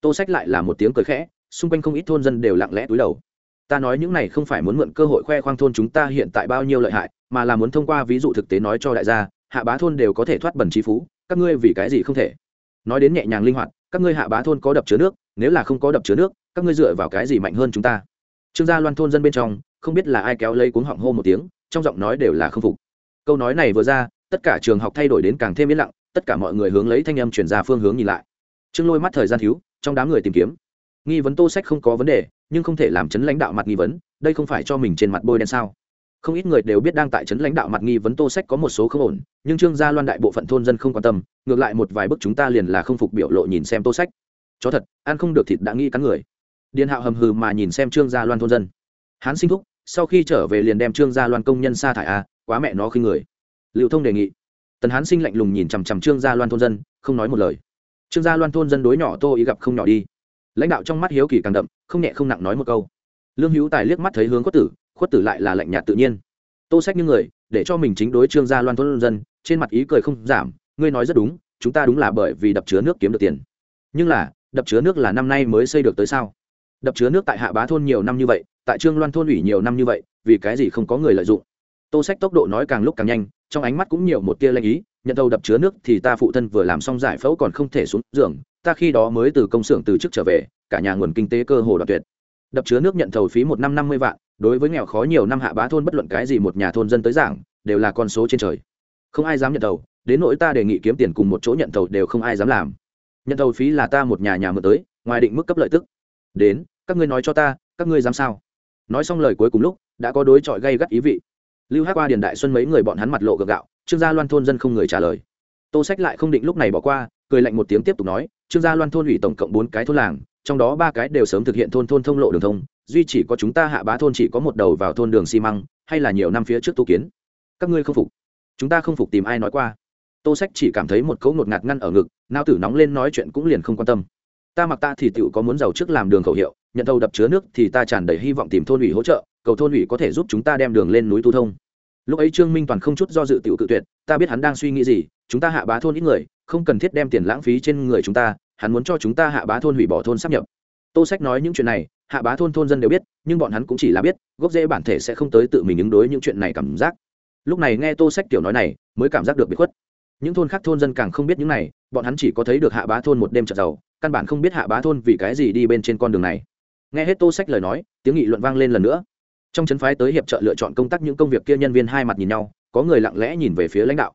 Tô sách lại là một tiếng cười khẽ, xung quanh không ít thôn dân đều lặng lẽ túi đầu. Ta nói những này không phải muốn mượn cơ hội khoe khoang thôn chúng ta hiện tại bao nhiêu lợi hại, mà là muốn thông qua ví dụ thực tế nói cho đại gia, hạ bá thôn đều có thể thoát bẩn trí phú, các ngươi vì cái gì không thể? Nói đến nhẹ nhàng linh hoạt, các ngươi hạ bá thôn có đập chứa nước, nếu là không có đập chứa nước, các ngươi dựa vào cái gì mạnh hơn chúng ta? Trương gia loan thôn dân bên trong, không biết là ai kéo lấy cuống họng hô một tiếng, trong giọng nói đều là không phục. Câu nói này vừa ra, tất cả trường học thay đổi đến càng thêm yên lặng tất cả mọi người hướng lấy thanh âm chuyển ra phương hướng nhìn lại. Trương lôi mắt thời gian thiếu, trong đám người tìm kiếm. Nghi vấn tô sách không có vấn đề, nhưng không thể làm chấn lãnh đạo mặt nghi vấn, đây không phải cho mình trên mặt bôi đen sao? Không ít người đều biết đang tại chấn lãnh đạo mặt nghi vấn tô sách có một số không ổn, nhưng trương gia loan đại bộ phận thôn dân không quan tâm, ngược lại một vài bức chúng ta liền là không phục biểu lộ nhìn xem tô sách. Chó thật, ăn không được thịt đã nghi cắn người. Điền hạo hầm hừ mà nhìn xem trương gia loan thôn dân. Hán sinh thúc, sau khi trở về liền đem trương gia loan công nhân sa thải a quá mẹ nó khi người. Liệu thông đề nghị tần hán sinh lạnh lùng nhìn chằm chằm trương gia loan thôn dân, không nói một lời. Trương gia loan thôn dân đối nhỏ tô ý gặp không nhỏ đi. Lãnh đạo trong mắt hiếu kỳ càng đậm, không nhẹ không nặng nói một câu. Lương hữu tài liếc mắt thấy hướng khuất tử khuất tử lại là lạnh nhạt tự nhiên. Tô sách như người, để cho mình chính đối trương gia loan thôn dân, trên mặt ý cười không giảm, ngươi nói rất đúng, chúng ta đúng là bởi vì đập chứa nước kiếm được tiền. Nhưng là, đập chứa nước là năm nay mới xây được tới sao? Đập chứa nước tại hạ bá thôn nhiều năm như vậy, tại trương loan thôn ủy nhiều năm như vậy, vì cái gì không có người lợi dụng? Tô sách tốc độ nói càng lúc càng nhanh trong ánh mắt cũng nhiều một tia lanh ý, nhận đầu đập chứa nước thì ta phụ thân vừa làm xong giải phẫu còn không thể xuống giường, ta khi đó mới từ công xưởng từ chức trở về, cả nhà nguồn kinh tế cơ hồ đoạt tuyệt. Đập chứa nước nhận thầu phí một năm năm mươi vạn, đối với nghèo khó nhiều năm hạ bá thôn bất luận cái gì một nhà thôn dân tới giảng, đều là con số trên trời. Không ai dám nhận thầu, đến nỗi ta đề nghị kiếm tiền cùng một chỗ nhận thầu đều không ai dám làm. Nhận thầu phí là ta một nhà nhà mượn tới, ngoài định mức cấp lợi tức. Đến, các ngươi nói cho ta, các ngươi dám sao? Nói xong lời cuối cùng lúc, đã có đối chọi gây gắt ý vị lưu hát qua điền đại xuân mấy người bọn hắn mặt lộ gượng gạo, trương gia loan thôn dân không người trả lời. Tô sách lại không định lúc này bỏ qua, cười lạnh một tiếng tiếp tục nói, trương gia loan thôn ủy tổng cộng bốn cái thôn làng, trong đó ba cái đều sớm thực hiện thôn thôn thông lộ đường thông, duy chỉ có chúng ta hạ bá thôn chỉ có một đầu vào thôn đường xi măng, hay là nhiều năm phía trước tu kiến. Các ngươi không phục. Chúng ta không phục tìm ai nói qua. Tô sách chỉ cảm thấy một cấu ngột ngạt ngăn ở ngực, nao tử nóng lên nói chuyện cũng liền không quan tâm. Ta mặc ta thì tựu có muốn giàu trước làm đường khẩu hiệu, nhận thầu đập chứa nước thì ta tràn đầy hy vọng tìm thôn ủy hỗ trợ cầu thôn ủy có thể giúp chúng ta đem đường lên núi tu thông. Lúc ấy trương minh toàn không chút do dự Tiểu cự tuyệt, ta biết hắn đang suy nghĩ gì, chúng ta hạ bá thôn ít người, không cần thiết đem tiền lãng phí trên người chúng ta, hắn muốn cho chúng ta hạ bá thôn hủy bỏ thôn sắp nhập. Tô sách nói những chuyện này, hạ bá thôn thôn dân đều biết, nhưng bọn hắn cũng chỉ là biết, gốc rễ bản thể sẽ không tới tự mình ứng đối những chuyện này cảm giác. Lúc này nghe tô sách kiểu nói này, mới cảm giác được bị khuất. Những thôn khác thôn dân càng không biết những này, bọn hắn chỉ có thấy được hạ bá thôn một đêm chợ giàu, căn bản không biết hạ bá thôn vì cái gì đi bên trên con đường này. Nghe hết tô sách lời nói, tiếng nghị luận vang lên lần nữa trong chấn phái tới hiệp trợ lựa chọn công tác những công việc kia nhân viên hai mặt nhìn nhau, có người lặng lẽ nhìn về phía lãnh đạo.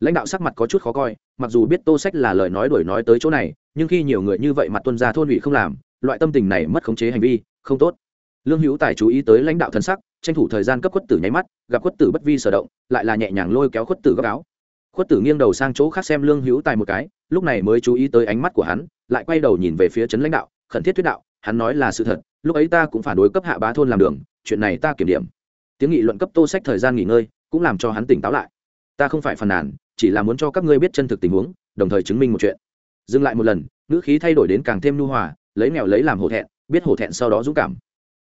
Lãnh đạo sắc mặt có chút khó coi, mặc dù biết tô sách là lời nói đổi nói tới chỗ này, nhưng khi nhiều người như vậy mặt tuân ra thôn ủy không làm, loại tâm tình này mất khống chế hành vi, không tốt. Lương hữu tài chú ý tới lãnh đạo thân sắc, tranh thủ thời gian cấp khuất tử nháy mắt, gặp khuất tử bất vi sở động, lại là nhẹ nhàng lôi kéo khuất tử gấp áo. Khuất tử nghiêng đầu sang chỗ khác xem lương hữu tài một cái, lúc này mới chú ý tới ánh mắt của hắn, lại quay đầu nhìn về phía trấn lãnh đạo, khẩn thiết thuyết đạo, hắn nói là sự thật, lúc ấy ta cũng phản đối cấp hạ bá thôn làm đường chuyện này ta kiểm điểm. Tiếng nghị luận cấp tô sách thời gian nghỉ ngơi cũng làm cho hắn tỉnh táo lại. Ta không phải phàn nàn, chỉ là muốn cho các ngươi biết chân thực tình huống, đồng thời chứng minh một chuyện. Dừng lại một lần, ngữ khí thay đổi đến càng thêm nhu hòa, lấy nghèo lấy làm hổ thẹn, biết hổ thẹn sau đó dũng cảm.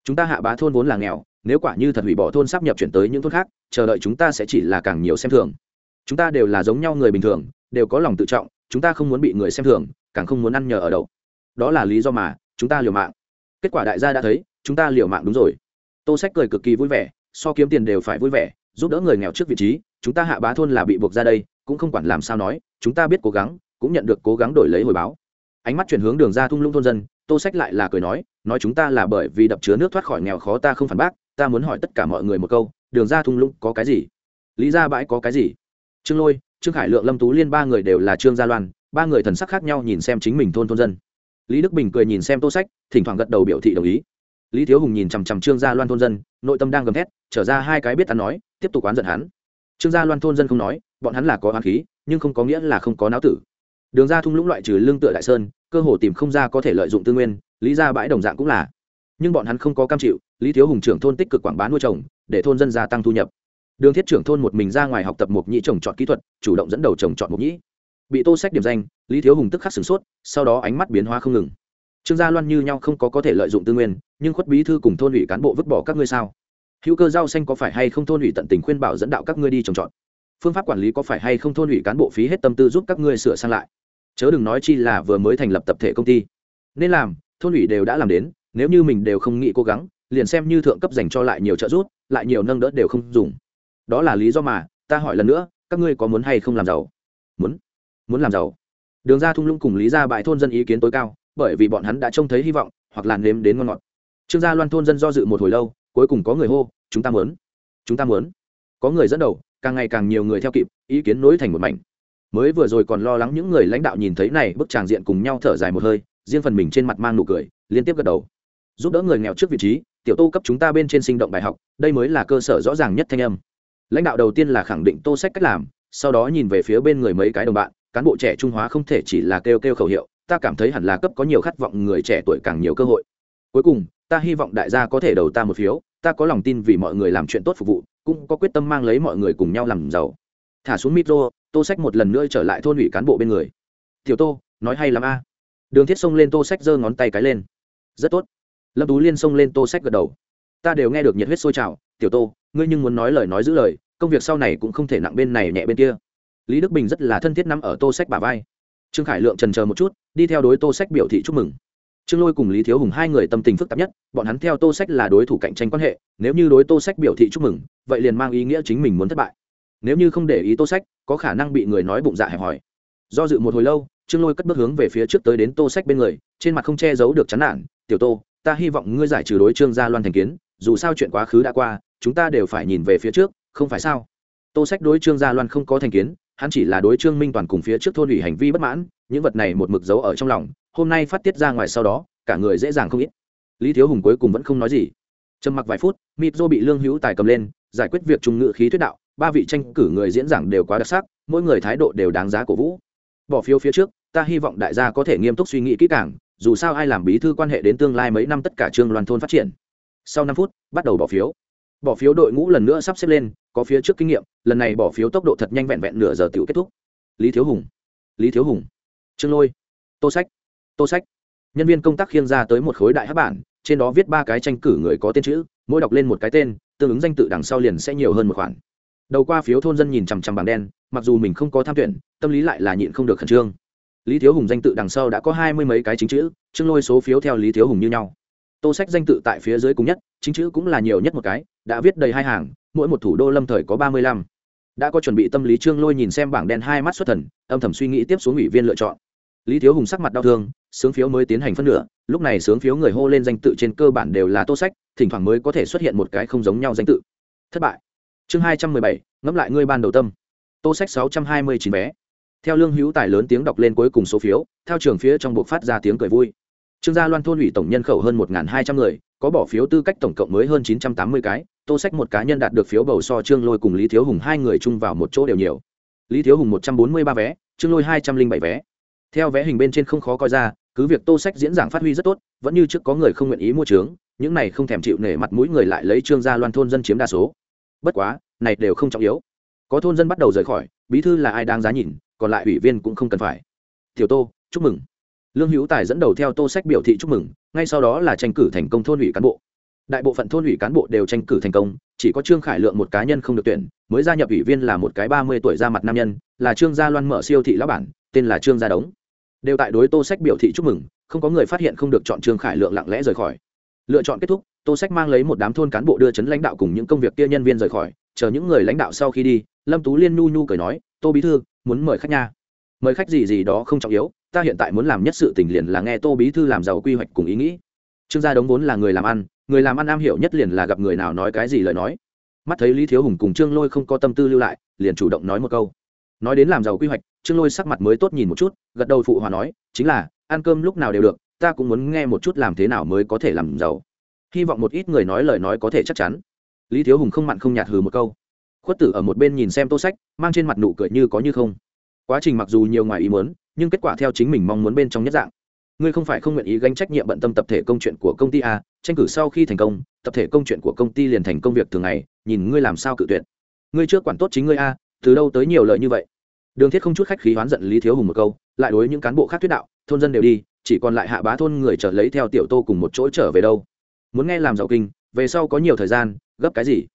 Chúng ta hạ bá thôn vốn là nghèo, nếu quả như thật hủy bỏ thôn sắp nhập chuyển tới những thôn khác, chờ đợi chúng ta sẽ chỉ là càng nhiều xem thường. Chúng ta đều là giống nhau người bình thường, đều có lòng tự trọng, chúng ta không muốn bị người xem thường, càng không muốn ăn nhờ ở đậu. Đó là lý do mà chúng ta liều mạng. Kết quả đại gia đã thấy, chúng ta liều mạng đúng rồi tô sách cười cực kỳ vui vẻ, so kiếm tiền đều phải vui vẻ, giúp đỡ người nghèo trước vị trí, chúng ta hạ bá thôn là bị buộc ra đây, cũng không quản làm sao nói, chúng ta biết cố gắng, cũng nhận được cố gắng đổi lấy hồi báo. Ánh mắt chuyển hướng đường ra thung lũng thôn dân, tô sách lại là cười nói nói chúng ta là bởi vì đập chứa nước thoát khỏi nghèo khó ta không phản bác, ta muốn hỏi tất cả mọi người một câu, đường ra thung lũng có cái gì? Lý ra bãi có cái gì? Trương lôi, trương khải lượng, lâm tú liên ba người đều là trương gia loan, ba người thần sắc khác nhau nhìn xem chính mình thôn thôn dân. Lý đức bình cười nhìn xem tô sách, thỉnh thoảng gật đầu biểu thị đồng ý lý thiếu hùng nhìn chằm chằm trương gia loan thôn dân, nội tâm đang gầm thét, trở ra hai cái biết hắn nói, tiếp tục oán giận hắn. Trương gia loan thôn dân không nói, bọn hắn là có oán khí, nhưng không có nghĩa là không có não tử. Đường ra thung lũng loại trừ lương tựa đại sơn, cơ hồ tìm không ra có thể lợi dụng tư nguyên, lý ra bãi đồng dạng cũng là. Nhưng bọn hắn không có cam chịu, lý thiếu hùng trưởng thôn tích cực quảng bá nuôi trồng, để thôn dân gia tăng thu nhập. Đường thiết trưởng thôn một mình ra ngoài học tập mộc nhĩ trồng trọt kỹ thuật, chủ động dẫn đầu trồng trọt mộc nhĩ. Bị tô sách điểm danh, lý thiếu hùng tức khắc sửng sốt, sau đó ánh mắt biến hóa không ngừng trương gia loan như nhau không có có thể lợi dụng tư nguyên, nhưng khuất bí thư cùng thôn ủy cán bộ vứt bỏ các ngươi sao? Hữu cơ rau xanh có phải hay không thôn ủy tận tình khuyên bảo dẫn đạo các ngươi đi trồng trọt? Phương pháp quản lý có phải hay không thôn ủy cán bộ phí hết tâm tư giúp các ngươi sửa sang lại? Chớ đừng nói chi là vừa mới thành lập tập thể công ty. Nên làm, thôn ủy đều đã làm đến, nếu như mình đều không nghĩ cố gắng, liền xem như thượng cấp dành cho lại nhiều trợ giúp, lại nhiều nâng đỡ đều không dùng. Đó là lý do mà, ta hỏi lần nữa, các ngươi có muốn hay không làm giàu? Muốn. Muốn làm giàu. Đường ra thung lũng cùng lý ra bãi thôn dân ý kiến tối cao bởi vì bọn hắn đã trông thấy hy vọng, hoặc là nếm đến ngon ngọt. Trương gia loan thôn dân do dự một hồi lâu, cuối cùng có người hô, chúng ta muốn, chúng ta muốn. Có người dẫn đầu, càng ngày càng nhiều người theo kịp, ý kiến nối thành một mảnh. Mới vừa rồi còn lo lắng những người lãnh đạo nhìn thấy này, bức tràng diện cùng nhau thở dài một hơi, riêng phần mình trên mặt mang nụ cười, liên tiếp gật đầu. Giúp đỡ người nghèo trước vị trí, tiểu tô cấp chúng ta bên trên sinh động bài học, đây mới là cơ sở rõ ràng nhất thanh âm. Lãnh đạo đầu tiên là khẳng định tô sách cách làm, sau đó nhìn về phía bên người mấy cái đồng bạn, cán bộ trẻ trung hóa không thể chỉ là kêu kêu khẩu hiệu ta cảm thấy hẳn là cấp có nhiều khát vọng người trẻ tuổi càng nhiều cơ hội. Cuối cùng, ta hy vọng đại gia có thể đầu ta một phiếu, ta có lòng tin vì mọi người làm chuyện tốt phục vụ, cũng có quyết tâm mang lấy mọi người cùng nhau làm giàu. Thả xuống micro, tô sách một lần nữa trở lại thôn ủy cán bộ bên người. Tiểu tô, nói hay lắm a. Đường thiết xông lên tô sách giơ ngón tay cái lên. Rất tốt. Lâm tú liên xông lên tô sách gật đầu. Ta đều nghe được nhiệt huyết sôi trào. Tiểu tô, ngươi nhưng muốn nói lời nói giữ lời, công việc sau này cũng không thể nặng bên này nhẹ bên kia. Lý đức bình rất là thân thiết nắm ở tô sách bà vai trương khải lượng trần chờ một chút, đi theo đối tô sách biểu thị chúc mừng. Trương lôi cùng lý thiếu hùng hai người tâm tình phức tạp nhất, bọn hắn theo tô sách là đối thủ cạnh tranh quan hệ, nếu như đối tô sách biểu thị chúc mừng, vậy liền mang ý nghĩa chính mình muốn thất bại. Nếu như không để ý tô sách, có khả năng bị người nói bụng dạ hẹp hòi. Do dự một hồi lâu, trương lôi cất bước hướng về phía trước tới đến tô sách bên người, trên mặt không che giấu được chán nản, tiểu tô, ta hy vọng ngươi giải trừ đối trương gia loan thành kiến, dù sao chuyện quá khứ đã qua, chúng ta đều phải nhìn về phía trước, không phải sao? Tô sách đối trương gia loan không có thành kiến hắn chỉ là đối trương minh toàn cùng phía trước thôn ủy hành vi bất mãn, những vật này một mực dấu ở trong lòng, hôm nay phát tiết ra ngoài sau đó, cả người dễ dàng không ít. Lý thiếu hùng cuối cùng vẫn không nói gì. Trầm mặc vài phút, mịp dô bị lương hữu tài cầm lên, giải quyết việc trung ngự khí thuyết đạo, ba vị tranh cử người diễn giảng đều quá đặc sắc, mỗi người thái độ đều đáng giá cổ vũ. Bỏ phiếu phía trước, ta hy vọng đại gia có thể nghiêm túc suy nghĩ kỹ càng, dù sao ai làm bí thư quan hệ đến tương lai mấy năm tất cả trương loan thôn phát triển. Sau năm phút, bắt đầu bỏ phiếu bỏ phiếu đội ngũ lần nữa sắp xếp lên, có phía trước kinh nghiệm, lần này bỏ phiếu tốc độ thật nhanh vẹn vẹn nửa giờ tiểu kết thúc. Lý thiếu hùng. Lý thiếu hùng. Trương lôi. Tô sách. Tô sách. Nhân viên công tác khiêng ra tới một khối đại hát bản, trên đó viết ba cái tranh cử người có tên chữ, mỗi đọc lên một cái tên, tương ứng danh tự đằng sau liền sẽ nhiều hơn một khoản. Đầu qua phiếu thôn dân nhìn chằm chằm bảng đen, mặc dù mình không có tham tuyển, tâm lý lại là nhịn không được khẩn trương. Lý thiếu hùng danh tự đằng sau đã có hai mươi mấy cái chính chữ, trương lôi số phiếu theo lý thiếu hùng như nhau. Tô sách danh tự tại phía dưới cùng nhất, chính chữ cũng là nhiều nhất một cái đã viết đầy hai hàng, mỗi một thủ đô lâm thời có ba mươi lăm. Đã có chuẩn bị tâm lý trương lôi nhìn xem bảng đen hai mắt xuất thần, âm thầm suy nghĩ tiếp xuống ủy viên lựa chọn. Lý thiếu hùng sắc mặt đau thương, sướng phiếu mới tiến hành phân nửa, lúc này sướng phiếu người hô lên danh tự trên cơ bản đều là tô sách, thỉnh thoảng mới có thể xuất hiện một cái không giống nhau danh tự. Thất bại. Chương hai trăm mười bảy, ngẫm lại ngươi ban đầu tâm. Tô sách sáu trăm hai mươi chín vé. Theo lương hữu tài lớn tiếng đọc lên cuối cùng số phiếu theo trường phía trong buộc phát ra tiếng cười vui. Trương gia loan thôn ủy tổng nhân khẩu hơn một hai trăm người có bỏ phiếu tư cách tổng cộng mới hơn chín trăm tám mươi cái, tô sách một cá nhân đạt được phiếu bầu so trương lôi cùng lý thiếu hùng hai người chung vào một chỗ đều nhiều. Lý thiếu hùng một trăm bốn mươi ba vé, trương lôi hai trăm linh bảy vé. Theo vé hình bên trên không khó coi ra, cứ việc tô sách diễn giảng phát huy rất tốt, vẫn như trước có người không nguyện ý mua trướng những này không thèm chịu nể mặt mũi người lại lấy trương gia loan thôn dân chiếm đa số. Bất quá, này đều không trọng yếu. Có thôn dân bắt đầu rời khỏi, bí thư là ai đang giá nhìn, còn lại ủy viên cũng không cần phải. Tiểu tô, chúc mừng lương hữu tài dẫn đầu theo tô sách biểu thị chúc mừng, ngay sau đó là tranh cử thành công thôn ủy cán bộ. Đại bộ phận thôn ủy cán bộ đều tranh cử thành công, chỉ có trương khải lượng một cá nhân không được tuyển, mới gia nhập ủy viên là một cái ba mươi tuổi ra mặt nam nhân, là trương gia loan mở siêu thị lão bản, tên là trương gia đống. Đều tại đối tô sách biểu thị chúc mừng, không có người phát hiện không được chọn trương khải lượng lặng lẽ rời khỏi. Lựa chọn kết thúc, tô sách mang lấy một đám thôn cán bộ đưa chấn lãnh đạo cùng những công việc kia nhân viên rời khỏi, chờ những người lãnh đạo sau khi đi, lâm tú liên nhu nhu cười nói, tô bí thư, muốn mời khách nha. Mời khách gì gì đó không trọng yếu ta hiện tại muốn làm nhất sự tình liền là nghe tô bí thư làm giàu quy hoạch cùng ý nghĩ. Trương gia đống vốn là người làm ăn, người làm ăn am hiểu nhất liền là gặp người nào nói cái gì lời nói. Mắt thấy lý thiếu hùng cùng trương lôi không có tâm tư lưu lại, liền chủ động nói một câu. Nói đến làm giàu quy hoạch, trương lôi sắc mặt mới tốt nhìn một chút, gật đầu phụ hòa nói, chính là, ăn cơm lúc nào đều được, ta cũng muốn nghe một chút làm thế nào mới có thể làm giàu. Hy vọng một ít người nói lời nói có thể chắc chắn. Lý thiếu hùng không mặn không nhạt hừ một câu. Khuất tử ở một bên nhìn xem tô sách, mang trên mặt nụ cười như có như không. Quá trình mặc dù nhiều ngoài ý muốn nhưng kết quả theo chính mình mong muốn bên trong nhất dạng. Ngươi không phải không nguyện ý gánh trách nhiệm bận tâm tập thể công chuyện của công ty a tranh cử sau khi thành công, tập thể công chuyện của công ty liền thành công việc thường ngày, nhìn ngươi làm sao cự tuyệt. Ngươi trước quản tốt chính ngươi a từ đâu tới nhiều lợi như vậy? Đường thiết không chút khách khí hoán giận lý thiếu hùng một câu, lại đối những cán bộ khác thuyết đạo, thôn dân đều đi, chỉ còn lại hạ bá thôn người trở lấy theo tiểu tô cùng một chỗ trở về đâu. Muốn nghe làm giàu kinh, về sau có nhiều thời gian, gấp cái gì?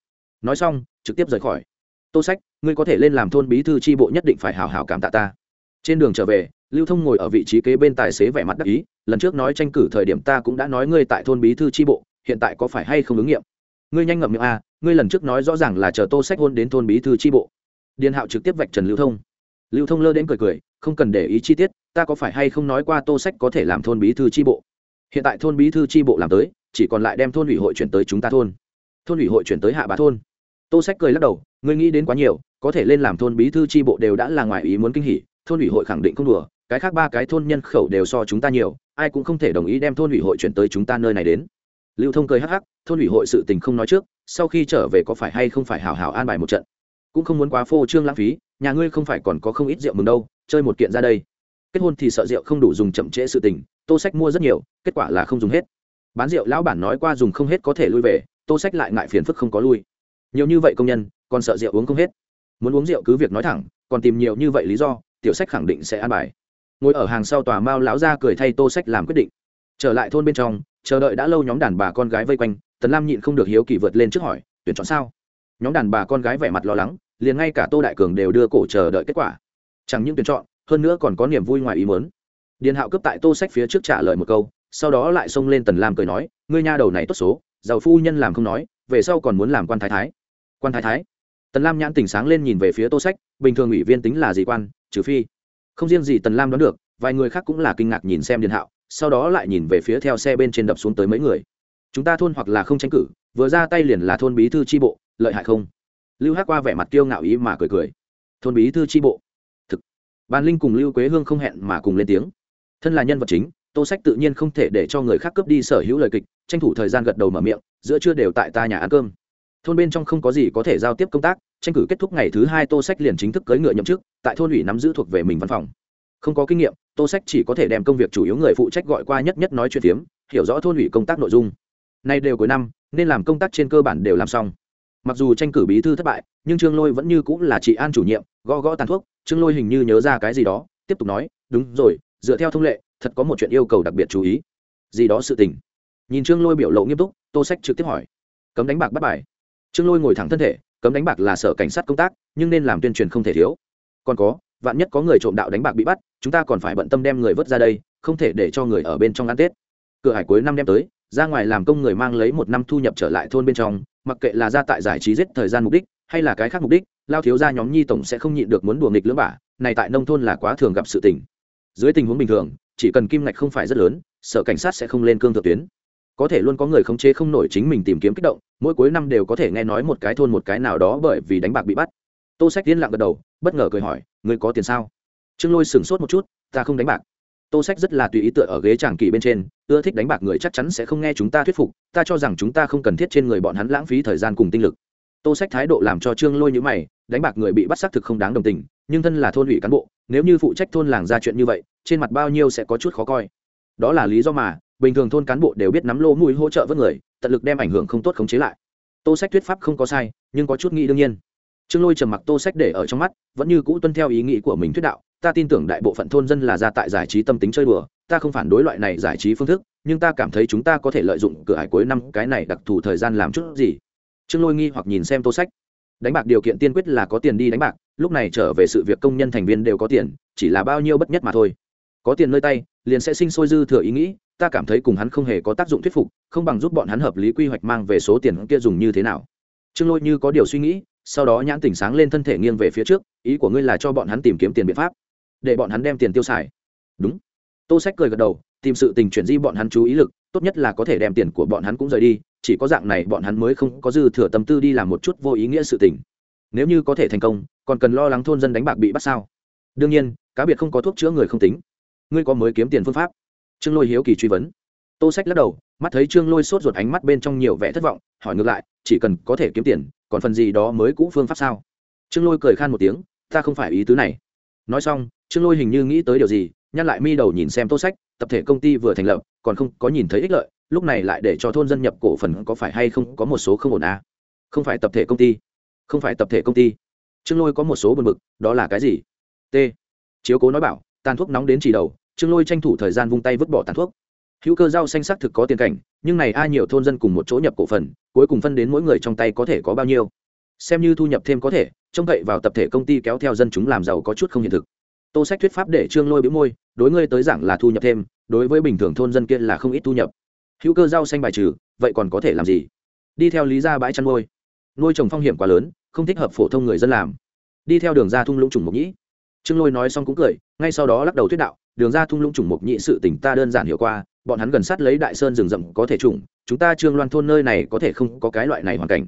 Nói xong, trực tiếp rời khỏi. Tô sách, ngươi có thể lên làm thôn bí thư tri bộ nhất định phải hào hào cảm tạ ta trên đường trở về, lưu thông ngồi ở vị trí kế bên tài xế vẻ mặt đắc ý, lần trước nói tranh cử thời điểm ta cũng đã nói ngươi tại thôn bí thư tri bộ, hiện tại có phải hay không ứng nghiệm? Ngươi nhanh ngậm miệng a ngươi lần trước nói rõ ràng là chờ tô sách hôn đến thôn bí thư tri bộ. Điền hạo trực tiếp vạch trần lưu thông. Lưu thông lơ đến cười cười, không cần để ý chi tiết, ta có phải hay không nói qua tô sách có thể làm thôn bí thư tri bộ? Hiện tại thôn bí thư tri bộ làm tới, chỉ còn lại đem thôn ủy hội chuyển tới chúng ta thôn. Thôn ủy hội chuyển tới hạ bá thôn. Tô sách cười lắc đầu, ngươi nghĩ đến quá nhiều, có thể lên làm thôn bí thư tri bộ đều đã là ngoài ý muốn kinh hỉ thôn ủy hội khẳng định không đùa, cái khác ba cái thôn nhân khẩu đều so chúng ta nhiều, ai cũng không thể đồng ý đem thôn ủy hội chuyển tới chúng ta nơi này đến. Lưu thông cười hắc hắc, thôn ủy hội sự tình không nói trước, sau khi trở về có phải hay không phải hào hào an bài một trận? Cũng không muốn quá phô trương lãng phí, nhà ngươi không phải còn có không ít rượu mừng đâu, chơi một kiện ra đây. Kết hôn thì sợ rượu không đủ dùng chậm trễ sự tình, tô sách mua rất nhiều, kết quả là không dùng hết. Bán rượu lão bản nói qua dùng không hết có thể lui về, tô sách lại ngại phiền phức không có lui. Nhiều như vậy công nhân, còn sợ rượu uống không hết. Muốn uống rượu cứ việc nói thẳng, còn tìm nhiều như vậy lý do tiểu sách khẳng định sẽ an bài. Ngồi ở hàng sau tòa mao lão ra cười thay tô sách làm quyết định. Trở lại thôn bên trong, chờ đợi đã lâu nhóm đàn bà con gái vây quanh, tần lam nhịn không được hiếu kỳ vượt lên trước hỏi, tuyển chọn sao? Nhóm đàn bà con gái vẻ mặt lo lắng, liền ngay cả tô đại cường đều đưa cổ chờ đợi kết quả. Chẳng những tuyển chọn, hơn nữa còn có niềm vui ngoài ý muốn. Điền hạo cấp tại tô sách phía trước trả lời một câu, sau đó lại xông lên tần lam cười nói, ngươi nha đầu này tốt số, giàu phu nhân làm không nói, về sau còn muốn làm quan thái thái. Quan thái thái? Tần lam nhãn tỉnh sáng lên nhìn về phía tô sách, bình thường ủy viên tính là gì quan? Trừ phi. Không riêng gì tần lam đoán được, vài người khác cũng là kinh ngạc nhìn xem điền hạo, sau đó lại nhìn về phía theo xe bên trên đập xuống tới mấy người. Chúng ta thôn hoặc là không tranh cử, vừa ra tay liền là thôn bí thư tri bộ, lợi hại không? Lưu hát qua vẻ mặt kiêu ngạo ý mà cười cười. Thôn bí thư tri bộ? Thực. Ban linh cùng lưu quế hương không hẹn mà cùng lên tiếng. Thân là nhân vật chính, tô sách tự nhiên không thể để cho người khác cướp đi sở hữu lời kịch, tranh thủ thời gian gật đầu mở miệng, giữa trưa đều tại ta nhà ăn cơm thôn bên trong không có gì có thể giao tiếp công tác, tranh cử kết thúc ngày thứ hai tô sách liền chính thức cưỡi ngựa nhậm chức, tại thôn ủy nắm giữ thuộc về mình văn phòng. Không có kinh nghiệm, tô sách chỉ có thể đem công việc chủ yếu người phụ trách gọi qua nhất nhất nói chuyện phiếm, hiểu rõ thôn ủy công tác nội dung. Nay đều cuối năm, nên làm công tác trên cơ bản đều làm xong. Mặc dù tranh cử bí thư thất bại, nhưng trương lôi vẫn như cũng là chị an chủ nhiệm, gõ gõ tàn thuốc, trương lôi hình như nhớ ra cái gì đó, tiếp tục nói, đúng rồi, dựa theo thông lệ, thật có một chuyện yêu cầu đặc biệt chú ý. Gì đó sự tình? Nhìn trương lôi biểu lộ nghiêm túc, tô sách trực tiếp hỏi. Cấm đánh bạc bắt bài trương lôi ngồi thẳng thân thể, cấm đánh bạc là sở cảnh sát công tác, nhưng nên làm tuyên truyền không thể thiếu. Còn có, vạn nhất có người trộm đạo đánh bạc bị bắt, chúng ta còn phải bận tâm đem người vớt ra đây, không thể để cho người ở bên trong ăn tết. Cửa hải cuối năm đem tới, ra ngoài làm công người mang lấy một năm thu nhập trở lại thôn bên trong, mặc kệ là ra tại giải trí giết thời gian mục đích, hay là cái khác mục đích, lao thiếu gia nhóm nhi tổng sẽ không nhịn được muốn đùa nghịch lưỡng bả, này tại nông thôn là quá thường gặp sự tình. Dưới tình huống bình thường, chỉ cần kim ngạch không phải rất lớn, sở cảnh sát sẽ không lên cương thượng tuyến có thể luôn có người khống chế không nổi chính mình tìm kiếm kích động, mỗi cuối năm đều có thể nghe nói một cái thôn một cái nào đó bởi vì đánh bạc bị bắt. Tô sách yên lặng gật đầu, bất ngờ cười hỏi người có tiền sao? Trương lôi sửng sốt một chút, ta không đánh bạc. Tô sách rất là tùy ý tựa ở ghế tràng kỳ bên trên, ưa thích đánh bạc người chắc chắn sẽ không nghe chúng ta thuyết phục, ta cho rằng chúng ta không cần thiết trên người bọn hắn lãng phí thời gian cùng tinh lực. Tô sách thái độ làm cho trương lôi nhữ mày, đánh bạc người bị bắt xác thực không đáng đồng tình, nhưng thân là thôn ủy cán bộ, nếu như phụ trách thôn làng ra chuyện như vậy, trên mặt bao nhiêu sẽ có chút khó coi. Đó là lý do mà bình thường thôn cán bộ đều biết nắm lô mũi hỗ trợ với người, tận lực đem ảnh hưởng không tốt khống chế lại. Tô sách thuyết pháp không có sai, nhưng có chút nghĩ đương nhiên. Trương lôi trầm mặc tô sách để ở trong mắt, vẫn như cũ tuân theo ý nghĩ của mình thuyết đạo, ta tin tưởng đại bộ phận thôn dân là ra tại giải trí tâm tính chơi đùa, ta không phản đối loại này giải trí phương thức, nhưng ta cảm thấy chúng ta có thể lợi dụng cửa hải cuối năm, cái này đặc thù thời gian làm chút gì. Trương lôi nghi hoặc nhìn xem tô sách. Đánh bạc điều kiện tiên quyết là có tiền đi đánh bạc, lúc này trở về sự việc công nhân thành viên đều có tiền, chỉ là bao nhiêu bất nhất mà thôi. Có tiền nơi tay, liền sẽ sinh sôi dư thừa ý nghĩ ta cảm thấy cùng hắn không hề có tác dụng thuyết phục, không bằng giúp bọn hắn hợp lý quy hoạch mang về số tiền kia dùng như thế nào. Trương lôi như có điều suy nghĩ, sau đó nhãn tỉnh sáng lên thân thể nghiêng về phía trước, ý của ngươi là cho bọn hắn tìm kiếm tiền biện pháp, để bọn hắn đem tiền tiêu xài. Đúng. Tô sách cười gật đầu, tìm sự tình chuyển di bọn hắn chú ý lực, tốt nhất là có thể đem tiền của bọn hắn cũng rời đi, chỉ có dạng này bọn hắn mới không có dư thừa tâm tư đi làm một chút vô ý nghĩa sự tình. Nếu như có thể thành công, còn cần lo lắng thôn dân đánh bạc bị bắt sao? Đương nhiên, cá biệt không có thuốc chữa người không tính. Ngươi có mới kiếm tiền phương pháp trương lôi hiếu kỳ truy vấn. Tô sách lắc đầu, mắt thấy trương lôi sốt ruột ánh mắt bên trong nhiều vẻ thất vọng, hỏi ngược lại, chỉ cần có thể kiếm tiền, còn phần gì đó mới cũ phương pháp sao? Trương lôi cười khan một tiếng, ta không phải ý tứ này. Nói xong, trương lôi hình như nghĩ tới điều gì, nhăn lại mi đầu nhìn xem tô sách, tập thể công ty vừa thành lập, còn không có nhìn thấy ích lợi, lúc này lại để cho thôn dân nhập cổ phần có phải hay không có một số không ổn à? không phải tập thể công ty. Không phải tập thể công ty. Trương lôi có một số buồn bực, đó là cái gì? T. Chiếu cố nói bảo, tàn thuốc nóng đến chỉ đầu trương lôi tranh thủ thời gian vung tay vứt bỏ tàn thuốc. Hữu cơ rau xanh sắc thực có tiền cảnh, nhưng này ai nhiều thôn dân cùng một chỗ nhập cổ phần, cuối cùng phân đến mỗi người trong tay có thể có bao nhiêu. Xem như thu nhập thêm có thể, trông cậy vào tập thể công ty kéo theo dân chúng làm giàu có chút không hiện thực. Tô sách thuyết pháp để trương lôi bĩu môi, đối ngươi tới giảng là thu nhập thêm, đối với bình thường thôn dân kia là không ít thu nhập. Hữu cơ rau xanh bài trừ, vậy còn có thể làm gì? Đi theo lý ra bãi chăn nuôi. Nuôi trồng phong hiểm quá lớn, không thích hợp phổ thông người dân làm. Đi theo đường ra thung lũng trùng mục nhĩ. Trương lôi nói xong cũng cười, ngay sau đó lắc đầu thuyết đạo đường ra thung lũng chủng mục nhị sự tỉnh ta đơn giản hiểu qua bọn hắn gần sát lấy đại sơn rừng rậm có thể trùng chúng ta trương loan thôn nơi này có thể không có cái loại này hoàn cảnh.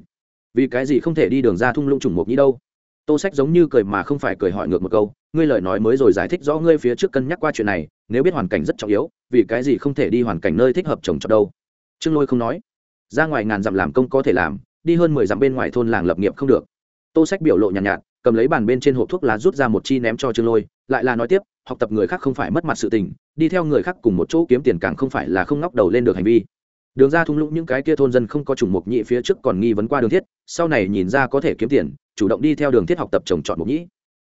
Vì cái gì không thể đi đường ra thung lũng chủng mục nhị đâu? Tô sách giống như cười mà không phải cười hỏi ngược một câu ngươi lời nói mới rồi giải thích rõ ngươi phía trước cân nhắc qua chuyện này nếu biết hoàn cảnh rất trọng yếu vì cái gì không thể đi hoàn cảnh nơi thích hợp trồng trọt đâu? Trương lôi không nói. Ra ngoài ngàn dặm làm công có thể làm đi hơn mười dặm bên ngoài thôn làng lập nghiệp không được. Tô sách biểu lộ nhàn nhạt, nhạt cầm lấy bàn bên trên hộp thuốc lá rút ra một chi ném cho trương lôi lại là nói tiếp học tập người khác không phải mất mặt sự tình, đi theo người khác cùng một chỗ kiếm tiền càng không phải là không ngóc đầu lên được hành vi. Đường ra thung lũng những cái kia thôn dân không có chủng mục nhị phía trước còn nghi vấn qua đường thiết, sau này nhìn ra có thể kiếm tiền, chủ động đi theo đường thiết học tập trồng trọt mục nhĩ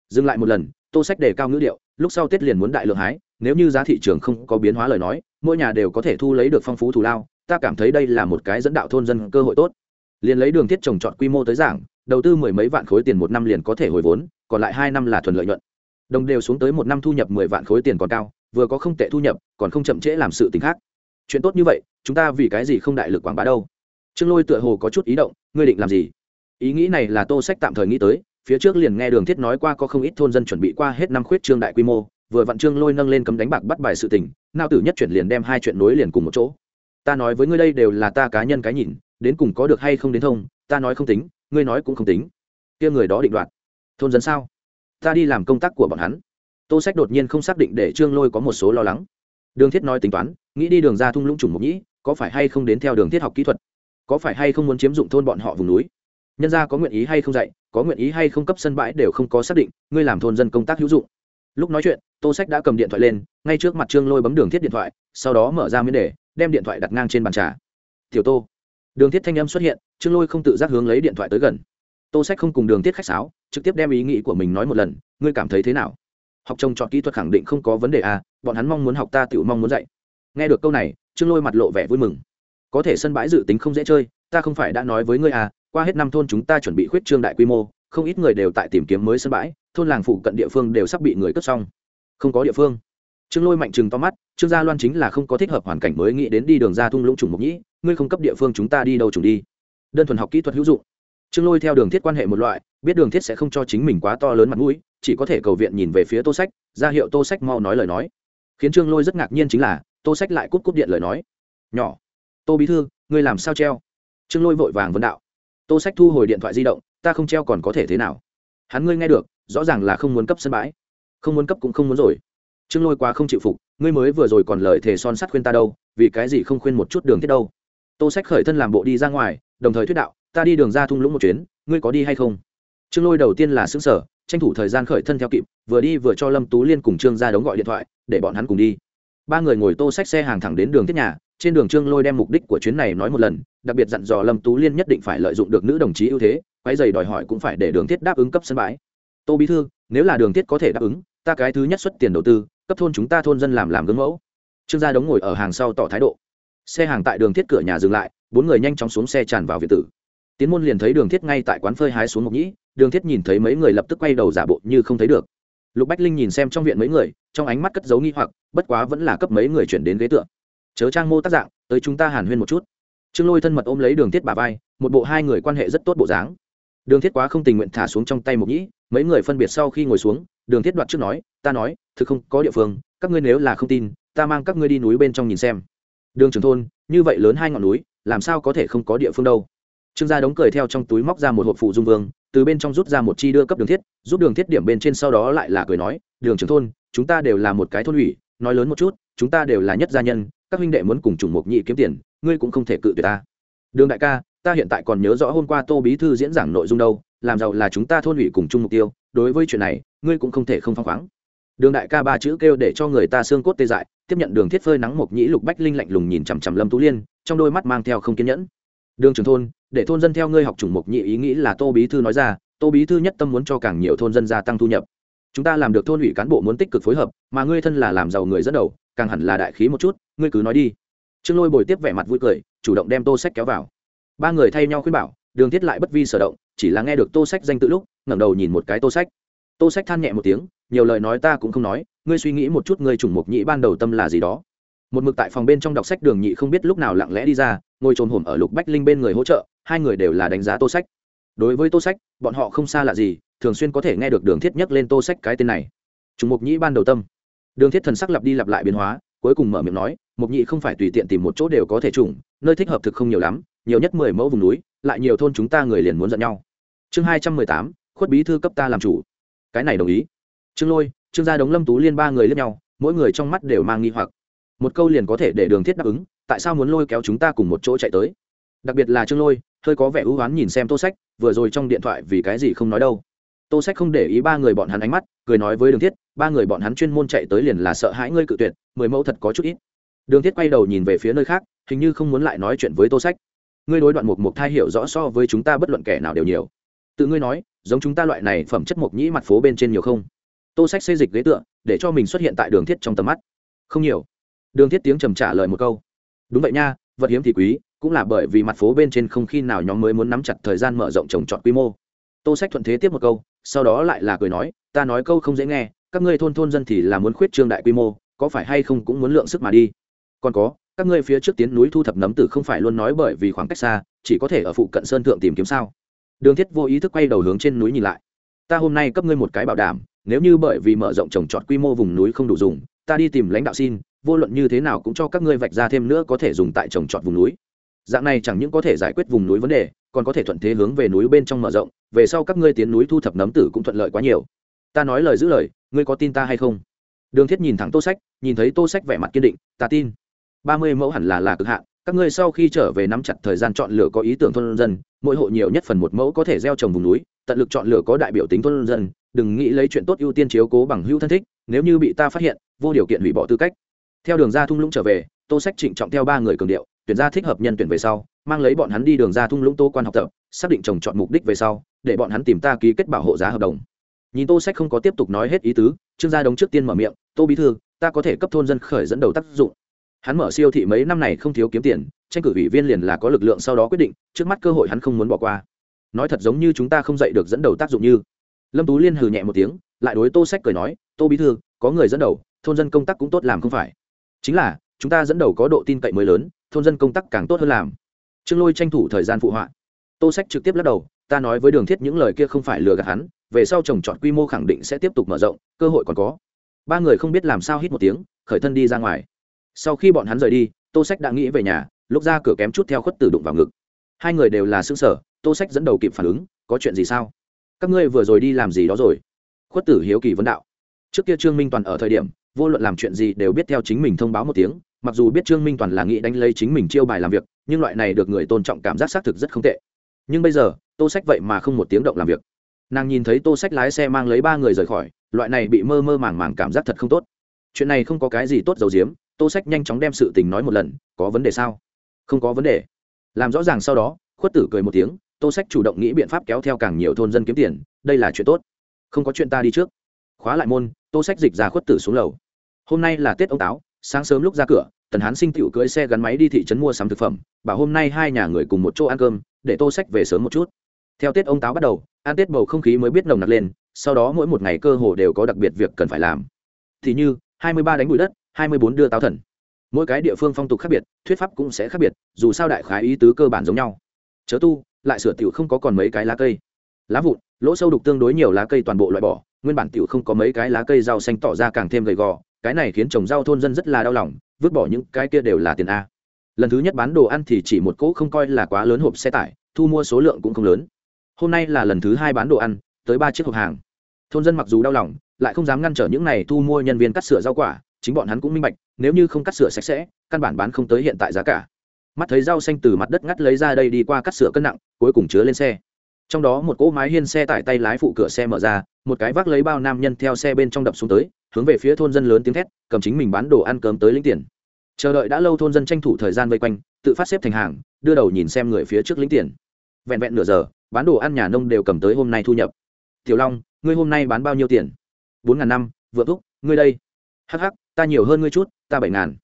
dừng lại một lần, tô sách đề cao ngữ điệu, lúc sau tết liền muốn đại lượng hái, nếu như giá thị trường không có biến hóa lời nói, mỗi nhà đều có thể thu lấy được phong phú thù lao, ta cảm thấy đây là một cái dẫn đạo thôn dân cơ hội tốt. Liền lấy đường thiết trồng trọt quy mô tới giảng, đầu tư mười mấy vạn khối tiền một năm liền có thể hồi vốn, còn lại hai năm là thuần lợi nhuận đồng đều xuống tới một năm thu nhập mười vạn khối tiền còn cao, vừa có không tệ thu nhập, còn không chậm trễ làm sự t khác. Chuyện tốt như vậy, chúng ta vì cái gì không đại lực quảng bá đâu? Trương lôi tựa hồ có chút ý động, ngươi định làm gì? Ý nghĩ này là tô sách tạm thời nghĩ tới, phía trước liền nghe đường thiết nói qua có không ít thôn dân chuẩn bị qua hết năm khuyết trương đại quy mô, vừa vặn trương lôi nâng lên cấm đánh bạc bắt bài sự tình, nao tử nhất chuyển liền đem hai chuyện nối liền cùng một chỗ. Ta nói với ngươi đây đều là ta cá nhân cái nhìn, đến cùng có được hay không đến thông, ta nói không tính, ngươi nói cũng không tính. Kia người đó định đoạt. Thôn dân sao? Ta đi làm công tác của bọn hắn. Tô sách đột nhiên không xác định để trương lôi có một số lo lắng. Đường thiết nói tính toán, nghĩ đi đường ra thung lũng trùng mục nhĩ, có phải hay không đến theo đường thiết học kỹ thuật? Có phải hay không muốn chiếm dụng thôn bọn họ vùng núi? Nhân gia có nguyện ý hay không dạy, có nguyện ý hay không cấp sân bãi đều không có xác định, ngươi làm thôn dân công tác hữu dụng. Lúc nói chuyện, tô sách đã cầm điện thoại lên, ngay trước mặt trương lôi bấm đường thiết điện thoại, sau đó mở ra miếng đề, đem điện thoại đặt ngang trên bàn trà. Tiểu tô. Đường thiết thanh âm xuất hiện, trương lôi không tự giác hướng lấy điện thoại tới gần tô sách không cùng đường tiết khách sáo, trực tiếp đem ý nghĩ của mình nói một lần, ngươi cảm thấy thế nào? Học trồng trọt kỹ thuật khẳng định không có vấn đề à bọn hắn mong muốn học ta tự mong muốn dạy. Nghe được câu này, trương lôi mặt lộ vẻ vui mừng. Có thể sân bãi dự tính không dễ chơi, ta không phải đã nói với ngươi à qua hết năm thôn chúng ta chuẩn bị khuyết trương đại quy mô, không ít người đều tại tìm kiếm mới sân bãi, thôn làng phụ cận địa phương đều sắp bị người cướp xong. Không có địa phương. Trương lôi mạnh chừng to mắt, trương gia loan chính là không có thích hợp hoàn cảnh mới nghĩ đến đi đường ra thung lũng trùng mục nhĩ, ngươi không cấp địa phương chúng ta đi đâu trùng đi. Đơn thuần học kỹ thuật hữu dụng trương lôi theo đường thiết quan hệ một loại, biết đường thiết sẽ không cho chính mình quá to lớn mặt mũi, chỉ có thể cầu viện nhìn về phía tô sách, ra hiệu tô sách mau nói lời nói. Khiến trương lôi rất ngạc nhiên chính là, tô sách lại cút cút điện lời nói. Nhỏ, tô bí thư, ngươi làm sao treo? Trương lôi vội vàng vấn đạo. Tô sách thu hồi điện thoại di động, ta không treo còn có thể thế nào? Hắn ngươi nghe được, rõ ràng là không muốn cấp sân bãi. Không muốn cấp cũng không muốn rồi. Trương lôi quá không chịu phục, ngươi mới vừa rồi còn lời thề son sắt khuyên ta đâu, vì cái gì không khuyên một chút đường thiết đâu? Tô sách khởi thân làm bộ đi ra ngoài, đồng thời thuyết đạo ta đi đường ra thung lũng một chuyến, ngươi có đi hay không? Trương lôi đầu tiên là xứng sở tranh thủ thời gian khởi thân theo kịp, vừa đi vừa cho lâm tú liên cùng trương ra đống gọi điện thoại, để bọn hắn cùng đi. Ba người ngồi tô xách xe hàng thẳng đến đường thiết nhà, trên đường trương lôi đem mục đích của chuyến này nói một lần, đặc biệt dặn dò lâm tú liên nhất định phải lợi dụng được nữ đồng chí ưu thế, quái dày đòi hỏi cũng phải để đường thiết đáp ứng cấp sân bãi. Tô bí thư, nếu là đường thiết có thể đáp ứng, ta cái thứ nhất xuất tiền đầu tư, cấp thôn chúng ta thôn dân làm làm gương mẫu. Trương gia đống ngồi ở hàng sau tỏ thái độ. Xe hàng tại đường thiết cửa nhà dừng lại, bốn người nhanh chóng xuống xe tràn vào việt tử tiến môn liền thấy đường thiết ngay tại quán phơi hái xuống mộc nhĩ, đường thiết nhìn thấy mấy người lập tức quay đầu giả bộ như không thấy được. Lục bách linh nhìn xem trong viện mấy người, trong ánh mắt cất giấu nghi hoặc, bất quá vẫn là cấp mấy người chuyển đến ghế tựa. Chớ trang mô tác dạng, tới chúng ta hàn huyên một chút. Trương lôi thân mật ôm lấy đường thiết bà vai, một bộ hai người quan hệ rất tốt bộ dáng. Đường thiết quá không tình nguyện thả xuống trong tay mộc nhĩ, mấy người phân biệt sau khi ngồi xuống, đường thiết đoạt trước nói, ta nói, thực không có địa phương, các ngươi nếu là không tin, ta mang các ngươi đi núi bên trong nhìn xem. Đường trường thôn, như vậy lớn hai ngọn núi, làm sao có thể không có địa phương đâu? Trương gia đống cười theo trong túi móc ra một hộp phụ dung vương, từ bên trong rút ra một chi đưa cấp đường thiết giúp đường thiết điểm bên trên sau đó lại là cười nói, đường trưởng thôn, chúng ta đều là một cái thôn ủy, nói lớn một chút, chúng ta đều là nhất gia nhân, các huynh đệ muốn cùng chủng mục nhị kiếm tiền, ngươi cũng không thể cự tuyệt ta. Đường đại ca, ta hiện tại còn nhớ rõ hôm qua tô bí thư diễn giảng nội dung đâu, làm giàu là chúng ta thôn ủy cùng chung mục tiêu, đối với chuyện này, ngươi cũng không thể không phăng khoáng. Đường đại ca ba chữ kêu để cho người ta xương cốt tê dại, tiếp nhận đường thiết phơi nắng mộc nhĩ lục bách linh lạnh lùng nhìn chằm chằm lâm tú liên, trong đôi mắt mang theo không kiên nhẫn. Đường trưởng thôn để thôn dân theo ngươi học chủng mục nhị ý nghĩ là tô bí thư nói ra, tô bí thư nhất tâm muốn cho càng nhiều thôn dân gia tăng thu nhập. Chúng ta làm được thôn ủy cán bộ muốn tích cực phối hợp, mà ngươi thân là làm giàu người dẫn đầu, càng hẳn là đại khí một chút, ngươi cứ nói đi. Trương lôi bồi tiếp vẻ mặt vui cười, chủ động đem tô sách kéo vào. Ba người thay nhau khuyên bảo, đường thiết lại bất vi sở động, chỉ là nghe được tô sách danh tự lúc, ngẩng đầu nhìn một cái tô sách. Tô sách than nhẹ một tiếng, nhiều lời nói ta cũng không nói, ngươi suy nghĩ một chút ngươi chủng mục nhị ban đầu tâm là gì đó. Một mực tại phòng bên trong đọc sách đường nhị không biết lúc nào lặng lẽ đi ra, ngồi trồn hổm ở lục bách linh bên người hỗ trợ hai người đều là đánh giá tô sách. Đối với tô sách, bọn họ không xa lạ gì, thường xuyên có thể nghe được đường thiết nhắc lên tô sách cái tên này. Trùng mục nhĩ ban đầu tâm. Đường thiết thần sắc lặp đi lặp lại biến hóa, cuối cùng mở miệng nói, mục nhĩ không phải tùy tiện tìm một chỗ đều có thể trùng, nơi thích hợp thực không nhiều lắm, nhiều nhất mười mẫu vùng núi, lại nhiều thôn chúng ta người liền muốn giận nhau. Chương hai trăm mười tám, khuất bí thư cấp ta làm chủ. Cái này đồng ý. Trương lôi, trương gia đống lâm tú liên ba người lướt nhau, mỗi người trong mắt đều mang nghi hoặc. Một câu liền có thể để đường thiết đáp ứng, tại sao muốn lôi kéo chúng ta cùng một chỗ chạy tới? Đặc biệt là trương lôi hơi có vẻ ưu oán nhìn xem tô sách, vừa rồi trong điện thoại vì cái gì không nói đâu. Tô sách không để ý ba người bọn hắn ánh mắt, cười nói với đường thiết, ba người bọn hắn chuyên môn chạy tới liền là sợ hãi ngươi cự tuyệt, mười mẫu thật có chút ít. Đường thiết quay đầu nhìn về phía nơi khác, hình như không muốn lại nói chuyện với tô sách. Ngươi đối đoạn mục mục thai hiểu rõ so với chúng ta bất luận kẻ nào đều nhiều. Tự ngươi nói, giống chúng ta loại này phẩm chất mộc nhĩ mặt phố bên trên nhiều không? Tô sách xây dịch ghế tựa, để cho mình xuất hiện tại đường thiết trong tầm mắt. Không nhiều. Đường thiết tiếng trầm trả lời một câu. Đúng vậy nha, vật hiếm thì quý cũng là bởi vì mặt phố bên trên không khi nào nhóm mới muốn nắm chặt thời gian mở rộng trồng trọt quy mô. Tô sách thuận thế tiếp một câu, sau đó lại là cười nói, ta nói câu không dễ nghe, các ngươi thôn thôn dân thì là muốn khuyết trương đại quy mô, có phải hay không cũng muốn lượng sức mà đi? Còn có, các ngươi phía trước tiến núi thu thập nấm tử không phải luôn nói bởi vì khoảng cách xa, chỉ có thể ở phụ cận sơn thượng tìm kiếm sao? Đường thiết vô ý thức quay đầu hướng trên núi nhìn lại. Ta hôm nay cấp ngươi một cái bảo đảm, nếu như bởi vì mở rộng trồng trọt quy mô vùng núi không đủ dùng, ta đi tìm lãnh đạo xin, vô luận như thế nào cũng cho các ngươi vạch ra thêm nữa có thể dùng tại trồng trọt vùng núi dạng này chẳng những có thể giải quyết vùng núi vấn đề, còn có thể thuận thế hướng về núi bên trong mở rộng. Về sau các ngươi tiến núi thu thập nấm tử cũng thuận lợi quá nhiều. Ta nói lời giữ lời, ngươi có tin ta hay không? Đường thiết nhìn thẳng tô sách, nhìn thấy tô sách vẻ mặt kiên định, ta tin. Ba mươi mẫu hẳn là là cực hạn. Các ngươi sau khi trở về nắm chặt thời gian chọn lựa có ý tưởng thôn dân, mỗi hộ nhiều nhất phần một mẫu có thể gieo trồng vùng núi, tận lực chọn lựa có đại biểu tính thôn dân. Đừng nghĩ lấy chuyện tốt ưu tiên chiếu cố bằng hữu thân thích, nếu như bị ta phát hiện, vô điều kiện hủy bỏ tư cách. Theo đường ra thung lũng trở về, tô sách trịnh trọng theo ba người cường điệu tuyển ra thích hợp nhân tuyển về sau, mang lấy bọn hắn đi đường ra thung lũng tô quan học tập, xác định trồng chọn mục đích về sau, để bọn hắn tìm ta ký kết bảo hộ giá hợp đồng. Nhìn tô sách không có tiếp tục nói hết ý tứ, trương gia đống trước tiên mở miệng, tô bí thư, ta có thể cấp thôn dân khởi dẫn đầu tác dụng. Hắn mở siêu thị mấy năm này không thiếu kiếm tiền, tranh cử ủy viên liền là có lực lượng sau đó quyết định, trước mắt cơ hội hắn không muốn bỏ qua. Nói thật giống như chúng ta không dạy được dẫn đầu tác dụng như. Lâm tú liên hừ nhẹ một tiếng, lại đối tô sách cười nói, tô bí thư, có người dẫn đầu, thôn dân công tác cũng tốt làm không phải. Chính là, chúng ta dẫn đầu có độ tin cậy mới lớn thôn dân công tác càng tốt hơn làm. Trương lôi tranh thủ thời gian phụ họa. Tô sách trực tiếp lắc đầu, ta nói với đường thiết những lời kia không phải lừa gạt hắn, về sau trồng trọt quy mô khẳng định sẽ tiếp tục mở rộng, cơ hội còn có. Ba người không biết làm sao hít một tiếng, khởi thân đi ra ngoài. Sau khi bọn hắn rời đi, tô sách đã nghĩ về nhà, lúc ra cửa kém chút theo khuất tử đụng vào ngực. Hai người đều là xương sở tô sách dẫn đầu kịp phản ứng, có chuyện gì sao? Các ngươi vừa rồi đi làm gì đó rồi? Khuất tử hiếu kỳ vấn đạo. Trước kia trương minh toàn ở thời điểm, vô luận làm chuyện gì đều biết theo chính mình thông báo một tiếng mặc dù biết trương minh toàn là nghĩ đánh lấy chính mình chiêu bài làm việc, nhưng loại này được người tôn trọng cảm giác xác thực rất không tệ. Nhưng bây giờ, tô sách vậy mà không một tiếng động làm việc. Nàng nhìn thấy tô sách lái xe mang lấy ba người rời khỏi, loại này bị mơ mơ màng màng cảm giác thật không tốt. Chuyện này không có cái gì tốt dầu diếm tô sách nhanh chóng đem sự tình nói một lần, có vấn đề sao? Không có vấn đề. Làm rõ ràng sau đó, khuất tử cười một tiếng, tô sách chủ động nghĩ biện pháp kéo theo càng nhiều thôn dân kiếm tiền, đây là chuyện tốt. Không có chuyện ta đi trước. Khóa lại môn, tô sách dịch ra khuất tử xuống lầu. Hôm nay là tết ông táo sáng sớm lúc ra cửa, tần hán sinh tựu cưỡi xe gắn máy đi thị trấn mua sắm thực phẩm, bảo hôm nay hai nhà người cùng một chỗ ăn cơm, để tô sách về sớm một chút. Theo tết ông táo bắt đầu, ăn tết bầu không khí mới biết nồng nặc lên, sau đó mỗi một ngày cơ hồ đều có đặc biệt việc cần phải làm. Thì như, hai mươi ba đánh bụi đất, hai mươi bốn đưa táo thần. Mỗi cái địa phương phong tục khác biệt, thuyết pháp cũng sẽ khác biệt, dù sao đại khái ý tứ cơ bản giống nhau. Chớ tu, lại sửa tiểu không có còn mấy cái lá cây. Lá vụn, lỗ sâu đục tương đối nhiều lá cây toàn bộ loại bỏ, nguyên bản tiểu không có mấy cái lá cây rau xanh tỏ ra càng thêm gầy gò cái này khiến trồng rau thôn dân rất là đau lòng, vứt bỏ những cái kia đều là tiền a. Lần thứ nhất bán đồ ăn thì chỉ một cỗ không coi là quá lớn hộp xe tải, thu mua số lượng cũng không lớn. Hôm nay là lần thứ hai bán đồ ăn, tới ba chiếc hộp hàng. Thôn dân mặc dù đau lòng, lại không dám ngăn trở những này thu mua nhân viên cắt sửa rau quả, chính bọn hắn cũng minh bạch, nếu như không cắt sửa sạch sẽ, căn bản bán không tới hiện tại giá cả. Mắt thấy rau xanh từ mặt đất ngắt lấy ra đây đi qua cắt sửa cân nặng, cuối cùng chứa lên xe trong đó một cỗ mái hiên xe tải tay lái phụ cửa xe mở ra một cái vác lấy bao nam nhân theo xe bên trong đập xuống tới hướng về phía thôn dân lớn tiếng thét cầm chính mình bán đồ ăn cơm tới lĩnh tiền. Chờ đợi đã lâu thôn dân tranh thủ thời gian vây quanh tự phát xếp thành hàng đưa đầu nhìn xem người phía trước lĩnh tiền. Vẹn vẹn nửa giờ bán đồ ăn nhà nông đều cầm tới hôm nay thu nhập. Tiểu long ngươi hôm nay bán bao nhiêu tiền? Bốn ngàn năm vừa thúc ngươi đây. Hắc hắc, ta nhiều hơn ngươi chút ta bảy ngàn.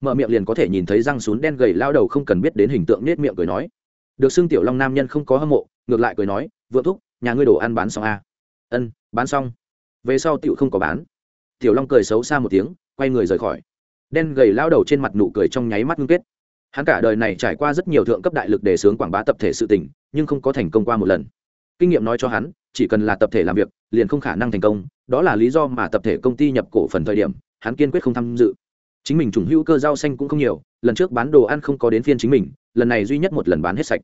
Mở miệng liền có thể nhìn thấy răng sún đen gầy lao đầu không cần biết đến hình tượng nết miệng cười nói. Được xưng tiểu long nam nhân không có hâm mộ ngược lại cười nói, vượng thúc, nhà ngươi đồ ăn bán xong à? ân, bán xong. Về sau tiểu không có bán. Tiểu long cười xấu xa một tiếng, quay người rời khỏi. Đen gầy lao đầu trên mặt nụ cười trong nháy mắt ngưng kết. Hắn cả đời này trải qua rất nhiều thượng cấp đại lực để sướng quảng bá tập thể sự tình, nhưng không có thành công qua một lần. Kinh nghiệm nói cho hắn, chỉ cần là tập thể làm việc, liền không khả năng thành công, đó là lý do mà tập thể công ty nhập cổ phần thời điểm, hắn kiên quyết không tham dự. Chính mình chủng hữu cơ rau xanh cũng không nhiều, lần trước bán đồ ăn không có đến phiên chính mình, lần này duy nhất một lần bán hết sạch.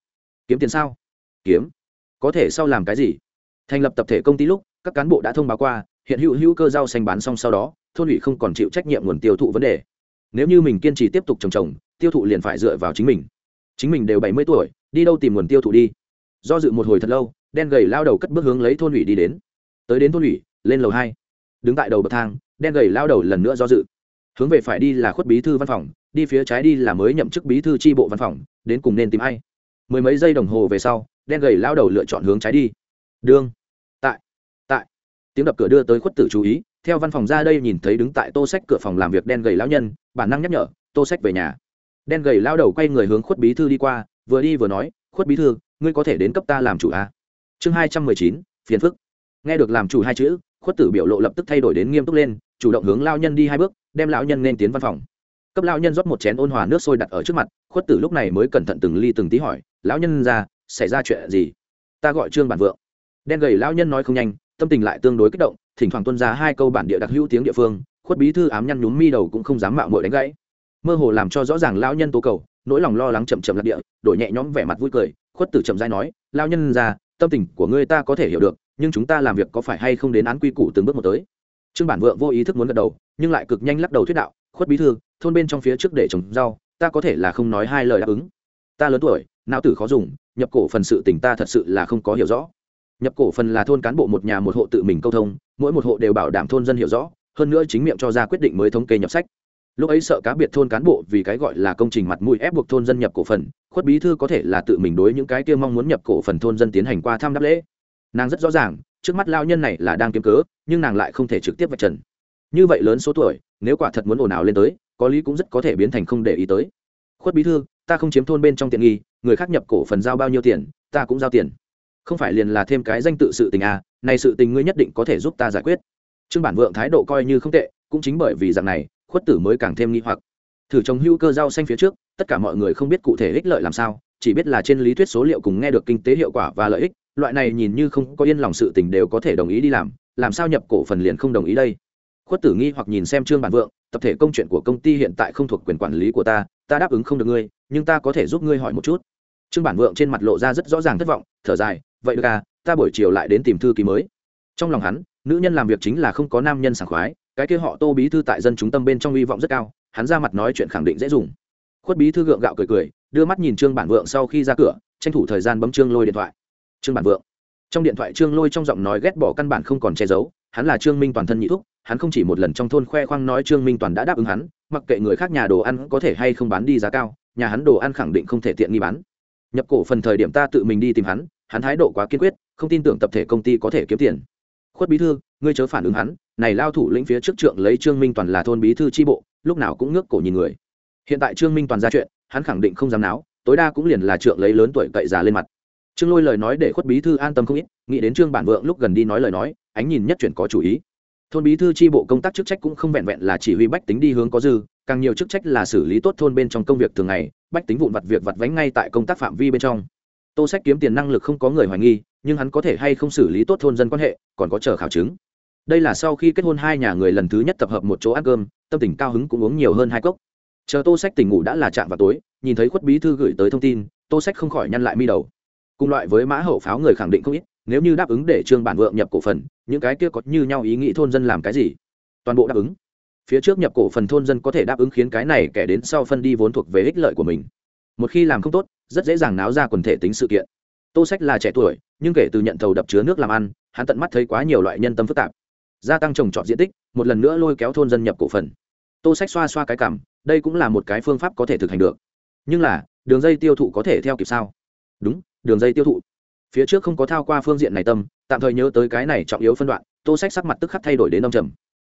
Kiếm tiền sao? Kiếm. Có thể sau làm cái gì? Thành lập tập thể công ty lúc, các cán bộ đã thông báo qua, hiện hữu hữu cơ rau xanh bán xong sau đó, thôn ủy không còn chịu trách nhiệm nguồn tiêu thụ vấn đề. Nếu như mình kiên trì tiếp tục trồng trồng, tiêu thụ liền phải dựa vào chính mình. Chính mình đều bảy mươi tuổi, đi đâu tìm nguồn tiêu thụ đi? Do dự một hồi thật lâu, đen gầy lao đầu cất bước hướng lấy thôn ủy đi đến. Tới đến thôn ủy, lên lầu hai. Đứng tại đầu bậc thang, đen gầy lao đầu lần nữa do dự. Hướng về phải đi là khuất bí thư văn phòng, đi phía trái đi là mới nhậm chức bí thư tri bộ văn phòng, đến cùng nên tìm ai? Mười mấy giây đồng hồ về sau đen gầy lao đầu lựa chọn hướng trái đi. Đương tại. Tại. Tiếng đập cửa đưa tới khuất tử chú ý, theo văn phòng ra đây nhìn thấy đứng tại tô sách cửa phòng làm việc đen gầy lão nhân, bản năng nhắc nhở, tô sách về nhà. Đen gầy lao đầu quay người hướng khuất bí thư đi qua, vừa đi vừa nói, khuất bí thư, ngươi có thể đến cấp ta làm chủ à? chương hai trăm mười chín, phiền phức. Nghe được làm chủ hai chữ, khuất tử biểu lộ lập tức thay đổi đến nghiêm túc lên, chủ động hướng lao nhân đi hai bước, đem lão nhân nên tiến văn phòng. Cấp lão nhân rót một chén ôn hòa nước sôi đặt ở trước mặt, khuất tử lúc này mới cẩn thận từng ly từng tí hỏi, lão nhân ra xảy ra chuyện gì? Ta gọi trương bản vượng. Đen gầy lão nhân nói không nhanh, tâm tình lại tương đối kích động, thỉnh thoảng tuân ra hai câu bản địa đặc hữu tiếng địa phương, khuất bí thư ám nhăn nhúm mi đầu cũng không dám mạo mội đánh gãy. Mơ hồ làm cho rõ ràng lão nhân tố cầu, nỗi lòng lo lắng chậm chậm lạc địa, đổi nhẹ nhõm vẻ mặt vui cười, khuất tử chậm dai nói lao nhân ra tâm tình của ngươi ta có thể hiểu được, nhưng chúng ta làm việc có phải hay không đến án quy củ từng bước một tới? Trương bản vượng vô ý thức muốn gật đầu, nhưng lại cực nhanh lắc đầu thuyết đạo, khuất bí thư, thôn bên trong phía trước để trồng rau, ta có thể là không nói hai lời đáp ứng. Ta lớn tuổi não tử khó dùng, nhập cổ phần sự tình ta thật sự là không có hiểu rõ. Nhập cổ phần là thôn cán bộ một nhà một hộ tự mình câu thông, mỗi một hộ đều bảo đảm thôn dân hiểu rõ, hơn nữa chính miệng cho ra quyết định mới thống kê nhập sách. Lúc ấy sợ cá biệt thôn cán bộ vì cái gọi là công trình mặt mũi ép buộc thôn dân nhập cổ phần, khuất bí thư có thể là tự mình đối những cái kia mong muốn nhập cổ phần thôn dân tiến hành qua thăm đáp lễ. Nàng rất rõ ràng, trước mắt lao nhân này là đang kiếm cớ, nhưng nàng lại không thể trực tiếp vạch trần. Như vậy lớn số tuổi, nếu quả thật muốn ồn ào lên tới, có lý cũng rất có thể biến thành không để ý tới. Khuất bí thư, ta không chiếm thôn bên trong tiện nghi người khác nhập cổ phần giao bao nhiêu tiền, ta cũng giao tiền. Không phải liền là thêm cái danh tự sự tình à này sự tình ngươi nhất định có thể giúp ta giải quyết. Trương bản vượng thái độ coi như không tệ, cũng chính bởi vì dạng này, khuất tử mới càng thêm nghi hoặc. Thử trồng hữu cơ rau xanh phía trước, tất cả mọi người không biết cụ thể ích lợi làm sao, chỉ biết là trên lý thuyết số liệu cùng nghe được kinh tế hiệu quả và lợi ích, loại này nhìn như không có yên lòng sự tình đều có thể đồng ý đi làm làm sao nhập cổ phần liền không đồng ý đây? Khuất tử nghi hoặc nhìn xem trương bản vượng, tập thể công chuyện của công ty hiện tại không thuộc quyền quản lý của ta ta đáp ứng không được ngươi, nhưng ta có thể giúp ngươi hỏi một chút. Trương bản vượng trên mặt lộ ra rất rõ ràng thất vọng, thở dài, vậy được à ta buổi chiều lại đến tìm thư ký mới. Trong lòng hắn, nữ nhân làm việc chính là không có nam nhân sảng khoái, cái kia họ tô bí thư tại dân chúng tâm bên trong hy vọng rất cao, hắn ra mặt nói chuyện khẳng định dễ dùng. Khuất bí thư gượng gạo cười cười, đưa mắt nhìn trương bản vượng sau khi ra cửa, tranh thủ thời gian bấm trương lôi điện thoại. Trương bản vượng. Trong điện thoại trương lôi trong giọng nói ghét bỏ căn bản không còn che giấu hắn là trương minh toàn thân nhị thúc, hắn không chỉ một lần trong thôn khoe khoang nói trương minh toàn đã đáp ứng hắn, mặc kệ người khác nhà đồ ăn có thể hay không bán đi giá cao, nhà hắn đồ ăn khẳng định không thể tiện nghi bán. Nhập cổ phần thời điểm ta tự mình đi tìm hắn hắn thái độ quá kiên quyết, không tin tưởng tập thể công ty có thể kiếm tiền. Khuất bí thư, ngươi chớ phản ứng hắn, này lao thủ lĩnh phía trước trượng lấy trương minh toàn là thôn bí thư tri bộ, lúc nào cũng ngước cổ nhìn người. Hiện tại trương minh toàn ra chuyện, hắn khẳng định không dám náo, tối đa cũng liền là trượng lấy lớn tuổi cậy già lên mặt. Trương lôi lời nói để khuất bí thư an tâm không ít, nghĩ đến trương bản vượng lúc gần đi nói lời nói ánh nhìn nhất chuyển có chủ ý. Thôn bí thư tri bộ công tác chức trách cũng không vẹn vẹn là chỉ huy bách tính đi hướng có dư, càng nhiều chức trách là xử lý tốt thôn bên trong công việc thường ngày, bách tính vụn vặt việc vặt vánh ngay tại công tác phạm vi bên trong. Tô sách kiếm tiền năng lực không có người hoài nghi, nhưng hắn có thể hay không xử lý tốt thôn dân quan hệ, còn có chờ khảo chứng. Đây là sau khi kết hôn hai nhà người lần thứ nhất tập hợp một chỗ ăn cơm, tâm tình cao hứng cũng uống nhiều hơn hai cốc. Chờ tô sách tỉnh ngủ đã là chạm vào tối, nhìn thấy khuất bí thư gửi tới thông tin, tô sách không khỏi nhăn lại mi đầu. Cùng loại với mã hậu pháo người khẳng định không ít nếu như đáp ứng để trương bản vượng nhập cổ phần, những cái kia có như nhau ý nghĩ thôn dân làm cái gì? Toàn bộ đáp ứng. Phía trước nhập cổ phần thôn dân có thể đáp ứng khiến cái này kẻ đến sau phân đi vốn thuộc về ích lợi của mình. Một khi làm không tốt, rất dễ dàng náo ra quần thể tính sự kiện. Tô sách là trẻ tuổi, nhưng kể từ nhận thầu đập chứa nước làm ăn, hắn tận mắt thấy quá nhiều loại nhân tâm phức tạp. Gia tăng trồng trọt diện tích, một lần nữa lôi kéo thôn dân nhập cổ phần. Tô sách xoa xoa cái cảm, đây cũng là một cái phương pháp có thể thực hành được. Nhưng là, đường dây tiêu thụ có thể theo kịp sao? Đúng, đường dây tiêu thụ phía trước không có thao qua phương diện này tâm, tạm thời nhớ tới cái này trọng yếu phân đoạn, tô sách sắc mặt tức khắc thay đổi đến nông trầm.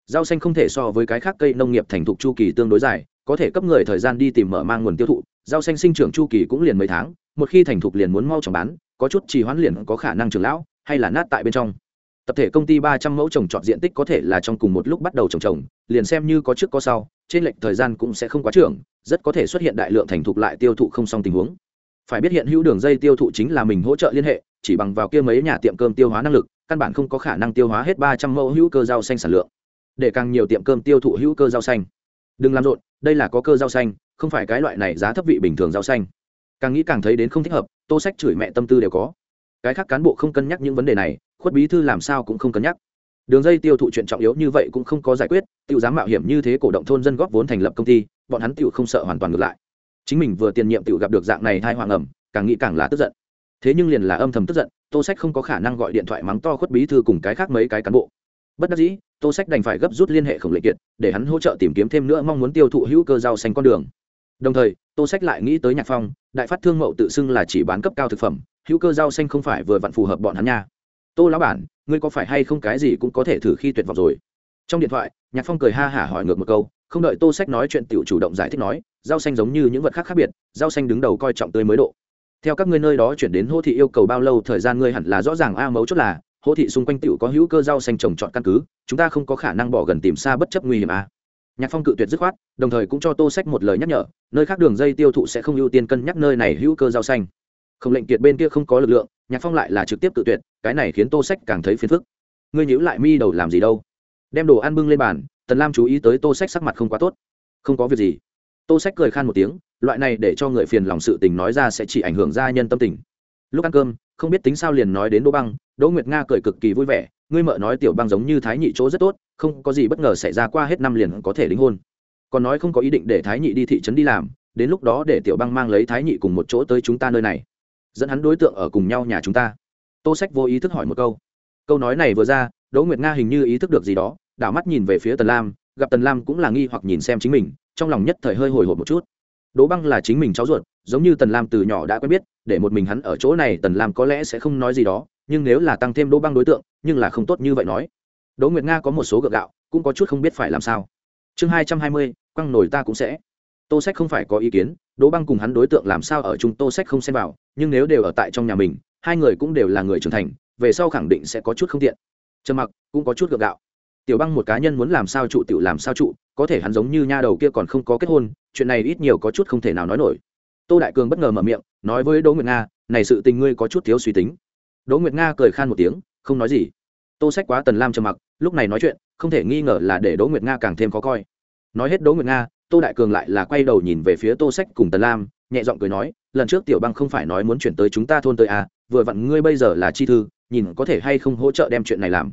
Rau xanh không thể so với cái khác cây nông nghiệp thành thục chu kỳ tương đối dài, có thể cấp người thời gian đi tìm mở mang nguồn tiêu thụ, rau xanh sinh trưởng chu kỳ cũng liền mấy tháng, một khi thành thục liền muốn mau chóng bán, có chút trì hoãn liền có khả năng trường lão, hay là nát tại bên trong. Tập thể công ty ba trăm mẫu trồng trọt diện tích có thể là trong cùng một lúc bắt đầu trồng trồng, liền xem như có trước có sau, trên lệch thời gian cũng sẽ không quá trưởng, rất có thể xuất hiện đại lượng thành thục lại tiêu thụ không xong tình huống phải biết hiện hữu đường dây tiêu thụ chính là mình hỗ trợ liên hệ, chỉ bằng vào kia mấy nhà tiệm cơm tiêu hóa năng lực, căn bản không có khả năng tiêu hóa hết ba trăm mẫu hữu cơ rau xanh sản lượng. Để càng nhiều tiệm cơm tiêu thụ hữu cơ rau xanh. Đừng làm rộn, đây là có cơ rau xanh, không phải cái loại này giá thấp vị bình thường rau xanh. Càng nghĩ càng thấy đến không thích hợp, tô sách chửi mẹ tâm tư đều có. Cái khác cán bộ không cân nhắc những vấn đề này, khuất bí thư làm sao cũng không cân nhắc. Đường dây tiêu thụ chuyện trọng yếu như vậy cũng không có giải quyết tự dám mạo hiểm như thế cổ động thôn dân góp vốn thành lập công ty, bọn hắn tự không sợ hoàn toàn ngược lại chính mình vừa tiền nhiệm tự gặp được dạng này thai hoàng ẩm, càng nghĩ càng là tức giận. Thế nhưng liền là âm thầm tức giận, tô sách không có khả năng gọi điện thoại mắng to khuất bí thư cùng cái khác mấy cái cán bộ. Bất đắc dĩ, tô sách đành phải gấp rút liên hệ khổng lệ kiện để hắn hỗ trợ tìm kiếm thêm nữa mong muốn tiêu thụ hữu cơ rau xanh con đường. Đồng thời, tô sách lại nghĩ tới nhạc phong, đại phát thương mậu tự xưng là chỉ bán cấp cao thực phẩm, hữu cơ rau xanh không phải vừa vặn phù hợp bọn hắn nha. Tô lão bản, ngươi có phải hay không cái gì cũng có thể thử khi tuyệt vọng rồi? Trong điện thoại, nhạc phong cười ha hả hỏi ngược một câu không đợi tô sách nói chuyện tiểu chủ động giải thích nói, rau xanh giống như những vật khác khác biệt, rau xanh đứng đầu coi trọng tươi mới độ. Theo các ngươi nơi đó chuyển đến hô thị yêu cầu bao lâu, thời gian ngươi hẳn là rõ ràng a, mấu chốt là, hô thị xung quanh tiểu có hữu cơ rau xanh trồng trọt căn cứ, chúng ta không có khả năng bỏ gần tìm xa bất chấp nguy hiểm a. Nhạc phong cự tuyệt dứt khoát, đồng thời cũng cho tô sách một lời nhắc nhở, nơi khác đường dây tiêu thụ sẽ không ưu tiên cân nhắc nơi này hữu cơ rau xanh. Không lệnh kiệt bên kia không có lực lượng, nhạc phong lại là trực tiếp cự tuyệt, cái này khiến tô sách càng thấy phiền phức. Ngươi nhữ lại mi đầu làm gì đâu. Đem đồ ăn bưng lên bàn tần lam chú ý tới tô sách sắc mặt không quá tốt. Không có việc gì. Tô sách cười khan một tiếng, loại này để cho người phiền lòng sự tình nói ra sẽ chỉ ảnh hưởng gia nhân tâm tình. Lúc ăn cơm, không biết tính sao liền nói đến đỗ băng, đỗ nguyệt nga cười cực kỳ vui vẻ, ngươi mợ nói tiểu băng giống như thái nhị chỗ rất tốt, không có gì bất ngờ xảy ra qua hết năm liền có thể đính hôn. Còn nói không có ý định để thái nhị đi thị trấn đi làm, đến lúc đó để tiểu băng mang lấy thái nhị cùng một chỗ tới chúng ta nơi này. Dẫn hắn đối tượng ở cùng nhau nhà chúng ta. Tô sách vô ý thức hỏi một câu. Câu nói này vừa ra, đỗ nguyệt nga hình như ý thức được gì đó đảo mắt nhìn về phía tần lam, gặp tần lam cũng là nghi hoặc nhìn xem chính mình, trong lòng nhất thời hơi hồi hộp một chút. Đỗ băng là chính mình cháu ruột, giống như tần lam từ nhỏ đã quen biết, để một mình hắn ở chỗ này tần lam có lẽ sẽ không nói gì đó, nhưng nếu là tăng thêm đỗ băng đối tượng, nhưng là không tốt như vậy nói. Đỗ nguyệt nga có một số gượng gạo, cũng có chút không biết phải làm sao. Chương hai trăm hai mươi, quăng nổi ta cũng sẽ. Tô sách không phải có ý kiến, đỗ băng cùng hắn đối tượng làm sao ở chung tô sách không xem vào, nhưng nếu đều ở tại trong nhà mình, hai người cũng đều là người trưởng thành, về sau khẳng định sẽ có chút không tiện. Trầm mặc cũng có chút gượng gạo tiểu băng một cá nhân muốn làm sao trụ, tiểu làm sao trụ, có thể hắn giống như nha đầu kia còn không có kết hôn, chuyện này ít nhiều có chút không thể nào nói nổi. Tô đại cường bất ngờ mở miệng, nói với đỗ nguyệt nga, này sự tình ngươi có chút thiếu suy tính. Đỗ nguyệt nga cười khan một tiếng, không nói gì. Tô sách quá tần lam trầm mặc, lúc này nói chuyện, không thể nghi ngờ là để đỗ nguyệt nga càng thêm khó coi. Nói hết đỗ nguyệt nga, tô đại cường lại là quay đầu nhìn về phía tô sách cùng tần lam, nhẹ giọng cười nói, lần trước tiểu băng không phải nói muốn chuyển tới chúng ta thôn tới à vừa vặn ngươi bây giờ là chi thư, nhìn có thể hay không hỗ trợ đem chuyện này làm.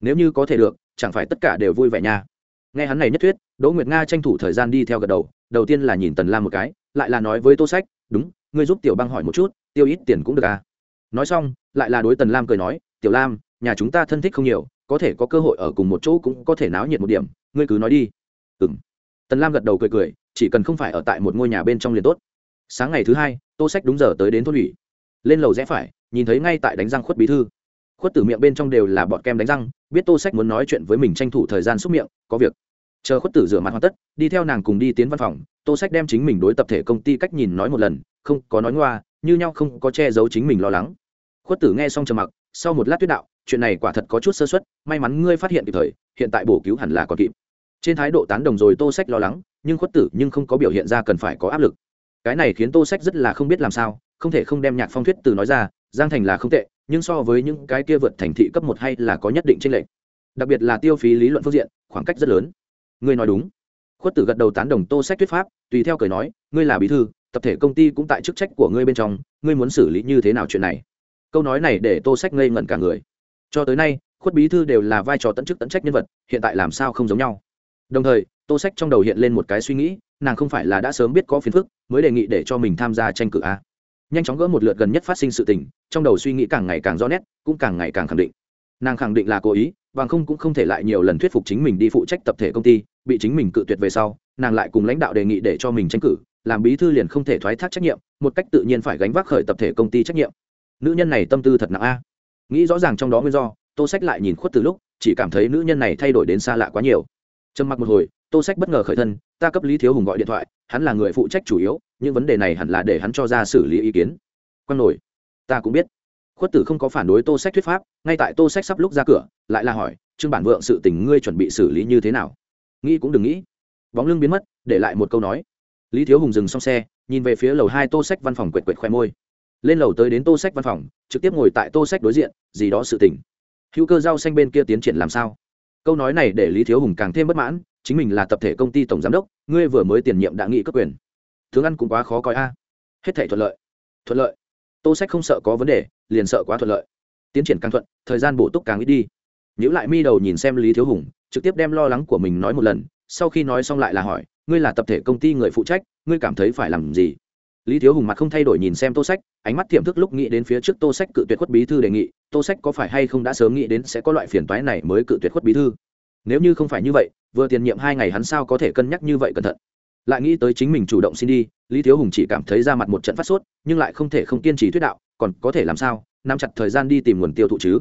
Nếu như có thể được chẳng phải tất cả đều vui vẻ nha. Nghe hắn này nhất thuyết, đỗ nguyệt nga tranh thủ thời gian đi theo gật đầu đầu tiên là nhìn tần lam một cái, lại là nói với tô sách, đúng, ngươi giúp tiểu băng hỏi một chút, tiêu ít tiền cũng được à? Nói xong, lại là đối tần lam cười nói, tiểu lam, nhà chúng ta thân thích không nhiều, có thể có cơ hội ở cùng một chỗ cũng có thể náo nhiệt một điểm, ngươi cứ nói đi. Ừ m tần lam gật đầu cười cười, chỉ cần không phải ở tại một ngôi nhà bên trong liền tốt. Sáng ngày thứ hai, tô sách đúng giờ tới đến thôn ủy. Lên lầu rẽ phải, nhìn thấy ngay tại đánh răng khuất bí thư khuất tử miệng bên trong đều là bọt kem đánh răng, biết tô sách muốn nói chuyện với mình tranh thủ thời gian xúc miệng, có việc. Chờ khuất tử rửa mặt hoàn tất, đi theo nàng cùng đi tiến văn phòng, tô sách đem chính mình đối tập thể công ty cách nhìn nói một lần, không có nói ngoa, như nhau không có che giấu chính mình lo lắng. Khuất tử nghe xong trầm mặc, sau một lát tuyết đạo, chuyện này quả thật có chút sơ xuất may mắn ngươi phát hiện kịp thời, hiện tại bổ cứu hẳn là còn kịp. Trên thái độ tán đồng rồi tô sách lo lắng, nhưng khuất tử nhưng không có biểu hiện ra cần phải có áp lực. Cái này khiến tô sách rất là không biết làm sao, không thể không đem nhạc phong thuyết từ nói ra, giang thành là không tệ nhưng so với những cái kia vượt thành thị cấp một hay là có nhất định trên lệnh đặc biệt là tiêu phí lý luận phương diện, khoảng cách rất lớn. Ngươi nói đúng. Khuất tử gật đầu tán đồng tô sách thuyết pháp, tùy theo cười nói, ngươi là bí thư, tập thể công ty cũng tại chức trách của ngươi bên trong, ngươi muốn xử lý như thế nào chuyện này? Câu nói này để tô sách ngây ngẩn cả người. Cho tới nay, khuất bí thư đều là vai trò tận chức tận trách nhân vật, hiện tại làm sao không giống nhau. Đồng thời, tô sách trong đầu hiện lên một cái suy nghĩ, nàng không phải là đã sớm biết có phiền phức, mới đề nghị để cho mình tham gia tranh cử à nhanh chóng gỡ một lượt gần nhất phát sinh sự tình, trong đầu suy nghĩ càng ngày càng rõ nét, cũng càng ngày càng khẳng định. Nàng khẳng định là cố ý, bằng không cũng không thể lại nhiều lần thuyết phục chính mình đi phụ trách tập thể công ty, bị chính mình cự tuyệt về sau, nàng lại cùng lãnh đạo đề nghị để cho mình tranh cử, làm bí thư liền không thể thoái thác trách nhiệm, một cách tự nhiên phải gánh vác khởi tập thể công ty trách nhiệm. Nữ nhân này tâm tư thật nặng a. Nghĩ rõ ràng trong đó nguyên do, tô sách lại nhìn khuất từ lúc, chỉ cảm thấy nữ nhân này thay đổi đến xa lạ quá nhiều. Trầm mặc một hồi, tô sách bất ngờ khởi thân, ta cấp lý thiếu hùng gọi điện thoại, hắn là người phụ trách chủ yếu những vấn đề này hẳn là để hắn cho ra xử lý ý kiến. Quan nổi ta cũng biết. Khuất tử không có phản đối tô sách thuyết pháp ngay tại tô sách sắp lúc ra cửa lại là hỏi trương bản vượng sự tình ngươi chuẩn bị xử lý như thế nào? Nghĩ cũng đừng nghĩ. Bóng lưng biến mất để lại một câu nói. Lý thiếu hùng dừng xong xe nhìn về phía lầu hai tô sách văn phòng quệt quệt khoe môi. Lên lầu tới đến tô sách văn phòng trực tiếp ngồi tại tô sách đối diện gì đó sự tình, hữu cơ rau xanh bên kia tiến triển làm sao? Câu nói này để lý thiếu hùng càng thêm bất mãn chính mình là tập thể công ty tổng giám đốc ngươi vừa mới tiền nhiệm đã nghị cấp quyền tướng ăn cũng quá khó coi a. Hết thể thuận lợi. Thuận lợi. Tô sách không sợ có vấn đề, liền sợ quá thuận lợi. Tiến triển càng thuận, thời gian bổ túc càng ít đi. Nhữ lại mi đầu nhìn xem lý thiếu hùng, trực tiếp đem lo lắng của mình nói một lần, sau khi nói xong lại là hỏi, ngươi là tập thể công ty người phụ trách, ngươi cảm thấy phải làm gì? Lý thiếu hùng mặt không thay đổi nhìn xem tô sách, ánh mắt tiềm thức lúc nghĩ đến phía trước tô sách cự tuyệt khuất bí thư đề nghị, tô sách có phải hay không đã sớm nghĩ đến sẽ có loại phiền toái này mới cự tuyệt khuất bí thư? Nếu như không phải như vậy, vừa tiền nhiệm hai ngày hắn sao có thể cân nhắc như vậy cẩn thận? Lại nghĩ tới chính mình chủ động xin đi, lý thiếu hùng chỉ cảm thấy ra mặt một trận phát sốt, nhưng lại không thể không kiên trì thuyết đạo, còn có thể làm sao, nắm chặt thời gian đi tìm nguồn tiêu thụ chứ.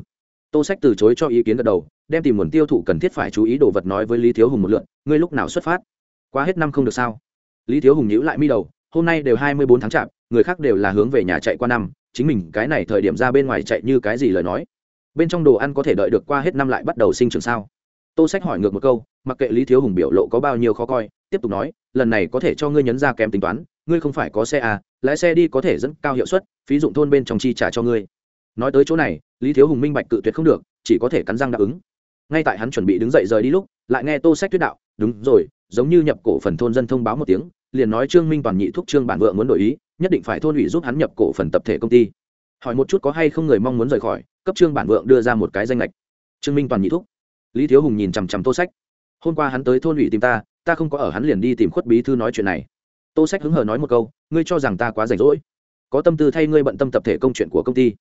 Tô sách từ chối cho ý kiến gật đầu, đem tìm nguồn tiêu thụ cần thiết phải chú ý đồ vật nói với lý thiếu hùng một lượn ngươi lúc nào xuất phát? Qua hết năm không được sao? Lý thiếu hùng nhữ lại mi đầu, hôm nay đều hai mươi bốn tháng chạp, người khác đều là hướng về nhà chạy qua năm, chính mình cái này thời điểm ra bên ngoài chạy như cái gì lời nói? Bên trong đồ ăn có thể đợi được qua hết năm lại bắt đầu sinh trưởng sao? Tô sách hỏi ngược một câu, mặc kệ lý thiếu hùng biểu lộ có bao nhiêu khó coi, tiếp tục nói, lần này có thể cho ngươi nhấn ra kém tính toán, ngươi không phải có xe à lái xe đi có thể dẫn cao hiệu suất, phí dụng thôn bên trong chi trả cho ngươi. Nói tới chỗ này, lý thiếu hùng minh bạch cự tuyệt không được, chỉ có thể cắn răng đáp ứng. Ngay tại hắn chuẩn bị đứng dậy rời đi lúc, lại nghe tô sách tuyết đạo, đúng rồi, giống như nhập cổ phần thôn dân thông báo một tiếng, liền nói trương minh toàn nhị thúc trương bản vượng muốn đổi ý, nhất định phải thôn ủy giúp hắn nhập cổ phần tập thể công ty. Hỏi một chút có hay không người mong muốn rời khỏi, cấp trương bản vượng đưa ra một cái danh lệch trương minh toàn nhị thúc lý thiếu hùng nhìn chằm chằm tô sách. Hôm qua hắn tới thôn ủy tìm ta ta không có ở hắn liền đi tìm khuất bí thư nói chuyện này. Tô sách hứng hờ nói một câu, ngươi cho rằng ta quá rảnh rỗi. Có tâm tư thay ngươi bận tâm tập thể công chuyện của công ty.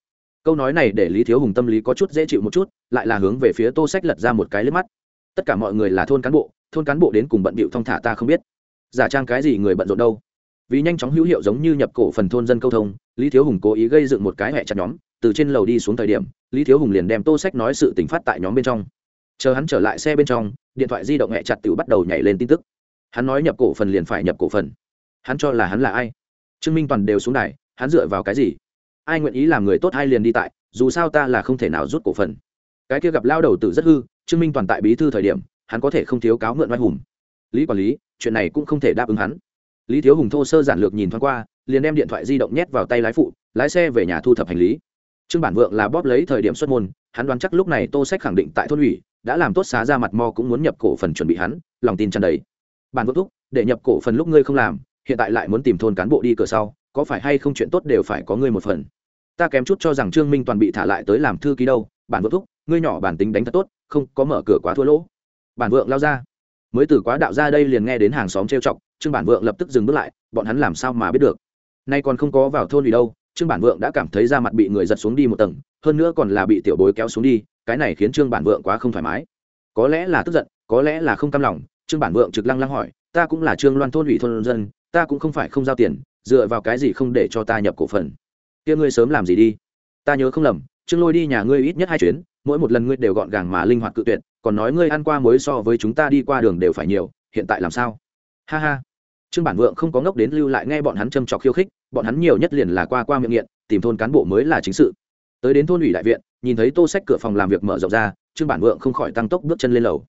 Câu nói này để lý thiếu hùng tâm lý có chút dễ chịu một chút, lại là hướng về phía tô sách lật ra một cái lên mắt. Tất cả mọi người là thôn cán bộ, thôn cán bộ đến cùng bận bịu thong thả ta không biết. Giả trang cái gì người bận rộn đâu. Vì nhanh chóng hữu hiệu giống như nhập cổ phần thôn dân câu thông, lý thiếu hùng cố ý gây dựng một cái hẹ chặt nhóm, từ trên lầu đi xuống thời điểm, lý thiếu hùng liền đem tô sách nói sự t phát tại nhóm bên trong chờ hắn trở lại xe bên trong, điện thoại di động hẹ chặt tự bắt đầu nhảy lên tin tức. Hắn nói nhập cổ phần liền phải nhập cổ phần. Hắn cho là hắn là ai? Trương minh toàn đều xuống đài, hắn dựa vào cái gì? Ai nguyện ý làm người tốt hay liền đi tại, dù sao ta là không thể nào rút cổ phần. Cái kia gặp lao đầu tử rất hư, trương minh toàn tại bí thư thời điểm, hắn có thể không thiếu cáo mượn oai hùng. Lý quản lý, chuyện này cũng không thể đáp ứng hắn. Lý thiếu hùng thô sơ giản lược nhìn thoáng qua, liền đem điện thoại di động nhét vào tay lái phụ, lái xe về nhà thu thập hành lý. Trương bản vượng là bóp lấy thời điểm xuất môn, hắn đoán chắc lúc này tô sách khẳng định tại thôn ủy đã làm tốt xá ra mặt mo cũng muốn nhập cổ phần chuẩn bị hắn, lòng tin tràn đầy. Bản vương thúc, để nhập cổ phần lúc ngươi không làm, hiện tại lại muốn tìm thôn cán bộ đi cửa sau, có phải hay không chuyện tốt đều phải có ngươi một phần. Ta kém chút cho rằng trương minh toàn bị thả lại tới làm thư ký đâu. Bản vương thúc, ngươi nhỏ bản tính đánh thật tốt, không có mở cửa quá thua lỗ. Bản vượng lao ra. Mới từ quá đạo ra đây liền nghe đến hàng xóm trêu chọc, trương bản vượng lập tức dừng bước lại, bọn hắn làm sao mà biết được? Nay còn không có vào thôn vì đâu, trương bản vượng đã cảm thấy da mặt bị người giật xuống đi một tầng, hơn nữa còn là bị tiểu bối kéo xuống đi cái này khiến trương bản vượng quá không thoải mái. Có lẽ là tức giận, có lẽ là không cam lòng, trương bản vượng trực lăng lăng hỏi, ta cũng là trương loan thôn ủy thôn dân, ta cũng không phải không giao tiền, dựa vào cái gì không để cho ta nhập cổ phần? Kia ngươi sớm làm gì đi? Ta nhớ không lầm, trương lôi đi nhà ngươi ít nhất hai chuyến, mỗi một lần ngươi đều gọn gàng mà linh hoạt cự tuyệt, còn nói ngươi ăn qua muối so với chúng ta đi qua đường đều phải nhiều, hiện tại làm sao? Ha ha. Trương bản vượng không có ngốc đến lưu lại nghe bọn hắn châm trọc khiêu khích, bọn hắn nhiều nhất liền là qua qua miệng nghiện, tìm thôn cán bộ mới là chính sự. Tới đến thôn ủy đại viện nhìn thấy tô sách cửa phòng làm việc mở rộng ra, trương bản vượng không khỏi tăng tốc bước chân lên lầu.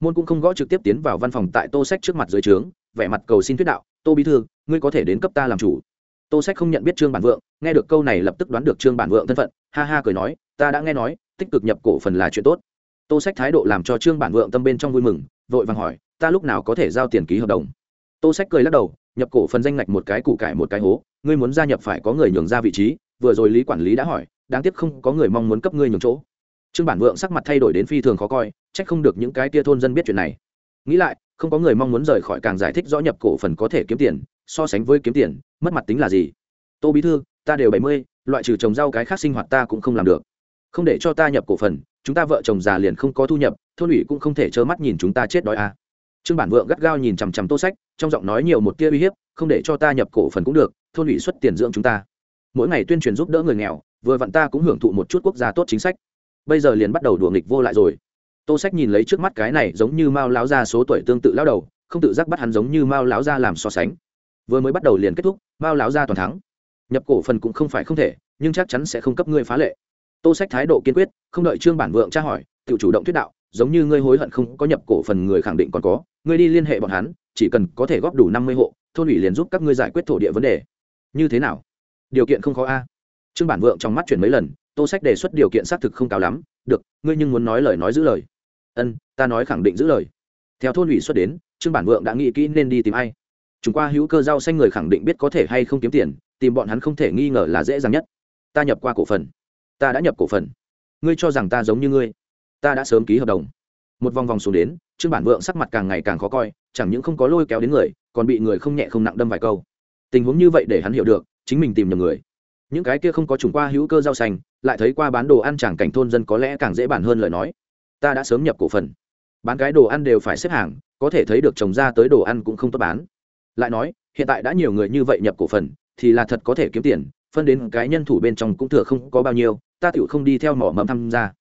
Môn cũng không gõ trực tiếp tiến vào văn phòng tại tô sách trước mặt dưới trướng, vẻ mặt cầu xin thuyết đạo, tô bí thư, ngươi có thể đến cấp ta làm chủ. Tô sách không nhận biết trương bản vượng, nghe được câu này lập tức đoán được trương bản vượng thân phận, ha ha cười nói, ta đã nghe nói, tích cực nhập cổ phần là chuyện tốt. Tô sách thái độ làm cho trương bản vượng tâm bên trong vui mừng, vội vàng hỏi, ta lúc nào có thể giao tiền ký hợp đồng? Tô sách cười lắc đầu, nhập cổ phần danh ngạch một cái củ cải một cái hố, ngươi muốn gia nhập phải có người nhường ra vị trí. Vừa rồi lý quản lý đã hỏi đáng tiếc không có người mong muốn cấp ngươi nhường chỗ. Trương bản vượng sắc mặt thay đổi đến phi thường khó coi, trách không được những cái tia thôn dân biết chuyện này. Nghĩ lại, không có người mong muốn rời khỏi càng giải thích rõ nhập cổ phần có thể kiếm tiền, so sánh với kiếm tiền, mất mặt tính là gì? Tô bí thư, ta đều bảy mươi, loại trừ trồng rau cái khác sinh hoạt ta cũng không làm được. Không để cho ta nhập cổ phần, chúng ta vợ chồng già liền không có thu nhập, thôn ủy cũng không thể trơ mắt nhìn chúng ta chết đói à. trương bản vượng gắt gao nhìn chằm chằm tô sách, trong giọng nói nhiều một tia uy hiếp, không để cho ta nhập cổ phần cũng được, thôn ủy xuất tiền dưỡng chúng ta. Mỗi ngày tuyên truyền giúp đỡ người nghèo vừa vặn ta cũng hưởng thụ một chút quốc gia tốt chính sách. Bây giờ liền bắt đầu đùa nghịch vô lại rồi. Tô sách nhìn lấy trước mắt cái này giống như mao láo ra số tuổi tương tự lao đầu, không tự giác bắt hắn giống như mao láo ra làm so sánh. Vừa mới bắt đầu liền kết thúc, mao láo ra toàn thắng. Nhập cổ phần cũng không phải không thể, nhưng chắc chắn sẽ không cấp ngươi phá lệ. Tô sách thái độ kiên quyết, không đợi trương bản vượng tra hỏi, tự chủ động thuyết đạo, giống như ngươi hối hận không có nhập cổ phần người khẳng định còn có, ngươi đi liên hệ bọn hắn, chỉ cần có thể góp đủ năm mươi hộ, thôn ủy liền giúp các ngươi giải quyết thổ địa vấn đề. Như thế nào? Điều kiện không khó a trương bản vượng trong mắt chuyển mấy lần, tô sách đề xuất điều kiện xác thực không cao lắm, được, ngươi nhưng muốn nói lời nói giữ lời. Ân, ta nói khẳng định giữ lời. Theo thôn ủy xuất đến, trương bản vượng đã nghĩ kỹ nên đi tìm ai. Chúng qua hữu cơ rau xanh người khẳng định biết có thể hay không kiếm tiền, tìm bọn hắn không thể nghi ngờ là dễ dàng nhất. Ta nhập qua cổ phần. Ta đã nhập cổ phần. Ngươi cho rằng ta giống như ngươi? Ta đã sớm ký hợp đồng. Một vòng vòng xuống đến, trương bản vượng sắc mặt càng ngày càng khó coi, chẳng những không có lôi kéo đến người, còn bị người không nhẹ không nặng đâm vài câu. Tình huống như vậy để hắn hiểu được, chính mình tìm nhầm người những cái kia không có trùng qua hữu cơ rau xanh, lại thấy qua bán đồ ăn chẳng cảnh thôn dân có lẽ càng dễ bản hơn lời nói. Ta đã sớm nhập cổ phần. Bán cái đồ ăn đều phải xếp hàng, có thể thấy được trồng ra tới đồ ăn cũng không tốt bán. Lại nói, hiện tại đã nhiều người như vậy nhập cổ phần, thì là thật có thể kiếm tiền, phân đến cái nhân thủ bên trong cũng thừa không có bao nhiêu, ta tựu không đi theo mỏ mẫm tham gia.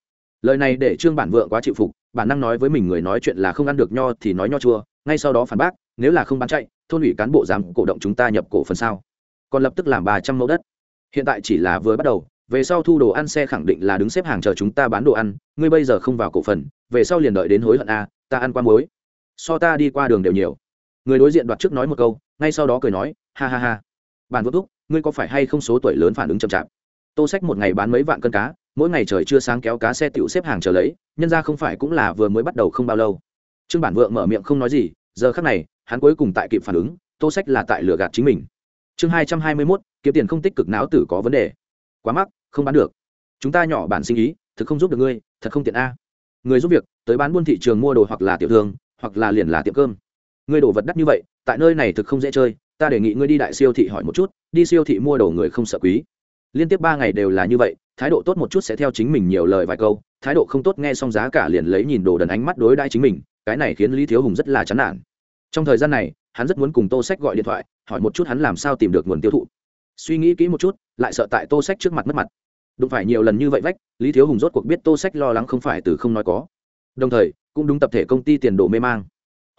Lời này để trương bản vượng quá chịu phục, bản năng nói với mình người nói chuyện là không ăn được nho thì nói nho chua, ngay sau đó phản bác, nếu là không bán chạy, thôn ủy cán bộ dám cổ động chúng ta nhập cổ phần sao? Còn lập tức làm ba trăm mẫu đất hiện tại chỉ là vừa bắt đầu, về sau thu đồ ăn xe khẳng định là đứng xếp hàng chờ chúng ta bán đồ ăn, ngươi bây giờ không vào cổ phần, về sau liền đợi đến hối hận a ta ăn qua muối. So ta đi qua đường đều nhiều. Người đối diện đoạt trước nói một câu, ngay sau đó cười nói, ha ha ha. Bàn vô thúc, ngươi có phải hay không số tuổi lớn phản ứng chậm chạp? Tô sách một ngày bán mấy vạn cân cá, mỗi ngày trời chưa sáng kéo cá xe tựu xếp hàng chờ lấy, nhân ra không phải cũng là vừa mới bắt đầu không bao lâu. Trương bản vượng mở miệng không nói gì, giờ khắc này, hắn cuối cùng tại kịp phản ứng, tô sách là tại lừa gạt chính mình. Chương hai trăm hai mươi mốt kiếm tiền không tích cực não tử có vấn đề. Quá mắc, không bán được. Chúng ta nhỏ bản sinh ý, thực không giúp được ngươi, thật không tiện a. Người giúp việc, tới bán buôn thị trường mua đồ hoặc là tiểu thương, hoặc là liền là tiệm cơm. Ngươi đồ vật đắt như vậy, tại nơi này thực không dễ chơi, ta đề nghị ngươi đi đại siêu thị hỏi một chút, đi siêu thị mua đồ người không sợ quý. Liên tiếp ba ngày đều là như vậy, thái độ tốt một chút sẽ theo chính mình nhiều lời vài câu, thái độ không tốt nghe xong giá cả liền lấy nhìn đồ đần ánh mắt đối đãi chính mình, cái này khiến lý thiếu hùng rất là chán nản. Trong thời gian này, hắn rất muốn cùng tô sách gọi điện thoại, hỏi một chút hắn làm sao tìm được nguồn tiêu thụ suy nghĩ kỹ một chút, lại sợ tại tô sách trước mặt mất mặt. Đụng phải nhiều lần như vậy vách, lý thiếu hùng rốt cuộc biết tô sách lo lắng không phải từ không nói có. Đồng thời, cũng đúng tập thể công ty tiền đồ mê mang.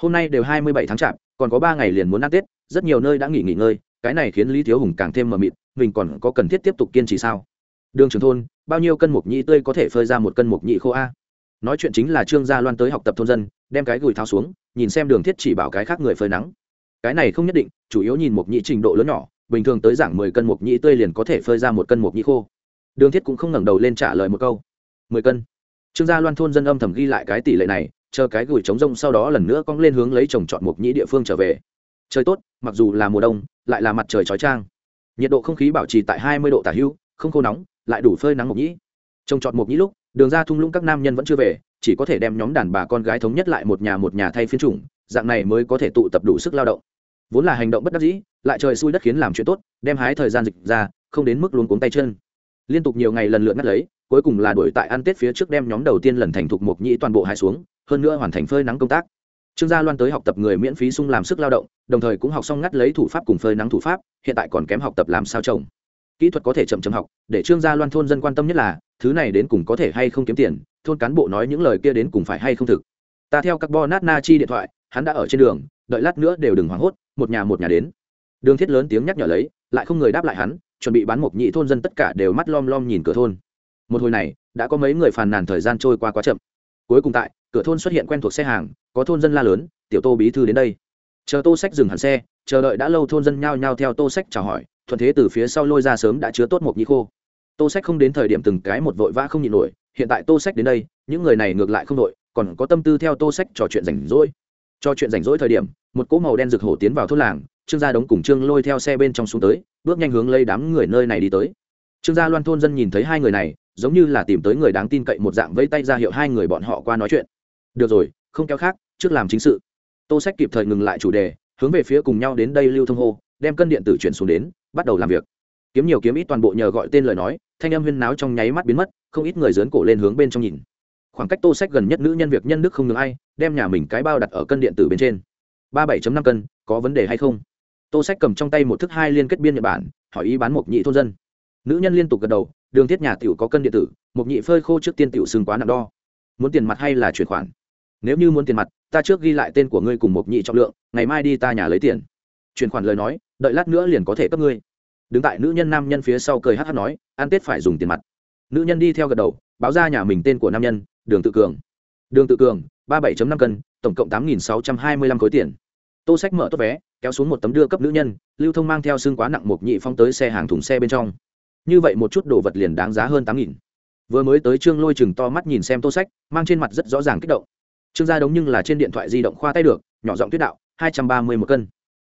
Hôm nay đều hai mươi bảy tháng chạp, còn có ba ngày liền muốn ăn tết, rất nhiều nơi đã nghỉ nghỉ ngơi, cái này khiến lý thiếu hùng càng thêm mờ mịt, mình còn có cần thiết tiếp tục kiên trì sao? Đường trường thôn, bao nhiêu cân mục nhị tươi có thể phơi ra một cân mục nhị khô a? Nói chuyện chính là trương gia loan tới học tập thôn dân, đem cái gùi tháo xuống, nhìn xem đường thiết chỉ bảo cái khác người phơi nắng. Cái này không nhất định, chủ yếu nhìn mục nhị trình độ lớn nhỏ bình thường tới giảng mười cân mộc nhĩ tươi liền có thể phơi ra một cân mộc nhĩ khô. Đường thiết cũng không ngẩng đầu lên trả lời một câu. mười cân. Trương gia loan thôn dân âm thầm ghi lại cái tỷ lệ này, chờ cái gửi chống rông sau đó lần nữa cong lên hướng lấy trồng trọt mộc nhĩ địa phương trở về. Trời tốt, mặc dù là mùa đông, lại là mặt trời chói trang nhiệt độ không khí bảo trì tại hai mươi độ tả hưu, không khô nóng, lại đủ phơi nắng mộc nhĩ. Trồng trọt mộc nhĩ lúc, đường ra thung lũng các nam nhân vẫn chưa về, chỉ có thể đem nhóm đàn bà con gái thống nhất lại một nhà một nhà thay phiên chủng, dạng này mới có thể tụ tập đủ sức lao động. Vốn là hành động bất đắc dĩ lại trời xui đất khiến làm chuyện tốt, đem hái thời gian dịch ra, không đến mức luôn cuống tay chân. Liên tục nhiều ngày lần lượt ngắt lấy, cuối cùng là đuổi tại ăn tết phía trước đem nhóm đầu tiên lần thành thục mục nhĩ toàn bộ hái xuống, hơn nữa hoàn thành phơi nắng công tác. Trương gia loan tới học tập người miễn phí sung làm sức lao động, đồng thời cũng học xong ngắt lấy thủ pháp cùng phơi nắng thủ pháp, hiện tại còn kém học tập làm sao trồng. Kỹ thuật có thể chậm chậm học, để trương gia loan thôn dân quan tâm nhất là, thứ này đến cùng có thể hay không kiếm tiền, thôn cán bộ nói những lời kia đến cùng phải hay không thực. Ta theo các bo nát na chi điện thoại, hắn đã ở trên đường, đợi lát nữa đều đừng hoảng hốt, một nhà một nhà đến đường thiết lớn tiếng nhắc nhở lấy, lại không người đáp lại hắn, chuẩn bị bán một nhị thôn dân tất cả đều mắt lom lom nhìn cửa thôn. Một hồi này, đã có mấy người phàn nàn thời gian trôi qua quá chậm. Cuối cùng tại, cửa thôn xuất hiện quen thuộc xe hàng, có thôn dân la lớn, tiểu tô bí thư đến đây. Chờ tô sách dừng hẳn xe, chờ đợi đã lâu thôn dân nhao nhao theo tô sách chào hỏi, thuận thế từ phía sau lôi ra sớm đã chứa tốt một nhị khô. Tô sách không đến thời điểm từng cái một vội vã không nhịn nổi, hiện tại tô sách đến đây, những người này ngược lại không đội, còn có tâm tư theo tô sách trò chuyện rảnh rỗi. Cho chuyện rảnh rỗi thời điểm, một cỗ màu đen rực hổ tiến vào thôn làng trương gia đống cùng trương lôi theo xe bên trong xuống tới, bước nhanh hướng lấy đám người nơi này đi tới. Trương gia loan thôn dân nhìn thấy hai người này, giống như là tìm tới người đáng tin cậy một dạng vẫy tay ra hiệu hai người bọn họ qua nói chuyện. Được rồi, không kéo khác, trước làm chính sự. Tô sách kịp thời ngừng lại chủ đề, hướng về phía cùng nhau đến đây lưu thông hô, đem cân điện tử chuyển xuống đến, bắt đầu làm việc. Kiếm nhiều kiếm ít toàn bộ nhờ gọi tên lời nói, thanh âm huyên náo trong nháy mắt biến mất, không ít người dớn cổ lên hướng bên trong nhìn. Khoảng cách tô sách gần nhất nữ nhân việc nhân đức không ngừng ai, đem nhà mình cái bao đặt ở cân điện tử bên trên. Ba bảy năm cân, có vấn đề hay không? Tô sách cầm trong tay một thức hai liên kết biên nhật bản, hỏi ý bán mộc nhị thôn dân. Nữ nhân liên tục gật đầu, đường thiết nhà tiểu có cân điện tử, mộc nhị phơi khô trước tiên tiểu sừng quá nặng đo. Muốn tiền mặt hay là chuyển khoản? Nếu như muốn tiền mặt, ta trước ghi lại tên của ngươi cùng mộc nhị trọng lượng, ngày mai đi ta nhà lấy tiền. Chuyển khoản lời nói, đợi lát nữa liền có thể cấp ngươi. Đứng tại nữ nhân nam nhân phía sau cười hát hát nói, ăn tết phải dùng tiền mặt. Nữ nhân đi theo gật đầu, báo ra nhà mình tên của nam nhân, đường tự cường. Đường tự cường, ba bảy năm cân, tổng cộng tám nghìn sáu trăm hai mươi lăm khối tiền tô sách mở tốt vé, kéo xuống một tấm đưa cấp nữ nhân, lưu thông mang theo xương quá nặng một nhị phong tới xe hàng thùng xe bên trong. Như vậy một chút đồ vật liền đáng giá hơn tám nghìn. Vừa mới tới trương lôi chừng to mắt nhìn xem tô sách, mang trên mặt rất rõ ràng kích động. Trương gia đống nhưng là trên điện thoại di động khoa tay được, nhỏ giọng tuyết đạo, hai trăm ba mươi một cân.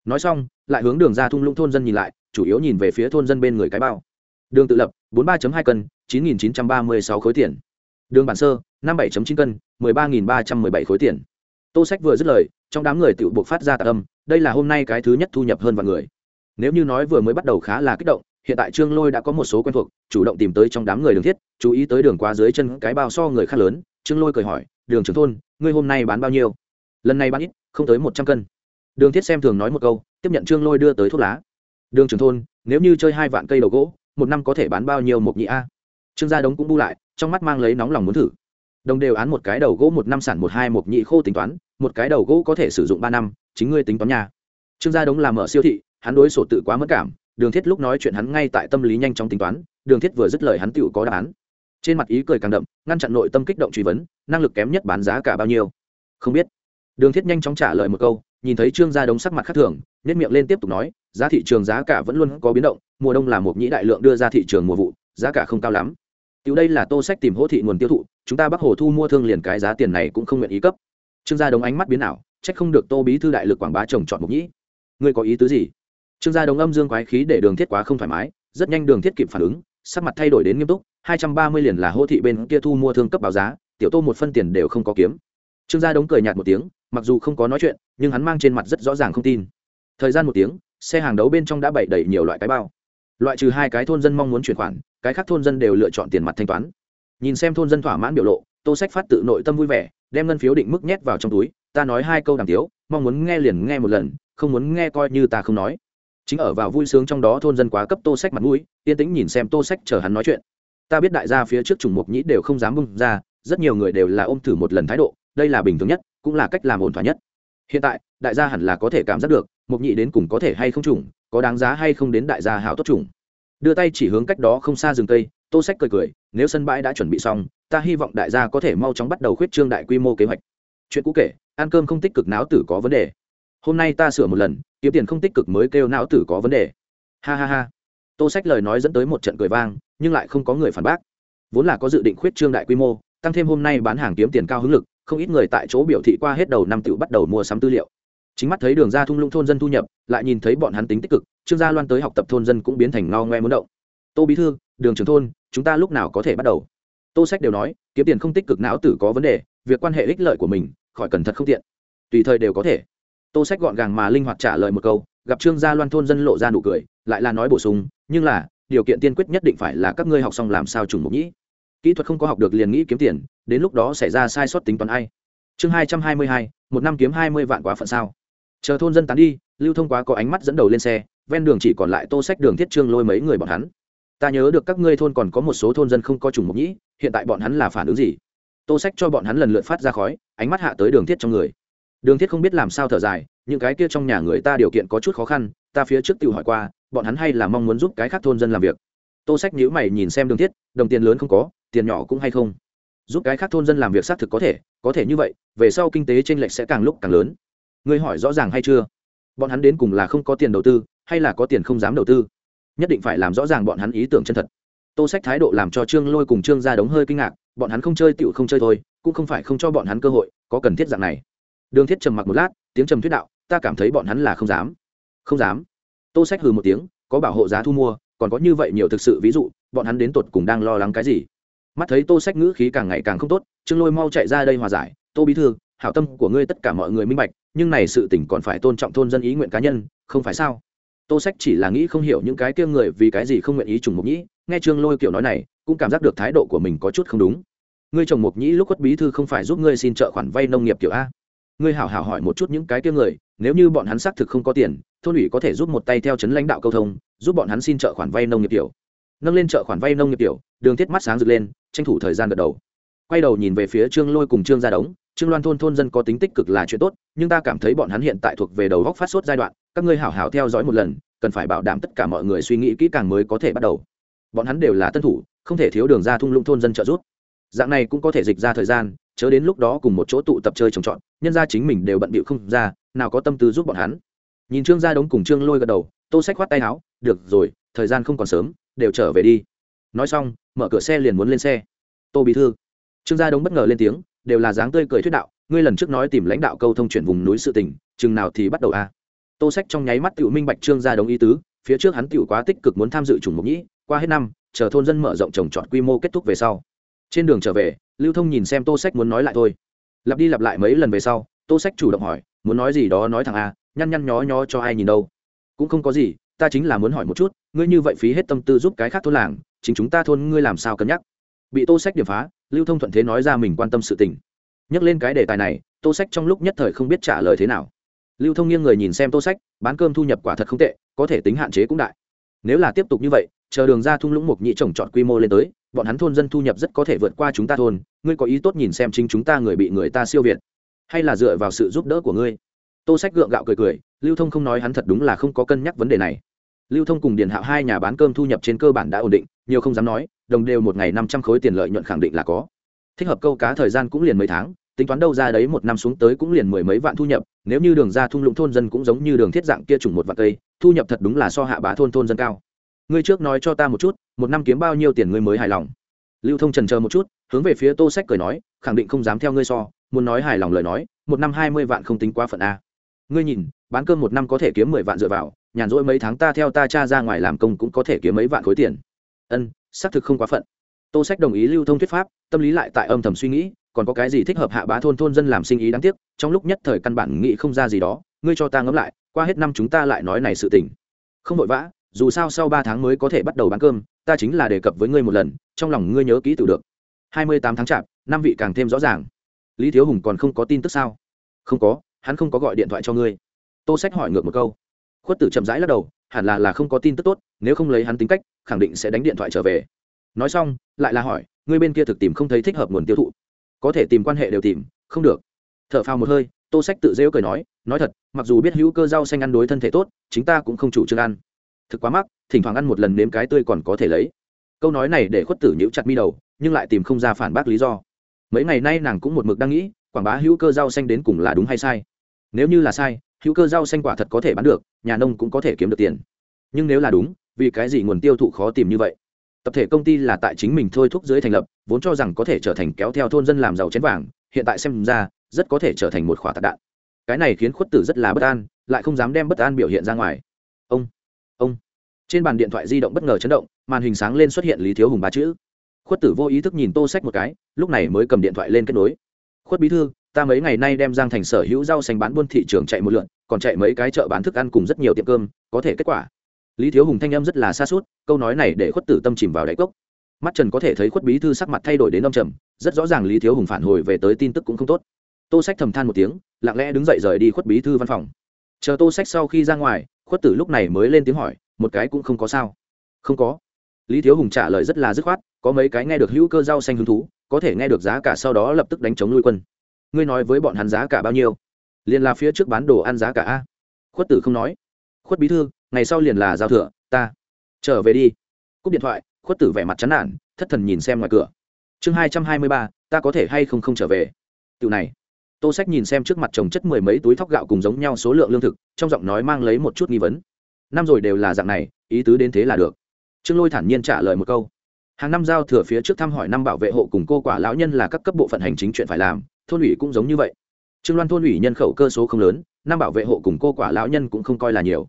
Nói xong, lại hướng đường ra thung lũng thôn dân nhìn lại, chủ yếu nhìn về phía thôn dân bên người cái bao. Đường tự lập, bốn ba hai cân, chín nghìn chín trăm ba mươi sáu khối tiền. Đường bản sơ, năm bảy chín cân, mười ba nghìn ba trăm mười bảy khối tiền tô sách vừa dứt lời, trong đám người tự buộc phát ra tạ âm, đây là hôm nay cái thứ nhất thu nhập hơn vạn người. Nếu như nói vừa mới bắt đầu khá là kích động, hiện tại trương lôi đã có một số quen thuộc, chủ động tìm tới trong đám người đường thiết, chú ý tới đường qua dưới chân cái bao so người khác lớn. Trương lôi cười hỏi, đường trưởng thôn, ngươi hôm nay bán bao nhiêu? Lần này bán ít, không tới một trăm cân. Đường thiết xem thường nói một câu, tiếp nhận trương lôi đưa tới thuốc lá. Đường trưởng thôn, nếu như chơi hai vạn cây đầu gỗ, một năm có thể bán bao nhiêu một nhị a? Trương gia đống cũng bu lại, trong mắt mang lấy nóng lòng muốn thử. Đồng đều án một cái đầu gỗ một năm sản một hai một nhị khô tính toán một cái đầu gỗ có thể sử dụng ba năm, chính ngươi tính toán nhà trương gia đống làm mở siêu thị, hắn đối sổ tự quá mất cảm, đường thiết lúc nói chuyện hắn ngay tại tâm lý nhanh chóng tính toán, đường thiết vừa dứt lời hắn tựu có đáp án. Trên mặt ý cười càng đậm, ngăn chặn nội tâm kích động truy vấn, năng lực kém nhất bán giá cả bao nhiêu? Không biết. Đường thiết nhanh chóng trả lời một câu, nhìn thấy trương gia đống sắc mặt khác thường nhất miệng lên tiếp tục nói, giá thị trường giá cả vẫn luôn có biến động, mùa đông là một nhĩ đại lượng đưa ra thị trường mùa vụ, giá cả không cao lắm. Tiểu đây là tô sách tìm hỗ thị nguồn tiêu thụ, chúng ta bắc hồ thu mua thương liền cái giá tiền này cũng không nguyện ý cấp trương gia đống ánh mắt biến ảo, trách không được tô bí thư đại lực quảng bá trồng chọn mục nhĩ. Ngươi có ý tứ gì? Trương gia đống âm dương quái khí để đường thiết quá không thoải mái, rất nhanh đường thiết kịp phản ứng, sắc mặt thay đổi đến nghiêm túc, hai trăm ba mươi liền là hô thị bên kia thu mua thương cấp báo giá, tiểu tô một phân tiền đều không có kiếm. Trương gia đống cười nhạt một tiếng, mặc dù không có nói chuyện, nhưng hắn mang trên mặt rất rõ ràng không tin. Thời gian một tiếng, xe hàng đấu bên trong đã bày đầy nhiều loại cái bao. Loại trừ hai cái thôn dân mong muốn chuyển khoản, cái khác thôn dân đều lựa chọn tiền mặt thanh toán. Nhìn xem thôn dân thỏa mãn biểu lộ, tô sách phát tự nội tâm vui vẻ đem ngân phiếu định mức nhét vào trong túi, ta nói hai câu đàm tiếu, mong muốn nghe liền nghe một lần, không muốn nghe coi như ta không nói. Chính ở vào vui sướng trong đó thôn dân quá cấp tô sách mặt mũi, yên tĩnh nhìn xem tô sách chờ hắn nói chuyện. Ta biết đại gia phía trước chủng mục nhĩ đều không dám bung ra, rất nhiều người đều là ôm thử một lần thái độ, đây là bình thường nhất, cũng là cách làm ổn thỏa nhất. Hiện tại, đại gia hẳn là có thể cảm giác được, mục nhĩ đến cùng có thể hay không trùng, có đáng giá hay không đến đại gia hảo tốt trùng. Đưa tay chỉ hướng cách đó không xa rừng cây, tô sách cười cười, nếu sân bãi đã chuẩn bị xong ta hy vọng đại gia có thể mau chóng bắt đầu khuyết trương đại quy mô kế hoạch. Chuyện cũ kể, ăn cơm không tích cực não tử có vấn đề. Hôm nay ta sửa một lần, kiếm tiền không tích cực mới kêu não tử có vấn đề. Ha ha ha. Tô sách lời nói dẫn tới một trận cười vang, nhưng lại không có người phản bác. Vốn là có dự định khuyết trương đại quy mô, tăng thêm hôm nay bán hàng kiếm tiền cao hứng lực, không ít người tại chỗ biểu thị qua hết đầu năm tựu bắt đầu mua sắm tư liệu. Chính mắt thấy đường ra thung lũng thôn dân thu nhập, lại nhìn thấy bọn hắn tính tích cực, trương gia loan tới học tập thôn dân cũng biến thành ngao ngoe muốn động. Tô bí thư, đường trưởng thôn, chúng ta lúc nào có thể bắt đầu? Tô sách đều nói, kiếm tiền không tích cực não tử có vấn đề, việc quan hệ ích lợi của mình, khỏi cẩn thận không tiện. Tùy thời đều có thể. Tô sách gọn gàng mà linh hoạt trả lời một câu, gặp trương gia loan thôn dân lộ ra nụ cười, lại là nói bổ sung, nhưng là, điều kiện tiên quyết nhất định phải là các ngươi học xong làm sao trùng mục nhĩ. Kỹ thuật không có học được liền nghĩ kiếm tiền, đến lúc đó xảy ra sai sót tính toán ai. Chương hai trăm hai mươi hai, một năm kiếm hai mươi vạn quá phận sao. Chờ thôn dân tán đi, lưu thông quá có ánh mắt dẫn đầu lên xe, ven đường chỉ còn lại tô sách đường thiết trương lôi mấy người bọn hắn ta nhớ được các ngươi thôn còn có một số thôn dân không có trùng mục nhĩ, hiện tại bọn hắn là phản ứng gì? Tô sách cho bọn hắn lần lượt phát ra khói, ánh mắt hạ tới đường thiết trong người. Đường thiết không biết làm sao thở dài, những cái kia trong nhà người ta điều kiện có chút khó khăn, ta phía trước tự hỏi qua, bọn hắn hay là mong muốn giúp cái khác thôn dân làm việc. Tô sách nhữ mày nhìn xem đường thiết, đồng tiền lớn không có, tiền nhỏ cũng hay không? Giúp cái khác thôn dân làm việc xác thực có thể có thể như vậy, về sau kinh tế t r ê n lệch sẽ càng lúc càng lớn. Ngươi hỏi rõ ràng hay chưa? Bọn hắn đến cùng là không có tiền đầu tư, hay là có tiền không dám đầu tư? Nhất định phải làm rõ ràng bọn hắn ý tưởng chân thật. Tô sách thái độ làm cho trương lôi cùng trương Gia đống hơi kinh ngạc, bọn hắn không chơi tựu không chơi thôi, cũng không phải không cho bọn hắn cơ hội, có cần thiết dạng này. Đường thiết trầm mặc một lát, tiếng trầm thuyết đạo, ta cảm thấy bọn hắn là không dám. Không dám? Tô sách hừ một tiếng, có bảo hộ giá thu mua, còn có như vậy nhiều thực sự ví dụ, bọn hắn đến tột cùng đang lo lắng cái gì? Mắt thấy tô sách ngữ khí càng ngày càng không tốt, trương lôi mau chạy ra đây hòa giải, tô bí thư, hảo tâm của ngươi tất cả mọi người minh bạch, nhưng này sự tỉnh còn phải tôn trọng thôn dân ý nguyện cá nhân, không phải sao? Tô sách chỉ là nghĩ không hiểu những cái kia người vì cái gì không nguyện ý trùng mục nhĩ. Nghe trương lôi kiểu nói này, cũng cảm giác được thái độ của mình có chút không đúng. Ngươi trồng mục nhĩ lúc khuất bí thư không phải giúp ngươi xin trợ khoản vay nông nghiệp kiểu a. Ngươi hảo hảo hỏi một chút những cái kia người, nếu như bọn hắn xác thực không có tiền, thôn ủy có thể giúp một tay theo chấn lãnh đạo câu thông, giúp bọn hắn xin trợ khoản vay nông nghiệp tiểu nâng lên trợ khoản vay nông nghiệp tiểu đường thiết mắt sáng rực lên, tranh thủ thời gian gật đầu. Quay đầu nhìn về phía trương lôi cùng trương gia đống, trương loan thôn thôn dân có tính tích cực là chuyện tốt, nhưng ta cảm thấy bọn hắn hiện tại thuộc về đầu góc phát sốt giai đoạn các ngươi hảo hảo theo dõi một lần, cần phải bảo đảm tất cả mọi người suy nghĩ kỹ càng mới có thể bắt đầu. Bọn hắn đều là tân thủ, không thể thiếu đường ra thung lũng thôn dân trợ giúp. Dạng này cũng có thể dịch ra thời gian, chớ đến lúc đó cùng một chỗ tụ tập chơi trồng trọt, nhân ra chính mình đều bận bịu không ra, nào có tâm tư giúp bọn hắn. Nhìn trương gia đống cùng trương lôi gật đầu, tô sách khoát tay áo, được rồi, thời gian không còn sớm, đều trở về đi. Nói xong, mở cửa xe liền muốn lên xe. Tô bí thư. Trương gia đống bất ngờ lên tiếng, đều là dáng tươi cười thuyết đạo, ngươi lần trước nói tìm lãnh đạo câu thông chuyển vùng núi sự tỉnh chừng nào thì bắt đầu a tô sách trong nháy mắt tự minh bạch trương gia đồng ý tứ, phía trước hắn tựu quá tích cực muốn tham dự chủng mục nhĩ, qua hết năm, chờ thôn dân mở rộng trồng trọt quy mô kết thúc về sau. Trên đường trở về, lưu thông nhìn xem tô sách muốn nói lại thôi. Lặp đi lặp lại mấy lần về sau, tô sách chủ động hỏi, muốn nói gì đó nói thằng a, nhăn nhăn nhó nhó cho ai nhìn đâu? Cũng không có gì, ta chính là muốn hỏi một chút, ngươi như vậy phí hết tâm tư giúp cái khác thôn làng, chính chúng ta thôn ngươi làm sao cân nhắc? Bị tô sách điểm phá, lưu thông thuận thế nói ra mình quan tâm sự tình. Nhắc lên cái đề tài này, tô sách trong lúc nhất thời không biết trả lời thế nào lưu thông nghiêng người nhìn xem tô sách, bán cơm thu nhập quả thật không tệ, có thể tính hạn chế cũng đại. Nếu là tiếp tục như vậy, chờ đường ra thung lũng mục nhị trồng trọt quy mô lên tới, bọn hắn thôn dân thu nhập rất có thể vượt qua chúng ta thôn, ngươi có ý tốt nhìn xem chính chúng ta người bị người ta siêu việt. Hay là dựa vào sự giúp đỡ của ngươi. Tô sách gượng gạo cười cười, lưu thông không nói hắn thật đúng là không có cân nhắc vấn đề này. Lưu thông cùng điền hạo hai nhà bán cơm thu nhập trên cơ bản đã ổn định, nhiều không dám nói, đồng đều một ngày năm trăm khối tiền lợi nhuận khẳng định là có. Thích hợp câu cá thời gian cũng liền mấy tháng tính toán đâu ra đấy một năm xuống tới cũng liền mười mấy vạn thu nhập, nếu như đường ra thung lũng thôn dân cũng giống như đường thiết dạng kia trùng một vạn cây, thu nhập thật đúng là so hạ bá thôn thôn dân cao. Ngươi trước nói cho ta một chút, một năm kiếm bao nhiêu tiền ngươi mới hài lòng? Lưu thông trần chờ một chút, hướng về phía tô sách cười nói, khẳng định không dám theo ngươi so, muốn nói hài lòng lời nói, một năm hai mươi vạn không tính quá phận a. Ngươi nhìn, bán cơm một năm có thể kiếm mười vạn dựa vào, nhàn rỗi mấy tháng ta theo ta cha ra ngoài làm công cũng có thể kiếm mấy vạn khối tiền. Ân, xác thực không quá phận tô sách đồng ý lưu thông thuyết pháp, tâm lý lại tại âm thầm suy nghĩ, còn có cái gì thích hợp hạ bá thôn thôn dân làm sinh ý đáng tiếc, trong lúc nhất thời căn bản nghĩ không ra gì đó, ngươi cho ta ngẫm lại, qua hết năm chúng ta lại nói này sự tình. Không vội vã, dù sao sau ba tháng mới có thể bắt đầu bán cơm, ta chính là đề cập với ngươi một lần, trong lòng ngươi nhớ kỹ tự được. Hai mươi tám tháng chạp, năm vị càng thêm rõ ràng. Lý thiếu hùng còn không có tin tức sao? Không có, hắn không có gọi điện thoại cho ngươi. Tô sách hỏi ngược một câu. Khuất tử chậm rãi lắc đầu, hẳn là là không có tin tức tốt, nếu không lấy hắn tính cách, khẳng định sẽ đánh điện thoại trở về nói xong, lại là hỏi, ngươi bên kia thực tìm không thấy thích hợp nguồn tiêu thụ? Có thể tìm quan hệ đều tìm, không được. T h ở phao một hơi, tô sách tự rêu cười nói nói thật, mặc dù biết hữu cơ rau xanh ăn đối thân thể tốt, chính ta cũng không chủ trương ăn. Thực quá mắc, thỉnh thoảng ăn một lần nếm cái tươi còn có thể lấy. Câu nói này để khuất tử nhữ chặt mi đầu, nhưng lại tìm không ra phản bác lý do. Mấy ngày nay nàng cũng một mực đang nghĩ, quảng bá hữu cơ rau xanh đến cùng là đúng hay sai. Nếu như là sai, hữu cơ rau xanh quả thật có thể bán được, nhà nông cũng có thể kiếm được tiền. Nhưng nếu là đúng, vì cái gì nguồn tiêu thụ khó tìm như vậy? Tập thể công ty là tại chính mình thôi thúc dưới thành lập, vốn cho rằng có thể trở thành kéo theo thôn dân làm giàu chén vàng, hiện tại xem ra, rất có thể trở thành một khỏa tạc đạn. Cái này khiến khuất tử rất là bất an, lại không dám đem bất an biểu hiện ra ngoài. Ông ông. Trên bàn điện thoại di động bất ngờ chấn động, màn hình sáng lên xuất hiện lý thiếu hùng ba chữ. Khuất tử vô ý thức nhìn tô sách một cái, lúc này mới cầm điện thoại lên kết nối. Khuất bí thư, ta mấy ngày nay đem giang thành sở hữu rau xanh bán buôn thị trường chạy một lượn, còn chạy mấy cái chợ bán thức ăn cùng rất nhiều tiệm cơm, có thể kết quả lý thiếu hùng thanh âm rất là xa suốt, câu nói này để khuất tử tâm chìm vào đáy cốc. Mắt trần có thể thấy khuất bí thư sắc mặt thay đổi đến âm trầm, rất rõ ràng lý thiếu hùng phản hồi về tới tin tức cũng không tốt. Tô sách thầm than một tiếng, lặng lẽ đứng dậy rời đi khuất bí thư văn phòng. Chờ tô sách sau khi ra ngoài, khuất tử lúc này mới lên tiếng hỏi, một cái cũng không có sao? Không có. Lý thiếu hùng trả lời rất là dứt khoát, có mấy cái nghe được hữu cơ rau xanh hứng thú, có thể nghe được giá cả sau đó lập tức đánh chống nuôi quân. Ngươi nói với bọn hắn giá cả bao nhiêu? Liền là phía trước bán đồ ăn giá cả a. Khuất tử không nói. Khuất bí thư ngày sau liền là giao thừa, ta, trở về đi. Cúp điện thoại, khuất tử vẻ mặt chán nản, thất thần nhìn xem ngoài cửa. Chương hai trăm hai mươi ba, ta có thể hay không không trở về? Tiểu này, tô sách nhìn xem trước mặt chồng chất mười mấy túi thóc gạo cùng giống nhau số lượng lương thực, trong giọng nói mang lấy một chút nghi vấn. Năm rồi đều là dạng này, ý tứ đến thế là được. Trương lôi thản nhiên trả lời một câu. Hàng năm giao thừa phía trước thăm hỏi năm bảo vệ hộ cùng cô quả lão nhân là các cấp bộ phận hành chính chuyện phải làm, thôn ủy cũng giống như vậy. Trương loan thôn ủy nhân khẩu cơ số không lớn, năm bảo vệ hộ cùng cô quả lão nhân cũng không coi là nhiều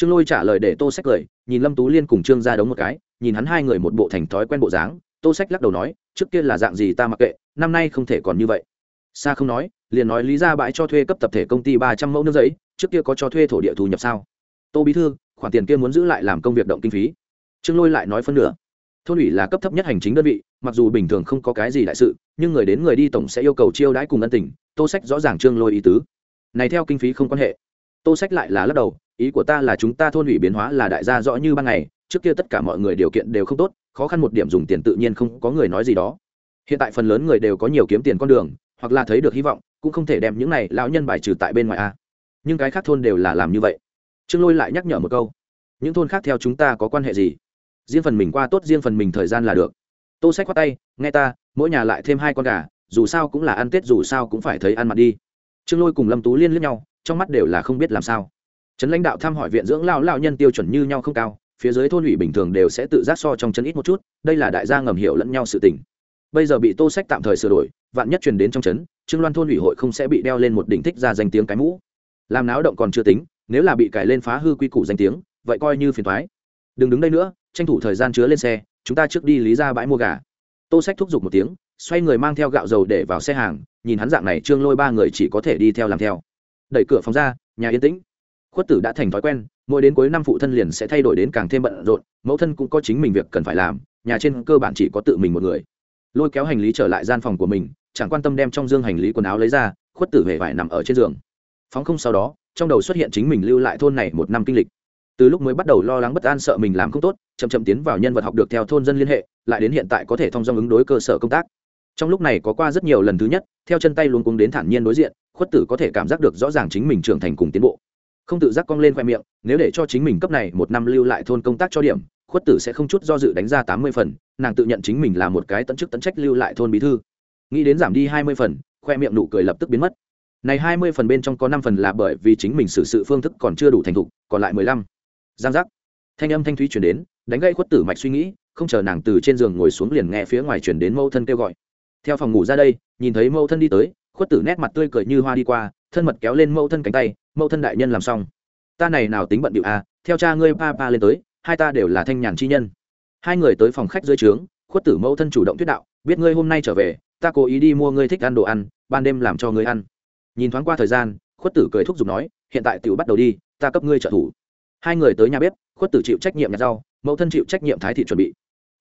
trương lôi trả lời để tô sách cười, nhìn lâm tú liên cùng trương ra đống một cái, nhìn hắn hai người một bộ thành thói quen bộ dáng, tô sách lắc đầu nói, trước kia là dạng gì ta mặc kệ, năm nay không thể còn như vậy. Xa không nói, liền nói lý ra bãi cho thuê cấp tập thể công ty ba trăm mẫu nước giấy, trước kia có cho thuê thổ địa thu nhập sao? Tô bí thư, khoản tiền kia muốn giữ lại làm công việc động kinh phí. Trương lôi lại nói phân nửa. Thôn ủy là cấp thấp nhất hành chính đơn vị, mặc dù bình thường không có cái gì đại sự, nhưng người đến người đi tổng sẽ yêu cầu chiêu đãi cùng ân tình, tô sách rõ ràng trương lôi ý tứ. Này theo kinh phí không quan hệ. Tô sách lại là lắc đầu ý của ta là chúng ta thôn ủy biến hóa là đại gia rõ như ban ngày, trước kia tất cả mọi người điều kiện đều không tốt, khó khăn một điểm dùng tiền tự nhiên không có người nói gì đó. Hiện tại phần lớn người đều có nhiều kiếm tiền con đường, hoặc là thấy được hy vọng, cũng không thể đem những này lão nhân bài trừ tại bên ngoài a. Nhưng cái khác thôn đều là làm như vậy. Trương lôi lại nhắc nhở một câu. Những thôn khác theo chúng ta có quan hệ gì? Riêng phần mình qua tốt, riêng phần mình thời gian là được. Tô sách khoát tay, nghe ta, mỗi nhà lại thêm hai con gà, dù sao cũng là ăn tết, dù sao cũng phải thấy ăn mặt đi. Trương lôi cùng lâm tú liên lướt nhau, trong mắt đều là không biết làm sao trấn lãnh đạo thăm hỏi viện dưỡng lao lao nhân tiêu chuẩn như nhau không cao, phía dưới thôn ủy bình thường đều sẽ tự giác so trong trấn ít một chút, đây là đại gia ngầm hiểu lẫn nhau sự tình. Bây giờ bị tô sách tạm thời sửa đổi, vạn nhất truyền đến trong trấn, trương loan thôn ủy hội không sẽ bị đeo lên một đỉnh thích ra danh tiếng cái mũ. Làm náo động còn chưa tính, nếu là bị cải lên phá hư quy củ danh tiếng, vậy coi như phiền thoái đừng đứng đây nữa, tranh thủ thời gian chứa lên xe, chúng ta trước đi lý ra bãi mua gà. Tô sách thúc giục một tiếng, xoay người mang theo gạo dầu để vào xe hàng, nhìn hắn dạng này trương lôi ba người chỉ có thể đi theo làm theo. Đẩy cửa phòng ra, nhà yên tĩnh khuất tử đã thành thói quen, mỗi đến cuối năm phụ thân liền sẽ thay đổi đến càng thêm bận rộn, mẫu thân cũng có chính mình việc cần phải làm, nhà trên cơ bản chỉ có tự mình một người. Lôi kéo hành lý trở lại gian phòng của mình, chẳng quan tâm đem trong dương hành lý quần áo lấy ra, khuất tử hề vải nằm ở trên giường. Phóng không sau đó, trong đầu xuất hiện chính mình lưu lại thôn này một năm kinh lịch. Từ lúc mới bắt đầu lo lắng bất an sợ mình làm không tốt, chậm chậm tiến vào nhân vật học được theo thôn dân liên hệ, lại đến hiện tại có thể thông dong ứng đối cơ sở công tác. Trong lúc này có qua rất nhiều lần thứ nhất, theo chân tay luôn cuống đến thản nhiên đối diện, khuất tử có thể cảm giác được rõ ràng chính mình trưởng thành cùng tiến bộ không tự giác cong lên khoe miệng, nếu để cho chính mình cấp này một năm lưu lại thôn công tác cho điểm, khuất tử sẽ không chút do dự đánh ra tám mươi phần, nàng tự nhận chính mình là một cái tận chức tận trách lưu lại thôn bí thư. Nghĩ đến giảm đi hai mươi phần, khoe miệng nụ cười lập tức biến mất. Này hai mươi phần bên trong có năm phần là bởi vì chính mình xử sự phương thức còn chưa đủ thành thục, còn lại mười lăm. Giang giác. Thanh âm thanh thúy chuyển đến, đánh gây khuất tử mạch suy nghĩ, không chờ nàng từ trên giường ngồi xuống liền nghe phía ngoài chuyển đến mâu thân kêu gọi. Theo phòng ngủ ra đây, nhìn thấy mâu thân đi tới, khuất tử nét mặt tươi cười như hoa đi qua, thân mật kéo lên mâu thân cánh tay mẫu thân đại nhân làm xong. Ta này nào tính bận điệu à theo cha ngươi pa pa lên tới, hai ta đều là thanh nhàn chi nhân. Hai người tới phòng khách dưới trướng, khuất tử mẫu thân chủ động thuyết đạo, biết ngươi hôm nay trở về, ta cố ý đi mua ngươi thích ăn đồ ăn, ban đêm làm cho ngươi ăn. Nhìn thoáng qua thời gian, khuất tử cười thúc giục nói, hiện tại tiểu bắt đầu đi, ta cấp ngươi trợ thủ. Hai người tới nhà bếp, khuất tử chịu trách nhiệm nhặt rau, mẫu thân chịu trách nhiệm thái thị chuẩn bị.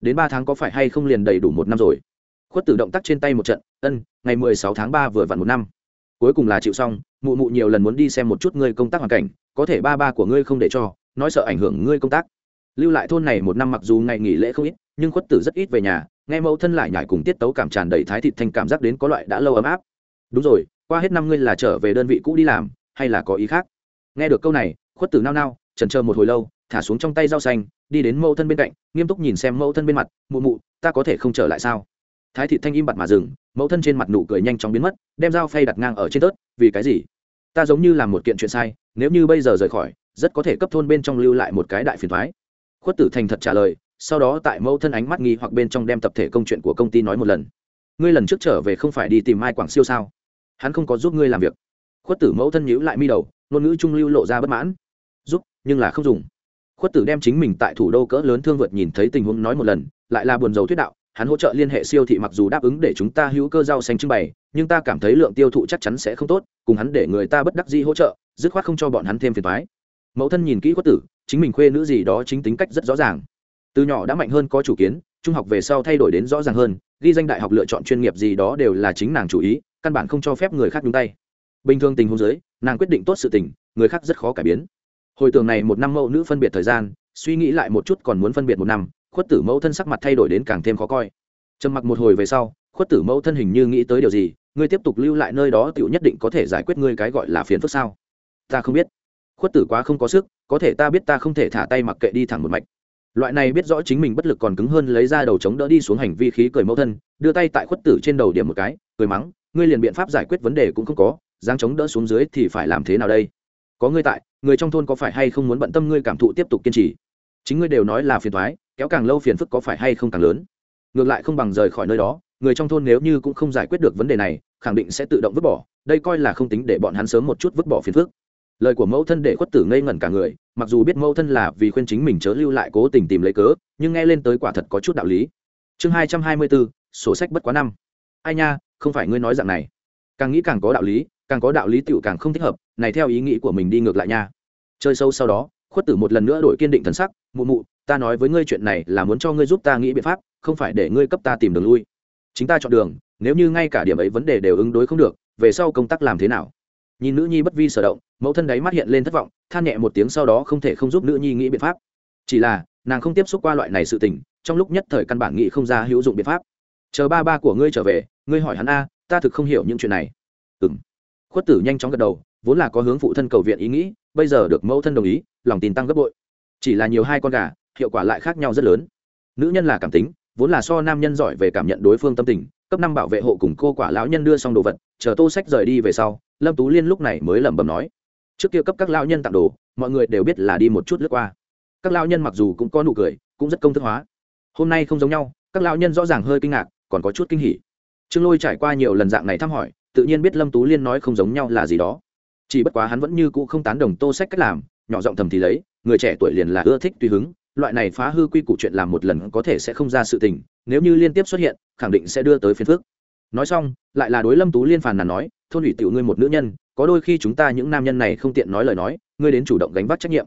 Đến ba tháng có phải hay không liền đầy đủ một năm rồi? Khuất tử động tác trên tay một trận, ân, ngày mười sáu tháng ba vừa vặn một năm. Cuối cùng là chịu xong mụ mụ nhiều lần muốn đi xem một chút ngươi công tác hoàn cảnh, có thể ba ba của ngươi không để cho, nói sợ ảnh hưởng ngươi công tác. Lưu lại thôn này một năm mặc dù ngày nghỉ lễ không ít, nhưng khuất tử rất ít về nhà, nghe mẫu thân lại nhải cùng tiết tấu cảm tràn đầy thái thịt thành cảm giác đến có loại đã lâu ấm áp. Đúng rồi, qua hết năm ngươi là trở về đơn vị cũ đi làm, hay là có ý khác? Nghe được câu này, khuất tử nao nao trần chờ một hồi lâu, thả xuống trong tay rau xanh, đi đến mẫu thân bên cạnh, nghiêm túc nhìn xem mẫu thân bên mặt, mụ mụ, ta có thể không trở lại sao? Thái thị thanh im bặt mà dừng, mẫu thân trên mặt nụ cười nhanh chóng biến mất, đem dao phay đặt ngang ở trên tớt, vì cái gì? Ta giống như làm một kiện chuyện sai, nếu như bây giờ rời khỏi, rất có thể cấp thôn bên trong lưu lại một cái đại phiền thoái. Khuất tử thành thật trả lời, sau đó tại mẫu thân ánh mắt nghi hoặc bên trong đem tập thể công chuyện của công ty nói một lần. Ngươi lần trước trở về không phải đi tìm mai quảng siêu sao? Hắn không có giúp ngươi làm việc. Khuất tử mẫu thân nhíu lại mi đầu, ngôn ngữ trung lưu lộ ra bất mãn. Giúp, nhưng là không dùng. Khuất tử đem chính mình tại thủ đô cỡ lớn thương vượt nhìn thấy tình huống nói một lần, lại là buồn dầu thuyết đạo, hắn hỗ trợ liên hệ siêu thị mặc dù đáp ứng để chúng ta hữu cơ rau xanh trưng bày nhưng ta cảm thấy lượng tiêu thụ chắc chắn sẽ không tốt, cùng hắn để người ta bất đắc dĩ hỗ trợ, dứt khoát không cho bọn hắn thêm phiền thoái mẫu thân nhìn kỹ quất tử, chính mình khuê nữ gì đó chính tính cách rất rõ ràng. Từ nhỏ đã mạnh hơn có chủ kiến, trung học về sau thay đổi đến rõ ràng hơn, ghi danh đại học lựa chọn chuyên nghiệp gì đó đều là chính nàng chủ ý, căn bản không cho phép người khác nhúng tay. Bình thường tình huống giới nàng quyết định tốt sự tình, người khác rất khó cải biến. Hồi tưởng này một năm mẫu nữ phân biệt thời gian, suy nghĩ lại một chút còn muốn phân biệt một năm, khuất tử mẫu thân sắc mặt thay đổi đến càng thêm khó coi. Trầm mặc một hồi về sau, khuất tử mẫu thân hình như nghĩ tới điều gì ngươi tiếp tục lưu lại nơi đó tựu nhất định có thể giải quyết ngươi cái gọi là phiền phức sao? Ta không biết. Khuất tử quá không có sức, có thể ta biết ta không thể thả tay mặc kệ đi thẳng một mạch. Loại này biết rõ chính mình bất lực còn cứng hơn lấy ra đầu chống đỡ đi xuống hành vi khí cười mẫu thân, đưa tay tại khuất tử trên đầu điểm một cái, cười mắng, ngươi liền biện pháp giải quyết vấn đề cũng không có giáng chống đỡ xuống dưới thì phải làm thế nào đây? Có ngươi tại, người trong thôn có phải hay không muốn bận tâm ngươi cảm thụ tiếp tục kiên trì? Chính ngươi đều nói là phiền thoái, kéo càng lâu phiền phức có phải hay không càng lớn? Ngược lại không bằng rời khỏi nơi đó, người trong thôn nếu như cũng không giải quyết được vấn đề này, khẳng định sẽ tự động vứt bỏ. Đây coi là không tính để bọn hắn sớm một chút vứt bỏ phiền phức. Lời của mẫu thân để khuất tử ngây ngẩn cả người, mặc dù biết mẫu thân là vì khuyên chính mình chớ lưu lại cố tình tìm lấy cớ, nhưng nghe lên tới quả thật có chút đạo lý. Chương hai trăm hai mươi bốn, sổ sách bất quá năm. Ai nha, không phải ngươi nói dạng này. Càng nghĩ càng có đạo lý, càng có đạo lý tựu càng không thích hợp, này theo ý nghĩ của mình đi ngược lại nha. Chơi sâu sau đó, khuất tử một lần nữa đổi kiên định thần sắc, mụ mụ, ta nói với ngươi chuyện này là muốn cho ngươi giúp ta nghĩ biện pháp không phải để ngươi cấp ta tìm đường lui. Chính ta chọn đường, nếu như ngay cả điểm ấy vấn đề đều ứng đối không được, về sau công tác làm thế nào? Nhìn nữ nhi bất vi sở động, mẫu thân đáy mắt hiện lên thất vọng, than nhẹ một tiếng sau đó không thể không giúp nữ nhi nghĩ biện pháp. Chỉ là, nàng không tiếp xúc qua loại này sự tình, trong lúc nhất thời căn bản nghĩ không ra hữu dụng biện pháp. Chờ ba ba của ngươi trở về, ngươi hỏi hắn a, ta thực không hiểu những chuyện này. Ừ m khuất tử nhanh chóng gật đầu, vốn là có hướng phụ thân cầu viện ý nghĩ, bây giờ được mẫu thân đồng ý, lòng tin tăng gấp bội. Chỉ là nhiều hai con gà, hiệu quả lại khác nhau rất lớn. Nữ nhân là cảm tính vốn là so nam nhân giỏi về cảm nhận đối phương tâm tình, cấp năm bảo vệ hộ cùng cô quả lão nhân đưa xong đồ vật, chờ tô sách rời đi về sau, lâm tú liên lúc này mới lẩm bẩm nói, trước kia cấp các lão nhân tặng đồ, mọi người đều biết là đi một chút lướt qua. Các lão nhân mặc dù cũng có nụ cười, cũng rất công thức hóa. Hôm nay không giống nhau, các lão nhân rõ ràng hơi kinh ngạc, còn có chút kinh hỉ. Trương lôi trải qua nhiều lần dạng này thăm hỏi, tự nhiên biết lâm tú liên nói không giống nhau là gì đó. Chỉ bất quá hắn vẫn như cũ không tán đồng tô sách cách làm, nhỏ giọng thầm thì lấy, người trẻ tuổi liền là ưa thích tùy hứng loại này phá hư quy củ chuyện làm một lần có thể sẽ không ra sự tình, nếu như liên tiếp xuất hiện, khẳng định sẽ đưa tới phiền phước nói xong, lại là đối lâm tú liên phàn nàn nói, thôn ủy tiểu ngươi một nữ nhân, có đôi khi chúng ta những nam nhân này không tiện nói lời nói, ngươi đến chủ động gánh vác trách nhiệm.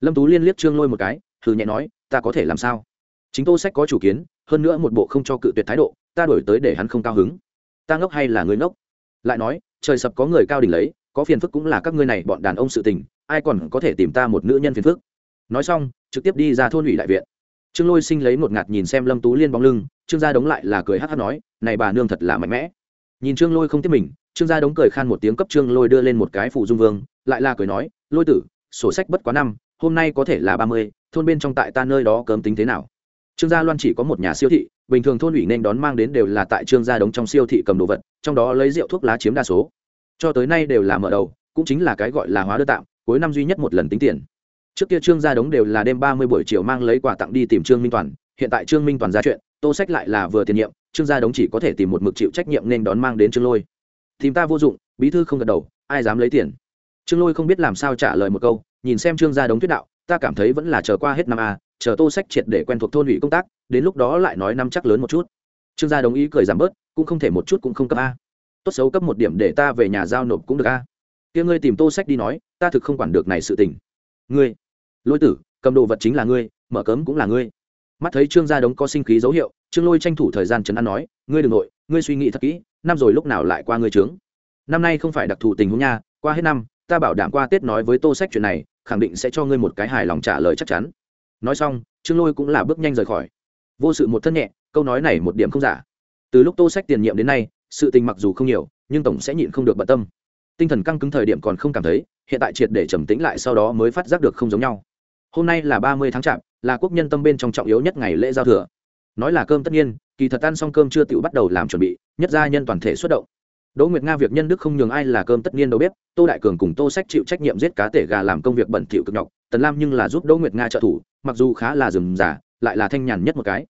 Lâm tú liên liếc trương lôi một cái, thử nhẹ nói, ta có thể làm sao? Chính tô sách có chủ kiến, hơn nữa một bộ không cho cự tuyệt thái độ, ta đổi tới để hắn không cao hứng. Ta ngốc hay là người ngốc? Lại nói, trời sập có người cao đỉnh lấy, có phiền phức cũng là các ngươi này bọn đàn ông sự tình, ai còn có thể tìm ta một nữ nhân phiền phức? Nói xong, trực tiếp đi ra thôn ủy đại viện. Trương lôi sinh lấy một ngạt nhìn xem lâm tú liên bóng lưng, trương gia đống lại là cười hát hát nói, này bà nương thật là mạnh mẽ. Nhìn trương lôi không tiếp mình, trương gia đống cười khan một tiếng cấp trương lôi đưa lên một cái phụ dung vương, lại là cười nói, lôi tử, sổ sách bất quá năm, hôm nay có thể là ba mươi, thôn bên trong tại ta nơi đó cấm tính thế nào? Trương gia loan chỉ có một nhà siêu thị, bình thường thôn ủy nên đón mang đến đều là tại trương gia đống trong siêu thị cầm đồ vật, trong đó lấy rượu thuốc lá chiếm đa số. Cho tới nay đều là mở đầu, cũng chính là cái gọi là hóa đơn tạm, cuối năm duy nhất một lần tính tiền trước kia trương gia đống đều là đêm ba mươi buổi chiều mang lấy quà tặng đi tìm trương minh toàn, hiện tại trương minh toàn ra chuyện, tô sách lại là vừa tiền nhiệm, trương gia đống chỉ có thể tìm một mực chịu trách nhiệm nên đón mang đến trương lôi. Tìm ta vô dụng, bí thư không gật đầu, ai dám lấy tiền? Trương lôi không biết làm sao trả lời một câu, nhìn xem trương gia đống thuyết đạo, ta cảm thấy vẫn là chờ qua hết năm a, chờ tô sách triệt để quen thuộc thôn ủy công tác, đến lúc đó lại nói năm chắc lớn một chút. Trương gia đồng ý cười giảm bớt, cũng không thể một chút cũng không cấp a. Tốt xấu cấp một điểm để ta về nhà giao nộp cũng được a. Kia ngươi tìm tô sách đi nói, ta thực không quản được này sự tình. Ngươi lôi tử, cầm đồ vật chính là ngươi, mở cấm cũng là ngươi. Mắt thấy trương gia đống có sinh khí dấu hiệu, trương lôi tranh thủ thời gian chấn an nói, ngươi đ ừ n g nội, ngươi suy nghĩ thật kỹ, năm rồi lúc nào lại qua ngươi trướng năm nay không phải đặc thù tình huống nha, qua hết năm, ta bảo đảm qua tết nói với tô sách chuyện này, khẳng định sẽ cho ngươi một cái hài lòng trả lời chắc chắn. Nói xong, trương lôi cũng là bước nhanh rời khỏi. Vô sự một thân nhẹ, câu nói này một điểm không giả. Từ lúc tô sách tiền nhiệm đến nay, sự tình mặc dù không nhiều, nhưng tổng sẽ nhịn không được bận tâm. Tinh thần căng cứng thời điểm còn không cảm thấy, hiện tại triệt để trầm tĩnh lại sau đó mới phát giác được không giống nhau hôm nay là ba mươi tháng chạp, là quốc nhân tâm bên trong trọng yếu nhất ngày lễ giao thừa. Nói là cơm tất nhiên, kỳ thật ăn xong cơm chưa tự bắt đầu làm chuẩn bị, nhất gia nhân toàn thể xuất động. Đỗ nguyệt nga việc nhân đức không nhường ai là cơm tất nhiên đâu biết, tô đại cường cùng tô sách chịu trách nhiệm giết cá tể gà làm công việc bẩn thỉu cực nhọc, tần lam nhưng là giúp đỗ nguyệt nga trợ thủ, mặc dù khá là rườm rà, lại là thanh nhàn nhất một cái.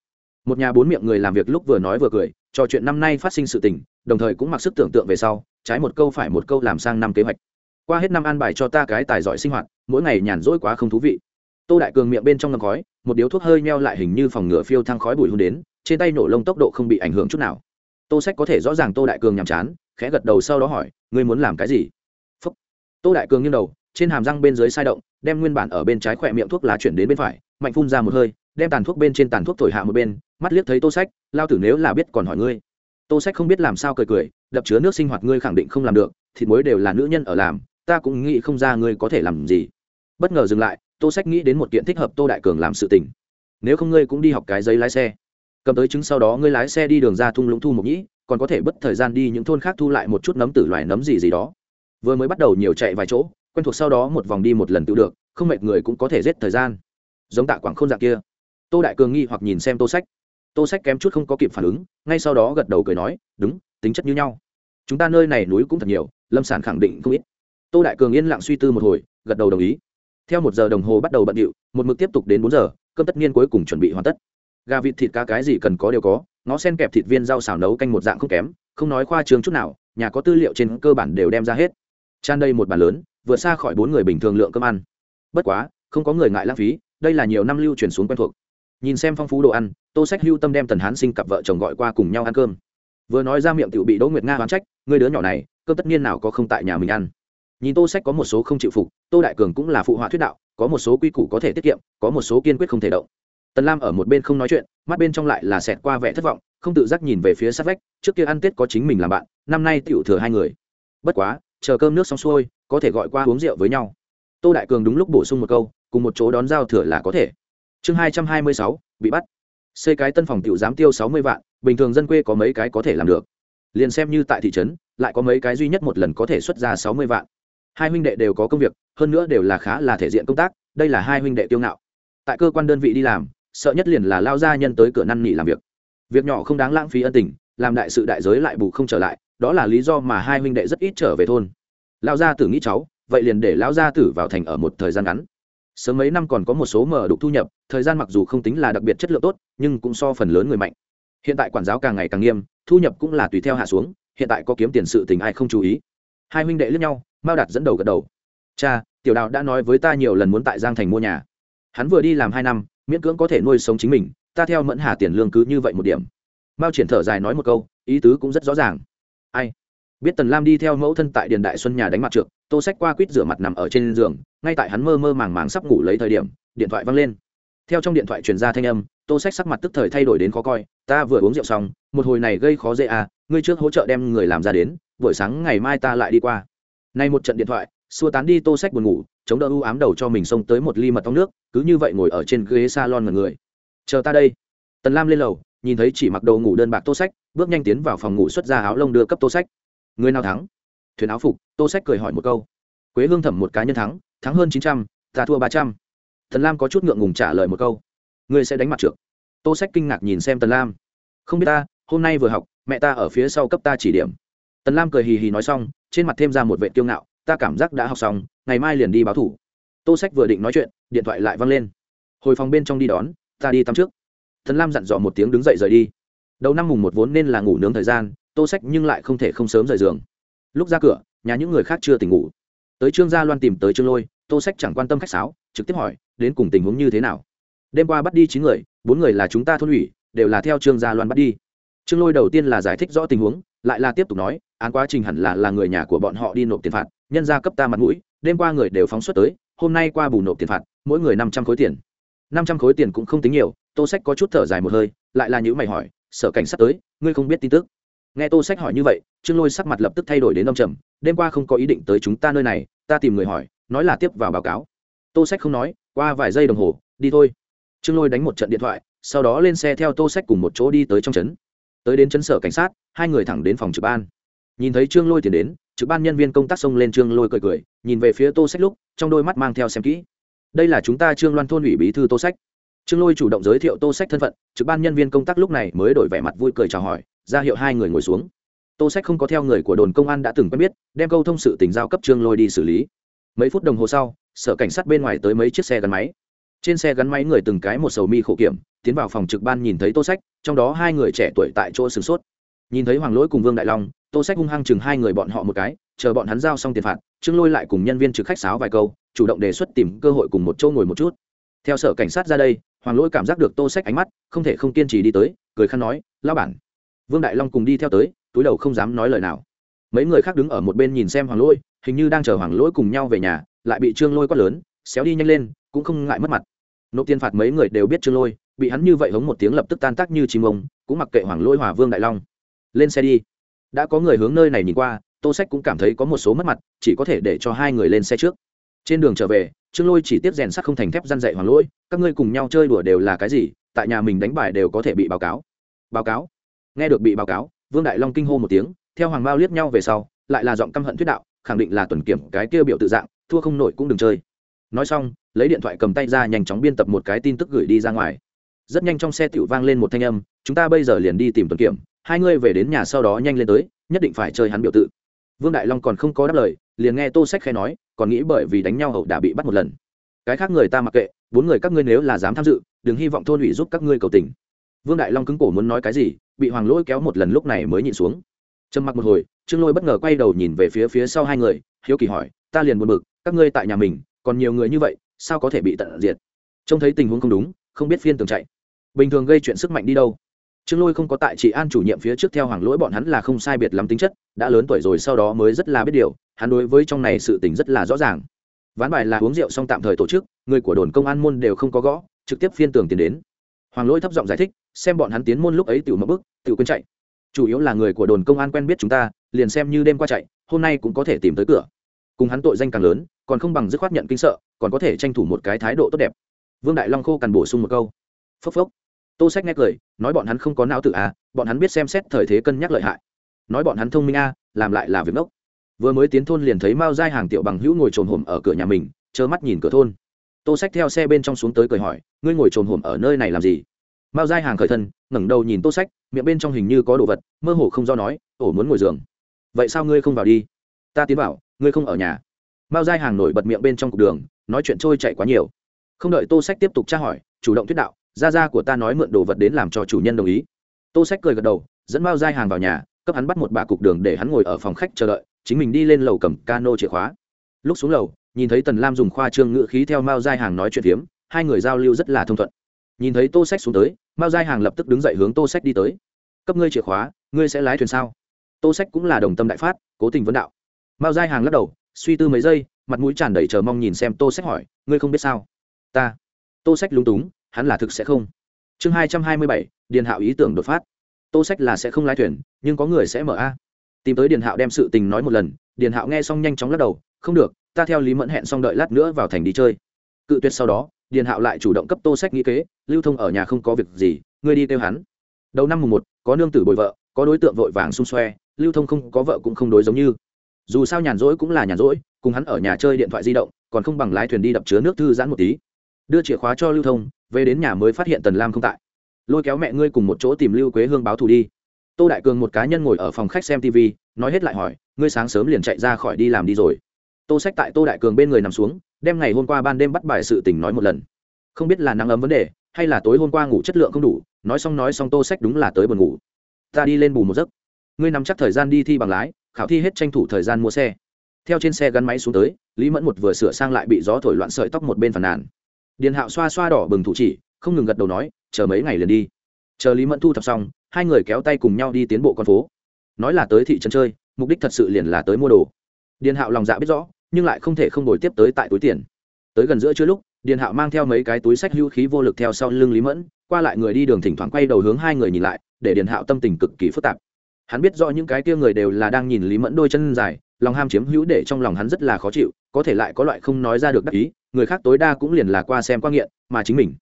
Một nhà bốn miệng người làm việc lúc vừa nói vừa cười, trò chuyện năm nay phát sinh sự tình, đồng thời cũng mặc sức tưởng tượng về sau, trái một câu phải một câu làm sang năm kế hoạch. Qua hết năm an bài cho ta cái tài giỏi sinh hoạt, mỗi ngày nhàn rỗi quá không thú vị tô đại cường miệng bên trong ngầm khói, một điếu thuốc hơi meo lại hình như phòng ngựa phiêu thang khói bụi hôn đến, trên tay nổ lông tốc độ không bị ảnh hưởng chút nào. Tô sách có thể rõ ràng tô đại cường nhàm chán, khẽ gật đầu sau đó hỏi, ngươi muốn làm cái gì? Phúc. tô đại cường nghiêng đầu, trên hàm răng bên dưới sai động, đem nguyên bản ở bên trái khỏe miệng thuốc lá chuyển đến bên phải, mạnh phun ra một hơi, đem tàn thuốc bên trên tàn thuốc thổi hạ một bên, mắt liếc thấy tô sách, lao tử nếu là biết còn hỏi ngươi. Tô sách không biết làm sao cười cười, đập chứa nước sinh hoạt ngươi khẳng định không làm được, thịt muối đều là nữ nhân ở làm, ta cũng nghĩ không ra ngươi có thể làm gì. Bất ngờ dừng lại tô sách nghĩ đến một kiện thích hợp tô đại cường làm sự tình. Nếu không ngươi cũng đi học cái giấy lái xe. Cầm tới chứng sau đó ngươi lái xe đi đường ra thung lũng thu một nhĩ, còn có thể bất thời gian đi những thôn khác thu lại một chút nấm tử loài nấm gì gì đó. Vừa mới bắt đầu nhiều chạy vài chỗ, quen thuộc sau đó một vòng đi một lần tự được, không mệt người cũng có thể giết thời gian. Giống tạ quảng k h ô n dạng kia. Tô đại cường nghi hoặc nhìn xem tô sách. Tô sách kém chút không có kịp phản ứng, ngay sau đó gật đầu cười nói, đúng, tính chất như nhau. Chúng ta nơi này núi cũng thật nhiều, lâm sản khẳng định không ít. Tô đại cường yên lặng suy tư một hồi, gật đầu đồng ý theo một giờ đồng hồ bắt đầu bận điệu, một mực tiếp tục đến bốn giờ, cơm tất niên cuối cùng chuẩn bị hoàn tất. Gà vịt thịt cá cái gì cần có đều có, nó sen kẹp thịt viên rau xào nấu canh một dạng không kém, không nói khoa trương chút nào, nhà có tư liệu trên cơ bản đều đem ra hết. Tràn đây một bàn lớn vượt xa khỏi bốn người bình thường lượng cơm ăn. Bất quá, không có người ngại lãng phí, đây là nhiều năm lưu truyền xuống quen thuộc. Nhìn xem phong phú đồ ăn, tô sách hưu tâm đem tần hán sinh cặp vợ chồng gọi qua cùng nhau ăn cơm. Vừa nói ra miệng tiểu bị đỗ nguyệt nga oán trách người đứa nhỏ này, cơm tất nhiên nào có không tại nhà mình ăn? Nhìn tô sách có một số không chịu phục, tô đại cường cũng là phụ họa thuyết đạo, có một số quy củ có thể tiết kiệm, có một số kiên quyết không thể động. Tần lam ở một bên không nói chuyện, mắt bên trong lại là xẹt qua vẻ thất vọng, không tự giác nhìn về phía sát vách, trước kia ăn tết có chính mình làm bạn, năm nay tiểu thừa hai người. Bất quá, chờ cơm nước xong xuôi, có thể gọi qua uống rượu với nhau. Tô đại cường đúng lúc bổ sung một câu, cùng một chỗ đón giao thừa là có thể. Chương hai trăm hai mươi sáu, bị bắt. Xây cái tân phòng tiểu giám tiêu sáu mươi vạn, bình thường dân quê có mấy cái có thể làm được. Liền xem như tại thị trấn, lại có mấy cái duy nhất một lần có thể xuất ra sáu mươi vạn hai huynh đệ đều có công việc, hơn nữa đều là khá là thể diện công tác, đây là hai huynh đệ tiêu ngạo. Tại cơ quan đơn vị đi làm, sợ nhất liền là lao gia nhân tới cửa năn nỉ làm việc. Việc nhỏ không đáng lãng phí ân tình, làm đại sự đại giới lại bù không trở lại, đó là lý do mà hai huynh đệ rất ít trở về thôn. Lao gia tử nghĩ cháu, vậy liền để lao gia tử vào thành ở một thời gian ngắn. Sớm mấy năm còn có một số mở đục thu nhập, thời gian mặc dù không tính là đặc biệt chất lượng tốt, nhưng cũng so phần lớn người mạnh. Hiện tại quản giáo càng ngày càng nghiêm, thu nhập cũng là tùy theo hạ xuống, hiện tại có kiếm tiền sự tình ai không chú ý. Hai huynh đệ lướt nhau mao đạt dẫn đầu gật đầu. Cha, tiểu đào đã nói với ta nhiều lần muốn tại giang thành mua nhà. Hắn vừa đi làm hai năm, miễn cưỡng có thể nuôi sống chính mình, ta theo mẫn hà tiền lương cứ như vậy một điểm. Mao triển thở dài nói một câu, ý tứ cũng rất rõ ràng. Ai? Biết tần lam đi theo mẫu thân tại điền đại xuân nhà đánh mặt trượt, tô sách qua quýt rửa mặt nằm ở trên giường, ngay tại hắn mơ mơ màng màng sắp ngủ lấy thời điểm, điện thoại văng lên. Theo trong điện thoại truyền ra thanh âm, tô sách sắc mặt tức thời thay đổi đến khó coi, ta vừa uống rượu xong, một hồi này gây khó dễ à ngươi trước hỗ trợ đem người làm ra đến, buổi sáng ngày mai ta lại đi qua nay một trận điện thoại, xua tán đi tô sách buồn ngủ, chống đỡ u ám đầu cho mình xông tới một ly mật ong nước, cứ như vậy ngồi ở trên ghế salon ngần người. Chờ ta đây. Tần lam lên lầu, nhìn thấy chỉ mặc đồ ngủ đơn bạc tô sách, bước nhanh tiến vào phòng ngủ xuất ra áo lông đưa cấp tô sách. Người nào thắng? Thuyền áo phục. Tô sách cười hỏi một câu. Quế hương thẩm một cá nhân thắng thắng hơn chín trăm, ta thua ba trăm. Tần lam có chút ngượng ngùng trả lời một câu. Ngươi sẽ đánh mặt trượt. Tô sách kinh ngạc nhìn xem tần lam. Không biết ta, hôm nay vừa học, mẹ ta ở phía sau cấp ta chỉ điểm. Tần lam cười hì hì nói xong trên mặt thêm ra một vệ kiêu ngạo, ta cảm giác đã học xong, ngày mai liền đi báo thủ. Tô sách vừa định nói chuyện, điện thoại lại văng lên. Hồi phòng bên trong đi đón, ta đi tắm trước. Thần lam dặn dò một tiếng đứng dậy rời đi. Đầu năm mùng một vốn nên là ngủ nướng thời gian, tô sách nhưng lại không thể không sớm rời giường. Lúc ra cửa, nhà những người khác chưa tỉnh ngủ. Tới trương gia loan tìm tới trương lôi, tô sách chẳng quan tâm khách sáo, trực tiếp hỏi, đến cùng tình huống như thế nào? Đêm qua bắt đi chín người, bốn người là chúng ta thôn ủy, đều là theo trương gia loan bắt đi. Trương lôi đầu tiên là giải thích rõ tình huống lại là tiếp tục nói, án quá trình hẳn là là người nhà của bọn họ đi nộp tiền phạt, nhân ra cấp ta mặt mũi, đêm qua người đều phóng xuất tới, hôm nay qua bù nộp tiền phạt, mỗi người năm trăm khối tiền. năm trăm khối tiền cũng không tính nhiều, tô sách có chút thở dài một hơi, lại là những mày hỏi, sở cảnh sát tới, ngươi không biết tin tức? Nghe tô sách hỏi như vậy, trương lôi sắc mặt lập tức thay đổi đến ông trầm, đêm qua không có ý định tới chúng ta nơi này, ta tìm người hỏi, nói là tiếp vào báo cáo. Tô sách không nói, qua vài giây đồng hồ, đi thôi. Trương lôi đánh một trận điện thoại, sau đó lên xe theo tô sách cùng một chỗ đi tới trong trấn tới đến chấn sở cảnh sát, hai người thẳng đến phòng trực ban. Nhìn thấy trương lôi tiền đến, trực ban nhân viên công tác xông lên trương lôi cười cười, nhìn về phía tô sách lúc, trong đôi mắt mang theo xem kỹ. Đây là chúng ta trương loan thôn ủy bí thư tô sách. Trương lôi chủ động giới thiệu tô sách thân phận, trực ban nhân viên công tác lúc này mới đổi vẻ mặt vui cười chào hỏi, ra hiệu hai người ngồi xuống. Tô sách không có theo người của đồn công an đã từng quen biết, đem câu thông sự tình giao cấp trương lôi đi xử lý. Mấy phút đồng hồ sau, sở cảnh sát bên ngoài tới mấy chiếc xe gắn máy trên xe gắn máy người từng cái một sầu mi khổ kiểm, tiến vào phòng trực ban nhìn thấy tô sách, trong đó hai người trẻ tuổi tại chỗ sửng sốt. Nhìn thấy hoàng lỗi cùng vương đại long, tô sách hung hăng chừng hai người bọn họ một cái, chờ bọn hắn giao xong tiền phạt, trương lôi lại cùng nhân viên trực khách sáo vài câu, chủ động đề xuất tìm cơ hội cùng một chỗ ngồi một chút. Theo sở cảnh sát ra đây, hoàng lỗi cảm giác được tô sách ánh mắt, không thể không kiên trì đi tới, cười khăn nói lao bản. Vương đại long cùng đi theo tới, túi đầu không dám nói lời nào. Mấy người khác đứng ở một bên nhìn xem hoàng lỗi, hình như đang chờ hoàng lỗi cùng nhau về nhà, lại bị trương lôi quát lớn xéo đi nhanh lên, cũng không ngại mất mặt. Nộp tiền phạt mấy người đều biết trương lôi, bị hắn như vậy hống một tiếng lập tức tan tác như chim ông, cũng mặc kệ hoàng Lôi hòa vương đại long. Lên xe đi. Đã có người hướng nơi này nhìn qua, tô sách cũng cảm thấy có một số mất mặt, chỉ có thể để cho hai người lên xe trước. Trên đường trở về, trương lôi chỉ tiếp rèn sắt không thành thép răn dạy hoàng lỗi các ngươi cùng nhau chơi đùa đều là cái gì, tại nhà mình đánh bài đều có thể bị báo cáo. Báo cáo? Nghe được bị báo cáo, vương đại long kinh hô một tiếng, theo hoàng bao liếc nhau về sau, lại là giọng căm hận thuyết đạo, khẳng định là tuần kiểm cái kia biểu tự dạng, thua không nổi cũng đừng chơi nói xong, lấy điện thoại cầm tay ra nhanh chóng biên tập một cái tin tức gửi đi ra ngoài. Rất nhanh trong xe tiểu vang lên một thanh âm, chúng ta bây giờ liền đi tìm tuần kiểm, hai ngươi về đến nhà sau đó nhanh lên tới, nhất định phải chơi hắn biểu tự. Vương đại long còn không có đáp lời, liền nghe tô sách khai nói, còn nghĩ bởi vì đánh nhau hậu đã bị bắt một lần. Cái khác người ta mặc kệ, bốn người các ngươi nếu là dám tham dự, đừng hy vọng thôn ủy giúp các ngươi cầu tình. Vương đại long cứng cổ muốn nói cái gì, bị hoàng lỗi kéo một lần lúc này mới nhịn xuống. Trầm mặc một hồi, trương lôi bất ngờ quay đầu nhìn về phía phía sau hai người, hiếu kỳ hỏi, ta liền buồn bực, các ngươi tại nhà mình còn nhiều người như vậy, sao có thể bị tận diệt? Trông thấy tình huống không đúng, không biết phiên tường chạy. Bình thường gây chuyện sức mạnh đi đâu? Trương lôi không có tại chị an chủ nhiệm phía trước theo hoàng lỗi bọn hắn là không sai biệt lắm tính chất, đã lớn tuổi rồi sau đó mới rất là biết điều, hắn đối với trong này sự tình rất là rõ ràng. Ván bài là uống rượu xong tạm thời tổ chức, người của đồn công an môn đều không có gõ, trực tiếp phiên tường tiến đến. Hoàng lỗi thấp giọng giải thích, xem bọn hắn tiến môn lúc ấy tự mất bức tự quên chạy. Chủ yếu là người của đồn công an quen biết chúng ta, liền xem như đêm qua chạy, hôm nay cũng có thể tìm tới cửa cùng hắn tội danh càng lớn còn không bằng dứt khoát nhận kinh sợ còn có thể tranh thủ một cái thái độ tốt đẹp. Vương đại long khô cần bổ sung một câu. Phốc phốc. Tô sách nghe cười nói bọn hắn không có não tự a à, bọn hắn biết xem xét thời thế cân nhắc lợi hại. Nói bọn hắn thông minh a à, làm lại là việc ngốc. Vừa mới tiến thôn liền thấy mao giai hàng tiểu bằng hữu ngồi trồn hổm ở cửa nhà mình trơ mắt nhìn cửa thôn. Tô sách theo xe bên trong xuống tới cười hỏi ngươi ngồi trồn hổm ở nơi này làm gì? Mao giai hàng khởi thân ngẩng đầu nhìn tô sách miệng bên trong hình như có đồ vật mơ hồ không do nói ổ muốn ngồi giường. Vậy sao ngươi không vào đi? Ta tiến vào ngươi không ở nhà. Mao giai hàng nổi bật miệng bên trong cục đường, nói chuyện trôi chạy quá nhiều. Không đợi tô sách tiếp tục tra hỏi, chủ động thuyết đạo, gia gia của ta nói mượn đồ vật đến làm cho chủ nhân đồng ý. Tô sách cười gật đầu, dẫn bao giai hàng vào nhà, cấp hắn bắt một bà cục đường để hắn ngồi ở phòng khách chờ đợi, chính mình đi lên lầu cầm cano chìa khóa. Lúc xuống lầu, nhìn thấy tần lam dùng khoa trương ngự khí theo mao giai hàng nói chuyện phiếm, hai người giao lưu rất là thông thuận. Nhìn thấy tô sách xuống tới, mao giai hàng lập tức đứng dậy hướng tô sách đi tới. Cấp ngươi chìa khóa, ngươi sẽ lái thuyền sao? Tô sách cũng là đồng tâm đại phát, cố tình vấn đạo mao giai hàng lắc đầu, suy tư mấy giây, mặt mũi tràn đầy chờ mong nhìn xem tô sách hỏi, ngươi không biết sao? Ta. Tô sách lúng túng, hắn là thực sẽ không. Chương hai trăm hai mươi bảy, điền hạo ý tưởng đột phát. Tô sách là sẽ không lái thuyền, nhưng có người sẽ mở a. Tìm tới điền hạo đem sự tình nói một lần, điền hạo nghe xong nhanh chóng lắc đầu, không được, ta theo lý mẫn hẹn xong đợi lát nữa vào thành đi chơi. Cự tuyệt sau đó, điền hạo lại chủ động cấp tô sách nghĩ kế, lưu thông ở nhà không có việc gì, ngươi đi kêu hắn. Đầu năm mùng một, có nương tử bồi vợ, có đối tượng vội vàng xung xoe, lưu thông không có vợ cũng không đối giống như dù sao nhàn rỗi cũng là nhàn rỗi, cùng hắn ở nhà chơi điện thoại di động, còn không bằng lái thuyền đi đập chứa nước thư giãn một tí. Đưa chìa khóa cho lưu thông, về đến nhà mới phát hiện tần lam không tại. Lôi kéo mẹ ngươi cùng một chỗ tìm lưu quế hương báo thù đi. Tô đại cường một cá nhân ngồi ở phòng khách xem tv nói hết lại hỏi, ngươi sáng sớm liền chạy ra khỏi đi làm đi rồi. Tô sách tại tô đại cường bên người nằm xuống, đem ngày hôm qua ban đêm bắt bài sự tình nói một lần. Không biết là nắng ấm vấn đề, hay là tối hôm qua ngủ chất lượng không đủ, nói xong nói xong tô sách đúng là tới buồn ngủ. Ta đi lên bù một giấc. Ngươi nắm chắc thời gian đi thi bằng lái khảo thi hết tranh thủ thời gian mua xe. Theo trên xe gắn máy xuống tới, lý mẫn một vừa sửa sang lại bị gió thổi loạn sợi tóc một bên phần nàn. Điền hạo xoa xoa đỏ bừng thủ chỉ, không ngừng gật đầu nói, chờ mấy ngày liền đi. Chờ lý mẫn thu thập xong, hai người kéo tay cùng nhau đi tiến bộ con phố. Nói là tới thị trấn chơi, mục đích thật sự liền là tới mua đồ. Điền hạo lòng dạ biết rõ, nhưng lại không thể không đổi tiếp tới tại túi tiền. Tới gần giữa chưa lúc, điền hạo mang theo mấy cái túi sách hữu khí vô lực theo sau lưng lý mẫn, qua lại người đi đường thỉnh thoảng quay đầu hướng hai người nhìn lại, để điền hạo tâm tình cực kỳ phức tạp hắn biết rõ những cái kia người đều là đang nhìn lý mẫn đôi chân dài, lòng ham chiếm hữu để trong lòng hắn rất là khó chịu, có thể lại có loại không nói ra được đắc ý, người khác tối đa cũng liền là qua xem qua nghiện, mà chính mình.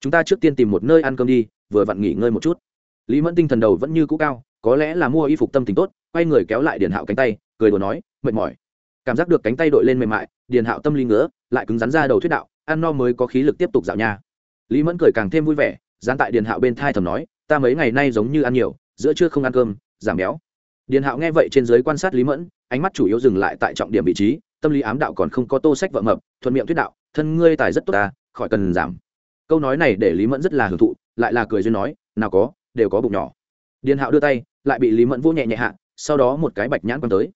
Chúng ta trước tiên tìm một nơi ăn cơm đi, vừa vặn nghỉ ngơi một chút. Lý mẫn tinh thần đầu vẫn như cũ cao, có lẽ là mua y phục tâm tình tốt, quay người kéo lại điền hạo cánh tay, cười đồ nói, mệt mỏi. Cảm giác được cánh tay đội lên mềm mại, điền hạo tâm lý ngứa, lại cứng rắn ra đầu thuyết đạo, ăn no mới có khí lực tiếp tục dạo nha. Lý mẫn cười càng thêm vui vẻ, dán tại điền hạo bên thai thầm nói, ta mấy ngày nay giống như ăn nhiều, giữa trưa không ăn cơm giảm béo. Điền hạo nghe vậy trên giới quan sát lý mẫn, ánh mắt chủ yếu dừng lại tại trọng điểm vị trí, tâm lý ám đạo còn không có tô sách vợ mập, thuận miệng thuyết đạo, thân ngươi tài rất tốt ta, khỏi cần giảm. Câu nói này để lý mẫn rất là hưởng thụ, lại là cười duyên nói, nào có, đều có bụng nhỏ. Điền hạo đưa tay, lại bị lý mẫn vô nhẹ nhẹ hạ, sau đó một cái bạch nhãn quan tới.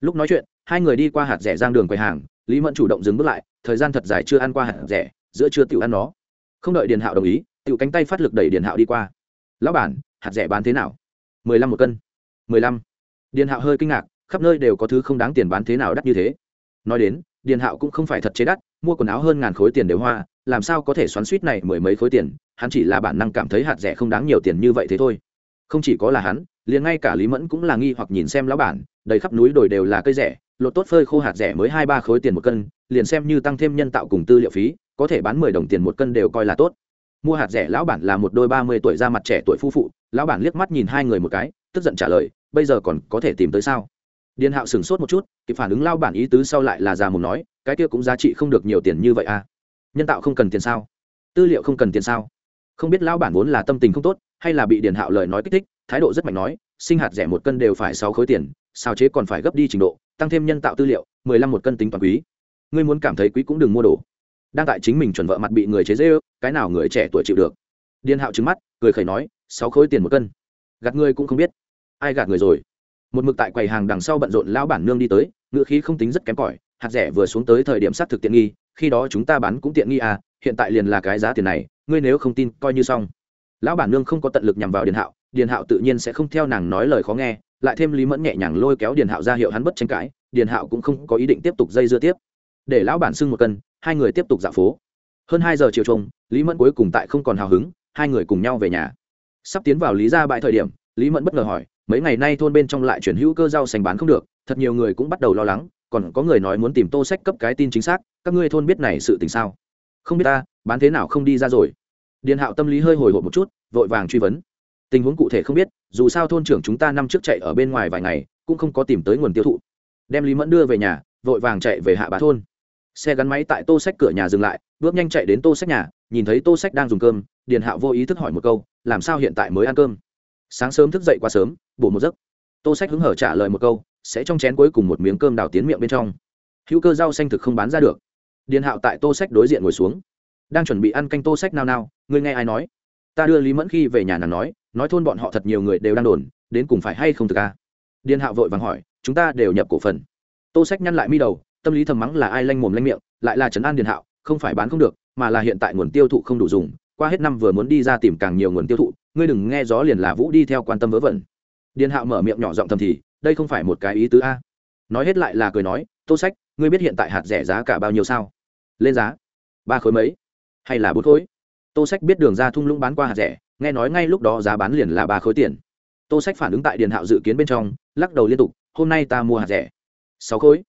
Lúc nói chuyện, hai người đi qua hạt rẻ giang đường quầy hàng, lý mẫn chủ động dừng bước lại, thời gian thật dài chưa ăn qua hạt rẻ, giữa chưa tiểu ăn nó. Không đợi điền hạo đồng ý, tiểu cánh tay phát lực đẩy điền hạo đi qua. Lão bản, hạt rẻ bán thế nào? Mười lăm một cân mười lăm. Điền hạo hơi kinh ngạc, khắp nơi đều có thứ không đáng tiền bán thế nào đắt như thế. Nói đến, điền hạo cũng không phải thật chế đắt, mua quần áo hơn ngàn khối tiền đều hoa, làm sao có thể xoắn suýt này mười mấy khối tiền, hắn chỉ là bản năng cảm thấy hạt rẻ không đáng nhiều tiền như vậy thế thôi. Không chỉ có là hắn, liền ngay cả lý mẫn cũng là nghi hoặc nhìn xem lão bản, đầy khắp núi đồi đều là cây rẻ, lột tốt phơi khô hạt rẻ mới hai ba khối tiền một cân, liền xem như tăng thêm nhân tạo cùng tư liệu phí, có thể bán mười đồng tiền một cân đều coi là tốt. Mua hạt rẻ lão bản là một đôi ba mươi tuổi ra mặt trẻ tuổi phu phụ, lão bản liếc mắt nhìn hai người một cái tức giận trả lời, bây giờ còn có thể tìm tới sao? Điền hạo sửng sốt một chút, kịp phản ứng lao bản ý tứ sau lại là già mồm nói, cái kia cũng giá trị không được nhiều tiền như vậy à? Nhân tạo không cần tiền sao? Tư liệu không cần tiền sao? Không biết lão bản vốn là tâm tình không tốt, hay là bị điền hạo lời nói kích thích, thái độ rất mạnh nói, sinh hạt rẻ một cân đều phải sáu khối tiền, sao chế còn phải gấp đi trình độ, tăng thêm nhân tạo tư liệu, mười lăm một cân tính toàn quý. Ngươi muốn cảm thấy quý cũng đừng mua đồ. Đang tại chính mình chuẩn vợ mặt bị người chế dễ ư cái nào người trẻ tuổi chịu được? Điền hạo trứng mắt, cười khẩy nói, sáu khối tiền một cân. Gạt ngươi cũng không biết ai gạt người rồi? Một mực tại quầy hàng đằng sau bận rộn lão bản nương đi tới ngựa khí không tính rất kém cỏi, hạt rẻ vừa xuống tới thời điểm xác thực tiện nghi, khi đó chúng ta bán cũng tiện nghi à hiện tại liền là cái giá tiền này, ngươi nếu không tin, coi như xong. Lão bản nương không có tận lực nhằm vào điền hạo điền hạo tự nhiên sẽ không theo nàng nói lời khó nghe, lại thêm lý mẫn nhẹ nhàng lôi kéo điền hạo ra hiệu hắn bất tranh cãi, điền hạo cũng không có ý định tiếp tục dây dưa tiếp. Để lão bản xưng một cân, hai người tiếp tục dạo phố. Hơn hai giờ chiều trông, lý mẫn cuối cùng tại không còn hào hứng, hai người cùng nhau về nhà. Sắp tiến vào lý ra bãi thời điểm, lý mẫn bất ngờ hỏi mấy ngày nay thôn bên trong lại chuyển hữu cơ rau xanh bán không được, thật nhiều người cũng bắt đầu lo lắng, còn có người nói muốn tìm tô sách cấp cái tin chính xác, các ngươi thôn biết này sự tình sao? Không biết ta, bán thế nào không đi ra rồi? Điền hạo tâm lý hơi hồi hộp một chút, vội vàng truy vấn. Tình huống cụ thể không biết, dù sao thôn trưởng chúng ta năm trước chạy ở bên ngoài vài ngày, cũng không có tìm tới nguồn tiêu thụ. Đem lý mẫn đưa về nhà, vội vàng chạy về hạ bá thôn. Xe gắn máy tại tô sách cửa nhà dừng lại, bước nhanh chạy đến tô sách nhà, nhìn thấy tô sách đang dùng cơm, điền hạo vô ý thức hỏi một câu, làm sao hiện tại mới ăn cơm? Sáng sớm thức dậy quá sớm, bổ một giấc. Tô sách hứng hở trả lời một câu, sẽ trong chén cuối cùng một miếng cơm đào tiến miệng bên trong. Hữu cơ rau xanh thực không bán ra được. Điền hạo tại tô sách đối diện ngồi xuống. Đang chuẩn bị ăn canh tô sách nao nao, ngươi nghe ai nói? Ta đưa lý mẫn khi về nhà nàng nói nói thôn bọn họ thật nhiều người đều đang đồn, đến cùng phải hay không thực a? Điền hạo vội vàng hỏi, chúng ta đều nhập cổ phần. Tô sách nhăn lại mi đầu, tâm lý thầm mắng là ai lanh mồm lanh miệng, lại là trấn an điền hạo, không phải bán không được, mà là hiện tại nguồn tiêu thụ không đủ dùng, qua hết năm vừa muốn đi ra tìm càng nhiều nguồn tiêu thụ ngươi đừng nghe gió liền là vũ đi theo quan tâm vớ vẩn. Điền hạo mở miệng nhỏ giọng thầm thì, đây không phải một cái ý tứ a. Nói hết lại là cười nói, tô sách, ngươi biết hiện tại hạt rẻ giá cả bao nhiêu sao? Lên giá. Ba khối mấy? Hay là bốn khối? Tô sách biết đường ra thung lũng bán qua hạt rẻ, nghe nói ngay lúc đó giá bán liền là ba khối tiền. Tô sách phản ứng tại điền hạo dự kiến bên trong, lắc đầu liên tục, hôm nay ta mua hạt rẻ. Sáu khối.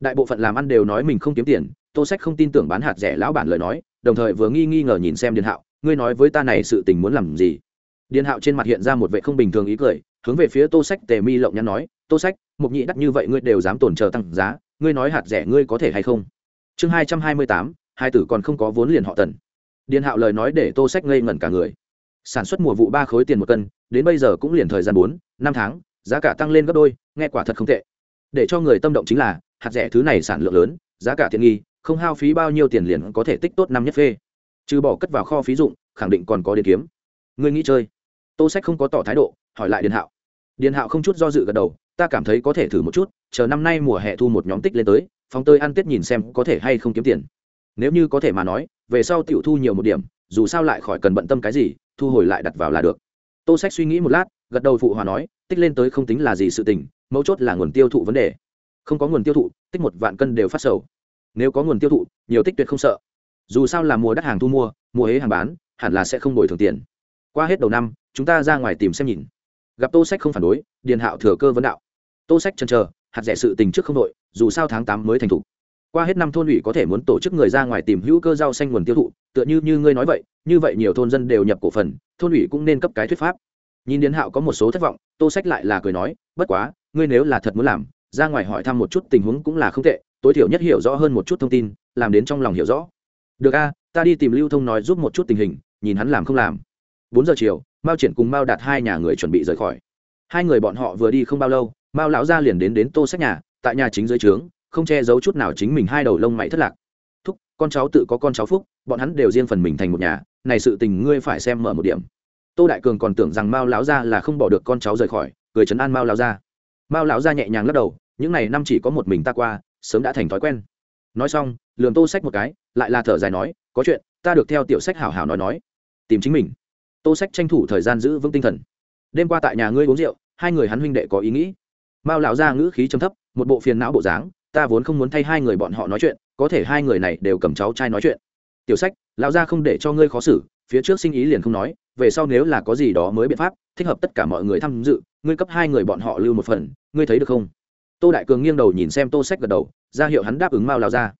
Đại bộ phận làm ăn đều nói mình không kiếm tiền, tô sách không tin tưởng bán hạt rẻ lão bản lời nói, đồng thời vừa nghi nghi ngờ nhìn xem điền hạo, ngươi nói với ta này sự tình muốn làm gì? Điền hạo trên mặt hiện ra một vệ không bình thường ý cười, hướng về phía tô sách tề mi lộng nhắn nói, tô sách, mục nhị đắt như vậy ngươi đều dám tổn chờ tăng giá, ngươi nói hạt rẻ ngươi có thể hay không? Chương hai trăm hai mươi tám, hai tử còn không có vốn liền họ tần. Điền hạo lời nói để tô sách ngây ngẩn cả người. Sản xuất mùa vụ ba khối tiền một cân, đến bây giờ cũng liền thời gian bốn, năm tháng, giá cả tăng lên gấp đôi, nghe quả thật không tệ. Để cho người tâm động chính là, hạt rẻ thứ này sản lượng lớn, giá cả tiện nghi, không hao phí bao nhiêu tiền liền có thể tích tốt năm nhất phê. Trừ bỏ cất vào kho phí dụng, khẳng định còn có điện kiếm. Ngươi nghĩ chơi tô sách không có tỏ thái độ, hỏi lại điền hạo. Điền hạo không chút do dự gật đầu, ta cảm thấy có thể thử một chút, chờ năm nay mùa hè thu một nhóm tích lên tới, phóng tơi ăn tết nhìn xem có thể hay không kiếm tiền. Nếu như có thể mà nói, về sau tiểu thu nhiều một điểm, dù sao lại khỏi cần bận tâm cái gì, thu hồi lại đặt vào là được. Tô sách suy nghĩ một lát, gật đầu phụ hòa nói, tích lên tới không tính là gì sự tình, mấu chốt là nguồn tiêu thụ vấn đề. Không có nguồn tiêu thụ, tích một vạn cân đều phát sầu. Nếu có nguồn tiêu thụ, nhiều tích tuyệt không sợ. Dù sao là mùa đắt hàng thu mua, mùa hế hàng bán, hẳn là sẽ không bồi thường tiền. Qua hết đầu năm chúng ta ra ngoài tìm xem nhìn. Gặp tô sách không phản đối, điền hạo thừa cơ vấn đạo. Tô sách chân chờ, hạt rẻ sự tình trước không đội dù sao tháng tám mới thành thục qua hết năm thôn ủy có thể muốn tổ chức người ra ngoài tìm hữu cơ rau xanh nguồn tiêu thụ, tựa như như ngươi nói vậy, như vậy nhiều thôn dân đều nhập cổ phần, thôn ủy cũng nên cấp cái thuyết pháp. Nhìn điền hạo có một số thất vọng, tô sách lại là cười nói, bất quá, ngươi nếu là thật muốn làm, ra ngoài hỏi thăm một chút tình huống cũng là không tệ, tối thiểu nhất hiểu rõ hơn một chút thông tin, làm đến trong lòng hiểu rõ. Được a, ta đi tìm lưu thông nói giúp một chút tình hình, nhìn hắn làm không làm. Bốn giờ chiều mao triển cùng mao đạt hai nhà người chuẩn bị rời khỏi. Hai người bọn họ vừa đi không bao lâu, mao lão gia liền đến đến tô sách nhà, tại nhà chính dưới trướng, không che giấu chút nào chính mình hai đầu lông mày thất lạc. Thúc, con cháu tự có con cháu phúc, bọn hắn đều riêng phần mình thành một nhà, này sự tình ngươi phải xem mở một điểm. Tô đại cường còn tưởng rằng mao lão gia là không bỏ được con cháu rời khỏi, cười chấn an mao lão gia. Mao lão gia nhẹ nhàng lắc đầu, những này năm chỉ có một mình ta qua, sớm đã thành thói quen. Nói xong lường tô sách một cái, lại là thở dài nói, có chuyện, ta được theo tiểu sách hảo hảo nói nói, tìm chính mình tô sách tranh thủ thời gian giữ vững tinh thần. Đêm qua tại nhà ngươi uống rượu, hai người hắn huynh đệ có ý nghĩ. Mao lão ra ngữ khí trầm thấp, một bộ phiền não bộ dáng, ta vốn không muốn thay hai người bọn họ nói chuyện, có thể hai người này đều cầm cháu trai nói chuyện. Tiểu sách, lão ra không để cho ngươi khó xử, phía trước sinh ý liền không nói, về sau nếu là có gì đó mới biện pháp, thích hợp tất cả mọi người tham dự, ngươi cấp hai người bọn họ lưu một phần, ngươi thấy được không? Tô đại cường nghiêng đầu nhìn xem tô sách gật đầu, ra hiệu hắn đáp ứng mao Lão ra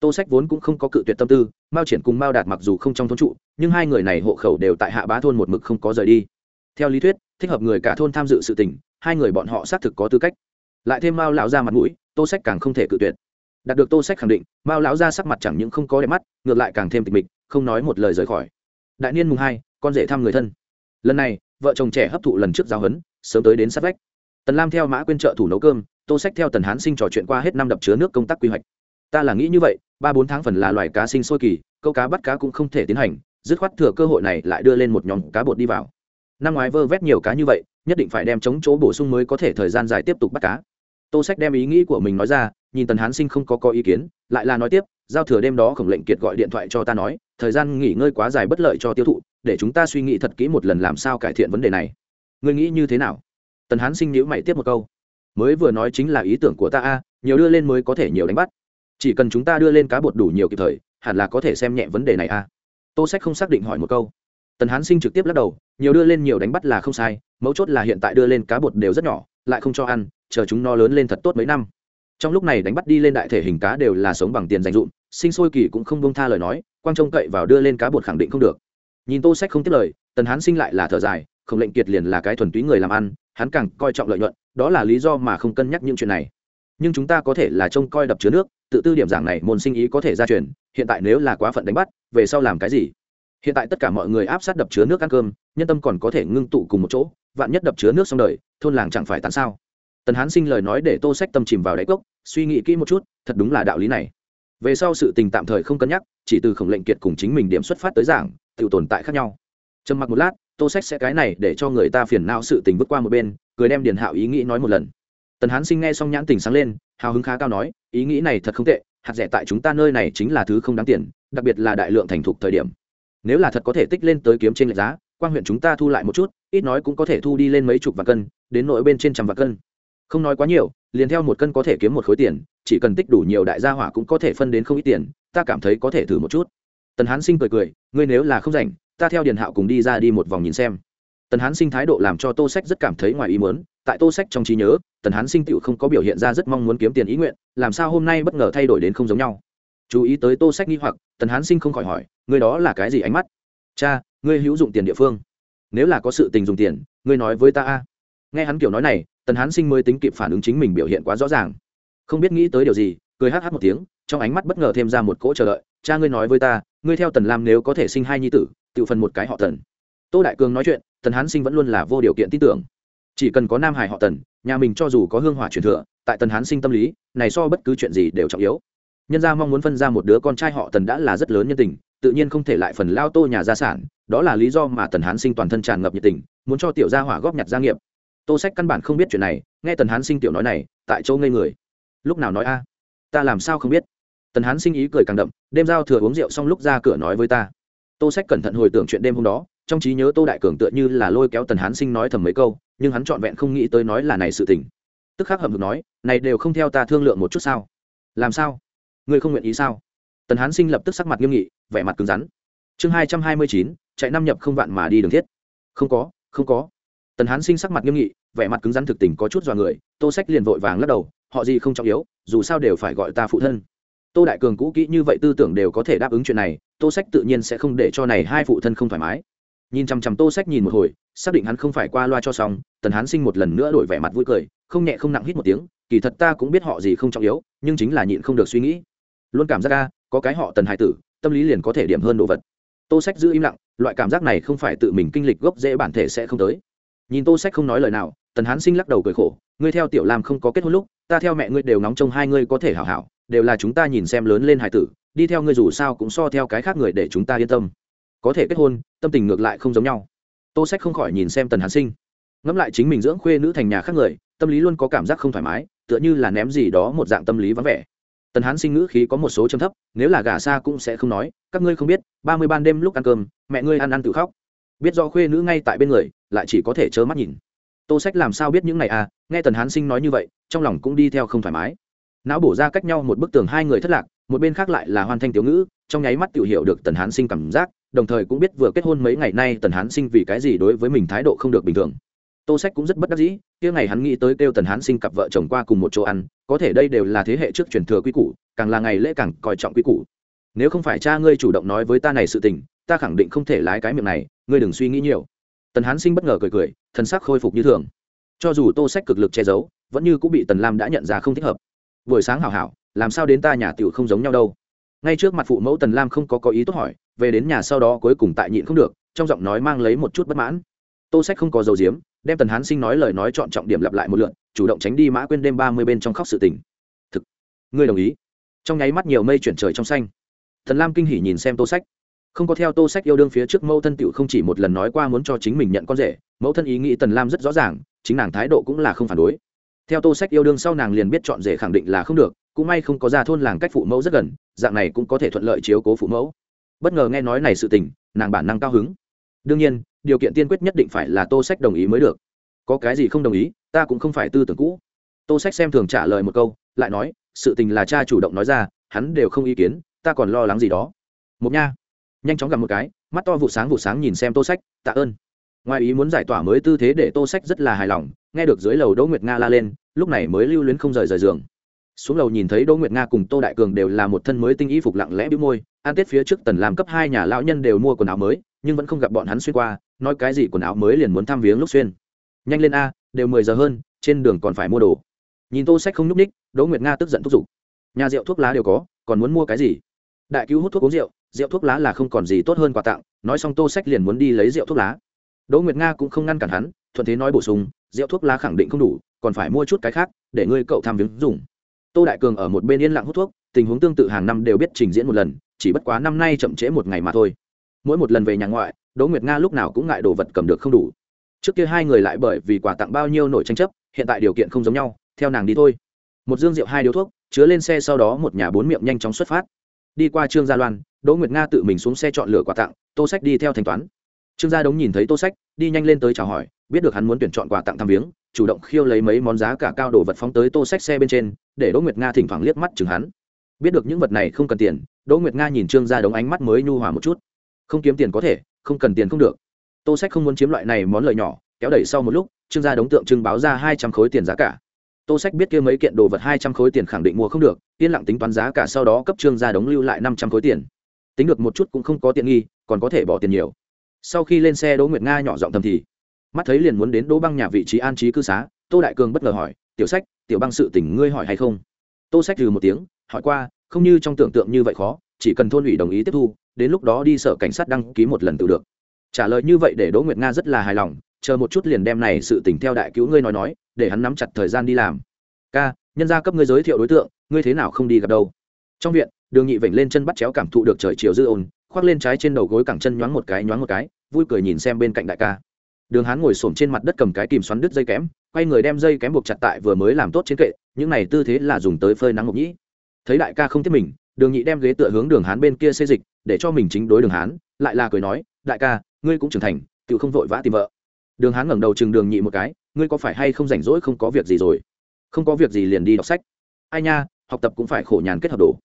tô sách vốn cũng không có cự tuyệt tâm tư, mao triển cùng mao đạt mặc dù không trong thôn trụ, nhưng hai người này hộ khẩu đều tại hạ bá thôn một mực không có rời đi. Theo lý thuyết, thích hợp người cả thôn tham dự sự tình, hai người bọn họ xác thực có tư cách. Lại thêm mao lão ra mặt mũi, tô sách càng không thể cự tuyệt. Đạt được tô sách khẳng định, mao lão ra sắc mặt chẳng những không có đẹp mắt, ngược lại càng thêm tịch mịch, không nói một lời rời khỏi. Đại niên mùng hai, con rể thăm người thân. Lần này, vợ chồng trẻ hấp thụ lần trước giáo huấn, sớm tới đến sát vách. Tần lam theo mã quyên trợ thủ nấu cơm, tô sách theo tần hán sinh trò chuyện qua hết năm đập chứa nước công tác quy hoạch ta là nghĩ như vậy, ba bốn tháng phần là loài cá sinh sôi kỳ, câu cá bắt cá cũng không thể tiến hành, dứt khoát thừa cơ hội này lại đưa lên một nhóm cá bột đi vào. Năm ngoái vơ vét nhiều cá như vậy, nhất định phải đem chống chỗ bổ sung mới có thể thời gian dài tiếp tục bắt cá. Tô sách đem ý nghĩ của mình nói ra, nhìn tần hán sinh không có có ý kiến, lại là nói tiếp, giao thừa đêm đó khổng lệnh kiệt gọi điện thoại cho ta nói, thời gian nghỉ ngơi quá dài bất lợi cho tiêu thụ, để chúng ta suy nghĩ thật kỹ một lần làm sao cải thiện vấn đề này. Ngươi nghĩ như thế nào? Tần hán sinh nhữ mày tiếp một câu. Mới vừa nói chính là ý tưởng của ta a, nhiều đưa lên mới có thể nhiều đánh bắt chỉ cần chúng ta đưa lên cá bột đủ nhiều kịp thời, hẳn là có thể xem nhẹ vấn đề này a tô sách không xác định hỏi một câu. Tần hán sinh trực tiếp lắc đầu, nhiều đưa lên nhiều đánh bắt là không sai, mấu chốt là hiện tại đưa lên cá bột đều rất nhỏ, lại không cho ăn, chờ chúng no lớn lên thật tốt mấy năm. Trong lúc này đánh bắt đi lên đại thể hình cá đều là sống bằng tiền dành dụm sinh sôi kỳ cũng không bông tha lời nói, quang trông cậy vào đưa lên cá bột khẳng định không được. Nhìn tô sách không tiếp lời, tần hán sinh lại là thở dài, không lệnh kiệt liền là cái thuần túy người làm ăn, hắn càng coi trọng lợi nhuận, đó là lý do mà không cân nhắc những chuyện này nhưng chúng ta có thể là trông coi đập chứa nước, tự tư điểm giảng này môn sinh ý có thể ra truyền, hiện tại nếu là quá phận đánh bắt, về sau làm cái gì? Hiện tại tất cả mọi người áp sát đập chứa nước ăn cơm, nhân tâm còn có thể ngưng tụ cùng một chỗ, vạn nhất đập chứa nước xong đời, thôn làng chẳng phải tàn sao? Tần hán sinh lời nói để tô sách tâm chìm vào đáy cốc, suy nghĩ kỹ một chút, thật đúng là đạo lý này. Về sau sự tình tạm thời không cân nhắc, chỉ từ khổng lệnh kiệt cùng chính mình điểm xuất phát tới giảng, tự tồn tại khác nhau. Trầm mặc một lát, tô sách sẽ cái này để cho người ta phiền não sự tình vứt qua một bên, cười đem điền hạo ý nghĩ nói một lần tần hán sinh nghe xong nhãn tình sáng lên, hào hứng khá cao nói, ý nghĩ này thật không tệ, hạt rẻ tại chúng ta nơi này chính là thứ không đáng tiền, đặc biệt là đại lượng thành thục thời điểm. Nếu là thật có thể tích lên tới kiếm trên lệch giá quan huyện chúng ta thu lại một chút, ít nói cũng có thể thu đi lên mấy chục vạn cân, đến nội bên trên trăm vạn cân. Không nói quá nhiều, liền theo một cân có thể kiếm một khối tiền, chỉ cần tích đủ nhiều đại gia hỏa cũng có thể phân đến không ít tiền, ta cảm thấy có thể thử một chút. Tần hán sinh cười cười, ngươi nếu là không rảnh, ta theo điền hạo cùng đi ra đi một vòng nhìn xem tần hán sinh thái độ làm cho tô sách rất cảm thấy ngoài ý muốn, tại tô sách trong trí nhớ, tần hán sinh tựu không có biểu hiện ra rất mong muốn kiếm tiền ý nguyện, làm sao hôm nay bất ngờ thay đổi đến không giống nhau. Chú ý tới tô sách nghi hoặc, tần hán sinh không khỏi hỏi, ngươi đó là cái gì ánh mắt? Cha, ngươi hữu dụng tiền địa phương. Nếu là có sự tình dùng tiền, ngươi nói với ta a. Nghe hắn kiểu nói này, tần hán sinh mới tính kịp phản ứng chính mình biểu hiện quá rõ ràng. Không biết nghĩ tới điều gì, cười hh một tiếng, trong ánh mắt bất ngờ thêm ra một cỗ chờ đợi, cha ngươi nói với ta, ngươi theo tần lam nếu có thể sinh hai nhi tử, tự phần một cái họ tần tô đại cường nói chuyện, tần hán sinh vẫn luôn là vô điều kiện tin tưởng. Chỉ cần có nam hải họ tần, nhà mình cho dù có hương hỏa truyền thừa, tại tần hán sinh tâm lý, này so bất cứ chuyện gì đều trọng yếu. Nhân gia mong muốn phân ra một đứa con trai họ tần đã là rất lớn nhân tình, tự nhiên không thể lại phần lao tô nhà gia sản, đó là lý do mà tần hán sinh toàn thân tràn ngập nhiệt tình, muốn cho tiểu gia hỏa góp nhặt gia nghiệp. Tô sách căn bản không biết chuyện này, nghe tần hán sinh tiểu nói này, tại chỗ ngây người. Lúc nào nói a? Ta làm sao không biết? Tần hán sinh ý cười càng đậm, đêm giao thừa uống rượu xong lúc ra cửa nói với ta tô sách cẩn thận hồi tưởng chuyện đêm hôm đó, trong trí nhớ tô đại cường tựa như là lôi kéo tần hán sinh nói thầm mấy câu, nhưng hắn trọn vẹn không nghĩ tới nói là này sự tình. Tức khắc hầm hực nói, này đều không theo ta thương lượng một chút sao? Làm sao? Ngươi không nguyện ý sao? Tần hán sinh lập tức sắc mặt nghiêm nghị, vẻ mặt cứng rắn. Chương hai trăm hai mươi chín, chạy năm nhập không vạn mà đi đường thiết. Không có không có. Tần hán sinh sắc mặt nghiêm nghị, vẻ mặt cứng rắn thực tình có chút dọa người, tô sách liền vội vàng lắc đầu, họ gì không trọng yếu, dù sao đều phải gọi ta phụ thân tô đại cường cũ kỹ như vậy tư tưởng đều có thể đáp ứng chuyện này, tô sách tự nhiên sẽ không để cho này hai phụ thân không thoải mái. Nhìn chằm chằm tô sách nhìn một hồi, xác định hắn không phải qua loa cho xong, tần hán sinh một lần nữa đổi vẻ mặt vui cười, không nhẹ không nặng hít một tiếng, kỳ thật ta cũng biết họ gì không trọng yếu, nhưng chính là nhịn không được suy nghĩ. Luôn cảm giác ra có cái họ tần hải tử, tâm lý liền có thể điểm hơn đồ vật. Tô sách giữ im lặng, loại cảm giác này không phải tự mình kinh lịch gốc dễ bản thể sẽ không tới. Nhìn tô sách không nói lời nào, tần hán sinh lắc đầu cười khổ, ngươi theo tiểu lam không có kết hôn lúc, ta theo mẹ ngươi đều nóng trong hai ngươi có thể hảo hảo đều là chúng ta nhìn xem lớn lên hải tử, đi theo ngươi dù sao cũng so theo cái khác người để chúng ta yên tâm. Có thể kết hôn, tâm tình ngược lại không giống nhau. Tô sách không khỏi nhìn xem tần hán sinh. Ngẫm lại chính mình dưỡng khuê nữ thành nhà khác người, tâm lý luôn có cảm giác không thoải mái, tựa như là ném gì đó một dạng tâm lý vắng vẻ. Tần hán sinh ngữ khí có một số châm thấp, nếu là gà xa cũng sẽ không nói, các ngươi không biết, ba mươi ban đêm lúc ăn cơm, mẹ ngươi ăn ăn tự khóc. Biết do khuê nữ ngay tại bên người, lại chỉ có thể trơ mắt nhìn. Tô sách làm sao biết những này à nghe tần hán sinh nói như vậy, trong lòng cũng đi theo không thoải mái não bổ ra cách nhau một bức tường hai người thất lạc, một bên khác lại là hoàn thanh tiểu ngữ, trong nháy mắt tự hiểu được tần hán sinh cảm giác, đồng thời cũng biết vừa kết hôn mấy ngày nay tần hán sinh vì cái gì đối với mình thái độ không được bình thường. Tô sách cũng rất bất đắc dĩ, kia ngày hắn nghĩ tới kêu tần hán sinh cặp vợ chồng qua cùng một chỗ ăn, có thể đây đều là thế hệ trước truyền thừa quy củ, càng là ngày lễ càng coi trọng quy củ. Nếu không phải cha ngươi chủ động nói với ta này sự tình, ta khẳng định không thể lái cái miệng này, ngươi đừng suy nghĩ nhiều. Tần hán sinh bất ngờ cười cười thân sắc khôi phục như thường. Cho dù tô sách cực lực che giấu, vẫn như cũng bị tần lam đã nhận ra không thích hợp buổi sáng hảo hảo, làm sao đến ta nhà tiểu không giống nhau đâu. Ngay trước mặt phụ mẫu tần lam không có có ý tốt hỏi, về đến nhà sau đó cuối cùng tại nhịn không được, trong giọng nói mang lấy một chút bất mãn. Tô sách không có dầu diếm đem tần hán sinh nói lời nói chọn trọng điểm lặp lại một lượn chủ động tránh đi mã quên đêm ba mươi bên trong khóc sự tình. Thực, ngươi đồng ý. Trong nháy mắt nhiều mây chuyển trời trong xanh. Thần lam kinh hỉ nhìn xem tô sách. Không có theo tô sách yêu đương phía trước mẫu thân tựu không chỉ một lần nói qua muốn cho chính mình nhận con rể, mẫu thân ý nghĩ tần lam rất rõ ràng, chính nàng thái độ cũng là không phản đối theo tô sách yêu đương sau nàng liền biết chọn rể khẳng định là không được, cũng may không có ra thôn làng cách phụ mẫu rất gần, dạng này cũng có thể thuận lợi chiếu cố phụ mẫu. Bất ngờ nghe nói này sự tình, nàng bản năng cao hứng. Đương nhiên, điều kiện tiên quyết nhất định phải là tô sách đồng ý mới được. Có cái gì không đồng ý, ta cũng không phải tư tưởng cũ. Tô sách xem thường trả lời một câu, lại nói, sự tình là cha chủ động nói ra, hắn đều không ý kiến, ta còn lo lắng gì đó. Một nha. Nhanh chóng gặp một cái, mắt to vụ sáng vụ sáng nhìn xem tô sách, tạ ơn. Ngoài ý muốn giải tỏa mới tư thế để tô sách rất là hài lòng, nghe được dưới lầu đỗ nguyệt nga la lên lúc này mới lưu luyến không rời rời giường. Xuống lầu nhìn thấy đỗ nguyệt nga cùng tô đại cường đều là một thân mới tinh y phục lặng lẽ bĩu môi an tết phía trước tần làm cấp hai nhà lão nhân đều mua quần áo mới, nhưng vẫn không gặp bọn hắn xuyên qua, nói cái gì quần áo mới liền muốn thăm viếng lúc xuyên. Nhanh lên a, đều mười giờ hơn, trên đường còn phải mua đồ. Nhìn tô sách không nhúc ních đỗ nguyệt nga tức giận thúc giục. Nhà rượu thuốc lá đều có, còn muốn mua cái gì? Đại cứu hút thuốc uống rượu rượu thuốc lá là không còn gì tốt hơn quà tặng, nói xong tô sách liền muốn đi lấy rượu thuốc lá. Đỗ nguyệt nga cũng không ngăn cản hắn, thuận thế nói bổ sung, rượu thuốc lá khẳng định không đủ còn phải mua chút cái khác, để ngươi cậu tham viếng dùng. Tô đại cường ở một bên yên lặng hút thuốc, tình huống tương tự hàng năm đều biết trình diễn một lần, chỉ bất quá năm nay chậm trễ một ngày mà thôi. Mỗi một lần về nhà ngoại, đỗ nguyệt nga lúc nào cũng ngại đồ vật cầm được không đủ. Trước kia hai người lại bởi vì quà tặng bao nhiêu nổi tranh chấp, hiện tại điều kiện không giống nhau, theo nàng đi thôi. Một dương rượu hai điếu thuốc, chứa lên xe sau đó một nhà bốn miệng nhanh chóng xuất phát. Đi qua trương gia loan, đỗ nguyệt nga tự mình xuống xe chọn lựa quà tặng, tô sách đi theo thanh toán. Trương gia đống nhìn thấy tô sách, đi nhanh lên tới chào hỏi biết được hắn muốn tuyển chọn quà tặng thăm viếng, chủ động khiêu lấy mấy món giá cả cao đồ vật phóng tới tô sách xe bên trên, để đỗ nguyệt nga thỉnh thoảng liếc mắt chừng hắn. Biết được những vật này không cần tiền, đỗ nguyệt nga nhìn trương gia đống ánh mắt mới nhu hòa một chút. Không kiếm tiền có thể, không cần tiền không được. Tô sách không muốn chiếm loại này món lời nhỏ, kéo đẩy sau một lúc, trương gia đống tượng trưng báo ra hai trăm khối tiền giá cả. Tô sách biết kia mấy kiện đồ vật hai trăm khối tiền khẳng định mua không được, yên lặng tính toán giá cả sau đó cấp trương gia đống lưu lại năm trăm khối tiền. Tính được một chút cũng không có tiện nghi, còn có thể bỏ tiền nhiều. Sau khi lên xe đỗ nguyệt nga nhỏ giọng thầm thì mắt thấy liền muốn đến đỗ băng nhà vị trí an trí cư xá, tô đại cường bất ngờ hỏi, tiểu sách, tiểu băng sự tình ngươi hỏi hay không? Tô sách trừ một tiếng, hỏi qua, không như trong tưởng tượng như vậy khó, chỉ cần thôn ủy đồng ý tiếp thu, đến lúc đó đi sở cảnh sát đăng ký một lần tự được. Trả lời như vậy để đỗ nguyệt nga rất là hài lòng, chờ một chút liền đem này sự tình theo đại cứu ngươi nói nói, để hắn nắm chặt thời gian đi làm. Ca, nhân gia cấp ngươi giới thiệu đối tượng, ngươi thế nào không đi gặp đâu? Trong viện, đường nhị vểnh lên chân bắt chéo cảm thụ được trời chiều dư ồn, khoác lên trái trên đầu gối cẳng chân nhoáng một cái, nhoáng một cái, vui cười nhìn xem bên cạnh đại ca đường hán ngồi xổm trên mặt đất cầm cái kìm xoắn đứt dây kém quay người đem dây kém buộc chặt tại vừa mới làm tốt trên kệ, những này tư thế là dùng tới phơi nắng ngọc nhĩ. Thấy đại ca không tiếp mình, đường nhị đem ghế tựa hướng đường hán bên kia xây dịch, để cho mình chính đối đường hán, lại là cười nói, đại ca, ngươi cũng trưởng thành tự không vội vã tìm vợ. Đường hán ngẩng đầu chừng đường nhị một cái, ngươi có phải hay không rảnh rỗi, không có việc gì rồi? Không có việc gì liền đi đọc sách. Ai nha, học tập cũng phải khổ nhàn kết hợp đồ.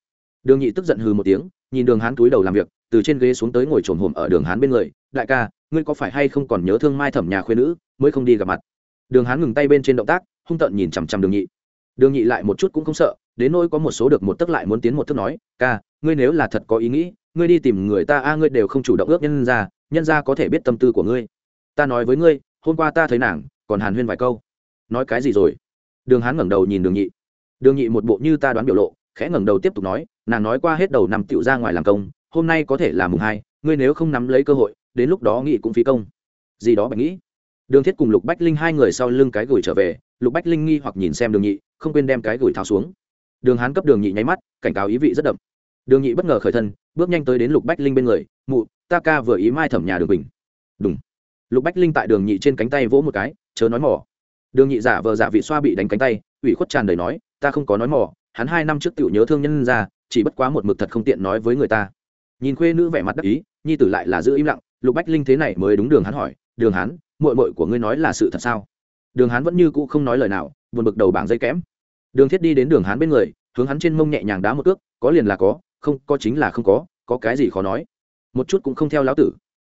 Đường nhị tức giận hừ một tiếng, nhìn đường hán túi đầu làm việc, từ trên ghế xuống tới ngồi trồm hồm ở đường hán bên người, đại ca ngươi có phải hay không còn nhớ thương mai thẩm nhà khuyên nữ, mới không đi gặp mặt? Đường hán ngừng tay bên trên động tác, hung tợn nhìn chằm chằm đường nhị. Đường nhị lại một chút cũng không sợ, đến nỗi có một số được một tức lại muốn tiến một thức nói, ca, ngươi nếu là thật có ý nghĩ, ngươi đi tìm người ta, a, ngươi đều không chủ động ước nhân ra nhân ra có thể biết tâm tư của ngươi. Ta nói với ngươi, hôm qua ta thấy nàng, còn hàn huyên vài câu. Nói cái gì rồi? Đường hán ngẩng đầu nhìn đường nhị. Đường nhị một bộ như ta đoán biểu lộ, khẽ ngẩng đầu tiếp tục nói, nàng nói qua hết đầu năm tựu ra ngoài làm công, hôm nay có thể là mùng hai, ngươi nếu không nắm lấy cơ hội đến lúc đó nghị cũng phí công. Gì đó bạch nghĩ. Đường thiết cùng lục bách linh hai người sau lưng cái gửi trở về, lục bách linh nghi hoặc nhìn xem đường nhị, không quên đem cái gửi tháo xuống. Đường hán cấp đường nhị nháy mắt, cảnh cáo ý vị rất đậm. Đường nhị bất ngờ khởi thân, bước nhanh tới đến lục bách linh bên người, mụ, ta ca vừa ý mai thẩm nhà đường bình đúng lục bách linh tại đường nhị trên cánh tay vỗ một cái, chớ nói mỏ đường nhị giả vờ giả vị xoa bị đánh cánh tay, ủy khuất tràn đầy nói, ta không có nói mỏ hắn hai năm trước tựu nhớ thương nhân ra, chỉ bất quá một mực thật không tiện nói với người ta. Nhìn khuê nữ vẻ mặt đắc ý, nhi tử lại là giữ im lặng lục bách linh thế này mới đúng đường hắn hỏi, đường hắn mội mội của ngươi nói là sự thật sao? Đường hắn vẫn như cũ không nói lời nào, buồn bực đầu bảng dây kẽm. Đường thiết đi đến đường hắn bên người, hướng hắn trên mông nhẹ nhàng đá một cước, có liền là có, không, có chính là không có có cái gì khó nói. Một chút cũng không theo lão tử.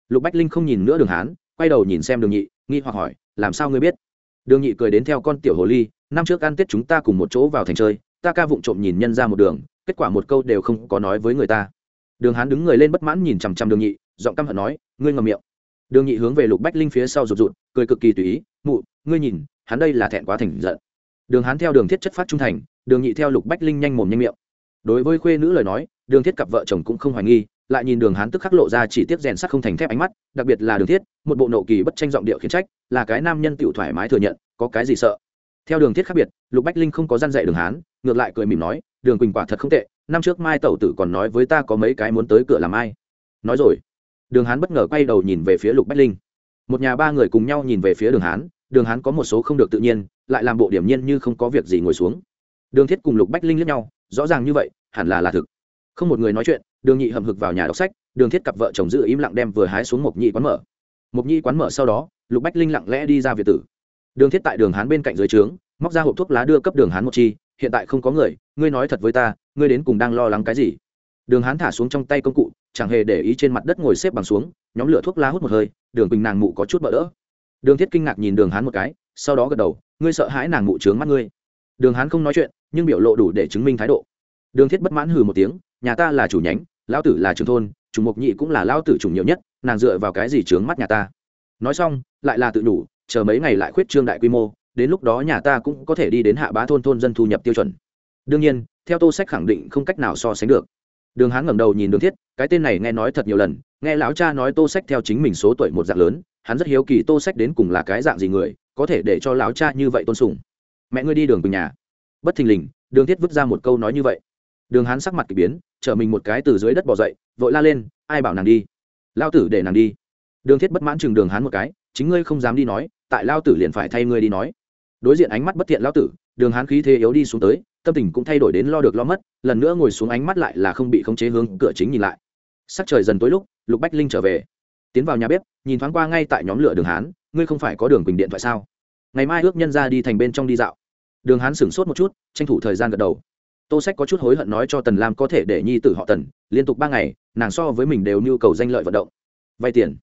Lục bách linh không nhìn nữa đường hán, quay đầu nhìn xem đường nhị, nghi hoặc hỏi, làm sao ngươi biết? Đường nhị cười đến theo con tiểu hồ ly, năm trước ăn tết chúng ta cùng một chỗ vào thành chơi, ta ca vụng trộm nhìn nhân ra một đường, kết quả một câu đều không có nói với người ta. Đường hán đứng người lên bất mãn nhìn chằm chằm đường nhị giọng căm hận nói, ngươi ngầm miệng. Đường nhị hướng về lục bách linh phía sau rụt rụt, cười cực kỳ tùy ý, mụ, ngươi nhìn, hắn đây là thẹn quá thành giận. Đường hán theo đường thiết chất phát trung thành, đường nhị theo lục bách linh nhanh mồm nhanh miệng. Đối với khuê nữ lời nói, đường thiết cặp vợ chồng cũng không hoài nghi, lại nhìn đường hán tức khắc lộ ra chỉ tiếp rèn sắt không thành thép ánh mắt, đặc biệt là đường thiết, một bộ nộ kỳ bất tranh giọng điệu khiến trách, là cái nam nhân tiểu thoải mái thừa nhận, có cái gì sợ. Theo đường thiết khác biệt, lục bách linh không có gian dạy đường hán, ngược lại cười mỉm nói, đường quỳnh quả thật không tệ, năm trước mai tẩu tử còn nói với ta có mấy cái muốn tới cửa làm ai. Nói rồi đường hán bất ngờ quay đầu nhìn về phía lục bách linh. Một nhà ba người cùng nhau nhìn về phía đường hán đường hán có một số không được tự nhiên, lại làm bộ điểm nhiên như không có việc gì ngồi xuống. Đường thiết cùng lục bách linh lướt nhau, rõ ràng như vậy, hẳn là là thực. Không một người nói chuyện, đường nhị hậm hực vào nhà đọc sách, đường thiết cặp vợ chồng giữ im lặng đem vừa hái xuống một nhị quán mở. Một nhị quán mở sau đó, lục bách linh lặng lẽ đi ra việt tử. Đường thiết tại đường hán bên cạnh dưới trướng, móc ra hộp thuốc lá đưa cấp đường hán một chi, hiện tại không có người, ngươi nói thật với ta, ngươi đến cùng đang lo lắng cái gì? Đường hán thả xuống trong tay công cụ, chẳng hề để ý trên mặt đất ngồi xếp bằng xuống, nhóm lửa thuốc lá hút một hơi, đường bình nàng mụ có chút bỡ đỡ. Đường thiết kinh ngạc nhìn đường hán một cái, sau đó gật đầu, ngươi sợ hãi nàng mụ trướng mắt ngươi. Đường hán không nói chuyện, nhưng biểu lộ đủ để chứng minh thái độ. Đường thiết bất mãn hừ một tiếng, nhà ta là chủ nhánh, lão tử là trường thôn, chủ mục nhị cũng là lão tử chủ nhiều nhất, nàng dựa vào cái gì trướng mắt nhà ta? Nói xong, lại là tự đủ, chờ mấy ngày lại khuyết trương đại quy mô, đến lúc đó nhà ta cũng có thể đi đến hạ bá thôn thôn dân thu nhập tiêu chuẩn. Đương nhiên, theo tô sách khẳng định không cách nào so sánh được đường hán ngẩng đầu nhìn đường thiết, cái tên này nghe nói thật nhiều lần, nghe lão cha nói tô sách theo chính mình số tuổi một dạng lớn, hắn rất hiếu kỳ tô sách đến cùng là cái dạng gì người, có thể để cho lão cha như vậy tôn sùng. Mẹ ngươi đi đường quỳnh nhà. Bất thình lình, đường thiết vứt ra một câu nói như vậy. Đường hán sắc mặt k ỳ biến chở mình một cái từ dưới đất bỏ dậy, vội la lên, ai bảo nàng đi? Lao tử để nàng đi. Đường thiết bất mãn chừng đường hán một cái, chính ngươi không dám đi nói, tại lao tử liền phải thay ngươi đi nói. Đối diện ánh mắt bất thiện lao tử, đường hán khí thế yếu đi xuống tới tâm tình cũng thay đổi đến lo được lo mất, lần nữa ngồi xuống ánh mắt lại là không bị khống chế hướng cửa chính nhìn lại. Sắc trời dần tối lúc, lục bách linh trở về. Tiến vào nhà bếp, nhìn thoáng qua ngay tại nhóm lửa đường hán, ngươi không phải có đường quỳnh điện thoại sao? Ngày mai ước nhân ra đi thành bên trong đi dạo. Đường hán sửng sốt một chút, tranh thủ thời gian gật đầu. Tô sách có chút hối hận nói cho tần lam có thể để nhi tử họ tần, liên tục ba ngày, nàng so với mình đều nhu cầu danh lợi vận động. Vay tiền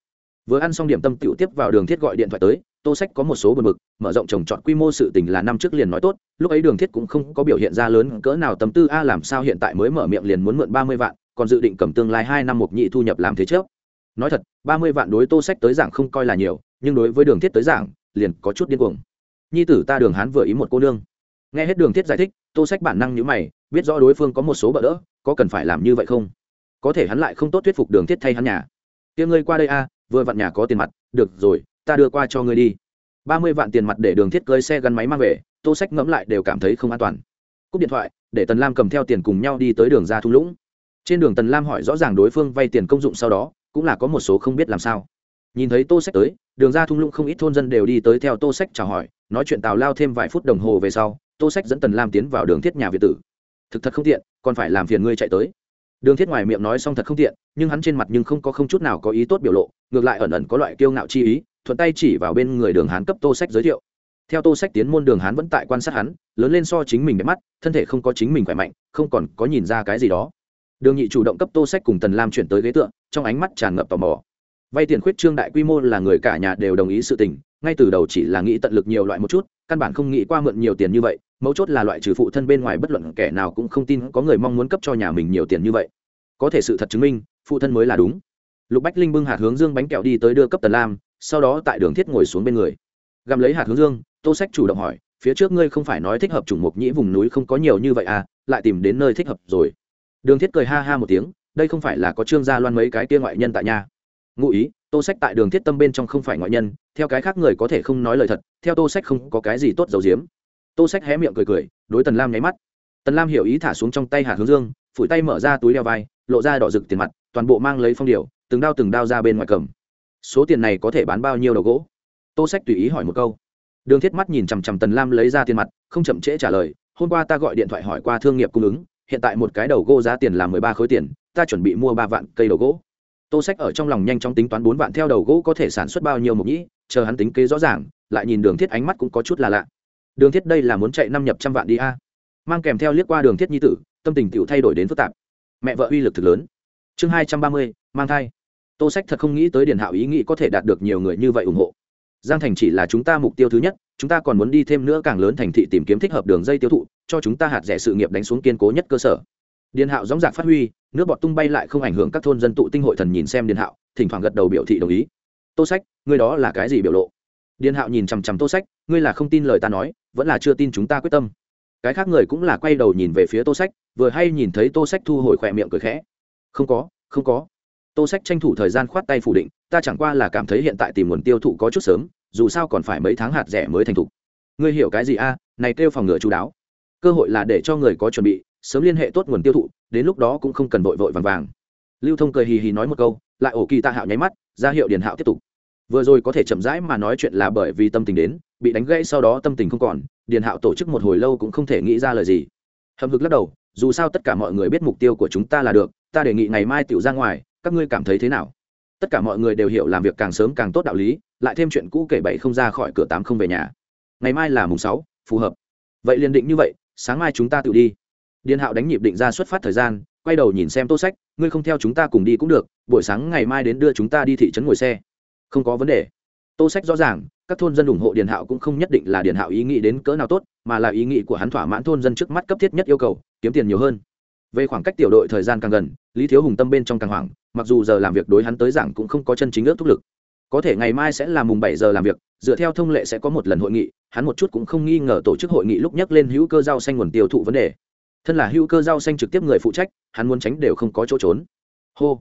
vừa ăn xong điểm tâm tiểu tiếp vào đường thiết gọi điện thoại tới, tô sách có một số bật mực mở rộng trồng trọt quy mô sự tình là năm trước liền nói tốt, lúc ấy đường thiết cũng không có biểu hiện ra lớn cỡ nào tầm tư, a, làm sao hiện tại mới mở miệng liền muốn mượn ba mươi vạn, còn dự định cầm tương lai hai năm một nhị thu nhập làm thế trước. Nói thật, ba mươi vạn đối tô sách tới giảng không coi là nhiều, nhưng đối với đường thiết tới giảng, liền có chút điên cuồng. Nhi tử ta đường hán vừa ý một cô nương. Nghe hết đường thiết giải thích, tô sách bản năng nhữ mày, biết rõ đối phương có một số bỡ đỡ, có cần phải làm như vậy không? Có thể hắn lại không tốt thuyết phục đường thiết thay hắn nhà. Tiếng ngươi qua đây a vừa vặn nhà có tiền mặt, được rồi, ta đưa qua cho ngươi đi. Ba mươi vạn tiền mặt để đường thiết cơi xe gắn máy mang về, tô sách ngẫm lại đều cảm thấy không an toàn. Cúp điện thoại, để tần lam cầm theo tiền cùng nhau đi tới đường ra thung lũng. Trên đường tần lam hỏi rõ ràng đối phương vay tiền công dụng sau đó, cũng là có một số không biết làm sao. Nhìn thấy tô sách tới, đường ra thung lũng không ít thôn dân đều đi tới theo tô sách chào hỏi, nói chuyện tào lao thêm vài phút đồng hồ về sau, tô sách dẫn tần lam tiến vào đường thiết nhà việt tử. Thực thật không tiện, còn phải làm phiền ngươi chạy tới đường thiết ngoài miệng nói xong thật không tiện, nhưng hắn trên mặt nhưng không có không chút nào có ý tốt biểu lộ, ngược lại ẩn ẩn có loại kiêu ngạo chi ý, thuận tay chỉ vào bên người đường hán cấp tô sách giới thiệu. Theo tô sách tiến môn, đường hán vẫn tại quan sát hắn, lớn lên so chính mình đẹp mắt, thân thể không có chính mình khỏe mạnh, không còn có nhìn ra cái gì đó. Đường nhị chủ động cấp tô sách cùng tần lam chuyển tới ghế tượng trong ánh mắt tràn ngập tò mò. Vay tiền khuyết trương đại quy mô là người cả nhà đều đồng ý sự tình, ngay từ đầu chỉ là nghĩ tận lực nhiều loại một chút căn bản không nghĩ qua mượn nhiều tiền như vậy, mấu chốt là loại trừ phụ thân bên ngoài bất luận kẻ nào cũng không tin có người mong muốn cấp cho nhà mình nhiều tiền như vậy. Có thể sự thật chứng minh, phụ thân mới là đúng. Lục bách linh bưng hạt hướng dương bánh kẹo đi tới đưa cấp tần lam, sau đó tại đường thiết ngồi xuống bên người. Gặm lấy hạt hướng dương, tô sách chủ động hỏi, phía trước ngươi không phải nói thích hợp chủng mục nhĩ vùng núi không có nhiều như vậy à lại tìm đến nơi thích hợp rồi. Đường thiết cười ha ha một tiếng, đây không phải là có trương gia loan mấy cái kia ngoại nhân tại nhà ngụ ý, tô sách tại đường thiết tâm bên trong không phải ngoại nhân, theo cái khác người có thể không nói lời thật, theo tô sách không có cái gì tốt dầu diếm tô sách hé miệng cười cười, đối tần lam nháy mắt. Tần lam hiểu ý thả xuống trong tay hạt hướng dương, phủi tay mở ra túi đeo vai, lộ ra đỏ rực tiền mặt, toàn bộ mang lấy phong điều từng đao từng đao ra bên ngoài cầm. Số tiền này có thể bán bao nhiêu đầu gỗ? Tô sách tùy ý hỏi một câu. Đường thiết mắt nhìn chằm chằm tần lam lấy ra tiền mặt, không chậm trễ trả lời, hôm qua ta gọi điện thoại hỏi qua thương nghiệp cung ứng, hiện tại một cái đầu gỗ giá tiền là mười ba khối tiền, ta chuẩn bị mua ba vạn cây đầu gỗ tô sách ở trong lòng nhanh chóng tính toán bốn vạn theo đầu gỗ có thể sản xuất bao nhiêu mộc nhĩ, chờ hắn tính kế rõ ràng, lại nhìn đường thiết ánh mắt cũng có chút là lạ. Đường thiết đây là muốn chạy năm nhập trăm vạn đi a. Mang kèm theo liếc qua đường thiết nhi tử, tâm tình tựu thay đổi đến phức tạp. Mẹ vợ uy lực thực lớn. Chương hai trăm ba mươi, mang thai. Tô sách thật không nghĩ tới điền hạo ý nghĩ có thể đạt được nhiều người như vậy ủng hộ. Giang thành chỉ là chúng ta mục tiêu thứ nhất, chúng ta còn muốn đi thêm nữa càng lớn thành thị tìm kiếm thích hợp đường dây tiêu thụ, cho chúng ta hạt rẻ sự nghiệp đánh xuống kiên cố nhất cơ sở điền hạo dóng dạc phát huy, nước bọt tung bay lại không ảnh hưởng các thôn dân tụ tinh hội thần nhìn xem điền hạo, thỉnh thoảng gật đầu biểu thị đồng ý. Tô sách, ngươi đó là cái gì biểu lộ? Điền hạo nhìn chằm chằm tô sách, ngươi là không tin lời ta nói, vẫn là chưa tin chúng ta quyết tâm. Cái khác người cũng là quay đầu nhìn về phía tô sách, vừa hay nhìn thấy tô sách thu hồi khỏe miệng cười khẽ. Không có không có. Tô sách tranh thủ thời gian khoát tay phủ định, ta chẳng qua là cảm thấy hiện tại tìm nguồn tiêu thụ có chút sớm, dù sao còn phải mấy tháng hạt rẻ mới thành thục. Ngươi hiểu cái gì a? Này kêu phòng ngừa chú đáo. Cơ hội là để cho người có chuẩn bị sớm liên hệ tốt nguồn tiêu thụ, đến lúc đó cũng không cần vội vội vàng vàng. Lưu thông cười hì hì nói một câu, lại ổ kỳ tạ hạo nháy mắt, ra hiệu điền hạo tiếp tục. Vừa rồi có thể chậm rãi mà nói chuyện là bởi vì tâm tình đến, bị đánh gãy sau đó tâm tình không còn, điền hạo tổ chức một hồi lâu cũng không thể nghĩ ra lời gì. Hầm hực lắc đầu, dù sao tất cả mọi người biết mục tiêu của chúng ta là được, ta đề nghị ngày mai tiểu ra ngoài, các ngươi cảm thấy thế nào? Tất cả mọi người đều hiểu làm việc càng sớm càng tốt đạo lý, lại thêm chuyện cũ kể bảy không ra khỏi cửa tám không về nhà. Ngày mai là mùng sáu, phù hợp. Vậy liền định như vậy, sáng mai chúng ta tự đi điền hạo đánh nhịp định ra xuất phát thời gian, quay đầu nhìn xem tô sách, ngươi không theo chúng ta cùng đi cũng được, buổi sáng ngày mai đến đưa chúng ta đi thị trấn ngồi xe. Không có vấn đề. Tô sách rõ ràng, các thôn dân ủng hộ điền hạo cũng không nhất định là điền hạo ý nghĩ đến cỡ nào tốt, mà là ý nghĩ của hắn thỏa mãn thôn dân trước mắt cấp thiết nhất yêu cầu, kiếm tiền nhiều hơn. Về khoảng cách tiểu đội thời gian càng gần, lý thiếu hùng tâm bên trong càng hoảng, mặc dù giờ làm việc đối hắn tới giảng cũng không có chân chính ước thúc lực. Có thể ngày mai sẽ là mùng bảy giờ làm việc, dựa theo thông lệ sẽ có một lần hội nghị, hắn một chút cũng không nghi ngờ tổ chức hội nghị lúc nhắc lên hữu cơ rau xanh nguồn tiêu thụ vấn đề thân là hữu cơ rau xanh trực tiếp người phụ trách, hắn muốn tránh đều không có chỗ trốn. Hô.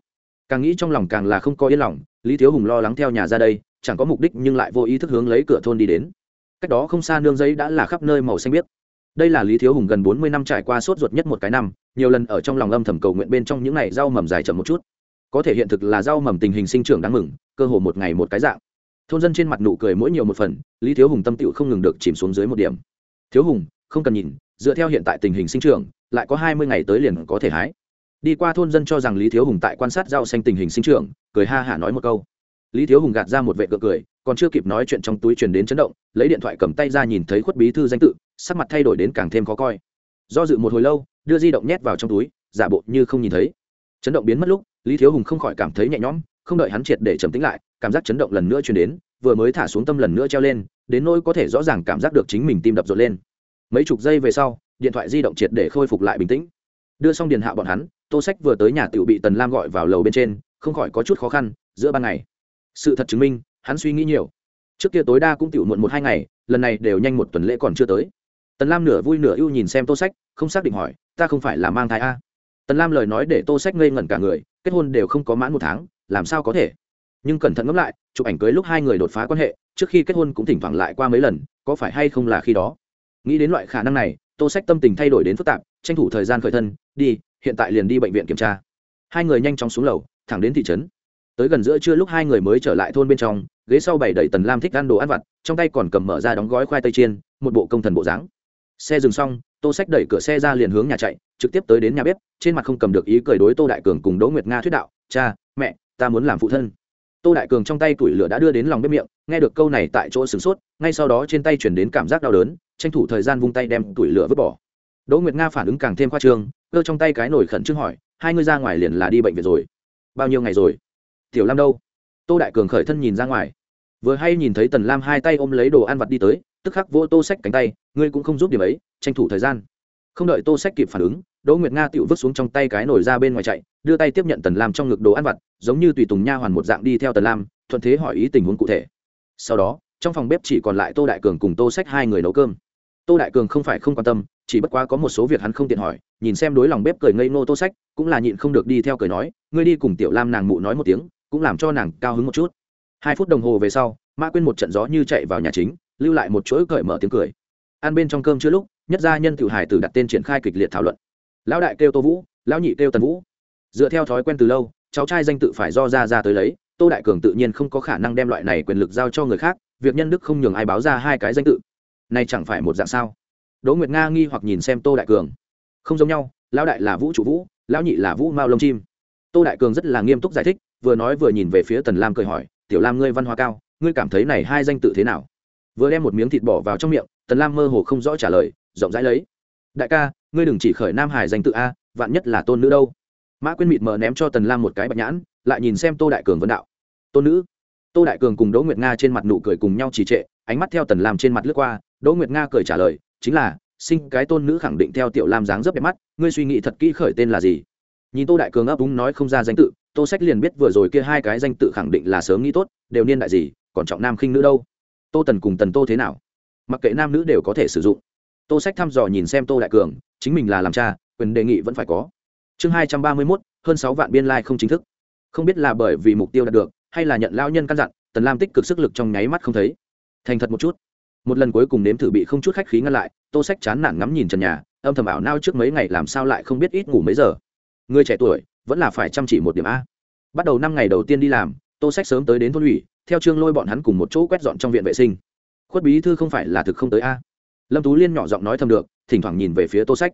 Càng nghĩ trong lòng càng là không có yên lòng, lý thiếu hùng lo lắng theo nhà ra đây, chẳng có mục đích nhưng lại vô ý thức hướng lấy cửa thôn đi đến. Cách đó không xa nương giấy đã là khắp nơi màu xanh biếc. Đây là lý thiếu hùng gần bốn mươi năm trải qua sốt ruột nhất một cái năm, nhiều lần ở trong lòng âm thầm cầu nguyện bên trong những ngày rau mầm dài chậm một chút. Có thể hiện thực là rau mầm tình hình sinh trưởng đáng mừng, cơ hồ một ngày một cái dạng. Thôn dân trên mặt nụ cười mỗi nhiều một phần, lý thiếu hùng tâm tựu không ngừng được chìm xuống dưới một điểm. Thiếu hùng, không cần nhìn dựa theo hiện tại tình hình sinh trưởng, lại có hai mươi ngày tới liền có thể hái. Đi qua thôn dân cho rằng lý thiếu hùng tại quan sát rau xanh tình hình sinh trưởng, cười ha hả nói một câu. Lý thiếu hùng gạt ra một vệ cờ cười, còn chưa kịp nói chuyện trong túi truyền đến chấn động, lấy điện thoại cầm tay ra nhìn thấy khuất bí thư danh tự, sắc mặt thay đổi đến càng thêm khó coi. Do dự một hồi lâu, đưa di động nhét vào trong túi, giả bộ như không nhìn thấy. Chấn động biến mất lúc, lý thiếu hùng không khỏi cảm thấy nhẹ nhõm, không đợi hắn triệt để trầm tĩnh lại, cảm giác chấn động lần nữa truyền đến, vừa mới thả xuống tâm lần nữa treo lên, đến nỗi có thể rõ ràng cảm giác được chính mình tim đập rộn lên mấy chục giây về sau, điện thoại di động triệt để khôi phục lại bình tĩnh. Đưa xong điện hạ bọn hắn, tô sách vừa tới nhà tiểu bị tần lam gọi vào lầu bên trên, không khỏi có chút khó khăn, giữa ban ngày. Sự thật chứng minh, hắn suy nghĩ nhiều. Trước kia tối đa cũng tiểu muộn một hai ngày, lần này đều nhanh một tuần lễ còn chưa tới. Tần lam nửa vui nửa ưu nhìn xem tô sách, không xác định hỏi, ta không phải là mang thai a? Tần lam lời nói để tô sách ngây ngẩn cả người, kết hôn đều không có mãn một tháng, làm sao có thể? Nhưng cẩn thận ngẫm lại, chụp ảnh cưới lúc hai người đột phá quan hệ, trước khi kết hôn cũng thỉnh thoảng lại qua mấy lần, có phải hay không là khi đó? Nghĩ đến loại khả năng này, tô sách tâm tình thay đổi đến phức tạp, tranh thủ thời gian khởi thân, đi, hiện tại liền đi bệnh viện kiểm tra. Hai người nhanh chóng xuống lầu, thẳng đến thị trấn. Tới gần giữa trưa lúc hai người mới trở lại thôn bên trong, ghế sau bảy đẩy tần lam thích ăn đồ ăn vặt, trong tay còn cầm mở ra đóng gói khoai tây chiên, một bộ công thần bộ dáng. Xe dừng xong, tô sách đẩy cửa xe ra liền hướng nhà chạy, trực tiếp tới đến nhà bếp, trên mặt không cầm được ý cười đối tô đại cường cùng đỗ nguyệt nga thuyết đạo, cha, mẹ, ta muốn làm phụ thân tô đại cường trong tay tuổi lửa đã đưa đến lòng bếp miệng, nghe được câu này tại chỗ sửng sốt, ngay sau đó trên tay chuyển đến cảm giác đau đớn, tranh thủ thời gian vung tay đem tuổi lửa vứt bỏ. Đỗ nguyệt nga phản ứng càng thêm khoa trương, cơ trong tay cái nổi khẩn trương hỏi, hai ngươi ra ngoài liền là đi bệnh viện rồi? Bao nhiêu ngày rồi? Tiểu lam đâu? Tô đại cường khởi thân nhìn ra ngoài. Vừa hay nhìn thấy tần lam hai tay ôm lấy đồ ăn vặt đi tới, tức khắc vỗ tô sách cánh tay, ngươi cũng không giúp điểm ấy, tranh thủ thời gian. Không đợi tô sách kịp phản ứng đỗ nguyệt nga tự vứt xuống trong tay cái nổi ra bên ngoài chạy, đưa tay tiếp nhận tần lam trong ngực đồ ăn vặt, giống như tùy tùng nha hoàn một dạng đi theo tần lam, thuận thế hỏi ý tình huống cụ thể. Sau đó, trong phòng bếp chỉ còn lại tô đại cường cùng tô sách hai người nấu cơm. Tô đại cường không phải không quan tâm, chỉ bất quá có một số việc hắn không tiện hỏi, nhìn xem đối lòng bếp cười ngây ngô tô sách, cũng là nhịn không được đi theo cười nói, ngươi đi cùng tiểu lam nàng mụ nói một tiếng, cũng làm cho nàng cao hứng một chút. Hai phút đồng hồ về sau mã quên một trận gió như chạy vào nhà chính, lưu lại một chuỗi cởi mở tiếng cười. Ăn bên trong cơm chưa lúc, nhất gia nhân tiểu hải tử đặt tên triển khai kịch liệt thảo luận lão đại kêu tô vũ, lão nhị kêu tần vũ. Dựa theo thói quen từ lâu, cháu trai danh tự phải do ra ra tới lấy, tô đại cường tự nhiên không có khả năng đem loại này quyền lực giao cho người khác, việc nhân đức không nhường ai báo ra hai cái danh tự. Này chẳng phải một dạng sao? Đỗ nguyệt nga nghi hoặc nhìn xem tô đại cường. Không giống nhau, lão đại là vũ trụ vũ, lão nhị là vũ mao lông chim. Tô đại cường rất là nghiêm túc giải thích, vừa nói vừa nhìn về phía tần lam cười hỏi, tiểu lam ngươi văn hóa cao, ngươi cảm thấy này hai danh tự thế nào? Vừa đem một miếng thịt bỏ vào trong miệng, tần lam mơ hồ không rõ trả lời, rộng rãi lấy. Đại ca ngươi đừng chỉ khởi nam hải danh tự a, vạn nhất là tôn nữ đâu. Mã quyên mịt mờ ném cho tần lam một cái bạch nhãn, lại nhìn xem tô đại cường vân đạo. Tôn nữ. Tô đại cường cùng đỗ nguyệt nga trên mặt nụ cười cùng nhau trì trệ, ánh mắt theo tần lam trên mặt lướt qua, đỗ nguyệt nga cười trả lời, chính là, sinh cái tôn nữ khẳng định theo tiểu lam dáng dấp đẹp mắt, ngươi suy nghĩ thật kỹ khởi tên là gì? Nhìn tô đại cường ấp úng nói không ra danh tự, tô sách liền biết vừa rồi kia hai cái danh tự khẳng định là sớm nghĩ tốt, đều niên đại gì, còn trọng nam khinh nữ đâu. Tô tần cùng tần tô thế nào? Mặc kệ nam nữ đều có thể sử dụng. Tô sách thăm dò nhìn xem tô đại cường chính mình là làm cha, quyền đề nghị vẫn phải có. Chương hai trăm ba mươi mốt, hơn sáu vạn biên lai、like、không chính thức. Không biết là bởi vì mục tiêu đạt được, hay là nhận lao nhân căn dặn, tần lam tích cực sức lực trong nháy mắt không thấy. Thành thật một chút. Một lần cuối cùng nếm thử bị không chút khách khí ngăn lại, tô sách chán nản ngắm nhìn trần nhà, âm thầm ảo nao trước mấy ngày làm sao lại không biết ít ngủ mấy giờ. Người trẻ tuổi, vẫn là phải chăm chỉ một điểm a. Bắt đầu năm ngày đầu tiên đi làm, tô sách sớm tới đến thôn ủy, theo trương lôi bọn hắn cùng một chỗ quét dọn trong viện vệ sinh. Khuất bí thư không phải là thực không tới a. Lâm tú liên nhỏ giọng nói thầm được thỉnh thoảng nhìn về phía tô sách.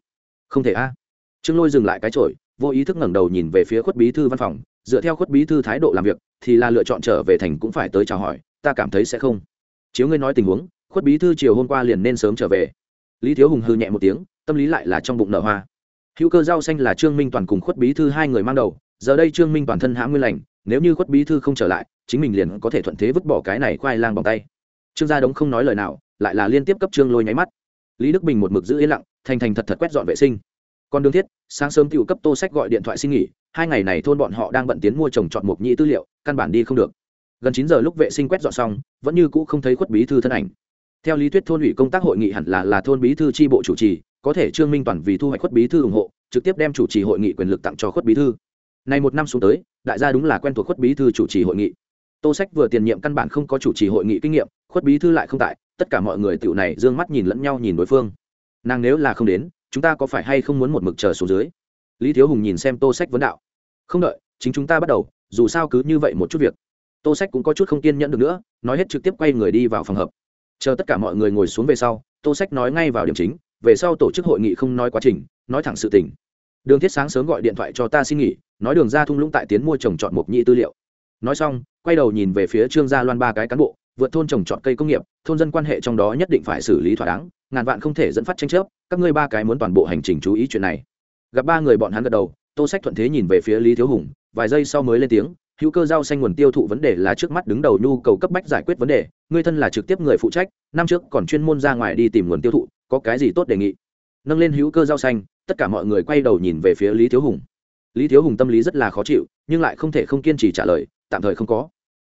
Không thể a. Trương lôi dừng lại cái trội vô ý thức ngẩng đầu nhìn về phía khuất bí thư văn phòng. Dựa theo khuất bí thư thái độ làm việc, thì là lựa chọn trở về thành cũng phải tới chào hỏi, ta cảm thấy sẽ không. Chiếu ngươi nói tình huống, khuất bí thư chiều hôm qua liền nên sớm trở về. Lý thiếu hùng hư nhẹ một tiếng, tâm lý lại là trong bụng nở hoa. Hữu cơ rau xanh là trương minh toàn cùng khuất bí thư hai người mang đầu, giờ đây trương minh toàn thân hãm nguyên lành, nếu như khuất bí thư không trở lại, chính mình liền có thể thuận thế vứt bỏ cái này khoai lang bằng tay. Trương gia đống không nói lời nào, lại là liên tiếp cấp trương lôi nháy mắt lý đức bình một mực giữ yên lặng, thành thành thật thật quét dọn vệ sinh. Còn Đường thiết, sáng sớm tiểu cấp tô sách gọi điện thoại xin nghỉ, hai ngày này thôn bọn họ đang bận tiến mua trồng trọt mộc nhị tư liệu, căn bản đi không được. Gần chín giờ lúc vệ sinh quét dọn xong, vẫn như cũ không thấy khuất bí thư thân ảnh. Theo lý thuyết thôn ủy công tác hội nghị hẳn là là thôn bí thư tri bộ chủ trì, có thể trương minh toàn vì thu hoạch khuất bí thư ủng hộ, trực tiếp đem chủ trì hội nghị quyền lực tặng cho khuất bí thư. Này một năm xuống tới, đại gia đúng là quen thuộc khuất bí thư chủ trì hội nghị. Tô sách vừa tiền nhiệm căn bản không có chủ trì hội nghị kinh nghiệm, khuất bí thư lại không tại tất cả mọi người tựu này d ư ơ n g mắt nhìn lẫn nhau nhìn đối phương. Nàng nếu là không đến, chúng ta có phải hay không muốn một mực chờ xuống dưới? Lý thiếu hùng nhìn xem tô sách vấn đạo. Không đợi, chính chúng ta bắt đầu, dù sao cứ như vậy một chút việc. Tô sách cũng có chút không kiên nhẫn được nữa, nói hết trực tiếp quay người đi vào phòng hợp chờ tất cả mọi người ngồi xuống về sau, tô sách nói ngay vào điểm chính, về sau tổ chức hội nghị không nói quá trình, nói thẳng sự tình. Đường thiết sáng sớm gọi điện thoại cho ta xin nghỉ, nói đường ra thung lũng tại tiến mua trồng trọt mộc nhị tư liệu. Nói xong, quay đầu nhìn về phía trương gia loan ba cái cán bộ vượt thôn trồng trọt cây công nghiệp, thôn dân quan hệ trong đó nhất định phải xử lý thỏa đáng, ngàn vạn không thể dẫn phát tranh chấp, các ngươi ba cái muốn toàn bộ hành trình chú ý chuyện này. Gặp ba người bọn hắn gật đầu, tô sách thuận thế nhìn về phía lý thiếu hùng, vài giây sau mới lên tiếng, hữu cơ rau xanh nguồn tiêu thụ vấn đề là trước mắt đứng đầu nhu cầu cấp bách giải quyết vấn đề, ngươi thân là trực tiếp người phụ trách, năm trước còn chuyên môn ra ngoài đi tìm nguồn tiêu thụ, có cái gì tốt đề nghị? Nâng lên hữu cơ rau xanh, tất cả mọi người quay đầu nhìn về phía lý thiếu hùng. Lý thiếu hùng tâm lý rất là khó chịu, nhưng lại không thể không kiên trì trả lời, tạm thời không có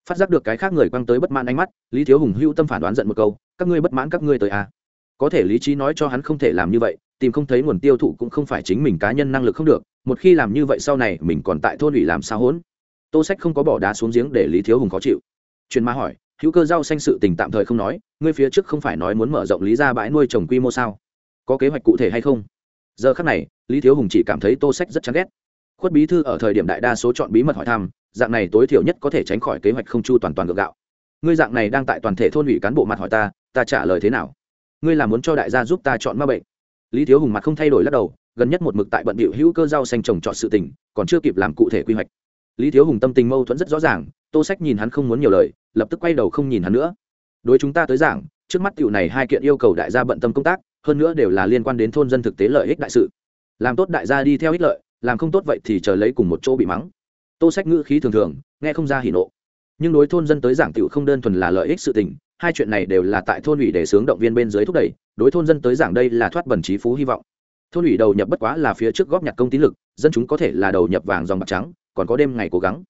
phát giác được cái khác người quăng tới bất mãn ánh mắt, lý thiếu hùng hưu tâm phản đoán giận một câu, các ngươi bất mãn các ngươi tới à. có thể lý trí nói cho hắn không thể làm như vậy, tìm không thấy nguồn tiêu thụ cũng không phải chính mình cá nhân năng lực không được, một khi làm như vậy sau này mình còn tại thôn ủy làm sao hỗn? Tô sách không có bỏ đá xuống giếng để lý thiếu hùng khó chịu. Truyền ma hỏi, hữu cơ rau xanh sự tình tạm thời không nói, ngươi phía trước không phải nói muốn mở rộng lý ra bãi nuôi trồng quy mô sao? Có kế hoạch cụ thể hay không? Giờ khắc này, lý thiếu hùng chỉ cảm thấy tô sách rất chán ghét khuất bí thư ở thời điểm đại đa số chọn bí mật hỏi thăm, dạng này tối thiểu nhất có thể tránh khỏi kế hoạch không chu toàn toàn gượng gạo. Ngươi dạng này đang tại toàn thể thôn ủy cán bộ mặt hỏi ta ta trả lời thế nào? Ngươi là muốn cho đại gia giúp ta chọn ma bệnh. Lý thiếu hùng mặt không thay đổi lắc đầu, gần nhất một mực tại bận bịu hữu cơ rau xanh trồng trọt sự tình, còn chưa kịp làm cụ thể quy hoạch. Lý thiếu hùng tâm tình mâu thuẫn rất rõ ràng, tô sách nhìn hắn không muốn nhiều lời, lập tức quay đầu không nhìn hắn nữa. Đối chúng ta tới giảng, trước mắt cựu này hai kiện yêu cầu đại gia bận tâm công tác, hơn nữa đều là liên quan đến thôn dân thực tế lợi ích đại sự. Làm tốt đại gia đi theo ích lợi làm không tốt vậy thì chờ lấy cùng một chỗ bị mắng. Tô sách ngữ khí thường thường, nghe không ra hỉ nộ. Nhưng đối thôn dân tới giảng tiểu không đơn thuần là lợi ích sự tình, hai chuyện này đều là tại thôn ủy để sướng động viên bên dưới thúc đẩy, đối thôn dân tới giảng đây là thoát bẩn trí phú hy vọng. Thôn ủy đầu nhập bất quá là phía trước góp nhặt công tín lực, dân chúng có thể là đầu nhập vàng dòng bạc trắng, còn có đêm ngày cố gắng.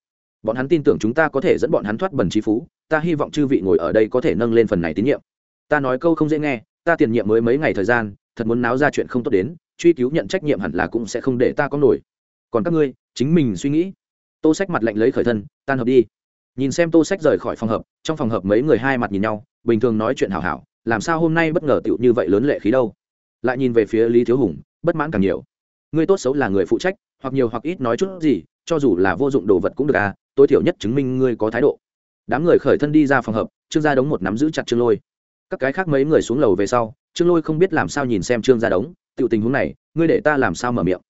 Bọn hắn tin tưởng chúng ta có thể dẫn bọn hắn thoát bẩn trí phú, ta hy vọng chư vị ngồi ở đây có thể nâng lên phần này tín nhiệm. Ta nói câu không dễ nghe, ta tiền nhiệm mới mấy ngày thời gian, thật muốn náo ra chuyện không tốt đến truy cứu nhận trách nhiệm hẳn là cũng sẽ không để ta có nổi. Còn các ngươi, chính mình suy nghĩ. Tô sách mặt lạnh lấy khởi thân, tan hợp đi. Nhìn xem tô sách rời khỏi phòng hợp, trong phòng hợp mấy người hai mặt nhìn nhau, bình thường nói chuyện hảo hảo, làm sao hôm nay bất ngờ tựu như vậy lớn lệ khí đâu. Lại nhìn về phía lý thiếu hùng, bất mãn càng nhiều. Ngươi tốt xấu là người phụ trách, hoặc nhiều hoặc ít nói chút gì, cho dù là vô dụng đồ vật cũng được à tối thiểu nhất chứng minh ngươi có thái độ. Đám người khởi thân đi ra phòng hợp, trương gia đống một nắm giữ chặt trương lôi. Các cái khác mấy người xuống lầu về sau, trương lôi không biết làm sao nhìn xem trương gia đống tự tình huống này, ngươi để ta làm sao mở miệng?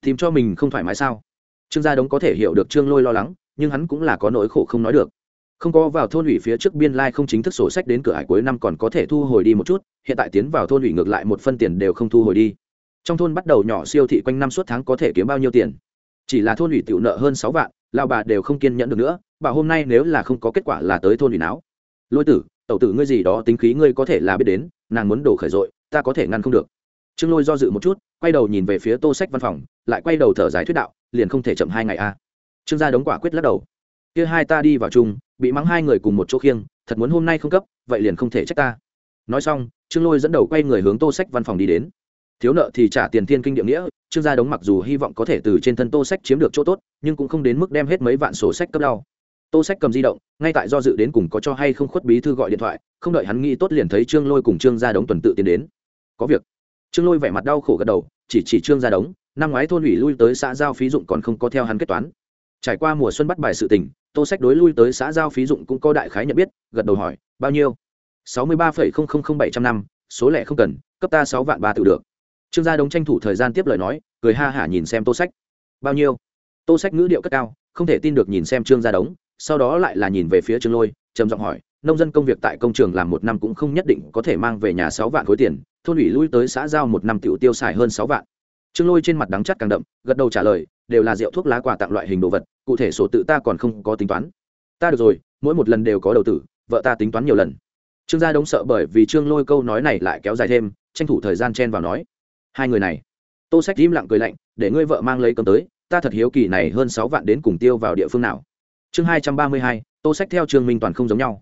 Tìm cho mình không thoải mái sao? Trương gia đống có thể hiểu được trương lôi lo lắng, nhưng hắn cũng là có nỗi khổ không nói được. Không có vào thôn ủy phía trước biên lai không chính thức sổ sách đến cửa hải cuối năm còn có thể thu hồi đi một chút, hiện tại tiến vào thôn ủy ngược lại một phân tiền đều không thu hồi đi. Trong thôn bắt đầu nhỏ siêu thị quanh năm suốt tháng có thể kiếm bao nhiêu tiền? Chỉ là thôn ủy tiểu nợ hơn sáu vạn lao bà đều không kiên nhẫn được nữa, bà hôm nay nếu là không có kết quả là tới thôn ủy não lôi tử, tẩu tử ngươi gì đó tính khí ngươi có thể là biết đến, nàng muốn đổ khởi dội ta có thể ngăn không được trương lôi do dự một chút, quay đầu nhìn về phía tô sách văn phòng, lại quay đầu thở dài thuyết đạo, liền không thể chậm hai ngày a. À. trương gia đống quả quyết lắc đầu. Kia hai ta đi vào chung, bị mắng hai người cùng một chỗ khiêng, thật muốn hôm nay không cấp, vậy liền không thể trách ta. Nói xong, trương lôi dẫn đầu quay người hướng tô sách văn phòng đi đến. Thiếu nợ thì trả tiền thiên kinh địa nghĩa, trương gia đống mặc dù hy vọng có thể từ trên thân tô sách chiếm được chỗ tốt, nhưng cũng không đến mức đem hết mấy vạn sổ sách cấp đau. Tô sách cầm di động, ngay tại do dự đến cùng có cho hay không khuất bí thư gọi điện thoại, không đợi hắn nghĩ tốt liền thấy trương lôi cùng trương gia đống tuần tự tiến đến. Có việc trương lôi vẻ mặt đau khổ gật đầu, chỉ chỉ trương gia đống, năm ngoái thôn ủy lui tới xã giao phí dụng còn không có theo hắn kết toán. Trải qua mùa xuân bắt bài sự tình, tô sách đối lui tới xã giao phí dụng cũng có đại khái nhận biết, gật đầu hỏi, bao nhiêu? Sáu mươi ba phẩy không không không bảy trăm năm, số lẻ không cần, cấp ta sáu vạn ba tự được. Trương gia đống tranh thủ thời gian tiếp lời nói, cười ha hả nhìn xem tô sách. Bao nhiêu? Tô sách ngữ điệu cất cao, không thể tin được nhìn xem trương gia đống, sau đó lại là nhìn về phía trương lôi, trầm giọng hỏi, nông dân công việc tại công trường làm một năm cũng không nhất định có thể mang về nhà sáu vạn khối tiền thôn ủy lui tới xã giao một năm tiểu tiêu xài hơn sáu vạn. Trương lôi trên mặt đắng chắt càng đậm, gật đầu trả lời, đều là rượu thuốc lá quà tặng loại hình đồ vật, cụ thể sổ tự ta còn không có tính toán. Ta được rồi, mỗi một lần đều có đầu tử, vợ ta tính toán nhiều lần. Trương gia đống sợ bởi vì trương lôi câu nói này lại kéo dài thêm, tranh thủ thời gian chen vào nói. Hai người này. Tô sách im lặng cười lạnh, để ngươi vợ mang lấy cơm tới, ta thật hiếu kỳ này hơn sáu vạn đến cùng tiêu vào địa phương nào. Chương hai trăm ba mươi hai, tô sách theo trương minh toàn không giống nhau.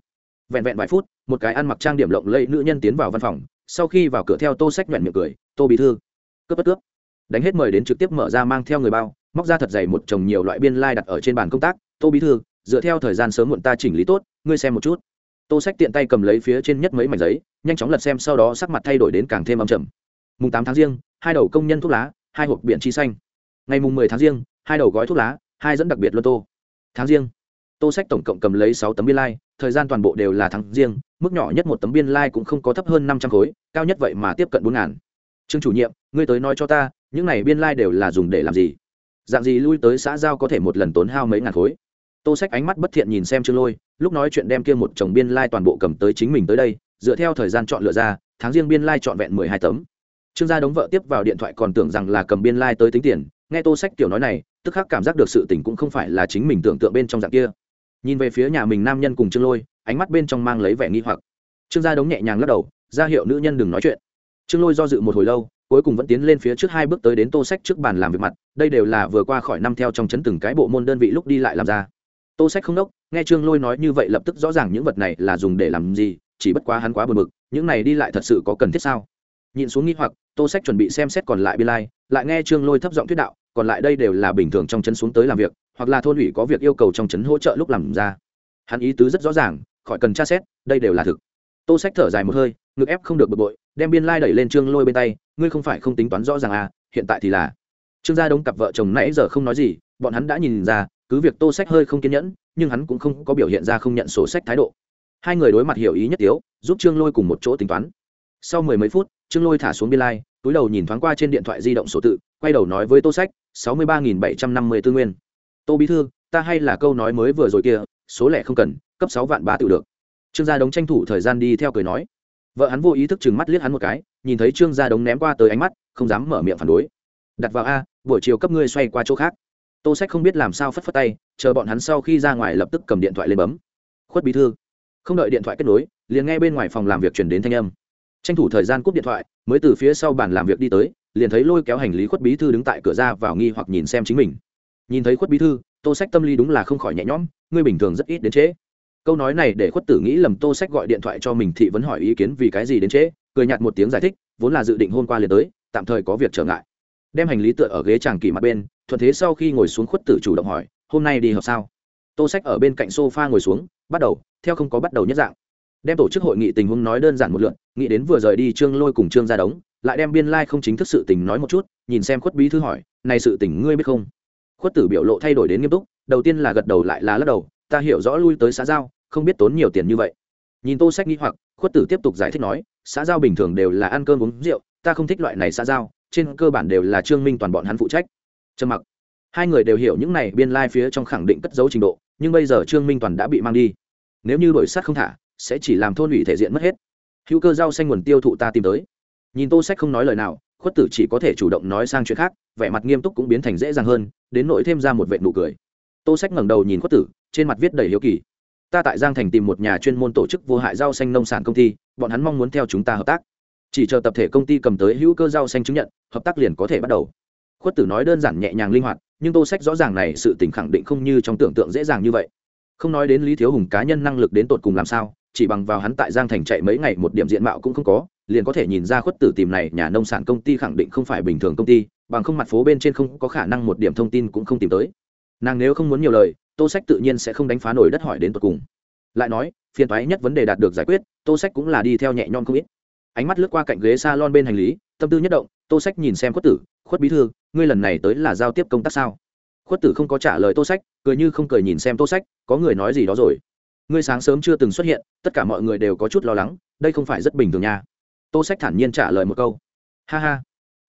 Vẹn vẹn vài phút, một cái ăn mặc trang điểm lộng lẫy nữ nhân tiến vào văn phòng sau khi vào cửa theo tô sách nhuận miệng cười tô bí thư cướp bất cướp. Đánh hết mời đến trực tiếp mở ra mang theo người bao móc ra thật dày một chồng nhiều loại biên lai đặt ở trên bàn công tác. Tô bí thư dựa theo thời gian sớm muộn ta chỉnh lý tốt ngươi xem một chút. Tô sách tiện tay cầm lấy phía trên nhất mấy mảnh giấy nhanh chóng lật xem sau đó sắc mặt thay đổi đến càng thêm âm trầm. Mùng tám tháng riêng hai đầu công nhân thuốc lá hai hộp biển chi xanh. Ngày mùng mười tháng riêng hai đầu gói thuốc lá hai dẫn đặc biệt luân tô. Tháng riêng tô sách tổng cộng cầm lấy sáu tấm biên lai、like, thời gian toàn bộ đều là tháng riêng, mức nhỏ nhất một tấm biên lai cũng không có thấp hơn năm trăm khối, cao nhất vậy mà tiếp cận bốn ngàn. Trương chủ nhiệm, ngươi tới nói cho ta, những này biên lai đều là dùng để làm gì? Dạng gì lui tới xã giao có thể một lần tốn hao mấy ngàn khối? Tô sách ánh mắt bất thiện nhìn xem trương lôi, lúc nói chuyện đem kia một chồng biên lai toàn bộ cầm tới chính mình tới đây, dựa theo thời gian chọn lựa ra, tháng riêng biên lai chọn vẹn mười hai tấm. Trương gia đống vợ tiếp vào điện thoại còn tưởng rằng là cầm biên lai tới tính tiền, nghe tô sách tiểu nói này, tức khắc cảm giác được sự tình cũng không phải là chính mình tưởng tượng bên trong dạng kia nhìn về phía nhà mình nam nhân cùng trương lôi, ánh mắt bên trong mang lấy vẻ nghi hoặc. Trương gia đống nhẹ nhàng lắc đầu, ra hiệu nữ nhân đừng nói chuyện. Trương lôi do dự một hồi lâu, cuối cùng vẫn tiến lên phía trước hai bước tới đến tô sách trước bàn làm việc mặt, đây đều là vừa qua khỏi năm theo trong chấn từng cái bộ môn đơn vị lúc đi lại làm ra. Tô sách không đốc, nghe trương lôi nói như vậy lập tức rõ ràng những vật này là dùng để làm gì, chỉ bất quá hắn quá bờ mực những này đi lại thật sự có cần thiết sao? Nhìn xuống nghi hoặc, tô sách chuẩn bị xem xét còn lại biên lai, lại nghe trương lôi thấp giọng thuyết đạo, còn lại đây đều là bình thường trong chấn xuống tới làm việc hoặc là thôn ủy có việc yêu cầu trong chấn hỗ trợ lúc làm ra. Hắn ý tứ rất rõ ràng khỏi cần tra xét đây đều là thực. Tô sách thở dài một hơi ngực ép không được bực bội đem biên lai đẩy lên trương lôi bên tay ngươi không phải không tính toán rõ ràng à hiện tại thì là. Trương gia đống cặp vợ chồng nãy giờ không nói gì bọn hắn đã nhìn ra cứ việc tô sách hơi không kiên nhẫn nhưng hắn cũng không có biểu hiện ra không nhận sổ sách thái độ. Hai người đối mặt hiểu ý nhất yếu, giúp trương lôi cùng một chỗ tính toán. Sau mười mấy phút trương lôi thả xuống biên lai túi đầu nhìn thoáng qua trên điện thoại di động sổ tự quay đầu nói với tô sách sáu mươi ba nghìn bảy trăm năm mươi tư nguyên tô bí thư, ta hay là câu nói mới vừa rồi kia, số lẻ không cần, cấp sáu vạn ba tự được. Trương gia đống tranh thủ thời gian đi theo cười nói. Vợ hắn vô ý thức chừng mắt liếc hắn một cái, nhìn thấy trương gia đống ném qua tới ánh mắt, không dám mở miệng phản đối. Đặt vào a, buổi chiều cấp ngươi xoay qua chỗ khác. Tô sách không biết làm sao phất phất tay, chờ bọn hắn sau khi ra ngoài lập tức cầm điện thoại lên bấm. Khuất bí thư. Không đợi điện thoại kết nối, liền nghe bên ngoài phòng làm việc chuyển đến thanh âm. Tranh thủ thời gian cúp điện thoại, mới từ phía sau bàn làm việc đi tới, liền thấy lôi kéo hành lý khuất bí thư đứng tại cửa ra vào nghi hoặc nhìn xem chính mình nhìn thấy khuất bí thư, tô sách tâm lý đúng là không khỏi nhẹ nhõm, ngươi bình thường rất ít đến trễ. Câu nói này để khuất tử nghĩ lầm tô sách gọi điện thoại cho mình thị vấn hỏi ý kiến vì cái gì đến trễ, cười nhạt một tiếng giải thích, vốn là dự định hôm qua liền tới, tạm thời có việc trở ngại. Đem hành lý tựa ở ghế tràng kỳ mặt bên, thuận thế sau khi ngồi xuống khuất tử chủ động hỏi, hôm nay đi học sao? Tô sách ở bên cạnh sofa ngồi xuống, bắt đầu, theo không có bắt đầu nhất dạng. Đem tổ chức hội nghị tình huống nói đơn giản một lượn nghĩ đến vừa rời đi trương lôi cùng trương ra đống, lại đem biên lai、like、không chính thức sự tình nói một chút, nhìn xem khuất bí thư hỏi, này sự tình ngươi biết không? Khuất tử biểu lộ thay đổi đến nghiêm túc, đầu tiên là gật đầu lại là lắc đầu, ta hiểu rõ lui tới xã giao, không biết tốn nhiều tiền như vậy. Nhìn tô sách nghĩ hoặc, khuất tử tiếp tục giải thích nói, xã giao bình thường đều là ăn cơm uống rượu, ta không thích loại này xã giao, trên cơ bản đều là trương minh toàn bọn hắn phụ trách. Trầm mặc. Hai người đều hiểu những này, biên lai、like、phía trong khẳng định cất dấu trình độ, nhưng bây giờ trương minh toàn đã bị mang đi. Nếu như đổi sát không thả, sẽ chỉ làm thôn ủy thể diện mất hết. Hữu cơ rau xanh nguồn tiêu thụ ta tìm tới. Nhìn tô sách không nói lời nào khuất tử chỉ có thể chủ động nói sang chuyện khác, vẻ mặt nghiêm túc cũng biến thành dễ dàng hơn, đến nỗi thêm ra một vệ nụ cười. Tô sách ngẩng đầu nhìn khuất tử, trên mặt viết đầy hiếu kỳ. Ta tại giang thành tìm một nhà chuyên môn tổ chức vô hại rau xanh nông sản công ty, bọn hắn mong muốn theo chúng ta hợp tác. Chỉ chờ tập thể công ty cầm tới hữu cơ rau xanh chứng nhận, hợp tác liền có thể bắt đầu. Khuất tử nói đơn giản nhẹ nhàng linh hoạt, nhưng tô sách rõ ràng này sự tình khẳng định không như trong tưởng tượng dễ dàng như vậy. Không nói đến lý thiếu hùng cá nhân năng lực đến tột cùng làm sao, chỉ bằng vào hắn tại giang thành chạy mấy ngày một điểm diện mạo cũng không có liền có thể nhìn ra khuất tử tìm này nhà nông sản công ty khẳng định không phải bình thường công ty, bằng không mặt phố bên trên không có khả năng một điểm thông tin cũng không tìm tới. Nàng nếu không muốn nhiều lời, tô sách tự nhiên sẽ không đánh phá nổi đất hỏi đến tột cùng. Lại nói, phiền thoái nhất vấn đề đạt được giải quyết, tô sách cũng là đi theo nhẹ nhõm không ít. Ánh mắt lướt qua cạnh ghế s a lon bên hành lý, tâm tư nhất động, tô sách nhìn xem khuất tử, khuất bí thư, ngươi lần này tới là giao tiếp công tác sao? Khuất tử không có trả lời tô sách, cười như không cười nhìn xem tô sách, có người nói gì đó rồi? Ngươi sáng sớm chưa từng xuất hiện, tất cả mọi người đều có chút lo lắng, đây không phải rất bình thường nha tô sách thản nhiên trả lời một câu. Ha ha.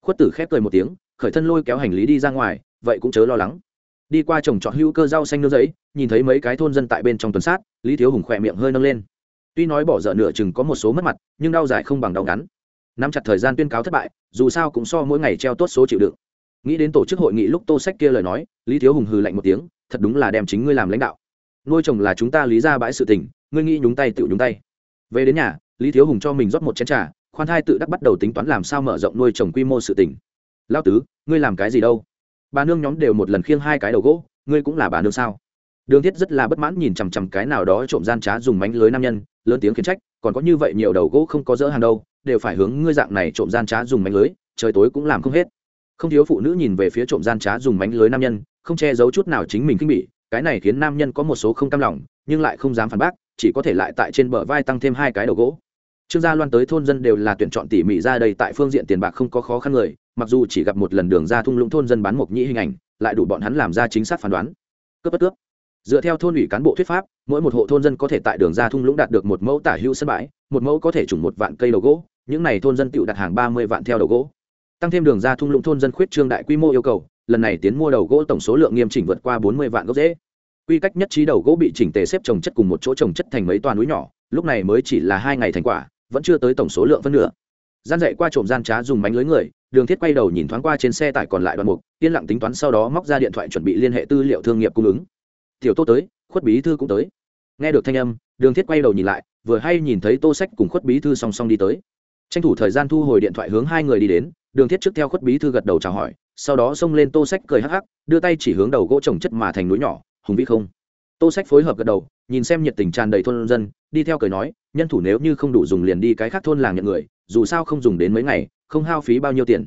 Khuất tử khép cười một tiếng, khởi thân lôi kéo hành lý đi ra ngoài, vậy cũng chớ lo lắng. Đi qua trồng trọt hữu cơ rau xanh nương giấy, nhìn thấy mấy cái thôn dân tại bên trong tuần sát, lý thiếu hùng khỏe miệng hơi nâng lên. Tuy nói bỏ dở nửa chừng có một số mất mặt, nhưng đau dài không bằng đau ngắn. Nắm chặt thời gian tuyên cáo thất bại, dù sao cũng so mỗi ngày treo tốt số chịu đựng. Nghĩ đến tổ chức hội nghị lúc tô sách kia lời nói, lý thiếu hùng hừ lạnh một tiếng, thật đúng là đem chính ngươi làm lãnh đạo. Nuôi chồng là chúng ta lý ra bãi sự tình, ngươi nghĩ nhúng tay tự nhúng tay. Về đến nhà, lý thiếu hùng cho mình rót một chén trà khoan thai tự đắc bắt đầu tính toán làm sao mở rộng nuôi trồng quy mô sự tỉnh. lao tứ, ngươi làm cái gì đâu? Bà nương nhóm đều một lần khiêng hai cái đầu gỗ, ngươi cũng là bà nương sao? Đường thiết rất là bất mãn nhìn chằm chằm cái nào đó trộm gian trá dùng mánh lưới nam nhân, lớn tiếng khiển trách, còn có như vậy nhiều đầu gỗ không có dỡ hàng đâu, đều phải hướng ngươi dạng này trộm gian trá dùng mánh lưới, trời tối cũng làm không hết. Không thiếu phụ nữ nhìn về phía trộm gian trá dùng mánh lưới nam nhân, không che giấu chút nào chính mình kinh bỉ, cái này khiến nam nhân có một số không cam lòng, nhưng lại không dám phản bác, chỉ có thể lại tại trên bờ vai tăng thêm hai cái đầu gỗ trương gia loan tới thôn dân đều là tuyển chọn tỉ mỉ ra đây tại phương diện tiền bạc không có khó khăn người, mặc dù chỉ gặp một lần đường ra thung lũng thôn dân bán mộc nhĩ hình ảnh, lại đủ bọn hắn làm ra chính xác phán đoán. Cướp bất cướp. Dựa theo thôn ủy cán bộ thuyết pháp, mỗi một hộ thôn dân có thể tại đường ra thung lũng đạt được một mẫu tả hữu sân bãi, một mẫu có thể trùng một vạn cây đầu gỗ, những n à y thôn dân tự đặt hàng ba mươi vạn theo đầu gỗ. Tăng thêm đường ra thung lũng thôn dân khuyết trương đại quy mô yêu cầu, lần này tiến mua đầu gỗ tổng số lượng nghiêm chỉnh vượt qua bốn mươi vạn gốc dễ quy cách nhất trí đầu gỗ bị chỉnh tề xếp trồng chất cùng một chỗ trồng chất thành mấy toàn núi nhỏ, lúc này mới chỉ là hai ngày thành quả vẫn chưa tới tổng số lượng phân nửa. Gian dậy qua trộm gian trá dùng mánh lưới người, đường thiết quay đầu nhìn thoáng qua trên xe tải còn lại đoạn mục, yên lặng tính toán sau đó móc ra điện thoại chuẩn bị liên hệ tư liệu thương nghiệp cung ứng. Tiểu tô tới, khuất bí thư cũng tới. Nghe được thanh âm, đường thiết quay đầu nhìn lại, vừa hay nhìn thấy tô sách cùng khuất bí thư song song đi tới. Tranh thủ thời gian thu hồi điện thoại hướng hai người đi đến, đường thiết trước theo khuất bí thư gật đầu chào hỏi, sau đó xông lên tô sách cười hắc hắc, đưa tay chỉ hướng đầu gỗ trồng chất mà thành núi nhỏ, hùng vĩ không? Tô sách phối hợp gật đầu, nhìn xem nhiệt tình tràn đầy thôn dân, đi theo cười nói, nhân thủ nếu như không đủ dùng liền đi cái khác thôn làng nhận người, dù sao không dùng đến mấy ngày, không hao phí bao nhiêu tiền.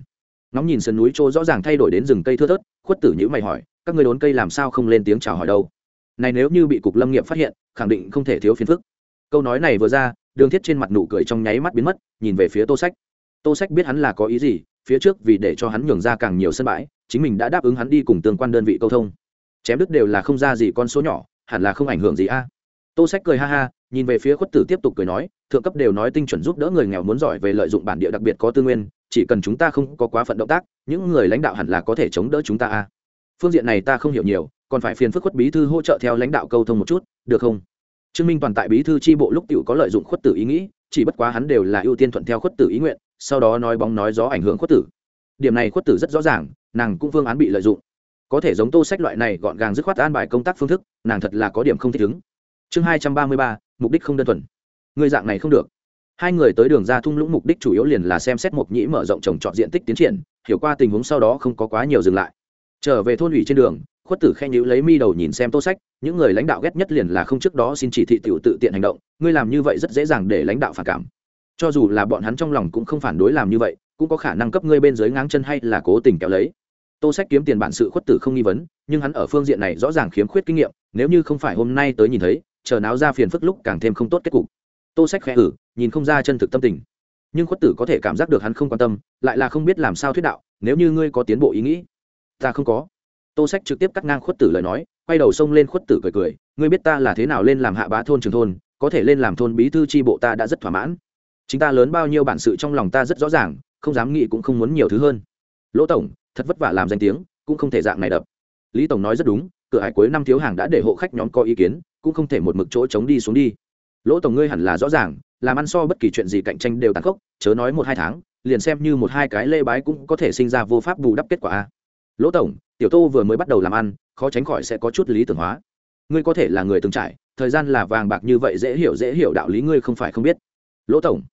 Ngóng nhìn sườn núi chỗ rõ ràng thay đổi đến rừng cây thưa thớt, khuất tử nhữ mày hỏi, các người đốn cây làm sao không lên tiếng chào hỏi đâu? Này nếu như bị cục lâm nghiệp phát hiện, khẳng định không thể thiếu phiền phức. Câu nói này vừa ra, đường thiết trên mặt nụ cười trong nháy mắt biến mất, nhìn về phía tô sách. Tô sách biết hắn là có ý gì, phía trước vì để cho hắn nhường ra càng nhiều sân bãi, chính mình đã đáp ứng hắn đi cùng tương quan đơn vị câu thông. Chém đứt đều là không ra gì con số nhỏ hẳn là không ảnh hưởng gì a. Tô sách cười ha ha, nhìn về phía khuất tử tiếp tục cười nói, thượng cấp đều nói tinh chuẩn giúp đỡ người nghèo muốn giỏi về lợi dụng bản địa đặc biệt có tư nguyên, chỉ cần chúng ta không có quá phận động tác, những người lãnh đạo hẳn là có thể chống đỡ chúng ta a. Phương diện này ta không hiểu nhiều, còn phải phiền phức khuất bí thư hỗ trợ theo lãnh đạo câu thông một chút, được không? Trương minh toàn tại bí thư tri bộ lúc tiểu có lợi dụng khuất tử ý nghĩ, chỉ bất quá hắn đều là ưu tiên thuận theo khuất tử ý nguyện, sau đó nói bóng nói gió ảnh hưởng khuất tử. Điểm này khuất tử rất rõ ràng, nàng cũng phương án bị lợi dụng có thể giống tô sách loại này gọn gàng dứt khoát an bài công tác phương thức, nàng thật là có điểm không thích ứng. Chương hai trăm ba mươi ba, mục đích không đơn thuần. Người dạng này không được. Hai người tới đường ra thung lũng mục đích chủ yếu liền là xem xét mộc nhĩ mở rộng trồng trọt diện tích tiến triển, hiểu qua tình huống sau đó không có quá nhiều dừng lại. Trở về thôn ủy trên đường, khuất tử khen nhữ lấy mi đầu nhìn xem tô sách, những người lãnh đạo ghét nhất liền là không trước đó xin chỉ thị tiểu tự tiện hành động, ngươi làm như vậy rất dễ dàng để lãnh đạo phản cảm. Cho dù là bọn hắn trong lòng cũng không phản đối làm như vậy, cũng có khả năng cấp ngươi bên dưới ngáng chân hay là cố tình kéo lấy tô sách kiếm tiền bản sự khuất tử không nghi vấn, nhưng hắn ở phương diện này rõ ràng khiếm khuyết kinh nghiệm, nếu như không phải hôm nay tới nhìn thấy, chờ náo ra phiền phức lúc càng thêm không tốt kết cục. Tô sách khẽ ử nhìn không ra chân thực tâm tình. Nhưng khuất tử có thể cảm giác được hắn không quan tâm, lại là không biết làm sao thuyết đạo, nếu như ngươi có tiến bộ ý nghĩ. Ta không có. Tô sách trực tiếp cắt ngang khuất tử lời nói, quay đầu xông lên khuất tử cười cười, ngươi biết ta là thế nào lên làm hạ bá thôn trường thôn, có thể lên làm thôn bí thư tri bộ ta đã rất thỏa mãn. Chính ta lớn bao nhiêu bản sự trong lòng ta rất rõ ràng, không dám nghĩ cũng không muốn nhiều thứ hơn. Lỗ tổng thật vất vả làm danh tiếng, cũng không thể dạng này đập. Lý tổng nói rất đúng, cửa hải cuối năm thiếu hàng đã để hộ khách nhóm có ý kiến, cũng không thể một mực chỗ chống đi xuống đi. Lỗ tổng ngươi hẳn là rõ ràng, làm ăn so bất kỳ chuyện gì cạnh tranh đều tàn khốc, chớ nói một hai tháng, liền xem như một hai cái lê bái cũng có thể sinh ra vô pháp bù đắp kết quả a. Lỗ tổng, tiểu tô vừa mới bắt đầu làm ăn, khó tránh khỏi sẽ có chút lý tưởng hóa. Ngươi có thể là người từng trải, thời gian là vàng bạc như vậy dễ hiểu dễ hiểu đạo lý ngươi không phải không biết. Lỗ tổng,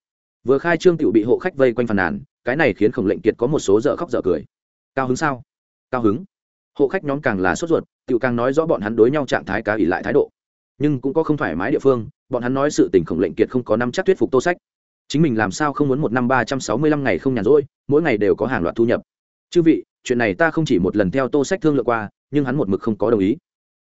vừa khai trương tiểu bị hộ khách vây quanh phàn nàn, cái này khiến khổng lệnh kiệt có một số dở khóc dở cười cao hứng sao? Cao hứng. Hộ khách nhóm càng là sốt ruột tự càng nói rõ bọn hắn đối nhau trạng thái cá ỉ lại thái độ. Nhưng cũng có không thoải mái địa phương, bọn hắn nói sự tình khổng lệnh kiệt không có năm chắc thuyết phục tô sách. Chính mình làm sao không muốn một năm ba trăm sáu mươi lăm ngày không nhàn rỗi, mỗi ngày đều có hàng loạt thu nhập. Chư vị, chuyện này ta không chỉ một lần theo tô sách thương lượng qua, nhưng hắn một mực không có đồng ý.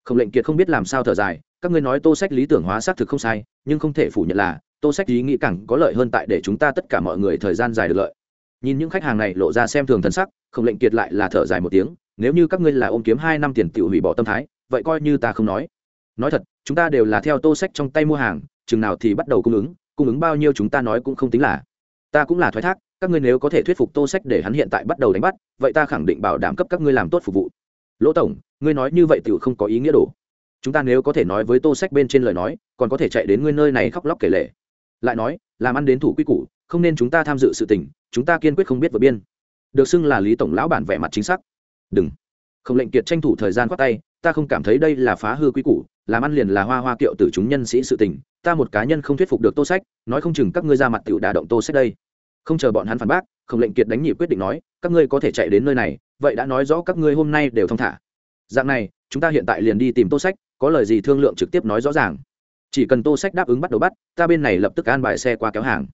Khổng lệnh kiệt không biết làm sao thở dài, các ngươi nói tô sách lý tưởng hóa xác thực không sai, nhưng không thể phủ nhận là, tô sách ý nghĩ càng có lợi hơn tại để chúng ta tất cả mọi người thời gian dài được lợi nhìn những khách hàng này lộ ra xem thường thân sắc, khổng lệnh kiệt lại là thở dài một tiếng, nếu như các ngươi là ôm kiếm hai năm tiền tự hủy bỏ tâm thái, vậy coi như ta không nói. Nói thật, chúng ta đều là theo tô sách trong tay mua hàng, chừng nào thì bắt đầu cung ứng cung ứng bao nhiêu chúng ta nói cũng không tính là. Ta cũng là thoái thác, các ngươi nếu có thể thuyết phục tô sách để hắn hiện tại bắt đầu đánh bắt, vậy ta khẳng định bảo đảm cấp các ngươi làm tốt phục vụ. Lỗ tổng, ngươi nói như vậy tự không có ý nghĩa đủ chúng ta nếu có thể nói với tô sách bên trên lời nói, còn có thể chạy đến ngươi nơi này khóc lóc kể lệ lại nói, làm ăn đến thủ quy củ không nên chúng ta tham dự sự tình, chúng ta kiên quyết không biết vượt biên. Được xưng là lý tổng lão bản vẻ mặt chính xác. Đừng. Không lệnh kiệt tranh thủ thời gian khoát tay, ta không cảm thấy đây là phá hư quy củ, làm ăn liền là hoa hoa kiệu từ chúng nhân sĩ sự tình, ta một cá nhân không thuyết phục được tô sách, nói không chừng các ngươi ra mặt tiểu đả động tô sách đây. Không chờ bọn hắn phản bác, không lệnh kiệt đánh nhị quyết định nói, các ngươi có thể chạy đến nơi này, vậy đã nói rõ các ngươi hôm nay đều thông thả. Dạng này, chúng ta hiện tại liền đi tìm tô sách, có lời gì thương lượng trực tiếp nói rõ ràng. Chỉ cần tô sách đáp ứng bắt đầu bắt, ta bên này lập tức an bài xe qua kéo hàng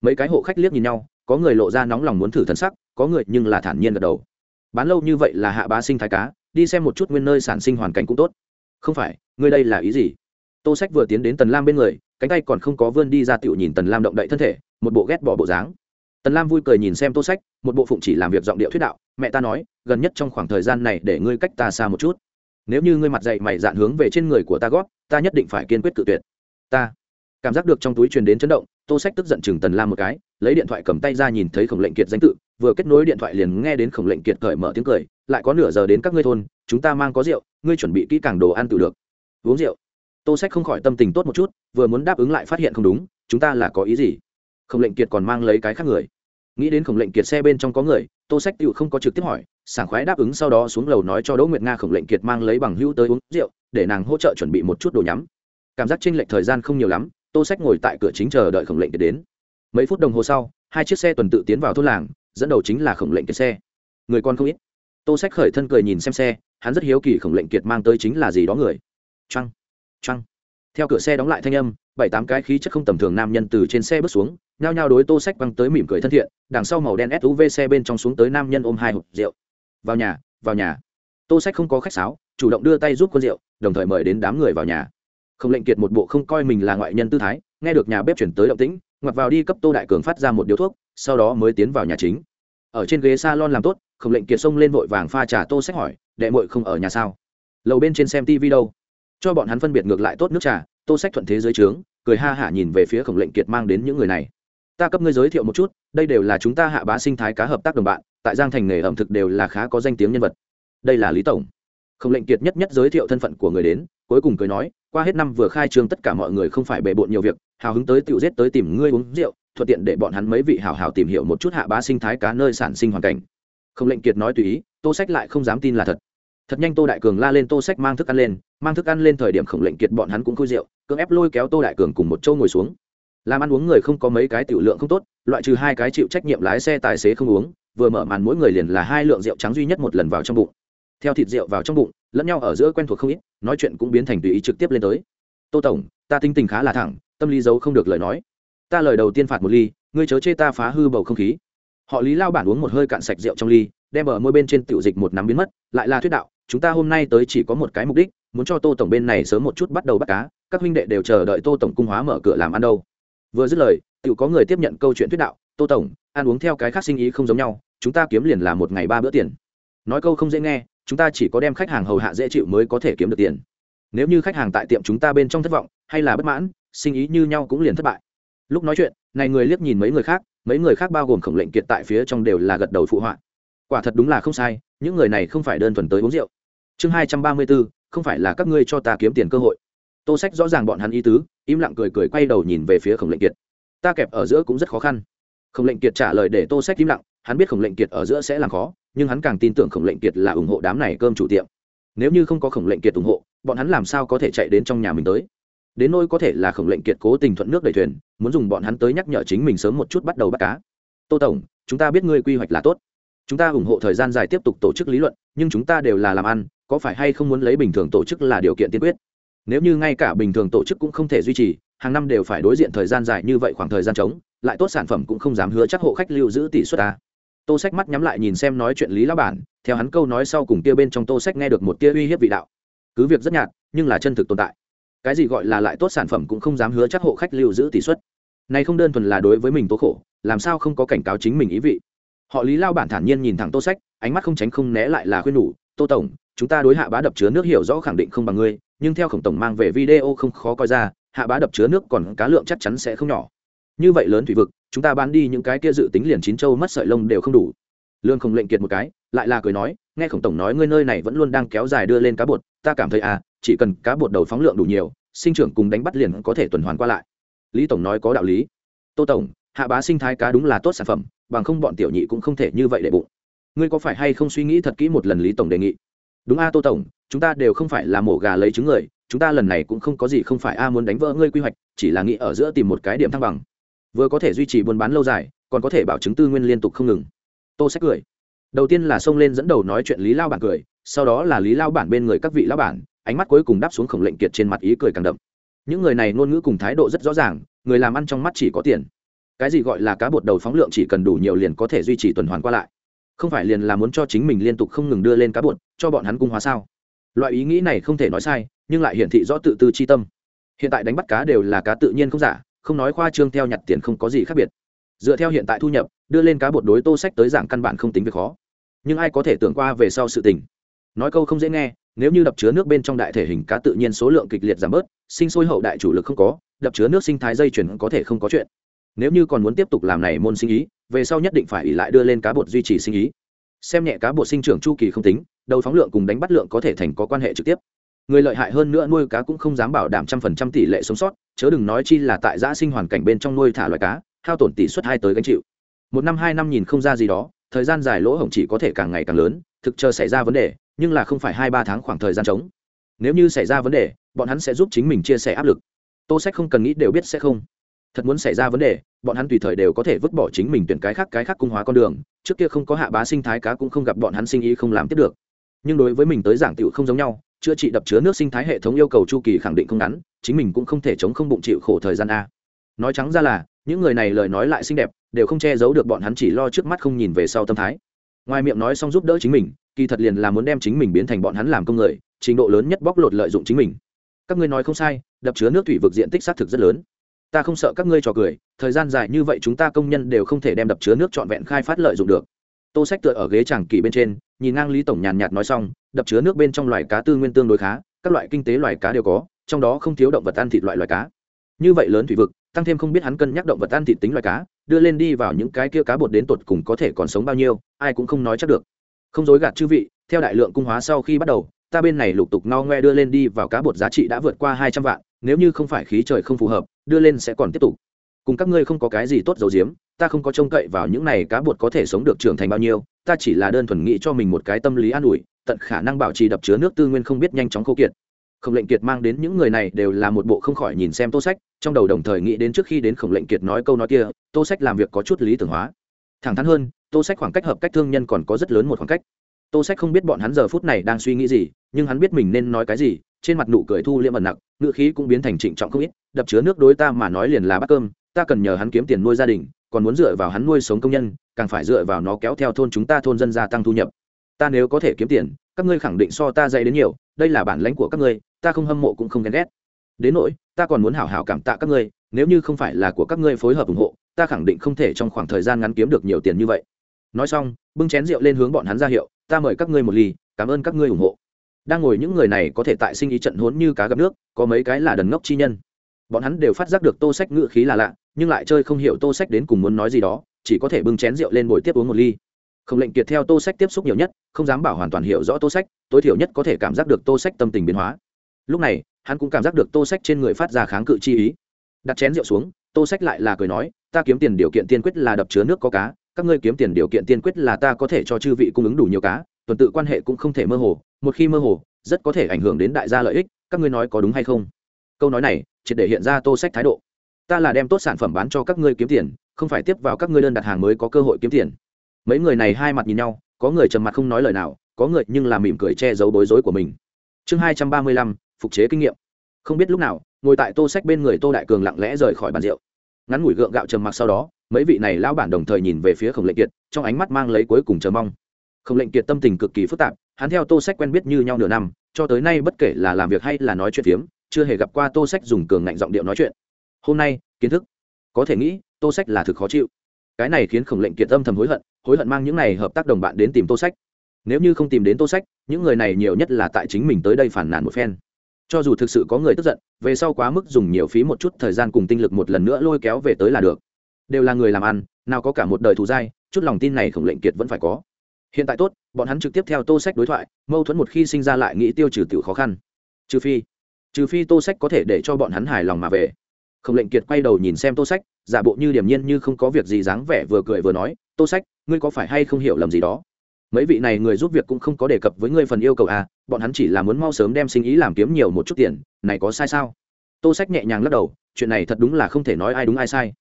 mấy cái hộ khách liếc nhìn nhau, có người lộ ra nóng lòng muốn thử thân sắc, có người nhưng là thản nhiên gật đầu. Bán lâu như vậy là hạ bá sinh thái cá, đi xem một chút nguyên nơi sản sinh hoàn cảnh cũng tốt. Không phải, ngươi đây là ý gì? Tô sách vừa tiến đến tần lam bên người, cánh tay còn không có vươn đi ra tựu nhìn tần lam động đậy thân thể, một bộ ghét bỏ bộ dáng. Tần lam vui cười nhìn xem tô sách, một bộ phụng chỉ làm việc giọng điệu thuyết đạo, mẹ ta nói, gần nhất trong khoảng thời gian này để ngươi cách ta xa một chút. Nếu như ngươi mặt dậy mày dạn hướng về trên người của ta gót, ta nhất định phải kiên quyết cự tuyệt. Ta. Cảm giác được trong túi truyền đến chấn động tô sách tức giận chừng tần lam một cái, lấy điện thoại cầm tay ra nhìn thấy khổng lệnh kiệt danh tự, vừa kết nối điện thoại liền nghe đến khổng lệnh kiệt cởi mở tiếng cười, lại có nửa giờ đến các ngươi thôn, chúng ta mang có rượu, ngươi chuẩn bị kỹ càng đồ ăn tự được. Uống rượu. Tô sách không khỏi tâm tình tốt một chút, vừa muốn đáp ứng lại phát hiện không đúng, chúng ta là có ý gì? Khổng lệnh kiệt còn mang lấy cái khác người. Nghĩ đến khổng lệnh kiệt xe bên trong có người, tô sách tự không có trực tiếp hỏi, sảng khoái đáp ứng sau đó xuống lầu nói cho đỗ nguyệt nga khổng lệnh kiệt mang lấy bằng hữu tới uống rượu, để nàng hỗ trợ chuẩn bị một chút đồ nhắm. Cảm giác tranh lệch thời gian không nhiều lắm tô sách ngồi tại cửa chính chờ đợi khổng lệnh kiệt đến. Mấy phút đồng hồ sau, hai chiếc xe tuần tự tiến vào thôn làng, dẫn đầu chính là khổng lệnh kiệt xe. Người con không ít. Tô sách khởi thân cười nhìn xem xe, hắn rất hiếu kỳ khổng lệnh kiệt mang tới chính là gì đó người. Trăng trăng theo cửa xe đóng lại thanh âm, bảy tám cái khí chất không tầm thường nam nhân từ trên xe bước xuống, nhao nhao đối tô sách băng tới mỉm cười thân thiện, đằng sau màu đen suv xe bên trong xuống tới nam nhân ôm hai hộp rượu. Vào nhà vào nhà. Tô sách không có khách sáo, chủ động đưa tay giúp con rượu, đồng thời mời đến đám người vào nhà không lệnh kiệt một bộ không coi mình là ngoại nhân tư thái, nghe được nhà bếp chuyển tới động tĩnh, ngoặt vào đi cấp tô đại cường phát ra một điếu thuốc, sau đó mới tiến vào nhà chính. Ở trên ghế s a lon làm tốt, không lệnh kiệt xông lên vội vàng pha trà tô sách hỏi, đệ mội không ở nhà sao? Lầu bên trên xem tv đâu. Cho bọn hắn phân biệt ngược lại tốt nước trà, tô sách thuận thế giới trướng, cười ha hả nhìn về phía khổng lệnh kiệt mang đến những người này. Ta cấp ngươi giới thiệu một chút, đây đều là chúng ta hạ bá sinh thái cá hợp tác đồng bạn, tại giang thành nghề ẩm thực đều là khá có danh tiếng nhân vật. Đây là lý tổng. Khổng lệnh kiệt nhất nhất giới thiệu thân phận của người đến cuối cùng cười nói, qua hết năm vừa khai trương tất cả mọi người không phải bề bộn nhiều việc, hào hứng tới tự giết tới tìm ngươi uống rượu, thuận tiện để bọn hắn mấy vị hào hào tìm hiểu một chút hạ bá sinh thái cá nơi sản sinh hoàn cảnh. Không lệnh kiệt nói tùy ý, tô sách lại không dám tin là thật. Thật nhanh tô đại cường la lên tô sách mang thức ăn lên, mang thức ăn lên thời điểm khổng lệnh kiệt bọn hắn cũng khui rượu, cưỡng ép lôi kéo tô đại cường cùng một châu ngồi xuống. Làm ăn uống người không có mấy cái tiểu lượng không tốt, loại trừ hai cái chịu trách nhiệm lái xe tài xế không uống, vừa mở màn mỗi người liền là hai lượng rượu trắng duy nhất một lần vào trong bụng theo thịt rượu vào trong bụng, lẫn nhau ở giữa quen thuộc không ít, nói chuyện cũng biến thành tùy ý trực tiếp lên tới. Tô tổng, ta tinh tình khá là thẳng, tâm lý giấu không được lời nói. Ta lời đầu tiên phạt một ly, ngươi chớ chê ta phá hư bầu không khí. Họ lý lao bản uống một hơi cạn sạch rượu trong ly, đem ở môi bên trên tiểu dịch một nắm biến mất, lại là thuyết đạo, chúng ta hôm nay tới chỉ có một cái mục đích, muốn cho tô tổng bên này sớm một chút bắt đầu bắt cá, các huynh đệ đều chờ đợi tô tổng cung hóa mở cửa làm ăn đâu. Vừa dứt lời, tiểu có người tiếp nhận câu chuyện thuyết đạo, tô tổng, ăn uống theo cái khác sinh ý không giống nhau, chúng ta kiếm liền là một ngày ba bữa tiền. Nói câu không dễ nghe chúng ta chỉ có đem khách hàng hầu hạ dễ chịu mới có thể kiếm được tiền. Nếu như khách hàng tại tiệm chúng ta bên trong thất vọng, hay là bất mãn, sinh ý như nhau cũng liền thất bại. Lúc nói chuyện, này người liếc nhìn mấy người khác, mấy người khác bao gồm khổng lệnh kiệt tại phía trong đều là gật đầu phụ họa. Quả thật đúng là không sai, những người này không phải đơn thuần tới uống rượu. Chương hai trăm ba mươi bốn, không phải là các ngươi cho ta kiếm tiền cơ hội. Tô sách rõ ràng bọn hắn ý tứ, im lặng cười cười quay đầu nhìn về phía khổng lệnh kiệt. Ta kẹp ở giữa cũng rất khó khăn. Khổng lệnh kiệt trả lời để tô sách im lặng, hắn biết khổng lệnh kiệt ở giữa sẽ làm khó nhưng hắn càng tin tưởng khổng lệnh kiệt là ủng hộ đám này cơm chủ tiệm. Nếu như không có khổng lệnh kiệt ủng hộ, bọn hắn làm sao có thể chạy đến trong nhà mình tới? Đến nỗi có thể là khổng lệnh kiệt cố tình thuận nước đầy thuyền, muốn dùng bọn hắn tới nhắc nhở chính mình sớm một chút bắt đầu bắt cá. Tô tổng, chúng ta biết ngươi quy hoạch là tốt. Chúng ta ủng hộ thời gian dài tiếp tục tổ chức lý luận, nhưng chúng ta đều là làm ăn, có phải hay không muốn lấy bình thường tổ chức là điều kiện tiên quyết? Nếu như ngay cả bình thường tổ chức cũng không thể duy trì, hàng năm đều phải đối diện thời gian dài như vậy khoảng thời gian trống, lại tốt sản phẩm cũng không dám hứa chắc hộ khách lưu giữ tỷ suất ta tô sách mắt nhắm lại nhìn xem nói chuyện lý lão bản, theo hắn câu nói sau cùng kia bên trong tô sách nghe được một tia uy hiếp vị đạo. Cứ việc rất nhạt, nhưng là chân thực tồn tại. Cái gì gọi là lại tốt sản phẩm cũng không dám hứa chắc hộ khách lưu giữ tỷ suất. Này không đơn thuần là đối với mình tố khổ, làm sao không có cảnh cáo chính mình ý vị. Họ lý lao bản thản nhiên nhìn thẳng tô sách, ánh mắt không tránh không né lại là khuyên nhủ, tô tổng, chúng ta đối hạ bá đập chứa nước hiểu rõ khẳng định không bằng ngươi, nhưng theo khổng tổng mang về video không khó coi ra, hạ bá đập chứa nước còn cá lượng chắc chắn sẽ không nhỏ. Như vậy lớn thủy vực chúng ta bán đi những cái kia dự tính liền chín châu mất sợi lông đều không đủ. Lương không lệnh kiệt một cái, lại là cười nói, nghe khổng tổng nói ngươi nơi này vẫn luôn đang kéo dài đưa lên cá bột, ta cảm thấy à chỉ cần cá bột đầu phóng lượng đủ nhiều, sinh trưởng cùng đánh bắt liền có thể tuần hoàn qua lại. Lý tổng nói có đạo lý. Tô tổng, hạ bá sinh thái cá đúng là tốt sản phẩm, bằng không bọn tiểu nhị cũng không thể như vậy để bụng. Ngươi có phải hay không suy nghĩ thật kỹ một lần lý tổng đề nghị? Đúng a à, tô tổng, chúng ta đều không phải là mổ gà lấy trứng người, chúng ta lần này cũng không có gì không phải a à muốn đánh vỡ ngươi quy hoạch, chỉ là nghĩ ở giữa tìm một cái điểm thăng bằng vừa có thể duy trì buôn bán lâu dài, còn có thể bảo chứng tư nguyên liên tục không ngừng. Tô sách cười. Đầu tiên là xông lên dẫn đầu nói chuyện lý lao bản cười, sau đó là lý lao bản bên người các vị lao bản, ánh mắt cuối cùng đáp xuống khổng lệnh kiệt trên mặt ý cười càng đậm. Những người này ngôn ngữ cùng thái độ rất rõ ràng, người làm ăn trong mắt chỉ có tiền. Cái gì gọi là cá bột đầu phóng lượng chỉ cần đủ nhiều liền có thể duy trì tuần hoàn qua lại. Không phải liền là muốn cho chính mình liên tục không ngừng đưa lên cá bột, cho bọn hắn cung hóa sao? Loại ý nghĩ này không thể nói sai, nhưng lại hiển thị rõ tự tư chi tâm. Hiện tại đánh bắt cá đều là cá tự nhiên không giả không nói khoa trương theo nhặt tiền không có gì khác biệt. Dựa theo hiện tại thu nhập, đưa lên cá bột đối tô sách tới dạng căn bản không tính việc khó. Nhưng ai có thể tưởng qua về sau sự tình? Nói câu không dễ nghe, nếu như đập chứa nước bên trong đại thể hình cá tự nhiên số lượng kịch liệt giảm bớt, sinh sôi hậu đại chủ lực không có, đập chứa nước sinh thái dây chuyển có thể không có chuyện. Nếu như còn muốn tiếp tục làm này môn sinh ý, về sau nhất định phải ỉ lại đưa lên cá bột duy trì sinh ý. Xem nhẹ cá bột sinh trưởng chu kỳ không tính, đầu phóng lượng cùng đánh bắt lượng có thể thành có quan hệ trực tiếp người lợi hại hơn nữa nuôi cá cũng không dám bảo đảm trăm phần trăm tỷ lệ sống sót, chớ đừng nói chi là tại giã sinh hoàn cảnh bên trong nuôi thả loài cá, hao tổn tỷ suất hai tới gánh chịu. Một năm, hai năm nhìn không ra gì đó, thời gian dài lỗ hổng chỉ có thể càng ngày càng lớn, thực chờ xảy ra vấn đề, nhưng là không phải hai, ba tháng khoảng thời gian trống. Nếu như xảy ra vấn đề, bọn hắn sẽ giúp chính mình chia sẻ áp lực. Tô sách không cần nghĩ đều biết sẽ không. Thật muốn xảy ra vấn đề, bọn hắn tùy thời đều có thể vứt bỏ chính mình tuyển cái khác cái khác cung hóa con đường, trước kia không có hạ bá sinh thái cá cũng không gặp bọn hắn sinh ý không làm tiếp được. Nhưng đối với mình tới giảng tựu không giống nhau chữa trị đập chứa nước sinh thái hệ thống yêu cầu chu kỳ khẳng định không ngắn, chính mình cũng không thể chống không bụng chịu khổ thời gian a. Nói trắng ra là, những người này lời nói lại xinh đẹp, đều không che giấu được bọn hắn chỉ lo trước mắt không nhìn về sau tâm thái. Ngoài miệng nói xong giúp đỡ chính mình, kỳ thật liền là muốn đem chính mình biến thành bọn hắn làm công người, trình độ lớn nhất bóc lột lợi dụng chính mình. Các ngươi nói không sai, đập chứa nước thủy vực diện tích xác thực rất lớn. Ta không sợ các ngươi trò cười, thời gian dài như vậy chúng ta công nhân đều không thể đem đập chứa nước trọn vẹn khai phát lợi dụng được tô sách tựa ở ghế tràng kỳ bên trên, nhìn ngang lý tổng nhàn nhạt nói xong, đập chứa nước bên trong loài cá tư nguyên tương đối khá, các loại kinh tế loài cá đều có, trong đó không thiếu động vật ăn thịt loại loài cá. Như vậy lớn thủy vực, tăng thêm không biết hắn cân nhắc động vật ăn thịt tính loài cá, đưa lên đi vào những cái kia cá bột đến tột cùng có thể còn sống bao nhiêu, ai cũng không nói chắc được. Không dối gạt chư vị, theo đại lượng cung hóa sau khi bắt đầu, ta bên này lục tục no ngoe đưa lên đi vào cá bột giá trị đã vượt qua hai trăm vạn, nếu như không phải khí trời không phù hợp, đưa lên sẽ còn tiếp tục. Cùng các ngươi không có cái gì tốt dầu diếm ta không có trông cậy vào những này cá bột có thể sống được trưởng thành bao nhiêu, ta chỉ là đơn thuần nghĩ cho mình một cái tâm lý an ủi, tận khả năng bảo trì đập chứa nước tư nguyên không biết nhanh chóng khô kiệt. Khổng lệnh kiệt mang đến những người này đều là một bộ không khỏi nhìn xem tô sách, trong đầu đồng thời nghĩ đến trước khi đến khổng lệnh kiệt nói câu nói kia, tô sách làm việc có chút lý tưởng hóa. Thẳng thắn hơn, tô sách khoảng cách hợp cách thương nhân còn có rất lớn một khoảng cách. Tô sách không biết bọn hắn giờ phút này đang suy nghĩ gì, nhưng hắn biết mình nên nói cái gì, trên mặt nụ cười thu liễm ẩn nặng ngữ khí cũng biến thành trịnh trọng không ít, đập chứa nước đối ta mà nói liền là bát cơm, ta cần nhờ hắn kiếm tiền nuôi gia đình còn muốn dựa vào hắn nuôi sống công nhân, càng phải dựa vào nó kéo theo thôn chúng ta thôn dân gia tăng thu nhập. Ta nếu có thể kiếm tiền, các ngươi khẳng định so ta dạy đến nhiều, đây là bản lãnh của các ngươi, ta không hâm mộ cũng không ghen ghét. Đến nỗi, ta còn muốn hảo hảo cảm tạ các ngươi, nếu như không phải là của các ngươi phối hợp ủng hộ, ta khẳng định không thể trong khoảng thời gian ngắn kiếm được nhiều tiền như vậy. Nói xong, bưng chén rượu lên hướng bọn hắn ra hiệu, ta mời các ngươi một ly, cảm ơn các ngươi ủng hộ. Đang ngồi những người này có thể tại sinh ý trận hốn như cá gặp nước, có mấy cái là đần ngốc chi nhân. Bọn hắn đều phát giác được tô sách ngự khí là lạ nhưng lại chơi không hiểu tô sách đến cùng muốn nói gì đó, chỉ có thể bưng chén rượu lên bồi tiếp uống một ly. Không lệnh kiệt theo tô sách tiếp xúc nhiều nhất, không dám bảo hoàn toàn hiểu rõ tô sách, tối thiểu nhất có thể cảm giác được tô sách tâm tình biến hóa. Lúc này, hắn cũng cảm giác được tô sách trên người phát ra kháng cự chi ý. Đặt chén rượu xuống, tô sách lại là cười nói, ta kiếm tiền điều kiện tiên quyết là đập chứa nước có cá, các ngươi kiếm tiền điều kiện tiên quyết là ta có thể cho chư vị cung ứng đủ nhiều cá, tuần tự quan hệ cũng không thể mơ hồ, một khi mơ hồ, rất có thể ảnh hưởng đến đại gia lợi ích, các ngươi nói có đúng hay không? Câu nói này, triệt để hiện ra tô sách thái độ ta là đem tốt sản phẩm bán cho các ngươi kiếm tiền, không phải tiếp vào các ngươi đơn đặt hàng mới có cơ hội kiếm tiền. Mấy người này hai mặt nhìn nhau, có người trầm mặt không nói lời nào, có người nhưng làm mỉm cười che giấu bối rối của mình. Chương hai trăm ba mươi lăm, phục chế kinh nghiệm. Không biết lúc nào, ngồi tại tô sách bên người tô đại cường lặng lẽ rời khỏi bàn rượu. Ngắn ngủi gượng gạo trầm mặc sau đó, mấy vị này lão bản đồng thời nhìn về phía khổng lệnh kiệt, trong ánh mắt mang lấy cuối cùng chờ mong. Khổng lệnh kiệt tâm tình cực kỳ phức tạp, hắn theo tô sách quen biết như nhau nửa năm, cho tới nay bất kể là làm việc hay là nói chuyện phiếm, chưa hề gặp qua tô sách dùng cường ngạnh giọng điệu nói chuyện hôm nay, kiến thức. Có thể nghĩ, tô sách là thực khó chịu. Cái này khiến khổng lệnh kiệt âm thầm hối hận hối hận mang những này hợp tác đồng bạn đến tìm tô sách. Nếu như không tìm đến tô sách, những người này nhiều nhất là tại chính mình tới đây phản nàn một phen. Cho dù thực sự có người tức giận, về sau quá mức dùng nhiều phí một chút thời gian cùng tinh lực một lần nữa lôi kéo về tới là được. Đều là người làm ăn, nào có cả một đời thù dai, chút lòng tin này khổng lệnh kiệt vẫn phải có. Hiện tại tốt, bọn hắn trực tiếp theo tô sách đối thoại, mâu thuẫn một khi sinh ra lại nghĩ tiêu trừ tiểu khó khăn. Trừ phi trừ phi tô sách có thể để cho bọn hắn hài lòng mà về khổng lệnh kiệt quay đầu nhìn xem tô sách, giả bộ như điểm nhiên như không có việc gì dáng vẻ vừa cười vừa nói, tô sách, ngươi có phải hay không hiểu lầm gì đó? Mấy vị này người giúp việc cũng không có đề cập với ngươi phần yêu cầu à bọn hắn chỉ là muốn mau sớm đem sinh ý làm kiếm nhiều một chút tiền, này có sai sao? Tô sách nhẹ nhàng lắc đầu, chuyện này thật đúng là không thể nói ai đúng ai sai.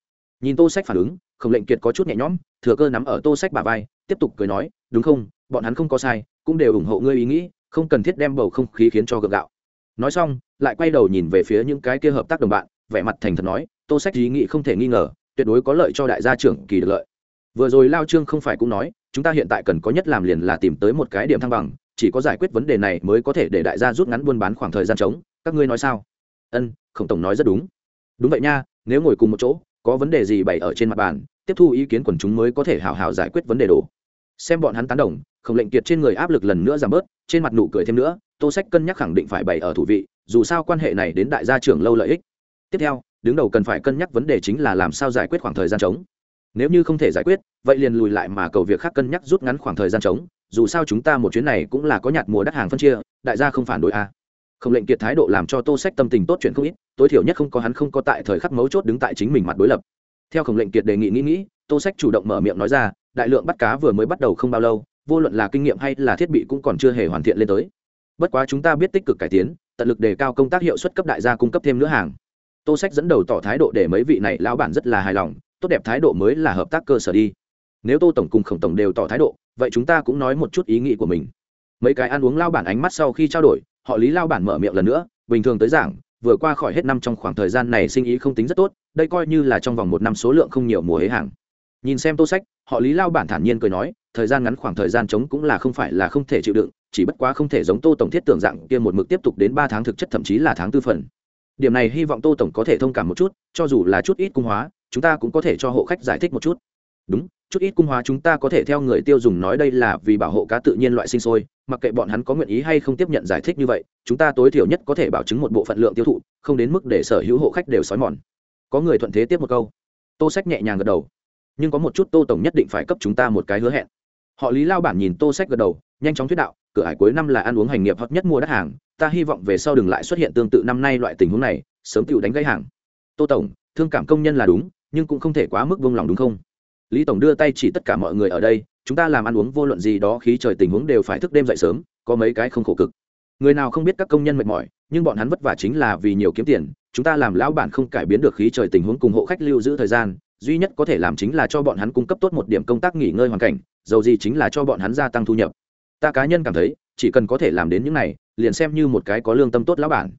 Nhìn tô sách phản ứng khổng lệnh kiệt có chút nhẹ nhõm, thừa cơ nắm ở tô sách bà vai, tiếp tục cười nói, đúng không, bọn hắn không có sai, cũng đều ủng hộ ngươi ý nghĩ, không cần thiết đem bầu không khí khiến cho gượng gạo. Nói xong, lại quay đầu nhìn về phía những cái kia hợp tác đồng bạn vẻ mặt thành thật nói, tô sách ý nghĩ không thể nghi ngờ, tuyệt đối có lợi cho đại gia trưởng kỳ được lợi. Vừa rồi lao trương không phải cũng nói, chúng ta hiện tại cần có nhất làm liền là tìm tới một cái điểm thăng bằng, chỉ có giải quyết vấn đề này mới có thể để đại gia rút ngắn buôn bán khoảng thời gian trống. Các ngươi nói sao? Ân, khổng tổng nói rất đúng. Đúng vậy nha, nếu ngồi cùng một chỗ, có vấn đề gì bày ở trên mặt bàn, tiếp thu ý kiến quần chúng mới có thể hào hào giải quyết vấn đề đồ. Xem bọn hắn tán đồng, khổng lệnh kiệt trên người áp lực lần nữa giảm bớt, trên mặt nụ cười thêm nữa, tô sách cân nhắc khẳng định phải bày ở thủ vị, dù sao quan hệ này đến đại gia trưởng lâu lợi ích tiếp theo, đứng đầu cần phải cân nhắc vấn đề chính là làm sao giải quyết khoảng thời gian trống. Nếu như không thể giải quyết, vậy liền lùi lại mà cầu việc khác cân nhắc rút ngắn khoảng thời gian trống, dù sao chúng ta một chuyến này cũng là có nhặt mùa đắt hàng phân chia, đại gia không phản đối a. À. không lệnh kiệt thái độ làm cho tô sách tâm tình tốt chuyện không ít, tối thiểu nhất không có hắn không có tại thời khắc mấu chốt đứng tại chính mình mặt đối lập. Theo khổng lệnh kiệt đề nghị nghĩ nghĩ, tô sách chủ động mở miệng nói ra, đại lượng bắt cá vừa mới bắt đầu không bao lâu, vô luận là kinh nghiệm hay là thiết bị cũng còn chưa hề hoàn thiện lên tới. Bất quá chúng ta biết tích cực cải tiến, tận lực đề cao công tác hiệu suất cấp đại gia cung cấp thêm nữa hàng tô sách dẫn đầu tỏ thái độ để mấy vị này lão bản rất là hài lòng, tốt đẹp thái độ mới là hợp tác cơ sở đi. Nếu tô tổng cùng khổng tổng đều tỏ thái độ, vậy chúng ta cũng nói một chút ý nghĩ của mình. Mấy cái ăn uống lao bản ánh mắt sau khi trao đổi, họ lý lao bản mở miệng lần nữa, bình thường tới giảng, vừa qua khỏi hết năm trong khoảng thời gian này sinh ý không tính rất tốt, đây coi như là trong vòng một năm số lượng không nhiều mùa hế hàng. Nhìn xem tô sách, họ lý lao bản thản nhiên cười nói, thời gian ngắn khoảng thời gian trống cũng là không phải là không thể chịu đựng, chỉ bất quá không thể giống tô tổng thiết tưởng dạng kia một mực tiếp tục đến ba tháng thực chất thậm chí là tháng tư phần điểm này hy vọng tô tổng có thể thông cảm một chút, cho dù là chút ít cung hóa, chúng ta cũng có thể cho hộ khách giải thích một chút. Đúng, chút ít cung hóa chúng ta có thể theo người tiêu dùng nói đây là vì bảo hộ cá tự nhiên loại sinh sôi, mặc kệ bọn hắn có nguyện ý hay không tiếp nhận giải thích như vậy, chúng ta tối thiểu nhất có thể bảo chứng một bộ phận lượng tiêu thụ, không đến mức để sở hữu hộ khách đều xói mòn. Có người thuận thế tiếp một câu. Tô sách nhẹ nhàng gật đầu. Nhưng có một chút tô tổng nhất định phải cấp chúng ta một cái hứa hẹn. Họ lý lao bản nhìn tô sách gật đầu, nhanh chóng thuyết đạo cửa hải cuối năm là ăn uống hành nghiệp hot nhất mua đắt hàng, ta hy vọng về sau đừng lại xuất hiện tương tự năm nay loại tình huống này, sớm tự đánh gãy hàng. Tô tổng, thương cảm công nhân là đúng, nhưng cũng không thể quá mức vung lòng đúng không? Lý tổng đưa tay chỉ tất cả mọi người ở đây, chúng ta làm ăn uống vô luận gì đó khí trời tình huống đều phải thức đêm dậy sớm, có mấy cái không khổ cực. Người nào không biết các công nhân mệt mỏi, nhưng bọn hắn vất vả chính là vì nhiều kiếm tiền, chúng ta làm lão bản không cải biến được khí trời tình huống cùng hộ khách lưu giữ thời gian, duy nhất có thể làm chính là cho bọn hắn cung cấp tốt một điểm công tác nghỉ ngơi hoàn cảnh, dầu gì chính là cho bọn hắn gia tăng thu nhập ta cá nhân cảm thấy, chỉ cần có thể làm đến những này, liền xem như một cái có lương tâm tốt lão bản.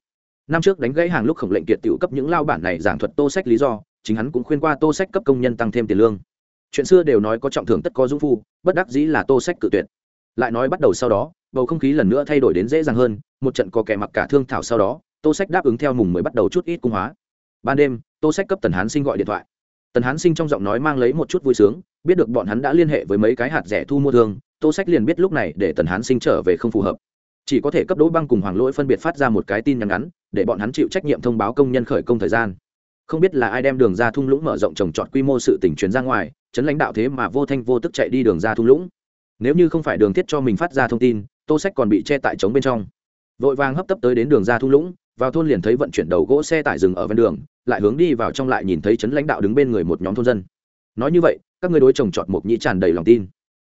Năm trước đánh gãy hàng lúc khổng lệnh kiệt tiểu cấp những lao bản này giảng thuật tô sách lý do, chính hắn cũng khuyên qua tô sách cấp công nhân tăng thêm tiền lương. Chuyện xưa đều nói có trọng thưởng tất có dũng phu, bất đắc dĩ là tô sách cự tuyệt. Lại nói bắt đầu sau đó, bầu không khí lần nữa thay đổi đến dễ dàng hơn, một trận có kẻ mặc cả thương thảo sau đó, tô sách đáp ứng theo mùng mới bắt đầu chút ít cung hóa. Ban đêm, tô sách cấp tần hán sinh gọi điện thoại. Tần hán sinh trong giọng nói mang lấy một chút vui sướng, biết được bọn hắn đã liên hệ với mấy cái hạt rẻ thu mua thương tô sách liền biết lúc này để tần hán sinh trở về không phù hợp. Chỉ có thể cấp đỗ băng cùng hoàng lỗi phân biệt phát ra một cái tin nhắn ngắn, để bọn hắn chịu trách nhiệm thông báo công nhân khởi công thời gian. Không biết là ai đem đường ra thung lũng mở rộng trồng trọt quy mô sự tỉnh chuyển ra ngoài, chấn lãnh đạo thế mà vô thanh vô tức chạy đi đường ra thung lũng. Nếu như không phải đường thiết cho mình phát ra thông tin, tô sách còn bị che tại trống bên trong. Vội vàng hấp tấp tới đến đường ra thung lũng, vào thôn liền thấy vận chuyển đầu gỗ xe tải rừng ở ven đường, lại hướng đi vào trong lại nhìn thấy chấn lãnh đạo đứng bên người một nhóm thôn dân. Nói như vậy, các người đối trồng trọt mộc nhĩ tràn đầy lòng tin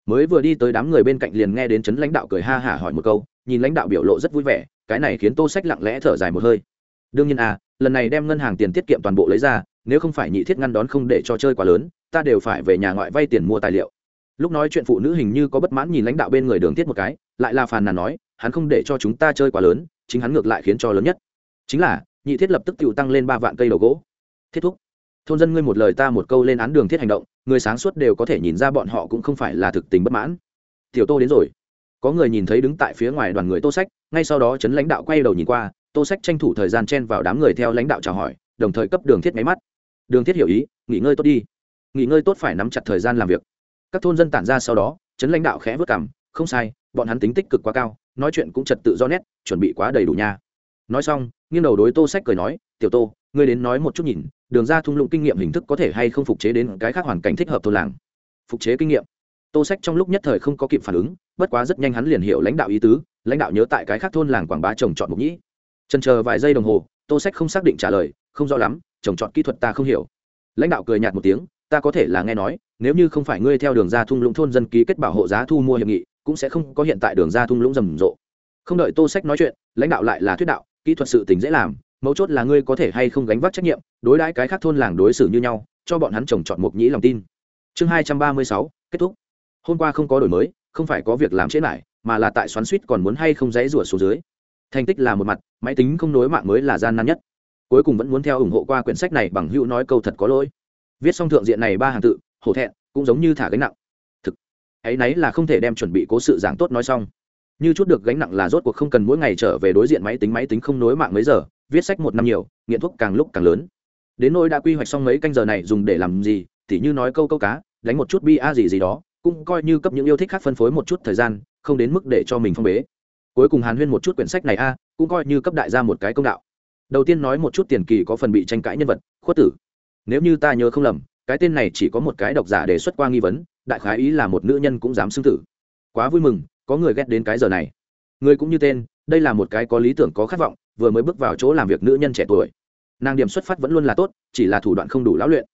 mới vừa đi tới đám người bên cạnh liền nghe đến chấn lãnh đạo cười ha hả hỏi một câu, nhìn lãnh đạo biểu lộ rất vui vẻ, cái này khiến tô sách lặng lẽ thở dài một hơi. Đương nhiên à lần này đem ngân hàng tiền tiết kiệm toàn bộ lấy ra, nếu không phải nhị thiết ngăn đón không để cho chơi quá lớn, ta đều phải về nhà ngoại vay tiền mua tài liệu. Lúc nói chuyện phụ nữ hình như có bất mãn nhìn lãnh đạo bên người đường tiết một cái, lại là phàn nàn nói, hắn không để cho chúng ta chơi quá lớn, chính hắn ngược lại khiến cho lớn nhất. Chính là, nhị thiết lập tức tự tăng lên ba vạn cây đầu gỗ. Thiết thúc, thôn dân ngươi một lời ta một câu lên án đường thiết hành động người sáng suốt đều có thể nhìn ra bọn họ cũng không phải là thực tình bất mãn. Tiểu tô đến rồi. Có người nhìn thấy đứng tại phía ngoài đoàn người tô sách, ngay sau đó chấn lãnh đạo quay đầu nhìn qua, tô sách tranh thủ thời gian chen vào đám người theo lãnh đạo chào hỏi, đồng thời cấp đường thiết máy mắt. Đường thiết hiểu ý, nghỉ ngơi tốt đi. Nghỉ ngơi tốt phải nắm chặt thời gian làm việc. Các thôn dân tản ra sau đó, chấn lãnh đạo khẽ vất cảm không sai, bọn hắn tính tích cực quá cao, nói chuyện cũng trật tự do nét, chuẩn bị quá đầy đủ nha. Nói xong, nghiêng đầu đối tô sách cười nói, tiểu tô ngươi đến nói một chút nhìn, đường ra thung lũng kinh nghiệm hình thức có thể hay không phục chế đến cái khác hoàn cảnh thích hợp thôn làng? Phục chế kinh nghiệm. Tô sách trong lúc nhất thời không có kịp phản ứng, bất quá rất nhanh hắn liền hiểu lãnh đạo ý tứ, lãnh đạo nhớ tại cái khác thôn làng quảng bá trồng trọt mục nhĩ. Trần chờ vài giây đồng hồ, tô sách không xác định trả lời, không rõ lắm, trồng trọt kỹ thuật ta không hiểu. Lãnh đạo cười nhạt một tiếng, ta có thể là nghe nói, nếu như không phải ngươi theo đường ra thung lũng thôn dân ký kết bảo hộ giá thu mua hiệp nghị, cũng sẽ không có hiện tại đường ra thung lũng rầm rộ. Không đợi tô sách nói chuyện, lãnh đạo lại là thuyết đạo, kỹ thuật sự tình dễ làm mấu chốt là ngươi có thể hay không gánh vác trách nhiệm, đối đãi cái khác thôn làng đối xử như nhau, cho bọn hắn trồng trọt mục nhĩ lòng tin. Chương hai trăm ba mươi sáu, kết thúc. Hôm qua không có đổi mới, không phải có việc làm chết lại, mà là tại xoắn suýt còn muốn hay không dãy rủa xuống dưới. Thành tích là một mặt, máy tính không nối mạng mới là gian nan nhất. Cuối cùng vẫn muốn theo ủng hộ qua quyển sách này bằng hữu nói câu thật có lỗi. Viết xong thượng diện này ba hàng tự, hổ thẹn, cũng giống như thả gánh nặng. Thực, ấy nấy là không thể đem chuẩn bị cố sự giảng tốt nói xong. Như chút được gánh nặng là rốt cuộc không cần mỗi ngày trở về đối diện máy tính máy tính không nối mạng mấy giờ viết sách một năm nhiều, nghiện thuốc càng lúc càng lớn. Đến nỗi đã quy hoạch xong mấy canh giờ này dùng để làm gì thì như nói câu câu cá, đánh một chút bi a gì gì đó, cũng coi như cấp những yêu thích khác phân phối một chút thời gian, không đến mức để cho mình phong bế. Cuối cùng hàn huyên một chút quyển sách này a, cũng coi như cấp đại ra một cái công đạo. Đầu tiên nói một chút tiền kỳ có phần bị tranh cãi nhân vật, khuất tử. Nếu như ta nhớ không lầm, cái tên này chỉ có một cái độc giả đề xuất qua nghi vấn, đại khái ý là một nữ nhân cũng dám xưng tử. Quá vui mừng, có người ghét đến cái giờ này. Người cũng như tên, đây là một cái có lý tưởng có khát vọng vừa mới bước vào chỗ làm việc nữ nhân trẻ tuổi. Nàng điểm xuất phát vẫn luôn là tốt, chỉ là thủ đoạn không đủ lão luyện.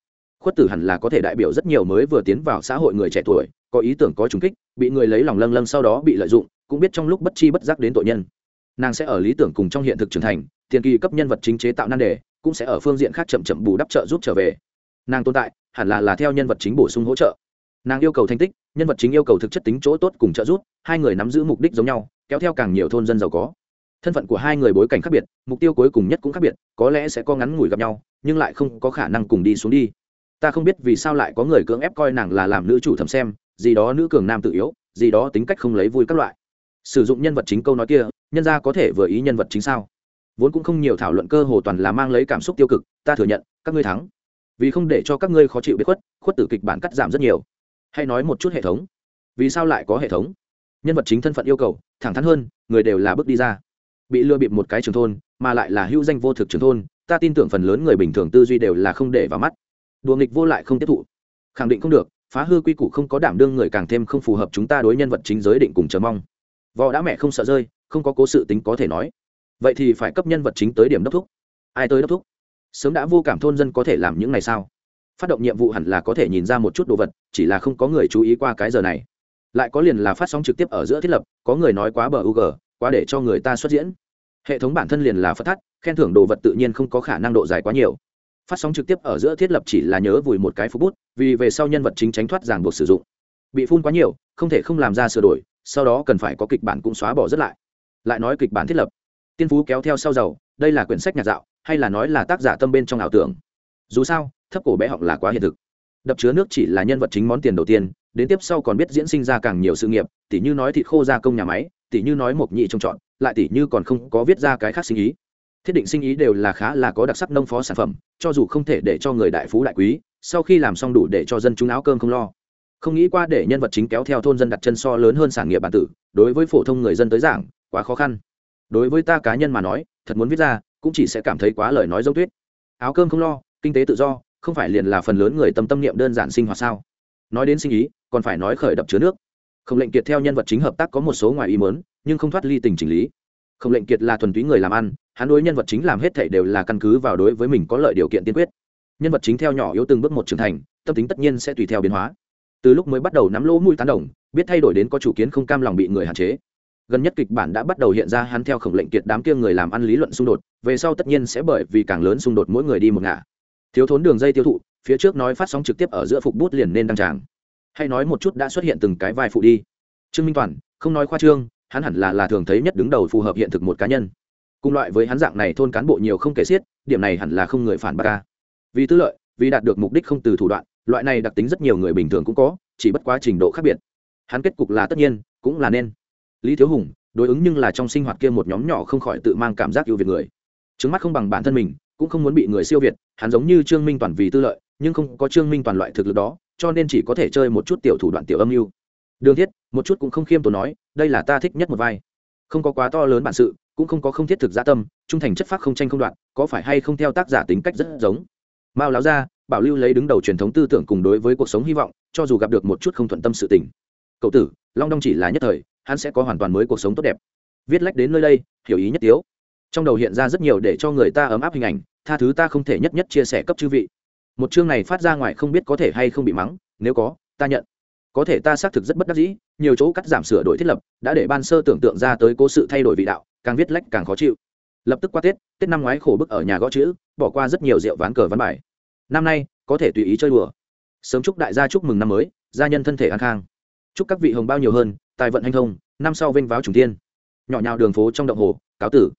Khuất tử hẳn là có thể đại biểu rất nhiều mới vừa tiến vào xã hội người trẻ tuổi, có ý tưởng, có trùng kích, bị người lấy lòng lâng lâng sau đó bị lợi dụng, cũng biết trong lúc bất chi bất giác đến tội nhân. Nàng sẽ ở lý tưởng cùng trong hiện thực trưởng thành, tiền kỳ cấp nhân vật chính chế tạo nan đề, cũng sẽ ở phương diện khác chậm chậm bù đắp trợ giúp trở về. Nàng tồn tại, hẳn là là theo nhân vật chính bổ sung hỗ trợ. Nàng yêu cầu thành tích, nhân vật chính yêu cầu thực chất tính chỗ tốt cùng trợ giúp, hai người nắm giữ mục đích giống nhau, kéo theo càng nhiều thôn dân giàu có thân phận của hai người bối cảnh khác biệt, mục tiêu cuối cùng nhất cũng khác biệt, có lẽ sẽ có ngắn ngủi gặp nhau, nhưng lại không có khả năng cùng đi xuống đi. Ta không biết vì sao lại có người cưỡng ép coi nàng là làm nữ chủ thẩm xem, gì đó nữ cường nam tự yếu, gì đó tính cách không lấy vui các loại. Sử dụng nhân vật chính câu nói kia, nhân ra có thể vừa ý nhân vật chính sao? Vốn cũng không nhiều thảo luận cơ hồ toàn là mang lấy cảm xúc tiêu cực, ta thừa nhận, các ngươi thắng. Vì không để cho các ngươi khó chịu biết khuất khuất tử kịch bản cắt giảm rất nhiều. Hay nói một chút hệ thống. Vì sao lại có hệ thống? Nhân vật chính thân phận yêu cầu, thẳng thắn hơn, người đều là bước đi ra bị lừa bịp một cái trường thôn, mà lại là hữu danh vô thực trường thôn, ta tin tưởng phần lớn người bình thường tư duy đều là không để vào mắt. Đùa nghịch vô lại không tiếp thụ. Khẳng định không được, phá hư quy củ không có đảm đương người càng thêm không phù hợp chúng ta đối nhân vật chính giới định cùng chờ mong. Vò đã mẹ không sợ rơi, không có cố sự tính có thể nói. Vậy thì phải cấp nhân vật chính tới điểm đốc thúc. Ai tới đốc thúc? Sớm đã vô cảm thôn dân có thể làm những này sao? Phát động nhiệm vụ hẳn là có thể nhìn ra một chút đồ vật, chỉ là không có người chú ý qua cái giờ này. Lại có liền là phát sóng trực tiếp ở giữa thiết lập, có người nói quá bờ u g, quá để cho người ta xuất diễn hệ thống bản thân liền là phát thắt, khen thưởng đồ vật tự nhiên không có khả năng độ dài quá nhiều. Phát sóng trực tiếp ở giữa thiết lập chỉ là nhớ vùi một cái phút bút, vì về sau nhân vật chính tránh thoát ràng buộc sử dụng. Bị phun quá nhiều, không thể không làm ra sửa đổi, sau đó cần phải có kịch bản cũng xóa bỏ rất lại. Lại nói kịch bản thiết lập. Tiên phú kéo theo sau giàu, đây là quyển sách nhạc dạo, hay là nói là tác giả tâm bên trong ảo tưởng? Dù sao, thấp cổ bé họng là quá hiện thực. Đập chứa nước chỉ là nhân vật chính món tiền đầu tiên, đến tiếp sau còn biết diễn sinh ra càng nhiều sự nghiệp, tỉ như nói thịt khô gia công nhà máy tỉ như nói mộc nhị trồng trọt lại tỉ như còn không có viết ra cái khác sinh ý. Thiết định sinh ý đều là khá là có đặc sắc nông phó sản phẩm, cho dù không thể để cho người đại phú đại quý, sau khi làm xong đủ để cho dân chúng áo cơm không lo. Không nghĩ qua để nhân vật chính kéo theo thôn dân đặt chân so lớn hơn sản nghiệp bản tử, đối với phổ thông người dân tới giảng, quá khó khăn. Đối với ta cá nhân mà nói, thật muốn viết ra, cũng chỉ sẽ cảm thấy quá lời nói dông tuyết. Áo cơm không lo, kinh tế tự do, không phải liền là phần lớn người tâm tâm niệm đơn giản sinh hoạt sao? Nói đến sinh ý, còn phải nói khởi đập chứa nước không lệnh kiệt theo nhân vật chính hợp tác có một số ngoài ý mớn nhưng không thoát ly tình chỉnh lý. Không lệnh kiệt là thuần túy người làm ăn, hắn đối nhân vật chính làm hết thảy đều là căn cứ vào đối với mình có lợi điều kiện tiên quyết. Nhân vật chính theo nhỏ yếu từng bước một trưởng thành, tâm tính tất nhiên sẽ tùy theo biến hóa. Từ lúc mới bắt đầu nắm lỗ mũi tán đồng, biết thay đổi đến có chủ kiến không cam lòng bị người hạn chế. Gần nhất kịch bản đã bắt đầu hiện ra hắn theo khổng lệnh kiệt đám kia người làm ăn lý luận xung đột, về sau tất nhiên sẽ bởi vì càng lớn xung đột mỗi người đi một ngả. Thiếu thốn đường dây tiêu thụ, phía trước nói phát sóng trực tiếp ở giữa phục bút liền nên đăng tràng hay nói một chút đã xuất hiện từng cái vai phụ đi. Trương minh toàn, không nói khoa trương, hắn hẳn là là thường thấy nhất đứng đầu phù hợp hiện thực một cá nhân. Cùng loại với hắn dạng này thôn cán bộ nhiều không kể xiết, điểm này hẳn là không người phản bác ca vì tư lợi, vì đạt được mục đích không từ thủ đoạn, loại này đặc tính rất nhiều người bình thường cũng có, chỉ bất quá trình độ khác biệt. Hắn kết cục là tất nhiên, cũng là nên. Lý thiếu hùng, đối ứng nhưng là trong sinh hoạt kia một nhóm nhỏ không khỏi tự mang cảm giác yêu việt người. Trứng mắt không bằng bản thân mình, cũng không muốn bị người siêu việt, hắn giống như trương minh toàn vì tư lợi, nhưng không có trương minh toàn loại thực lực đó cho nên chỉ có thể chơi một chút tiểu thủ đoạn tiểu âm mưu. Đường thiết, một chút cũng không khiêm tốn nói, đây là ta thích nhất một vai. Không có quá to lớn bản sự, cũng không có không thiết thực gia tâm, trung thành chất phác không tranh không đoạn có phải hay không theo tác giả tính cách rất giống? Mao láo ra bảo lưu lấy đứng đầu truyền thống tư tưởng cùng đối với cuộc sống hy vọng, cho dù gặp được một chút không thuận tâm sự tình. Cậu tử, long đong chỉ là nhất thời, hắn sẽ có hoàn toàn mới cuộc sống tốt đẹp. Viết lách đến nơi đây, hiểu ý nhất tiếu. Trong đầu hiện ra rất nhiều để cho người ta ấm áp hình ảnh, tha thứ ta không thể nhất nhất chia sẻ cấp chư vị một chương này phát ra ngoài không biết có thể hay không bị mắng, nếu có, ta nhận. Có thể ta xác thực rất bất đắc dĩ, nhiều chỗ cắt giảm sửa đổi thiết lập, đã để ban sơ tưởng tượng ra tới cố sự thay đổi vị đạo, càng viết lách càng khó chịu. Lập tức qua tết tết năm ngoái khổ bức ở nhà gõ chữ, bỏ qua rất nhiều rượu ván cờ văn bài. Năm nay, có thể tùy ý chơi đùa. Sớm chúc đại gia chúc mừng năm mới, gia nhân thân thể an khang. Chúc các vị hồng bao nhiều hơn, tài vận hanh thông, năm sau vinh váo trùng tiên nhỏ nhào đường phố trong động hồ, cáo tử.